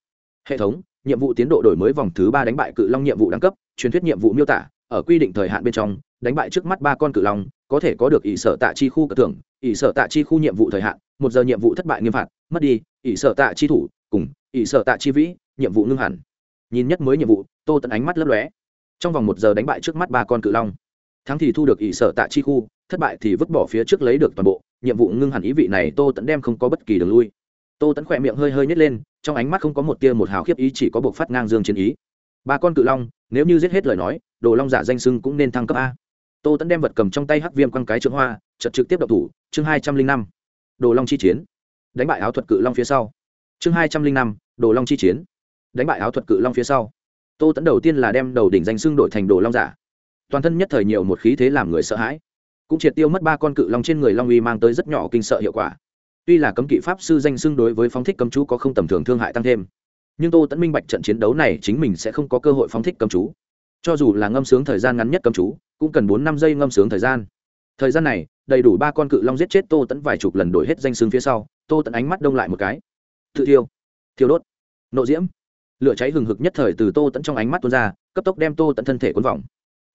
hệ thống, nhiệm vụ tiến độ đổi mới vòng thứ ba đánh bại cự long nhiệm vụ đẳng cấp, truyền thuyết nhiệm vụ miêu tả, ở quy định thời hạn bên trong, đánh bại trước mắt ba con cự long, có thể có được ỷ sở tạ chi khu cờ tưởng ỷ sở tạ chi khu nhiệm vụ thời hạn, một giờ nhiệm vụ thất bại nghiêm phạt, mất đi, ỷ sở tạ chi thủ, cùng ỷ sở tạ chi vĩ, nhiệm vụ ngưng hẳn. Nhìn nhất mới nhiệm vụ, tô tận ánh mắt lấp lóe. Trong vòng một giờ đánh bại trước mắt ba con cự long. Thắng thì thu được ỷ sở tạ chi khu, thất bại thì vứt bỏ phía trước lấy được toàn bộ, nhiệm vụ ngưng hẳn ý vị này tô tẫn đem không có bất kỳ đường lui tô tẫn khỏe miệng hơi hơi nhét lên, trong ánh mắt không có một tia một hào khiếp ý, chỉ có buộc phát ngang dương chiến ý. Ba con cự long, nếu như giết hết lời nói, đồ long giả danh sưng cũng nên thăng cấp a. Tô tẫn đem vật cầm trong tay hắc viêm quăng cái trượng hoa chật trực tiếp đập thủ, chương hai trăm linh năm. Đồ long chi chiến. Đánh bại áo thuật cự long phía sau. Chương hai trăm linh năm, đồ long chi chiến. Đánh bại áo thuật cự long phía sau. Tô tẫn đầu tiên là đem đầu đỉnh danh sưng đổi thành đồ long giả. Toàn thân nhất thời nhiều một khí thế làm người sợ hãi. Cũng triệt tiêu mất ba con cự long trên người long uy mang tới rất nhỏ kinh sợ hiệu quả tuy là cấm kỵ pháp sư danh xưng đối với phóng thích cấm chú có không tầm thường thương hại tăng thêm, nhưng tô tẫn minh bạch trận chiến đấu này chính mình sẽ không có cơ hội phóng thích cấm chú. Cho dù là ngâm sướng thời gian ngắn nhất cấm chú, cũng cần bốn năm giây ngâm sướng thời gian. Thời gian này, đầy đủ ba con cự long giết chết tô tẫn vài chục lần đổi hết danh xương phía sau, tô tẫn ánh mắt đông lại một cái. Tự thiêu thiêu đốt, nộ diễm. Lửa cháy hừng hực nhất thời từ tô tẫn trong ánh mắt tuôn ra, cấp tốc đem tô tẫn thân thể cuốn vòng.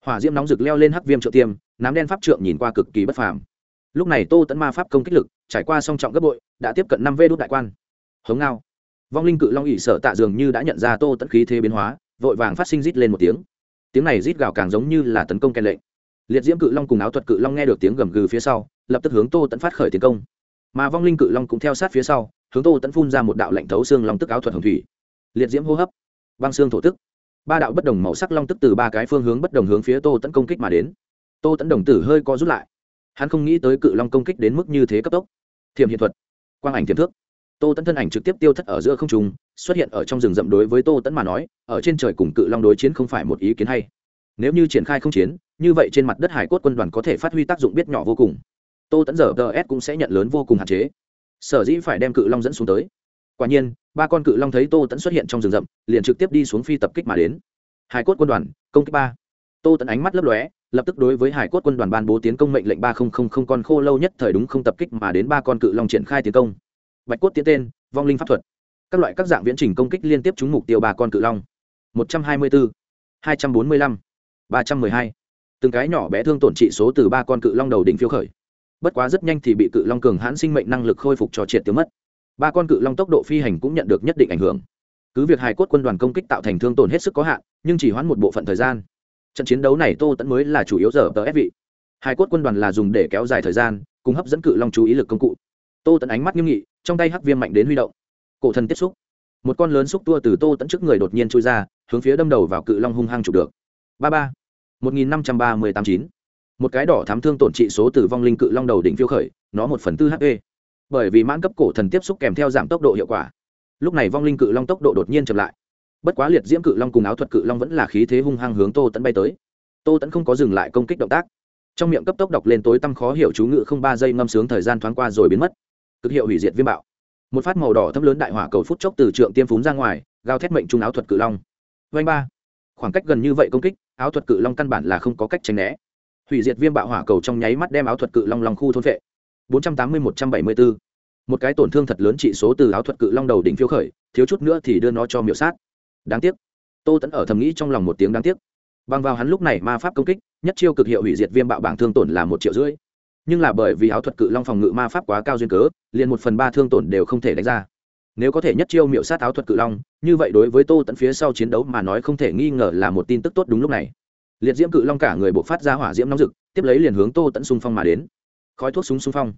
Hỏa diễm nóng rực leo lên hắc viêm trợ tiêm, nám đen pháp trượng nhìn qua cực kỳ bất phàm lúc này tô tẫn ma pháp công kích lực, trải qua song trọng gấp bội, đã tiếp cận năm vê đốt đại quan. Hống ngao. Vong linh cự long ỵ sở tạ dường như đã nhận ra tô tẫn khí thế biến hóa, vội vàng phát sinh rít lên một tiếng. Tiếng này rít gào càng giống như là tấn công kèn lệnh. Liệt diễm cự long cùng áo thuật cự long nghe được tiếng gầm gừ phía sau, lập tức hướng tô tẫn phát khởi tiến công. Mà vong linh cự long cũng theo sát phía sau, hướng tô tẫn phun ra một đạo lạnh thấu xương long tức áo thuật hồng thủy. Liệt diễm hô hấp. Băng xương thổ tức. Ba đạo bất đồng màu sắc long tức từ ba cái phương hướng bất đồng hướng phía tô tẫn công kích mà đến. Tô tẫn đồng tử hơi co rút lại hắn không nghĩ tới cự long công kích đến mức như thế cấp tốc. Thiềm hiện thuật, quang ảnh tiềm thước. Tô tẫn thân ảnh trực tiếp tiêu thất ở giữa không trung, xuất hiện ở trong rừng rậm đối với tô tẫn mà nói, ở trên trời cùng cự long đối chiến không phải một ý kiến hay. Nếu như triển khai không chiến, như vậy trên mặt đất hải cốt quân đoàn có thể phát huy tác dụng biết nhỏ vô cùng. Tô tẫn giờ ts cũng sẽ nhận lớn vô cùng hạn chế. Sở dĩ phải đem cự long dẫn xuống tới. Quả nhiên, ba con cự long thấy tô tẫn xuất hiện trong rừng rậm, liền trực tiếp đi xuống phi tập kích mà đến. Hải cốt quân đoàn, công kích ba tô tẫn ánh mắt lấp lóe, lập tức đối với hải cốt quân đoàn ban bố tiến công mệnh lệnh ba không không không con khô lâu nhất thời đúng không tập kích mà đến ba con cự long triển khai tiến công. Bạch cốt tiến tên, vong linh pháp thuật. Các loại các dạng viễn trình công kích liên tiếp trúng mục tiêu ba con cự long. Một trăm hai mươi bốn hai trăm bốn mươi lăm, ba trăm mười hai. Từng cái nhỏ bé thương tổn trị số từ ba con cự long đầu đỉnh phiêu khởi. Bất quá rất nhanh thì bị cự long cường hãn sinh mệnh năng lực khôi phục cho triệt tiêu mất. Ba con cự long tốc độ phi hành cũng nhận được nhất định ảnh hưởng. Cứ việc hài cốt quân đoàn công kích tạo thành thương tổn hết sức có hạn, nhưng chỉ hoãn một bộ phận thời gian trận chiến đấu này tô tẫn mới là chủ yếu giờ tờ ép vị. Hai cốt quân đoàn là dùng để kéo dài thời gian, cùng hấp dẫn cự long chú ý lực công cụ. Tô tẫn ánh mắt nghiêm nghị, trong tay hắc viêm mạnh đến huy động. Cổ thần tiếp xúc. Một con lớn xúc tua từ tô tẫn trước người đột nhiên trôi ra, hướng phía đâm đầu vào cự long hung hăng chụp được. Ba ba. Một nghìn năm trăm ba mươi tám chín. Một cái đỏ thám thương tổn trị số từ vong linh cự long đầu đỉnh phiêu khởi, nó một phần tư hp bởi vì mãn cấp cổ thần tiếp xúc kèm theo giảm tốc độ hiệu quả. Lúc này vong linh cự long tốc độ đột nhiên chậm lại bất quá liệt diễm cự long cùng áo thuật cự long vẫn là khí thế hung hăng hướng tô tẫn bay tới. Tô tẫn không có dừng lại công kích động tác. Trong miệng cấp tốc đọc lên tối tăm khó hiểu chú ngự không ba giây ngâm sướng thời gian thoáng qua rồi biến mất. Cực hiệu hủy diệt viêm bạo. Một phát màu đỏ thâm lớn đại hỏa cầu phút chốc từ trượng tiêm phún ra ngoài, gào thét mệnh trung áo thuật cự long. Vanh ba. Khoảng cách gần như vậy công kích, áo thuật cự long căn bản là không có cách tránh né. Hủy diệt viêm bạo hỏa cầu trong nháy mắt đem áo thuật cự long lòng khu thôn vệ bốn trăm tám mươi một trăm bảy mươi bốn một cái tổn thương thật lớn trị số từ áo thuật cự long đầu đỉnh phiêu khởi, thiếu chút nữa thì đưa nó cho miểu sát đáng tiếc. Tô tẫn ở thầm nghĩ trong lòng một tiếng đáng tiếc. Bằng vào hắn lúc này ma pháp công kích, nhất chiêu cực hiệu hủy diệt viêm bạo bảng thương tổn là một triệu rưỡi. Nhưng là bởi vì áo thuật cự long phòng ngự ma pháp quá cao duyên cớ, liền một phần ba thương tổn đều không thể đánh ra. Nếu có thể nhất chiêu miệu sát áo thuật cự long, như vậy đối với tô tẫn phía sau chiến đấu mà nói không thể nghi ngờ là một tin tức tốt đúng lúc này. Liệt diễm cự long cả người buộc phát ra hỏa diễm nóng rực, tiếp lấy liền hướng tô tẫn xung phong mà đến. Khói thuốc súng xung phong.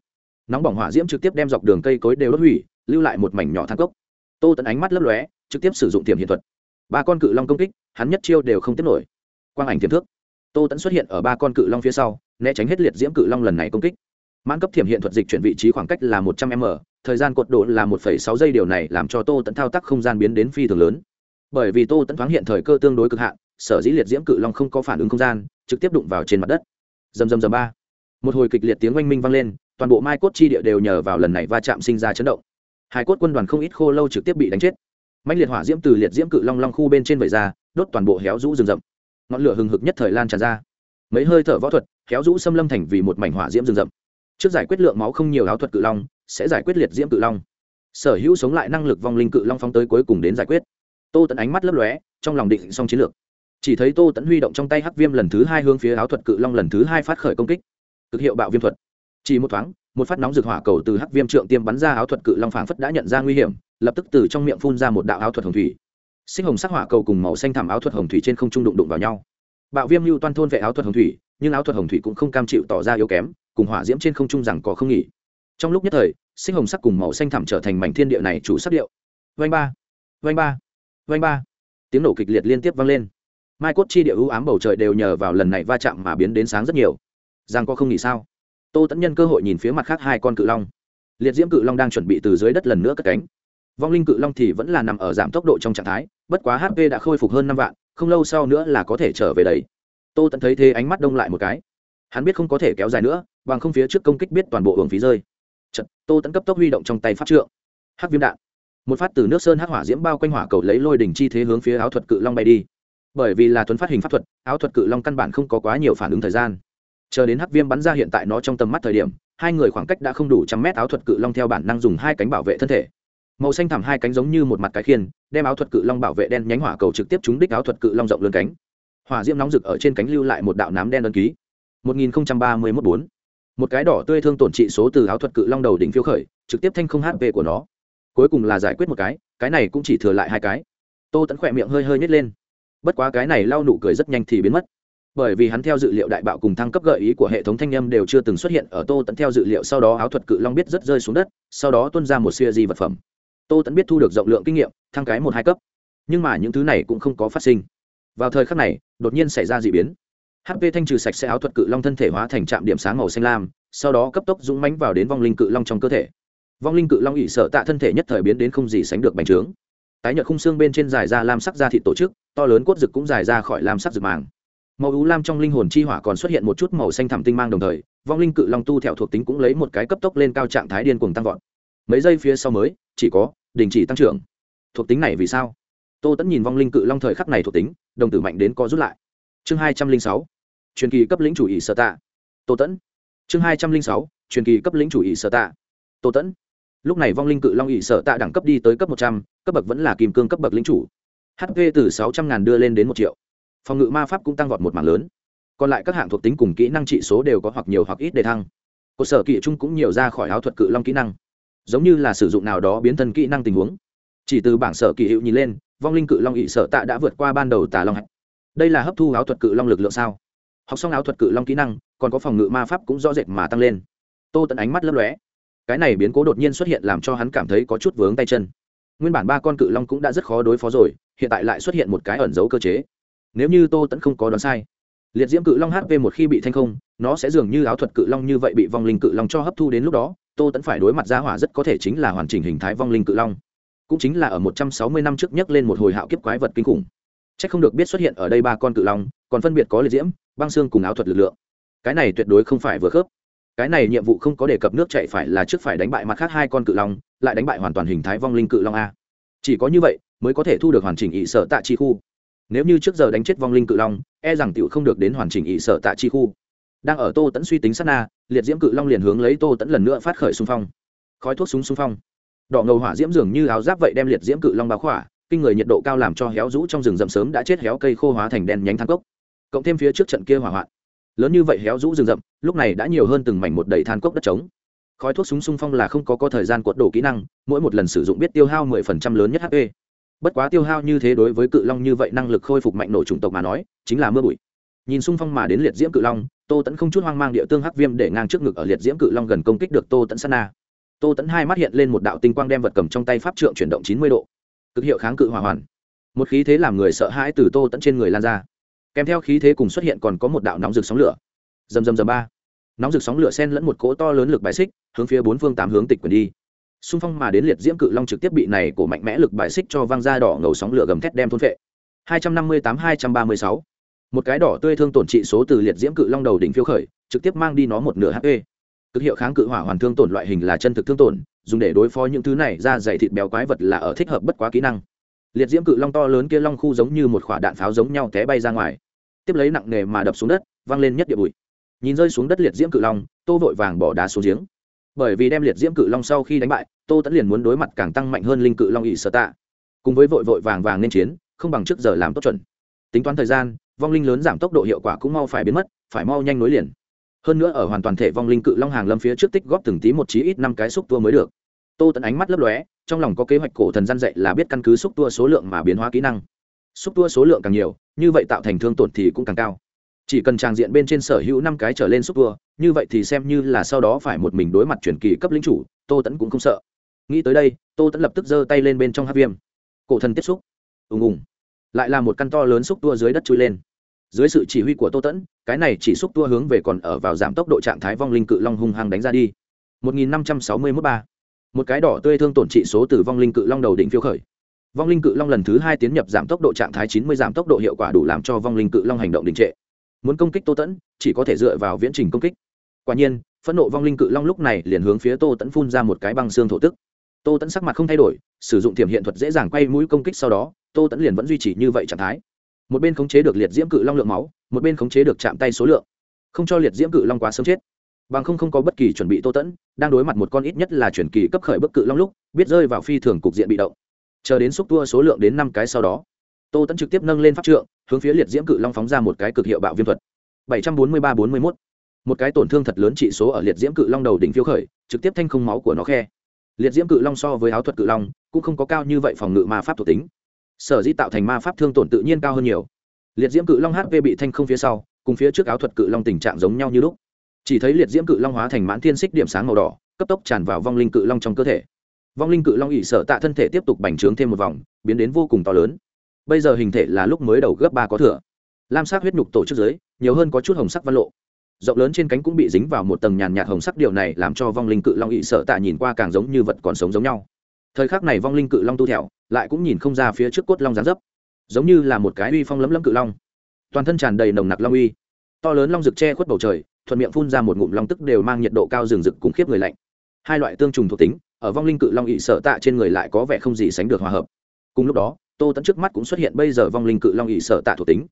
Nóng bỏng hỏa diễm trực tiếp đem dọc đường cây cối đều đốt hủy, lưu lại một mảnh nhỏ thang cốc. Tô tẫn ánh mắt lấp lóe, trực tiếp sử dụng tiềm hiện thuật ba con cự long công kích, hắn nhất chiêu đều không tiếp nổi. Quang ảnh tiềm thước tô tẫn xuất hiện ở ba con cự long phía sau, né tránh hết liệt diễm cự long lần này công kích. Mãn cấp thiểm hiện thuật dịch chuyển vị trí khoảng cách là một trăm m, thời gian cột độ là một sáu giây, điều này làm cho tô tẫn thao tác không gian biến đến phi thường lớn. Bởi vì tô tẫn thoáng hiện thời cơ tương đối cực hạn, sở dĩ liệt diễm cự long không có phản ứng không gian, trực tiếp đụng vào trên mặt đất. Dầm dầm dầm ba. Một hồi kịch liệt tiếng oanh minh vang lên, toàn bộ mai cốt chi địa đều nhờ vào lần này va chạm sinh ra chấn động. Hai cốt quân đoàn không ít khô lâu trực tiếp bị đánh chết mạnh liệt hỏa diễm từ liệt diễm cự long long khu bên trên vẩy ra, đốt toàn bộ héo rũ rừng rậm. Ngọn lửa hừng hực nhất thời lan tràn ra. Mấy hơi thở võ thuật, héo rũ xâm lâm thành vì một mảnh hỏa diễm rừng rậm. Trước giải quyết lượng máu không nhiều áo thuật cự long, sẽ giải quyết liệt diễm cự long. Sở hữu sống lại năng lực vong linh cự long phóng tới cuối cùng đến giải quyết. Tô tẫn ánh mắt lấp lóe, trong lòng định xong chiến lược. Chỉ thấy tô tẫn huy động trong tay hắc viêm lần thứ hai hướng phía áo thuật cự long lần thứ hai phát khởi công kích. Cực hiệu bạo viêm thuật. Chỉ một thoáng, một phát nóng rực hỏa cầu từ hắc viêm trượng tiêm bắn ra áo thuật cự long phảng phất đã nhận ra nguy hiểm lập tức từ trong miệng phun ra một đạo áo thuật hồng thủy. Sinh hồng sắc hỏa cầu cùng màu xanh thảm áo thuật hồng thủy trên không trung đụng đụng vào nhau. Bạo viêm lưu toan thôn vệ áo thuật hồng thủy, nhưng áo thuật hồng thủy cũng không cam chịu tỏ ra yếu kém, cùng hỏa diễm trên không trung rằng có không nghỉ. Trong lúc nhất thời sinh hồng sắc cùng màu xanh thảm trở thành mảnh thiên địa này chủ sắc điệu. Vanh ba vanh ba vanh ba. Tiếng nổ kịch liệt liên tiếp vang lên. Mai cốt chi địa ưu ám bầu trời đều nhờ vào lần này va chạm mà biến đến sáng rất nhiều. Rằng có không nghỉ sao? Tô tẫn nhân cơ hội nhìn phía mặt khác hai con cự long. Liệt diễm cự long đang chuẩn bị từ dưới đất lần nữa cất cánh vong linh cự long thì vẫn là nằm ở giảm tốc độ trong trạng thái bất quá hp đã khôi phục hơn năm vạn không lâu sau nữa là có thể trở về đấy tô tẫn thấy thế ánh mắt đông lại một cái. Hắn biết không có thể kéo dài nữa bằng không phía trước công kích biết toàn bộ hưởng phí rơi. Chật, tô tẫn cấp tốc huy động trong tay phát trượng. Hắc viêm đạn. Một phát từ nước sơn hắc hỏa diễm bao quanh hỏa cầu lấy lôi đỉnh chi thế hướng phía áo thuật cự long bay đi. Bởi vì là tuấn phát hình pháp thuật áo thuật cự long căn bản không có quá nhiều phản ứng thời gian. Chờ đến hắc viêm bắn ra hiện tại nó trong tầm mắt thời điểm hai người khoảng cách đã không đủ trăm mét áo thuật cự long theo bản năng dùng hai cánh bảo vệ thân thể màu xanh thẳm hai cánh giống như một mặt cái khiên, đem áo thuật cự long bảo vệ đen nhánh hỏa cầu trực tiếp trúng đích áo thuật cự long rộng lớn cánh. Hỏa diễm nóng rực ở trên cánh lưu lại một đạo nám đen đơn ký. 1031 4. một cái đỏ tươi thương tổn trị số từ áo thuật cự long đầu đỉnh phiêu khởi, trực tiếp thanh không hp của nó. Cuối cùng là giải quyết một cái cái này cũng chỉ thừa lại hai cái. Tô tẫn khỏe miệng hơi hơi nhét lên. Bất quá cái này lau nụ cười rất nhanh thì biến mất. Bởi vì hắn theo dự liệu đại bạo cùng thăng cấp gợi ý của hệ thống thanh â m đều chưa từng xuất hiện ở tô tẫn theo dự liệu sau đó áo thuật cự long biết rất rơi xuống đất, sau đó tuân ra một siêu di vật phẩm tô tẫn biết thu được rộng lượng kinh nghiệm, thăng cái một hai cấp. Nhưng mà những thứ này cũng không có phát sinh. Vào thời khắc này, đột nhiên xảy ra d ị biến hp thanh trừ sạch sẽ áo thuật cự long thân thể hóa thành trạm điểm sáng màu xanh lam, sau đó cấp tốc dũng mánh vào đến vong linh cự long trong cơ thể. Vong linh cự long ỉ sợ tạ thân thể nhất thời biến đến không gì sánh được bành trướng. Tái nhợt khung xương bên trên dài ra lam sắc da thịt tổ chức, to lớn cốt rực cũng dài ra khỏi lam sắc rực màng. Màu ú lam trong linh hồn chi hỏa còn xuất hiện một chút màu xanh thẳm tinh mang đồng thời, vong linh cự long tu theo thuộc tính cũng lấy một cái cấp tốc lên cao trạng thái điên cuồng tăng vọt. Mấy giây phía sau mới chỉ có, đình chỉ tăng trưởng. Thuộc tính này vì sao? Tô tẫn nhìn vong linh cự long thời khắc này thuộc tính, đồng tử mạnh đến co rút lại. Chương hai trăm linh sáu, truyền kỳ cấp lĩnh chủ ý sơ tạ. Tô tẫn chương hai trăm linh sáu, truyền kỳ cấp lĩnh chủ ý sơ tạ. Tô tẫn lúc này vong linh cự long ý sở tạ đẳng cấp đi tới cấp một trăm, cấp bậc vẫn là kim cương cấp bậc lĩnh chủ. Hp từ sáu trăm ngàn đưa lên đến một triệu. Phòng ngự ma pháp cũng tăng vọt một mảng lớn. Còn lại các hạng thuộc tính cùng kỹ năng trị số đều có hoặc nhiều hoặc ít để thăng. Cơ sở kỵ trung cũng nhiều ra khỏi áo thuật cự long kỹ năng giống như là sử dụng nào đó biến thân kỹ năng tình huống. Chỉ từ bảng sở kỳ hiệu nhìn lên, vong linh cự long ỵ sở tạ đã vượt qua ban đầu tà long hạch. Đây là hấp thu áo thuật cự long lực lượng sao? Học xong áo thuật cự long kỹ năng, còn có phòng ngự ma pháp cũng rõ rệt mà tăng lên. Tô tận ánh mắt lấp lóe. Cái này biến cố đột nhiên xuất hiện làm cho hắn cảm thấy có chút vướng tay chân. Nguyên bản ba con cự long cũng đã rất khó đối phó rồi, hiện tại lại xuất hiện một cái ẩn giấu cơ chế. Nếu như tô tẫn không có đoán sai, liệt diễm cự long hp một khi bị thanh không, nó sẽ dường như áo thuật cự long như vậy bị vong linh cự long cho hấp thu đến lúc đó tô tẫn phải đối mặt ra hỏa rất có thể chính là hoàn chỉnh hình thái vong linh cự long. Cũng chính là ở một trăm sáu mươi năm trước nhắc lên một hồi hạo kiếp quái vật kinh khủng. C h ắ c không được biết xuất hiện ở đây ba con cự long, còn phân biệt có liệt diễm, băng xương cùng áo thuật lực lượng. Cái này tuyệt đối không phải vừa khớp. Cái này nhiệm vụ không có đề cập nước chạy phải là trước phải đánh bại mặt khác hai con cự long, lại đánh bại hoàn toàn hình thái vong linh cự long a. Chỉ có như vậy, mới có thể thu được hoàn chỉnh ỵ sở tạ chi khu. Nếu như trước giờ đánh chết vong linh cự long e rằng tựu không được đến hoàn chỉnh ỵ sở tạ chi khu đang ở tô tẫn suy tính sát na, liệt diễm cự long liền hướng lấy tô tẫn lần nữa phát khởi xung phong. Khói thuốc súng xung phong. Đỏ ngầu hỏa diễm dường như áo giáp vậy đem liệt diễm cự long báo khỏa, kinh người nhiệt độ cao làm cho héo rũ trong rừng rậm sớm đã chết héo cây khô hóa thành đen nhánh thang cốc. Cộng thêm phía trước trận kia hỏa hoạn. Lớn như vậy héo rũ rừng rậm, lúc này đã nhiều hơn từng mảnh một đầy than cốc đất trống. Khói thuốc súng xung phong là không có có thời gian cuộn đổ kỹ năng, mỗi một lần sử dụng biết tiêu hao mười phần trăm lớn nhất hp bất quá tiêu hao như thế đối với cự long như vậy năng lực khôi phục mạnh nổ chủng tộc mà nói, chính là mưa bụi nhìn xung phong mà đến liệt diễm cự long, tô tẫn không chút hoang mang địa tương hắc viêm để ngang trước ngực ở liệt diễm cự long gần công kích được tô tẫn sana tô tẫn hai mắt hiện lên một đạo tinh quang đem vật cầm trong tay pháp trượng chuyển động chín mươi độ. Cực hiệu kháng cự hỏa hoàn. Một khí thế làm người sợ hãi từ tô tẫn trên người lan ra. Kèm theo khí thế cùng xuất hiện còn có một đạo nóng rực sóng lửa. Dầm dầm dầm ba. Nóng rực sóng lửa sen lẫn một cỗ to lớn lực bài xích, hướng phía bốn phương tám hướng tịch quyền đi. Xung phong mà đến liệt diễm cự long trực tiếp bị này của mạnh mẽ lực bài xích cho văng ra đỏ ngầu sóng lửa gầm thét đem thôn phệ. 258-236 một cái đỏ tươi thương tổn trị số từ liệt diễm cự long đầu đỉnh phiêu khởi, trực tiếp mang đi nó một nửa hp cực hiệu kháng cự hỏa hoàn thương tổn loại hình là chân thực thương tổn, dùng để đối phó những thứ này ra dày thịt béo quái vật là ở thích hợp bất quá kỹ năng. Liệt diễm cự long to lớn kia long khu giống như một quả đạn pháo giống nhau té bay ra ngoài. Tiếp lấy nặng nề mà đập xuống đất văng lên nhất địa bụi. Nhìn rơi xuống đất liệt diễm cự long, tô vội vàng bỏ đá xuống giếng. Bởi vì đem liệt diễm cự long sau khi đánh bại, tô tẫn liền muốn đối mặt càng tăng mạnh hơn linh cự long ỵ sở tạ. Cùng với vội vội vàng vàng nên chiến, không bằng trước giờ làm tốt chuẩn. Tính toán thời gian vong linh lớn giảm tốc độ hiệu quả cũng mau phải biến mất, phải mau nhanh nối liền. Hơn nữa ở hoàn toàn thể vong linh cự long hàng lâm phía trước tích góp từng tí một chí ít năm cái xúc tua mới được. Tô tận ánh mắt lấp lóe, trong lòng có kế hoạch cổ thần gian dạy là biết căn cứ xúc tua số lượng mà biến hóa kỹ năng. Xúc tua số lượng càng nhiều, như vậy tạo thành thương tổn thì cũng càng cao. Chỉ cần tràng diện bên trên sở hữu năm cái trở lên xúc tua, như vậy thì xem như là sau đó phải một mình đối mặt chuyển kỳ cấp lính chủ, tô tẫn cũng không sợ. Nghĩ tới đây, tô tẫn lập tức giơ tay lên bên trong hát viêm. Cổ thần tiếp xúc. Ùng ùng lại là một căn to lớn xúc tua dưới đất chui lên. Dưới sự chỉ huy của tô tẫn, cái này chỉ xúc tua hướng về còn ở vào giảm tốc độ trạng thái vong linh cự long hung hăng đánh ra đi. 1561 ba. Một cái đỏ tươi thương tổn trị số từ vong linh cự long đầu đỉnh phiêu khởi. Vong linh cự long lần thứ hai tiến nhập giảm tốc độ trạng thái 90 giảm tốc độ hiệu quả đủ làm cho vong linh cự long hành động đình trệ. Muốn công kích tô tẫn, chỉ có thể dựa vào viễn trình công kích. Quả nhiên, phẫn nộ vong linh cự long lúc này liền hướng phía tô tẫn phun ra một cái băng xương thổ tức tô tẫn sắc mặt không thay đổi, sử dụng tiềm hiện thuật dễ dàng quay mũi công kích sau đó, tô tẫn liền vẫn duy trì như vậy trạng thái. Một bên khống chế được liệt diễm cự long lượng máu, một bên khống chế được chạm tay số lượng. Không cho liệt diễm cự long quá sớm chết. Bằng không không có bất kỳ chuẩn bị tô tẫn đang đối mặt một con ít nhất là chuyển kỳ cấp khởi bức cự long lúc, biết rơi vào phi thường cục diện bị động. Chờ đến xúc tua số lượng đến năm cái sau đó, tô tẫn trực tiếp nâng lên pháp trượng, hướng phía liệt diễm cự long phóng ra một cái cực hiệu bạo viêm thuật. Bảy trăm bốn mươi ba bốn mươi mốt. Một cái tổn thương thật lớn trị số ở liệt diễm cự long đầu đỉnh phiêu khởi, trực tiếp thanh không máu của nó khe liệt diễm cự long so với áo thuật cự long, cũng không có cao như vậy phòng ngự ma pháp thuộc tính. Sở dĩ tạo thành ma pháp thương tổn tự nhiên cao hơn nhiều. Liệt diễm cự long hp bị thanh không phía sau, cùng phía trước áo thuật cự long tình trạng giống nhau như lúc. Chỉ thấy liệt diễm cự long hóa thành mãn thiên xích điểm sáng màu đỏ, cấp tốc tràn vào vong linh cự long trong cơ thể. Vong linh cự long ỉ sở tạ thân thể tiếp tục bành trướng thêm một vòng, biến đến vô cùng to lớn. Bây giờ hình thể là lúc mới đầu gấp ba có thừa. Lam sắc huyết nhục tổ chức giới, nhiều hơn có chút hồng sắc văn lộ rộng lớn trên cánh cũng bị dính vào một tầng nhàn nhạt hồng sắc, điều này làm cho vong linh cự long ị sợ tạ nhìn qua càng giống như vật còn sống giống nhau. Thời khắc này vong linh cự long tu thẹo lại cũng nhìn không ra phía trước cốt long gián dấp, giống như là một cái uy phong lấm lấm cự long. Toàn thân tràn đầy nồng nặc long uy. To lớn long rực che khuất bầu trời, thuận miệng phun ra một ngụm long tức đều mang nhiệt độ cao rừng rực cùng khiếp người lạnh. Hai loại tương trùng thuộc tính, ở vong linh cự long ị sợ tạ trên người lại có vẻ không gì sánh được hòa hợp. Cùng lúc đó, tô tẫn trước mắt cũng xuất hiện, bây giờ vong linh cự long ị sợ tạ thuộc tính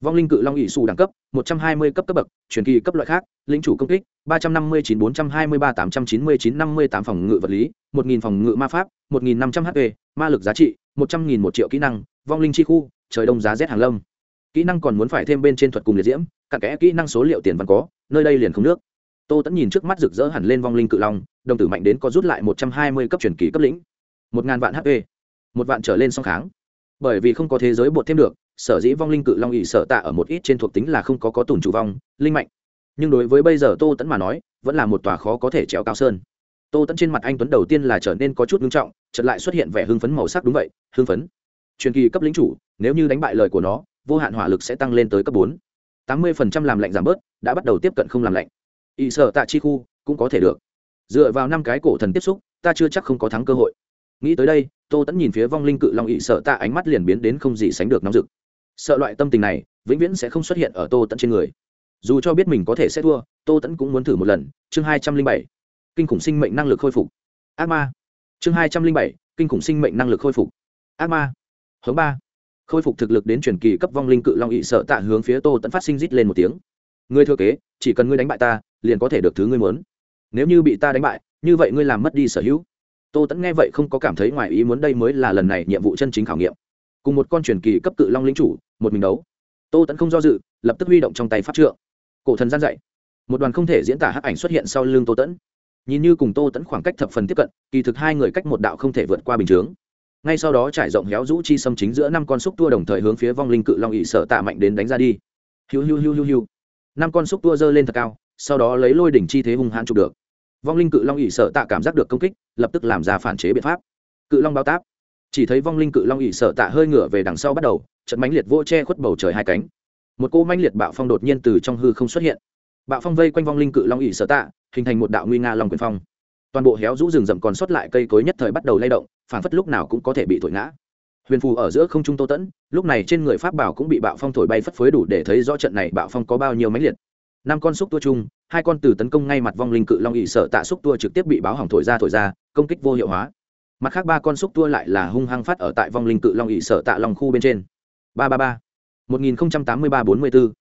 vong linh cự long ỵ xù đẳng cấp, một trăm hai mươi cấp cấp bậc, truyền kỳ cấp loại khác lính chủ công kích, ba trăm năm mươi chín bốn trăm hai mươi ba tám trăm chín mươi chín năm mươi tám phòng ngự vật lý, một nghìn phòng ngự ma pháp, một nghìn năm trăm ma lực giá trị, một trăm nghìn một triệu kỹ năng, vong linh chi khu, trời đông giá rét hàng lâm. Kỹ năng còn muốn phải thêm bên trên thuật cùng liệt diễm cả kẽ kỹ năng số liệu tiền văn có, nơi đây liền không nước. Tô tẫn nhìn trước mắt rực rỡ hẳn lên vong linh cự long, đồng tử mạnh đến có rút lại một trăm hai mươi cấp truyền kỳ cấp lĩnh. một ngàn vạn hp một vạn trở lên song kháng. Bởi vì không có thế giới bột thêm được sở dĩ vong linh cự long ỵ sở tạ ở một ít trên thuộc tính là không có có tùn chủ vong, linh mạnh nhưng đối với bây giờ tô tẫn mà nói, vẫn là một tòa khó có thể trèo cao sơn. Tô tẫn trên mặt anh tuấn đầu tiên là trở nên có chút ngưng trọng, chợt lại xuất hiện vẻ hưng phấn màu sắc đúng vậy, hưng phấn. Truyền kỳ cấp lính chủ, nếu như đánh bại lời của nó, vô hạn hỏa lực sẽ tăng lên tới cấp bốn. Tám mươi phần trăm làm lạnh giảm bớt, đã bắt đầu tiếp cận không làm lạnh. Ỵ sở tạ chi khu, cũng có thể được. Dựa vào năm cái cổ thần tiếp xúc, ta chưa chắc không có thắng cơ hội. Nghĩ tới đây, tô tẫn nhìn phía vong linh cự long ỵ sợ tạ ánh mắt liền biến đến không gì sánh được nóng rực sợ loại tâm tình này vĩnh viễn sẽ không xuất hiện ở tô tẫn trên người. Dù cho biết mình có thể sẽ thua, tô tẫn cũng muốn thử một lần. Chương hai trăm linh bảy, kinh khủng sinh mệnh năng lực khôi phục. Ác ma. Chương hai trăm linh bảy, kinh khủng sinh mệnh năng lực khôi phục. Ác ma. Hướng ba. Khôi phục thực lực đến truyền kỳ cấp vong linh cự long ỵ sợ tạ hướng phía tô tẫn phát sinh rít lên một tiếng. Ngươi thừa kế, chỉ cần ngươi đánh bại ta, liền có thể được thứ ngươi muốn. Nếu như bị ta đánh bại, như vậy ngươi làm mất đi sở hữu. Tô tẫn nghe vậy không có cảm thấy ngoài ý muốn đây mới là lần này nhiệm vụ chân chính khảo nghiệm cùng một con truyền kỳ cấp cự long lĩnh chủ, một mình đấu. Tô tẫn không do dự, lập tức huy động trong tay pháp trượng. Cổ thần gian dạy. Một đoàn không thể diễn tả hắc ảnh xuất hiện sau lưng tô tẫn nhìn như cùng tô tẫn khoảng cách thập phần tiếp cận, kỳ thực hai người cách một đạo không thể vượt qua bình chướng. Ngay sau đó trải rộng héo rũ chi xâm chính giữa năm con xúc tua đồng thời hướng phía vong linh cự long ỵ sợ tạ mạnh đến đánh ra đi. Hiu hiu hiu hiu hiu. Năm con xúc tua giơ lên thật cao, sau đó lấy lôi đỉnh chi thế hung hãn chụp được. Vong linh cự long ỵ sợ tạ cảm giác được công kích, lập tức làm ra phản chế biện pháp. Cự long bao táp chỉ thấy vong linh cự long ỉ sợ tạ hơi ngửa về đằng sau bắt đầu trận mãnh liệt vô che khuất bầu trời hai cánh. Một cô mãnh liệt bạo phong đột nhiên từ trong hư không xuất hiện. Bạo phong vây quanh vong linh cự long ỉ sợ tạ, hình thành một đạo nguy nga long quyền phong. Toàn bộ héo rũ rừng rậm còn sót lại cây cối nhất thời bắt đầu lay động phản phất lúc nào cũng có thể bị thổi ngã. Huyền phù ở giữa không trung tô tẫn, lúc này trên người pháp bảo cũng bị bạo phong thổi bay phất phới đủ để thấy rõ trận này bạo phong có bao nhiêu mãnh liệt. Năm con xúc tua chung, hai con từ tấn công ngay mặt vong linh cự long ỵ sợ tạ xúc tua trực tiếp bị báo hỏng thổi ra thổi ra, công kích vô hiệu hóa mặt khác ba con xúc tua lại là hung hăng phát ở tại vong linh cự long ỵ sở tạ long khu bên trên. Ba ba ba. một nghìn tám mươi ba bốn mươi bốn.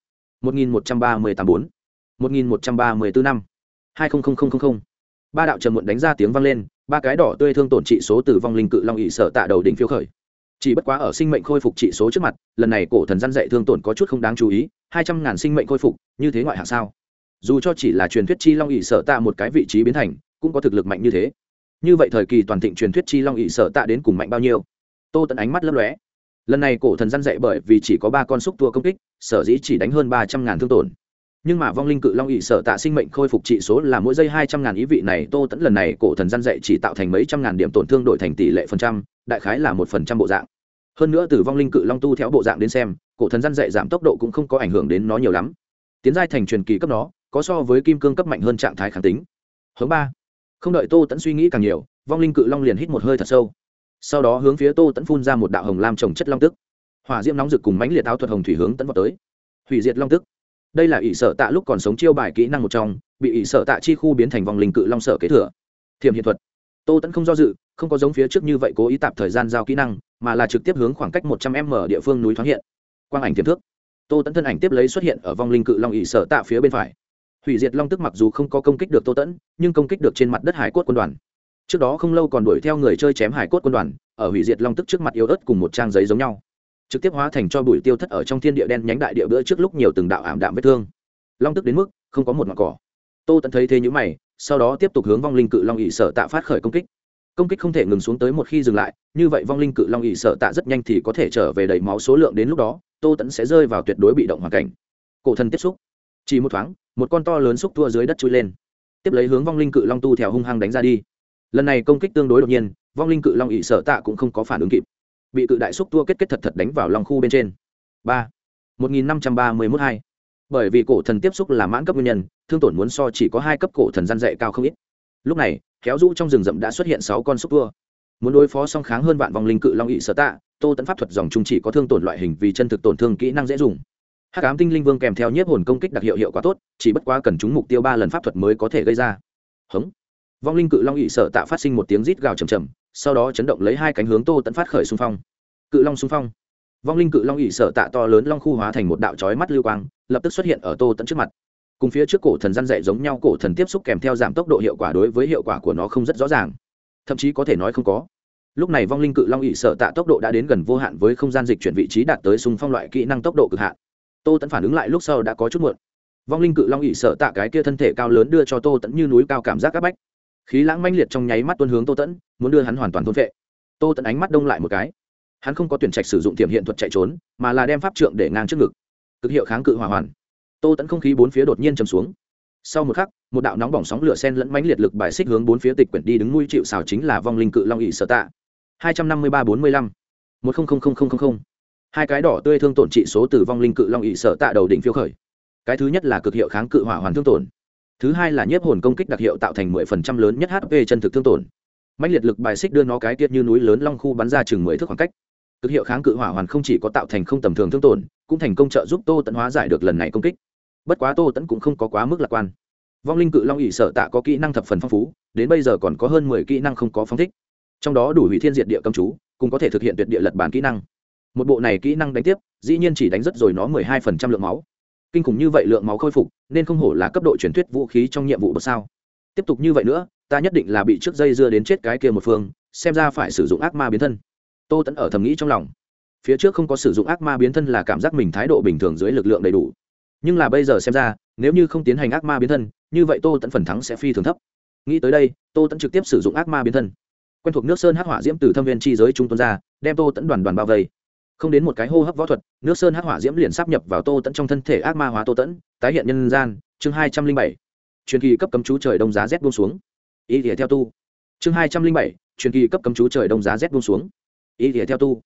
một nghìn một trăm ba mươi tám bốn. một nghìn một trăm ba mươi bốn năm. hai ba đạo trầm muộn đánh ra tiếng vang lên, ba cái đỏ tươi thương tổn trị số từ vong linh cự long ỵ sở tạ đầu đỉnh phiếu khởi. Chỉ bất quá ở sinh mệnh khôi phục trị số trước mặt, lần này cổ thần gian dạy thương tổn có chút không đáng chú ý, hai trăm ngàn sinh mệnh khôi phục, như thế ngoại hạng sao? Dù cho chỉ là truyền thuyết chi long ỵ sở tạ một cái vị trí biến thành, cũng có thực lực mạnh như thế như vậy thời kỳ toàn thịnh truyền thuyết chi long ỵ sở tạ đến cùng mạnh bao nhiêu? Tô tận ánh mắt lấp lóe. Lần này cổ thần gian dạy bởi vì chỉ có ba con xúc tua công kích, sở dĩ chỉ đánh hơn ba trăm ngàn thương tổn. Nhưng mà vong linh cự long ỵ sở tạ sinh mệnh khôi phục trị số là mỗi giây hai trăm ngàn ý vị này, tô tẫn lần này cổ thần gian dạy chỉ tạo thành mấy trăm ngàn điểm tổn thương đổi thành tỷ lệ phần trăm, đại khái là một phần trăm bộ dạng. Hơn nữa từ vong linh cự long tu theo bộ dạng đến xem, cổ thần gian dạy giảm tốc độ cũng không có ảnh hưởng đến nó nhiều lắm. Tiến giai thành truyền kỳ cấp nó, có so với kim cương cấp mạnh hơn trạng thái kháng tính. Hướng ba không đợi tô tẫn suy nghĩ càng nhiều, vong linh cự long liền hít một hơi thật sâu. Sau đó hướng phía tô tẫn phun ra một đạo hồng lam trồng chất long tức. Hỏa diễm nóng rực cùng mãnh liệt áo thuật hồng thủy hướng tẫn vào tới. Hủy diệt long tức. Đây là ỷ sở tạ lúc còn sống chiêu bài kỹ năng một trong, bị ỷ sở tạ chi khu biến thành vòng linh cự long sở kế thừa. Thiềm hiện thuật. Tô tẫn không do dự, không có giống phía trước như vậy cố ý tạp thời gian giao kỹ năng, mà là trực tiếp hướng khoảng cách một trăm m địa phương núi thoáng hiện. Quang ảnh tiềm thước tô tẫn thân ảnh tiếp lấy xuất hiện ở vong linh cự long ỷ sở tạ phía bên phải hủy diệt long tức mặc dù không có công kích được tô tẫn, nhưng công kích được trên mặt đất hải cốt quân đoàn. Trước đó không lâu còn đuổi theo người chơi chém hải cốt quân đoàn, ở hủy diệt long tức trước mặt yếu ớt cùng một trang giấy giống nhau. Trực tiếp hóa thành cho bụi tiêu thất ở trong thiên địa đen nhánh đại địa bữa trước lúc nhiều từng đạo ảm đạm vết thương. Long tức đến mức không có một mặt cỏ. Tô tẫn thấy thế nhữ mày, sau đó tiếp tục hướng vong linh cự long ỵ sở tạ phát khởi công kích. Công kích không thể ngừng xuống tới một khi dừng lại, như vậy vong linh cự long ỵ sở tạ rất nhanh thì có thể trở về đầy máu số lượng đến lúc đó, tô tẫn sẽ rơi vào tuyệt đối bị động hoàn cảnh. Cổ thần tiếp xúc chỉ một thoáng, một con to lớn xúc tua dưới đất chui lên. Tiếp lấy hướng vong linh cự long tu theo hung hăng đánh ra đi. Lần này công kích tương đối đột nhiên, vong linh cự long ỵ sở tạ cũng không có phản ứng kịp. Bị cự đại xúc tua kết kết thật thật đánh vào lòng khu bên trên. Ba. một nghìn năm trăm ba mươi mốt hai. Bởi vì cổ thần tiếp xúc là mãn cấp nguyên nhân, thương tổn muốn so chỉ có hai cấp cổ thần gian dạy cao không ít. Lúc này kéo rũ trong rừng rậm đã xuất hiện sáu con xúc tua. Muốn đối phó song kháng hơn vạn vòng linh cự long ỵ sở tạ, tô tẫn pháp thuật dòng trung chỉ có thương tổn loại hình vì chân thực tổn thương kỹ năng dễ dùng hắc ám tinh linh vương kèm theo nhiếp hồn công kích đặc hiệu hiệu quả tốt, chỉ bất quá cần chúng mục tiêu ba lần pháp thuật mới có thể gây ra. Hống. Vong linh cự long ỵ sợ tạ phát sinh một tiếng rít gào chầm chầm sau đó chấn động lấy hai cánh hướng tô tẫn phát khởi xung phong. Cự long xung phong. Vong linh cự long ỵ sợ tạ to lớn long khu hóa thành một đạo trói mắt lưu quang, lập tức xuất hiện ở tô tẫn trước mặt. Cùng phía trước cổ thần răn dạy giống nhau, cổ thần tiếp xúc kèm theo giảm tốc độ hiệu quả đối với hiệu quả của nó không rất rõ ràng. Thậm chí có thể nói không có. Lúc này vong linh cự long ỵ sở tạ tốc độ đã đến gần vô hạn với không gian dịch chuyển vị trí đạt tới xung phong loại kỹ năng tốc độ cực hạn tô tẫn phản ứng lại lúc sau đã có chút muộn. Vong linh cự long ỵ sợ tạ cái kia thân thể cao lớn đưa cho tô tẫn như núi cao cảm giác áp bách. Khí lãng manh liệt trong nháy mắt tuân hướng tô tẫn muốn đưa hắn hoàn toàn thôn vệ. Tô tẫn ánh mắt đông lại một cái. Hắn không có tuyển trạch sử dụng tiềm hiện thuật chạy trốn, mà là đem pháp trượng để ngang trước ngực. Cực hiệu kháng cự hỏa hoàn. Tô tẫn không khí bốn phía đột nhiên chầm xuống. Sau một khắc, một đạo nóng bỏng sóng lửa sen lẫn mánh liệt lực bài xích hướng bốn phía tịch quyển đi đứng nuôi chịu xào chính là vong linh cự long ỵ sở tạ. Hai trăm năm mươi ba bốn mươi lăm. Một không không không không không hai cái đỏ tươi thương tổn trị số từ vong linh cự long ỵ sở tạ đầu đỉnh phiêu khởi. Cái thứ nhất là cực hiệu kháng cự hỏa hoàn thương tổn. Thứ hai là nhiếp hồn công kích đặc hiệu tạo thành mười phần trăm lớn nhất hp chân thực thương tổn. Mạnh liệt lực bài xích đưa nó cái tiết như núi lớn long khu bắn ra chừng mười thước khoảng cách. Cực hiệu kháng cự hỏa hoàn không chỉ có tạo thành không tầm thường thương tổn, cũng thành công trợ giúp tô tẫn hóa giải được lần này công kích. Bất quá tô tẫn cũng không có quá mức lạc quan. Vong linh cự long ỵ sở tạ có kỹ năng thập phần phong phú, đến bây giờ còn có hơn mười kỹ năng không có phong thích. Trong đó đủ hủy thiên diệt địa cầm chú, cũng có thể thực hiện tuyệt địa lật bản kỹ năng một bộ này kỹ năng đánh tiếp, dĩ nhiên chỉ đánh rất rồi nó mười hai phần trăm lượng máu. Kinh khủng như vậy lượng máu khôi phục, nên không hổ là cấp độ truyền thuyết vũ khí trong nhiệm vụ bậc sao. Tiếp tục như vậy nữa, ta nhất định là bị trước dây dưa đến chết cái kia một phương, xem ra phải sử dụng ác ma biến thân. Tô tẫn ở thầm nghĩ trong lòng. Phía trước không có sử dụng ác ma biến thân là cảm giác mình thái độ bình thường dưới lực lượng đầy đủ. Nhưng là bây giờ xem ra, nếu như không tiến hành ác ma biến thân, như vậy tô tẫn phần thắng sẽ phi thường thấp. Nghĩ tới đây, tô tẫn trực tiếp sử dụng ác ma biến thân. Quen thuộc nước sơn hắc hỏa diễm từ thâm viên chi giới trung tuân ra, đem tô tẫn đoàn đoàn bao vây không đến một cái hô hấp võ thuật, nước sơn hắc hỏa diễm liền sắp nhập vào tô tẫn trong thân thể ác ma hóa tô tẫn, tái hiện nhân gian, chương hai trăm linh bảy. Truyền kỳ cấp cấm chú trời đông giá rét buông xuống. Ý nghĩa theo tu. Chương hai trăm linh bảy, truyền kỳ cấp cấm chú trời đông giá rét buông xuống. Ý nghĩa theo tu.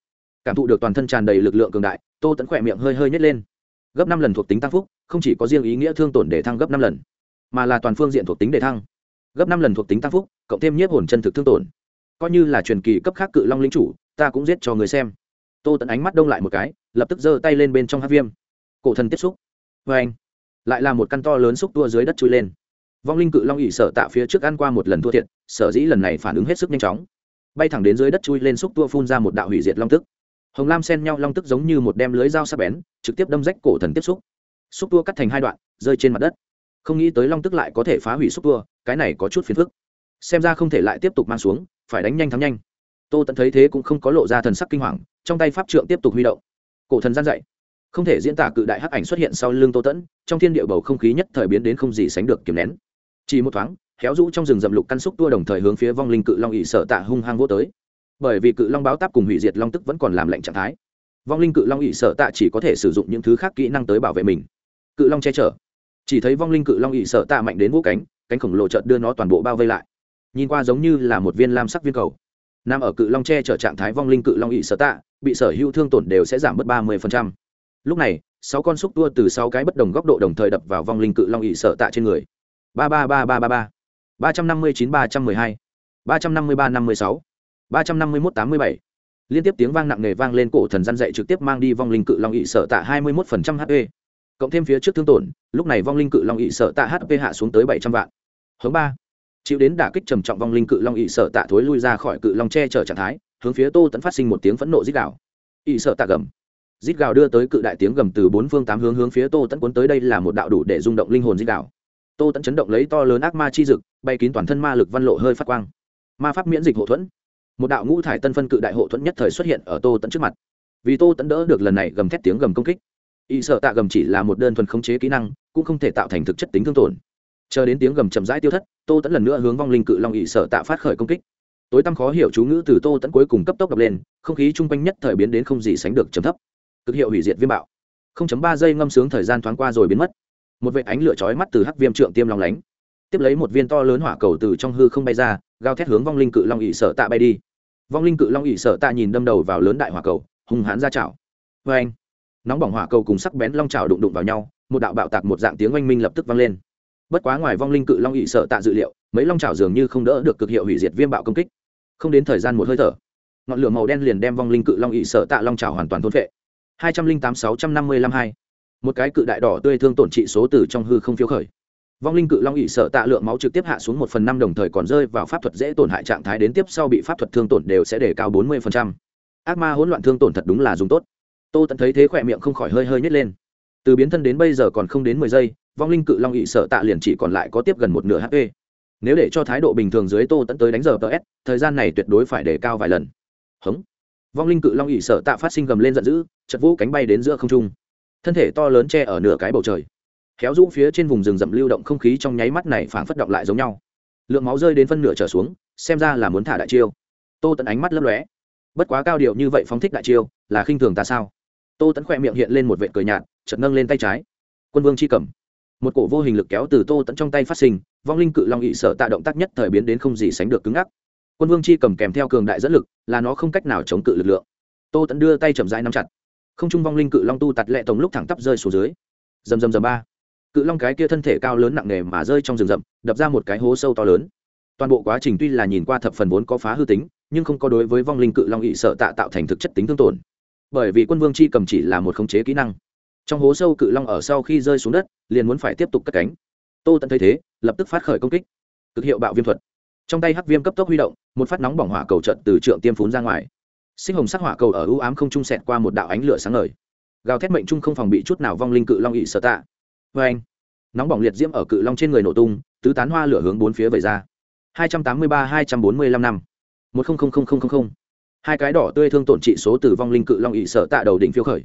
Cảm thụ được toàn thân tràn đầy lực lượng cường đại, tô tẫn khỏe miệng hơi hơi nhét lên. Gấp năm lần thuộc tính tăng phúc, không chỉ có riêng ý nghĩa thương tổn để thăng gấp năm lần, mà là toàn phương diện thuộc tính để thăng. Gấp năm lần thuộc tính tăng phúc, cộng thêm nhiếp hồn chân thực thương tổn. Coi như là truyền kỳ cấp khác cự long linh chủ, ta cũng giết cho người xem tô tẫn ánh mắt đông lại một cái lập tức giơ tay lên bên trong hát viêm cổ thần tiếp xúc vê anh lại là một căn to lớn xúc tua dưới đất chui lên vong linh cự long ỉ sở tạ phía trước ăn qua một lần thua thiệt sở dĩ lần này phản ứng hết sức nhanh chóng bay thẳng đến dưới đất chui lên xúc tua phun ra một đạo hủy diệt long tức hồng lam xen nhau long tức giống như một đem lưới dao sắc bén trực tiếp đâm rách cổ thần tiếp xúc xúc tua cắt thành hai đoạn rơi trên mặt đất không nghĩ tới long tức lại có thể phá hủy xúc tua cái này có chút phiền phức xem ra không thể lại tiếp tục mang xuống phải đánh nhanh thắng nhanh tô tẫn thấy thế cũng không có lộ ra thần sắc kinh hoàng, trong tay pháp trượng tiếp tục huy động. Cổ thần gian dạy không thể diễn tả cự đại hắc ảnh xuất hiện sau lưng tô tẫn trong thiên địa bầu không khí nhất thời biến đến không gì sánh được kiềm nén. Chỉ một thoáng, héo rũ trong rừng rậm lục căn xúc tua đồng thời hướng phía vong linh cự long ỵ sở tạ hung hăng vô tới. Bởi vì cự long báo táp cùng hủy diệt long tức vẫn còn làm lệnh trạng thái. Vong linh cự long ỵ sở tạ chỉ có thể sử dụng những thứ khác kỹ năng tới bảo vệ mình. Cự long che chở. Chỉ thấy vong linh cự long ỵ sở tạ mạnh đến vũ cánh cánh khổng lồ chợt đưa nó toàn bộ bao vây lại. Nhìn qua giống như là một viên lam sắc viên cầu nằm ở cự long tre chở trạng thái vong linh cự long ỵ sở tạ, bị sở hữu thương tổn đều sẽ giảm mất ba mươi lúc này, sáu con xúc tua từ sáu cái bất đồng góc độ đồng thời đập vào vong linh cự long ỵ sở tạ trên người. Ba ba ba ba ba ba. ba trăm năm mươi chín, ba trăm mười hai. ba trăm năm mươi ba, năm mươi sáu. ba trăm năm mươi mốt, tám mươi bảy. Liên tiếp tiếng vang nặng nề vang lên cổ thần gian dậy trực tiếp mang đi vong linh cự long ỵ sở tạ hai mươi mốt phần trăm hp cộng thêm phía trước thương tổn, lúc này vong linh cự long ỵ sở tạ hp hạ xuống tới bảy trăm vạn. Hướng ba chịu đến đả kích trầm trọng vong linh cự long ỵ sở tạ thối lui ra khỏi cự long che chở trạng thái, hướng phía tô tẫn phát sinh một tiếng phẫn nộ dít gạo ỵ sở tạ gầm. Dít gạo đưa tới cự đại tiếng gầm từ bốn phương tám hướng hướng phía tô tẫn cuốn tới đây là một đạo đủ để rung động linh hồn dít gạo tô tẫn chấn động lấy to lớn ác ma chi dực, bay kín toàn thân ma lực văn lộ hơi phát quang. Ma pháp miễn dịch hộ thuẫn. Một đạo ngũ thải tân phân cự đại hộ thuẫn nhất thời xuất hiện ở tô tẫn trước mặt. Vì tô tẫn đỡ được lần này gầm thét tiếng gầm công kích y sợ tạ gầm chỉ là một đơn thuần khống chế kỹ năng, cũng không thể tạo thành thực chất tính thương tổn chờ đến tiếng gầm chậm rãi tiêu thất, tô tẫn lần nữa hướng vong linh cự long ỵ sợ tạ phát khởi công kích. Tối tăm khó hiểu chú ngữ từ tô tẫn cuối cùng cấp tốc đập lên, không khí chung quanh nhất thời biến đến không gì sánh được chấm thấp. Cực hiệu hủy diệt viêm bạo. Không chấm ba giây ngâm sướng thời gian thoáng qua rồi biến mất. Một vệ ánh lửa chói mắt từ hắc viêm trượng tiêm long lánh. Tiếp lấy một viên to lớn hỏa cầu từ trong hư không bay ra gao thét hướng vong linh cự long ỵ sợ tạ bay đi. Vong linh cự long ỵ sợ tạ nhìn đâm đầu vào lớn đại hỏa cầu, hung hãn ra chảo. Vê anh nóng bỏng hỏa cầu cùng sắc bén long chảo đụng đụng vào nhau, một đạo bạo tạc một dạng tiếng oanh minh lập tức vang lên bất quá ngoài vong linh cự long ỵ sợ tạ dự liệu, mấy long chảo dường như không đỡ được cực hiệu hủy diệt viêm bạo công kích. Không đến thời gian một hơi thở, ngọn lửa màu đen liền đem vong linh cự long ỵ sợ tạ long chảo hoàn toàn thôn vệ hai trăm linh tám sáu trăm năm mươi lăm hai. Một cái cự đại đỏ tươi thương tổn trị số từ trong hư không phiếu khởi. Vong linh cự long ỵ sợ tạ lượng máu trực tiếp hạ xuống một phần năm đồng thời còn rơi vào pháp thuật dễ tổn hại trạng thái đến tiếp sau bị pháp thuật thương tổn đều sẽ để cao bốn mươi phần trăm. Ác ma hỗn loạn thương tổn thật đúng là dùng tốt. Tô tận thấy thế khỏe miệng không khỏi hơi hơi nhét lên. Từ biến thân đến bây giờ còn không đến mười giây vong linh cự long ỵ sợ tạ liền chỉ còn lại có tiếp gần một nửa hp nếu để cho thái độ bình thường dưới tô tận tới đánh giờ ts thời gian này tuyệt đối phải để cao vài lần. Hống. Vong linh cự long ỵ sợ tạ phát sinh gầm lên giận dữ, chật vũ cánh bay đến giữa không trung. Thân thể to lớn che ở nửa cái bầu trời. Kéo rũ phía trên vùng rừng rậm lưu động không khí trong nháy mắt này phảng phất động lại giống nhau. Lượng máu rơi đến phân nửa trở xuống, xem ra là muốn thả đại chiêu. Tô tận ánh mắt lấp lóe. Bất quá cao điệu như vậy phóng thích đại chiêu, là khinh thường ta sao? Tô tẫn khỏe miệng hiện lên một vệ cười nhạt, chợt nâng lên tay trái. Quân vương chi cầm một cổ vô hình lực kéo từ tô tẫn trong tay phát sinh, vong linh cự long ỵ sở tạ động tác nhất thời biến đến không gì sánh được cứng ngắc. Quân vương chi cầm kèm theo cường đại dẫn lực, là nó không cách nào chống cự lực lượng. Tô tẫn đưa tay chậm rãi nắm chặt. Không trung vong linh cự long tu tặt lệ tổng lúc thẳng tắp rơi xuống dưới. Rầm rầm rầm ba. Cự long cái kia thân thể cao lớn nặng nề mà rơi trong rừng rậm, đập ra một cái hố sâu to lớn. Toàn bộ quá trình tuy là nhìn qua thập phần vốn có phá hư tính, nhưng không có đối với vong linh cự long ỵ sợ tạ tạo thành thực chất tính thương tổn. Bởi vì quân vương chi cầm chỉ là một khống chế kỹ năng trong hố sâu cự long ở sau khi rơi xuống đất, liền muốn phải tiếp tục cất cánh. Tô tận thấy thế, lập tức phát khởi công kích. Cực hiệu bạo viêm thuật. Trong tay hắc viêm cấp tốc huy động, một phát nóng bỏng hỏa cầu trận từ trượng tiêm phún ra ngoài. Sinh hồng sắc hỏa cầu ở ưu ám không trung sẹt qua một đạo ánh lửa sáng ngời. Gào thét mệnh trung không phòng bị chút nào vong linh cự long ị sợ tạ. Vê anh nóng bỏng liệt diễm ở cự long trên người nổ tung, tứ tán hoa lửa hướng bốn phía vẩy ra. Hai trăm tám mươi ba, hai trăm bốn mươi lăm năm. Một không không không không không. Hai cái đỏ tươi thương tổn trị số từ vong linh cự long ị sở tạ đầu đỉnh phiêu khởi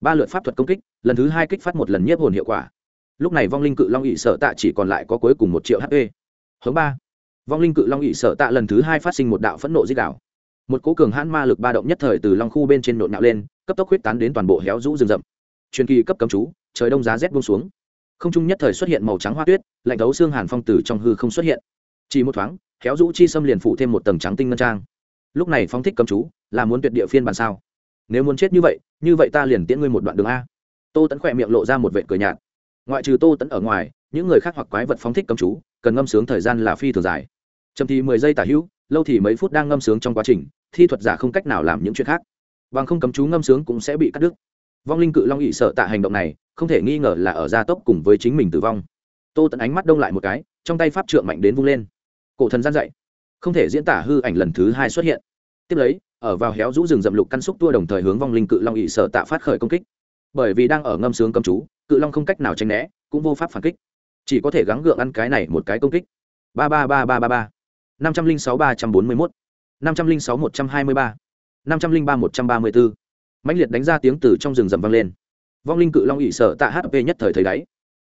ba lượt pháp thuật công kích, lần thứ hai kích phát một lần nhiếp hồn hiệu quả. Lúc này vong linh cự long ỵ sở tạ chỉ còn lại có cuối cùng một triệu hp hướng ba. Vong linh cự long ỵ sở tạ lần thứ hai phát sinh một đạo phẫn nộ dích đạo một cố cường hãn ma lực ba động nhất thời từ long khu bên trên nộn nạo lên, cấp tốc huyết tán đến toàn bộ héo rũ rừng rậm. Truyền kỳ cấp cấm chú, trời đông giá rét buông xuống. Không trung nhất thời xuất hiện màu trắng hoa tuyết, lạnh thấu xương hàn phong tử trong hư không xuất hiện. Chỉ một thoáng, héo rũ chi xâm liền phủ thêm một tầng trắng tinh ngân trang. Lúc này phong thích cấm chú, là muốn tuyệt địa phiên bản sao? Nếu muốn chết như vậy như vậy ta liền tiễn ngươi một đoạn đường a. Tô tẫn khỏe miệng lộ ra một vệ cười nhạt. Ngoại trừ tô tẫn ở ngoài, những người khác hoặc quái vật phóng thích cấm chú, cần ngâm sướng thời gian là phi thường dài. Chậm thì mười giây tả hữu, lâu thì mấy phút đang ngâm sướng trong quá trình, thi thuật giả không cách nào làm những chuyện khác. Bằng không cấm chú ngâm sướng cũng sẽ bị cắt đứt. Vong linh cự long ỵ sợ tạ hành động này, không thể nghi ngờ là ở gia tốc cùng với chính mình tử vong. Tô tẫn ánh mắt đông lại một cái, trong tay pháp trượng mạnh đến vung lên. Cổ thần gian dạy không thể diễn tả hư ảnh lần thứ hai xuất hiện. Tiếp lấy ở vào héo rũ rừng rậm lục căn xúc tua đồng thời hướng vong linh cự long ỵ sở tạ phát khởi công kích. Bởi vì đang ở ngâm sướng cầm chú, cự long không cách nào tránh né, cũng vô pháp phản kích. Chỉ có thể gắng gượng ăn cái này một cái công kích. Ba ba ba ba ba ba. Năm trăm linh sáu ba trăm bốn mươi mốt. Năm trăm linh sáu một trăm hai mươi ba. Năm trăm linh ba một trăm ba mươi bốn. Mãnh liệt đánh ra tiếng từ trong rừng rậm vang lên. Vong linh cự long ỵ sở tạ hp nhất thời thấy đáy.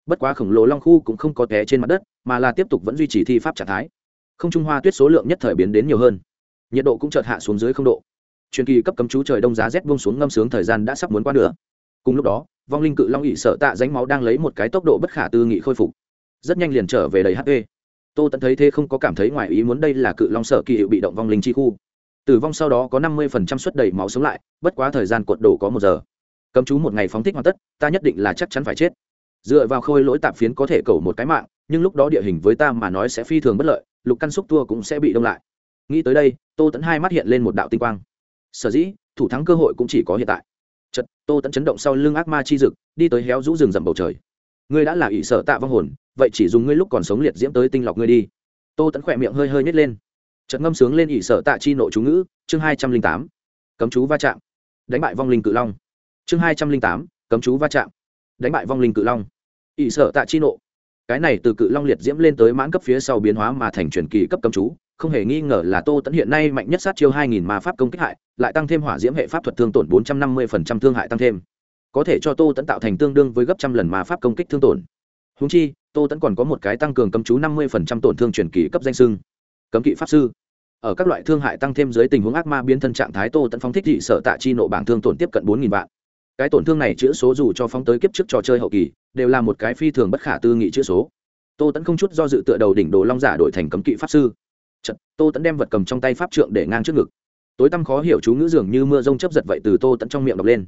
Bất quá khổng lồ long khu cũng không có té trên mặt đất, mà là tiếp tục vẫn duy trì thi pháp trạng thái. Không trung hoa tuyết số lượng nhất thời biến đến nhiều hơn nhiệt độ cũng chợt hạ xuống dưới không độ. Truyền kỳ cấp cấm chú trời đông giá rét buông xuống ngâm sướng thời gian đã sắp muốn qua nữa cùng lúc đó, vong linh cự long ỵ sợ tạ ránh máu đang lấy một cái tốc độ bất khả tư nghị khôi phục. Rất nhanh liền trở về đầy hp tô tẫn thấy thế không có cảm thấy ngoài ý muốn đây là cự long sợ kỳ hiệu bị động vong linh chi khu. Tử vong sau đó có năm mươi phần trăm suất đầy máu sống lại, bất quá thời gian cuộn đổ có một giờ. Cấm chú một ngày phóng thích hoàn tất, ta nhất định là chắc chắn phải chết. Dựa vào khôi lỗi tạp phiến có thể cầu một cái mạng, nhưng lúc đó địa hình với ta mà nói sẽ phi thường bất lợi, lục căn xúc tua cũng sẽ bị đông lại. Nghĩ tới đây tô tẫn hai mắt hiện lên một đạo tinh quang. Sở dĩ, thủ thắng cơ hội cũng chỉ có hiện tại. Chật tô tẫn chấn động sau lưng ác ma chi dực, đi tới héo rũ rừng rậm bầu trời. Ngươi đã là ỷ sở tạ vong hồn, vậy chỉ dùng ngươi lúc còn sống liệt diễm tới tinh lọc ngươi đi. Tô tẫn khỏe miệng hơi hơi nhét lên. Chật ngâm sướng lên ỷ sở tạ chi nộ chú ngữ, chương hai trăm linh tám. Cấm chú va chạm. Đánh bại vong linh cự long. Chương hai trăm linh tám, cấm chú va chạm. Đánh bại vong linh cự long. Ỷ sở tạ chi nộ. Cái này từ cự long liệt diễm lên tới mãn cấp phía sau biến hóa mà thành truyền kỳ cấp cấm chú không hề nghi ngờ là tô tẫn hiện nay mạnh nhất sát chiêu 2000 ma pháp công kích hại, lại tăng thêm hỏa diễm hệ pháp thuật thương tổn 450% thương hại tăng thêm. Có thể cho tô tẫn tạo thành tương đương với gấp trăm lần ma pháp công kích thương tổn. Húng chi, tô tẫn còn có một cái tăng cường cấm chú 50% tổn thương truyền kỳ cấp danh sưng. Cấm kỵ pháp sư. Ở các loại thương hại tăng thêm dưới tình huống ác ma biến thân trạng thái, tô tẫn phóng thích thị sở tạ chi nộ bảng thương tổn tiếp cận 4.000 vạn. Cái tổn thương này chữa số dù cho phóng tới kiếp trước trò chơi hậu kỳ, đều là một cái phi thường bất khả tư nghị chữa số. Tô tẫn không chút do dự tựa đầu đỉnh đồ long giả đổi thành cấm kỵ pháp sư. Chật, tô tẫn đem vật cầm trong tay pháp trượng để ngang trước ngực. Tối tăm khó hiểu chú ngữ dường như mưa rông chấp giật vậy từ tô tẫn trong miệng đọc lên.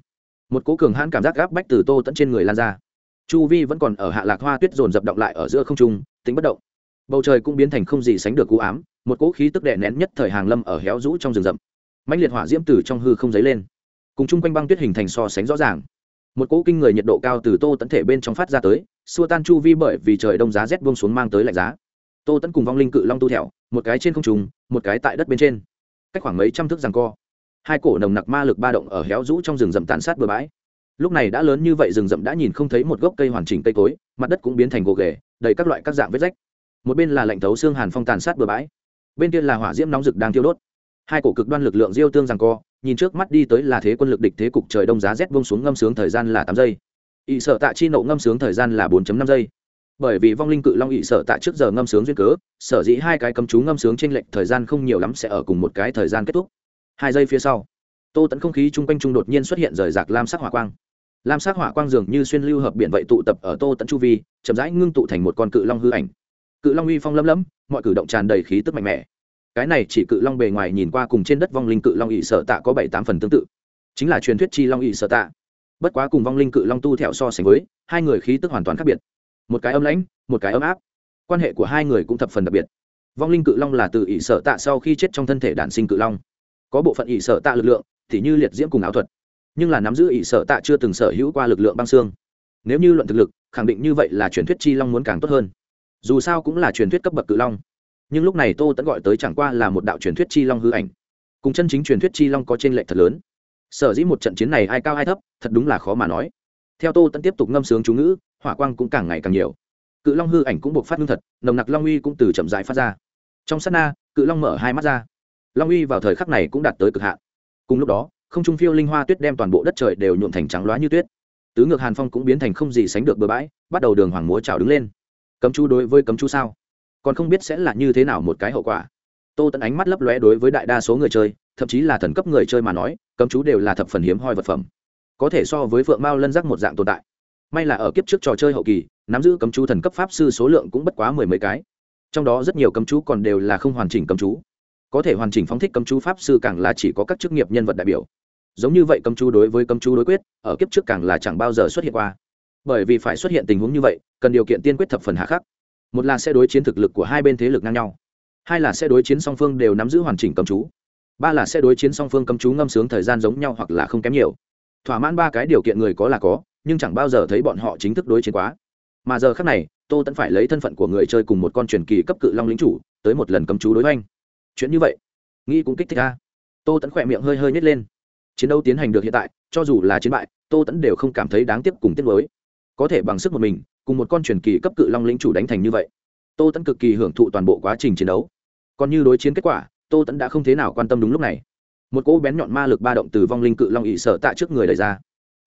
Một cố cường hãn cảm giác gáp bách từ tô tẫn trên người lan ra. Chu vi vẫn còn ở hạ lạc hoa tuyết dồn dập động lại ở giữa không trung tính bất động. Bầu trời cũng biến thành không gì sánh được cú ám một cỗ khí tức đè nén nhất thời hàng lâm ở héo rũ trong rừng rậm. Mãnh liệt hỏa diễm từ trong hư không dấy lên. Cùng chung quanh băng tuyết hình thành so sánh rõ ràng. Một cỗ kinh người nhiệt độ cao từ tô tẫn thể bên trong phát ra tới xua tan chu vi bởi vì trời đông giá rét buông xuống mang tới lạnh giá tô tẫn cùng vong linh cự long tu thẹo một cái trên không trùng một cái tại đất bên trên. cách khoảng mấy trăm thước rằng co. hai cổ nồng nặc ma lực ba động ở héo rũ trong rừng rậm tàn sát bừa bãi. lúc này đã lớn như vậy, rừng rậm đã nhìn không thấy một gốc cây hoàn chỉnh cây cối, mặt đất cũng biến thành gỗ ghề, đầy các loại các dạng vết rách. một bên là lạnh thấu xương hàn phong tàn sát bừa bãi, bên kia là hỏa diễm nóng rực đang thiêu đốt. hai cổ cực đoan lực lượng diêu tương rằng co, nhìn trước mắt đi tới là thế quân lực địch thế cục trời đông giá rét bông xuống ngâm sướng thời gian là tám giây. ỵ sợ tạ chi nộ ngâm sướng thời gian là bốn năm giây bởi vì vong linh cự long ỵ sở tạ trước giờ ngâm sướng duyên cớ, sở dĩ hai cái cấm chú ngâm sướng trên lệnh thời gian không nhiều lắm sẽ ở cùng một cái thời gian kết thúc. Hai giây phía sau, tô tẫn không khí chung quanh trung đột nhiên xuất hiện rời rạc lam sắc hỏa quang. Lam sắc hỏa quang dường như xuyên lưu hợp biển vậy tụ tập ở tô tẫn chu vi, chậm rãi ngưng tụ thành một con cự long hư ảnh. Cự long uy phong lấm lấm, mọi cử động tràn đầy khí tức mạnh mẽ. Cái này chỉ cự long bề ngoài nhìn qua cùng trên đất vong linh cự long ỵ sở tạ có bảy tám phần tương tự. Chính là truyền thuyết chi long ỵ sở tạ. Bất quá cùng vong linh cự long tu thẹo so sánh với, hai người khí tức hoàn toàn khác biệt một cái âm lãnh, một cái ấm áp. Quan hệ của hai người cũng thập phần đặc biệt. Vong linh cự long là từ ỷ sở tạ sau khi chết trong thân thể đản sinh cự long. Có bộ phận ỷ sở tạ lực lượng, thì như liệt diễm cùng áo thuật. Nhưng là nắm giữ ỷ sở tạ chưa từng sở hữu qua lực lượng băng xương. Nếu như luận thực lực, khẳng định như vậy là truyền thuyết chi long muốn càng tốt hơn. Dù sao cũng là truyền thuyết cấp bậc cự long. Nhưng lúc này tô tẫn gọi tới chẳng qua là một đạo truyền thuyết chi long hư ảnh. Cùng chân chính truyền thuyết chi long có t r ê n lệch thật lớn. Sở dĩ một trận chiến này ai cao ai thấp, thật đúng là khó mà nói theo tô tẫn tiếp tục ngâm sướng chú ngữ, hỏa quang cũng càng ngày càng nhiều. Cự long hư ảnh cũng buộc phát ngưng thật, nồng nặc long uy cũng từ chậm dại phát ra. Trong s á t na, cự long mở hai mắt ra. Long uy vào thời khắc này cũng đạt tới cực hạn. Cùng lúc đó, không trung phiêu linh hoa tuyết đem toàn bộ đất trời đều nhuộm thành trắng loá như tuyết. Tứ ngược hàn phong cũng biến thành không gì sánh được bừa bãi, bắt đầu đường hoàng múa trào đứng lên. Cấm chú đối với cấm chú sao? Còn không biết sẽ là như thế nào một cái hậu quả. Tô tẫn ánh mắt lấp lóe đối với đại đa số người chơi, thậm chí là thần cấp người chơi mà nói, cấm chú đều là thập phần hiếm hoi vật phẩm có thể so với phượng mao lân giác một dạng tồn tại may là ở kiếp trước trò chơi hậu kỳ nắm giữ cấm chú thần cấp pháp sư số lượng cũng bất quá mười mấy cái trong đó rất nhiều cấm chú còn đều là không hoàn chỉnh cấm chú có thể hoàn chỉnh phóng thích cấm chú pháp sư càng là chỉ có các chức nghiệp nhân vật đại biểu giống như vậy cấm chú đối với cấm chú đối quyết ở kiếp trước càng là chẳng bao giờ xuất hiện qua bởi vì phải xuất hiện tình huống như vậy cần điều kiện tiên quyết thập phần hạ khắc một là sẽ đối chiến thực lực của hai bên thế lực ngang nhau hai là sẽ đối chiến song phương đều nắm giữ hoàn chỉnh cấm chú ba là sẽ đối chiến song phương cấm chú ngâm sướng thời gian giống nhau hoặc là không kém nhiều thỏa mãn ba cái điều kiện người có là có, nhưng chẳng bao giờ thấy bọn họ chính thức đối chiến quá. Mà giờ khác này, tô tẫn phải lấy thân phận của người chơi cùng một con truyền kỳ cấp cự long lính chủ, tới một lần cầm chú đối oanh chuyện như vậy, nghĩ cũng kích thích ra tô tẫn khỏe miệng hơi hơi nhét lên. Chiến đấu tiến hành được hiện tại, cho dù là chiến bại, tô tẫn đều không cảm thấy đáng tiếc cùng tiết mới có thể bằng sức một mình, cùng một con truyền kỳ cấp cự long lính chủ đánh thành như vậy, tô tẫn cực kỳ hưởng thụ toàn bộ quá trình chiến đấu. Còn như đối chiến kết quả, tô tẫn đã không thế nào quan tâm đúng lúc này một cỗ bén nhọn ma lực ba động từ vong linh cự long ỵ sở tạ trước người đẩy ra.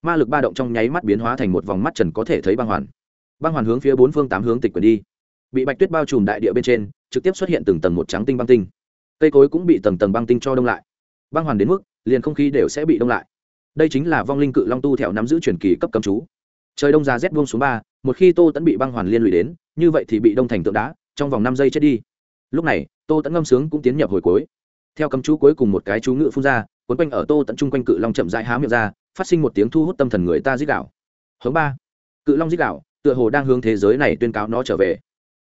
Ma lực ba động trong nháy mắt biến hóa thành một vòng mắt trần có thể thấy băng hoàn. Băng hoàn hướng phía bốn phương tám hướng tịch quyền đi. Bị bạch tuyết bao trùm đại địa bên trên, trực tiếp xuất hiện từng tầng một trắng tinh băng tinh. Cây cối cũng bị tầng tầng băng tinh cho đông lại. Băng hoàn đến mức, liền không khí đều sẽ bị đông lại. Đây chính là vong linh cự long tu theo nắm giữ truyền kỳ cấp cầm chú. Trời đông ra rét buông xuống ba, một khi tô tẫn bị băng hoàn liên lụy đến, như vậy thì bị đông thành tượng đá, trong vòng năm giây chết đi. Lúc này, tô tẫn ngâm sướng cũng tiến nhập hồi cuối theo cấm chú cuối cùng một cái chú ngự phun ra quấn quanh ở tô tận chung quanh cự long chậm rãi há miệng ra, phát sinh một tiếng thu hút tâm thần người ta dích đạo hướng ba. Cự long dích đạo tựa hồ đang hướng thế giới này tuyên cáo nó trở về.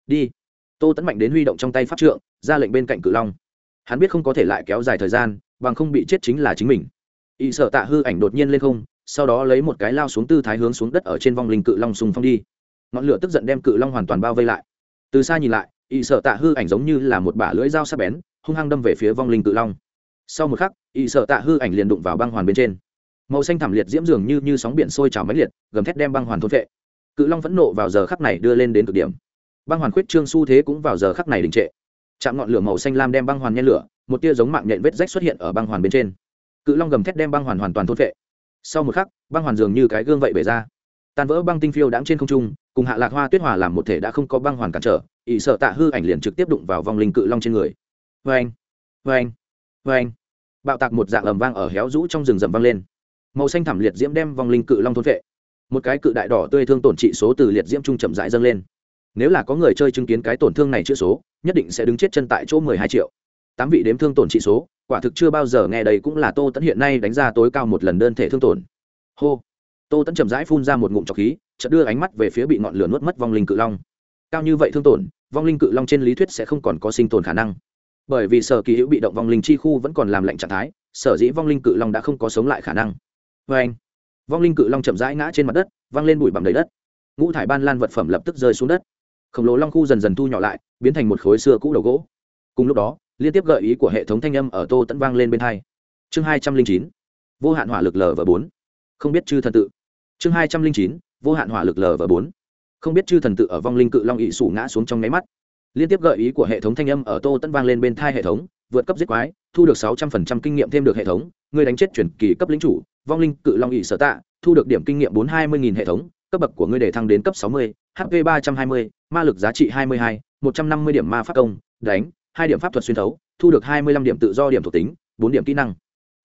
Đi. Tô tẫn mạnh đến huy động trong tay pháp trượng, ra lệnh bên cạnh cự long. Hắn biết không có thể lại kéo dài thời gian, bằng không bị chết chính là chính mình. Ỵ sợ tạ hư ảnh đột nhiên lên không, sau đó lấy một cái lao xuống tư thái hướng xuống đất ở trên vong linh cự long sùng phong đi. Ngọn lửa tức giận đem cự long hoàn toàn bao vây lại. Từ xa nhìn lại ỵ sợ tạ hư ảnh giống như là một bả lưỡi dao sắc bén hung hăng đâm về phía vong linh cự long. Sau một khắc ỵ sợ tạ hư ảnh liền đụng vào băng hoàn bên trên. Màu xanh thảm liệt diễm dường như, như sóng biển sôi trào máy liệt gầm thét đem băng hoàn thôn vệ cự long vẫn nộ vào giờ khắc này đưa lên đến cực điểm. Băng hoàn khuyết trương xu thế cũng vào giờ khắc này đình trệ. Chạm ngọn lửa màu xanh lam đem băng hoàn nhen lửa một tia giống mạng nhện vết rách xuất hiện ở băng hoàn bên trên. Cự long gầm thét đem băng hoàn hoàn toàn thôn vệ sau một khắc băng hoàn dường như cái gương vậy bể ra. Tan vỡ băng tinh phiêu đáng trên không trung cùng hạ lạc hoa tuyết hòa làm một thể đã không có băng hoàn cản trở ỵ sợ tạ hư ảnh liền trực tiếp đụng vào vòng linh cự long trên người vê anh vê anh vê anh bạo tạc một dạng ầm vang ở héo rũ trong rừng rậm vang lên. Màu xanh thảm liệt diễm đem vòng linh cự long thôn vệ một cái cự đại đỏ tươi thương tổn trị số từ liệt diễm trung chậm rãi dâng lên. Nếu là có người chơi chứng kiến cái tổn thương này chữa số, nhất định sẽ đứng chết chân tại chỗ mười hai triệu. Tám vị đếm thương tổn trị số, quả thực chưa bao giờ nghe đây cũng là tô tẫn hiện nay đánh ra tối cao một lần đơn thể thương tổn. Hô. Tô tẫn chậm rãi phun ra một ngụm trọc khí, chợt đưa ánh mắt về phía bị ngọn lửa nuốt mất vong linh cự long. Cao như vậy thương tổn, vong linh cự long trên lý thuyết sẽ không còn có sinh tồn khả năng bởi vì sở kỳ hữu bị động vong linh chi khu vẫn còn làm lạnh trạng thái, sở dĩ vong linh cự long đã không có sống lại khả năng. Vê anh, vong linh cự long chậm rãi ngã trên mặt đất, văng lên bụi bặm đầy đất. Ngũ thải ban lan vật phẩm lập tức rơi xuống đất. Khổng lồ long khu dần dần thu nhỏ lại, biến thành một khối xưa cũ đầu gỗ. Cùng lúc đó, liên tiếp gợi ý của hệ thống thanh âm ở tô tẫn vang lên bên hai. Chương hai trăm linh chín, vô hạn hỏa lực l và bốn. Không biết chư thần tự. Chương hai trăm linh chín, vô hạn hỏa lực l và bốn. Không biết chư thần tự ở vong linh cự long ỵ sủ ngã xuống trong nháy mắt liên tiếp gợi ý của hệ thống thanh âm ở tô tẫn vang lên bên thai hệ thống, vượt cấp giết quái, thu được sáu trăm phần trăm kinh nghiệm thêm được hệ thống, người đánh chết chuyển kỳ cấp lính chủ, vong linh cự long ỵ sở tạ, thu được điểm kinh nghiệm bốn hai mươi nghìn hệ thống, cấp bậc của ngươi để thăng đến cấp sáu mươi hp ba trăm hai mươi, ma lực giá trị hai mươi hai, một trăm năm mươi điểm ma pháp công, đánh, hai điểm pháp thuật xuyên thấu, thu được hai mươi lăm điểm tự do điểm thuộc tính, bốn điểm kỹ năng.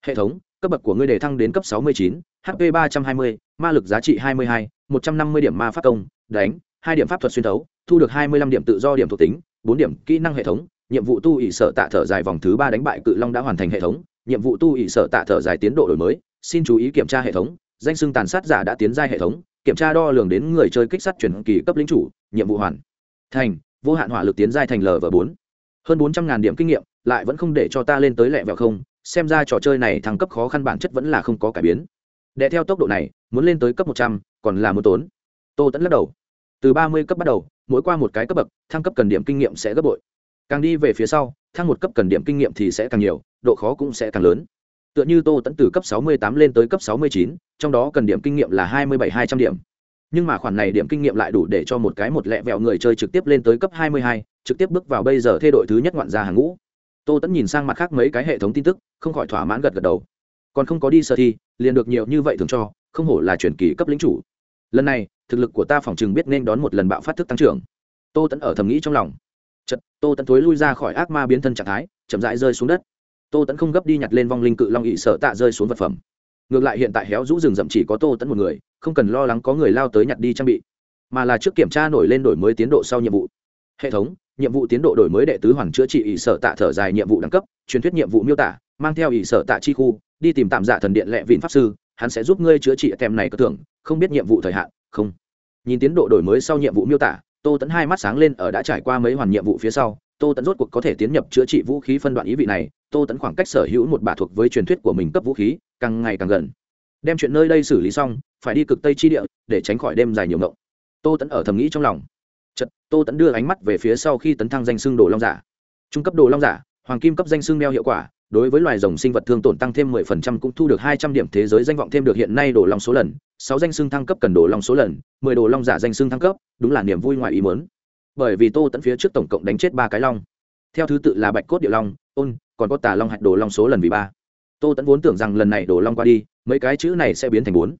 Hệ thống, cấp bậc của ngươi để thăng đến cấp sáu mươi chín hp ba trăm hai mươi, ma lực giá trị hai mươi hai, một trăm năm mươi điểm ma pháp công, đánh, hai điểm pháp thuật xuyên thấu thu được hai mươi lăm điểm tự do điểm thuộc tính, bốn điểm kỹ năng hệ thống, nhiệm vụ tu ỷ sở tạ thở dài vòng thứ ba đánh bại cự long đã hoàn thành hệ thống, nhiệm vụ tu ỷ sở tạ thở dài tiến độ đổi mới, xin chú ý kiểm tra hệ thống, danh xưng tàn sát giả đã tiến giai hệ thống, kiểm tra đo lường đến người chơi kích sát chuyển kỳ cấp lính chủ, nhiệm vụ hoàn thành, vô hạn hỏa lực tiến giai thành l và bốn. Hơn bốn trăm ngàn điểm kinh nghiệm, lại vẫn không để cho ta lên tới lẹ vẹo không, xem ra trò chơi này thăng cấp khó khăn bản chất vẫn là không có cải biến. Đệ theo tốc độ này, muốn lên tới cấp một trăm, còn là muốn tốn. Tô tẫn lắc đầu. Từ ba mươi cấp bắt đầu mỗi qua một cái cấp bậc, thăng cấp cần điểm kinh nghiệm sẽ gấp bội. Càng đi về phía sau, thăng một cấp cần điểm kinh nghiệm thì sẽ càng nhiều, độ khó cũng sẽ càng lớn. Tựa như tô tẫn từ cấp sáu mươi tám lên tới cấp sáu mươi chín, trong đó cần điểm kinh nghiệm là hai mươi bảy, hai trăm điểm. Nhưng mà khoản này điểm kinh nghiệm lại đủ để cho một cái một lẹ vẹo người chơi trực tiếp lên tới cấp hai mươi hai, trực tiếp bước vào bây giờ thay đổi thứ nhất ngoạn ra hàng ngũ. Tô tẫn nhìn sang mặt khác mấy cái hệ thống tin tức, không khỏi thỏa mãn gật gật đầu. Còn không có đi sơ thi, liền được nhiều như vậy thường cho, không hổ là chuyển kỳ cấp lính chủ. Lần này thực lực của ta phòng chừng biết nên đón một lần bạo phát thức tăng trưởng. Tô tẫn ở thầm nghĩ trong lòng. Chật tô tẫn thối lui ra khỏi ác ma biến thân trạng thái, chậm rãi rơi xuống đất. Tô tẫn không gấp đi nhặt lên vong linh cự long ỵ sợ tạ rơi xuống vật phẩm. Ngược lại hiện tại héo rũ rừng rậm chỉ có tô tẫn một người, không cần lo lắng có người lao tới nhặt đi trang bị, mà là trước kiểm tra nổi lên đổi mới tiến độ sau nhiệm vụ. Hệ thống, nhiệm vụ tiến độ đổi mới đệ tứ hoàn chữa trị ỵ sở tạ thở dài nhiệm vụ đẳng cấp, truyền thuyết nhiệm vụ miêu tả, mang theo ỵ sở tạ chi khu, đi tìm tạm giả thần điện lệ vịn pháp sư, hắn sẽ giúp ngươi chữa trị Tem này có tưởng không biết nhiệm vụ thời hạn không. Nhìn tiến độ đổi mới sau nhiệm vụ miêu tả, tô tẫn hai mắt sáng lên ở đã trải qua mấy hoàn nhiệm vụ phía sau. Tô tẫn rốt cuộc có thể tiến nhập chữa trị vũ khí phân đoạn ý vị này. Tô tẫn khoảng cách sở hữu một bà thuộc với truyền thuyết của mình cấp vũ khí, càng ngày càng gần. Đem chuyện nơi đây xử lý xong, phải đi cực tây chi địa, để tránh khỏi đêm dài nhiều ngộng. Tô tẫn ở thầm nghĩ trong lòng. Chật tô tẫn đưa ánh mắt về phía sau khi tấn thăng danh xưng đồ long giả. Trung cấp đồ long giả, hoàng kim cấp danh xưng đeo hiệu quả đối với loài rồng sinh vật thương tổn tăng thêm 10% cũng thu được 200 điểm thế giới danh vọng thêm được hiện nay đồ long số lần, 6 danh xưng thăng cấp cần đồ long số lần, 10 đồ long giả danh xưng thăng cấp, đúng là niềm vui ngoài ý muốn. Bởi vì Tô Tấn phía trước tổng cộng đánh chết 3 cái long. Theo thứ tự là Bạch cốt địa long, ôn, còn có Tà long hạch đồ long số lần vì 3. Tô Tấn vốn tưởng rằng lần này đồ long qua đi, mấy cái chữ này sẽ biến thành 4.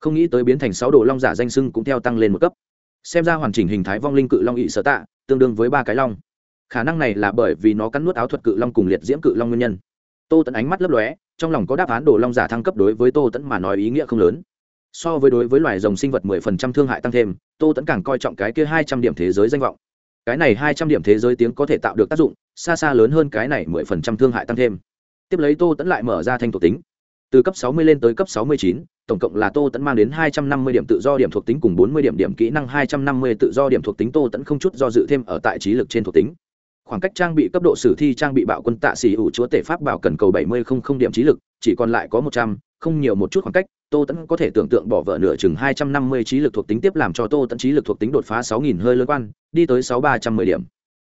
Không nghĩ tới biến thành 6 đồ long giả danh xưng cũng theo tăng lên một cấp. Xem ra hoàn chỉnh hình thái vong linh cự long ị sở tạ, tương đương với ba cái long. Khả năng này là bởi vì nó cắn nuốt áo thuật cự long cùng liệt diễm cự long nguyên nhân tô tẫn ánh mắt lấp lóe, trong lòng có đáp án đồ long giả thăng cấp đối với tô tẫn mà nói ý nghĩa không lớn. So với đối với loài rồng sinh vật mười phần trăm thương hại tăng thêm, tô tẫn càng coi trọng cái kia hai trăm điểm thế giới danh vọng. Cái này hai trăm điểm thế giới tiếng có thể tạo được tác dụng, xa xa lớn hơn cái này mười phần trăm thương hại tăng thêm. Tiếp lấy tô tẫn lại mở ra thanh thuộc tính. Từ cấp sáu mươi lên tới cấp sáu mươi chín, tổng cộng là tô tẫn mang đến hai trăm năm mươi điểm tự do điểm thuộc tính cùng bốn mươi điểm điểm kỹ năng, hai trăm năm mươi tự do điểm thuộc tính tô tẫn không chút do dự thêm ở tại trí lực trên thuộc tính khoảng cách trang bị cấp độ sử thi trang bị bạo quân tạ xỉ ủ chúa tể pháp bảo cần cầu bảy mươi không không điểm trí lực, chỉ còn lại có một trăm, không nhiều một chút khoảng cách, tô tẫn có thể tưởng tượng bỏ vợ nửa chừng hai trăm năm mươi trí lực thuộc tính tiếp làm cho tô tẫn trí lực thuộc tính đột phá sáu nghìn hơi lớn quan, đi tới sáu ba trăm mười điểm.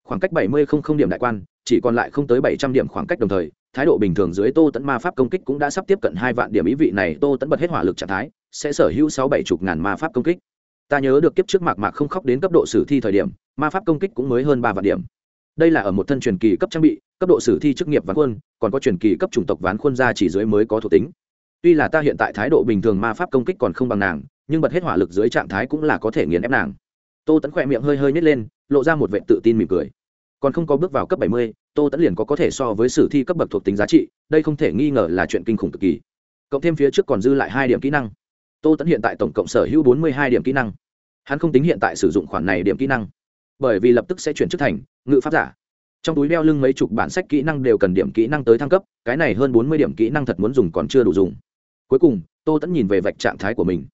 Khoảng cách bảy mươi không không điểm đại quan, chỉ còn lại không tới bảy trăm điểm khoảng cách đồng thời, thái độ bình thường dưới tô tẫn ma pháp công kích cũng đã sắp tiếp cận hai vạn điểm ý vị này, tô tẫn bật hết hỏa lực trạng thái, sẽ sở hữu sáu bảy chục ngàn ma pháp công kích. Ta nhớ được kiếp trước mạc mạc không khóc đến cấp độ sử thi thời điểm, ma pháp công kích cũng mới hơn ba vạn điểm đây là ở một thân truyền kỳ cấp trang bị, cấp độ sử thi chức nghiệp ván khuôn còn có truyền kỳ cấp chủng tộc ván khuôn ra chỉ dưới mới có thuộc tính. Tuy là ta hiện tại thái độ bình thường ma pháp công kích còn không bằng nàng, nhưng bật hết hỏa lực dưới trạng thái cũng là có thể nghiền ép nàng. Tô tẫn khỏe miệng hơi hơi nhét lên, lộ ra một vệ tự tin mỉm cười. Còn không có bước vào cấp bảy mươi, tô tẫn liền có có thể so với sử thi cấp bậc thuộc tính giá trị, đây không thể nghi ngờ là chuyện kinh khủng cực kỳ. Cộng thêm phía trước còn dư lại hai điểm kỹ năng. Tô tẫn hiện tại tổng cộng sở hữu bốn mươi hai điểm kỹ năng. Hắn không tính hiện tại sử dụng khoản này điểm kỹ năng bởi vì lập tức sẽ chuyển chức thành ngự pháp giả. Trong túi đeo lưng mấy chục bản sách kỹ năng đều cần điểm kỹ năng tới thăng cấp, cái này hơn bốn mươi điểm kỹ năng thật muốn dùng còn chưa đủ dùng. Cuối cùng, tô tẫn nhìn về vạch trạng thái của mình.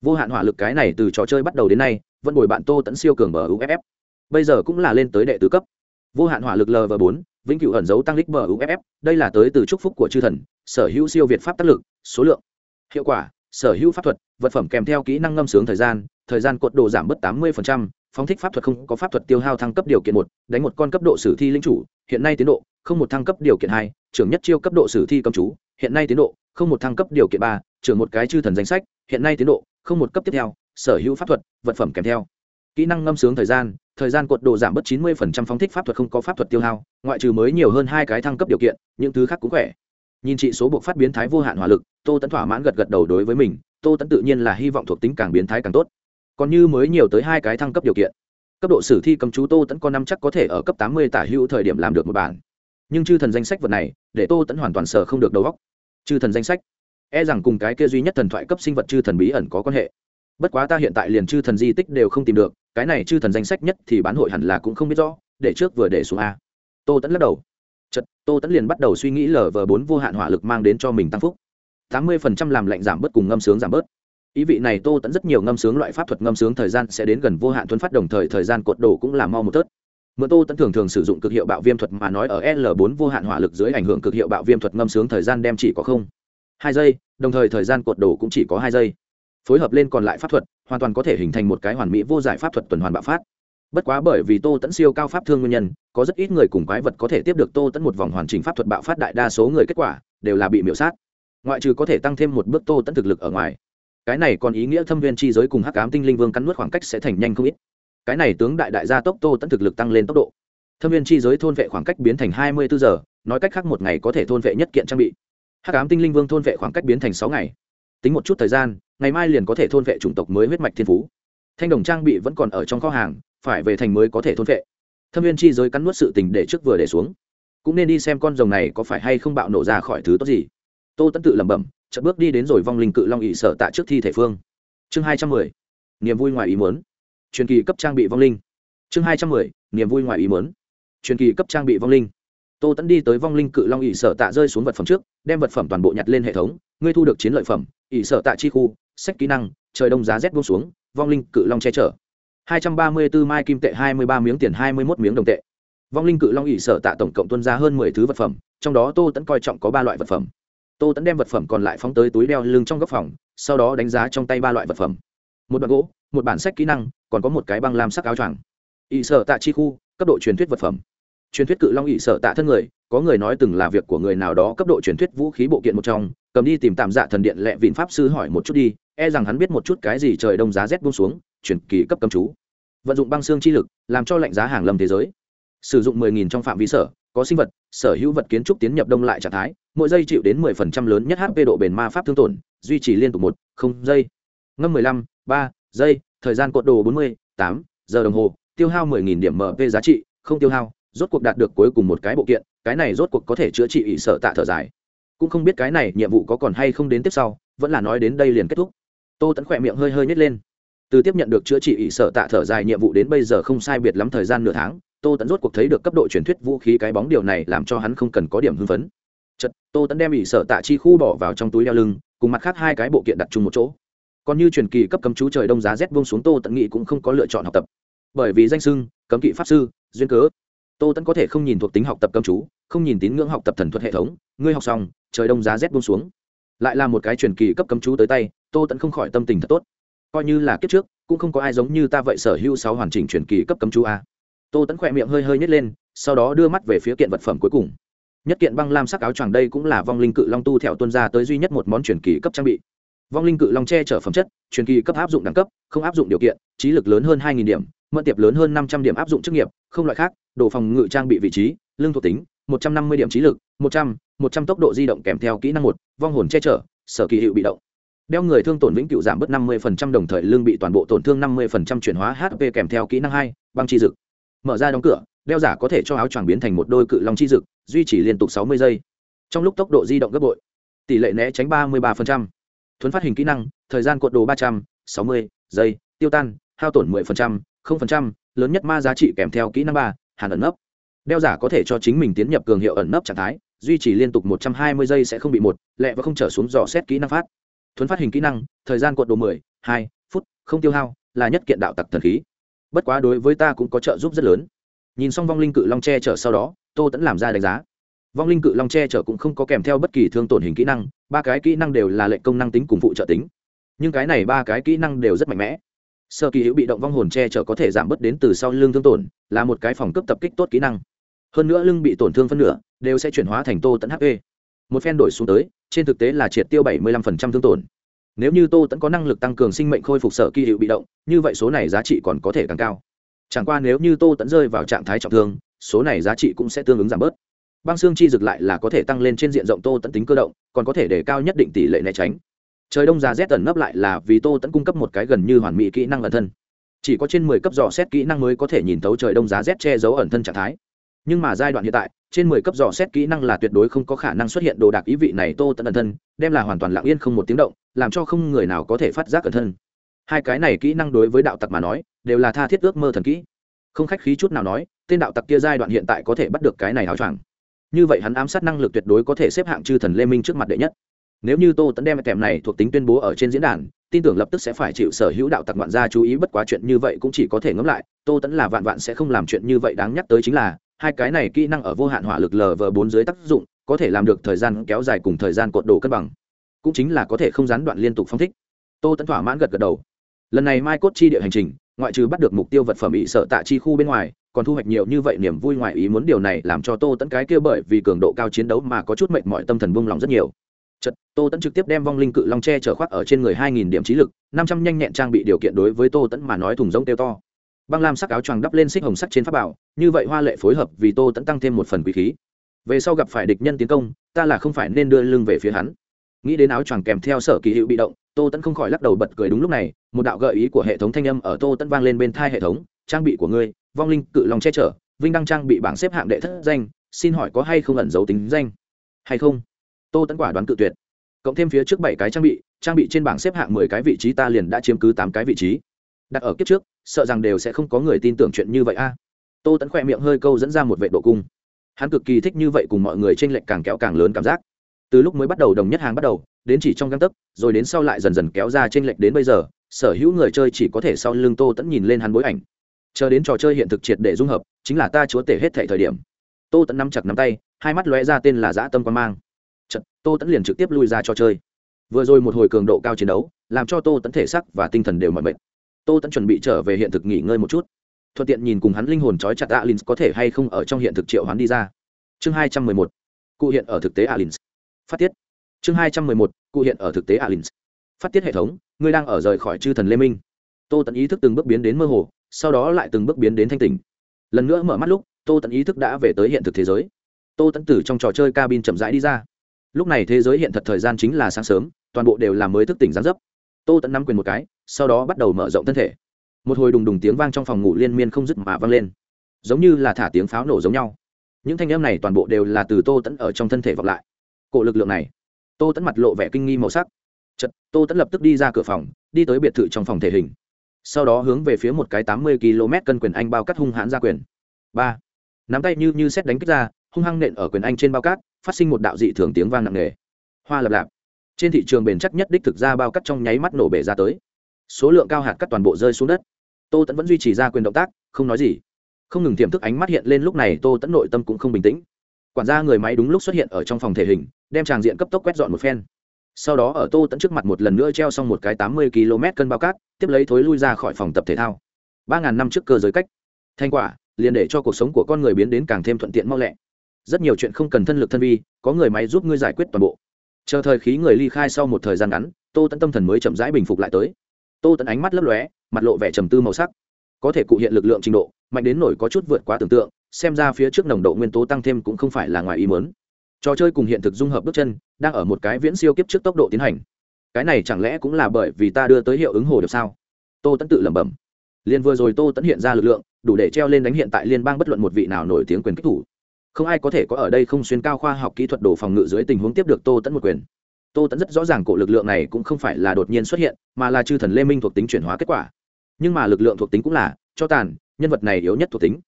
Vô hạn hỏa lực cái này từ trò chơi bắt đầu đến nay, vẫn bồi bạn tô tẫn siêu cường bờ uff bây giờ cũng là lên tới đệ tứ cấp. Vô hạn hỏa lực lv bốn, vĩnh cửu ẩn dấu tăng lích bờ uff đây là tới từ chúc phúc của chư thần, sở hữu siêu việt pháp tác lực, số lượng, hiệu quả, sở hữu pháp thuật, vật phẩm kèm theo kỹ năng ngâm sướng thời gian thời gian cột độ giảm bớt tám mươi phóng thích pháp thuật không có pháp thuật tiêu hao thăng cấp điều kiện một, đánh một con cấp độ sử thi linh chủ, hiện nay tiến độ, không một thăng cấp điều kiện hai, trưởng nhất chiêu cấp độ sử thi công chú, hiện nay tiến độ, không một thăng cấp điều kiện ba, trưởng một cái chư thần danh sách, hiện nay tiến độ, không một cấp tiếp theo, sở hữu pháp thuật, vật phẩm kèm theo. Kỹ năng ngâm sướng thời gian thời gian cột độ giảm bớt chín mươi phóng thích pháp thuật không có pháp thuật tiêu hao, ngoại trừ mới nhiều hơn hai cái thăng cấp điều kiện, những thứ khác cũng khỏe. Nhìn trị số buộc phát biến thái vô hạn hỏa lực, tô tẫn thỏa mãn gật gật đầu đối với mình, tô tẫn tự nhiên là hy vọng thuộc tính càng biến thái càng tốt còn như mới nhiều tới hai cái thăng cấp điều kiện. Cấp độ sử thi cầm chú tô tẫn có năm chắc có thể ở cấp tám mươi tả hữu thời điểm làm được một bản. Nhưng chư thần danh sách vật này, để tô tẫn hoàn toàn sở không được đầu góc chư thần danh sách. E rằng cùng cái kia duy nhất thần thoại cấp sinh vật chư thần bí ẩn có quan hệ. Bất quá ta hiện tại liền chư thần di tích đều không tìm được, cái này chư thần danh sách nhất thì bán hội hẳn là cũng không biết rõ, để trước vừa để xuống a. Tô tẫn lắc đầu. Chật tô tẫn liền bắt đầu suy nghĩ lờ vờ bốn vô hạn hỏa lực mang đến cho mình tăng phúc. tám mươi phần trăm làm lạnh giảm bớt cùng ngâm sướng giảm bớt ý vị này tô tẫn rất nhiều ngâm sướng loại pháp thuật ngâm sướng thời gian sẽ đến gần vô hạn thuấn phát đồng thời thời gian cột đổ cũng là mau một tớt. Mượn tô tẫn thường thường sử dụng cực hiệu bạo viêm thuật mà nói ở l 4 vô hạn hỏa lực dưới ảnh hưởng cực hiệu bạo viêm thuật ngâm sướng thời gian đem chỉ có không, hai giây, đồng thời thời gian cột đổ cũng chỉ có hai giây. Phối hợp lên còn lại pháp thuật, hoàn toàn có thể hình thành một cái hoàn mỹ vô giải pháp thuật tuần hoàn bạo phát. Bất quá bởi vì tô tẫn siêu cao pháp thương nguyên nhân, có rất ít người cùng quái vật có thể tiếp được tô tẫn một vòng hoàn chỉnh pháp thuật bạo phát đại đa số người kết quả đều là bị miễu sát. Ngoại trừ có thể tăng thêm một bước tô tẫn thực lực ở ngoài cái này còn ý nghĩa thâm viên chi giới cùng hắc ám tinh linh vương cắn nuốt khoảng cách sẽ thành nhanh không ít. Cái này tướng đại đại gia tốc tô tẫn thực lực tăng lên tốc độ. Thâm viên chi giới thôn vệ khoảng cách biến thành hai mươi bốn giờ, nói cách khác một ngày có thể thôn vệ nhất kiện trang bị. Hắc ám tinh linh vương thôn vệ khoảng cách biến thành sáu ngày. Tính một chút thời gian, ngày mai liền có thể thôn vệ chủng tộc mới huyết mạch thiên phú. Thanh đồng trang bị vẫn còn ở trong kho hàng, phải về thành mới có thể thôn vệ. Thâm viên chi giới cắn nuốt sự tình để trước vừa để xuống. Cũng nên đi xem con rồng này có phải hay không bạo nổ ra khỏi thứ tốt gì. Tô tẫn tự lẩm bẩm chợt bước đi đến rồi vong linh cự long ỵ sở tạ trước thi thể phương. Chương hai trăm mười, niềm vui ngoài ý muốn. Truyền kỳ cấp trang bị vong linh. Chương hai trăm mười, niềm vui ngoài ý muốn. Truyền kỳ cấp trang bị vong linh. Tô tẫn đi tới vong linh cự long ỵ sở tạ rơi xuống vật phẩm trước, đem vật phẩm toàn bộ nhặt lên hệ thống, ngươi thu được chiến lợi phẩm ỵ sở tạ chi khu, sách kỹ năng, trời đông giá rét buông xuống, vong linh cự long che chở. Hai trăm ba mươi 234 mai kim tệ, hai mươi ba miếng tiền, hai mươi 21 miếng đồng tệ. Vong linh cự long ỵ sở tạ tổng cộng tuân ra hơn mười thứ vật phẩm, trong đó tô tẫn coi trọng có ba loại vật phẩm tô tẫn đem vật phẩm còn lại phóng tới túi đeo lưng trong góc phòng, sau đó đánh giá trong tay ba loại vật phẩm. Một đoạn gỗ, một bản sách kỹ năng, còn có một cái băng làm sắc áo choàng. Ỵ sở tạ chi khu, cấp độ truyền thuyết vật phẩm. Truyền thuyết cự long ỵ sở tạ thân người, có người nói từng là việc của người nào đó cấp độ truyền thuyết vũ khí bộ kiện một trong, cầm đi tìm tạm dạ thần điện lệ vịn pháp sư hỏi một chút đi e rằng hắn biết một chút cái gì trời đông giá rét buông xuống chuyển kỳ cấp cầm chú. Vận dụng băng xương chi lực, làm cho lạnh giá hàng lâm thế giới sử dụng 10.000 trong phạm vi sở có sinh vật sở hữu vật kiến trúc tiến nhập đông lại trạng thái mỗi giây chịu đến 10% lớn nhất hp độ bền ma pháp thương tổn duy trì liên tục một không giây. Ngâm 15, 3 giây thời gian cột đồ 40, 8 giờ đồng hồ tiêu hao 10.000 điểm mp giá trị không tiêu hao rốt cuộc đạt được cuối cùng một cái bộ kiện cái này rốt cuộc có thể chữa trị ỷ sợ tạ thở dài. Cũng không biết cái này nhiệm vụ có còn hay không đến tiếp sau vẫn là nói đến đây liền kết thúc. Tô tẫn khỏe miệng hơi hơi nhét lên. Từ tiếp nhận được chữa trị ỷ sợ tạ thở dài nhiệm vụ đến bây giờ không sai biệt lắm thời gian nửa tháng tô tẫn rốt cuộc thấy được cấp độ truyền thuyết vũ khí cái bóng điều này làm cho hắn không cần có điểm hưng phấn. Chật tô tẫn đem ỷ sở tạ chi khu bỏ vào trong túi đeo lưng, cùng mặt khác hai cái bộ kiện đặt chung một chỗ. Còn như truyền kỳ cấp cấm chú trời đông giá rét buông xuống tô tẫn nghị cũng không có lựa chọn học tập. Bởi vì danh sưng cấm kỵ pháp sư, duyên cớ. Tô tẫn có thể không nhìn thuộc tính học tập cấm chú, không nhìn tín ngưỡng học tập thần thuật hệ thống, ngươi học xong, trời đông giá rét buông xuống. Lại là một cái truyền kỳ cấp cấm chú tới tay, tô tẫn không khỏi tâm tình thật tốt. Coi như là kiếp trước, cũng không có ai giống như ta vậy sở hữu sáu hoàn chỉnh truyền kỳ cấp cấm chú a tô tẫn khỏe miệng hơi hơi nhét lên, sau đó đưa mắt về phía kiện vật phẩm cuối cùng. Nhất kiện băng lam sắc áo choàng đây cũng là vong linh cự long tu theo tuân ra tới duy nhất một món truyền kỳ cấp trang bị. Vong linh cự long che chở phẩm chất, truyền kỳ cấp áp dụng đẳng cấp, không áp dụng điều kiện, trí lực lớn hơn hai điểm mượn tiệp lớn hơn năm trăm điểm áp dụng chức nghiệp, không loại khác, đồ phòng ngự trang bị vị trí lương thuộc tính, một trăm năm mươi điểm trí lực, một trăm một trăm tốc độ di động kèm theo kỹ năng một, vong hồn che chở, sở kỳ hiệu bị động. Đeo người thương tổn vĩnh cựu giảm bớt năm mươi đồng thời lương bị toàn bộ tổn thương năm mươi chuyển hóa hp kèm theo kỹ năng hai, băng chi dực mở ra đóng cửa, đeo giả có thể cho áo choàng biến thành một đôi cự long chi dực, duy trì liên tục sáu mươi giây. Trong lúc tốc độ di động gấp bội, tỷ lệ né tránh ba mươi ba thuấn phát hình kỹ năng, thời gian cuộn đồ ba trăm, sáu mươi giây, tiêu tan, hao tổn mười không lớn nhất ma giá trị kèm theo kỹ năng ba, hàn ẩn nấp. Đeo giả có thể cho chính mình tiến nhập cường hiệu ẩn nấp trạng thái, duy trì liên tục một trăm hai mươi giây sẽ không bị một lẹ và không trở xuống dò xét kỹ năng phát. Thuấn phát hình kỹ năng, thời gian cuộn đồ mười, hai phút, không tiêu hao, là nhất kiện đạo tặc thần khí bất quá đối với ta cũng có trợ giúp rất lớn. Nhìn xong vong linh cự long che chở sau đó, tô tẫn làm ra đánh giá. Vong linh cự long che chở cũng không có kèm theo bất kỳ thương tổn hình kỹ năng, ba cái kỹ năng đều là lệnh công năng tính cùng phụ trợ tính. Nhưng cái này ba cái kỹ năng đều rất mạnh mẽ. Sơ kỳ hữu bị động vong hồn che chở có thể giảm bớt đến từ sau lưng thương tổn, là một cái phòng cấp tập kích tốt kỹ năng. Hơn nữa lưng bị tổn thương phân nửa, đều sẽ chuyển hóa thành tô tẫn hp một phen đổi xuống tới, trên thực tế là triệt tiêu bảy mươi lăm phần trăm thương tổn nếu như tô tẫn có năng lực tăng cường sinh mệnh khôi phục sở kỳ hiệu bị động, như vậy số này giá trị còn có thể càng cao. Chẳng qua nếu như tô tẫn rơi vào trạng thái trọng thương, số này giá trị cũng sẽ tương ứng giảm bớt. Băng xương chi dực lại là có thể tăng lên trên diện rộng tô tẫn tính cơ động, còn có thể để cao nhất định tỷ lệ né tránh. Trời đông giá rét tẩn nấp lại là vì tô tẫn cung cấp một cái gần như hoàn mỹ kỹ năng ẩn thân. Chỉ có trên mười cấp dò xét kỹ năng mới có thể nhìn thấu trời đông giá rét che giấu ẩn thân trạng thái nhưng mà giai đoạn hiện tại, trên mười cấp dò xét kỹ năng là tuyệt đối không có khả năng xuất hiện đồ đạc ý vị này tô tận ẩn thân, đem là hoàn toàn lặng yên không một tiếng động, làm cho không người nào có thể phát giác ẩn thân. Hai cái này kỹ năng đối với đạo tặc mà nói, đều là tha thiết ước mơ thần kỹ. Không khách khí chút nào nói, tên đạo tặc kia giai đoạn hiện tại có thể bắt được cái này áo choàng. Như vậy hắn ám sát năng lực tuyệt đối có thể xếp hạng chư thần lê minh trước mặt đệ nhất. Nếu như tô tẫn đem kèm này thuộc tính tuyên bố ở trên diễn đàn, tin tưởng lập tức sẽ phải chịu sở hữu đạo tặc ngoạn gia chú ý, bất quá chuyện như vậy cũng chỉ có thể ngẫm lại, tô tẫn là vạn vạn sẽ không làm chuyện như vậy đáng nhắc tới chính là hai cái này kỹ năng ở vô hạn hỏa lực lv bốn dưới tác dụng, có thể làm được thời gian kéo dài cùng thời gian cột đồ cân bằng. Cũng chính là có thể không gián đoạn liên tục phong thích. Tô tẫn thỏa mãn gật gật đầu. Lần này mai cốt chi địa hành trình, ngoại trừ bắt được mục tiêu vật phẩm bị sợ tạ chi khu bên ngoài, còn thu hoạch nhiều như vậy niềm vui ngoại ý muốn điều này làm cho tô tẫn cái kia bởi vì cường độ cao chiến đấu mà có chút mệnh mọi tâm thần buông lòng rất nhiều. Chật tô tẫn trực tiếp đem vong linh cự long tre chở khoác ở trên người hai nghìn điểm trí lực, năm trăm nhanh nhẹn trang bị điều kiện đối với tô tẫn mà nói thùng rỗng tiêu to băng lam sắc áo choàng đắp lên xích hồng sắc trên pháp bảo, như vậy hoa lệ phối hợp vì tô tẫn tăng thêm một phần quý khí. Về sau gặp phải địch nhân tiến công, ta là không phải nên đưa lưng về phía hắn. Nghĩ đến áo choàng kèm theo sở kỳ hiệu bị động, tô tẫn không khỏi lắc đầu bật cười đúng lúc này, một đạo gợi ý của hệ thống thanh âm ở tô tẫn vang lên bên thai hệ thống, trang bị của ngươi, vong linh cự lòng che chở, vinh đăng trang bị bảng xếp hạng đệ thất danh, xin hỏi có hay không ẩn giấu tính danh? Hay không? Tô tẫn quả đoán cự tuyệt. Cộng thêm phía trước bảy cái trang bị trang bị trên bảng xếp hạng mười cái vị trí ta liền đã chiếm cứ tám cái vị trí đặt ở kiếp trước sợ rằng đều sẽ không có người tin tưởng chuyện như vậy a. Tô tẫn khỏe miệng hơi câu dẫn ra một vệ độ cung. Hắn cực kỳ thích như vậy cùng mọi người t r ê n lệch càng kéo càng lớn cảm giác. Từ lúc mới bắt đầu đồng nhất hàng bắt đầu đến chỉ trong găng tấc rồi đến sau lại dần dần kéo ra t r ê n lệch đến bây giờ sở hữu người chơi chỉ có thể sau lưng tô tẫn nhìn lên hắn bối ảnh. Chờ đến trò chơi hiện thực triệt để dung hợp chính là ta chúa tể hết thể thời điểm. Tô tẫn nắm chặt nắm tay hai mắt lóe ra tên là dã tâm quan mang. Chật, tô tẫn liền trực tiếp lui ra trò chơi. Vừa rồi một hồi cường độ cao chiến đấu làm cho tô tẫn thể sắc và tinh thần đều mọi mệt tô tẫn chuẩn bị trở về hiện thực nghỉ ngơi một chút. Thuận tiện nhìn cùng hắn linh hồn trói chặt alin có thể hay không ở trong hiện thực triệu hắn đi ra. Chương hai trăm mười một, cụ hiện ở thực tế alin phát tiết. Chương hai trăm mười một, cụ hiện ở thực tế alin phát tiết hệ thống, ngươi đang ở rời khỏi chư thần lê minh. Tô tẫn ý thức từng bước biến đến mơ hồ, sau đó lại từng bước biến đến thanh tỉnh. Lần nữa mở mắt lúc, tô tẫn ý thức đã về tới hiện thực thế giới. Tô tẫn từ trong trò chơi cabin chậm rãi đi ra. Lúc này thế giới hiện thật thời gian chính là sáng sớm, toàn bộ đều là mới thức tỉnh gián dấp. Tô tẫn nắm quyền một cái sau đó bắt đầu mở rộng thân thể. Một hồi đùng đùng tiếng vang trong phòng ngủ liên miên không dứt mà vang lên. Giống như là thả tiếng pháo nổ giống nhau. Những thanh âm này toàn bộ đều là từ tô tẫn ở trong thân thể vọng lại. Cổ lực lượng này, tô tẫn mặt lộ vẻ kinh nghi màu sắc. Chật tô tẫn lập tức đi ra cửa phòng, đi tới biệt thự trong phòng thể hình. Sau đó hướng về phía một cái tám mươi km cân quyền anh bao cắt hung hãn ra quyền. Ba, nắm tay như như xét đánh kích ra, hung hăng nện ở quyền anh trên bao cát, phát sinh một đạo dị thường tiếng vang nặng nề. Hoa lập lạp. Trên thị trường bền chắc nhất đích thực ra bao cắt trong nháy mắt nổ bể ra tới số lượng cao hạt cắt toàn bộ rơi xuống đất. Tô tẫn vẫn duy trì ra quyền động tác, không nói gì. Không ngừng tiềm thức ánh mắt hiện lên lúc này tô tẫn nội tâm cũng không bình tĩnh. Quản gia người máy đúng lúc xuất hiện ở trong phòng thể hình, đem tràng diện cấp tốc quét dọn một phen. Sau đó ở tô tẫn trước mặt một lần nữa treo xong một cái tám mươi km cân bao cát, tiếp lấy thối lui ra khỏi phòng tập thể thao. Ba ngàn năm trước cơ giới cách. Thành quả, liền để cho cuộc sống của con người biến đến càng thêm thuận tiện mau lẹ. Rất nhiều chuyện không cần thân lực thân vi, có người máy giúp ngươi giải quyết toàn bộ. Chờ thời khí người ly khai sau một thời gian ngắn, tô tẫn tâm thần mới chậm rãi bình phục lại tới tô tẫn ánh mắt lấp lóe, mặt lộ vẻ trầm tư màu sắc. Có thể cụ hiện lực lượng trình độ, mạnh đến nổi có chút vượt quá tưởng tượng, xem ra phía trước nồng độ nguyên tố tăng thêm cũng không phải là ngoài ý mớn trò chơi cùng hiện thực dung hợp bước chân, đang ở một cái viễn siêu kiếp trước tốc độ tiến hành. Cái này chẳng lẽ cũng là bởi vì ta đưa tới hiệu ứng hồ được sao? Tô tẫn tự lẩm bẩm. Liền vừa rồi tô tẫn hiện ra lực lượng, đủ để treo lên đánh hiện tại liên bang bất luận một vị nào nổi tiếng quyền kích thủ. Không ai có thể có ở đây không xuyên cao khoa học kỹ thuật đồ phòng ngự dưới tình huống tiếp được tô tẫn một quyền tô tẫn rất rõ ràng cổ lực lượng này cũng không phải là đột nhiên xuất hiện, mà là chư thần lê minh thuộc tính chuyển hóa kết quả. Nhưng mà lực lượng thuộc tính cũng là, cho tàn, nhân vật này yếu nhất thuộc tính.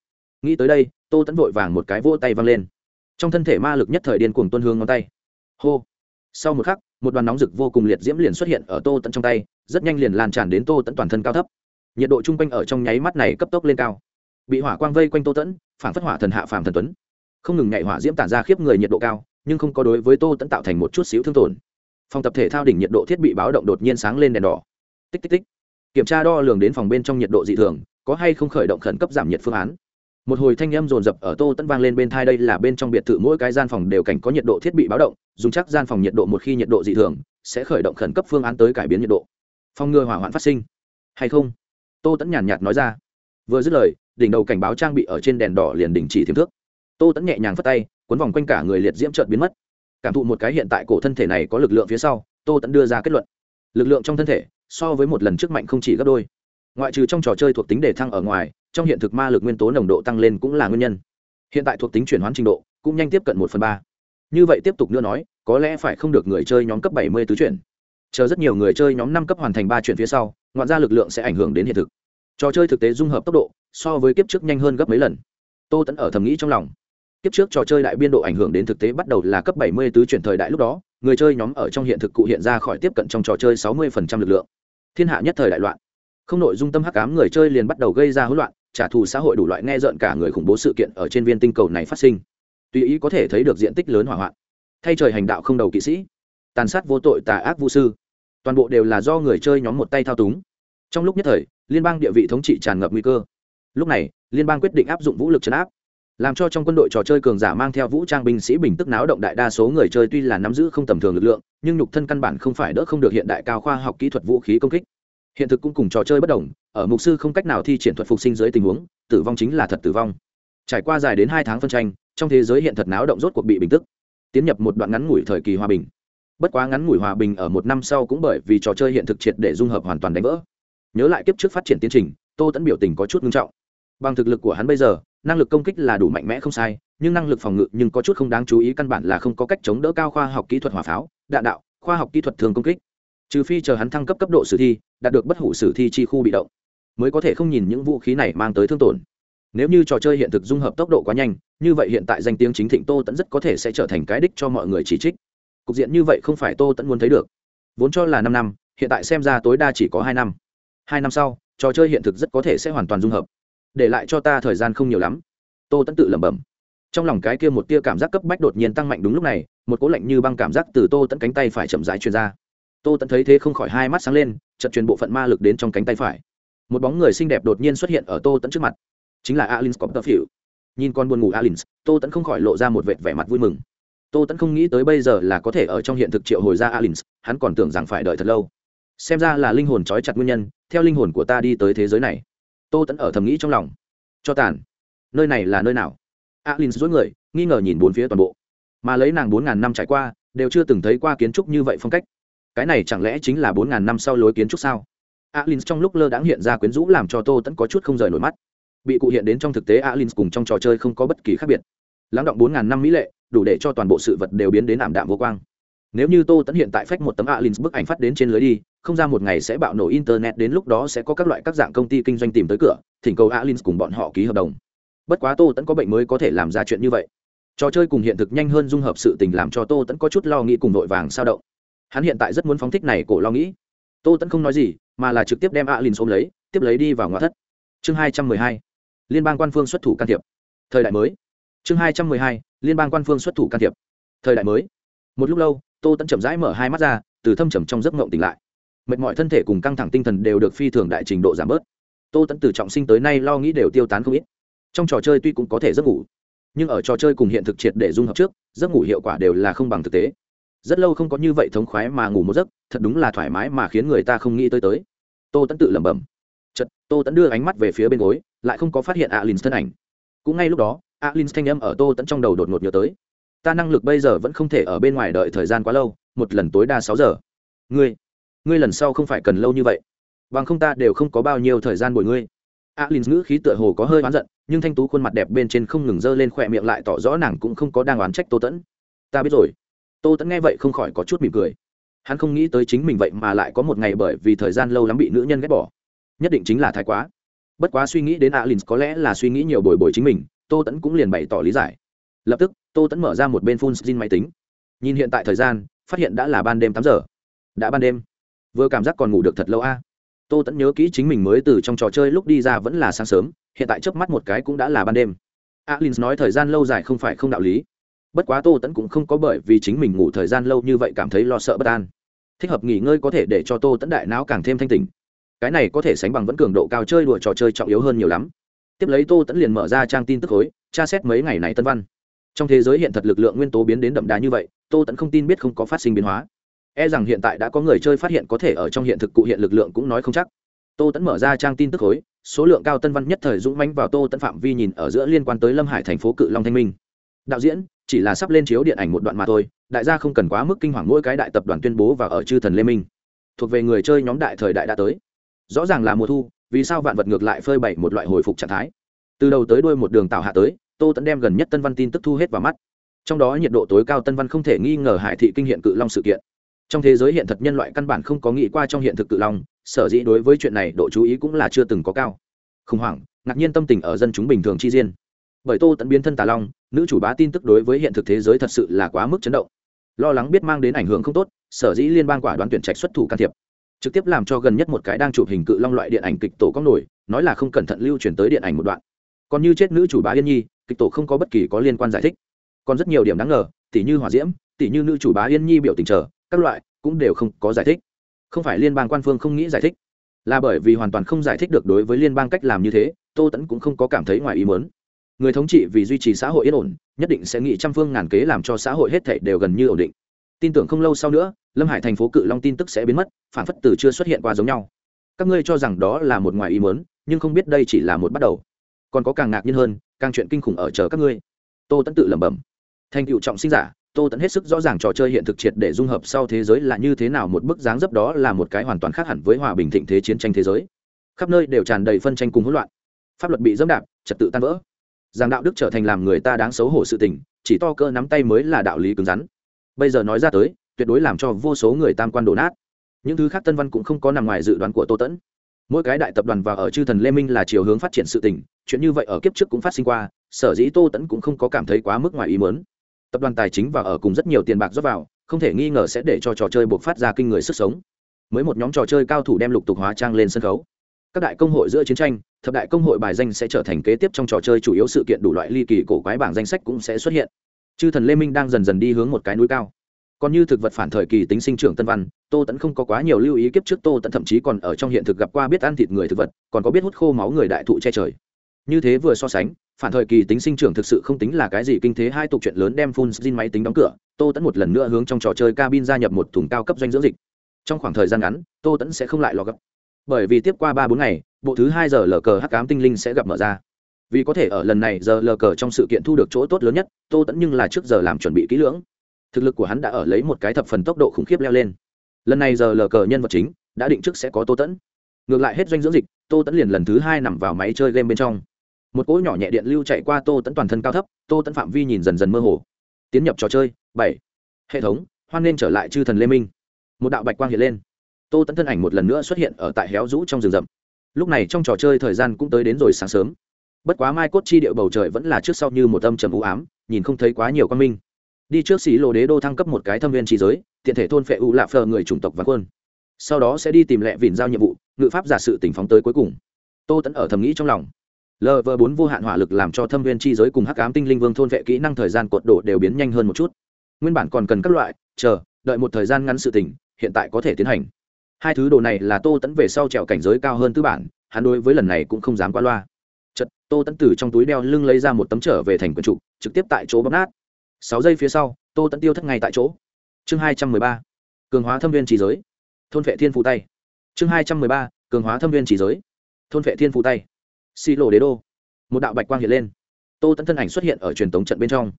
Nghĩ tới đây, tô tẫn vội vàng một cái vỗ tay văng lên. Trong thân thể ma lực nhất thời điên cuồng tuân hương ngón tay. Hô! Sau một khắc, một đoàn nóng rực vô cùng liệt diễm liền xuất hiện ở tô tẫn trong tay, rất nhanh liền lan tràn đến tô tẫn toàn thân cao thấp. Nhiệt độ chung quanh ở trong nháy mắt này cấp tốc lên cao. Bị hỏa quang vây quanh tô tẫn phản phất hỏa thần hạ phàm thần tuấn. Không ngừng nhảy hỏa diễm tản ra khiếp người nhiệt độ cao, nhưng không có đối với tô tẫn tạo thành một chút xíu thương tổn phòng tập thể thao đỉnh nhiệt độ thiết bị báo động đột nhiên sáng lên đèn đỏ. Tích tích tích. Kiểm tra đo lường đến phòng bên trong nhiệt độ dị thường, có hay không khởi động khẩn cấp giảm nhiệt phương án. Một hồi thanh âm rồn rập ở tô tẫn vang lên bên thai đây là bên trong biệt thự mỗi cái gian phòng đều cảnh có nhiệt độ thiết bị báo động, dùng chắc gian phòng nhiệt độ một khi nhiệt độ dị thường, sẽ khởi động khẩn cấp phương án tới cải biến nhiệt độ. Phòng ngừa hỏa hoạn phát sinh. Hay không? Tô tẫn nhàn nhạt nói ra. Vừa dứt lời, đỉnh đầu cảnh báo trang bị ở trên đèn đỏ liền đình chỉ thiếm thước. Tô tẫn nhẹ nhàng phất tay, cuốn vòng quanh cả người liệt diễm trợt biến mất cảm thụ một cái hiện tại cổ thân thể này có lực lượng phía sau, tô tẫn đưa ra kết luận. Lực lượng trong thân thể, so với một lần trước mạnh không chỉ gấp đôi. Ngoại trừ trong trò chơi thuộc tính đề thăng ở ngoài, trong hiện thực ma lực nguyên tố nồng độ tăng lên cũng là nguyên nhân. Hiện tại thuộc tính chuyển hoán trình độ cũng nhanh tiếp cận một phần ba. Như vậy tiếp tục nữa nói, có lẽ phải không được người chơi nhóm cấp bảy mươi tứ chuyển. Chờ rất nhiều người chơi nhóm năm cấp hoàn thành ba chuyển phía sau, ngoạn ra lực lượng sẽ ảnh hưởng đến hiện thực. Trò chơi thực tế dung hợp tốc độ, so với kiếp trước nhanh hơn gấp mấy lần. Tô tẫn ở thầm nghĩ trong lòng kiếp trước trò chơi đại biên độ ảnh hưởng đến thực tế bắt đầu là cấp bảy mươi tứ chuyển thời đại lúc đó, người chơi nhóm ở trong hiện thực cụ hiện ra khỏi tiếp cận trong trò chơi sáu mươi lực lượng. Thiên hạ nhất thời đại loạn. Không nội dung tâm hắc ám người chơi liền bắt đầu gây ra hỗn loạn, trả thù xã hội đủ loại nghe rợn cả người khủng bố sự kiện ở trên viên tinh cầu này phát sinh. Tùy ý có thể thấy được diện tích lớn hỏa hoạn. Thay trời hành đạo không đầu kỵ sĩ, tàn sát vô tội tà ác vũ sư. Toàn bộ đều là do người chơi nhóm một tay thao túng. Trong lúc nhất thời, liên bang địa vị thống trị tràn ngập nguy cơ. Lúc này, liên bang quyết định áp dụng vũ lực chấn áp làm cho trong quân đội trò chơi cường giả mang theo vũ trang binh sĩ bình tức náo động đại đa số người chơi tuy là nắm giữ không tầm thường lực lượng, nhưng nhục thân căn bản không phải đỡ không được hiện đại cao khoa học kỹ thuật vũ khí công kích. Hiện thực cũng cùng trò chơi bất đồng, ở mục sư không cách nào thi triển thuật phục sinh dưới tình huống, tử vong chính là thật tử vong. Trải qua dài đến hai tháng phân tranh, trong thế giới hiện thật náo động rốt cuộc bị bình tức, tiến nhập một đoạn ngắn ngủi thời kỳ hòa bình. Bất quá ngắn ngủi hòa bình ở một năm sau cũng bởi vì trò chơi hiện thực triệt để dung hợp hoàn toàn đánh vỡ. Nhớ lại kiếp trước phát triển tiến trình, tô tẫn biểu tình có chút nghiêm trọng. Bằng thực lực của hắn bây giờ năng lực công kích là đủ mạnh mẽ không sai, nhưng năng lực phòng ngự nhưng có chút không đáng chú ý, căn bản là không có cách chống đỡ cao khoa học kỹ thuật hỏa pháo, đạn đạo, khoa học kỹ thuật thường công kích. Trừ phi chờ hắn thăng cấp cấp độ sử thi, đạt được bất hủ sử thi chi khu bị động, mới có thể không nhìn những vũ khí này mang tới thương tổn. Nếu như trò chơi hiện thực dung hợp tốc độ quá nhanh, như vậy hiện tại danh tiếng chính thịnh tô tẫn rất có thể sẽ trở thành cái đích cho mọi người chỉ trích. Cục diện như vậy không phải tô tẫn muốn thấy được. Vốn cho là năm năm, hiện tại xem ra tối đa chỉ có hai năm. Hai năm sau, trò chơi hiện thực rất có thể sẽ hoàn toàn dung hợp để lại cho ta thời gian không nhiều lắm. Tô tẫn tự lẩm bẩm. Trong lòng cái kia một tia cảm giác cấp bách đột nhiên tăng mạnh đúng lúc này, một cỗ lạnh như băng cảm giác từ tô tẫn cánh tay phải chậm rãi truyền ra. Tô tẫn thấy thế không khỏi hai mắt sáng lên chật truyền bộ phận ma lực đến trong cánh tay phải. Một bóng người xinh đẹp đột nhiên xuất hiện ở tô tẫn trước mặt. Chính là alin scopterfield nhìn con buồn ngủ alin tô tẫn không khỏi lộ ra một vệt vẻ mặt vui mừng. Tô tẫn không nghĩ tới bây giờ là có thể ở trong hiện thực triệu hồi ra alin hắn còn tưởng rằng phải đợi thật lâu. Xem ra là linh hồn trói chặt nguyên nhân, theo linh hồn của ta đi tới thế giới này tô tẫn ở thầm nghĩ trong lòng. Cho tàn. Nơi này là nơi nào? Alin dối người, nghi ngờ nhìn bốn phía toàn bộ. Mà lấy nàng bốn ngàn năm trải qua, đều chưa từng thấy qua kiến trúc như vậy phong cách. Cái này chẳng lẽ chính là bốn ngàn năm sau lối kiến trúc sao? Alin trong lúc lơ đãng hiện ra quyến rũ làm cho tô tẫn có chút không rời nổi mắt. Bị cụ hiện đến trong thực tế, alin cùng trong trò chơi không có bất kỳ khác biệt. Lắng động bốn ngàn năm mỹ lệ, đủ để cho toàn bộ sự vật đều biến đến ảm đạm vô quang. Nếu như tô tẫn hiện tại phách một tấm alin bức ảnh phát đến trên lưới đi không ra một ngày sẽ bạo nổ internet, đến lúc đó sẽ có các loại các dạng công ty kinh doanh tìm tới cửa, thỉnh cầu alin cùng bọn họ ký hợp đồng. Bất quá tô tẫn có bệnh mới có thể làm ra chuyện như vậy. Trò chơi cùng hiện thực nhanh hơn dung hợp sự tình làm cho tô tẫn có chút lo nghĩ cùng vội vàng sao động. Hắn hiện tại rất muốn phóng thích này cổ lo nghĩ. Tô tẫn không nói gì, mà là trực tiếp đem alin ôm lấy, tiếp lấy đi vào ngoại thất. Chương hai trăm mười hai, liên bang quan phương xuất thủ can thiệp. Thời đại mới. Chương hai trăm mười hai, liên bang quan phương xuất thủ can thiệp. Thời đại mới. Một lúc lâu, tô tẫn chậm rãi mở hai mắt ra, từ thâm trầm trong giấc ngộng tỉnh lại mệt mỏi thân thể cùng căng thẳng tinh thần đều được phi thường đại trình độ giảm bớt. Tô tẫn từ trọng sinh tới nay lo nghĩ đều tiêu tán không ít. Trong trò chơi tuy cũng có thể giấc ngủ, nhưng ở trò chơi cùng hiện thực triệt để dung hợp trước, giấc ngủ hiệu quả đều là không bằng thực tế. Rất lâu không có như vậy thống khoái mà ngủ một giấc, thật đúng là thoải mái mà khiến người ta không nghĩ tới tới. Tô tẫn tự lẩm bẩm. Chật tô tẫn đưa ánh mắt về phía bên gối, lại không có phát hiện alin thân ảnh. Cũng ngay lúc đó, alin thanh âm ở tô tẫn trong đầu đột ngột nhớ tới. Ta năng lực bây giờ vẫn không thể ở bên ngoài đợi thời gian quá lâu, một lần tối đa sáu giờ. Ngươi ngươi lần sau không phải cần lâu như vậy. Bằng không ta đều không có bao nhiêu thời gian bồi ngươi. Alin ngữ khí tựa hồ có hơi oán giận, nhưng thanh tú khuôn mặt đẹp bên trên không ngừng dơ lên khỏe miệng lại tỏ rõ nàng cũng không có đang oán trách tô tẫn. Ta biết rồi. Tô tẫn nghe vậy không khỏi có chút mỉm cười. Hắn không nghĩ tới chính mình vậy mà lại có một ngày bởi vì thời gian lâu lắm bị nữ nhân ghét bỏ. Nhất định chính là thái quá. Bất quá suy nghĩ đến alin có lẽ là suy nghĩ nhiều bồi bồi chính mình, tô tẫn cũng liền bày tỏ lý giải. Lập tức, tô tẫn mở ra một bên phun xin máy tính. Nhìn hiện tại thời gian, phát hiện đã là ban đêm tám giờ. Đã ban đêm vừa cảm giác còn ngủ được thật lâu a. Tô tẫn nhớ kỹ chính mình mới từ trong trò chơi lúc đi ra vẫn là sáng sớm, hiện tại chớp mắt một cái cũng đã là ban đêm. Alin nói thời gian lâu dài không phải không đạo lý. Bất quá tô tẫn cũng không có bởi vì chính mình ngủ thời gian lâu như vậy cảm thấy lo sợ bất an. Thích hợp nghỉ ngơi có thể để cho tô tẫn đại não càng thêm thanh tình cái này có thể sánh bằng vẫn cường độ cao chơi đùa trò chơi trọng yếu hơn nhiều lắm. Tiếp lấy tô tẫn liền mở ra trang tin tức khối tra xét mấy ngày này tân văn. Trong thế giới hiện thật lực lượng nguyên tố biến đến đậm đà như vậy, tô tẫn không tin biết không có phát sinh biến hóa e rằng hiện tại đã có người chơi phát hiện có thể ở trong hiện thực cụ hiện lực lượng cũng nói không chắc. Tô tẫn mở ra trang tin tức khối, số lượng cao tân văn nhất thời dũng mãnh vào tô tẫn phạm vi nhìn ở giữa liên quan tới lâm hải thành phố cự long thanh minh. Đạo diễn, chỉ là sắp lên chiếu điện ảnh một đoạn mà thôi, đại gia không cần quá mức kinh hoàng mỗi cái đại tập đoàn tuyên bố và ở chư thần lê minh. Thuộc về người chơi nhóm đại thời đại đã tới. Rõ ràng là mùa thu, vì sao vạn vật ngược lại phơi bày một loại hồi phục trạng thái. Từ đầu tới đuôi một đường tạo hạ tới, tô tẫn đem gần nhất tân văn tin tức thu hết vào mắt. Trong đó nhiệt độ tối cao tân văn không thể nghi ngờ hải thị kinh hiện cự long sự kiện trong thế giới hiện thực nhân loại căn bản không có nghĩ qua trong hiện thực cự long, sở dĩ đối với chuyện này độ chú ý cũng là chưa từng có cao. Khủng hoảng, ngạc nhiên tâm tình ở dân chúng bình thường chi riêng bởi tô tận biến thân tà long, nữ chủ bá tin tức đối với hiện thực thế giới thật sự là quá mức chấn động. Lo lắng biết mang đến ảnh hưởng không tốt, sở dĩ liên bang quả đoán tuyển trạch xuất thủ can thiệp. Trực tiếp làm cho gần nhất một cái đang chụp hình cự long loại điện ảnh kịch tổ có nổi, nói là không cẩn thận lưu truyền tới điện ảnh một đoạn. Còn như chết nữ chủ bá yên nhi, kịch tổ không có bất kỳ có liên quan giải thích. Còn rất nhiều điểm đáng ngờ, tỉ như hỏa diễm, tỉ như nữ chủ bá yên nhi biểu tình trở các loại cũng đều không có giải thích. Không phải liên bang quan phương không nghĩ giải thích, là bởi vì hoàn toàn không giải thích được đối với liên bang cách làm như thế, tô tẫn cũng không có cảm thấy ngoài ý mớn người thống trị vì duy trì xã hội yên ổn, nhất định sẽ nghĩ trăm phương ngàn kế làm cho xã hội hết thảy đều gần như ổn định. Tin tưởng không lâu sau nữa, lâm hải thành phố cự long tin tức sẽ biến mất, phản phất từ chưa xuất hiện qua giống nhau. Các ngươi cho rằng đó là một ngoài ý mớn nhưng không biết đây chỉ là một bắt đầu. Còn có càng ngạc nhiên hơn, càng chuyện kinh khủng ở chờ các ngươi. Tô tẫn tự lẩm bẩm. Thành cựu trọng sinh giả tô tẫn hết sức rõ ràng trò chơi hiện thực triệt để dung hợp sau thế giới là như thế nào, một bức dáng dấp đó là một cái hoàn toàn khác hẳn với hòa bình thịnh thế chiến tranh thế giới. Khắp nơi đều tràn đầy phân tranh cùng hỗn loạn. Pháp luật bị dẫm đạp, trật tự tan vỡ. Rằng đạo đức trở thành làm người ta đáng xấu hổ sự tình, chỉ to cơ nắm tay mới là đạo lý cứng rắn. Bây giờ nói ra tới, tuyệt đối làm cho vô số người tam quan đổ nát. Những thứ khác tân văn cũng không có nằm ngoài dự đoán của tô tẫn. Mỗi cái đại tập đoàn và ở chư thần lê minh là chiều hướng phát triển sự tình, chuyện như vậy ở kiếp trước cũng phát sinh qua, sở dĩ tô tẫn cũng không có cảm thấy quá mức ngoài ý mớn tập đoàn tài chính và ở cùng rất nhiều tiền bạc rót vào, không thể nghi ngờ sẽ để cho trò chơi buộc phát ra kinh người sức sống. Mới một nhóm trò chơi cao thủ đem lục tục hóa trang lên sân khấu. Các đại công hội giữa chiến tranh, thập đại công hội bài danh sẽ trở thành kế tiếp trong trò chơi chủ yếu sự kiện đủ loại ly kỳ cổ quái bảng danh sách cũng sẽ xuất hiện. Chư thần lê minh đang dần dần đi hướng một cái núi cao. Còn như thực vật phản thời kỳ tính sinh trưởng tân văn, tô tẫn không có quá nhiều lưu ý kiếp trước tô tẫn thậm chí còn ở trong hiện thực gặp qua biết ăn thịt người thực vật, còn có biết hút khô máu người đại thụ che trời. Như thế vừa so sánh phản thời kỳ tính sinh trưởng thực sự không tính là cái gì kinh thế, hai tục chuyện lớn đem phun xin máy tính đóng cửa, tô tẫn một lần nữa hướng trong trò chơi cabin gia nhập một thùng cao cấp doanh dưỡng dịch. Trong khoảng thời gian ngắn, tô tẫn sẽ không lại lò gấp bởi vì tiếp qua ba bốn ngày, bộ thứ hai giờ lờ cờ hắc cám tinh linh sẽ gặp mở ra. Vì có thể ở lần này giờ lờ cờ trong sự kiện thu được chỗ tốt lớn nhất, tô tẫn nhưng là trước giờ làm chuẩn bị kỹ lưỡng. Thực lực của hắn đã ở lấy một cái thập phần tốc độ khủng khiếp leo lên. Lần này giờ lờ cờ nhân vật chính đã định trước sẽ có tô tẫn ngược lại hết doanh dưỡng dịch, tô tẫn liền lần thứ hai nằm vào máy chơi game bên trong một cỗ nhỏ nhẹ điện lưu chạy qua tô tẫn toàn thân cao thấp, tô tẫn phạm vi nhìn dần dần mơ hồ. Tiến nhập trò chơi, bảy. Hệ thống, hoan nên trở lại chư thần lê minh. Một đạo bạch quang hiện lên. Tô tẫn thân ảnh một lần nữa xuất hiện ở tại héo rũ trong rừng rậm. Lúc này trong trò chơi thời gian cũng tới đến rồi sáng sớm. Bất quá mai cốt chi điệu bầu trời vẫn là trước sau như một âm trầm u ám, nhìn không thấy quá nhiều quan minh. Đi trước xí lô đế đô thăng cấp một cái thâm viên trí giới, tiện thể thôn phệ u lạ phờ người chủng tộc và quân. Sau đó sẽ đi tìm lẹ vìn giao nhiệm vụ, ngự pháp giả sự tỉnh phóng tới cuối cùng. Tô tẫn ở thầm nghĩ trong lòng lv bốn vô hạn hỏa lực làm cho thâm viên chi giới cùng hắc ám tinh linh vương thôn vệ kỹ năng thời gian cột độ đều biến nhanh hơn một chút. Nguyên bản còn cần các loại, chờ, đợi một thời gian ngắn sự tỉnh hiện tại có thể tiến hành. Hai thứ đồ này là tô tẫn về sau trèo cảnh giới cao hơn tư bản, hắn đối với lần này cũng không dám qua loa. Chật tô tẫn từ trong túi đeo lưng lấy ra một tấm trở về thành quần trụ, trực tiếp tại chỗ bóp nát. Sáu giây phía sau, tô tẫn tiêu thất ngay tại chỗ. Chương hai trăm mười ba, cường hóa thâm viên trí giới. Thôn vệ thiên phụ tay. Chương hai trăm mười ba, cường hóa thâm viên trí giới. Thôn vệ thiên phụ tay xi lộ đế đô. Một đạo bạch quang hiện lên. Tô tẫn thân ảnh xuất hiện ở truyền tống trận bên trong.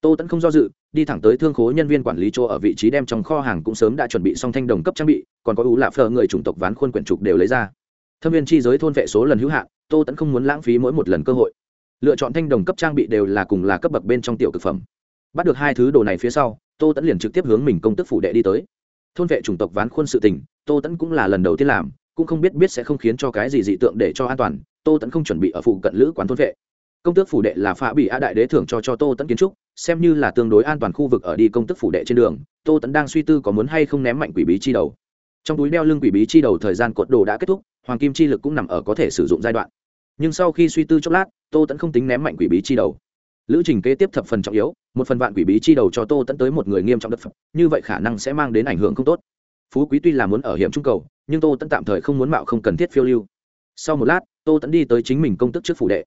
Tô tẫn không do dự, đi thẳng tới thương khố nhân viên quản lý chỗ ở vị trí đem trong kho hàng cũng sớm đã chuẩn bị xong thanh đồng cấp trang bị, còn có ú lạ phờ người chủng tộc ván khuôn quyển trục đều lấy ra. Thâm viên chi giới thôn vệ số lần hữu hạn, tô tẫn không muốn lãng phí mỗi một lần cơ hội. Lựa chọn thanh đồng cấp trang bị đều là cùng là cấp bậc bên trong tiểu thực phẩm. Bắt được hai thứ đồ này phía sau, tô tẫn liền trực tiếp hướng mình công tức phủ đệ đi tới. Thôn vệ chủng tộc ván khuôn sự tình, tô tẫn cũng là lần đầu tiên làm, cũng không biết biết sẽ không khiến cho cái gì dị tượng để cho an toàn tô tẫn không chuẩn bị ở phụ cận lữ quán thôn vệ. Công tước phủ đệ là phạ bị a đại đế thưởng cho cho tô tẫn kiến trúc, xem như là tương đối an toàn khu vực ở đi công tước phủ đệ trên đường, tô tẫn đang suy tư có muốn hay không ném mạnh quỷ bí chi đầu. Trong túi đeo lưng quỷ bí chi đầu thời gian cột đồ đã kết thúc, hoàng kim chi lực cũng nằm ở có thể sử dụng giai đoạn. Nhưng sau khi suy tư chốc lát, tô tẫn không tính ném mạnh quỷ bí chi đầu. Lữ trình kế tiếp thập phần trọng yếu, một phần vạn quỷ bí chi đầu cho tô tẫn tới một người nghiêm trọng đất phẩm như vậy khả năng sẽ mang đến ảnh hưởng không tốt. Phú quý tuy là muốn ở hiểm trung cầu, nhưng tô tẫn tạm thời không muốn mạo không cần thiết phiêu lưu. Sau một lát tô tẫn đi tới chính mình công tức trước phủ đệ.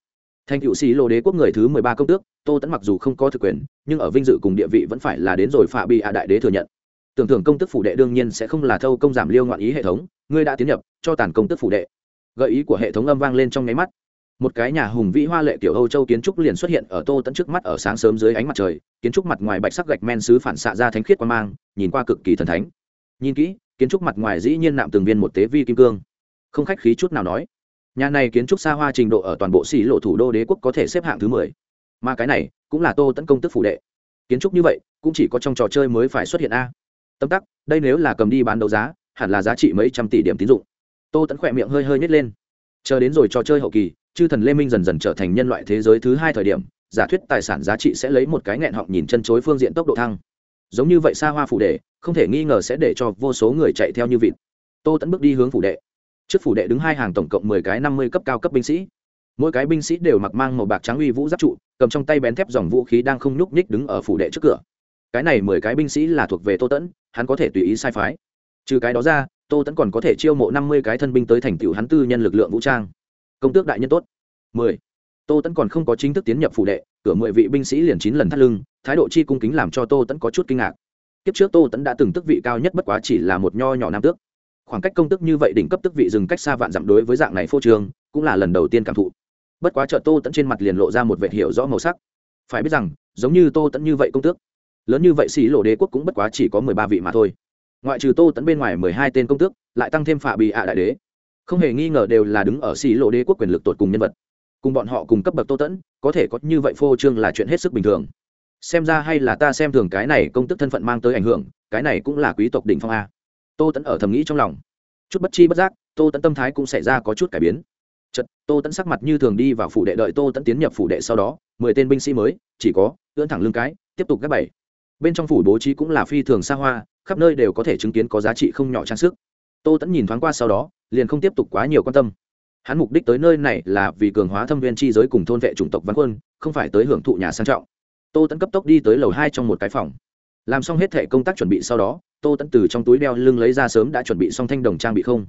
Thành cựu sĩ lô đế quốc người thứ mười ba công tước, tô tẫn mặc dù không có thực quyền, nhưng ở vinh dự cùng địa vị vẫn phải là đến rồi phạ bị hạ đại đế thừa nhận. Tưởng tượng công tức phủ đệ đương nhiên sẽ không là thâu công giảm liêu ngoạn ý hệ thống, ngươi đã tiến nhập, cho tàn công tức phủ đệ. Gợi ý của hệ thống âm vang lên trong nháy mắt. Một cái nhà hùng vĩ hoa lệ kiểu âu châu kiến trúc liền xuất hiện ở tô tẫn trước mắt ở sáng sớm dưới ánh mặt trời, kiến trúc mặt ngoài bạch sắc gạch men xứ phản xạ ra thánh khiết qua mang, nhìn qua cực kỳ thần thánh. Nhìn kỹ, kiến trúc mặt ngoài dĩ nhiên nạm từng viên một tế vi kim cương. Không khách khí chút nào nói nhà này kiến trúc xa hoa trình độ ở toàn bộ xỉ lộ thủ đô đế quốc có thể xếp hạng thứ mười. Mà cái này cũng là tô tấn công tức phủ đệ. Kiến trúc như vậy, cũng chỉ có trong trò chơi mới phải xuất hiện a. Tâm tắc, đây nếu là cầm đi bán đấu giá, hẳn là giá trị mấy trăm tỷ điểm tín dụng. Tô tấn khỏe miệng hơi hơi nhét lên. Chờ đến rồi trò chơi hậu kỳ, chư thần lê minh dần dần trở thành nhân loại thế giới thứ hai thời điểm, giả thuyết tài sản giá trị sẽ lấy một cái nghẹn họng nhìn chân chối phương diện tốc độ thăng. Giống như vậy xa hoa phủ đệ, không thể nghi ngờ sẽ để cho vô số người chạy theo như vịt. Tô tẫn bước đi hướng phủ đệ trước phủ đệ đứng hai hàng tổng cộng mười cái năm mươi cấp cao cấp binh sĩ. Mỗi cái binh sĩ đều mặc mang màu bạc trắng uy vũ giáp trụ, cầm trong tay bén thép dòng vũ khí đang không nhúc nhích đứng ở phủ đệ trước cửa. Cái này mười cái binh sĩ là thuộc về tô tẫn hắn có thể tùy ý sai phái. Trừ cái đó ra, tô tẫn còn có thể chiêu mộ năm mươi cái thân binh tới thành tựu hắn tư nhân lực lượng vũ trang. Công tước đại nhân tốt. Mười. Tô tẫn còn không có chính thức tiến nhập phủ đệ, cửa mười vị binh sĩ liền chín lần thắt lưng, thái độ chi cung kính làm cho tô tẫn có chút kinh ngạc. Kiếp trước tô tẫn đã từng tức vị cao nhất bất quá chỉ là một nho nhỏ nam tước khoảng cách công tức như vậy đỉnh cấp tức vị dừng cách xa vạn dặm đối với dạng này phô trường cũng là lần đầu tiên cảm thụ. Bất quá chợ tô tẫn trên mặt liền lộ ra một vệ hiệu rõ màu sắc. Phải biết rằng, giống như tô tẫn như vậy công tước, lớn như vậy xỉ lộ đế quốc cũng bất quá chỉ có mười ba vị mà thôi. Ngoại trừ tô tẫn bên ngoài mười hai tên công tước, lại tăng thêm phạ bị ạ đại đế. Không hề nghi ngờ đều là đứng ở xỉ lộ đế quốc quyền lực tột cùng nhân vật. Cùng bọn họ cùng cấp bậc tô tẫn có thể có như vậy phô trương là chuyện hết sức bình thường. Xem ra hay là ta xem thường cái này công tức thân phận mang tới ảnh hưởng, cái này cũng là quý tộc đỉnh phong a tô tẫn ở thầm nghĩ trong lòng chút bất chi bất giác tô tẫn tâm thái cũng xảy ra có chút cải biến chật tô tẫn sắc mặt như thường đi vào phủ đệ đợi tô tẫn tiến nhập phủ đệ sau đó mười tên binh sĩ mới chỉ có ưỡn thẳng lưng cái tiếp tục gác bảy bên trong phủ bố trí cũng là phi thường xa hoa khắp nơi đều có thể chứng kiến có giá trị không nhỏ trang sức tô tẫn nhìn thoáng qua sau đó liền không tiếp tục quá nhiều quan tâm hắn mục đích tới nơi này là vì cường hóa thâm viên chi giới cùng thôn vệ chủng tộc văn quân không phải tới hưởng thụ nhà sang trọng tô tẫn cấp tốc đi tới lầu hai trong một cái phòng làm xong hết thể công tác chuẩn bị sau đó tô tẫn từ trong túi đeo lưng lấy ra sớm đã chuẩn bị xong thanh đồng trang bị không?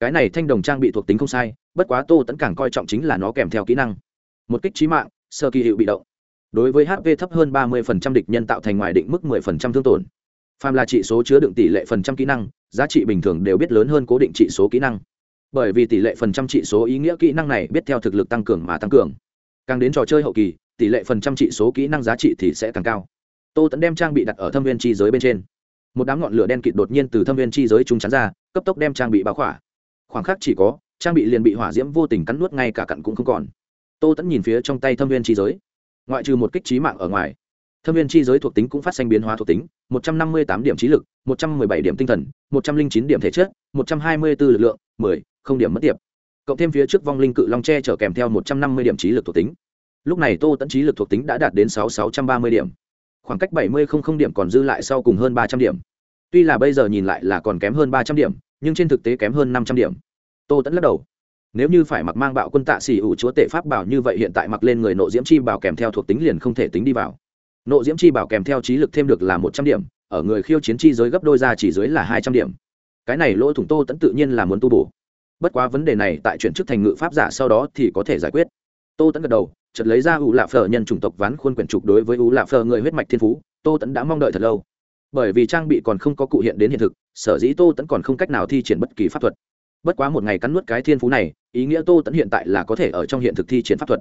Cái này thanh đồng trang bị thuộc tính không sai, bất quá tô tẫn càng coi trọng chính là nó kèm theo kỹ năng. Một kích trí mạng, sơ kỳ hiệu bị động. Đối với hp thấp hơn ba mươi địch nhân tạo thành ngoài định mức 10% thương tổn. Phàm là trị số chứa đựng tỷ lệ phần trăm kỹ năng, giá trị bình thường đều biết lớn hơn cố định trị số kỹ năng. Bởi vì tỷ lệ phần trăm trị số ý nghĩa kỹ năng này biết theo thực lực tăng cường mà tăng cường. Càng đến trò chơi hậu kỳ, tỷ lệ phần trăm trị số kỹ năng giá trị thì sẽ càng cao. Tô tẫn đem trang bị đặt ở thâm viên chi giới bên trên một đám ngọn lửa đen kịt đột nhiên từ thâm viên chi giới trung chắn ra, cấp tốc đem trang bị báo khỏa. Khoảng khắc chỉ có, trang bị liền bị hỏa diễm vô tình cắn nuốt, ngay cả cặn cũng không còn. Tô tẫn nhìn phía trong tay thâm viên chi giới. Ngoại trừ một kích trí mạng ở ngoài, thâm viên chi giới thuộc tính cũng phát sinh biến hóa thuộc tính, một trăm năm mươi tám điểm trí lực, một trăm mười bảy điểm tinh thần, một trăm linh chín điểm thể chất, một trăm hai mươi b ố lực lượng, mười, không điểm mất tiệp. Cộng thêm phía trước vong linh cự long tre trở kèm theo một trăm năm mươi điểm trí lực thuộc tính. Lúc này tô tẫn trí lực thuộc tính đã đạt đến sáu sáu trăm ba mươi điểm khoảng cách bảy mươi không không điểm còn dư lại sau cùng hơn ba trăm điểm. Tuy là bây giờ nhìn lại là còn kém hơn ba trăm điểm, nhưng trên thực tế kém hơn năm trăm điểm. Tô tẫn lắc đầu. Nếu như phải mặc mang bạo quân tạ xỉ ủ chúa tể pháp bảo như vậy hiện tại mặc lên người nộ diễm chi bảo kèm theo thuộc tính liền không thể tính đi vào. Nộ diễm chi bảo kèm theo trí lực thêm được là một trăm điểm, ở người khiêu chiến chi giới gấp đôi ra chỉ dưới là hai trăm điểm. Cái này lỗ thủng tô tẫn tự nhiên là muốn tu bổ. Bất quá vấn đề này tại chuyển chức thành ngự pháp giả sau đó thì có thể giải quyết. Tô tẫn gật đầu chợt lấy ra ủ lạ phở nhân chủng tộc ván khuôn quyển trục đối với ủ lạ phở người huyết mạch thiên phú, tô tẫn đã mong đợi thật lâu. Bởi vì trang bị còn không có cụ hiện đến hiện thực, sở dĩ tô tẫn còn không cách nào thi triển bất kỳ pháp thuật. Bất quá một ngày cắn nuốt cái thiên phú này, ý nghĩa tô tẫn hiện tại là có thể ở trong hiện thực thi triển pháp thuật.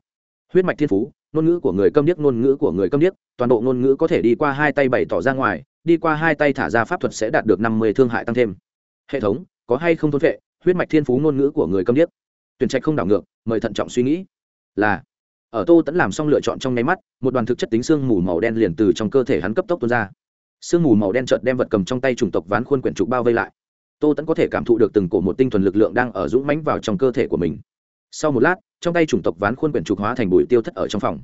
Huyết mạch thiên phú, ngôn ngữ của người câm điếc, ngôn ngữ của người câm điếc, toàn bộ ngôn ngữ có thể đi qua hai tay bày tỏ ra ngoài, đi qua hai tay thả ra pháp thuật sẽ đạt được năm mươi thương hại tăng thêm. Hệ thống, có hay không thôn vệ huyết mạch thiên phú, ngôn ngữ của người câm điếc? Tuyển trạch không đảo ngược, mời thận trọng suy nghĩ. Là ở tô tẫn làm xong lựa chọn trong nháy mắt, một đoàn thực chất tính xương mù màu đen liền từ trong cơ thể hắn cấp tốc tuôn ra. Sương mù màu đen chợt đem vật cầm trong tay chủng tộc ván khuôn quyển trục bao vây lại. Tô tẫn có thể cảm thụ được từng cổ một tinh thuần lực lượng đang ở dũng mãnh vào trong cơ thể của mình. Sau một lát, trong tay chủng tộc ván khuôn quyển trục hóa thành bụi tiêu thất ở trong phòng.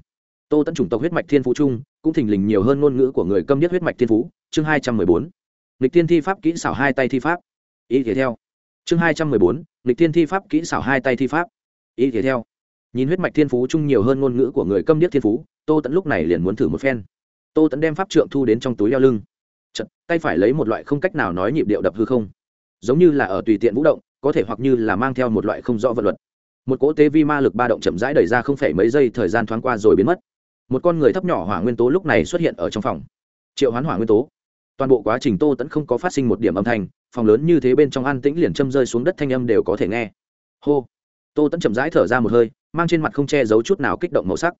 Tô tẫn chủng tộc huyết mạch thiên phú chung, cũng thình lình nhiều hơn ngôn ngữ của người câm nhất huyết mạch thiên phú, chương hai trăm mười bốn. Lịch tiên thi pháp kỹ xảo hai tay thi pháp. Ý thể theo. Chương hai trăm mười bốn lịch tiên thi pháp kỹ xảo hai tay thi pháp. Ý thể theo nhìn huyết mạch thiên phú chung nhiều hơn ngôn ngữ của người câm điếc thiên phú tô tẫn lúc này liền muốn thử một phen. Tô tẫn đem pháp trượng thu đến trong túi leo lưng. Chật, tay phải lấy một loại không cách nào nói nhịp điệu đập hư không. Giống như là ở tùy tiện vũ động có thể hoặc như là mang theo một loại không rõ vật luật. Một cỗ tế vi ma lực ba động chậm rãi đẩy ra không phải mấy giây thời gian thoáng qua rồi biến mất. Một con người thấp nhỏ hỏa nguyên tố lúc này xuất hiện ở trong phòng. Triệu hoán hỏa nguyên tố. Toàn bộ quá trình tô tẫn không có phát sinh một điểm âm thanh phòng lớn như thế bên trong an tĩnh liền châm rơi xuống đất thanh âm đều có thể nghe. Hô. Tô tẫn chậm rãi thở ra một hơi mang trên mặt không che giấu chút nào kích động màu sắc.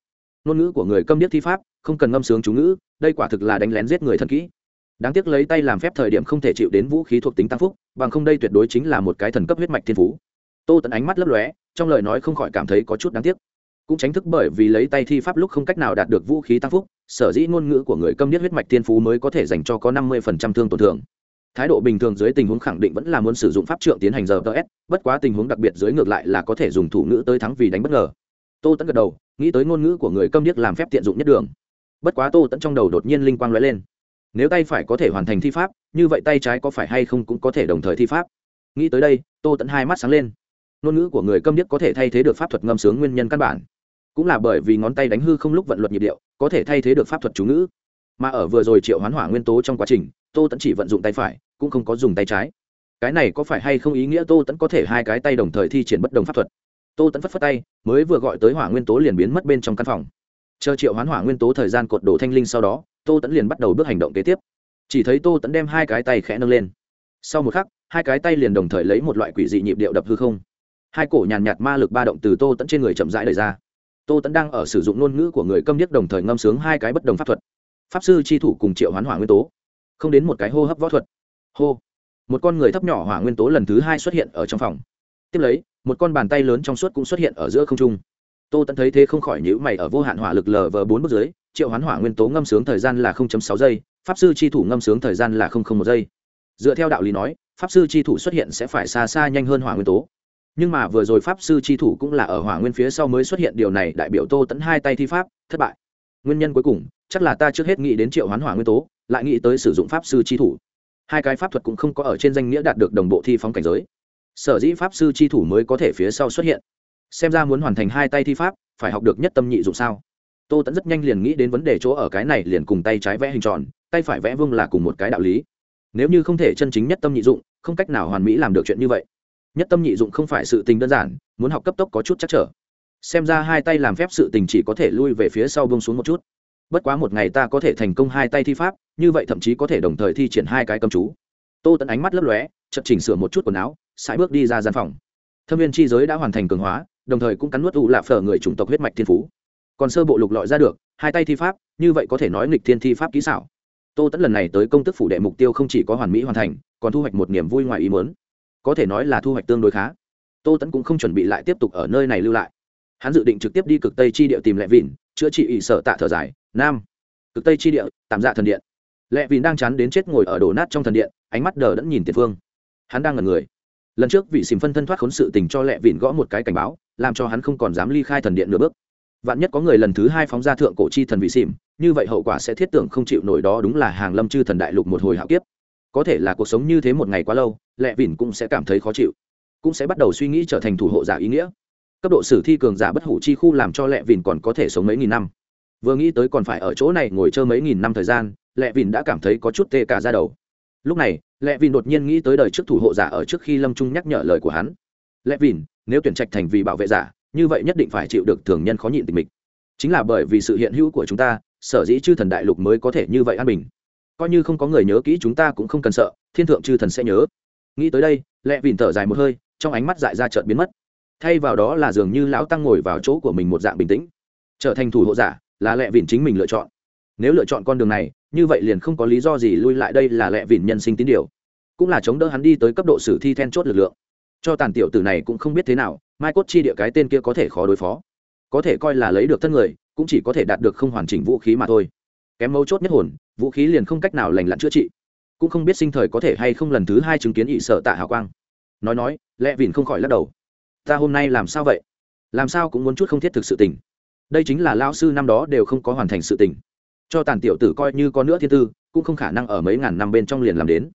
Ngôn ngữ của người câm điếc thi pháp, không cần ngâm sướng chú ngữ, đây quả thực là đánh lén giết người thần kỹ. Đáng tiếc lấy tay làm phép thời điểm không thể chịu đến vũ khí thuộc tính tăng phúc, bằng không đây tuyệt đối chính là một cái thần cấp huyết mạch thiên phú. Tô tẫn ánh mắt lấp lóe, trong lời nói không khỏi cảm thấy có chút đáng tiếc. Cũng tránh thức bởi vì lấy tay thi pháp lúc không cách nào đạt được vũ khí tăng phúc, sở dĩ ngôn ngữ của người câm điếc huyết mạch thiên phú mới có thể dành cho có năm mươi thương tổn thương thái độ bình thường dưới tình huống khẳng định vẫn là muốn sử dụng pháp trượng tiến hành giờ ts bất quá tình huống đặc biệt dưới ngược lại là có thể dùng thủ ngữ tới thắng vì đánh bất ngờ. Tô tẫn gật đầu, nghĩ tới ngôn ngữ của người câm điếc làm phép tiện dụng nhất đường. Bất quá tô tẫn trong đầu đột nhiên linh quang lóe lên. Nếu tay phải có thể hoàn thành thi pháp, như vậy tay trái có phải hay không cũng có thể đồng thời thi pháp. Nghĩ tới đây, tô tẫn hai mắt sáng lên. Ngôn ngữ của người câm điếc có thể thay thế được pháp thuật ngâm sướng nguyên nhân căn bản. Cũng là bởi vì ngón tay đánh hư không lúc vận luật nhịp điệu, có thể thay thế được pháp thuật chú ngữ. Mà ở vừa rồi triệu hoán hỏa nguyên tố trong quá trình tô tẫn chỉ vận dụng tay phải, cũng không có dùng tay trái. Cái này có phải hay không ý nghĩa tô tẫn có thể hai cái tay đồng thời thi triển bất đồng pháp thuật? Tô tẫn phất phất tay, mới vừa gọi tới hỏa nguyên tố liền biến mất bên trong căn phòng. Chờ triệu hoán hỏa nguyên tố thời gian cột đổ thanh linh sau đó, tô tẫn liền bắt đầu bước hành động kế tiếp. Chỉ thấy tô tẫn đem hai cái tay khẽ nâng lên. Sau một khắc, hai cái tay liền đồng thời lấy một loại quỷ dị nhịp điệu đập hư không. Hai cổ nhàn nhạt ma lực ba động từ tô tẫn trên người chậm rãi đời ra. Tô tẫn đang ở sử dụng ngôn ngữ của người câm điếc đồng thời ngâm sướng hai cái bất đồng pháp thuật. Pháp sư tri thủ cùng triệu hoán hỏa nguyên tố không đến một cái hô hấp võ thuật. Hô. Một con người thấp nhỏ hỏa nguyên tố lần thứ hai xuất hiện ở trong phòng. Tiếp lấy, một con bàn tay lớn trong suốt cũng xuất hiện ở giữa không trung. Tô tẫn thấy thế không khỏi nhữ mày ở vô hạn hỏa lực lv bốn bước dưới, triệu hoán hỏa nguyên tố ngâm sướng thời gian là 0.6 giây, pháp sư chi thủ ngâm sướng thời gian là 001 giây. Dựa theo đạo lý nói, pháp sư chi thủ xuất hiện sẽ phải xa xa nhanh hơn hỏa nguyên tố. Nhưng mà vừa rồi pháp sư chi thủ cũng là ở hỏa nguyên phía sau mới xuất hiện, điều này đại biểu tô tẫn hai tay thi pháp, thất bại. Nguyên nhân cuối cùng, chắc là ta trước hết nghĩ đến triệu hoán hỏa nguyên tố lại nghĩ tới sử dụng pháp sư chi thủ. Hai cái pháp thuật cũng không có ở trên danh nghĩa đạt được đồng bộ thi phóng cảnh giới. Sở dĩ pháp sư chi thủ mới có thể phía sau xuất hiện. Xem ra muốn hoàn thành hai tay thi pháp, phải học được nhất tâm nhị dụng sao? Tô tẫn rất nhanh liền nghĩ đến vấn đề chỗ ở cái này liền cùng tay trái vẽ hình tròn, tay phải vẽ vương là cùng một cái đạo lý. Nếu như không thể chân chính nhất tâm nhị dụng, không cách nào hoàn mỹ làm được chuyện như vậy. Nhất tâm nhị dụng không phải sự tình đơn giản, muốn học cấp tốc có chút chắc trở. Xem ra hai tay làm phép sự tình chỉ có thể lui về phía sau bông xuống một chút. Bất quá một ngày ta có thể thành công hai tay thi pháp như vậy thậm chí có thể đồng thời thi triển hai cái cầm chú. Tô tẫn ánh mắt lấp lóe chật chỉnh sửa một chút quần áo, sải bước đi ra gian phòng. Thâm viên chi giới đã hoàn thành cường hóa, đồng thời cũng cắn nuốt u lạ phở người chủng tộc huyết mạch thiên phú. Còn sơ bộ lục lọi ra được, hai tay thi pháp, như vậy có thể nói nghịch thiên thi pháp kỹ xảo. Tô tẫn lần này tới công tức phủ đệ mục tiêu không chỉ có hoàn mỹ hoàn thành, còn thu hoạch một niềm vui ngoài ý mớn có thể nói là thu hoạch tương đối khá. Tô tẫn cũng không chuẩn bị lại tiếp tục ở nơi này lưu lại. Hắn dự định trực tiếp đi cực tây chi địa tìm lệ vìn chữa trị ỵ sở tạ thở dài, nam. Cực tây chi địa, tạm dạ thần điện lệ vìn đang chán đến chết ngồi ở đổ nát trong thần điện, ánh mắt đờ đẫn nhìn tiền phương. Hắn đang ngẩn người. Lần trước vị xìm phân thân thoát khốn sự tình cho lệ vìn gõ một cái cảnh báo, làm cho hắn không còn dám ly khai thần điện nửa bước. Vạn nhất có người lần thứ hai phóng ra thượng cổ chi thần vị xìm như vậy hậu quả sẽ thiết tưởng không chịu nổi đó đúng là hàng lâm chư thần đại lục một hồi hạo kiếp. Có thể là cuộc sống như thế một ngày quá lâu, lệ vìn cũng sẽ cảm thấy khó chịu, cũng sẽ bắt đầu suy nghĩ trở thành thủ hộ giả ý nghĩa. Cấp độ sử thi cường giả bất hủ chi khu làm cho lệ vìn còn có thể sống mấy nghìn năm. Vừa nghĩ tới còn phải ở chỗ này ngồi chơi mấy nghìn năm thời gian lệ vìn đã cảm thấy có chút tê cả ra đầu. Lúc này lệ vìn đột nhiên nghĩ tới đời trước thủ hộ giả ở trước khi lâm trung nhắc nhở lời của hắn. Lệ vìn, nếu tuyển trạch thành vì bảo vệ giả, như vậy nhất định phải chịu được thường nhân khó nhịn tình mình chính là bởi vì sự hiện hữu của chúng ta, sở dĩ chư thần đại lục mới có thể như vậy an bình. Coi như không có người nhớ kỹ chúng ta cũng không cần sợ, thiên thượng chư thần sẽ nhớ. Nghĩ tới đây Lệ vìn thở dài một hơi, trong ánh mắt dại ra chợt biến mất. Thay vào đó là dường như lão tăng ngồi vào chỗ của mình một dạng bình tĩnh. Trở thành thủ hộ giả là Lệ vìn chính mình lựa chọn nếu lựa chọn con đường này, như vậy liền không có lý do gì lui lại đây là lẹ vìn nhân sinh tín điều. Cũng là chống đỡ hắn đi tới cấp độ sử thi then chốt lực lượng. Cho tàn tiểu tử này cũng không biết thế nào, mai cốt chi địa cái tên kia có thể khó đối phó. Có thể coi là lấy được thân người, cũng chỉ có thể đạt được không hoàn chỉnh vũ khí mà thôi. Kém mấu chốt nhất hồn, vũ khí liền không cách nào lành lặn chữa trị. Cũng không biết sinh thời có thể hay không lần thứ hai chứng kiến ỵ sợ tạ hào quang. Nói nói, lẽ vìn không khỏi lắc đầu. Ta hôm nay làm sao vậy? Làm sao cũng muốn chút không thiết thực sự tình. Đây chính là lao sư năm đó đều không có hoàn thành sự tình cho tàn tiểu tử coi như có nữa thiên tư, cũng không khả năng ở mấy ngàn năm bên trong liền làm đến.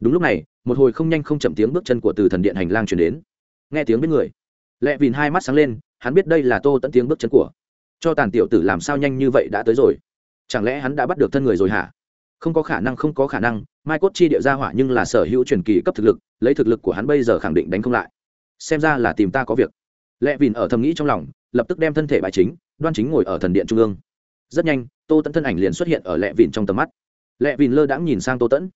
Đúng lúc này, một hồi không nhanh không chậm tiếng bước chân của từ thần điện hành lang chuyển đến. Nghe tiếng biết người lẹ vìn hai mắt sáng lên, hắn biết đây là tô tẫn tiếng bước chân của. Cho tàn tiểu tử làm sao nhanh như vậy đã tới rồi? Chẳng lẽ hắn đã bắt được thân người rồi hả? Không có khả năng, không có khả năng, mai cốt chi địa ra hỏa nhưng là sở hữu truyền kỳ cấp thực lực, lấy thực lực của hắn bây giờ khẳng định đánh không lại. Xem ra là tìm ta có việc. Lẹ vìn ở thầm nghĩ trong lòng, lập tức đem thân thể bài chính, đoan chính ngồi ở thần điện trung ương rất nhanh, tô tẫn thân ảnh liền xuất hiện ở lẹ vìn trong tầm mắt. Lẹ vìn lơ đãng nhìn sang tô tẫn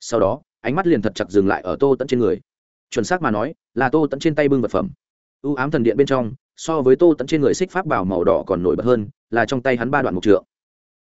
sau đó, ánh mắt liền thật chặt dừng lại ở tô tẫn trên người. Chuẩn xác mà nói, là tô tẫn trên tay bưng vật phẩm. Ưu ám thần điện bên trong, so với tô tẫn trên người xích pháp bảo màu đỏ còn nổi bật hơn, là trong tay hắn ba đoạn mục trượng.